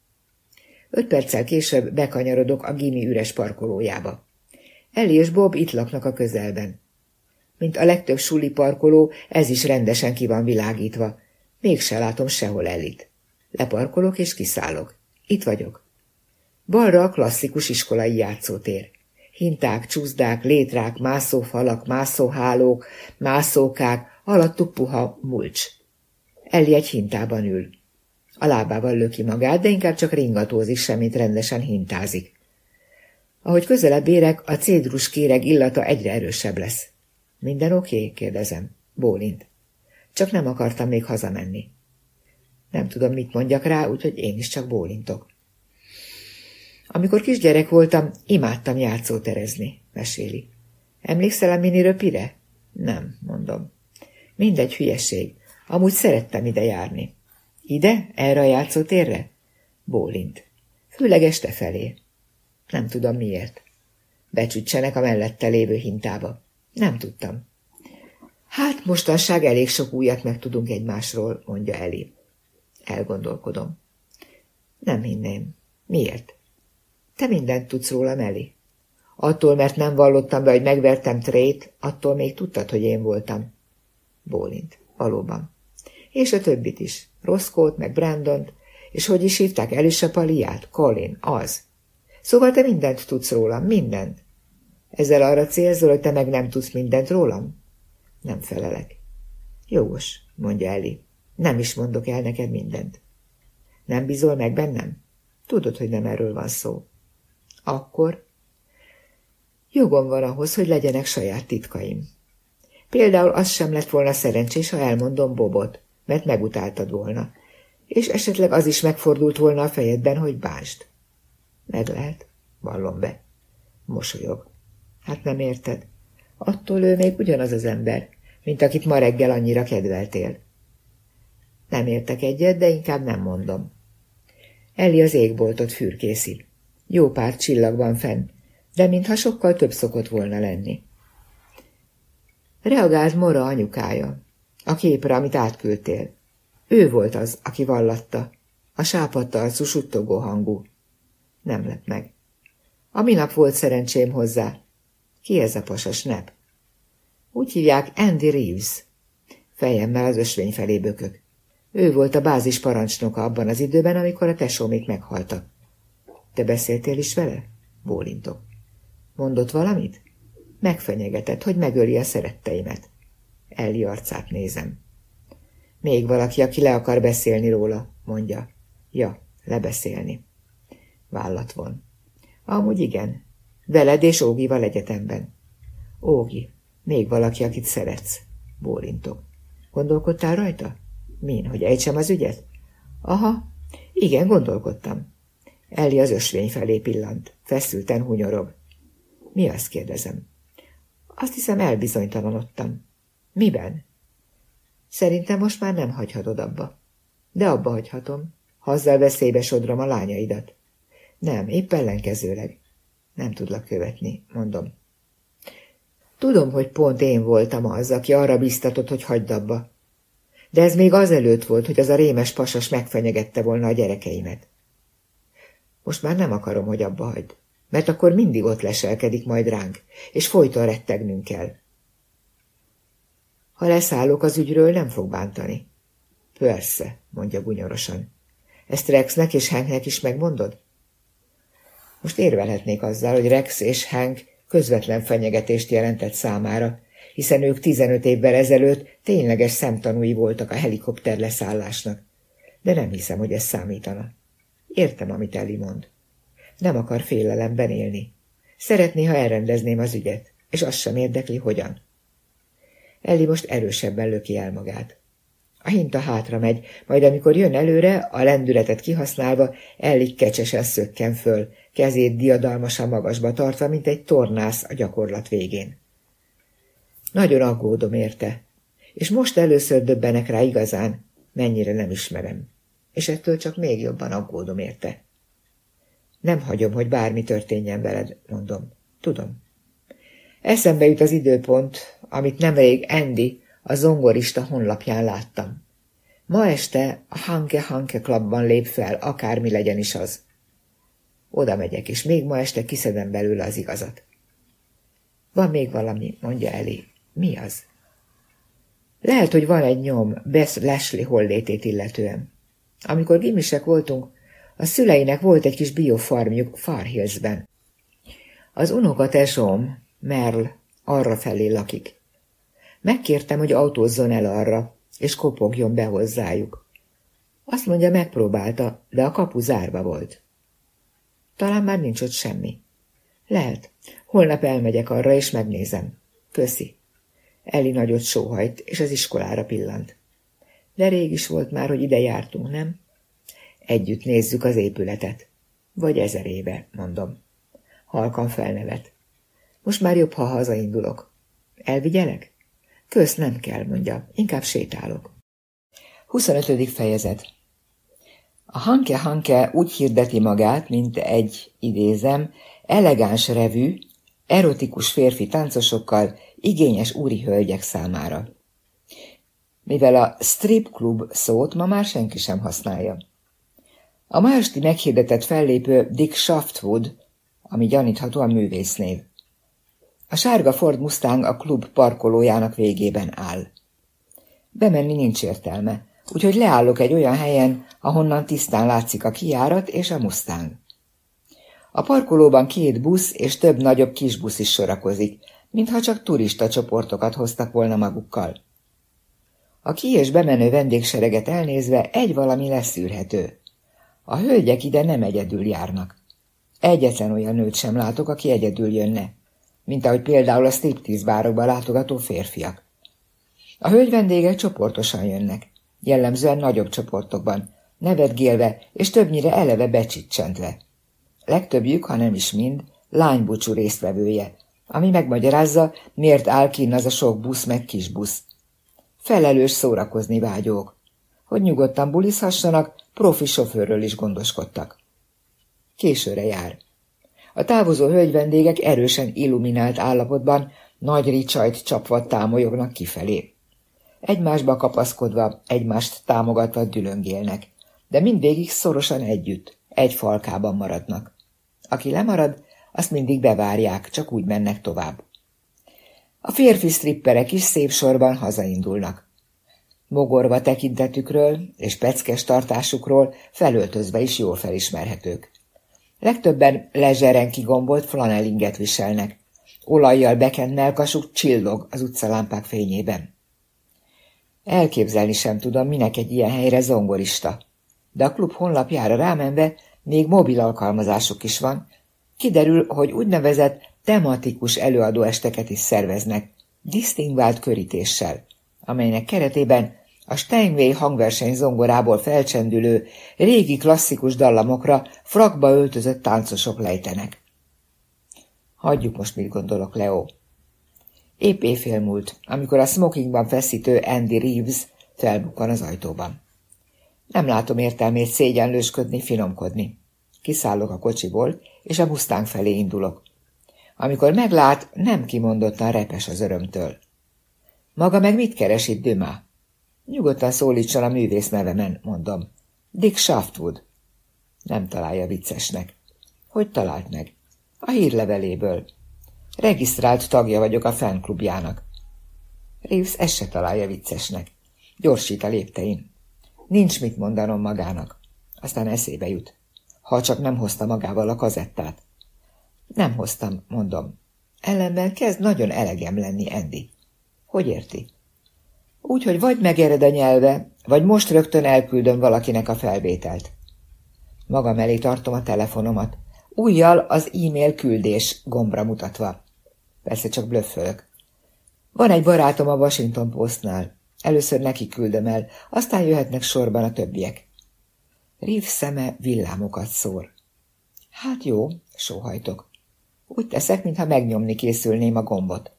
Öt perccel később bekanyarodok a gimi üres parkolójába. Eli és Bob itt laknak a közelben. Mint a legtöbb suli parkoló, ez is rendesen ki van világítva. Mégse látom sehol Elit. Leparkolok és kiszállok. Itt vagyok. Balra a klasszikus iskolai játszótér. Hinták, csúszdák, létrák, mászófalak, mászóhálók, mászókák, alattuk puha mulcs. Elli egy hintában ül. A lábával löki magát, de inkább csak ringatózik, semmit rendesen hintázik. Ahogy közelebb érek, a cédrus kéreg illata egyre erősebb lesz. Minden oké? Okay? kérdezem. Bólint. Csak nem akartam még hazamenni. Nem tudom, mit mondjak rá, úgyhogy én is csak bólintok. Amikor kisgyerek voltam, imádtam játszóterezni, meséli. Emlékszel a mini röpire? Nem, mondom. Mindegy hülyeség. Amúgy szerettem ide járni. Ide? Erre a játszótérre? Bólint. Főleg este felé. Nem tudom miért. Becsütsenek a mellette lévő hintába. Nem tudtam. Hát mostanság elég sok újat megtudunk egymásról, mondja Eli. Elgondolkodom. Nem hinném. Miért? Te mindent tudsz róla, Meli. Attól, mert nem vallottam be, hogy megvertem Trét, attól még tudtad, hogy én voltam. Bólint. Valóban. És a többit is. Roszkót, meg Brandont, és hogy is hívták Elisa Paliát? Colin, az. Szóval te mindent tudsz rólam, mindent. Ezzel arra célzol, hogy te meg nem tudsz mindent rólam? Nem felelek. Jogos, mondja Eli. Nem is mondok el neked mindent. Nem bízol meg bennem? Tudod, hogy nem erről van szó. Akkor jogom van ahhoz, hogy legyenek saját titkaim. Például az sem lett volna szerencsés, ha elmondom Bobot, mert megutáltad volna. És esetleg az is megfordult volna a fejedben, hogy bást. Meg lehet, vallom be. Mosolyog. Hát nem érted. Attól ő még ugyanaz az ember, mint akit ma reggel annyira kedveltél. Nem értek egyet, de inkább nem mondom. Eli az égboltot fürkészi. Jó pár csillag van fenn, de mintha sokkal több szokott volna lenni. Reagált Mora anyukája, a képre, amit átküldtél. Ő volt az, aki vallatta, a sápadt arcú suttogó hangú. Nem lett meg. A minap volt szerencsém hozzá. Ki ez a pasas nep? Úgy hívják Andy Reeves. Fejemmel az ösvény felé bökök. Ő volt a bázis parancsnoka abban az időben, amikor a tesómék meghaltak. Te beszéltél is vele? Bólintok. Mondott valamit? Megfenyegetett, hogy megöli a szeretteimet. Elli arcát nézem. Még valaki, aki le akar beszélni róla, mondja. Ja, lebeszélni. Vállat von. Amúgy igen. Veled és Ógival egyetemben. Ógi, még valaki, akit szeretsz. Bólintok. Gondolkodtál rajta? Min, hogy ejtsem az ügyet? Aha, igen, gondolkodtam. Elli az ösvény felé pillant. Feszülten hunyorog. Mi azt kérdezem? Azt hiszem elbizonytalanodtam. Miben? Szerintem most már nem hagyhatod abba. De abba hagyhatom, ha azzal veszélybe sodrom a lányaidat. Nem, épp ellenkezőleg. Nem tudlak követni, mondom. Tudom, hogy pont én voltam az, aki arra biztatott, hogy hagyd abba. De ez még azelőtt volt, hogy az a rémes pasas megfenyegette volna a gyerekeimet. Most már nem akarom, hogy abba hagyd, mert akkor mindig ott leselkedik majd ránk, és folyton rettegnünk kell. Ha leszállok az ügyről, nem fog bántani. Persze, mondja gunyorosan. Ezt Rexnek és Hanknek is megmondod? Most érvelhetnék azzal, hogy Rex és Hank közvetlen fenyegetést jelentett számára, hiszen ők 15 évvel ezelőtt tényleges szemtanúi voltak a helikopter leszállásnak. De nem hiszem, hogy ez számítana. Értem, amit Eli mond. Nem akar félelemben élni. Szeretné, ha elrendezném az ügyet, és azt sem érdekli, hogyan. Elli most erősebben löki el magát. A hinta hátra megy, majd amikor jön előre, a lendületet kihasználva, Elli kecsesen szökken föl, kezét diadalmasan magasba tartva, mint egy tornász a gyakorlat végén. Nagyon aggódom érte, és most először döbbenek rá igazán, mennyire nem ismerem, és ettől csak még jobban aggódom érte. Nem hagyom, hogy bármi történjen veled, mondom. Tudom. Eszembe jut az időpont, amit nemrég Andy, a zongorista honlapján láttam. Ma este a Hanke Hanke Clubban lép fel, akármi legyen is az. Oda megyek, és még ma este kiszedem belőle az igazat. Van még valami, mondja Eli. Mi az? Lehet, hogy van egy nyom Bess Leslie hollétét illetően. Amikor gimisek voltunk, a szüleinek volt egy kis biofarmjuk Farhillsben. Az unokatesom, Merl, arra felé lakik. Megkértem, hogy autózzon el arra, és kopogjon be hozzájuk. Azt mondja, megpróbálta, de a kapu zárva volt. Talán már nincs ott semmi. Lehet. Holnap elmegyek arra, és megnézem. Köszi. Eli nagyot sóhajt, és az iskolára pillant. De rég is volt már, hogy ide jártunk, nem? Együtt nézzük az épületet. Vagy ezer éve, mondom. Halkan felnevet. Most már jobb, ha hazaindulok. Elvigyelek? Kösz nem kell, mondja. Inkább sétálok. 25. fejezet A Hanke Hanke úgy hirdeti magát, mint egy, idézem, elegáns revű, erotikus férfi táncosokkal, igényes úri hölgyek számára. Mivel a strip club szót ma már senki sem használja. A ma meghirdetett fellépő Dick Shaftwood, ami gyaníthatóan művésznév. A sárga Ford Mustang a klub parkolójának végében áll. Bemenni nincs értelme, úgyhogy leállok egy olyan helyen, ahonnan tisztán látszik a kiárat és a Mustang. A parkolóban két busz és több nagyobb kisbusz is sorakozik, mintha csak turista csoportokat hoztak volna magukkal. A ki- és bemenő vendégsereget elnézve egy valami leszűrhető. A hölgyek ide nem egyedül járnak. Egyetlen olyan nőt sem látok, aki egyedül jönne, mint ahogy például a striptease bárokba látogató férfiak. A hölgy vendégek csoportosan jönnek, jellemzően nagyobb csoportokban, nevetgélve és többnyire eleve becsicsentve. Legtöbbjük, ha nem is mind, lánybúcsú résztvevője, ami megmagyarázza, miért áll kín az a sok busz meg kis busz. Felelős szórakozni vágyók. Hogy nyugodtan bulizhassanak, profi sofőrről is gondoskodtak. Későre jár. A távozó hölgyvendégek erősen illuminált állapotban nagy ricsajt csapva támolyognak kifelé. Egymásba kapaszkodva, egymást támogatva dülöngélnek, de mindvégig szorosan együtt, egy falkában maradnak. Aki lemarad, azt mindig bevárják, csak úgy mennek tovább. A férfi stripperek is szép sorban hazaindulnak. Mogorva tekintetükről és peckes tartásukról felöltözve is jól felismerhetők. Legtöbben lezseren kigombolt flanellinget viselnek. Olajjal bekent melkasuk csillog az utcalámpák fényében. Elképzelni sem tudom, minek egy ilyen helyre zongorista. De a klub honlapjára rámenve még mobil alkalmazásuk is van. Kiderül, hogy úgynevezett tematikus előadóesteket is szerveznek, disztingvált körítéssel, amelynek keretében a Steinway hangverseny zongorából felcsendülő, régi klasszikus dallamokra frakba öltözött táncosok lejtenek. Hagyjuk most, mit gondolok, Leo. Épp éjfél múlt, amikor a smokingban feszítő Andy Reeves felbukkan az ajtóban. Nem látom értelmét szégyenlősködni, finomkodni. Kiszállok a kocsiból, és a Mustang felé indulok. Amikor meglát, nem kimondottan repes az örömtől. Maga meg mit keres itt, Dümá? Nyugodtan szólítson a művész nevemen, mondom. Dick Shaftwood. Nem találja viccesnek. Hogy talált meg? A hírleveléből. Regisztrált tagja vagyok a fanklubjának. Reeves ezt se találja viccesnek. Gyorsít a léptein. Nincs mit mondanom magának. Aztán eszébe jut. Ha csak nem hozta magával a kazettát. Nem hoztam, mondom. Ellenben kezd nagyon elegem lenni, Andy. Hogy érti? Úgy, hogy vagy megered a nyelve, vagy most rögtön elküldöm valakinek a felvételt. Magam elé tartom a telefonomat, újjal az e-mail küldés gombra mutatva. Persze csak blöffölök. Van egy barátom a Washington Postnál. Először neki küldöm el, aztán jöhetnek sorban a többiek. Riv szeme villámokat szór. Hát jó, sóhajtok. Úgy teszek, mintha megnyomni készülném a gombot.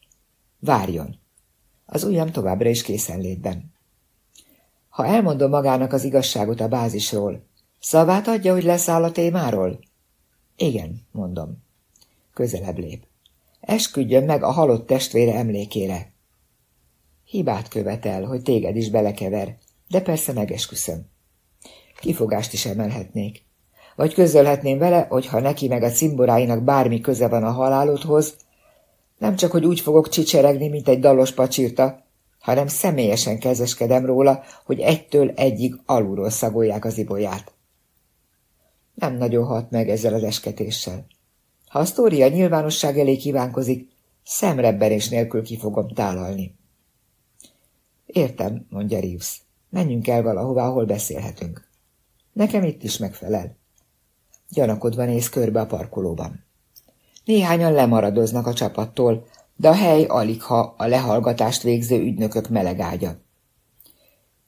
Várjon. Az ujjam továbbra is készenlétben. Ha elmondom magának az igazságot a bázisról, szavát adja, hogy leszáll a témáról? Igen, mondom. Közelebb lép. Esküdjön meg a halott testvére emlékére. Hibát követel, hogy téged is belekever, de persze megesküszöm. Kifogást is emelhetnék. Vagy közölhetném vele, hogy ha neki meg a cimboráinak bármi köze van a halálodhoz, nem csak, hogy úgy fogok csicseregni, mint egy dalos pacsirta, hanem személyesen kezeskedem róla, hogy egytől egyig alulról szagolják az ibolyát. Nem nagyon hat meg ezzel az esketéssel. Ha a sztória nyilvánosság elé kívánkozik, szemrebbenés nélkül ki fogom tálalni. Értem, mondja Reeves. Menjünk el valahová, ahol beszélhetünk. Nekem itt is megfelel. Gyanakodva néz körbe a parkolóban. Néhányan lemaradoznak a csapattól, de a hely alig ha a lehallgatást végző ügynökök meleg ágya.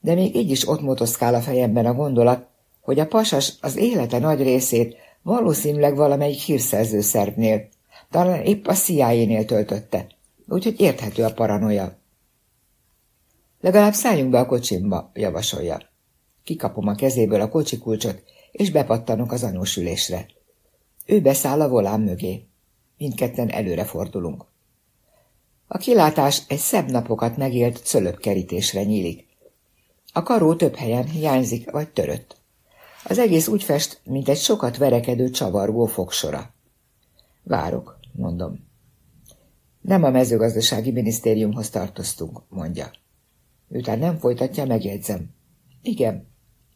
De még így is ott motoszkál a fejemben a gondolat, hogy a pasas az élete nagy részét valószínűleg valamelyik hírszerző szervnél, talán épp a CIA-nél töltötte, úgyhogy érthető a paranoia. Legalább szálljunk be a kocsimba, javasolja. Kikapom a kezéből a kocsikulcsot, és bepattanok az anyósülésre. Ő beszáll a volán mögé. Mindketten előre fordulunk. A kilátás egy szebb napokat megélt cölöpkerítésre nyílik. A karó több helyen hiányzik vagy törött. Az egész úgy fest, mint egy sokat verekedő csavargó fogsora. Várok, mondom. Nem a mezőgazdasági minisztériumhoz tartoztunk, mondja. Miután nem folytatja, megjegyzem. Igen,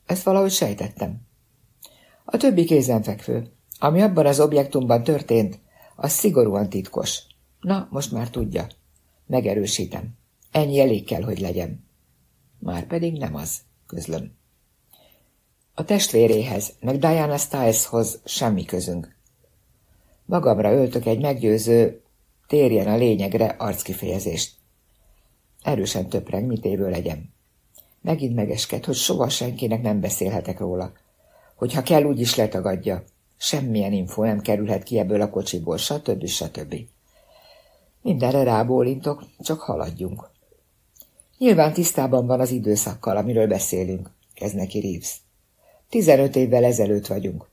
ezt valahogy sejtettem. A többi kézenfekvő. Ami abban az objektumban történt, az szigorúan titkos. Na, most már tudja. Megerősítem. Ennyi elég kell, hogy legyen. Már pedig nem az, közlöm. A testvéréhez, meg Diana Styleshoz semmi közünk. Magamra öltök egy meggyőző, térjen a lényegre arckifejezést. Erősen töpreng, mit évő legyen. Megint megesked, hogy soha senkinek nem beszélhetek róla. Hogyha kell, úgy is letagadja. Semmilyen info nem kerülhet ki ebből a kocsiból, stb. stb. Mindenre rábólintok, csak haladjunk. Nyilván tisztában van az időszakkal, amiről beszélünk, kezd neki Reeves. Tizenöt évvel ezelőtt vagyunk.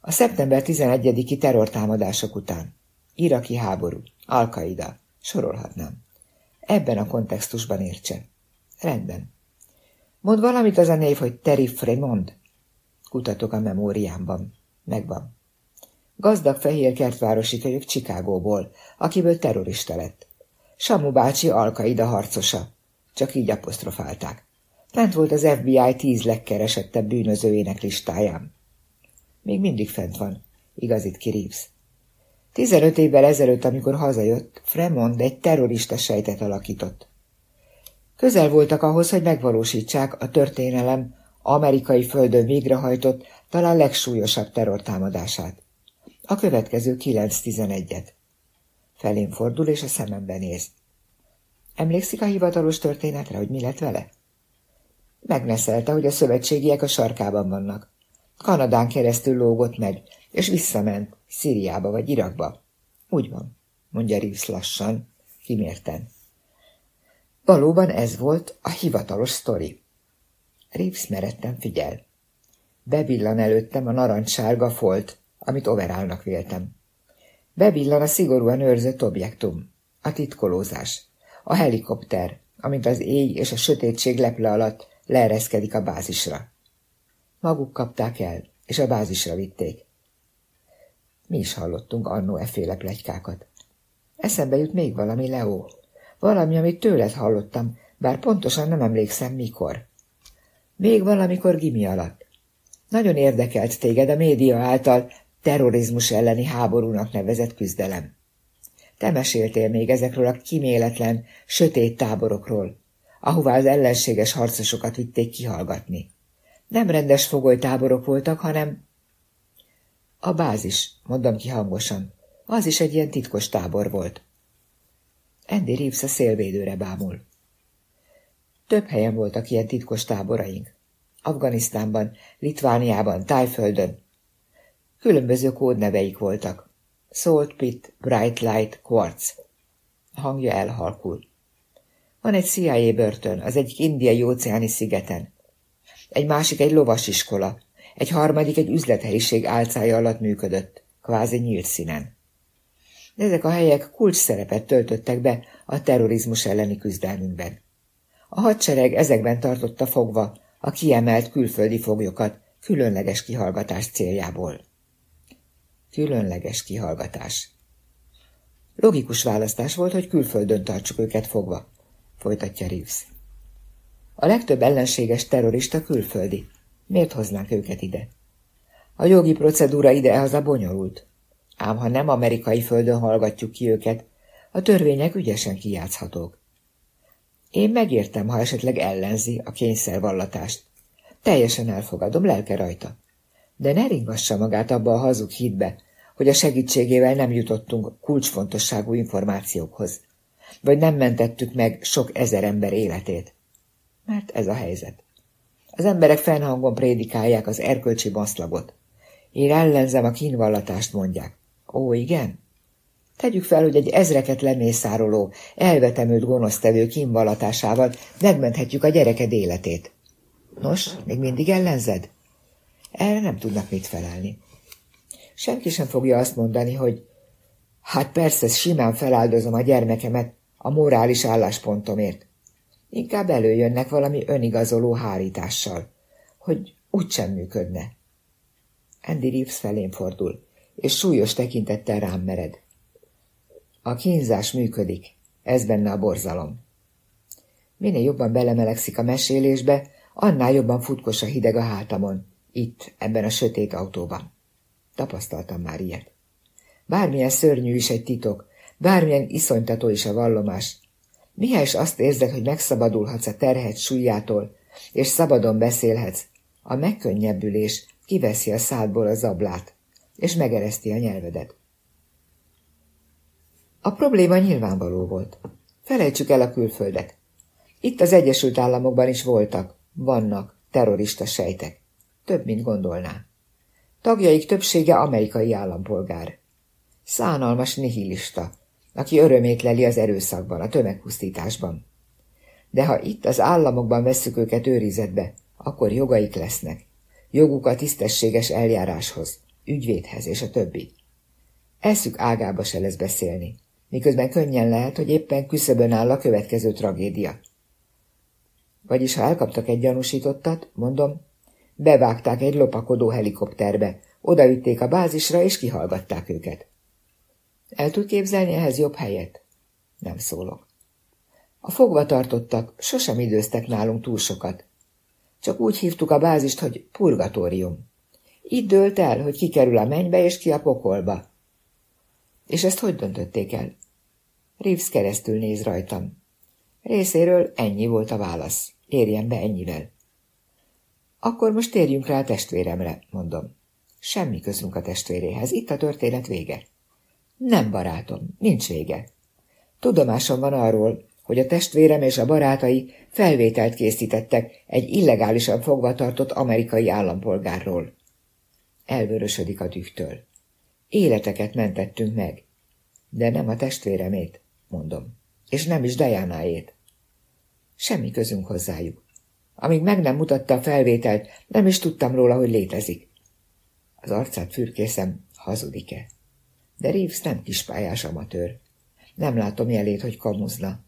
A szeptember 11-i terrortámadások után. Iraki háború, Al-Qaida, sorolhatnám. Ebben a kontextusban értse. Rendben. Mond valamit az a név, hogy Terry Fremont. Kutatok a memóriámban. Megvan. Gazdag fehér kertvárosi kölyök Csikágóból, akiből terrorista lett. Samu bácsi Alkaida harcosa. Csak így apostrofálták. Fent volt az FBI tíz legkeresettebb bűnözőjének listáján. Még mindig fent van, igazít ki Reeves. Évvel ezelőtt, amikor hazajött, Fremont egy terrorista sejtet alakított. Közel voltak ahhoz, hogy megvalósítsák a történelem amerikai földön végrehajtott, talán legsúlyosabb terrortámadását. A következő 9-11-et. Felén fordul, és a szemembe néz. Emlékszik a hivatalos történetre, hogy mi lett vele? Megneszelte, hogy a szövetségiek a sarkában vannak. Kanadán keresztül lógott meg, és visszament, Szíriába vagy Irakba. Úgy van, mondja Reeves lassan, kimérten. Valóban ez volt a hivatalos sztori. Reeves meretten figyel. Bevillan előttem a narancssárga folt, amit overálnak véltem. Bevillan a szigorúan őrzött objektum, a titkolózás, a helikopter, amint az éj és a sötétség leple alatt leereszkedik a bázisra. Maguk kapták el, és a bázisra vitték. Mi is hallottunk annó efféle plegykákat. Eszembe jut még valami, Leo. Valami, amit tőled hallottam, bár pontosan nem emlékszem mikor. Még valamikor gimi alatt. Nagyon érdekelt téged a média által terrorizmus elleni háborúnak nevezett küzdelem. Te meséltél még ezekről a kiméletlen, sötét táborokról, ahová az ellenséges harcosokat vitték kihallgatni. Nem rendes fogolytáborok voltak, hanem... A bázis, mondom ki hangosan. Az is egy ilyen titkos tábor volt. Andy Reeves a szélvédőre bámul. Több helyen voltak ilyen titkos táboraink. Afganisztánban, Litvániában, Tájföldön. Különböző kódneveik voltak. Salt Pit, Bright Light, Quartz. A hangja elhalkul. Van egy CIA börtön, az egyik indiai óceáni szigeten. Egy másik egy lovasiskola, egy harmadik egy üzlethelyiség álcája alatt működött, kvázi nyílt színen. Ezek a helyek kulcs szerepet töltöttek be a terrorizmus elleni küzdelmünkben. A hadsereg ezekben tartotta fogva a kiemelt külföldi foglyokat különleges kihallgatás céljából. Különleges kihallgatás. Logikus választás volt, hogy külföldön tartsuk őket fogva, folytatja Reeves. A legtöbb ellenséges terrorista külföldi. Miért hoznánk őket ide? A jogi procedúra idehaza bonyolult. Ám ha nem amerikai földön hallgatjuk ki őket, a törvények ügyesen kijátszhatók. Én megértem, ha esetleg ellenzi a kényszervallatást. Teljesen elfogadom, lelke rajta. De ne ringassa magát abba a hazug hitbe, hogy a segítségével nem jutottunk kulcsfontosságú információkhoz, vagy nem mentettük meg sok ezer ember életét. Mert ez a helyzet. Az emberek fennhangon prédikálják az erkölcsi baszlagot. Én ellenzem a kínvallatást, mondják. Ó, igen? Tegyük fel, hogy egy ezreket lemészároló, elvetemült gonosztevő kínvallatásával megmenthetjük a gyereked életét. Nos, még mindig ellenzed? Erre nem tudnak mit felelni. Senki sem fogja azt mondani, hogy hát persze simán feláldozom a gyermekemet a morális álláspontomért. Inkább előjönnek valami önigazoló hárítással, hogy úgysem működne. Andy Reeves felén fordul, és súlyos tekintettel rám mered. A kínzás működik, ez benne a borzalom. Minél jobban belemelegszik a mesélésbe, annál jobban futkos a hideg a hátamon, itt, ebben a sötét autóban. Tapasztaltam már ilyet. Bármilyen szörnyű is egy titok, bármilyen iszonytató is a vallomás, Mihez azt érzed, hogy megszabadulhatsz a terhet súlyától, és szabadon beszélhetsz, a megkönnyebbülés kiveszi a szádból a zablát, és megereszti a nyelvedet. A probléma nyilvánvaló volt. Felejtsük el a külföldet. Itt az Egyesült Államokban is voltak, vannak terrorista sejtek. Több, mint gondolná. Tagjaik többsége amerikai állampolgár. Szánalmas nihilista, aki örömét leli az erőszakban, a tömegpusztításban. De ha itt az államokban vesszük őket őrizetbe, akkor jogaik lesznek. Joguk a tisztességes eljáráshoz, ügyvédhez és a többi. Eszük ágába se lesz beszélni, miközben könnyen lehet, hogy éppen küszöbön áll a következő tragédia. Vagyis ha elkaptak egy gyanúsítottat, mondom, bevágták egy lopakodó helikopterbe, odavitték a bázisra és kihallgatták őket. El tud képzelni ehhez jobb helyet? Nem szólok. A fogva tartottak sosem időztek nálunk túl sokat. Csak úgy hívtuk a bázist, hogy purgatórium. Itt dőlt el, hogy ki kerül a mennybe és ki a pokolba. És ezt hogy döntötték el? Reeves keresztül néz rajtam. Részéről ennyi volt a válasz. Érjen be ennyivel. Akkor most térjünk rá a testvéremre, mondom. Semmi közünk a testvéréhez, itt a történet vége. Nem, barátom, nincs vége. Tudomásom van arról, hogy a testvérem és a barátai felvételt készítettek egy illegálisan fogva tartott amerikai állampolgárról. Elvörösödik a dühtől. Életeket mentettünk meg, de nem a testvéremét, mondom, és nem is Dajánáét. Semmi közünk hozzájuk. Amíg meg nem mutatta a felvételt, nem is tudtam róla, hogy létezik. Az arcát fürkészem, hazudik-e. De Reeves nem kispályás amatőr. Nem látom jelét, hogy kamuzna.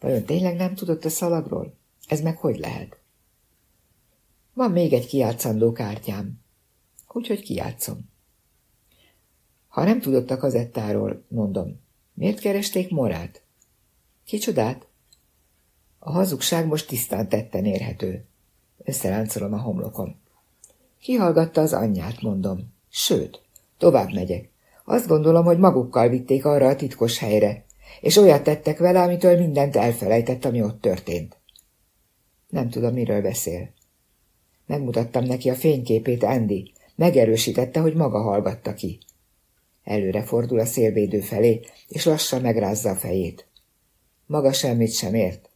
Vajon tényleg nem tudott a szalagról? Ez meg hogy lehet? Van még egy kiátszandó kártyám. Úgyhogy kiátszom. Ha nem tudott a kazettáról, mondom, miért keresték Morát? Kicsodát? A hazugság most tisztán tetten érhető. Összeráncolom a homlokom. Kihallgatta az anyját, mondom. Sőt, tovább megyek. Azt gondolom, hogy magukkal vitték arra a titkos helyre, és olyat tettek vele, amitől mindent elfelejtett, ami ott történt. Nem tudom, miről beszél. Megmutattam neki a fényképét Andy, megerősítette, hogy maga hallgatta ki. Előre fordul a szélvédő felé, és lassan megrázza a fejét. Maga semmit sem ért.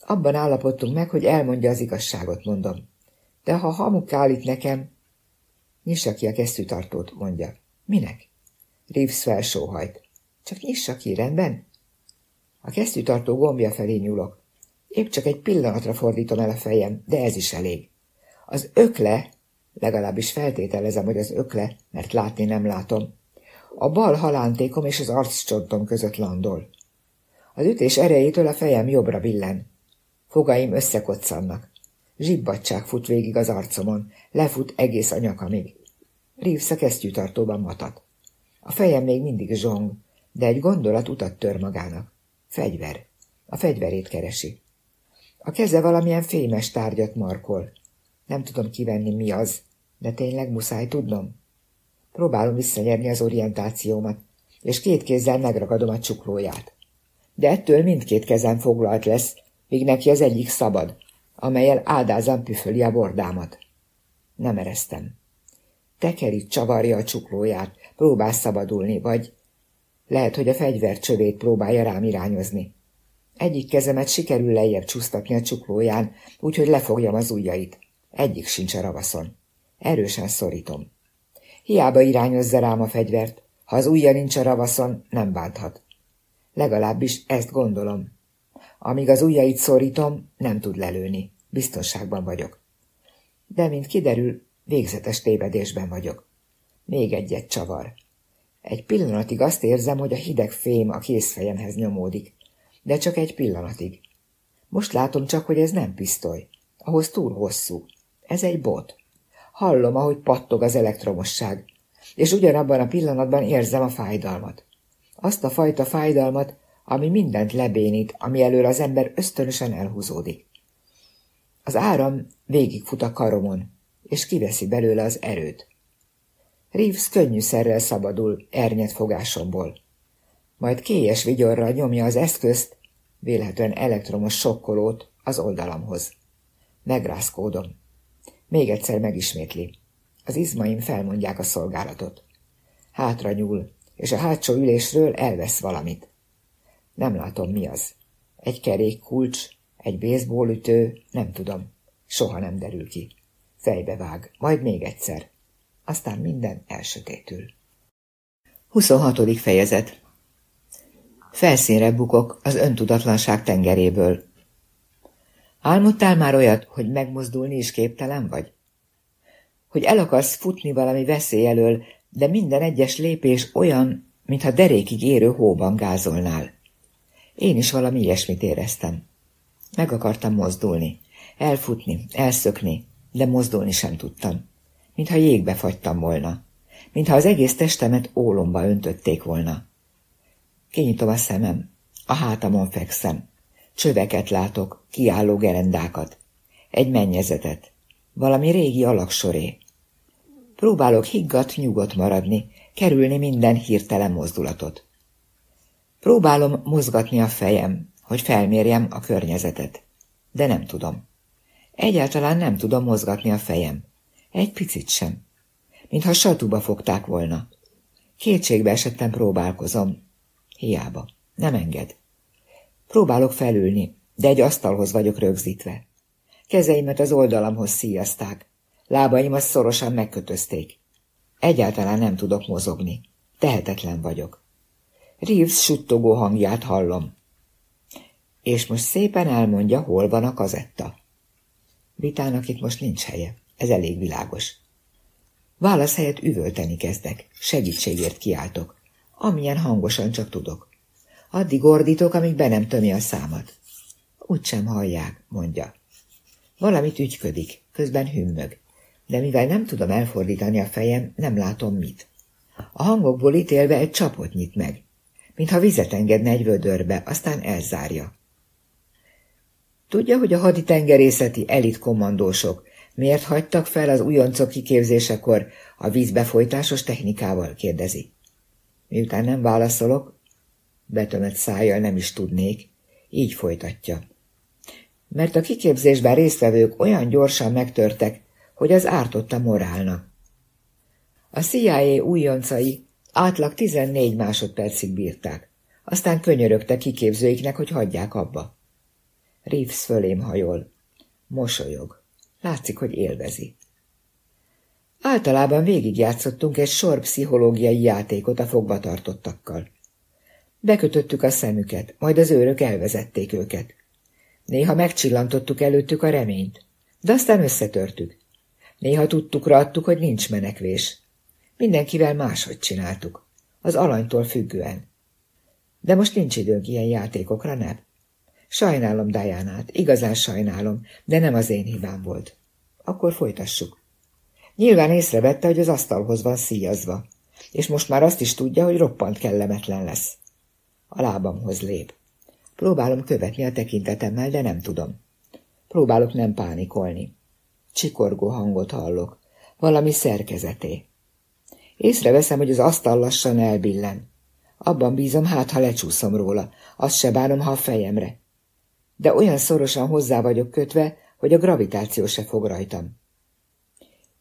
Abban állapodtunk meg, hogy elmondja az igazságot, mondom. De ha hamuk állít nekem... Nyissa ki a kesztyűtartót, mondja. Minek? Reeves felsóhajt. Csak nyissa ki, rendben? A kesztyűtartó gombja felé nyúlok. Épp csak egy pillanatra fordítom el a fejem, de ez is elég. Az ökle, legalábbis feltételezem, hogy az ökle, mert látni nem látom, a bal halántékom és az arccsontom között landol. Az ütés erejétől a fejem jobbra billen. Fogaim összekoccannak. Zsibbadság fut végig az arcomon, lefut egész a nyakamig. Reeves a kesztyűtartóban matat. A fejem még mindig zsong, de egy gondolat utat tör magának. Fegyver. A fegyverét keresi. A keze valamilyen fémes tárgyat markol. Nem tudom kivenni, mi az, de tényleg muszáj tudnom. Próbálom visszanyerni az orientációmat, és két kézzel megragadom a csuklóját. De ettől mindkét kezem foglalt lesz, míg neki az egyik szabad, amelyel áldázan püföli a bordámat. Nem ereztem. Tekerít csavarja a csuklóját, próbál szabadulni, vagy lehet, hogy a fegyver csövét próbálja rám irányozni. Egyik kezemet sikerül lejjebb csúsztatni a csuklóján, úgyhogy lefogjam az ujjait. Egyik sincs a ravaszon. Erősen szorítom. Hiába irányozza rám a fegyvert. Ha az ujja nincs a ravaszon, nem bánthat. Legalábbis ezt gondolom. Amíg az ujjait szorítom, nem tud lelőni. Biztonságban vagyok. De, mint kiderül, végzetes tévedésben vagyok. Még egyet csavar. Egy pillanatig azt érzem, hogy a hideg fém a kézfejemhez nyomódik. De csak egy pillanatig. Most látom csak, hogy ez nem pisztoly. Ahhoz túl hosszú. Ez egy bot. Hallom, ahogy pattog az elektromosság, és ugyanabban a pillanatban érzem a fájdalmat. Azt a fajta fájdalmat, ami mindent lebénít, ami elől az ember ösztönösen elhúzódik. Az áram végigfut a karomon, és kiveszi belőle az erőt. Reeves könnyűszerrel szabadul ernyet fogásomból. Majd kélyes vigyorral nyomja az eszközt, vélhetően elektromos sokkolót az oldalamhoz. Megrázkódom. Még egyszer megismétli. Az izmaim felmondják a szolgálatot. Hátra nyúl, és a hátsó ülésről elvesz valamit. Nem látom, mi az. Egy kerék kulcs, Egy baseballütő, nem tudom, soha nem derül ki. Fejbe vág, majd még egyszer. Aztán minden elsötétül. 26. fejezet Felszínre bukok az öntudatlanság tengeréből. Álmodtál már olyat, hogy megmozdulni is képtelen vagy? Hogy el akarsz futni valami veszély elől, de minden egyes lépés olyan, mintha derékig érő hóban gázolnál. Én is valami ilyesmit éreztem. Meg akartam mozdulni, elfutni, elszökni, de mozdulni sem tudtam. Mintha jégbe fagytam volna. Mintha az egész testemet ólomba öntötték volna. Kinyitom a szemem, a hátamon fekszem. Csöveket látok, kiálló gerendákat. Egy mennyezetet. Valami régi alaksoré. Próbálok higgadt, nyugodt maradni, kerülni minden hirtelen mozdulatot. Próbálom mozgatni a fejem, hogy felmérjem a környezetet, de nem tudom. Egyáltalán nem tudom mozgatni a fejem. Egy picit sem. Mintha satuba fogták volna. Kétségbe esettem próbálkozom. Hiába. Nem enged. Próbálok felülni, de egy asztalhoz vagyok rögzítve. Kezeimet az oldalamhoz szíjazták. Lábaimat szorosan megkötözték. Egyáltalán nem tudok mozogni. Tehetetlen vagyok. Reeves suttogó hangját hallom. És most szépen elmondja, hol van a kazetta. Vitának itt most nincs helye. Ez elég világos. Válasz helyett üvölteni kezdek. Segítségért kiáltok. Amilyen hangosan csak tudok. Addig ordítok, amíg be nem tömi a számat. Úgy sem hallják, mondja. Valamit ügyködik, közben hümmög, de mivel nem tudom elfordítani a fejem, nem látom mit. A hangokból ítélve egy csapot nyit meg, mintha vizet engedne egy vödörbe, aztán elzárja. Tudja, hogy a haditengerészeti elit kommandósok miért hagytak fel az újoncok kiképzésekor a vízbefolytásos technikával, kérdezi. Miután nem válaszolok, betömött szájjal nem is tudnék, így folytatja. Mert a kiképzésben résztvevők olyan gyorsan megtörtek, hogy az ártott a morálnak. A CIA újoncai átlag 14 másodpercig bírták, aztán könyörögtek kiképzőiknek, hogy hagyják abba. Reeves fölém hajol. Mosolyog. Látszik, hogy élvezi. Általában végigjátszottunk egy sor pszichológiai játékot a fogvatartottakkal. Bekötöttük a szemüket, majd az őrök elvezették őket. Néha megcsillantottuk előttük a reményt, de aztán összetörtük. Néha tudtuk adtuk, hogy nincs menekvés. Mindenkivel máshogy csináltuk, az alanytól függően. De most nincs időnk ilyen játékokra, nem? Sajnálom Diánát, igazán sajnálom, de nem az én hibám volt. Akkor folytassuk. Nyilván észrevette, hogy az asztalhoz van szíjazva, és most már azt is tudja, hogy roppant kellemetlen lesz. A lábamhoz lép. Próbálom követni a tekintetemmel, de nem tudom. Próbálok nem pánikolni. Csikorgó hangot hallok. Valami szerkezeté. Észreveszem, hogy az asztal lassan elbillen. Abban bízom, hát ha lecsúszom róla. Azt se bánom, ha a fejemre. De olyan szorosan hozzá vagyok kötve, hogy a gravitáció se fog rajtam.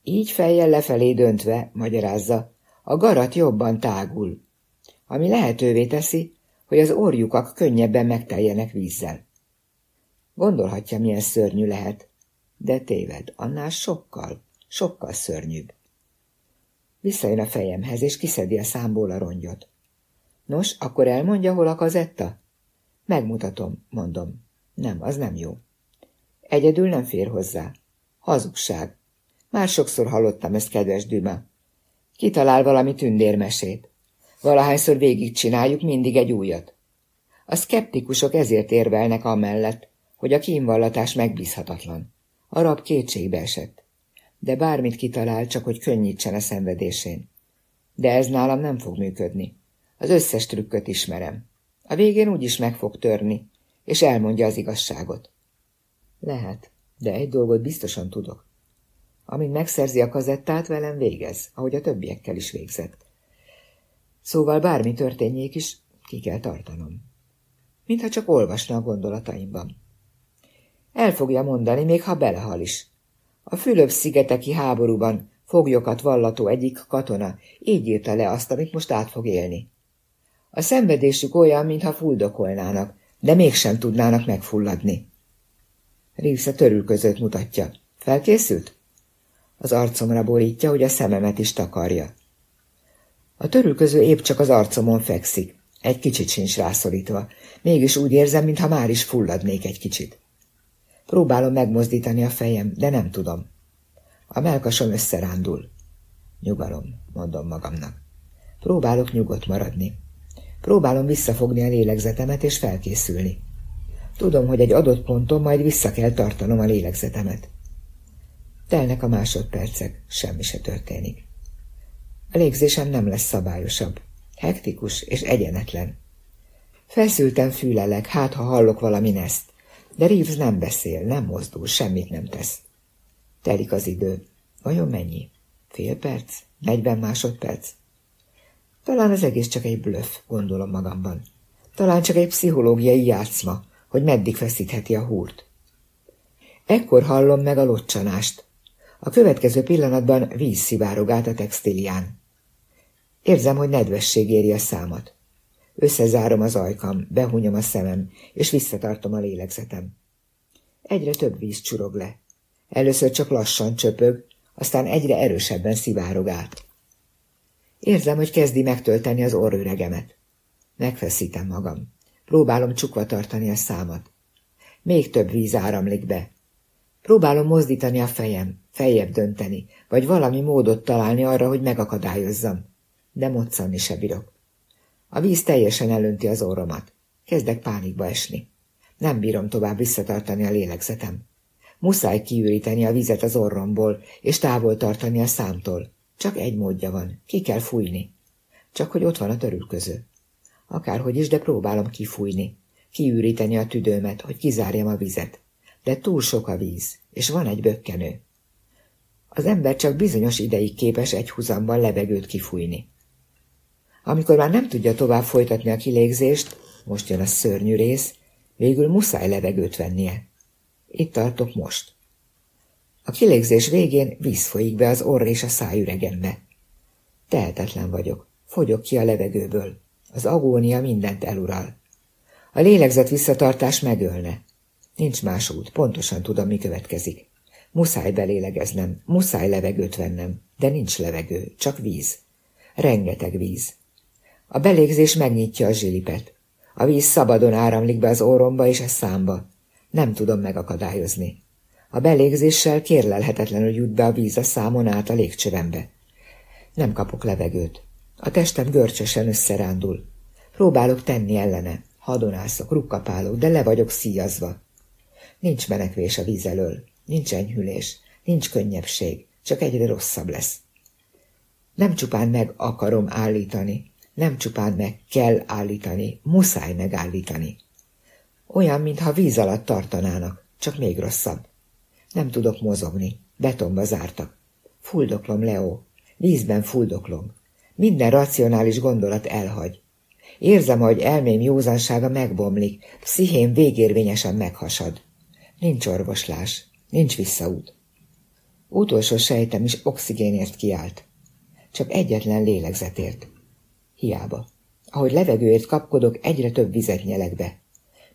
Így fejjel lefelé döntve, magyarázza, a garat jobban tágul, ami lehetővé teszi, hogy az orjukak könnyebben megteljenek vízzel. Gondolhatja, milyen szörnyű lehet, de téved, annál sokkal, sokkal szörnyűbb. Visszajön a fejemhez, és kiszedi a számból a rongyot. Nos, akkor elmondja, hol a kazetta? Megmutatom, mondom. Nem, az nem jó. Egyedül nem fér hozzá. Hazugság. Már sokszor hallottam ezt, kedves Düma. Kitalál valami tündérmesét. Valahányszor végigcsináljuk mindig egy újat. A szkeptikusok ezért érvelnek amellett, hogy a kínvallatás megbízhatatlan. A rab kétségbe esett. De bármit kitalál, csak hogy könnyítsen a szenvedésén. De ez nálam nem fog működni. Az összes trükköt ismerem. A végén úgyis meg fog törni, és elmondja az igazságot. Lehet, de egy dolgot biztosan tudok. Amint megszerzi a kazettát, velem végez, ahogy a többiekkel is végzett. Szóval bármi történjék is, ki kell tartanom. Mintha csak olvasna a gondolataimban. El fogja mondani, még ha belehal is. A Fülöp-szigeteki háborúban foglyokat vallató egyik katona így írta le azt, amit most át fog élni. A szenvedésük olyan, mintha fuldokolnának, de mégsem tudnának megfulladni. Reeves a törülközőt mutatja. Felkészült? Az arcomra borítja, hogy a szememet is takarja. A törülköző épp csak az arcomon fekszik. Egy kicsit sincs rászorítva. Mégis úgy érzem, mintha már is fulladnék egy kicsit. Próbálom megmozdítani a fejem, de nem tudom. A melkasom összerándul. Nyugalom, mondom magamnak. Próbálok nyugodt maradni. Próbálom visszafogni a lélegzetemet és felkészülni. Tudom, hogy egy adott ponton majd vissza kell tartanom a lélegzetemet. Telnek a másodpercek, semmi se történik. A légzésem nem lesz szabályosabb. Hektikus és egyenetlen. Felszültem fülelek, hát ha hallok valami neszt, de Reeves nem beszél, nem mozdul, semmit nem tesz. Telik az idő. Vajon mennyi? Fél perc? Negyven másodperc? Talán az egész csak egy blöff, gondolom magamban. Talán csak egy pszichológiai játszma, hogy meddig feszítheti a húrt. Ekkor hallom meg a locsanást. A következő pillanatban víz szivárog át a textilián. Érzem, hogy nedvesség éri a számat. Összezárom az ajkam, behunyom a szemem, és visszatartom a lélegzetem. Egyre több víz csurog le. Először csak lassan csöpög, aztán egyre erősebben szivárog át. Érzem, hogy kezdi megtölteni az orrőregemet. Megfeszítem magam. Próbálom csukva tartani a számat. Még több víz áramlik be. Próbálom mozdítani a fejem, feljebb dönteni, vagy valami módot találni arra, hogy megakadályozzam. De moccanni se bírok. A víz teljesen elönti az orromat. Kezdek pánikba esni. Nem bírom tovább visszatartani a lélegzetem. Muszáj kiüríteni a vizet az orromból, és távol tartani a számtól. Csak egy módja van, ki kell fújni. Csak hogy ott van a törülköző. Akárhogy is, de próbálom kifújni. Kiüríteni a tüdőmet, hogy kizárjam a vizet. De túl sok a víz, és van egy bökkenő. Az ember csak bizonyos ideig képes egy húzamban levegőt kifújni. Amikor már nem tudja tovább folytatni a kilégzést, most jön a szörnyű rész, végül muszáj levegőt vennie. Itt tartok most. A kilégzés végén víz folyik be az orr és a szájüregembe. Tehetetlen vagyok, fogyok ki a levegőből. Az agónia mindent elural. A lélegzet visszatartás megölne. Nincs más út, pontosan tudom, mi következik. Muszáj belélegeznem, muszáj levegőt vennem, de nincs levegő, csak víz. Rengeteg víz. A belégzés megnyitja a zsilipet. A víz szabadon áramlik be az óromba és a számba. Nem tudom megakadályozni. A belégzéssel kérlelhetetlenül jut be a víz a számon át a légcsövembe. Nem kapok levegőt. A testem görcsösen összerándul. Próbálok tenni ellene. Hadonászok, rukkapálok, de le vagyok szíjazva. Nincs menekvés a víz elől. Nincs enyhülés. Nincs könnyebbség. Csak egyre rosszabb lesz. Nem csupán meg akarom állítani, nem csupán meg kell állítani, muszáj megállítani. Olyan, mintha víz alatt tartanának, csak még rosszabb. Nem tudok mozogni, betonba zártak. Fuldoklom, Leo, vízben fuldoklom. Minden racionális gondolat elhagy. Érzem, hogy elmém józansága megbomlik, pszichém végérvényesen meghasad. Nincs orvoslás, nincs visszaút. Utolsó sejtem is oxigénért kiállt. Csak egyetlen lélegzetért. Hiába. Ahogy levegőért kapkodok, egyre több vizet nyelek be.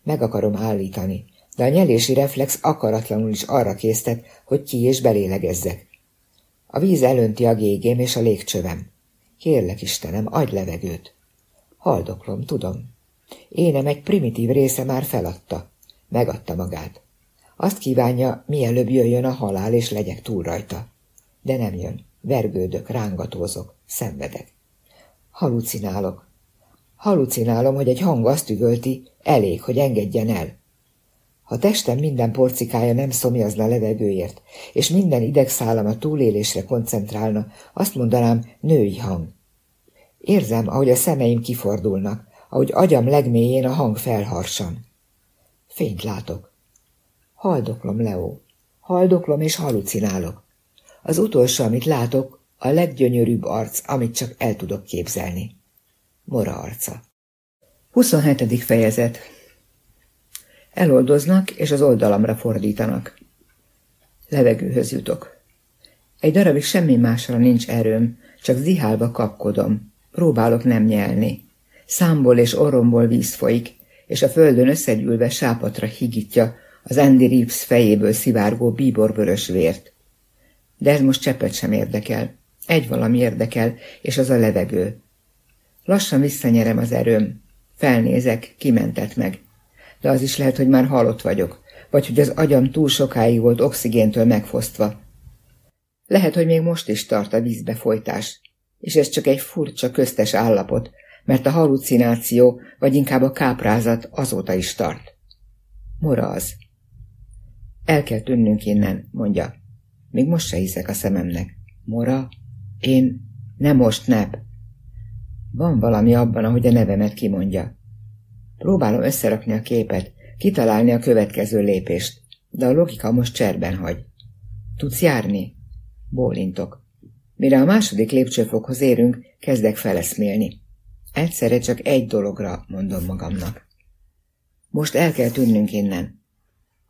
Meg akarom állítani, de a nyelési reflex akaratlanul is arra késztet, hogy ki és belélegezzek. A víz elönti a gégém és a légcsövem. Kérlek, Istenem, adj levegőt. Haldoklom, tudom. Énem egy primitív része már feladta. Megadta magát. Azt kívánja, mielőbb jöjjön a halál, és legyek túl rajta. De nem jön. Vergődök, rángatózok, szenvedek. Halucinálok. Halucinálom, hogy egy hang azt üvölti, elég, hogy engedjen el. Ha testem minden porcikája nem szomjazna levegőért, és minden idegszálam a túlélésre koncentrálna, azt mondanám, női hang. Érzem, ahogy a szemeim kifordulnak, ahogy agyam legmélyén a hang felharsan. Fényt látok. Haldoklom, Leo. Haldoklom és halucinálok. Az utolsó, amit látok, a leggyönyörűbb arc, amit csak el tudok képzelni. Mora arca. 27. fejezet Eloldoznak, és az oldalamra fordítanak. Levegőhöz jutok. Egy darabig semmi másra nincs erőm, csak zihálva kapkodom. Próbálok nem nyelni. Számból és orromból víz folyik, és a földön összegyűlve sápatra higítja az Andy Reeves fejéből szivárgó bíborvörös vért. De ez most cseppet sem érdekel. Egy valami érdekel, és az a levegő. Lassan visszanyerem az erőm. Felnézek, kimentett meg. De az is lehet, hogy már halott vagyok, vagy hogy az agyam túl sokáig volt oxigéntől megfosztva. Lehet, hogy még most is tart a vízbefolytás, és ez csak egy furcsa köztes állapot, mert a halucináció, vagy inkább a káprázat azóta is tart. Mora az. El kell tűnnünk innen, mondja. Még most se hiszek a szememnek. Mora? Én? Nem most, nep. Van valami abban, ahogy a nevemet kimondja. Próbálom összerakni a képet, kitalálni a következő lépést, de a logika most cserben hagy. Tudsz járni? Bólintok. Mire a második lépcsőfokhoz érünk, kezdek feleszmélni. Egyszerre csak egy dologra, mondom magamnak. Most el kell tűnnünk innen.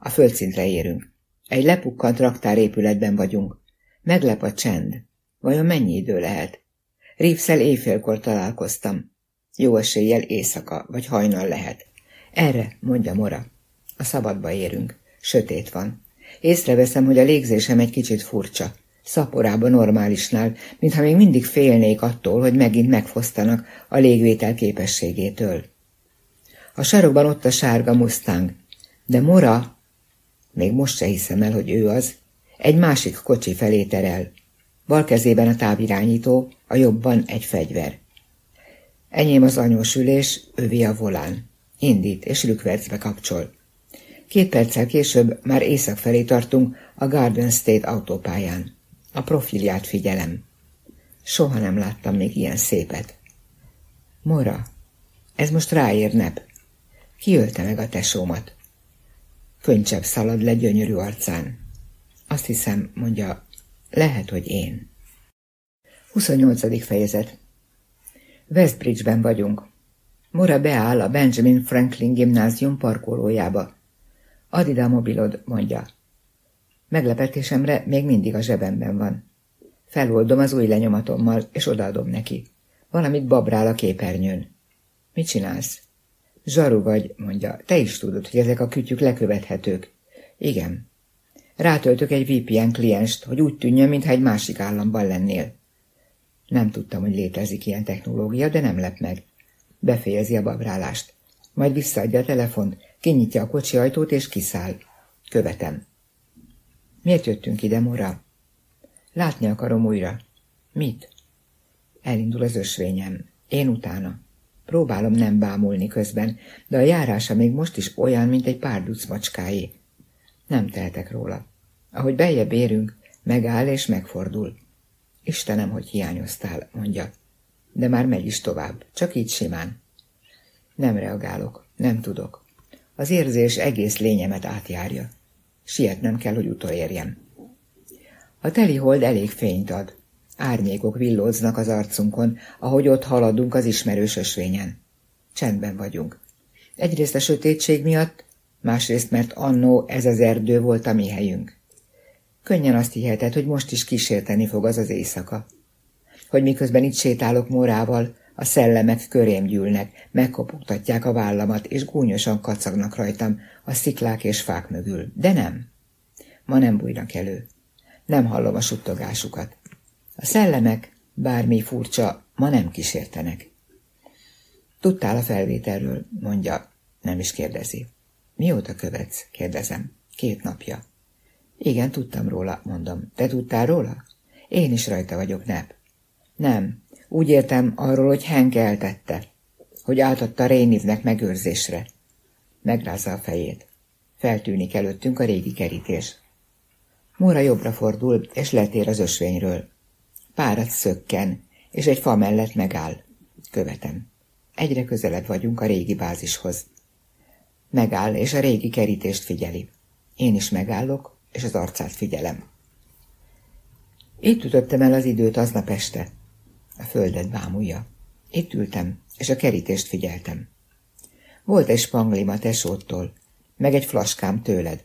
A földszintre érünk. Egy lepukkant raktárépületben vagyunk. Meglep a csend. Vajon mennyi idő lehet? Rívszel éjfélkor találkoztam. Jó eséllyel éjszaka, vagy hajnal lehet. Erre, mondja Mora. A szabadba érünk. Sötét van. Észreveszem, hogy a légzésem egy kicsit furcsa. Szaporába normálisnál, mintha még mindig félnék attól, hogy megint megfosztanak a légvétel képességétől. A sarokban ott a sárga Mustang, de Mora, még most se hiszem el, hogy ő az, egy másik kocsi felé terel. Bal kezében a távirányító, a jobban egy fegyver. Enyém az anyós ülés, övé a volán. Indít és rükvercbe kapcsol. Két perccel később már észak felé tartunk a Garden State autópályán. A profilját figyelem. Soha nem láttam még ilyen szépet. Mora, ez most ráér nep. Kiölte meg a tesómat. Könycsebb szalad le gyönyörű arcán. Azt hiszem, mondja, lehet, hogy én. 28. fejezet Westbridge-ben vagyunk. Mora beáll a Benjamin Franklin gimnázium parkolójába. Add ide a mobilod, mondja. Meglepetésemre még mindig a zsebemben van. Feloldom az új lenyomatommal, és odaadom neki. Valamit babrál a képernyőn. Mit csinálsz? Zsaru vagy, mondja. Te is tudod, hogy ezek a kütyük lekövethetők. Igen. Rátöltök egy VPN klienst, hogy úgy tűnjön, mintha egy másik államban lennél. Nem tudtam, hogy létezik ilyen technológia, de nem lep meg. Befejezi a babrálást. Majd visszaadja a telefont, kinyitja a kocsi ajtót és kiszáll. Követem. Miért jöttünk ide, Mora? Látni akarom újra. Mit? Elindul az ösvényem. Én utána. Próbálom nem bámulni közben, de a járása még most is olyan, mint egy pár macskáé. Nem tehetek róla. Ahogy beljebb érünk, megáll és megfordul. Istenem, hogy hiányoztál, mondja. De már megy is tovább, csak így simán. Nem reagálok, nem tudok. Az érzés egész lényemet átjárja. Sietnem kell, hogy utolérjem. A teli hold elég fényt ad. Árnyékok villóznak az arcunkon, ahogy ott haladunk az ismerős ösvényen. Csendben vagyunk. Egyrészt a sötétség miatt, másrészt mert annó ez az erdő volt a mi helyünk. Könnyen azt hiheted, hogy most is kísérteni fog az az éjszaka. Hogy miközben itt sétálok morával, a szellemek körém gyűlnek, megkopogtatják a vállamat, és gúnyosan kacagnak rajtam a sziklák és fák mögül. De nem. Ma nem bújnak elő. Nem hallom a suttogásukat. A szellemek, bármi furcsa, ma nem kísértenek. Tudtál a felvételről, mondja, nem is kérdezi. Mióta követsz? kérdezem. Két napja. Igen, tudtam róla, mondom. Te tudtál róla? Én is rajta vagyok, nep. Nem, úgy értem arról, hogy Henk eltette, hogy átadta Rénivnek megőrzésre. Megrázza a fejét. Feltűnik előttünk a régi kerítés. Móra jobbra fordul, és letér az ösvényről. Párat szökken, és egy fa mellett megáll. Követem. Egyre közelebb vagyunk a régi bázishoz. Megáll, és a régi kerítést figyeli. Én is megállok, és az arcát figyelem. Itt ütöttem el az időt aznap este. A földet bámulja. Itt ültem, és a kerítést figyeltem. Volt egy spanglim a tesóttól, meg egy flaskám tőled.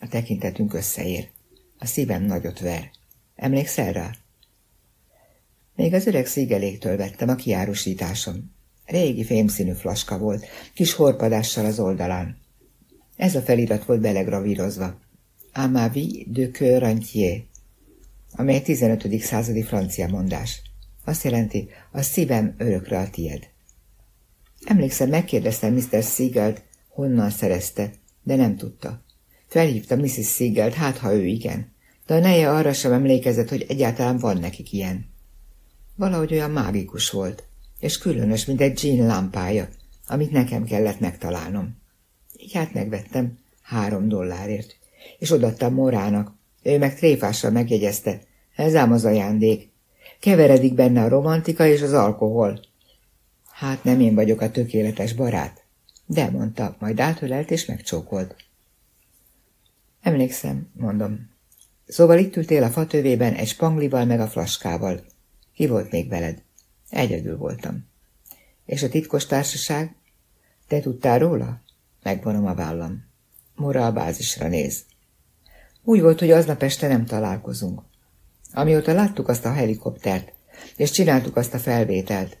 A tekintetünk összeér. A szívem nagyot ver. Emlékszel rá? Még az öreg szígeléktől vettem a kiárusításom. Régi fémszínű flaska volt, kis horpadással az oldalán. Ez a felirat volt belegravírozva. A ma vie de cœur entier, amely 15. századi francia mondás. Azt jelenti, a szívem örökre a tied. Emlékszem, megkérdeztem Mr. Siegelt, honnan szerezte, de nem tudta. Felhívta Mrs. Siegelt, hát ha ő igen, de a neje arra sem emlékezett, hogy egyáltalán van nekik ilyen. Valahogy olyan mágikus volt, és különös, mint egy Jean lámpája, amit nekem kellett megtalálnom. Így hát megvettem három dollárért, és odaadtam Morának. Ő meg tréfással megjegyezte, ez ám az ajándék. Keveredik benne a romantika és az alkohol. Hát nem én vagyok a tökéletes barát. De, mondta, majd átölelt és megcsókolt. Emlékszem, mondom. Szóval itt ültél a fatövében egy spanglival meg a flaskával. Ki volt még veled? Egyedül voltam. És a titkos társaság? Te tudtál róla? Megvonom a vállam. Mora a bázisra néz. Úgy volt, hogy aznap este nem találkozunk. Amióta láttuk azt a helikoptert, és csináltuk azt a felvételt,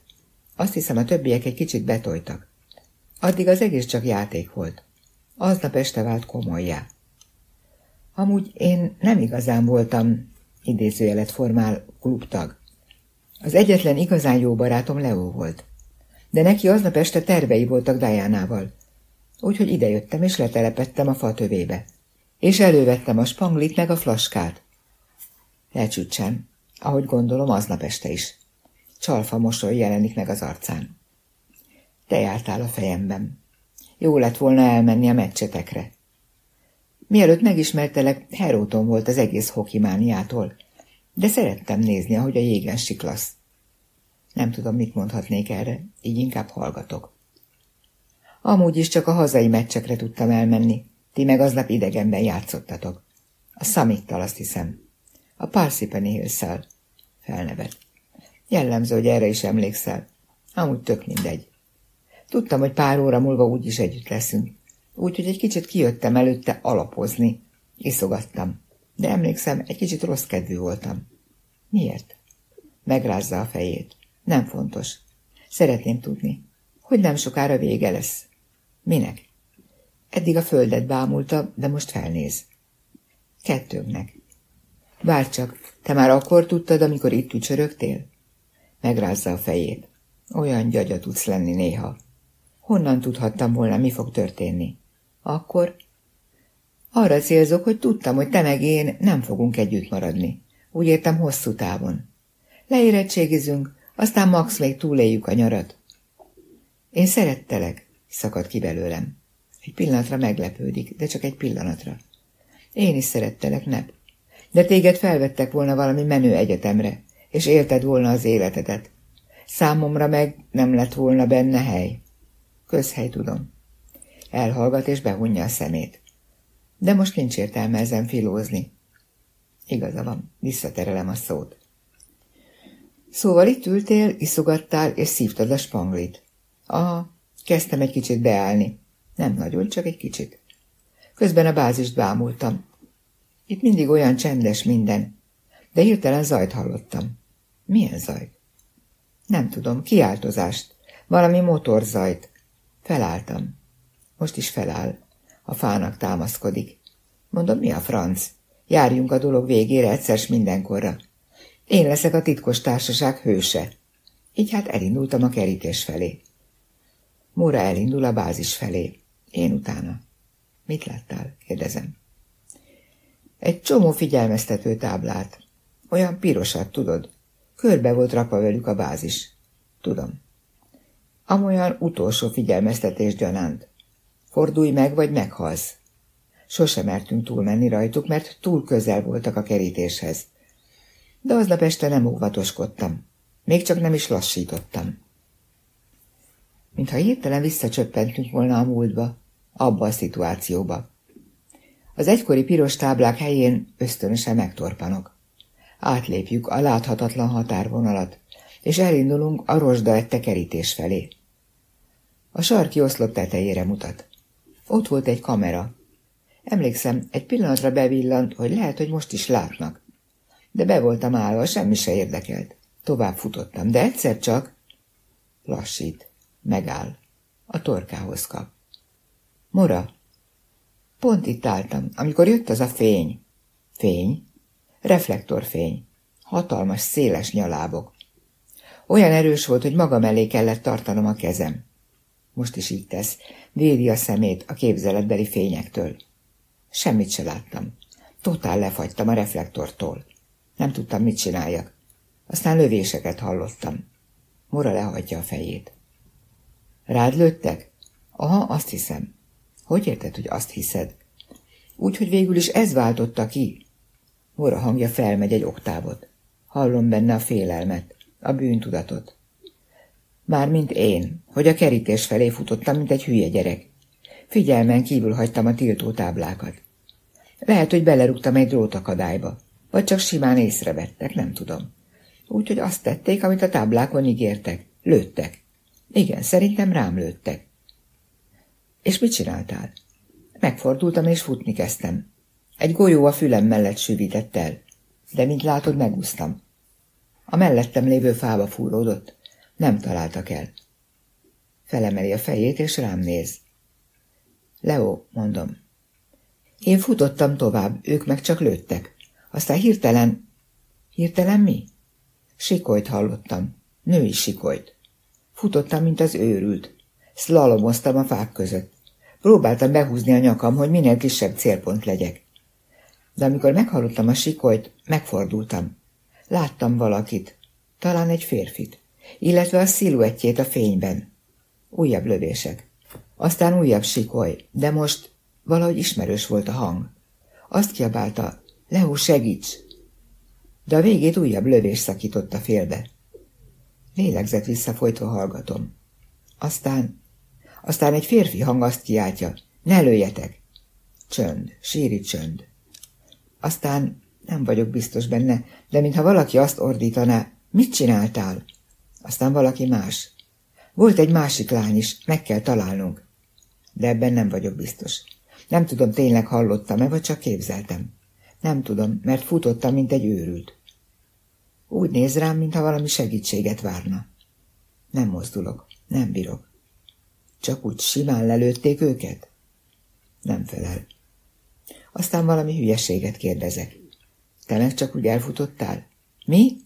azt hiszem a többiek egy kicsit betoltak. Addig az egész csak játék volt. Aznap este vált komolyá. Amúgy én nem igazán voltam, idézőjelet formál, klubtag. Az egyetlen igazán jó barátom Leo volt. De neki aznap este tervei voltak Diánával. Úgyhogy idejöttem és letelepettem a fatövébe. És elővettem a spanglit meg a flaskát. Lecsütsen, ahogy gondolom aznap este is. Csalfa mosoly jelenik meg az arcán. Te jártál a fejemben. Jó lett volna elmenni a meccsetekre. Mielőtt megismertelek, Heróton volt az egész hokimániától, de szerettem nézni, ahogy a jégen siklasz. Nem tudom, mit mondhatnék erre, így inkább hallgatok. Amúgy is csak a hazai meccsekre tudtam elmenni, ti meg aznap idegenben játszottatok. A szamittal azt hiszem. A Parsippany hills Felnevet. Jellemző, hogy erre is emlékszel. Amúgy tök mindegy. Tudtam, hogy pár óra múlva úgyis együtt leszünk. Úgyhogy egy kicsit kijöttem előtte alapozni. Iszogattam. De emlékszem, egy kicsit rossz kedvű voltam. Miért? Megrázza a fejét. Nem fontos. Szeretném tudni, hogy nem sokára vége lesz. Minek? Eddig a földet bámulta, de most felnéz. Kettőnknek. Bárcsak, te már akkor tudtad, amikor itt tücsörögtél? Megrázza a fejét. Olyan gyagya tudsz lenni néha. Honnan tudhattam volna, mi fog történni? Akkor? Arra célzok, hogy tudtam, hogy te meg én nem fogunk együtt maradni. Úgy értem hosszú távon. Leérettségizünk, aztán max még túléljük a nyarat. Én szerettelek, szakad ki belőlem. Egy pillanatra meglepődik, de csak egy pillanatra. Én is szerettelek, nep. De téged felvettek volna valami menő egyetemre, és élted volna az életedet. Számomra meg nem lett volna benne hely. Közhely, tudom. Elhallgat és behunja a szemét. De most nincs értelme ezen filózni. Igaza van, visszaterelem a szót. Szóval itt ültél, iszogattál, és szívtad a spanglit. Aha, kezdtem egy kicsit beállni. Nem nagyon, csak egy kicsit. Közben a bázist bámultam. Itt mindig olyan csendes minden, de hirtelen zajt hallottam. Milyen zajt? Nem tudom, kiáltozást, valami motorzajt. Felálltam. Most is feláll. A fának támaszkodik. Mondom, mi a franc? Járjunk a dolog végére egyszer mindenkorra. Én leszek a titkos társaság hőse. Így hát elindultam a kerítés felé. Móra elindul a bázis felé. Én utána. Mit láttál? kérdezem. Egy csomó figyelmeztető táblát. Olyan pirosat, tudod? Körbe volt rakva velük a bázis. Tudom. Amolyan utolsó figyelmeztetés gyanánt. Fordulj meg, vagy meghalsz. Sose mertünk túlmenni rajtuk, mert túl közel voltak a kerítéshez. De aznap este nem óvatoskodtam. Még csak nem is lassítottam. Mintha hirtelen visszacsöppentünk volna a múltba, abba a szituációba. Az egykori piros táblák helyén ösztönösen megtorpanok. Átlépjük a láthatatlan határvonalat, és elindulunk a rozsda kerítés felé. A sarki oszlop tetejére mutat. Ott volt egy kamera. Emlékszem, egy pillanatra bevillant, hogy lehet, hogy most is látnak. De be voltam állva, semmi se érdekelt. Tovább futottam, de egyszer csak lassít, megáll, a torkához kap. Mora, Pont itt álltam, amikor jött az a fény. Fény? Reflektorfény. Hatalmas, széles nyalábok. Olyan erős volt, hogy maga mellé kellett tartanom a kezem. Most is így tesz, védi a szemét a képzeletbeli fényektől. Semmit se láttam. Totál lefagytam a reflektortól. Nem tudtam, mit csináljak. Aztán lövéseket hallottam. Mora lehajtja a fejét. Rád lőttek? Aha, azt hiszem. Hogy érted, hogy azt hiszed? Úgy, hogy végül is ez váltotta ki. Mora hangja felmegy egy oktávot. Hallom benne a félelmet, a bűntudatot. Mármint én, hogy a kerítés felé futottam, mint egy hülye gyerek. Figyelmen kívül hagytam a tiltó táblákat. Lehet, hogy belerúgtam egy drótakadályba, vagy csak simán észrevettek, nem tudom. Úgyhogy azt tették, amit a táblákon ígértek. Lőttek. Igen, szerintem rám lőttek. És mit csináltál? Megfordultam és futni kezdtem. Egy golyó a fülem mellett sűvített el, de mint látod, megúsztam. A mellettem lévő fába fúródott. Nem találtak el. Felemeli a fejét, és rám néz. Leo, mondom. Én futottam tovább, ők meg csak lőttek. Aztán hirtelen... Hirtelen mi? Sikolyt hallottam. Női sikolyt. Futottam, mint az őrült. Szlalomoztam a fák között. Próbáltam behúzni a nyakam, hogy minél kisebb célpont legyek. De amikor meghallottam a sikolyt, megfordultam. Láttam valakit, talán egy férfit, illetve a sziluettjét a fényben. Újabb lövések. Aztán újabb sikoly, de most valahogy ismerős volt a hang. Azt kiabálta, Leo, segíts! De a végét újabb lövés szakította félbe. Lélegzett visszafolytva hallgatom. Aztán, aztán egy férfi hang azt kiáltja, ne lőjetek! Csönd, síri csönd. Aztán nem vagyok biztos benne, de mintha valaki azt ordítaná, mit csináltál? Aztán valaki más. Volt egy másik lány is, meg kell találnunk. De ebben nem vagyok biztos. Nem tudom, tényleg hallottam-e, vagy csak képzeltem. Nem tudom, mert futottam, mint egy őrült. Úgy néz rám, mintha valami segítséget várna. Nem mozdulok, nem bírok. Csak úgy simán lelőtték őket? Nem felel. Aztán valami hülyeséget kérdezek. Te meg csak úgy elfutottál? Mi?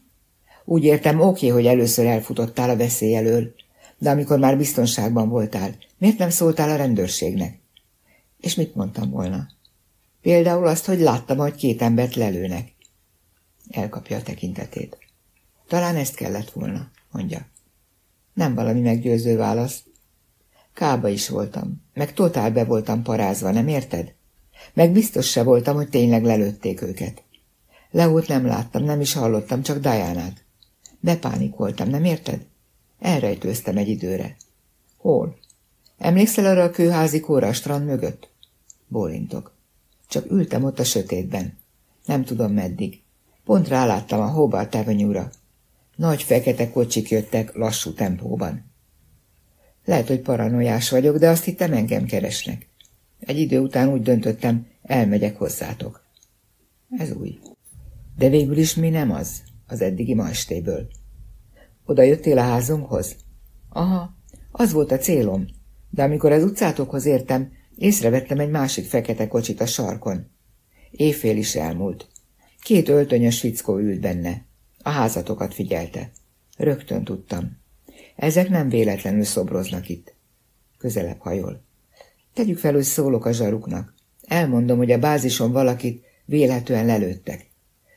Úgy értem, oké, hogy először elfutottál a veszély elől, de amikor már biztonságban voltál, miért nem szóltál a rendőrségnek? És mit mondtam volna? Például azt, hogy láttam, hogy két embert lelőnek. Elkapja a tekintetét. Talán ezt kellett volna, mondja. Nem valami meggyőző válasz. Kába is voltam, meg totál be voltam parázva, nem érted? Meg biztos se voltam, hogy tényleg lelőtték őket. Leót nem láttam, nem is hallottam, csak Dajánát. Bepánikoltam, nem érted? Elrejtőztem egy időre. Hol? Emlékszel arra a kőházi kóra a strand mögött? Bólintok. Csak ültem ott a sötétben. Nem tudom meddig. Pont ráláttam a Hobart avenue Nagy fekete kocsik jöttek lassú tempóban. Lehet, hogy paranoiás vagyok, de azt hittem engem keresnek. Egy idő után úgy döntöttem, elmegyek hozzátok. Ez új. De végül is mi nem az, az eddigi ma estéből. Oda jöttél a házunkhoz? Aha, az volt a célom, de amikor az utcátokhoz értem, észrevettem egy másik fekete kocsit a sarkon. Éjfél is elmúlt. Két öltönyös fickó ült benne. A házatokat figyelte. Rögtön tudtam. Ezek nem véletlenül szobroznak itt. Közelebb hajol. Tegyük fel, hogy szólok a zsaruknak. Elmondom, hogy a bázison valakit véletlenül lelőttek.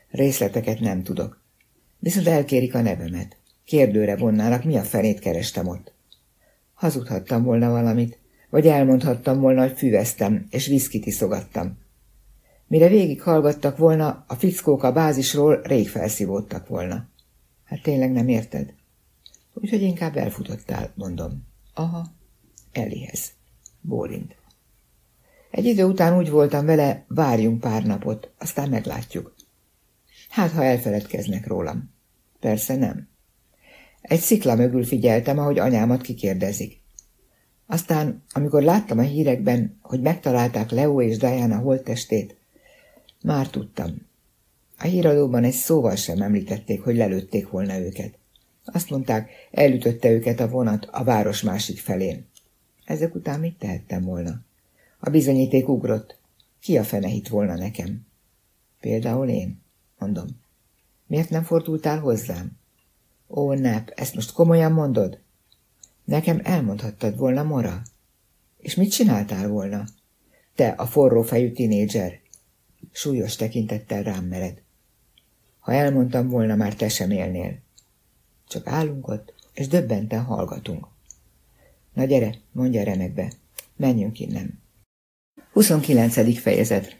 Részleteket nem tudok. Viszont elkérik a nevemet. Kérdőre vonnának, mi a felét kerestem ott. Hazudhattam volna valamit, vagy elmondhattam volna, hogy füveztem, és viszkit iszogattam. Mire végig hallgattak volna, a fickók a bázisról rég felszívódtak volna. Hát tényleg nem érted? Úgyhogy inkább elfutottál, mondom. Aha, Elihez. Bólint. Egy idő után úgy voltam vele, várjunk pár napot, aztán meglátjuk. Hát, ha elfeledkeznek rólam. Persze nem. Egy szikla mögül figyeltem, ahogy anyámat kikérdezik. Aztán, amikor láttam a hírekben, hogy megtalálták Leo és Diana holttestét, már tudtam. A híradóban egy szóval sem említették, hogy lelőtték volna őket. Azt mondták, elütötte őket a vonat a város másik felén. Ezek után mit tehettem volna? A bizonyíték ugrott. Ki a fene hit volna nekem? Például én, mondom. Miért nem fordultál hozzám? Ó, Nep, ezt most komolyan mondod? Nekem elmondhattad volna, Mora. És mit csináltál volna? Te, a forró fejű tinédzser. Súlyos tekintettel rám mered. Ha elmondtam volna, már te sem élnél. Csak állunk ott, és döbbenten hallgatunk. Na gyere, mondja remekbe, menjünk innen. 29. fejezet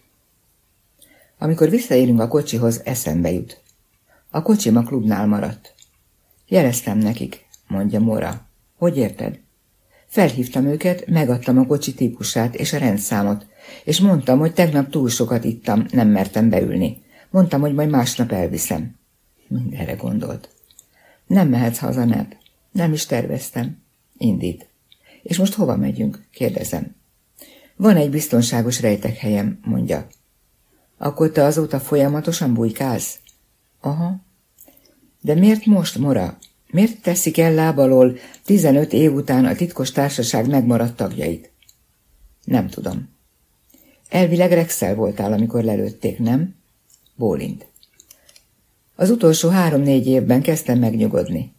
Amikor visszaérünk a kocsihoz, eszembe jut. A kocsim a klubnál maradt. Jeleztem nekik, mondja Mora. Hogy érted? Felhívtam őket, megadtam a kocsi típusát és a rendszámot, és mondtam, hogy tegnap túl sokat ittam, nem mertem beülni. Mondtam, hogy majd másnap elviszem. Mindenre gondolt. Nem mehetsz haza, Neb. Nem is terveztem. Indít. És most hova megyünk? kérdezem. Van egy biztonságos rejtekhelyem, mondja. Akkor te azóta folyamatosan bujkálsz? Aha. De miért most, Mora? Miért teszik el lábalól 15 év után a titkos társaság megmaradt tagjait? Nem tudom. Elvileg Rexel voltál, amikor lelőtték, nem? Bólint. Az utolsó három-négy évben kezdtem megnyugodni.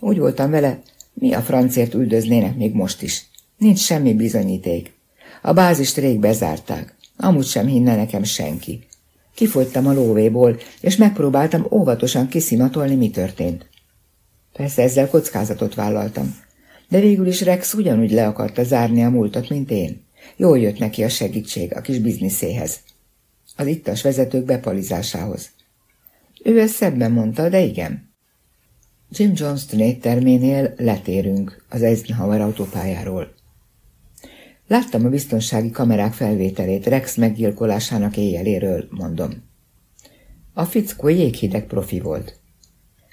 Úgy voltam vele, mi a francért üldöznének még most is. Nincs semmi bizonyíték. A bázist rég bezárták. Amúgy sem hinne nekem senki. Kifogytam a lóvéból, és megpróbáltam óvatosan kiszimatolni, mi történt. Persze ezzel kockázatot vállaltam. De végül is Rex ugyanúgy le akarta zárni a múltat, mint én. Jól jött neki a segítség a kis bizniszéhez. Az ittas vezetők bepalizásához. Ő ezt szebben mondta, de igen. Jim Johnston étterménél letérünk az Eisenhower autópályáról. Láttam a biztonsági kamerák felvételét Rex meggyilkolásának éjjeléről, mondom. A fickó jéghideg profi volt.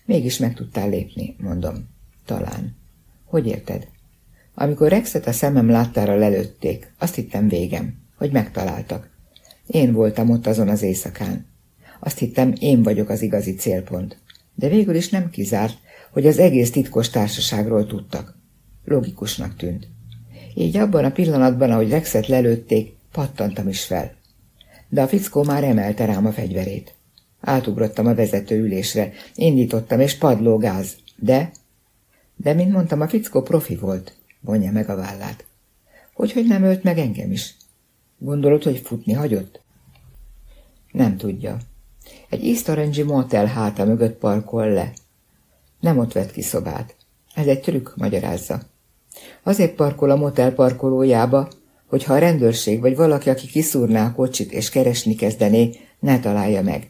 Mégis meg tudtál lépni, mondom. Talán. Hogy érted? Amikor Rexet a szemem láttára lelőtték, azt hittem végem, hogy megtaláltak. Én voltam ott azon az éjszakán. Azt hittem, én vagyok az igazi célpont. De végül is nem kizárt, hogy az egész titkos társaságról tudtak. Logikusnak tűnt. Így abban a pillanatban, ahogy Rexet lelőtték, pattantam is fel. De a fickó már emelte rám a fegyverét. Átugrottam a vezető ülésre, indítottam, és padló gáz. De... De, mint mondtam, a fickó profi volt. Vonja meg a vállát. Hogy, nem ölt meg engem is? Gondolod, hogy futni hagyott? Nem tudja. Egy East Orange motel háta mögött parkol le. Nem ott vett ki szobát. Ez egy trükk, magyarázza. Azért parkol a motel parkolójába, hogyha a rendőrség vagy valaki, aki kiszúrná a kocsit és keresni kezdené, ne találja meg.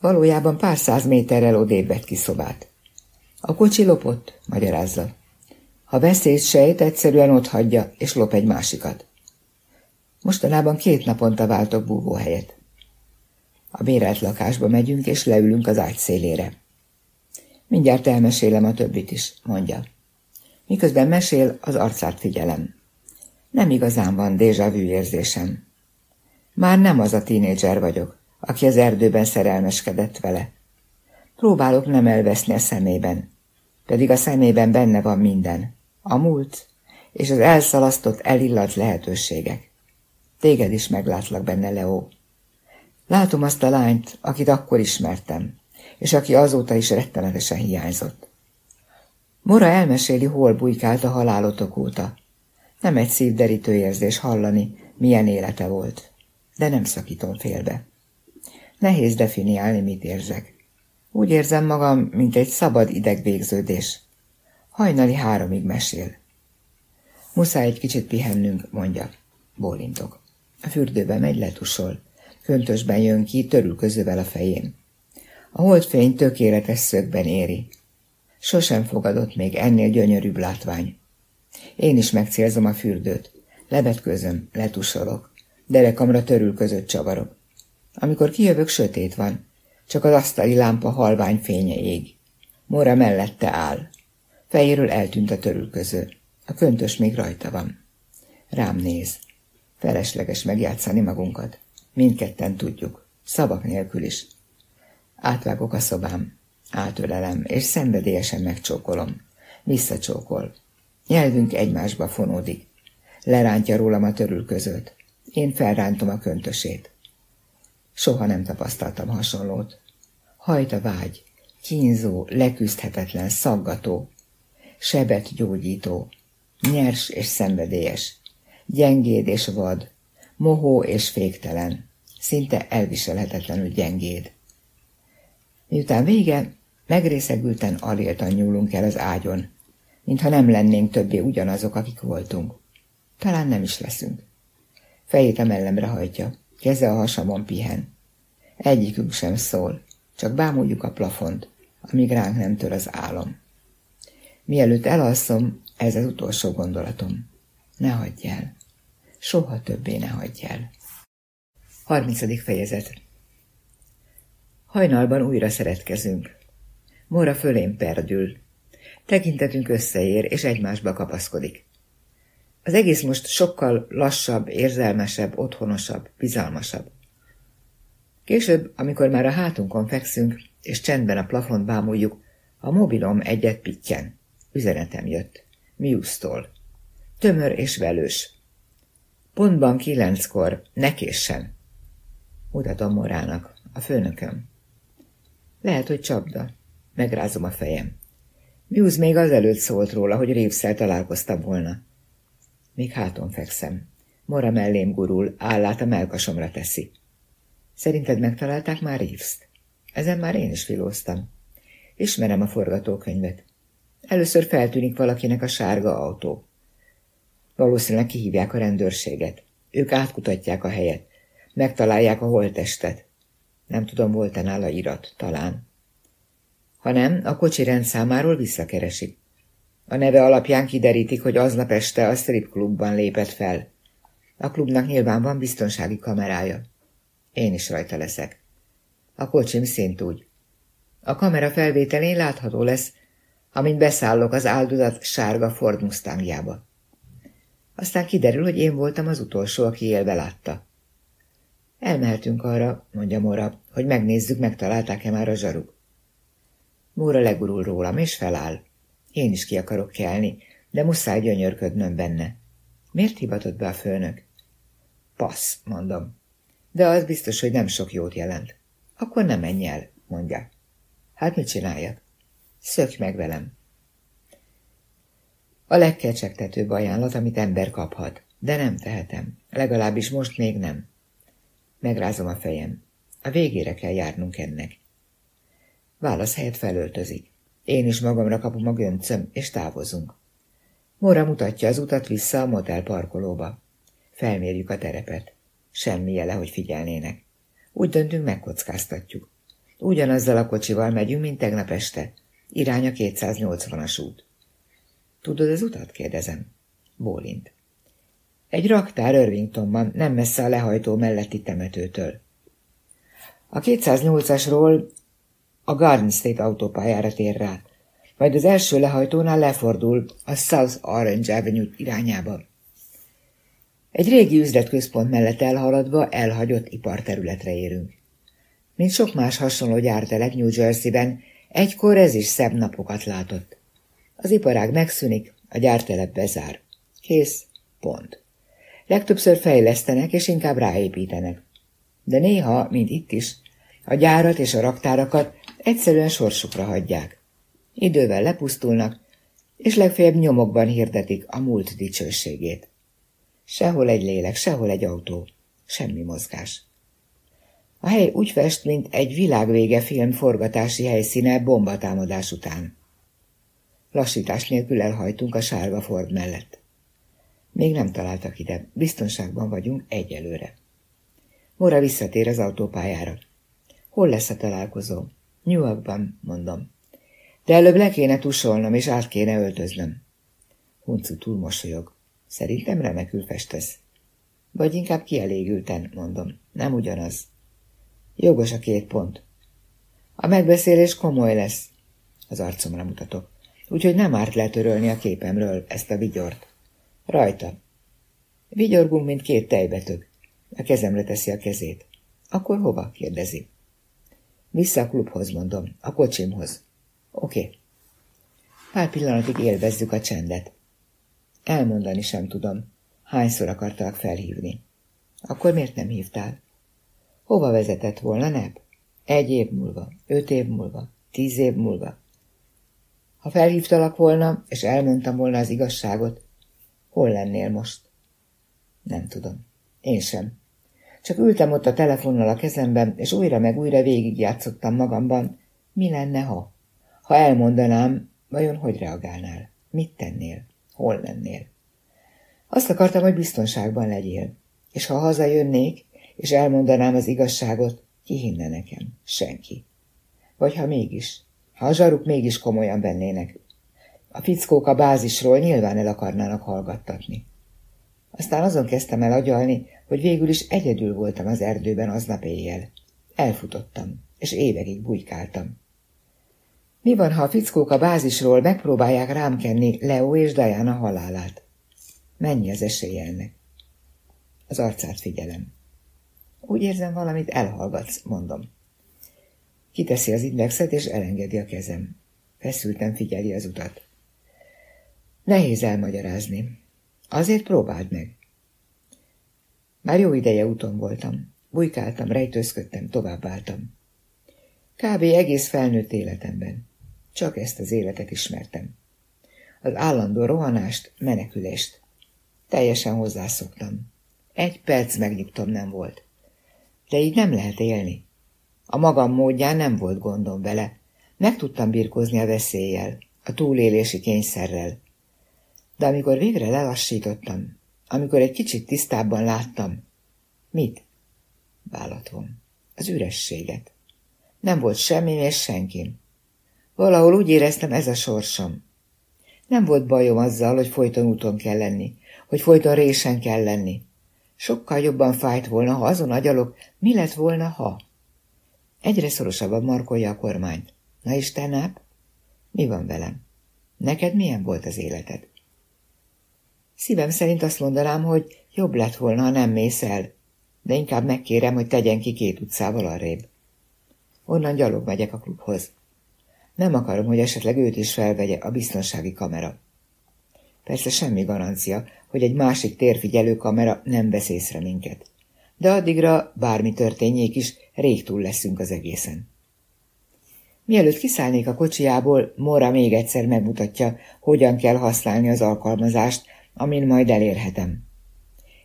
Valójában pár száz méterrel odébb vett ki szobát. A kocsi lopott, magyarázza. Ha veszélyt sejt, egyszerűen ott hagyja, és lop egy másikat. Mostanában két naponta váltok búvóhelyet. A bérelt lakásba megyünk, és leülünk az ágy szélére. Mindjárt elmesélem a többit is, mondja. Miközben mesél, az arcát figyelem. Nem igazán van déjà vu érzésem. Már nem az a tínédzser vagyok, aki az erdőben szerelmeskedett vele. Próbálok nem elveszni a szemében, pedig a szemében benne van minden. A múlt és az elszalasztott, elillat lehetőségek. Téged is meglátlak benne, Leo. Látom azt a lányt, akit akkor ismertem, és aki azóta is rettenetesen hiányzott. Mora elmeséli, hol bujkált a halálotok óta. Nem egy szívderítő érzés hallani, milyen élete volt, de nem szakítom félbe. Nehéz definiálni, mit érzek. Úgy érzem magam, mint egy szabad idegvégződés. Hajnali háromig mesél. Muszáj egy kicsit pihennünk, mondja. Bólintok. A fürdőbe megy, letusol. Köntösben jön ki, törülközővel a fején. A holdfény tökéletes szögben éri. Sosem fogadott még ennél gyönyörűbb látvány. Én is megcélzom a fürdőt. Levetközöm, letusolok. Derekamra törülközött csavarok. Amikor kijövök, sötét van. Csak az asztali lámpa halvány fénye ég. Mora mellette áll. Fejéről eltűnt a törülköző. A köntös még rajta van. Rám néz. Felesleges megjátszani magunkat. Mindketten tudjuk. Szavak nélkül is. Átvágok a szobám. Átölelem, és szenvedélyesen megcsókolom. Visszacsókol. Nyelvünk egymásba fonódik. Lerántja rólam a törülközőt. Én felrántom a köntösét. Soha nem tapasztaltam hasonlót. Hajt a vágy, kínzó, leküzdhetetlen, szaggató, sebet gyógyító, nyers és szenvedélyes, gyengéd és vad, mohó és féktelen, szinte elviselhetetlenül gyengéd. Miután vége, megrészegülten aléltan nyúlunk el az ágyon, mintha nem lennénk többé ugyanazok, akik voltunk. Talán nem is leszünk. Fejét a mellemre hajtja, keze a hasamon pihen. Egyikünk sem szól, csak bámuljuk a plafont, amíg ránk nem tör az álom. Mielőtt elalszom, ez az utolsó gondolatom. Ne hagyj el. Soha többé ne hagyj el. 30. fejezet Hajnalban újra szeretkezünk. Mora fölém perdül. Tekintetünk összeér, és egymásba kapaszkodik. Az egész most sokkal lassabb, érzelmesebb, otthonosabb, bizalmasabb. Később, amikor már a hátunkon fekszünk, és csendben a plafont bámuljuk, a mobilom egyet pittyen. Üzenetem jött. Miusztól. Tömör és velős. Pontban kilenckor, ne késsen. Mutatom Morának, a főnököm. Lehet, hogy csapda. Megrázom a fejem. Muse még azelőtt szólt róla, hogy Reeves-szel találkoztam volna. Még háton fekszem. Mora mellém gurul, állát a melkasomra teszi. Szerinted megtalálták már Reeves-t? Ezen már én is filóztam. Ismerem a forgatókönyvet. Először feltűnik valakinek a sárga autó. Valószínűleg kihívják a rendőrséget. Ők átkutatják a helyet. Megtalálják a holtestet. Nem tudom, volt-e nála irat, talán. Ha nem, a kocsi rendszámáról visszakeresik. A neve alapján kiderítik, hogy aznap este a strip klubban lépett fel. A klubnak nyilván van biztonsági kamerája. Én is rajta leszek. A kocsim szint úgy. A kamera felvételén látható lesz, amint beszállok az áldozat sárga Ford Mustangjába. Aztán kiderül, hogy én voltam az utolsó, aki élve látta. Elmehetünk arra, mondja Mora, hogy megnézzük, megtalálták-e már a zsaruk. Móra legurul rólam, és feláll. Én is ki akarok kelni, de muszáj gyönyörködnöm benne. Miért hivatott be a főnök? Passz, mondom. De az biztos, hogy nem sok jót jelent. Akkor nem menj el, mondja. Hát mit csináljak? Szökj meg velem. A legkecsegtetőbb ajánlat, amit ember kaphat, de nem tehetem. Legalábbis most még nem. Megrázom a fejem. A végére kell járnunk ennek. Válasz helyett felöltözik. Én is magamra kapom a göncöm, és távozunk. Mora mutatja az utat vissza a motel parkolóba. Felmérjük a terepet. Semmi jele, hogy figyelnének. Úgy döntünk, megkockáztatjuk. Ugyanazzal a kocsival megyünk, mint tegnap este. Irány a 280-as út. Tudod az utat? kérdezem. Bólint. Egy raktár Irvingtonban, nem messze a lehajtó melletti temetőtől. A 208-asról a Garden State autópályára tér rá, majd az első lehajtónál lefordul a South Orange Avenue irányába. Egy régi üzletközpont mellett elhaladva elhagyott iparterületre érünk. Mint sok más hasonló gyártelek New Jersey-ben, egykor ez is szebb napokat látott. Az iparág megszűnik, a gyártelep bezár. Kész, pont. Legtöbbször fejlesztenek és inkább ráépítenek. De néha, mint itt is, a gyárat és a raktárakat egyszerűen sorsukra hagyják. Idővel lepusztulnak, és legfeljebb nyomokban hirdetik a múlt dicsőségét. Sehol egy lélek, sehol egy autó, semmi mozgás. A hely úgy fest, mint egy világvége film forgatási helyszíne bombatámadás után. Lassítás nélkül elhajtunk a sárga Ford mellett. Még nem találtak ide, biztonságban vagyunk egyelőre. Mora visszatér az autópályára. Hol lesz a találkozó? Newarkban, mondom. De előbb le kéne tusolnom, és át kéne öltöznöm. Huncu túl mosolyog. Szerintem remekül festesz. Vagy inkább kielégülten, mondom. Nem ugyanaz. Jogos a két pont. A megbeszélés komoly lesz. Az arcomra mutatok. Úgyhogy nem árt letörölni a képemről ezt a vigyort. Rajta. Vigyorgunk, mint két tejbetök. A kezemre teszi a kezét. Akkor hova? kérdezi. Vissza a klubhoz, mondom. A kocsimhoz. Oké. Okay. Pár pillanatig élvezzük a csendet. Elmondani sem tudom. Hányszor akartalak felhívni. Akkor miért nem hívtál? Hova vezetett volna, Neb? Egy év múlva, öt év múlva, tíz év múlva. Ha felhívtalak volna, és elmondtam volna az igazságot, hol lennél most? Nem tudom. Én sem. Csak ültem ott a telefonnal a kezemben, és újra meg újra végigjátszottam magamban, mi lenne, ha? Ha elmondanám, vajon hogy reagálnál? Mit tennél? Hol lennél? Azt akartam, hogy biztonságban legyél, és ha hazajönnék, és elmondanám az igazságot, ki hinne nekem? Senki. Vagy ha mégis, ha a zsaruk mégis komolyan vennének. A fickók a bázisról nyilván el akarnának hallgattatni. Aztán azon kezdtem el agyalni, hogy végül is egyedül voltam az erdőben aznap éjjel. Elfutottam, és évekig bujkáltam. Mi van, ha a fickók a bázisról megpróbálják rám kenni Leo és Diana halálát? Mennyi az esélye ennek? Az arcát figyelem. Úgy érzem, valamit elhallgatsz, mondom. Kiteszi az indexet, és elengedi a kezem. Feszülten figyeli az utat. Nehéz elmagyarázni. Azért próbáld meg. Már jó ideje úton voltam. Bujkáltam, rejtőzködtem, továbbáltam. Kb. egész felnőtt életemben. Csak ezt az életet ismertem. Az állandó rohanást, menekülést. Teljesen hozzászoktam. Egy perc megnyugtom nem volt. De így nem lehet élni. A magam módján nem volt gondom vele. Meg tudtam birkózni a veszéllyel, a túlélési kényszerrel. De amikor végre lelassítottam, amikor egy kicsit tisztábban láttam, mit? Vállatom. Az ürességet. Nem volt semmi és senkim. Valahol úgy éreztem, ez a sorsom. Nem volt bajom azzal, hogy folyton úton kell lenni, hogy folyton résen kell lenni. Sokkal jobban fájt volna, ha azon agyalok, mi lett volna, ha. Egyre szorosabban markolja a kormányt. Na Istenáp, mi van velem? Neked milyen volt az életed? Szívem szerint azt mondanám, hogy jobb lett volna, ha nem mész el, de inkább megkérem, hogy tegyen ki két utcával arrébb. Onnan gyalog megyek a klubhoz. Nem akarom, hogy esetleg őt is felvegye a biztonsági kamera. Persze semmi garancia, hogy egy másik térfigyelő kamera nem vesz észre minket. De addigra, bármi történjék is, rég túl leszünk az egészen. Mielőtt kiszállnék a kocsiából, Mora még egyszer megmutatja, hogyan kell használni az alkalmazást, amin majd elérhetem.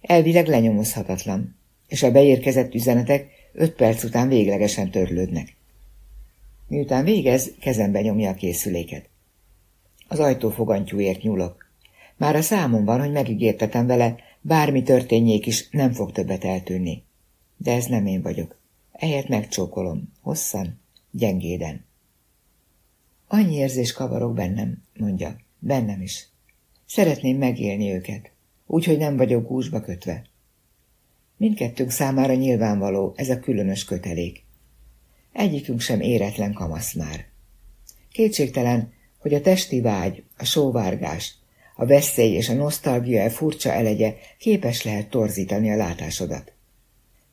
Elvileg lenyomozhatatlan, és a beérkezett üzenetek öt perc után véglegesen törlődnek. Miután végez, kezembe nyomja a készüléket. Az ajtó fogantyúért nyúlok. Már a számom van, hogy megígértetem vele, bármi történjék is, nem fog többet eltűnni. De ez nem én vagyok. Ehelyett megcsókolom, hosszan, gyengéden. Annyi érzés kavarok bennem, mondja, bennem is. Szeretném megélni őket, úgyhogy nem vagyok gúzsba kötve. Mindkettőnk számára nyilvánvaló ez a különös kötelék. Egyikünk sem éretlen kamasz már. Kétségtelen, hogy a testi vágy, a sóvárgás, a veszély és a nosztalgia e furcsa elegye képes lehet torzítani a látásodat.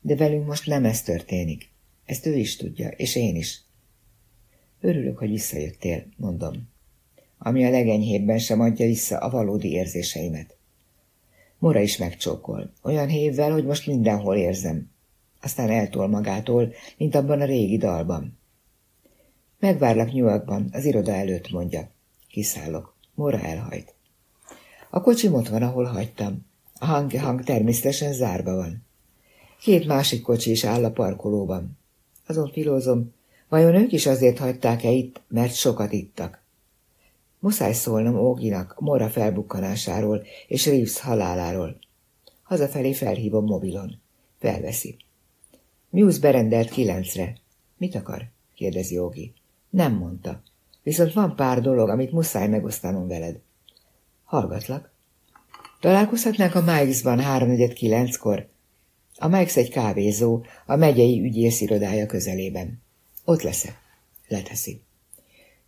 De velünk most nem ez történik. Ezt ő is tudja, és én is. Örülök, hogy visszajöttél, mondom. Ami a legenyhébben sem adja vissza a valódi érzéseimet. Mora is megcsókol, olyan hévvel, hogy most mindenhol érzem. Aztán eltol magától, mint abban a régi dalban. Megvárlak New az iroda előtt, mondja. Kiszállok. Mora elhajt. A kocsim ott van, ahol hagytam. A hang-hang természetesen zárva van. Két másik kocsi is áll a parkolóban. Azon filózom, vajon ők is azért hagyták-e itt, mert sokat ittak. Muszáj szólnom Óginak Mora felbukkanásáról és Reeves haláláról. Hazafelé felhívom mobilon. Felveszi. Muse berendelt kilencre. Mit akar? kérdezi Ógi. Nem mondta. Viszont van pár dolog, amit muszáj megosztanom veled. Hallgatlak. Találkozhatnánk a Mikes-ban háromnegyed kilenckor. A Mikes egy kávézó, a megyei ügyész irodája közelében. Ott leszek. Leteszi.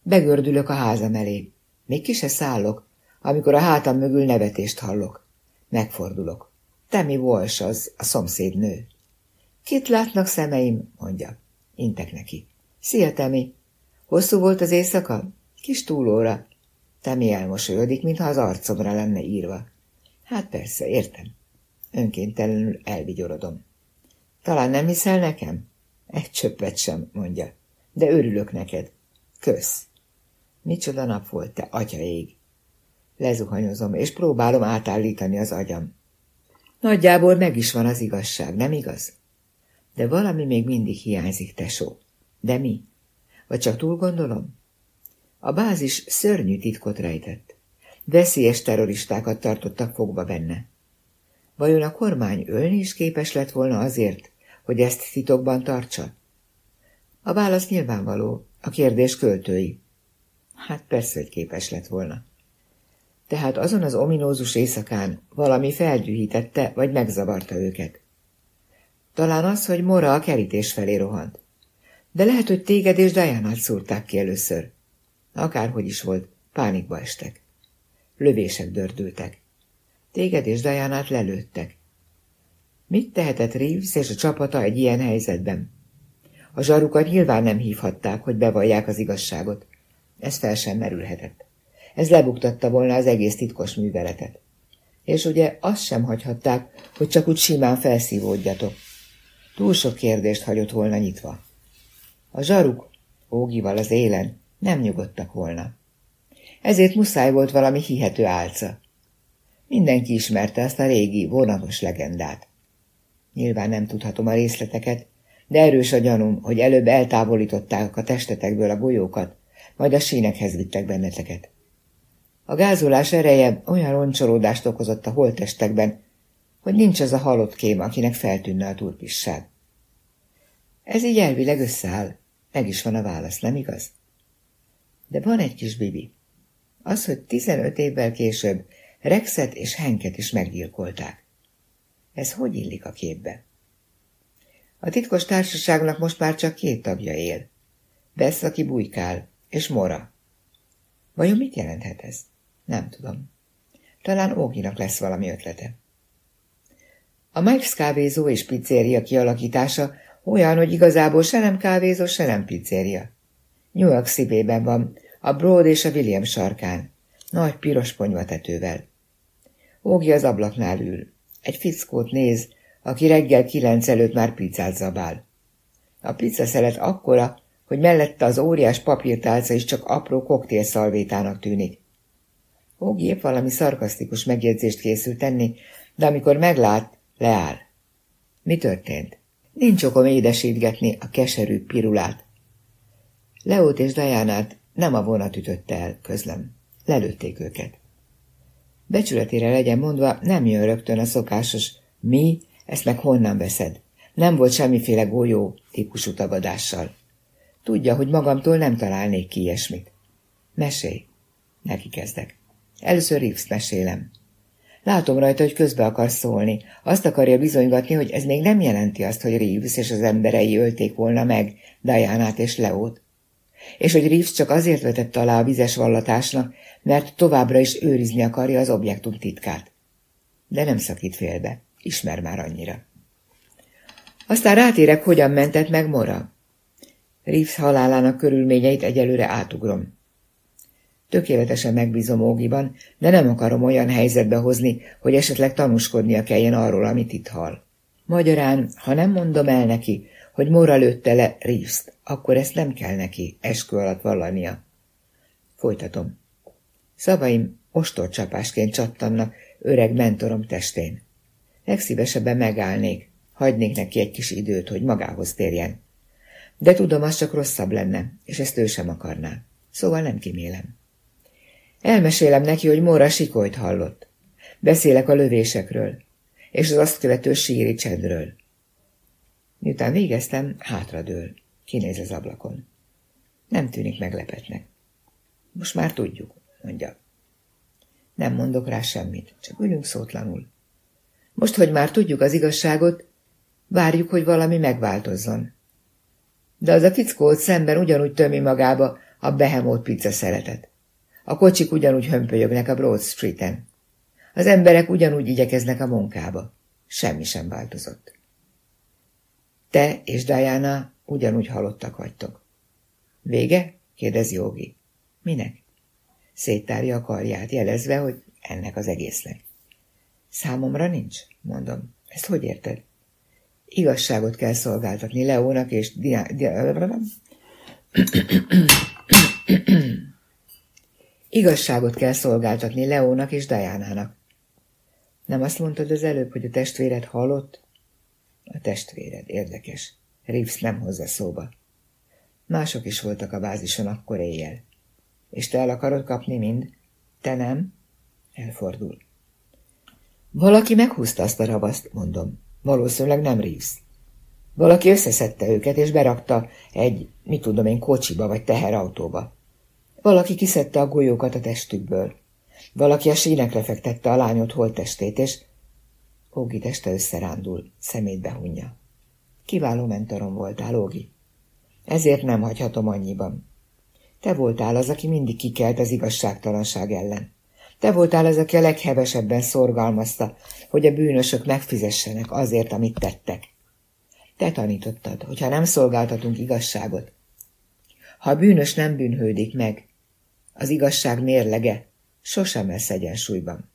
Begördülök a házam elé. Még ki se szállok, amikor a hátam mögül nevetést hallok. Megfordulok. Temi Walsh az, a szomszéd nő. Kit látnak szemeim? mondja. Intek neki. Szia, Temi! Hosszú volt az éjszaka? Kis túlóra. Temi elmosolyodik, mintha az arcomra lenne írva. Hát persze, értem. Önkéntelenül elvigyorodom. Talán nem hiszel nekem? Egy csöppet sem, mondja. De örülök neked. Kösz. Micsoda nap volt, te atyaég. Lezuhanyozom, és próbálom átállítani az agyam. Nagyjából meg is van az igazság, nem igaz? De valami még mindig hiányzik, tesó. De mi? Vagy csak túl gondolom? A bázis szörnyű titkot rejtett. Veszélyes terroristákat tartottak fogva benne. Vajon a kormány ölni is képes lett volna azért, hogy ezt titokban tartsa? A válasz nyilvánvaló, a kérdés költői. Hát persze, hogy képes lett volna. Tehát azon az ominózus éjszakán valami felgyűhítette, vagy megzavarta őket. Talán az, hogy Mora a kerítés felé rohant. De lehet, hogy téged és diana szúrták ki először. Akárhogy is volt, pánikba estek. Lövések dördültek. Téged és diana lelőttek. Mit tehetett Reeves és a csapata egy ilyen helyzetben? A zsarukat nyilván nem hívhatták, hogy bevallják az igazságot. Ez fel sem merülhetett. Ez lebuktatta volna az egész titkos műveletet. És ugye azt sem hagyhatták, hogy csak úgy simán felszívódjatok. Túl sok kérdést hagyott volna nyitva. A zsaruk, ógival az élen, nem nyugodtak volna. Ezért muszáj volt valami hihető álca. Mindenki ismerte azt a régi, vonatos legendát. Nyilván nem tudhatom a részleteket, de erős a gyanúm, hogy előbb eltávolították a testetekből a golyókat, majd a sínekhez vittek benneteket. A gázolás ereje olyan roncsolódást okozott a holttestekben, hogy nincs az a halott kém, akinek feltűnne a turpisság. Ez így elvileg összeáll. Meg is van a válasz, nem igaz? De van egy kis bibi. Az, hogy 15 évvel később Rexet és Henket is meggyilkolták. Ez hogy illik a képbe? A titkos társaságnak most már csak két tagja él. Besz, aki bujkál, és Mora. Vajon mit jelenthet ez? Nem tudom. Talán Óginak lesz valami ötlete. A Mike's kávézó és pizzeria kialakítása olyan, hogy igazából se nem kávézó, se nem pizzeria. New York szívében van, a Broad és a William sarkán, nagy piros ponyvatetővel. Ógi az ablaknál ül. Egy fickót néz, aki reggel kilenc előtt már pizzát zabál. A pizzaszelet akkora, hogy mellette az óriás papírtálca is csak apró koktélszalvétának tűnik. Ógi épp valami szarkasztikus megjegyzést készül tenni, de amikor meglát, leáll. Mi történt? Nincs okom édesítgetni a keserű pirulát. Leót és Dajánát nem a vonat ütötte el, közlem. Lelőtték őket. Becsületére legyen mondva, nem jön rögtön a szokásos mi, ezt meg honnan veszed. Nem volt semmiféle golyó típusú tagadással. Tudja, hogy magamtól nem találnék ki ilyesmit. Mesélj. Neki kezdek. Először Reeves mesélem. Látom rajta, hogy közbe akar szólni. Azt akarja bizonygatni, hogy ez még nem jelenti azt, hogy Reeves és az emberei ölték volna meg Dianát és Leót. És hogy Reeves csak azért vetett alá a vizes vallatásnak, mert továbbra is őrizni akarja az objektum titkát. De nem szakít félbe. Ismer már annyira. Aztán rátérek, hogyan mentett meg Mora. Reeves halálának körülményeit egyelőre átugrom. Tökéletesen megbízom Ógiban, de nem akarom olyan helyzetbe hozni, hogy esetleg tanúskodnia kelljen arról, amit itt hall. Magyarán, ha nem mondom el neki, hogy Mora lőtte le Reeves-t, akkor ezt nem kell neki eskü alatt vallania. Folytatom. Szavaim ostorcsapásként csattannak öreg mentorom testén. Legszívesebben megállnék, hagynék neki egy kis időt, hogy magához térjen. De tudom, az csak rosszabb lenne, és ezt ő sem akarná. Szóval nem kimélem. Elmesélem neki, hogy Móra sikolyt hallott. Beszélek a lövésekről, és az azt követő síri csendről. Miután végeztem, hátradől. Kinéz az ablakon. Nem tűnik meglepetnek. Most már tudjuk, mondja. Nem mondok rá semmit, csak ülünk szótlanul. Most, hogy már tudjuk az igazságot, várjuk, hogy valami megváltozzon. De az a fickó ott szemben ugyanúgy tömi magába a behemót pizza szeretet. A kocsik ugyanúgy hömpölyögnek a Broad Street-en. Az emberek ugyanúgy igyekeznek a munkába. Semmi sem változott. Te és Diana ugyanúgy halottak vagytok. Vége? kérdez Jogi. Minek? Széttárja a karját, jelezve, hogy ennek az egésznek. Számomra nincs, mondom. Ezt hogy érted? Igazságot kell szolgáltatni Leónak és Dia... Dia... Igazságot kell szolgáltatni Leónak és Dajánának. Nem azt mondtad az előbb, hogy a testvéred halott? A testvéred, érdekes. Reeves nem hozza szóba. Mások is voltak a bázison akkor éjjel. És te el akarod kapni mind? Te nem? Elfordul. Valaki meghúzta azt a ravaszt, mondom. Valószínűleg nem Reeves. Valaki összeszedte őket, és berakta egy, mit tudom én, kocsiba vagy teherautóba. Valaki kiszedte a golyókat a testükből. Valaki a sínekre fektette a lányot holttestét, és Ógi teste összerándul, szemét behunja. Kiváló mentorom voltál, Ógi. Ezért nem hagyhatom annyiban. Te voltál az, aki mindig kikelt az igazságtalanság ellen. Te voltál az, aki a leghevesebben szorgalmazta, hogy a bűnösök megfizessenek azért, amit tettek. Te tanítottad, hogy ha nem szolgáltatunk igazságot, ha a bűnös nem bűnhődik meg, az igazság mérlege sosem lesz egyensúlyban.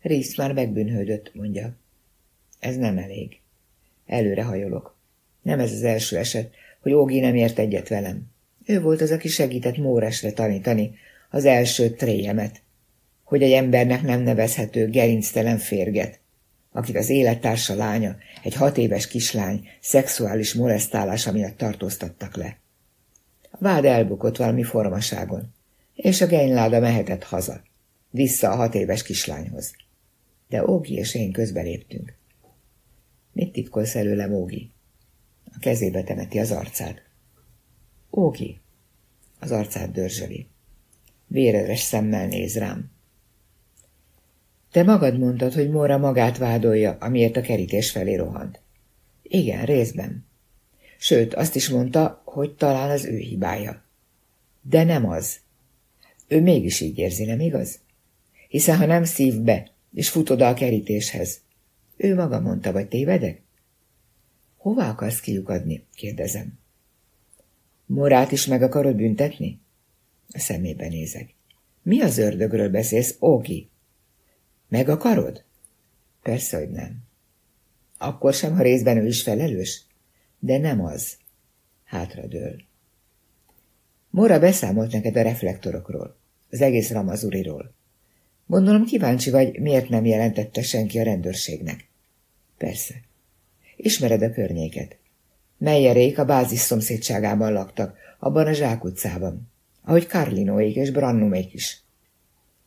Rész már megbűnhődött, mondja. Ez nem elég. Előre hajolok. Nem ez az első eset, hogy Ógi nem ért egyet velem. Ő volt az, aki segített Móresre tanítani az első tréjemet, hogy egy embernek nem nevezhető gerinctelen férget, akit az élettársa lánya, egy hat éves kislány szexuális molesztálása miatt tartóztattak le. A vád elbukott valami formaságon, és a genyláda mehetett haza, vissza a hat éves kislányhoz. De Ógi és én közbeléptünk. Mit titkolsz előlem, Ógi? A kezébe temeti az arcát. Ógi. Az arcát dörzsöli. Véredes szemmel néz rám. Te magad mondtad, hogy Móra magát vádolja, amiért a kerítés felé rohant. Igen, részben. Sőt, azt is mondta, hogy talán az ő hibája. De nem az. Ő mégis így érzi, nem igaz? Hiszen ha nem szív be, és fut oda a kerítéshez. Ő maga mondta, vagy tévedek? Hová akarsz kiukadni? kérdezem. Morát is meg akarod büntetni? A szemébe nézek. Mi az ördögről beszélsz, Ógi? Meg akarod? Persze, hogy nem. Akkor sem, ha részben ő is felelős? De nem az. Hátradől. Mora beszámolt neked a reflektorokról, az egész Ramazuriról. Gondolom kíváncsi vagy, miért nem jelentette senki a rendőrségnek. Persze. Ismered a környéket. Melyerék a bázis szomszédságában laktak, abban a zsákutcában, ahogy Karlinóék és Brannumék is.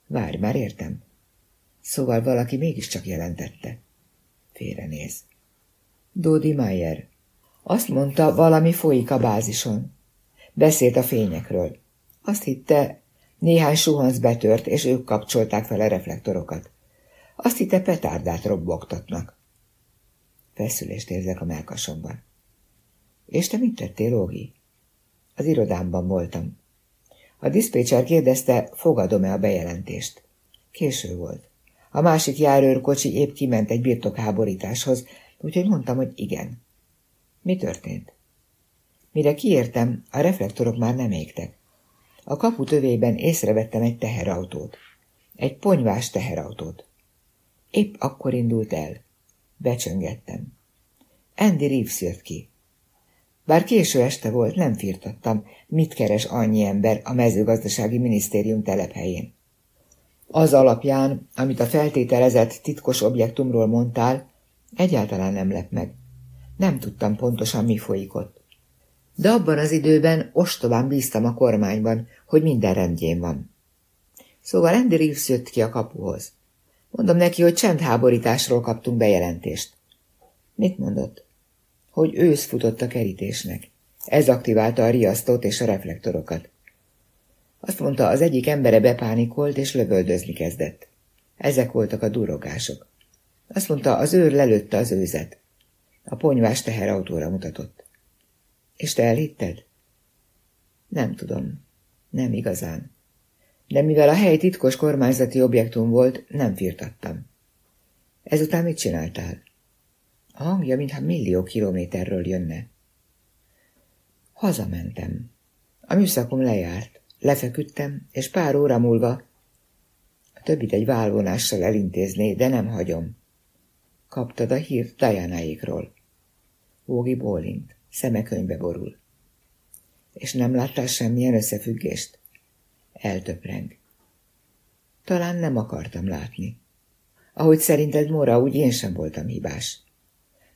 Várj, már értem. Szóval valaki mégiscsak jelentette. Félrenéz. Dodi Mayer. Azt mondta, valami folyik a bázison. Beszélt a fényekről. Azt hitte, néhány suhanc betört, és ők kapcsolták fel a reflektorokat. Azt hitte, petárdát robbogtatnak. Feszülést érzek a melkasomban. És te mit tettél, Ógi? Az irodámban voltam. A diszpécser kérdezte, fogadom-e a bejelentést. Késő volt. A másik járőrkocsi épp kiment egy birtokháborításhoz, úgyhogy mondtam, hogy igen. Mi történt? Mire kiértem, a reflektorok már nem égtek. A kapu tövében észrevettem egy teherautót. Egy ponyvás teherautót. Épp akkor indult el. Becsöngettem. Andy Reeves jött ki. Bár késő este volt, nem firtattam, mit keres annyi ember a mezőgazdasági minisztérium telephelyén. Az alapján, amit a feltételezett titkos objektumról mondtál, egyáltalán nem lep meg. Nem tudtam pontosan, mi folyik ott. De abban az időben ostobán bíztam a kormányban, hogy minden rendjén van. Szóval Andy Reeves jött ki a kapuhoz. Mondom neki, hogy csendháborításról kaptunk bejelentést. Mit mondott? Hogy ősz futott a kerítésnek. Ez aktiválta a riasztót és a reflektorokat. Azt mondta, az egyik embere bepánikolt és lövöldözni kezdett. Ezek voltak a durogások. Azt mondta, az őr lelőtte az őzet. A ponyvás teherautóra mutatott. És te elhitted? Nem tudom. Nem igazán. De mivel a hely titkos kormányzati objektum volt, nem firtattam. Ezután mit csináltál? A hangja, mintha millió kilométerről jönne. Hazamentem. A műszakom lejárt. Lefeküdtem, és pár óra múlva A többit egy válvonással elintézné, de nem hagyom. Kaptad a hírt Diana-ékról. Ógi bólint, szeme könyvbe borul. És nem láttál semmilyen összefüggést? Eltöpreng. Talán nem akartam látni. Ahogy szerinted, Mora, úgy én sem voltam hibás.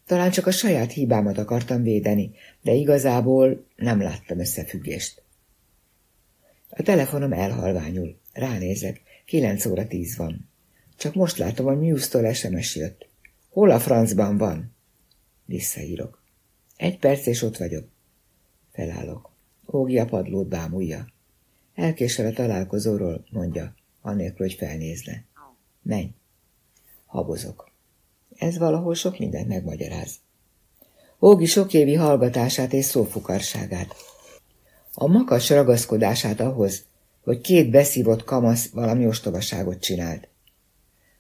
Talán csak a saját hibámat akartam védeni, de igazából nem láttam összefüggést. A telefonom elhalványul. Ránézek. Kilenc óra tíz van. Csak most látom, hogy Muse-tól SMS jött. Hol a francban van? Visszaírok. Egy perc, és ott vagyok. Felállok. Ógi a padlót bámulja. Elkésel a találkozóról, mondja, annélkül, hogy felnézne. Menj. Habozok. Ez valahol sok mindent megmagyaráz. Ógi sok évi hallgatását és szófukarságát. A makas ragaszkodását ahhoz, hogy két beszívott kamasz valami ostobaságot csinált.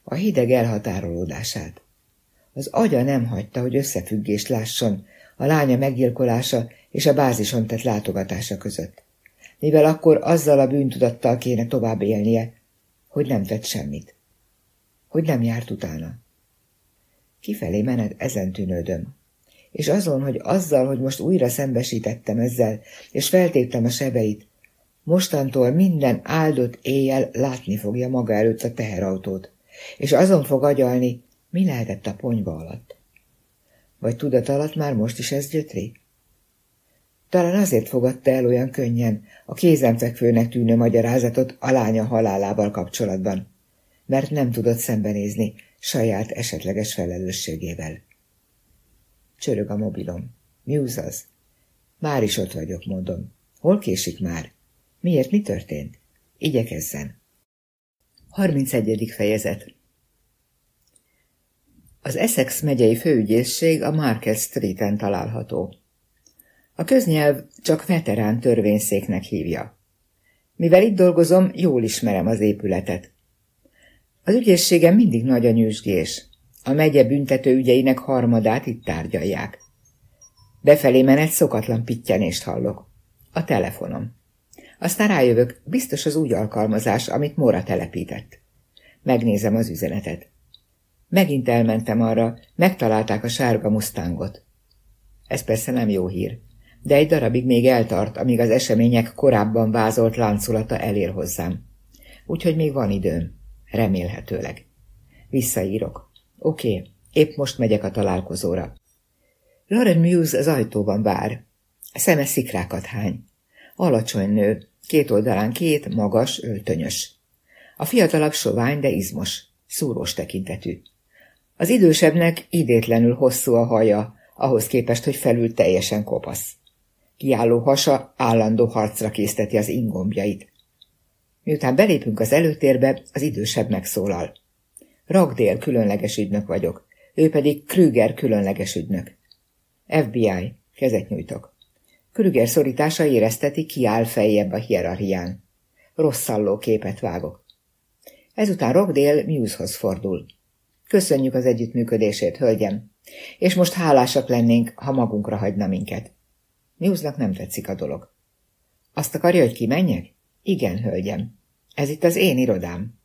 A hideg elhatárolódását. Az agya nem hagyta, hogy összefüggést lásson a lánya meggyilkolása és a bázison tett látogatása között. Mivel akkor azzal a bűntudattal kéne tovább élnie, hogy nem tett semmit. Hogy nem járt utána. Kifelé menet ezen tűnődöm. És azon, hogy azzal, hogy most újra szembesítettem ezzel, és feltéptem a sebeit, mostantól minden áldott éjjel látni fogja maga előtt a teherautót, és azon fog agyalni, mi lehetett a ponyva alatt. Vagy tudat alatt már most is ez gyötri? Talán azért fogadta el olyan könnyen a kézenfekvőnek tűnő magyarázatot a lánya halálával kapcsolatban, mert nem tudott szembenézni saját esetleges felelősségével. Csörög a mobilom. Mi az? Már is ott vagyok, mondom. Hol késik már? Miért mi történt? Igyekezzen. 31. fejezet Az Essex megyei főügyészség a Market Street-en található. A köznyelv csak veterán törvényszéknek hívja. Mivel itt dolgozom, jól ismerem az épületet. Az ügyészségem mindig nagy a nyűsgés. A megye büntető ügyeinek harmadát itt tárgyalják. Befelé menet szokatlan pittyenést hallok. A telefonom. Aztán rájövök, biztos az új alkalmazás, amit Mora telepített. Megnézem az üzenetet. Megint elmentem arra, megtalálták a sárga mustangot. Ez persze nem jó hír, de egy darabig még eltart, amíg az események korábban vázolt láncolata elér hozzám. Úgyhogy még van időm. Remélhetőleg. Visszaírok. Oké, épp most megyek a találkozóra. Lauren Muse az ajtóban vár. Szeme szikrákat hány. Alacsony nő, két oldalán két, magas, öltönyös. A fiatalabb sovány, de izmos, szúrós tekintetű. Az idősebbnek idétlenül hosszú a haja, ahhoz képest, hogy felül teljesen kopasz. Kiálló hasa állandó harcra készteti az ingombjait. Miután belépünk az előtérbe, az idősebb megszólal. Ragdél különleges ügynök vagyok, ő pedig Krüger különleges ügynök. FBI, kezet nyújtok. Krüger szorítása érezteti, kiáll feljebb a hierarchián. Rosszalló képet vágok. Ezután Rogdél Musehoz fordul. Köszönjük az együttműködését, hölgyem, és most hálásak lennénk, ha magunkra hagyna minket. Muse-nak nem tetszik a dolog. Azt akarja, hogy kimenjek? Igen, hölgyem. Ez itt az én irodám.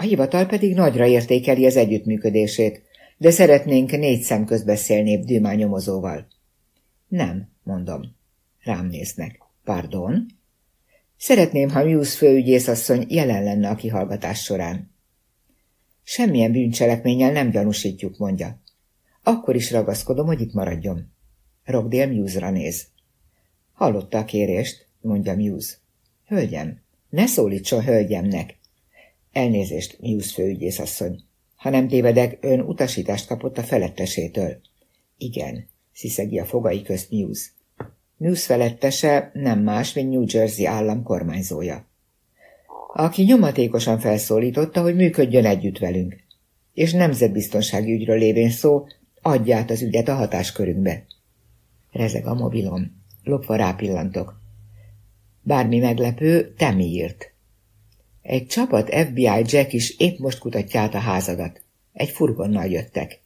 A hivatal pedig nagyra értékeli az együttműködését, de szeretnénk négy szem közbeszélni Dümá nyomozóval. Nem, mondom. Rám néznek. Pardon? Szeretném, ha Muse főügyészasszony jelen lenne a kihallgatás során. Semmilyen bűncselekménnyel nem gyanúsítjuk, mondja. Akkor is ragaszkodom, hogy itt maradjon. Rogdél Muse-ra néz. Hallotta a kérést, mondja Muse. Hölgyem, ne szólítson hölgyemnek. Elnézést, Muse főügyészasszony. Ha nem tévedek, ön utasítást kapott a felettesétől. Igen, sziszegi a fogai közt Muse. Muse felettese nem más, mint New Jersey állam kormányzója. Aki nyomatékosan felszólította, hogy működjön együtt velünk. És nemzetbiztonsági ügyről lévén szó, adját az ügyet a hatáskörünkbe. Rezeg a mobilom. Lopva rápillantok. Bármi meglepő, te írt. Egy csapat FBI Jack is épp most kutatja át a házadat. Egy furgonnal jöttek.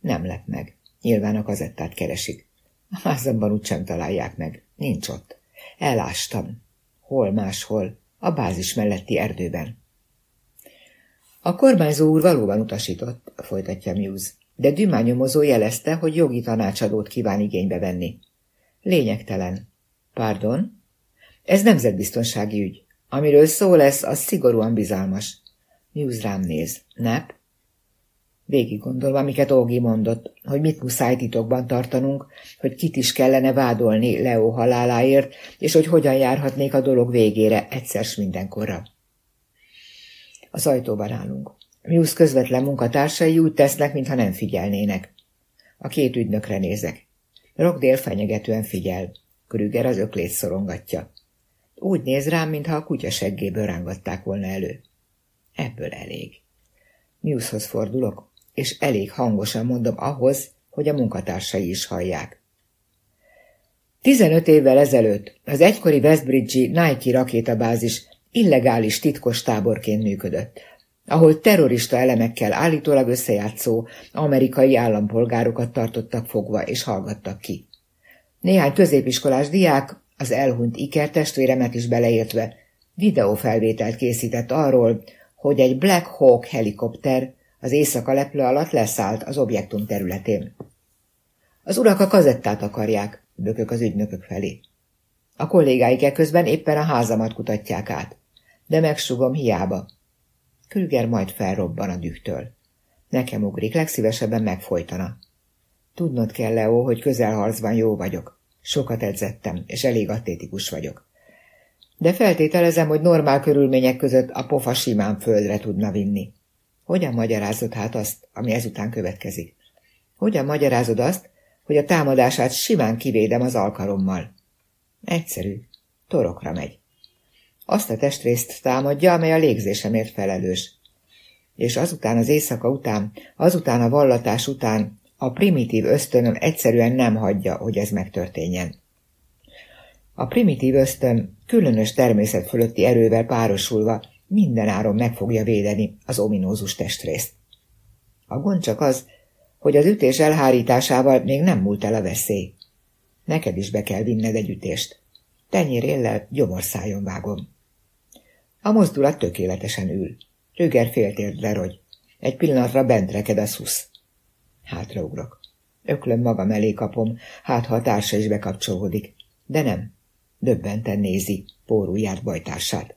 Nem lep meg. Nyilván a kazettát keresik. A házamban úgysem találják meg. Nincs ott. Elástam. Hol máshol. A bázis melletti erdőben. A kormányzó úr valóban utasított, folytatja Muse, de Dumas nyomozó jelezte, hogy jogi tanácsadót kíván igénybe venni. Lényegtelen. Pardon? Ez nemzetbiztonsági ügy. Amiről szó lesz, az szigorúan bizalmas. Muse rám néz. Nep? Végig gondolva, amiket Ógi mondott, hogy mit muszáj titokban tartanunk, hogy kit is kellene vádolni Leo haláláért, és hogy hogyan járhatnék a dolog végére egyszer s mindenkorra. Az ajtóban állunk. Muse közvetlen munkatársai úgy tesznek, mintha nem figyelnének. A két ügynökre nézek. Rockdale fenyegetően figyel. Krüger az öklét szorongatja. Úgy néz rám, mintha a kutya seggéből rángatták volna elő. Ebből elég. Musehoz fordulok, és elég hangosan mondom ahhoz, hogy a munkatársai is hallják. 15 évvel ezelőtt az egykori Westbridge-i Nike rakétabázis illegális titkos táborként működött, ahol terrorista elemekkel állítólag összejátszó amerikai állampolgárokat tartottak fogva és hallgattak ki. Néhány középiskolás diák, az elhunyt Iker testvéremet is beleértve, videófelvételt készített arról, hogy egy Black Hawk helikopter az éjszaka leplő alatt leszállt az objektum területén. Az urak a kazettát akarják, bökök az ügynökök felé. A kollégáik közben éppen a házamat kutatják át, de megsugom hiába. Krüger majd felrobban a dühtől. Nekem ugrik, legszívesebben megfojtana. Tudnod kell, Leo, hogy közelharcban jó vagyok. Sokat edzettem, és elég atlétikus vagyok. De feltételezem, hogy normál körülmények között a pofa simán földre tudna vinni. Hogyan magyarázod hát azt, ami ezután következik? Hogyan magyarázod azt, hogy a támadását simán kivédem az alkarommal? Egyszerű. Torokra megy. Azt a testrészt támadja, amely a légzésemért felelős. És azután az éjszaka után, azután a vallatás után a primitív ösztönöm egyszerűen nem hagyja, hogy ez megtörténjen. A primitív ösztön különös természet fölötti erővel párosulva mindenáron meg fogja védeni az ominózus testrészt. A gond csak az, hogy az ütés elhárításával még nem múlt el a veszély. Neked is be kell vinned egy ütést. Tenyéréllel gyomorszájon vágom. A mozdulat tökéletesen ül. Rüger féltért lerogy. Egy pillanatra bent reked a szusz. Hátraugrok. Öklöm magam elé kapom, hát ha a társa is bekapcsolódik. De nem. Döbbenten nézi pórujját bajtársát.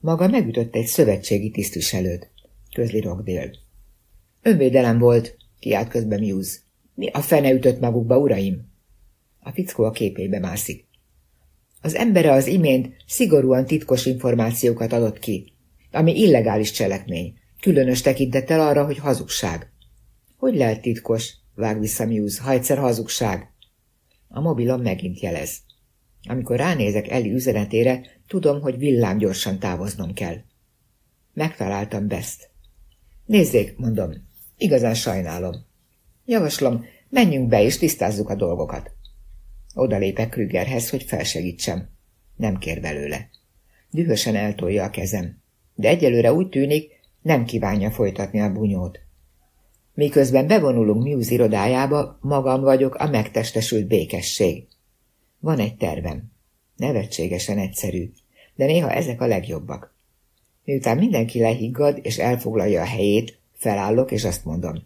Maga megütött egy szövetségi tisztviselőt, közli Rockdale. Önvédelem volt, kiált közben Muse. Mi a fene ütött magukba, uraim? A fickó a képébe mászik. Az embere az imént szigorúan titkos információkat adott ki, ami illegális cselekmény, különös tekintettel arra, hogy hazugság. Hogy lehet titkos? Vág vissza Muse, ha egyszer hazugság. A mobilom megint jelez. Amikor ránézek Eli üzenetére, tudom, hogy villámgyorsan távoznom kell. Megtaláltam Best. Nézzék, mondom, igazán sajnálom. Javaslom, menjünk be és tisztázzuk a dolgokat. Oda lépek Krügerhez, hogy felsegítsem. Nem kér belőle. Dühösen eltolja a kezem, de egyelőre úgy tűnik, nem kívánja folytatni a bunyót. Miközben bevonulunk Muse irodájába, magam vagyok a megtestesült békesség. Van egy tervem. Nevetségesen egyszerű, de néha ezek a legjobbak. Miután mindenki lehiggad és elfoglalja a helyét, felállok és azt mondom.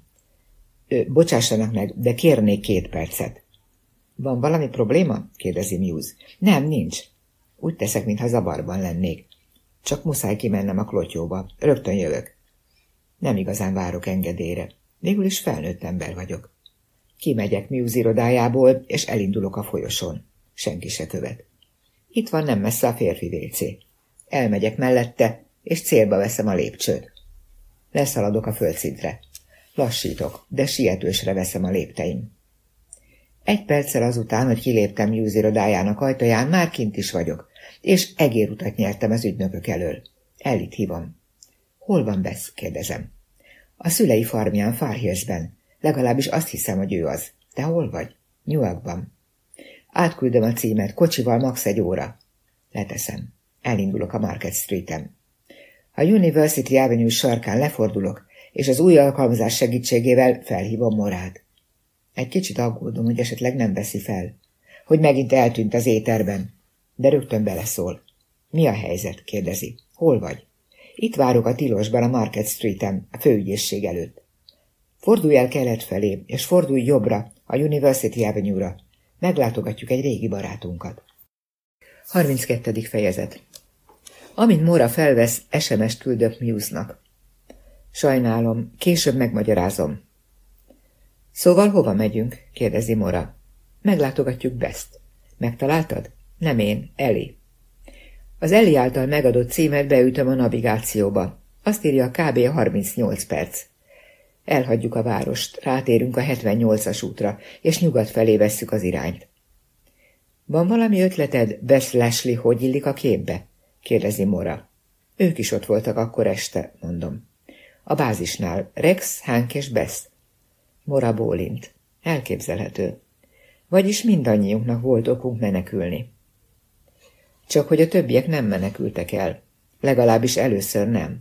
Ő, bocsássanak meg, de kérnék két percet. Van valami probléma? kérdezi Muse. Nem, nincs. Úgy teszek, mintha zavarban lennék. Csak muszáj kimennem a klotyóba. Rögtön jövök. Nem igazán várok engedélyre. Végül is felnőtt ember vagyok. Kimegyek Muse irodájából, és elindulok a folyosón. Senki se követ. Itt van nem messze a férfi vécé. Elmegyek mellette, és célba veszem a lépcsőt. Leszaladok a földszintre. Lassítok, de sietősre veszem a lépteim. Egy perccel azután, hogy kiléptem Hughes irodájának ajtaján, már kint is vagyok, és egérutat nyertem az ügynökök elől. Elit hívom. Hol van Besz? kérdezem. A szülei farmján, Farhillsben. Legalábbis azt hiszem, hogy ő az. Te hol vagy? Newarkban. Átküldöm a címet, kocsival max. egy óra. Leteszem. Elindulok a Market Street-en. A University Avenue sarkán lefordulok, és az új alkalmazás segítségével felhívom Morát. Egy kicsit aggódom, hogy esetleg nem veszi fel, hogy megint eltűnt az éterben, de rögtön beleszól. Mi a helyzet? kérdezi. Hol vagy? Itt várok a tilosban a Market Street-en, a főügyészség előtt. Fordulj el kelet felé, és fordulj jobbra, a University Avenue-ra. Meglátogatjuk egy régi barátunkat. 32. fejezet Amint Mora felvesz, SMS-t küldök Muse-nak. Sajnálom, később megmagyarázom. Szóval hova megyünk? kérdezi Mora. Meglátogatjuk Best. Megtaláltad? Nem én, Eli. Az Eli által megadott címet beütöm a navigációba. Azt írja kb. 38 perc. Elhagyjuk a várost, rátérünk a 78-as útra, és nyugat felé vesszük az irányt. Van valami ötleted, Bess Leslie, hogy illik a képbe? kérdezi Mora. Ők is ott voltak akkor este, mondom. A bázisnál Rex, Hank és Bess. Mora bólint. Elképzelhető. Vagyis mindannyiunknak volt okunk menekülni. Csak hogy a többiek nem menekültek el. Legalábbis először nem.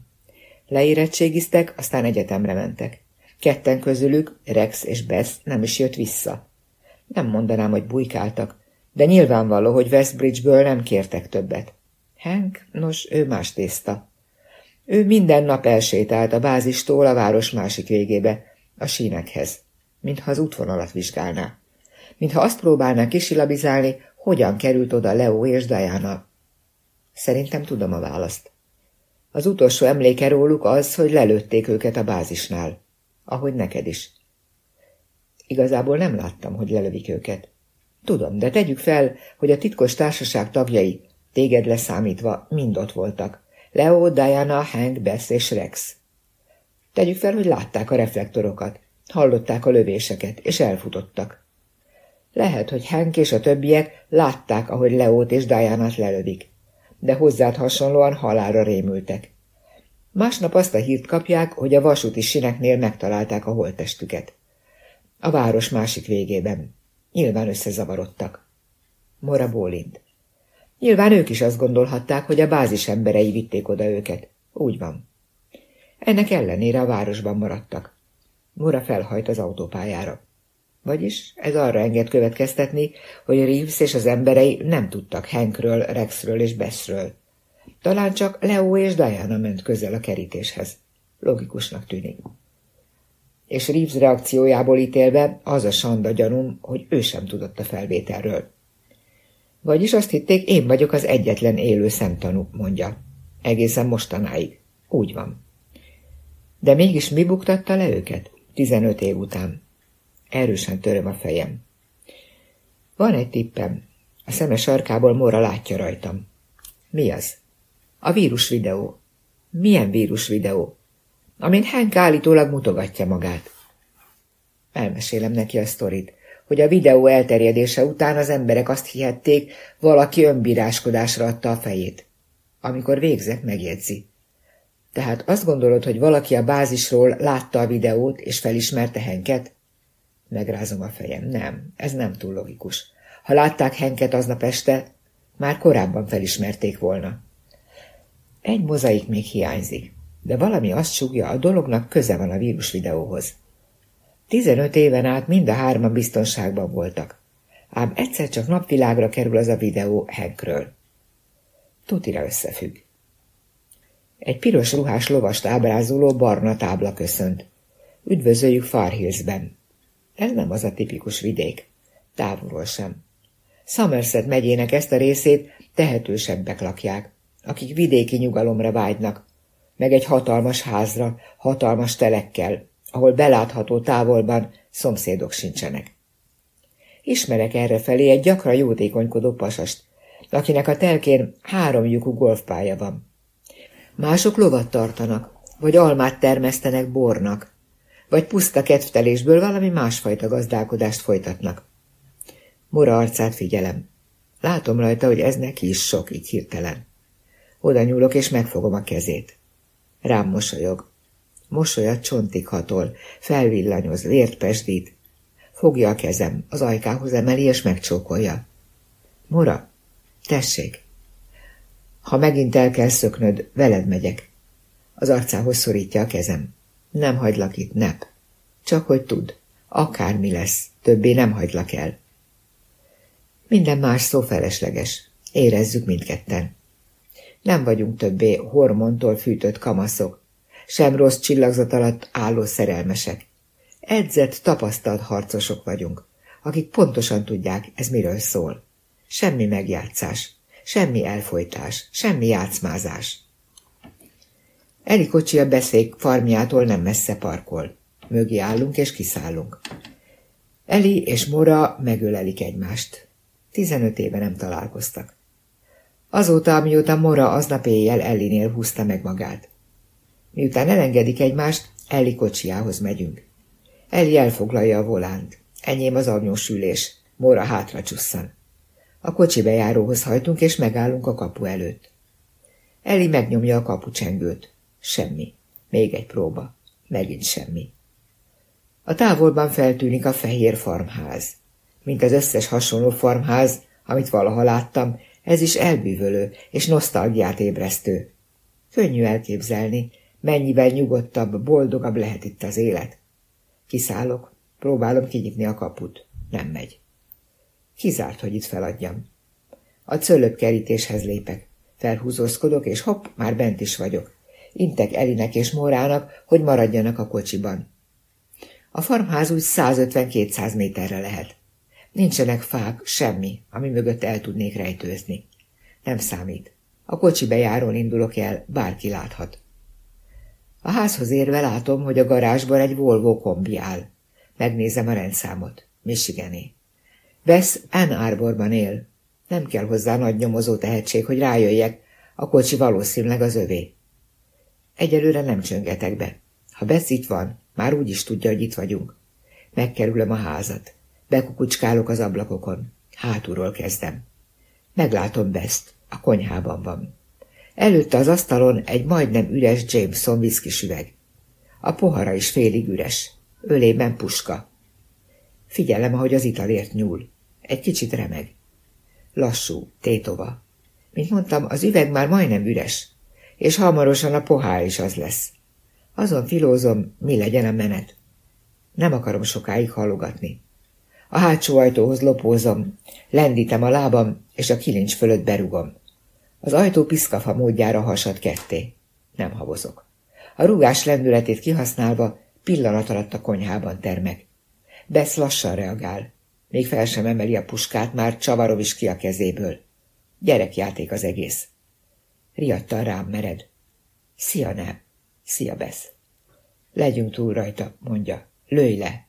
Leérettségiztek, aztán egyetemre mentek. Ketten közülük, Rex és Bess nem is jött vissza. Nem mondanám, hogy bujkáltak, de nyilvánvaló, hogy Westbridge-ből nem kértek többet. Hank, nos, ő más tészta. Ő minden nap elsétált a bázistól a város másik végébe, a sínekhez, mintha az útvonalat vizsgálná. Mintha azt próbálná kisilabizálni, hogyan került oda Leo és Diana. Szerintem tudom a választ. Az utolsó emléke róluk az, hogy lelőtték őket a bázisnál. Ahogy neked is. Igazából nem láttam, hogy lelövik őket. Tudom, de tegyük fel, hogy a titkos társaság tagjai, téged leszámítva, mind ott voltak. Leo, Diana, Hank, Bess és Rex. Tegyük fel, hogy látták a reflektorokat, hallották a lövéseket, és elfutottak. Lehet, hogy Hank és a többiek látták, ahogy Leót és Diana-t lelövik, de hozzád hasonlóan halára rémültek. Másnap azt a hírt kapják, hogy a vasúti sineknél megtalálták a holttestüket. A város másik végében. Nyilván összezavarodtak. Mora bólint. Nyilván ők is azt gondolhatták, hogy a bázis emberei vitték oda őket. Úgy van. Ennek ellenére a városban maradtak. Mora felhajt az autópályára. Vagyis ez arra enged következtetni, hogy Reeves és az emberei nem tudtak Hankről, Rexről és Bessről. Talán csak Leo és Diana ment közel a kerítéshez. Logikusnak tűnik. És Reeves reakciójából ítélve az a sanda gyanúm, hogy ő sem tudott a felvételről. Vagyis azt hitték, én vagyok az egyetlen élő szemtanú, mondja. Egészen mostanáig. Úgy van. De mégis mi buktatta le őket? Tizenöt év után. Erősen töröm a fejem. Van egy tippem. A szeme sarkából Mora látja rajtam. Mi az? A vírus videó. Milyen vírus videó? Amin Hank állítólag mutogatja magát. Elmesélem neki a sztorit, hogy a videó elterjedése után az emberek azt hihették, valaki önbíráskodásra adta a fejét. Amikor végzek, megjegyzi. Tehát azt gondolod, hogy valaki a bázisról látta a videót és felismerte Henket? Megrázom a fejem. Nem, ez nem túl logikus. Ha látták Henket aznap este, már korábban felismerték volna. Egy mozaik még hiányzik, de valami azt sugja, a dolognak köze van a vírus videóhoz. Tizenöt éven át mind a hárman biztonságban voltak, ám egyszer csak napvilágra kerül az a videó Hankről. Tutira összefügg. Egy piros ruhás lovast ábrázoló barna tábla köszönt. Üdvözöljük Farhillsben. Ez nem az a tipikus vidék. Távolról sem. Somerset megyének ezt a részét tehetősebbek lakják, akik vidéki nyugalomra vágynak, meg egy hatalmas házra, hatalmas telekkel, ahol belátható távolban szomszédok sincsenek. Ismerek errefelé egy gyakran jótékonykodó pasast, akinek a telkén három lyukú golfpálya van. Mások lovat tartanak, vagy almát termesztenek bornak, vagy puszta kedvtelésből valami másfajta gazdálkodást folytatnak. Mora arcát figyelem. Látom rajta, hogy ez neki is sok, így hirtelen. Oda nyúlok, és megfogom a kezét. Rám mosolyog. Mosolya csontig hatol, felvillanyoz, vért pesdít. Fogja a kezem, az ajkához emeli, és megcsókolja. Mora, tessék! Ha megint el kell szöknöd, veled megyek. Az arcához szorítja a kezem. Nem hagylak itt, nep. Csak hogy tud, akármi lesz, többé nem hagylak el. Minden más szó felesleges. Érezzük mindketten. Nem vagyunk többé hormontól fűtött kamaszok, sem rossz csillagzat alatt álló szerelmesek. Edzett, tapasztalt harcosok vagyunk, akik pontosan tudják, ez miről szól. Semmi megjátszás, semmi elfolytás, semmi játszmázás. Eli kocsi a beszék farmjától nem messze parkol. Mögé állunk és kiszállunk. Eli és Mora megölelik egymást. Tizenöt éve nem találkoztak. Azóta, amióta Mora aznap éjjel Ellinél húzta meg magát. Miután elengedik egymást, Elli kocsiához megyünk. Elli elfoglalja a volánt. Enyém az arnyós ülés. Mora hátra csusszan. A kocsi bejáróhoz hajtunk, és megállunk a kapu előtt. Eli megnyomja a kapucsengőt. Semmi. Még egy próba. Megint semmi. A távolban feltűnik a fehér farmház. Mint az összes hasonló farmház, amit valaha láttam, ez is elbűvölő és nosztalgiát ébresztő. Könnyű elképzelni, mennyivel nyugodtabb, boldogabb lehet itt az élet. Kiszállok, próbálom kinyitni a kaput. Nem megy. Kizárt, hogy itt feladjam. A kerítéshez lépek. Felhúzózkodok, és hopp, már bent is vagyok. Intek Elinek és Mórának, hogy maradjanak a kocsiban. A farmház úgy 150-200 méterre lehet. Nincsenek fák, semmi, ami mögött el tudnék rejtőzni. Nem számít. A kocsi bejárón indulok el, bárki láthat. A házhoz érve látom, hogy a garázsban egy Volvo kombi áll. Megnézem a rendszámot. Michigané. Vesz Ann Arborban él. Nem kell hozzá nagy nyomozó tehetség, hogy rájöjjek, a kocsi valószínűleg az övé. Egyelőre nem csöngetek be. Ha Bess itt van, már úgy is tudja, hogy itt vagyunk. Megkerülöm a házat. Bekukucskálok az ablakokon. Hátulról kezdem. Meglátom Best. A konyhában van. Előtte az asztalon egy majdnem üres Jameson whisky süveg. A pohara is félig üres. Ölében puska. Figyelem, ahogy az italért nyúl. Egy kicsit remeg. Lassú, tétova. Mint mondtam, az üveg már majdnem üres, és hamarosan a pohár is az lesz. Azon filózom, mi legyen a menet. Nem akarom sokáig hallogatni. A hátsó ajtóhoz lopózom, lendítem a lábam, és a kilincs fölött berugom. Az ajtó piszkafa módjára hasad ketté. Nem havozok. A rugás lendületét kihasználva pillanat alatt a konyhában termek. Besz lassan reagál. Még fel sem emeli a puskát, már csavarov is ki a kezéből. Gyerekjáték az egész. Riadtan rám mered. Szia, nem. Szia, Besz. Legyünk túl rajta, mondja. Lőj le.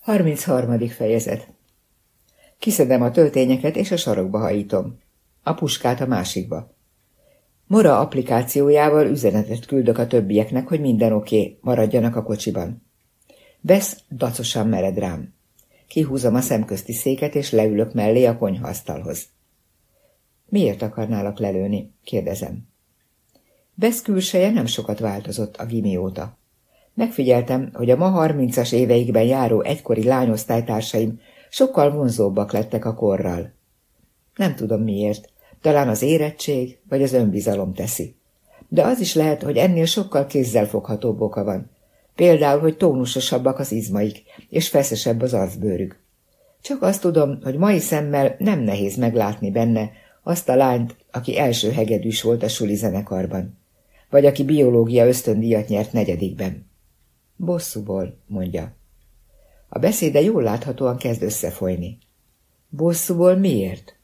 33. fejezet Kiszedem a töltényeket, és a sarokba hajítom. A puskát a másikba. Mora applikációjával üzenetet küldök a többieknek, hogy minden oké, okay, maradjanak a kocsiban. Besz dacosan mered rám. Kihúzom a szemközti széket, és leülök mellé a konyhaasztalhoz. Miért akarnálak lelőni? kérdezem. Besz nem sokat változott a gimi óta. Megfigyeltem, hogy a ma harmincas éveikben járó egykori lányosztálytársaim sokkal vonzóbbak lettek a korral. Nem tudom miért, talán az érettség vagy az önbizalom teszi. De az is lehet, hogy ennél sokkal kézzelfoghatóbb oka van. Például, hogy tónusosabbak az izmaik, és feszesebb az arcbőrük. Csak azt tudom, hogy mai szemmel nem nehéz meglátni benne azt a lányt, aki első hegedűs volt a suli zenekarban, vagy aki biológia ösztöndíjat nyert negyedikben. Bosszúból, mondja. A beszéde jól láthatóan kezd összefolyni. Bosszúból miért?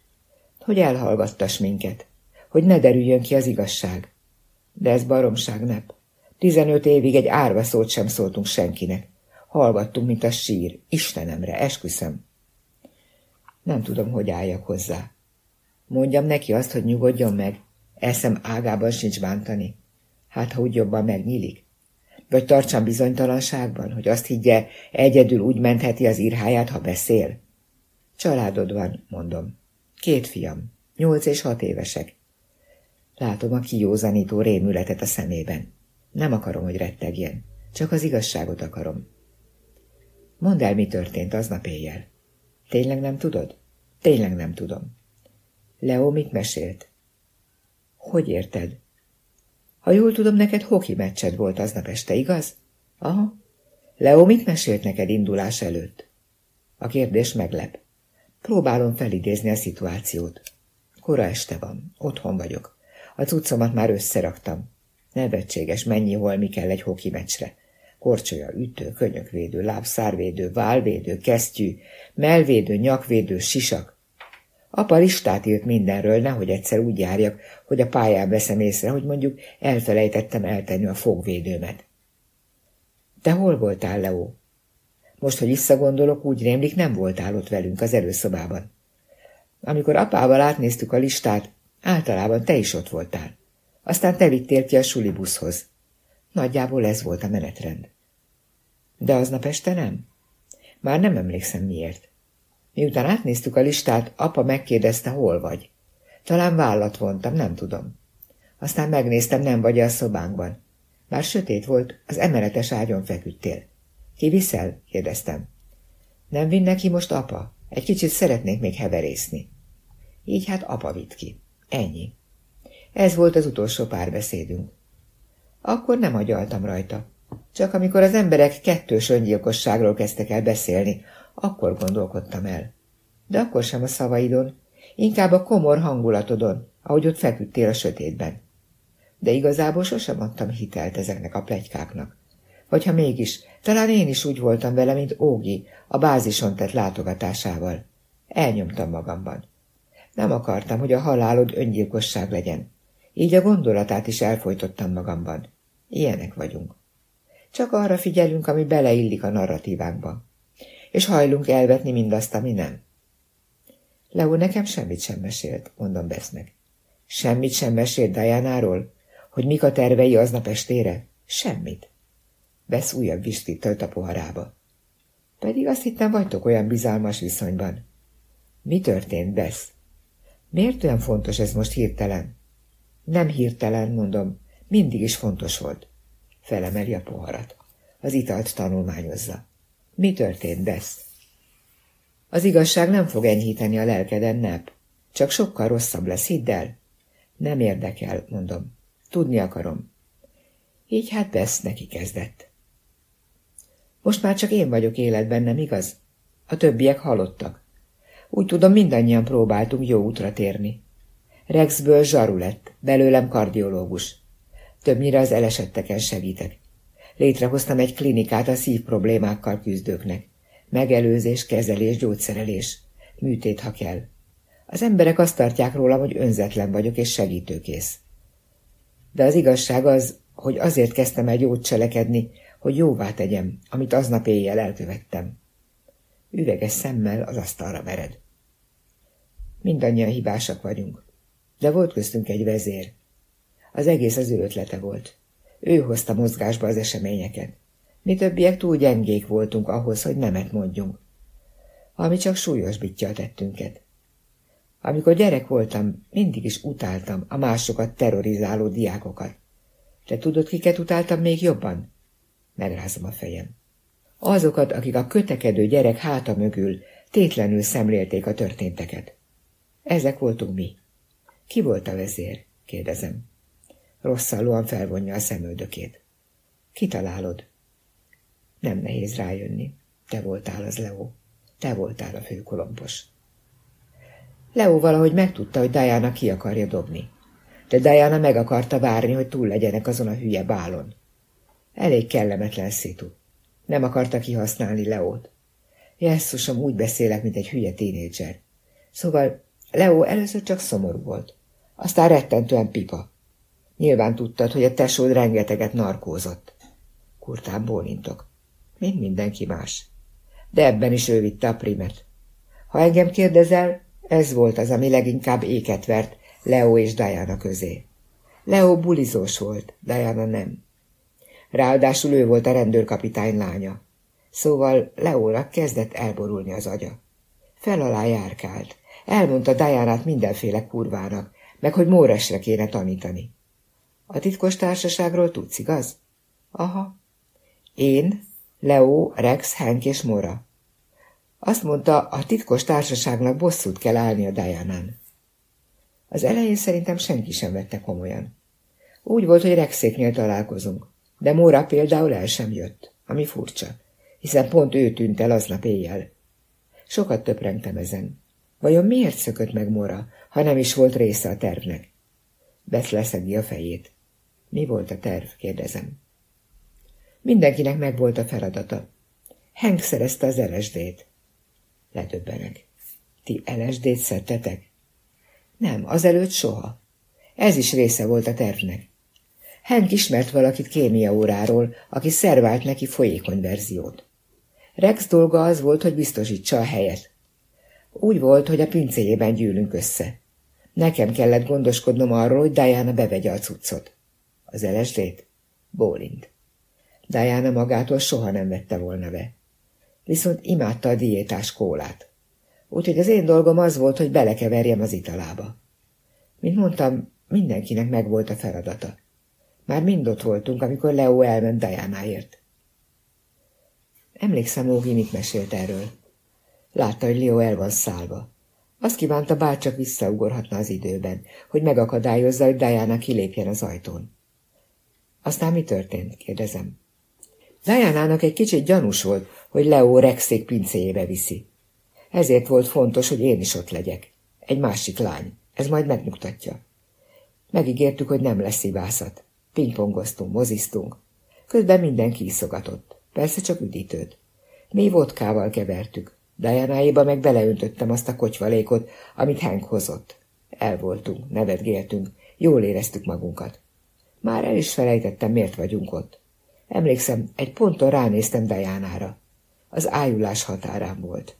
Hogy elhallgattas minket, hogy ne derüljön ki az igazság. De ez baromság nep. Tizenöt évig egy árva szót sem szóltunk senkinek. Hallgattunk, mint a sír. Istenemre, esküszöm. Nem tudom, hogy álljak hozzá. Mondjam neki azt, hogy nyugodjon meg. Eszem ágában sincs bántani. Hát, ha úgy jobban megnyílik. Vagy tartsam bizonytalanságban, hogy azt higgye, egyedül úgy mentheti az írháját, ha beszél? Családod van, mondom. Két fiam, nyolc és hat évesek. Látom a kijózanító rémületet a szemében. Nem akarom, hogy rettegjen, csak az igazságot akarom. Mondd el, mi történt aznap éjjel. Tényleg nem tudod? Tényleg nem tudom. Leo mit mesélt? Hogy érted? Ha jól tudom, neked hoki meccsed volt aznap este, igaz? Aha. Leo mit mesélt neked indulás előtt? A kérdés meglep. Próbálom felidézni a szituációt. Kora este van, otthon vagyok. A cuccomat már összeraktam. Nevetséges, mennyi holmi kell egy hoki meccsre. Korcsolya, ütő, könyökvédő, lábszárvédő, válvédő, kesztyű, melvédő, nyakvédő, sisak. Apa listát írt mindenről, nehogy egyszer úgy járjak, hogy a pályán veszem észre, hogy mondjuk elfelejtettem eltenni a fogvédőmet. Te hol voltál, Leo? Most, hogy visszagondolok, úgy rémlik, nem voltál ott velünk az előszobában. Amikor apával átnéztük a listát, általában te is ott voltál. Aztán te vittél ki a sulibuszhoz. Nagyjából ez volt a menetrend. De aznap este nem? Már nem emlékszem miért. Miután átnéztük a listát, apa megkérdezte, hol vagy. Talán vállat vontam, nem tudom. Aztán megnéztem, nem vagy a szobánkban. Már sötét volt, az emeletes ágyon feküdtél. Ki viszel? kérdeztem. Nem vinn neki most apa? Egy kicsit szeretnék még heverészni. Így hát apa vitt ki. Ennyi. Ez volt az utolsó párbeszédünk. Akkor nem agyaltam rajta. Csak amikor az emberek kettős öngyilkosságról kezdtek el beszélni, akkor gondolkodtam el. De akkor sem a szavaidon, inkább a komor hangulatodon, ahogy ott feküdtél a sötétben. De igazából sosem adtam hitelt ezeknek a plegykáknak. Vagy mégis, talán én is úgy voltam vele, mint Ógi a bázison tett látogatásával. Elnyomtam magamban. Nem akartam, hogy a halálod öngyilkosság legyen. Így a gondolatát is elfolytottam magamban. Ilyenek vagyunk. Csak arra figyelünk, ami beleillik a narratívánkba. És hajlunk elvetni mindazt, ami nem. Leo nekem semmit sem mesélt, mondom Besznek. Semmit sem mesélt Diana-ról? Hogy mik a tervei aznap estére? Semmit. Besz újabb visztit tölt a poharába. Pedig azt hittem, vagytok olyan bizalmas viszonyban. Mi történt, Besz? Miért olyan fontos ez most hirtelen? Nem hirtelen, mondom, mindig is fontos volt. Felemeli a poharat. Az italt tanulmányozza. Mi történt, Besz? Az igazság nem fog enyhíteni a lelkeden, nep. Csak sokkal rosszabb lesz, hidd el. Nem érdekel, mondom. Tudni akarom. Így hát Besz neki kezdett. Most már csak én vagyok életben, nem igaz? A többiek halottak. Úgy tudom, mindannyian próbáltunk jó útra térni. Rexből zsaru lett, belőlem kardiológus. Többnyire az elesetteken segítek. Létrehoztam egy klinikát a szív problémákkal küzdőknek. Megelőzés, kezelés, gyógyszerelés. Műtét, ha kell. Az emberek azt tartják rólam, hogy önzetlen vagyok és segítőkész. De az igazság az, hogy azért kezdtem el jót cselekedni, hogy jóvá tegyem, amit aznap éjjel elkövettem. Üveges szemmel az asztalra vered. Mindannyian hibásak vagyunk, de volt köztünk egy vezér. Az egész az ő ötlete volt. Ő hozta mozgásba az eseményeket. Mi többiek túl gyengék voltunk ahhoz, hogy nemet mondjunk. Ami csak súlyosbítja a tettünket. Amikor gyerek voltam, mindig is utáltam a másokat terrorizáló diákokat. Te tudod, kiket utáltam még jobban? Megrázom a fejem. Azokat, akik a kötekedő gyerek háta mögül tétlenül szemlélték a történteket. Ezek voltunk mi. Ki volt a vezér? kérdezem. Rosszallóan felvonja a szemöldökét. Kitalálod? Nem nehéz rájönni. Te voltál az Leo. Te voltál a főkolompos. Leo valahogy megtudta, hogy Diana ki akarja dobni. De Diana meg akarta várni, hogy túl legyenek azon a hülye bálon. Elég kellemetlen szétu. Nem akarta kihasználni Leót. Jesszusom, úgy beszélek, mint egy hülye tínédzser. Szóval Leo először csak szomorú volt. Aztán rettentően pipa. Nyilván tudtad, hogy a tesód rengeteget narkózott. Kurtán bólintok. Mint mindenki más. De ebben is ő vitte a primet. Ha engem kérdezel, ez volt az, ami leginkább éket vert Leo és Diana közé. Leo bulizós volt, Diana nem. Ráadásul ő volt a rendőrkapitány lánya. Szóval Leónak kezdett elborulni az agya. Fel alá járkált. Elmondta Diánát mindenféle kurvának, meg hogy Móresre kéne tanítani. A titkos társaságról tudsz, igaz? Aha. Én, Leo, Rex, Hank és Mora. Azt mondta, a titkos társaságnak bosszút kell állni a Dianán. Az elején szerintem senki sem vette komolyan. Úgy volt, hogy Rexéknél találkozunk. De Móra például el sem jött, ami furcsa, hiszen pont ő tűnt el aznap éjjel. Sokat töprengtem ezen. Vajon miért szökött meg Mora, ha nem is volt része a tervnek? Beth leszegi a fejét. Mi volt a terv? kérdezem. Mindenkinek megvolt a feladata. Hank szerezte az LSD-t. Ledöbbenek. Ti LSD-t szedtetek? Nem, azelőtt soha. Ez is része volt a tervnek. Hank ismert valakit kémia óráról, aki szervált neki folyékony verziót. Rex dolga az volt, hogy biztosítsa a helyet. Úgy volt, hogy a pincéjében gyűlünk össze. Nekem kellett gondoskodnom arról, hogy Diana bevegye a cuccot. Az LSD-t? Bólint. Diana magától soha nem vette volna be. Viszont imádta a diétás kólát. Úgyhogy az én dolgom az volt, hogy belekeverjem az italába. Mint mondtam, mindenkinek megvolt a feladata. Már mind ott voltunk, amikor Leo elment Dianáért. Emlékszem, Ógi mit mesélt erről. Látta, hogy Leo el van szállva. Azt kívánta, bárcsak visszaugorhatna az időben, hogy megakadályozza, hogy Diana kilépjen az ajtón. Aztán mi történt? kérdezem. Diana-nak egy kicsit gyanús volt, hogy Leo Rexék pincéjébe viszi. Ezért volt fontos, hogy én is ott legyek. Egy másik lány. Ez majd megnyugtatja. Megígértük, hogy nem lesz szibászat. Pingpongoztunk, moziztunk. Közben mindenki iszogatott. Persze csak üdítőt. Mi vodkával kevertük. Dianáéba meg beleöntöttem azt a kocsvalékot, amit Hank hozott. El voltunk, nevetgéltünk, jól éreztük magunkat. Már el is felejtettem, miért vagyunk ott. Emlékszem, egy ponton ránéztem Dajánára. Az ájulás határán volt.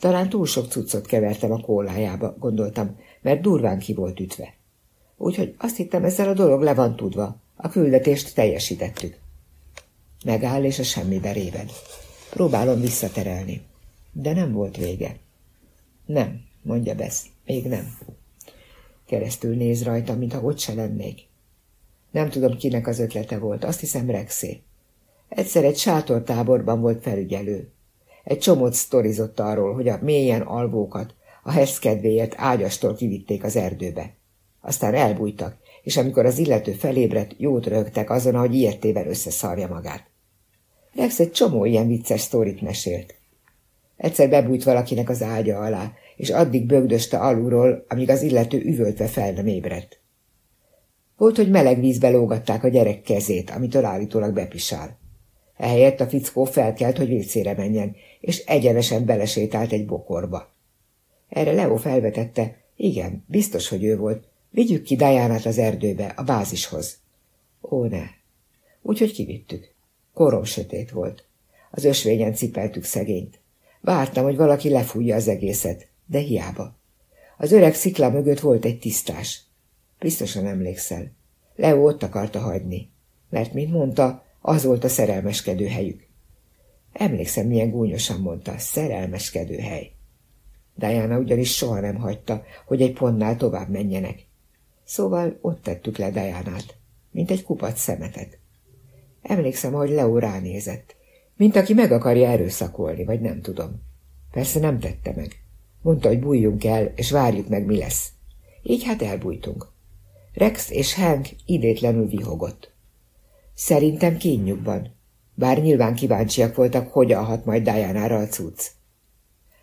Talán túl sok cuccot kevertem a kólájába, gondoltam, mert durván ki volt ütve. Úgyhogy azt hittem, ezzel a dolog le van tudva. A küldetést teljesítettük. Megáll, és a semmibe réved. Próbálom visszaterelni. De nem volt vége. Nem, mondja Besz, még nem. Keresztül néz rajta, mintha ott se lennék. Nem tudom, kinek az ötlete volt, azt hiszem Rexé. Egyszer egy sátortáborban volt felügyelő. Egy csomót sztorizott arról, hogy a mélyen alvókat a hez kedvéért ágyastól kivitték az erdőbe. Aztán elbújtak, és amikor az illető felébredt, jót rögtek azon, hogy ilyetében összeszarja magát. Rex egy csomó ilyen vicces sztorit mesélt. Egyszer bebújt valakinek az ágya alá, és addig bögdöste alulról, amíg az illető üvöltve fel nem ébredt. Volt, hogy meleg vízbe lógatták a gyerek kezét, amitől állítólag bepisál. Ehelyett a fickó felkelt, hogy vécére menjen, és egyenesen belesétált egy bokorba. Erre Leo felvetette, igen, biztos, hogy ő volt. Vigyük ki Dajánát az erdőbe, a bázishoz. Ó, ne. Úgyhogy kivittük. Korom sötét volt. Az ösvényen cipeltük szegényt. Vártam, hogy valaki lefújja az egészet, de hiába. Az öreg szikla mögött volt egy tisztás. Biztosan emlékszel. Leo ott akarta hagyni, mert, mint mondta, az volt a szerelmeskedő helyük. Emlékszem, milyen gúnyosan mondta, szerelmeskedő hely. Diana ugyanis soha nem hagyta, hogy egy pontnál tovább menjenek. Szóval ott tettük le Dianát, mint egy kupac szemetet. Emlékszem, hogy Leo ránézett, mint aki meg akarja erőszakolni, vagy nem tudom. Persze nem tette meg. Mondta, hogy bújjunk el, és várjuk meg, mi lesz. Így hát elbújtunk. Rex és Hank idétlenül vihogott. Szerintem kínjukban, bár nyilván kíváncsiak voltak, hogyan hat majd Diana-ra a cucc.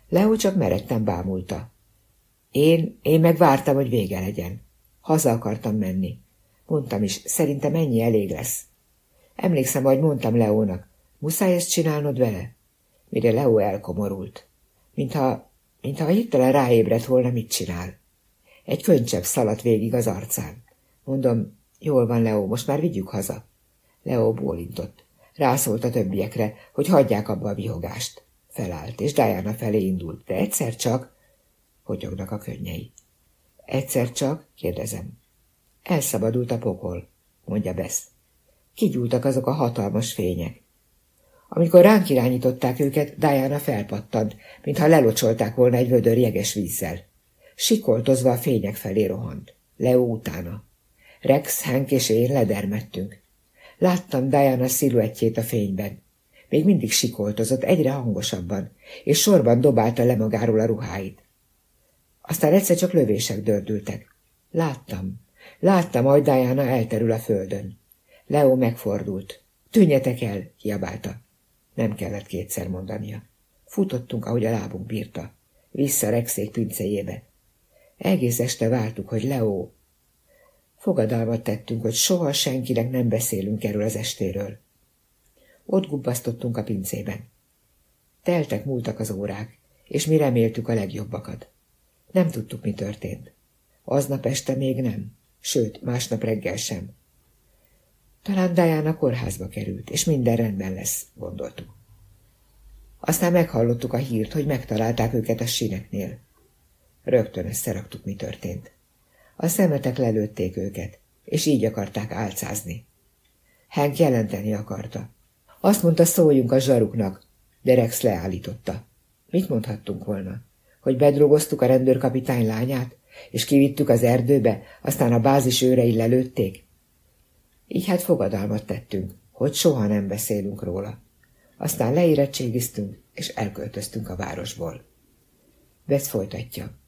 Leo csak meredten bámulta. Én, én meg vártam, hogy vége legyen. Haza akartam menni. Mondtam is, szerintem ennyi elég lesz. Emlékszem, hogy mondtam Leónak, muszáj ezt csinálnod vele? Mire Leo elkomorult. Mintha, mintha hirtelen ráébredt volna, mit csinál. Egy könycsepp szaladt végig az arcán. Mondom, jól van, Leo, most már vigyük haza. Leo bólintott. Rászólt a többiekre, hogy hagyják abba a vihogást. Felállt, és Diana felé indult, de egyszer csak... Hotyognak a könnyei. Egyszer csak, kérdezem. Elszabadult a pokol, mondja Besz. Kigyúltak azok a hatalmas fények. Amikor ránk irányították őket, Diana felpattant, mintha lelocsolták volna egy vödör jeges vízzel. Sikoltozva a fények felé rohant. Leo utána. Rex, Hank és én ledermettünk. Láttam Diana sziluettjét a fényben. Még mindig sikoltozott, egyre hangosabban, és sorban dobálta le magáról a ruháit. Aztán egyszer csak lövések dördültek. Láttam, láttam, hogy Diana elterül a földön. Leo megfordult. Tűnjetek el, kiabálta. Nem kellett kétszer mondania. Futottunk, ahogy a lábunk bírta. Vissza Rexék pincéjébe. Egész este vártuk, hogy Leo Fogadalmat tettünk, hogy soha senkinek nem beszélünk erről az estéről. Ott gubbasztottunk a pincében. Teltek múltak az órák, és mi reméltük a legjobbakat. Nem tudtuk, mi történt. Aznap este még nem, sőt, másnap reggel sem. Talán Diana kórházba került, és minden rendben lesz, gondoltuk. Aztán meghallottuk a hírt, hogy megtalálták őket a síneknél. Rögtön összeraktuk, mi történt. A szemetek lelőtték őket, és így akarták álcázni. Hank jelenteni akarta. Azt mondta, szóljunk a zsaruknak, de Rex leállította. Mit mondhattunk volna? Hogy bedrogoztuk a rendőrkapitány lányát, és kivittük az erdőbe, aztán a bázis őrei lelőtték? Így hát fogadalmat tettünk, hogy soha nem beszélünk róla. Aztán leérettségiztünk, és elköltöztünk a városból. Vesz folytatja.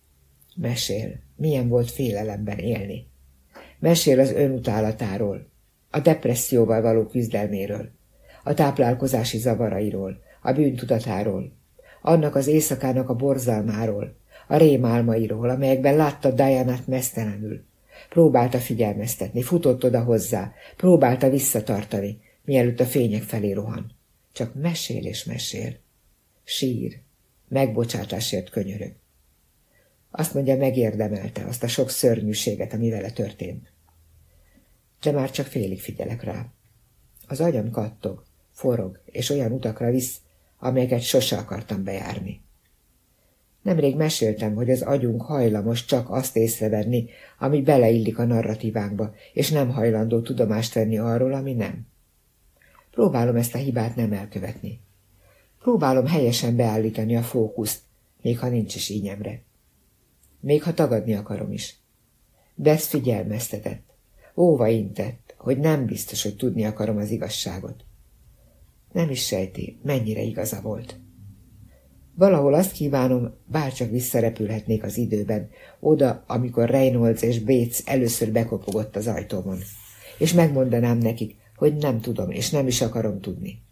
Mesél, milyen volt félelemben élni. Mesél az önutálatáról, a depresszióval való küzdelméről, a táplálkozási zavarairól, a bűntudatáról, annak az éjszakának a borzalmáról, a rémálmairól, amelyekben látta Diana-t mesztelenül. Próbálta figyelmeztetni, futott oda hozzá, próbálta visszatartani, mielőtt a fények felé rohan. Csak mesél és mesél. Sír, megbocsátásért könyörög. Azt mondja, megérdemelte azt a sok szörnyűséget, ami vele történt. De már csak félig figyelek rá. Az agyam kattog, forog, és olyan utakra visz, amelyeket sose akartam bejárni. Nemrég meséltem, hogy az agyunk hajlamos csak azt észrevenni, ami beleillik a narratívánkba, és nem hajlandó tudomást venni arról, ami nem. Próbálom ezt a hibát nem elkövetni. Próbálom helyesen beállítani a fókuszt, még ha nincs is ínyemre. Még ha tagadni akarom is. Besz figyelmeztetett, óva intett, hogy nem biztos, hogy tudni akarom az igazságot. Nem is sejti, mennyire igaza volt. Valahol azt kívánom, bárcsak visszarepülhetnék az időben, oda, amikor Reynolds és Bates először bekopogott az ajtómon, és megmondanám nekik, hogy nem tudom, és nem is akarom tudni.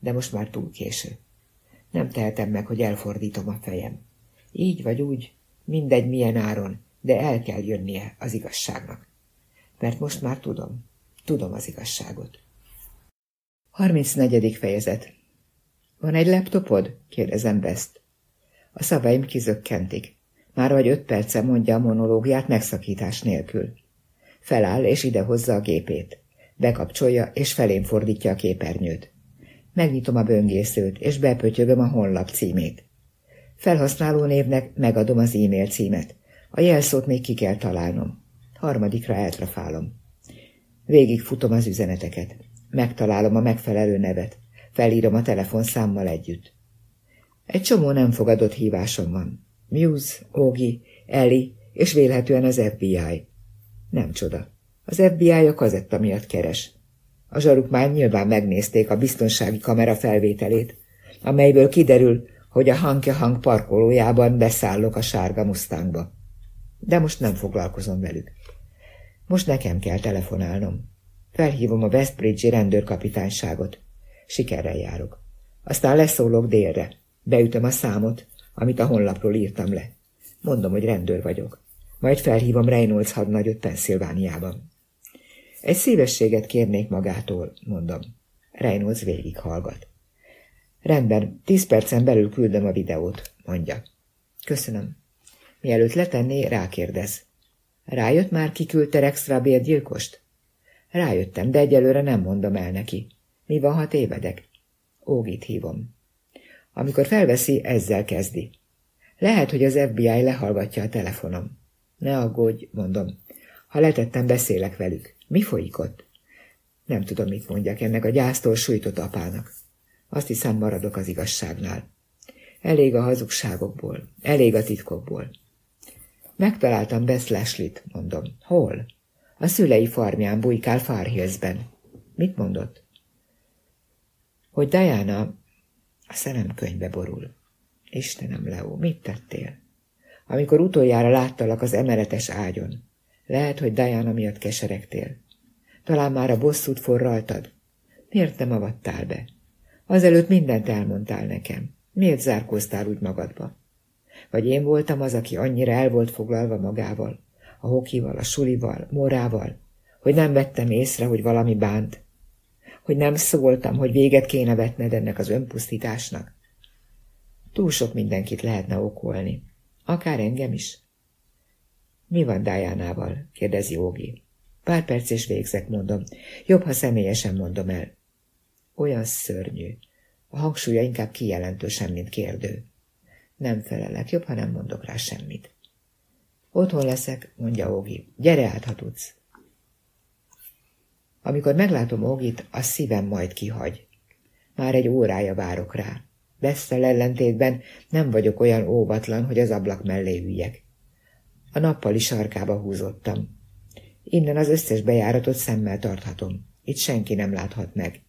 De most már túl késő. Nem tehetem meg, hogy elfordítom a fejem. Így vagy úgy, mindegy milyen áron, de el kell jönnie az igazságnak. Mert most már tudom, tudom az igazságot. 34. fejezet Van egy laptopod? kérdezem Best. A szavaim kizökkentik. Már vagy öt perce mondja a monológiát megszakítás nélkül. Feláll és idehozza a gépét. Bekapcsolja és felén fordítja a képernyőt. Megnyitom a böngészőt, és bepötyögöm a honlap címét. Felhasználó névnek megadom az e-mail címet. A jelszót még ki kell találnom. Harmadikra eltrafálom. Végigfutom az üzeneteket. Megtalálom a megfelelő nevet. Felírom a telefonszámmal együtt. Egy csomó nem fogadott hívásom van. Muse, Ogi, Eli és vélhetően az FBI. Nem csoda. Az FBI a kazetta miatt keres. A zsaruk nyilván megnézték a biztonsági kamera felvételét, amelyből kiderül, hogy a Hanke Hang parkolójában beszállok a sárga musztángba. De most nem foglalkozom velük. Most nekem kell telefonálnom. Felhívom a Westbridge-i rendőrkapitányságot. Sikerrel járok. Aztán leszólok délre. Beütöm a számot, amit a honlapról írtam le. Mondom, hogy rendőr vagyok. Majd felhívom Reynolds hadnagyot Pennsylvániában. Egy szívességet kérnék magától, mondom. Reynolds végighallgat. Rendben, tíz percen belül küldöm a videót, mondja. Köszönöm. Mielőtt letenné, rákérdez. Rájött már, ki küldte extra bérgyilkost? Rájöttem, de egyelőre nem mondom el neki. Mi van, ha tévedek? Ógit hívom. Amikor felveszi, ezzel kezdi. Lehet, hogy az FBI lehallgatja a telefonom. Ne aggódj, mondom. Ha letettem, beszélek velük. Mi folyik ott? Nem tudom, mit mondjak ennek a gyásztól sújtott apának. Azt hiszem, maradok az igazságnál. Elég a hazugságokból, elég a titkokból. Megtaláltam Bess Leslie-t, mondom. Hol? A szülei farmján bujkál Farhillsben. Mit mondott? Hogy Diana a szemem könyvbe borul. Istenem, Leo, mit tettél? Amikor utoljára láttalak az emeletes ágyon, lehet, hogy Diana miatt keseregtél. Talán már a bosszút forraltad? Miért nem avattál be? Azelőtt mindent elmondtál nekem. Miért zárkóztál úgy magadba? Vagy én voltam az, aki annyira el volt foglalva magával, A hokival, a sulival, morával, hogy nem vettem észre, hogy valami bánt, hogy nem szóltam, hogy véget kéne vetned ennek az önpusztításnak. Túl sok mindenkit lehetne okolni, akár engem is. Mi van Diánával? kérdezi Ógi. Pár perc és végzek, mondom. Jobb, ha személyesen mondom el. Olyan szörnyű. A hangsúlya inkább kijelentősen, mint kérdő. Nem felelek, jobb, ha nem mondok rá semmit. Otthon leszek, mondja Ógi. Gyere át, ha tudsz. Amikor meglátom Ógit, a szívem majd kihagy. Már egy órája várok rá. Besztel ellentétben nem vagyok olyan óvatlan, hogy az ablak mellé üljek. A nappali sarkába húzottam. Innen az összes bejáratot szemmel tarthatom. Itt senki nem láthat meg.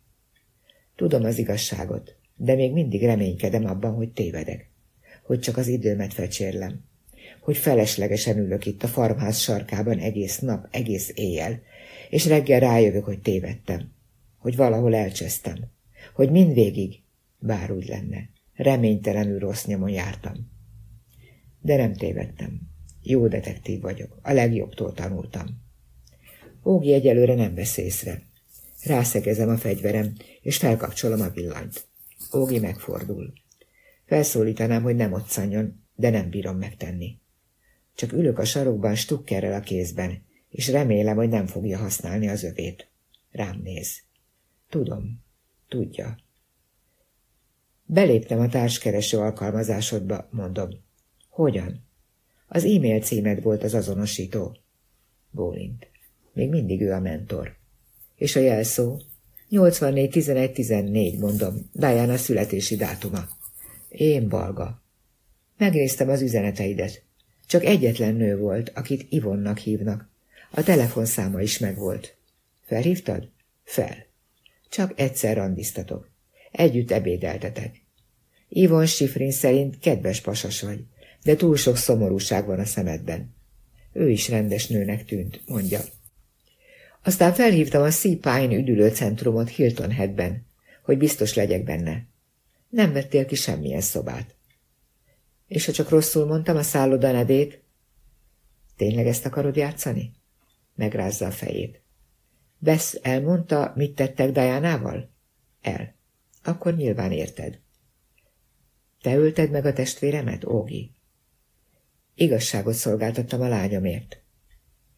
Tudom az igazságot, de még mindig reménykedem abban, hogy tévedek. Hogy csak az időmet fecsérlem. Hogy feleslegesen ülök itt a farmház sarkában egész nap, egész éjjel, és reggel rájövök, hogy tévedtem. Hogy valahol elcsesztem. Hogy mindvégig, bár úgy lenne, reménytelenül rossz nyomon jártam. De nem tévedtem. Jó detektív vagyok, a legjobbtól tanultam. Ógi egyelőre nem vesz észre. Rászegezem a fegyverem, és felkapcsolom a villanyt. Ógi megfordul. Felszólítanám, hogy nem otszanjon, de nem bírom megtenni. Csak ülök a sarokban stukkerrel a kézben, és remélem, hogy nem fogja használni az övét. Rám néz. Tudom. Tudja. Beléptem a társkereső alkalmazásodba, mondom. Hogyan? Az e-mail címed volt az azonosító. Bólint. Még mindig ő a mentor. És a jelszó? 84 11 14, mondom. Diana születési dátuma. Én balga. Megnéztem az üzeneteidet. Csak egyetlen nő volt, akit Ivonnak hívnak. A telefonszáma is megvolt. Felhívtad? Fel. Csak egyszer randiztatok. Együtt ebédeltetek. Ivon Sifrin szerint kedves pasas vagy, de túl sok szomorúság van a szemedben. Ő is rendes nőnek tűnt, mondja. Aztán felhívtam a Sea Pine üdülőcentrumot Hilton Headben, hogy biztos legyek benne. Nem vettél ki semmilyen szobát. És ha csak rosszul mondtam a szálloda nedét? Tényleg ezt akarod játszani? Megrázza a fejét. Besz elmondta, mit tettek Diánával? El. Akkor nyilván érted. Te ölted meg a testvéremet, Ógi? Igazságot szolgáltattam a lányomért.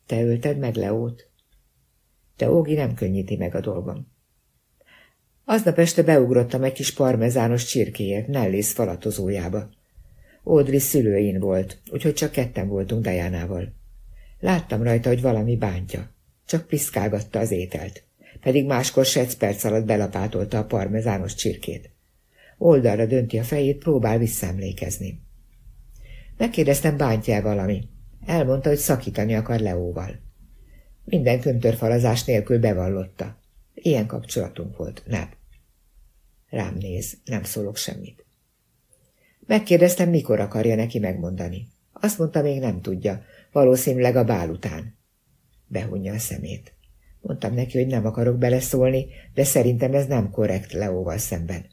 Te ölted meg Leót? De Ógi nem könnyíti meg a dolgom. Aznap este beugrottam egy kis parmezános csirkéért Nellis falatozójába. Audrey szülőin volt, úgyhogy csak ketten voltunk Dajánával. Láttam rajta, hogy valami bántja. Csak piszkálgatta az ételt. Pedig máskor se egy perc alatt belapátolta a parmezános csirkét. Oldalra dönti a fejét, próbál visszaemlékezni. Megkérdeztem, bántja -e valami. Elmondta, hogy szakítani akar Leóval. Minden köntörfalazás nélkül bevallotta. Ilyen kapcsolatunk volt, nem. Rám néz, nem szólok semmit. Megkérdeztem, mikor akarja neki megmondani. Azt mondta, még nem tudja, valószínűleg a bál után. Behunja a szemét. Mondtam neki, hogy nem akarok beleszólni, de szerintem ez nem korrekt Leóval szemben.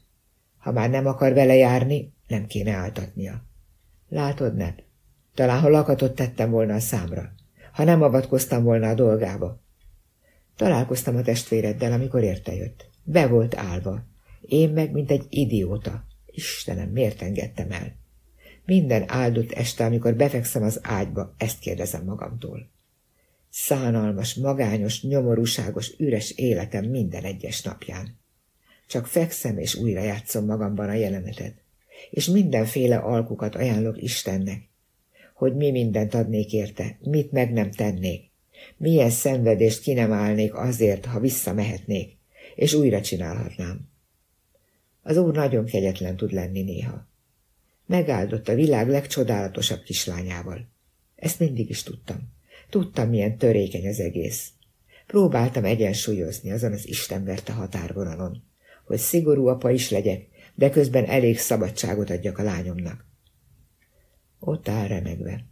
Ha már nem akar vele járni, nem kéne áltatnia. Látod, Nep? Talán ha lakatot tettem volna a számra ha nem avatkoztam volna a dolgába. Találkoztam a testvéreddel, amikor érte jött. Be volt állva. Én meg, mint egy idióta. Istenem, miért engedtem el? Minden áldott este, amikor befekszem az ágyba, ezt kérdezem magamtól. Szánalmas, magányos, nyomorúságos, üres életem minden egyes napján. Csak fekszem és újra játszom magamban a jelenetet, és mindenféle alkukat ajánlok Istennek, hogy mi mindent adnék érte, mit meg nem tennék. Milyen szenvedést ki nem állnék azért, ha visszamehetnék, és újra csinálhatnám. Az úr nagyon kegyetlen tud lenni néha. Megáldott a világ legcsodálatosabb kislányával. Ezt mindig is tudtam. Tudtam, milyen törékeny az egész. Próbáltam egyensúlyozni azon az Isten verte határvonalon, hogy szigorú apa is legyek, de közben elég szabadságot adjak a lányomnak. Ott áll remegve.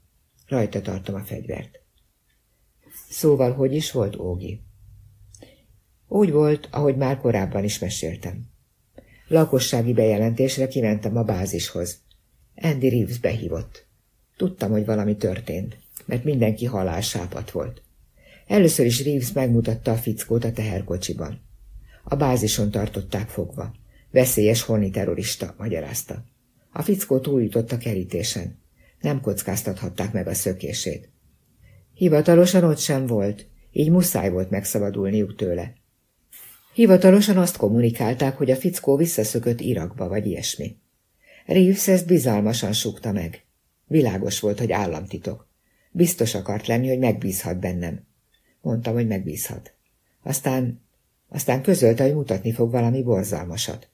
Rajta tartom a fegyvert. Szóval hogy is volt Ógi? Úgy volt, ahogy már korábban is meséltem. Lakossági bejelentésre kimentem a bázishoz. Andy Reeves behívott. Tudtam, hogy valami történt, mert mindenki halálsápat volt. Először is Reeves megmutatta a fickót a teherkocsiban. A bázison tartották fogva. Veszélyes holni terrorista, magyarázta. A fickó túljutott a kerítésen. Nem kockáztathatták meg a szökését. Hivatalosan ott sem volt, így muszáj volt megszabadulniuk tőle. Hivatalosan azt kommunikálták, hogy a fickó visszaszökött Irakba, vagy ilyesmi. Reeves ezt bizalmasan súgta meg. Világos volt, hogy államtitok. Biztos akart lenni, hogy megbízhat bennem. Mondtam, hogy megbízhat. Aztán, aztán közölte, hogy mutatni fog valami borzalmasat.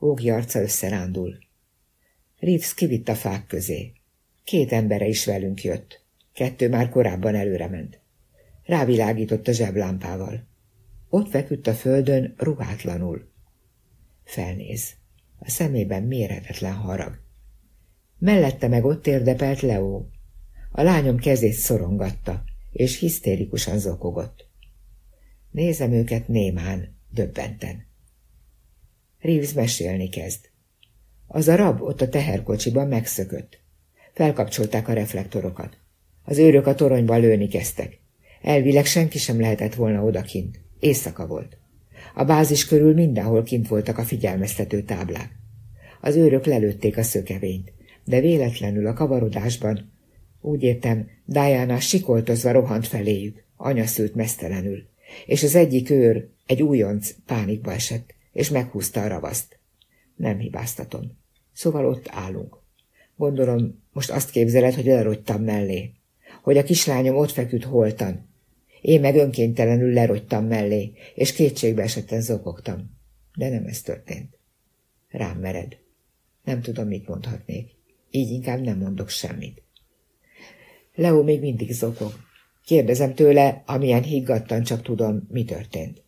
Ógi arca összerándul. Reeves kivitt a fák közé. Két embere is velünk jött. Kettő már korábban előrement. Rávilágított a zseblámpával. Ott feküdt a földön ruhátlanul. Felnéz. A szemében mérhetetlen harag. Mellette meg ott érdepelt Leo. A lányom kezét szorongatta, és hisztérikusan zokogott. Nézem őket némán, döbbenten. Reeves mesélni kezd. Az a rab ott a teherkocsiban megszökött. Felkapcsolták a reflektorokat. Az őrök a toronyban lőni kezdtek. Elvileg senki sem lehetett volna odakint. Éjszaka volt. A bázis körül mindenhol kint voltak a figyelmeztető táblák. Az őrök lelőtték a szökevényt, de véletlenül a kavarodásban, úgy értem, Diana sikoltozva rohant feléjük, anya szült mesztelenül, és az egyik őr, egy újonc, pánikba esett, és meghúzta a ravaszt. Nem hibáztatom. Szóval ott állunk. Gondolom, most azt képzeled, hogy lerogytam mellé. Hogy a kislányom ott feküdt holtan. Én meg önkéntelenül lerogytam mellé, és kétségbe esetten zokogtam. De nem ez történt. Rám mered. Nem tudom, mit mondhatnék. Így inkább nem mondok semmit. Leo még mindig zokog. Kérdezem tőle, amilyen higgadtan csak tudom, mi történt.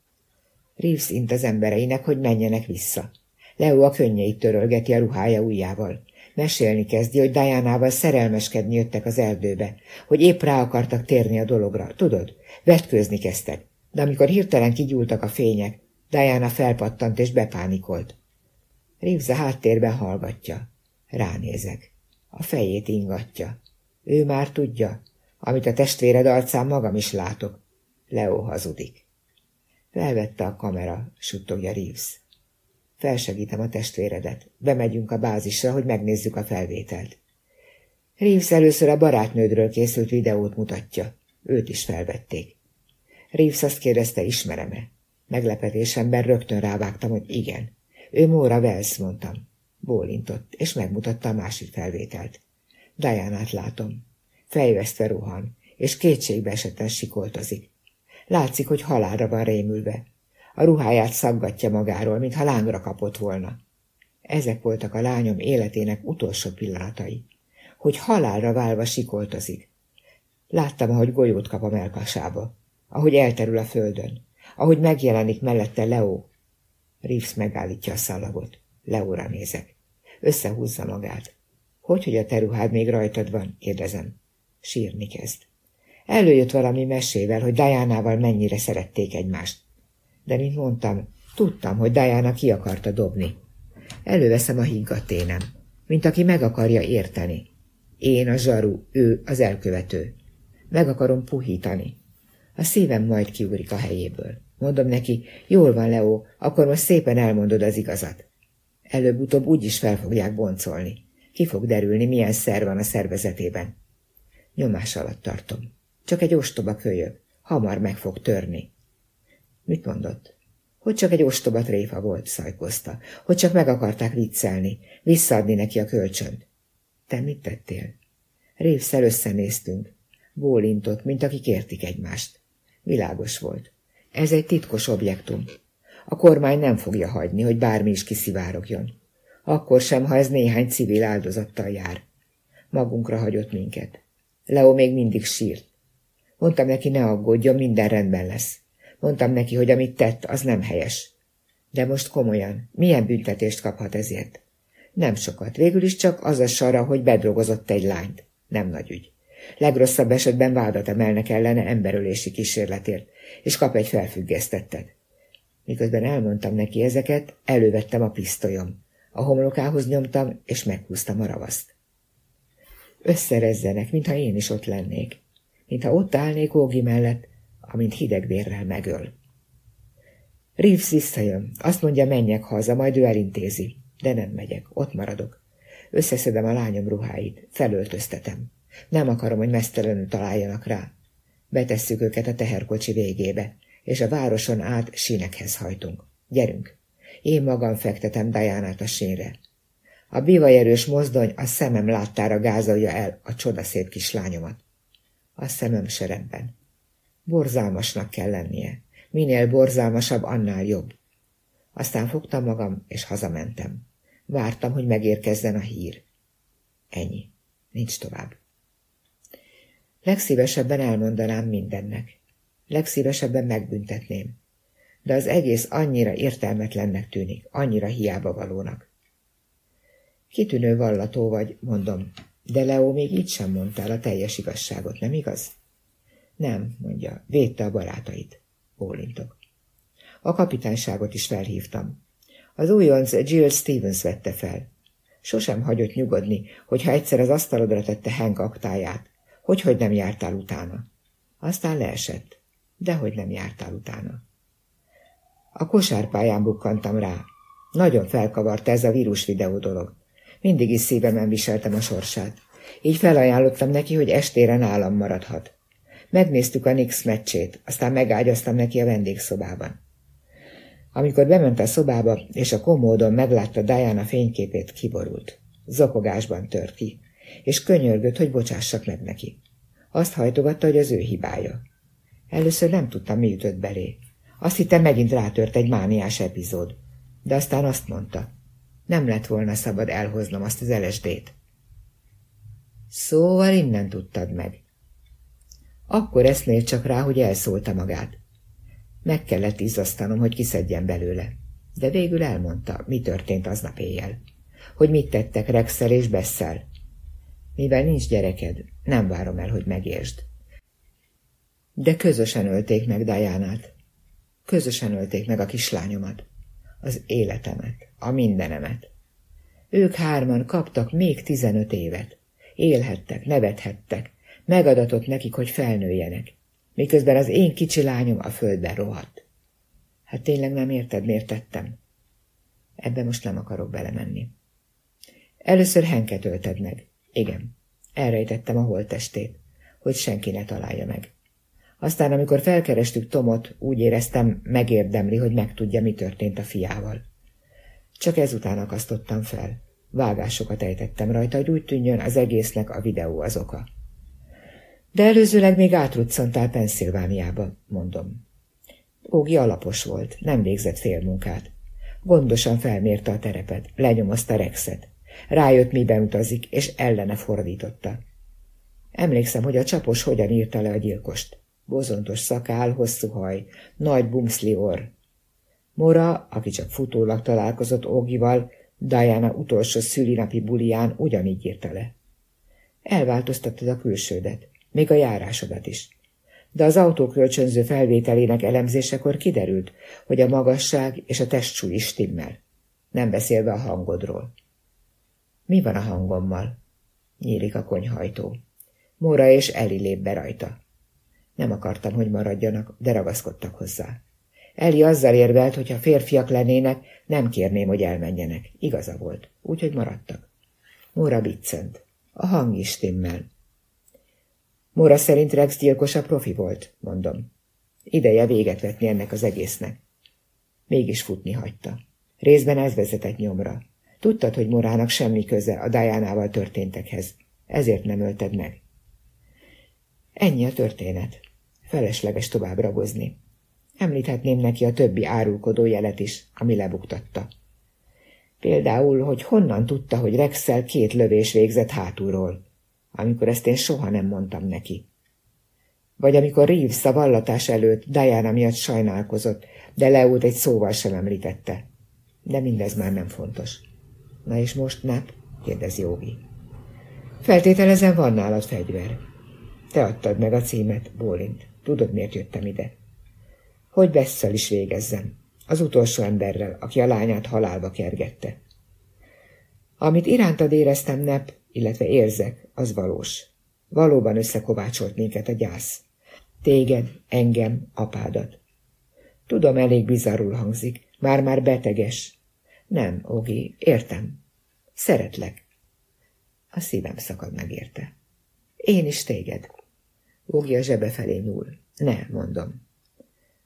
Reeves int az embereinek, hogy menjenek vissza. Leo a könnyeit törölgeti a ruhája ujjával. Mesélni kezdi, hogy Diánával szerelmeskedni jöttek az erdőbe, hogy épp rá akartak térni a dologra. Tudod, vetkőzni kezdtek, de amikor hirtelen kigyúltak a fények, Diana felpattant és bepánikolt. Reeves a háttérben hallgatja. Ránézek. A fejét ingatja. Ő már tudja, amit a testvéred arcán magam is látok. Leo hazudik. Felvette a kamera, suttogja Reeves. Felsegítem a testvéredet. Bemegyünk a bázisra, hogy megnézzük a felvételt. Reeves először a barátnődről készült videót mutatja. Őt is felvették. Reeves azt kérdezte, ismerem-e. Meglepetésemben rögtön rávágtam, hogy igen. Ő Móra Wells, mondtam. Bólintott, és megmutatta a másik felvételt. Diánát látom. Fejvesztve rohan, és kétségbe esetten sikoltozik. Látszik, hogy halálra van rémülve. A ruháját szaggatja magáról, mintha lángra kapott volna. Ezek voltak a lányom életének utolsó pillanatai. Hogy halálra válva sikoltozik. Láttam, ahogy golyót kap a melkasába, ahogy elterül a földön, ahogy megjelenik mellette Leo. Reeves megállítja a szalagot. Leóra nézek. Összehúzza magát. Hogy, hogy a te ruhád még rajtad van? kérdezem. Sírni kezd. Előjött valami mesével, hogy Diánával mennyire szerették egymást. De, mint mondtam, tudtam, hogy Diana ki akarta dobni. Előveszem a higgaténem, mint aki meg akarja érteni. Én a zsaru, ő az elkövető. Meg akarom puhítani. A szívem majd kiugrik a helyéből. Mondom neki, jól van, Leo, akkor most szépen elmondod az igazat. Előbb-utóbb úgyis fel fogják boncolni. Ki fog derülni, milyen szer van a szervezetében. Nyomás alatt tartom. Csak egy ostoba kölyök. Hamar meg fog törni. Mit mondott? Hogy csak egy ostoba tréfa volt, szajkozta. Hogy csak meg akarták viccelni, visszaadni neki a kölcsönt. Te mit tettél? Révszel összenéztünk. Bólintott, mint akik értik egymást. Világos volt. Ez egy titkos objektum. A kormány nem fogja hagyni, hogy bármi is kiszivárogjon. Akkor sem, ha ez néhány civil áldozattal jár. Magunkra hagyott minket. Leo még mindig sírt. Mondtam neki, ne aggódjon, minden rendben lesz. Mondtam neki, hogy amit tett, az nem helyes. De most komolyan, milyen büntetést kaphat ezért? Nem sokat, végül is csak az a sara, hogy bedrogozott egy lányt. Nem nagy ügy. Legrosszabb esetben vádat emelnek ellene emberölési kísérletért, és kap egy felfüggesztettet. Miközben elmondtam neki ezeket, elővettem a pisztolyom. A homlokához nyomtam, és meghúztam a ravaszt. Összerezzenek, mintha én is ott lennék. Mintha ott állnék Ógi mellett, amint hidegvérrel megöl. Reeves visszajön. Azt mondja, menjek haza, majd ő elintézi. De nem megyek, ott maradok. Összeszedem a lányom ruháit, felöltöztetem. Nem akarom, hogy mesztelenül találjanak rá. Betesszük őket a teherkocsi végébe, és a városon át sínekhez hajtunk. Gyerünk! Én magam fektetem Dajánát a sínre. A bivajerős mozdony a szemem láttára gázolja el a csodaszép kislányomat. A szemem seremben. Borzalmasnak kell lennie. Minél borzalmasabb, annál jobb. Aztán fogtam magam, és hazamentem. Vártam, hogy megérkezzen a hír. Ennyi. Nincs tovább. Legszívesebben elmondanám mindennek. Legszívesebben megbüntetném. De az egész annyira értelmetlennek tűnik, annyira hiába valónak. Kitűnő vallató vagy, mondom, de Leo még így sem mondtál a teljes igazságot, nem igaz? Nem, mondja, védte a barátait. Bólintok. A kapitányságot is felhívtam. Az újonc Jill Stevens vette fel. Sosem hagyott nyugodni, hogyha egyszer az asztalodra tette Hank aktáját. Hogy, hogy nem jártál utána? Aztán leesett. Dehogy nem jártál utána. A kosárpályán bukkantam rá. Nagyon felkavart ez a vírus videó dolog. Mindig is szívemen viseltem a sorsát. Így felajánlottam neki, hogy estére nálam maradhat. Megnéztük a Nix meccsét, aztán megágyaztam neki a vendégszobában. Amikor bement a szobába, és a komódon meglátta Diana fényképét, kiborult. Zokogásban tört ki, és könyörgött, hogy bocsássak meg neki. Azt hajtogatta, hogy az ő hibája. Először nem tudtam, mi ütött belé. Azt hittem, megint rátört egy mániás epizód. De aztán azt mondta, nem lett volna szabad elhoznom azt az LSD-t. Szóval innen tudtad meg. Akkor eszmélt csak rá, hogy elszólta magát. Meg kellett izzasztanom, hogy kiszedjen belőle. De végül elmondta, mi történt aznap éjjel. Hogy mit tettek Rexel és Bessel. Mivel nincs gyereked, nem várom el, hogy megértsd. De közösen ölték meg Dajánát. Közösen ölték meg a kislányomat. Az életemet, a mindenemet. Ők hárman kaptak még tizenöt évet. Élhettek, nevethettek, megadatott nekik, hogy felnőjenek, miközben az én kicsi lányom a földben rohadt. Hát tényleg nem érted, miért tettem? Ebbe most nem akarok belemenni. Először Henket ölted meg. Igen, elrejtettem a holttestét, hogy senki ne találja meg. Aztán, amikor felkerestük Tomot, úgy éreztem, megérdemli, hogy megtudja, mi történt a fiával. Csak ezután akasztottam fel. Vágásokat ejtettem rajta, hogy úgy tűnjön az egésznek a videó az oka. De előzőleg még átruccantál Pennsylvániába, mondom. Ógi alapos volt, nem végzett félmunkát. Gondosan felmérte a terepet, lenyomozta Rexet. Rájött, miben utazik, és ellene fordította. Emlékszem, hogy a csapos hogyan írta le a gyilkost. Bozontos szakál, hosszú haj, nagy bumszli orr. Mora, aki csak futólag találkozott Ógival, Diana utolsó szülinapi bulián ugyanígy írta le. Elváltoztattad a külsődet még a járásodat is. De az autókölcsönző felvételének elemzésekor kiderült, hogy a magasság és a testsúly is stimmel, nem beszélve a hangodról. Mi van a hangommal? Nyílik a konyhajtó. Móra és Eli lép be rajta. Nem akartam, hogy maradjanak, de ragaszkodtak hozzá. Eli azzal érvelt, hogy ha férfiak lennének, nem kérném, hogy elmenjenek. Igaza volt, úgyhogy maradtak. Móra biccent. A hang is stimmel. Mora szerint Rex gyilkosa profi volt, mondom. Ideje véget vetni ennek az egésznek. Mégis futni hagyta. Részben ez vezetett nyomra. Tudtad, hogy Morának semmi köze a Diánával történtekhez. Ezért nem ölted meg. Ennyi a történet. Felesleges tovább ragozni. Említhetném neki a többi árulkodó jelet is, ami lebuktatta. Például, hogy honnan tudta, hogy Rexel két lövés végzett hátulról amikor ezt én soha nem mondtam neki. Vagy amikor Reeves a vallatás előtt Diana miatt sajnálkozott, de Leót egy szóval sem említette. De mindez már nem fontos. Na és most, Nap? kérdezi Jógi. Feltételezem, van nálad fegyver. Te adtad meg a címet, Bólint. Tudod, miért jöttem ide? Hogy Besszel is végezzem. Az utolsó emberrel, aki a lányát halálba kergette. Amit irántad éreztem, Nep, illetve érzek, az valós. Valóban összekovácsolt minket a gyász. Téged, engem, apádat. Tudom, elég bizarul hangzik, már-már beteges. Nem, Ogi, értem. Szeretlek. A szívem szakad meg érte. Én is téged. Ogi a zsebe felé nyúl. Ne, mondom.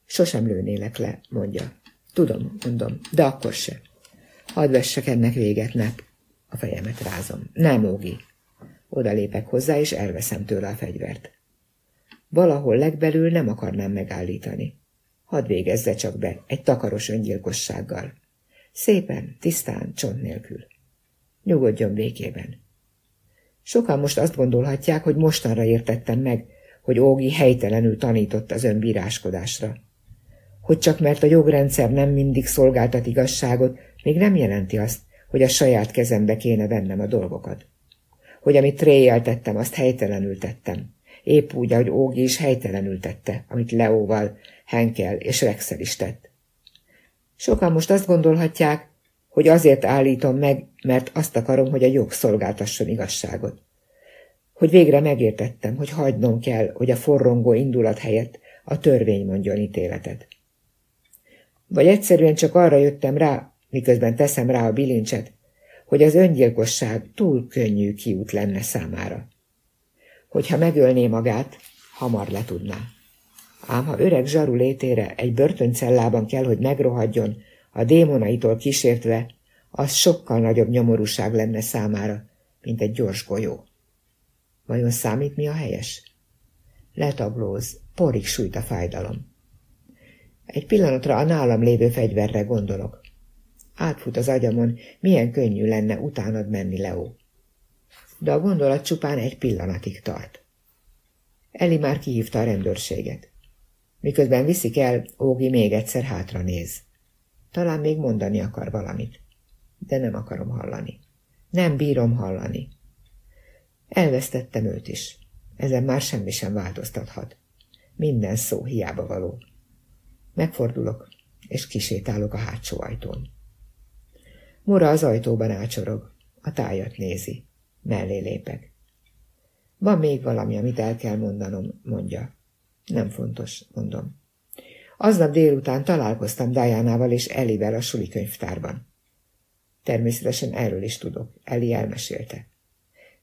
Sosem lőnélek le, mondja. Tudom, mondom, de akkor se. Hadd vessek ennek véget, ne. A fejemet rázom. Nem, Ógi. Oda lépek hozzá, és elveszem tőle a fegyvert. Valahol legbelül nem akarnám megállítani. Hadd végezze csak be, egy takaros öngyilkossággal. Szépen, tisztán, csont nélkül. Nyugodjon békében. Sokan most azt gondolhatják, hogy mostanra értettem meg, hogy Ógi helytelenül tanított az önbíráskodásra. Hogy csak mert a jogrendszer nem mindig szolgáltat igazságot, még nem jelenti azt, hogy a saját kezembe kéne vennem a dolgokat. Hogy amit Tréjjel tettem, azt helytelenül tettem. Épp úgy, ahogy Ógi is helytelenül tette, amit Leóval, Henkel és Rexel is tett. Sokan most azt gondolhatják, hogy azért állítom meg, mert azt akarom, hogy a jog szolgáltasson igazságot. Hogy végre megértettem, hogy hagynom kell, hogy a forrongó indulat helyett a törvény mondjon ítéletet. Vagy egyszerűen csak arra jöttem rá, miközben teszem rá a bilincset, hogy az öngyilkosság túl könnyű kiút lenne számára. Hogyha megölné magát, hamar letudná. Ám ha öreg zsaru létére egy börtöncellában kell, hogy megrohadjon, a démonaitól kísértve, az sokkal nagyobb nyomorúság lenne számára, mint egy gyors golyó. Vajon számít mi a helyes? Letaglóz, porig sújt a fájdalom. Egy pillanatra a nálam lévő fegyverre gondolok. Átfut az agyamon, milyen könnyű lenne utánad menni, Leo. De a gondolat csupán egy pillanatig tart. Eli már kihívta a rendőrséget. Miközben viszik el, Ógi még egyszer hátra néz. Talán még mondani akar valamit. De nem akarom hallani. Nem bírom hallani. Elvesztettem őt is. Ezen már semmi sem változtathat. Minden szó hiába való. Megfordulok, és kisétálok a hátsó ajtón. Mora az ajtóban ácsorog, a tájat nézi. Mellé lépek. Van még valami, amit el kell mondanom, mondja. Nem fontos, mondom. Aznap délután találkoztam Diánával és Elivel a suli könyvtárban. Természetesen erről is tudok. Eli elmesélte.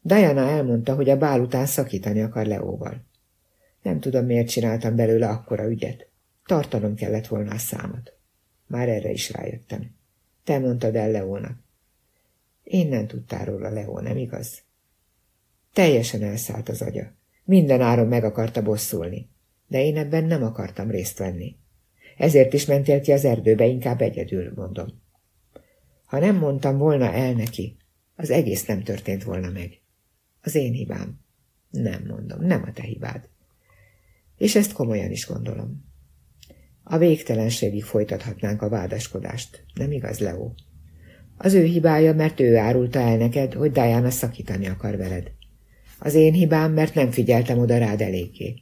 Diana elmondta, hogy a bál után szakítani akar Leóval. Nem tudom, miért csináltam belőle akkora ügyet. Tartanom kellett volna a számot. Már erre is rájöttem. Te mondtad el Leónak. Innen tudtál róla, Leó, nem igaz? Teljesen elszállt az agya. Minden áron meg akarta bosszulni, de én ebben nem akartam részt venni. Ezért is mentél ki az erdőbe, inkább egyedül, mondom. Ha nem mondtam volna el neki, az egész nem történt volna meg. Az én hibám. Nem mondom, nem a te hibád. És ezt komolyan is gondolom. A végtelenségig folytathatnánk a vádaskodást, nem igaz, Leo? Az ő hibája, mert ő árulta el neked, hogy Diana szakítani akar veled. Az én hibám, mert nem figyeltem oda rád eléggé.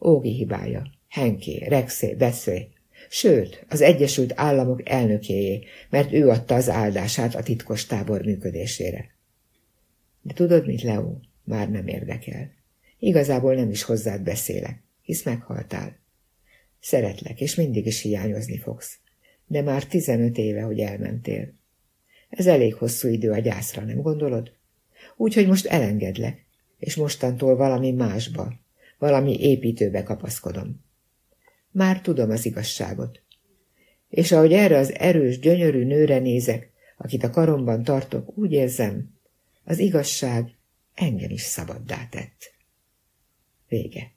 Ógi hibája, Henké, Rexé, Beszé, sőt, az Egyesült Államok elnökéjé, mert ő adta az áldását a titkos tábor működésére. De tudod mit, Leo? Már nem érdekel. Igazából nem is hozzád beszélek, hisz meghaltál. Szeretlek, és mindig is hiányozni fogsz. De már tizenöt éve, hogy elmentél. Ez elég hosszú idő a gyászra, nem gondolod? Úgyhogy most elengedlek, és mostantól valami másba, valami építőbe kapaszkodom. Már tudom az igazságot. És ahogy erre az erős, gyönyörű nőre nézek, akit a karomban tartok, úgy érzem, az igazság engem is szabaddá tett. Vége.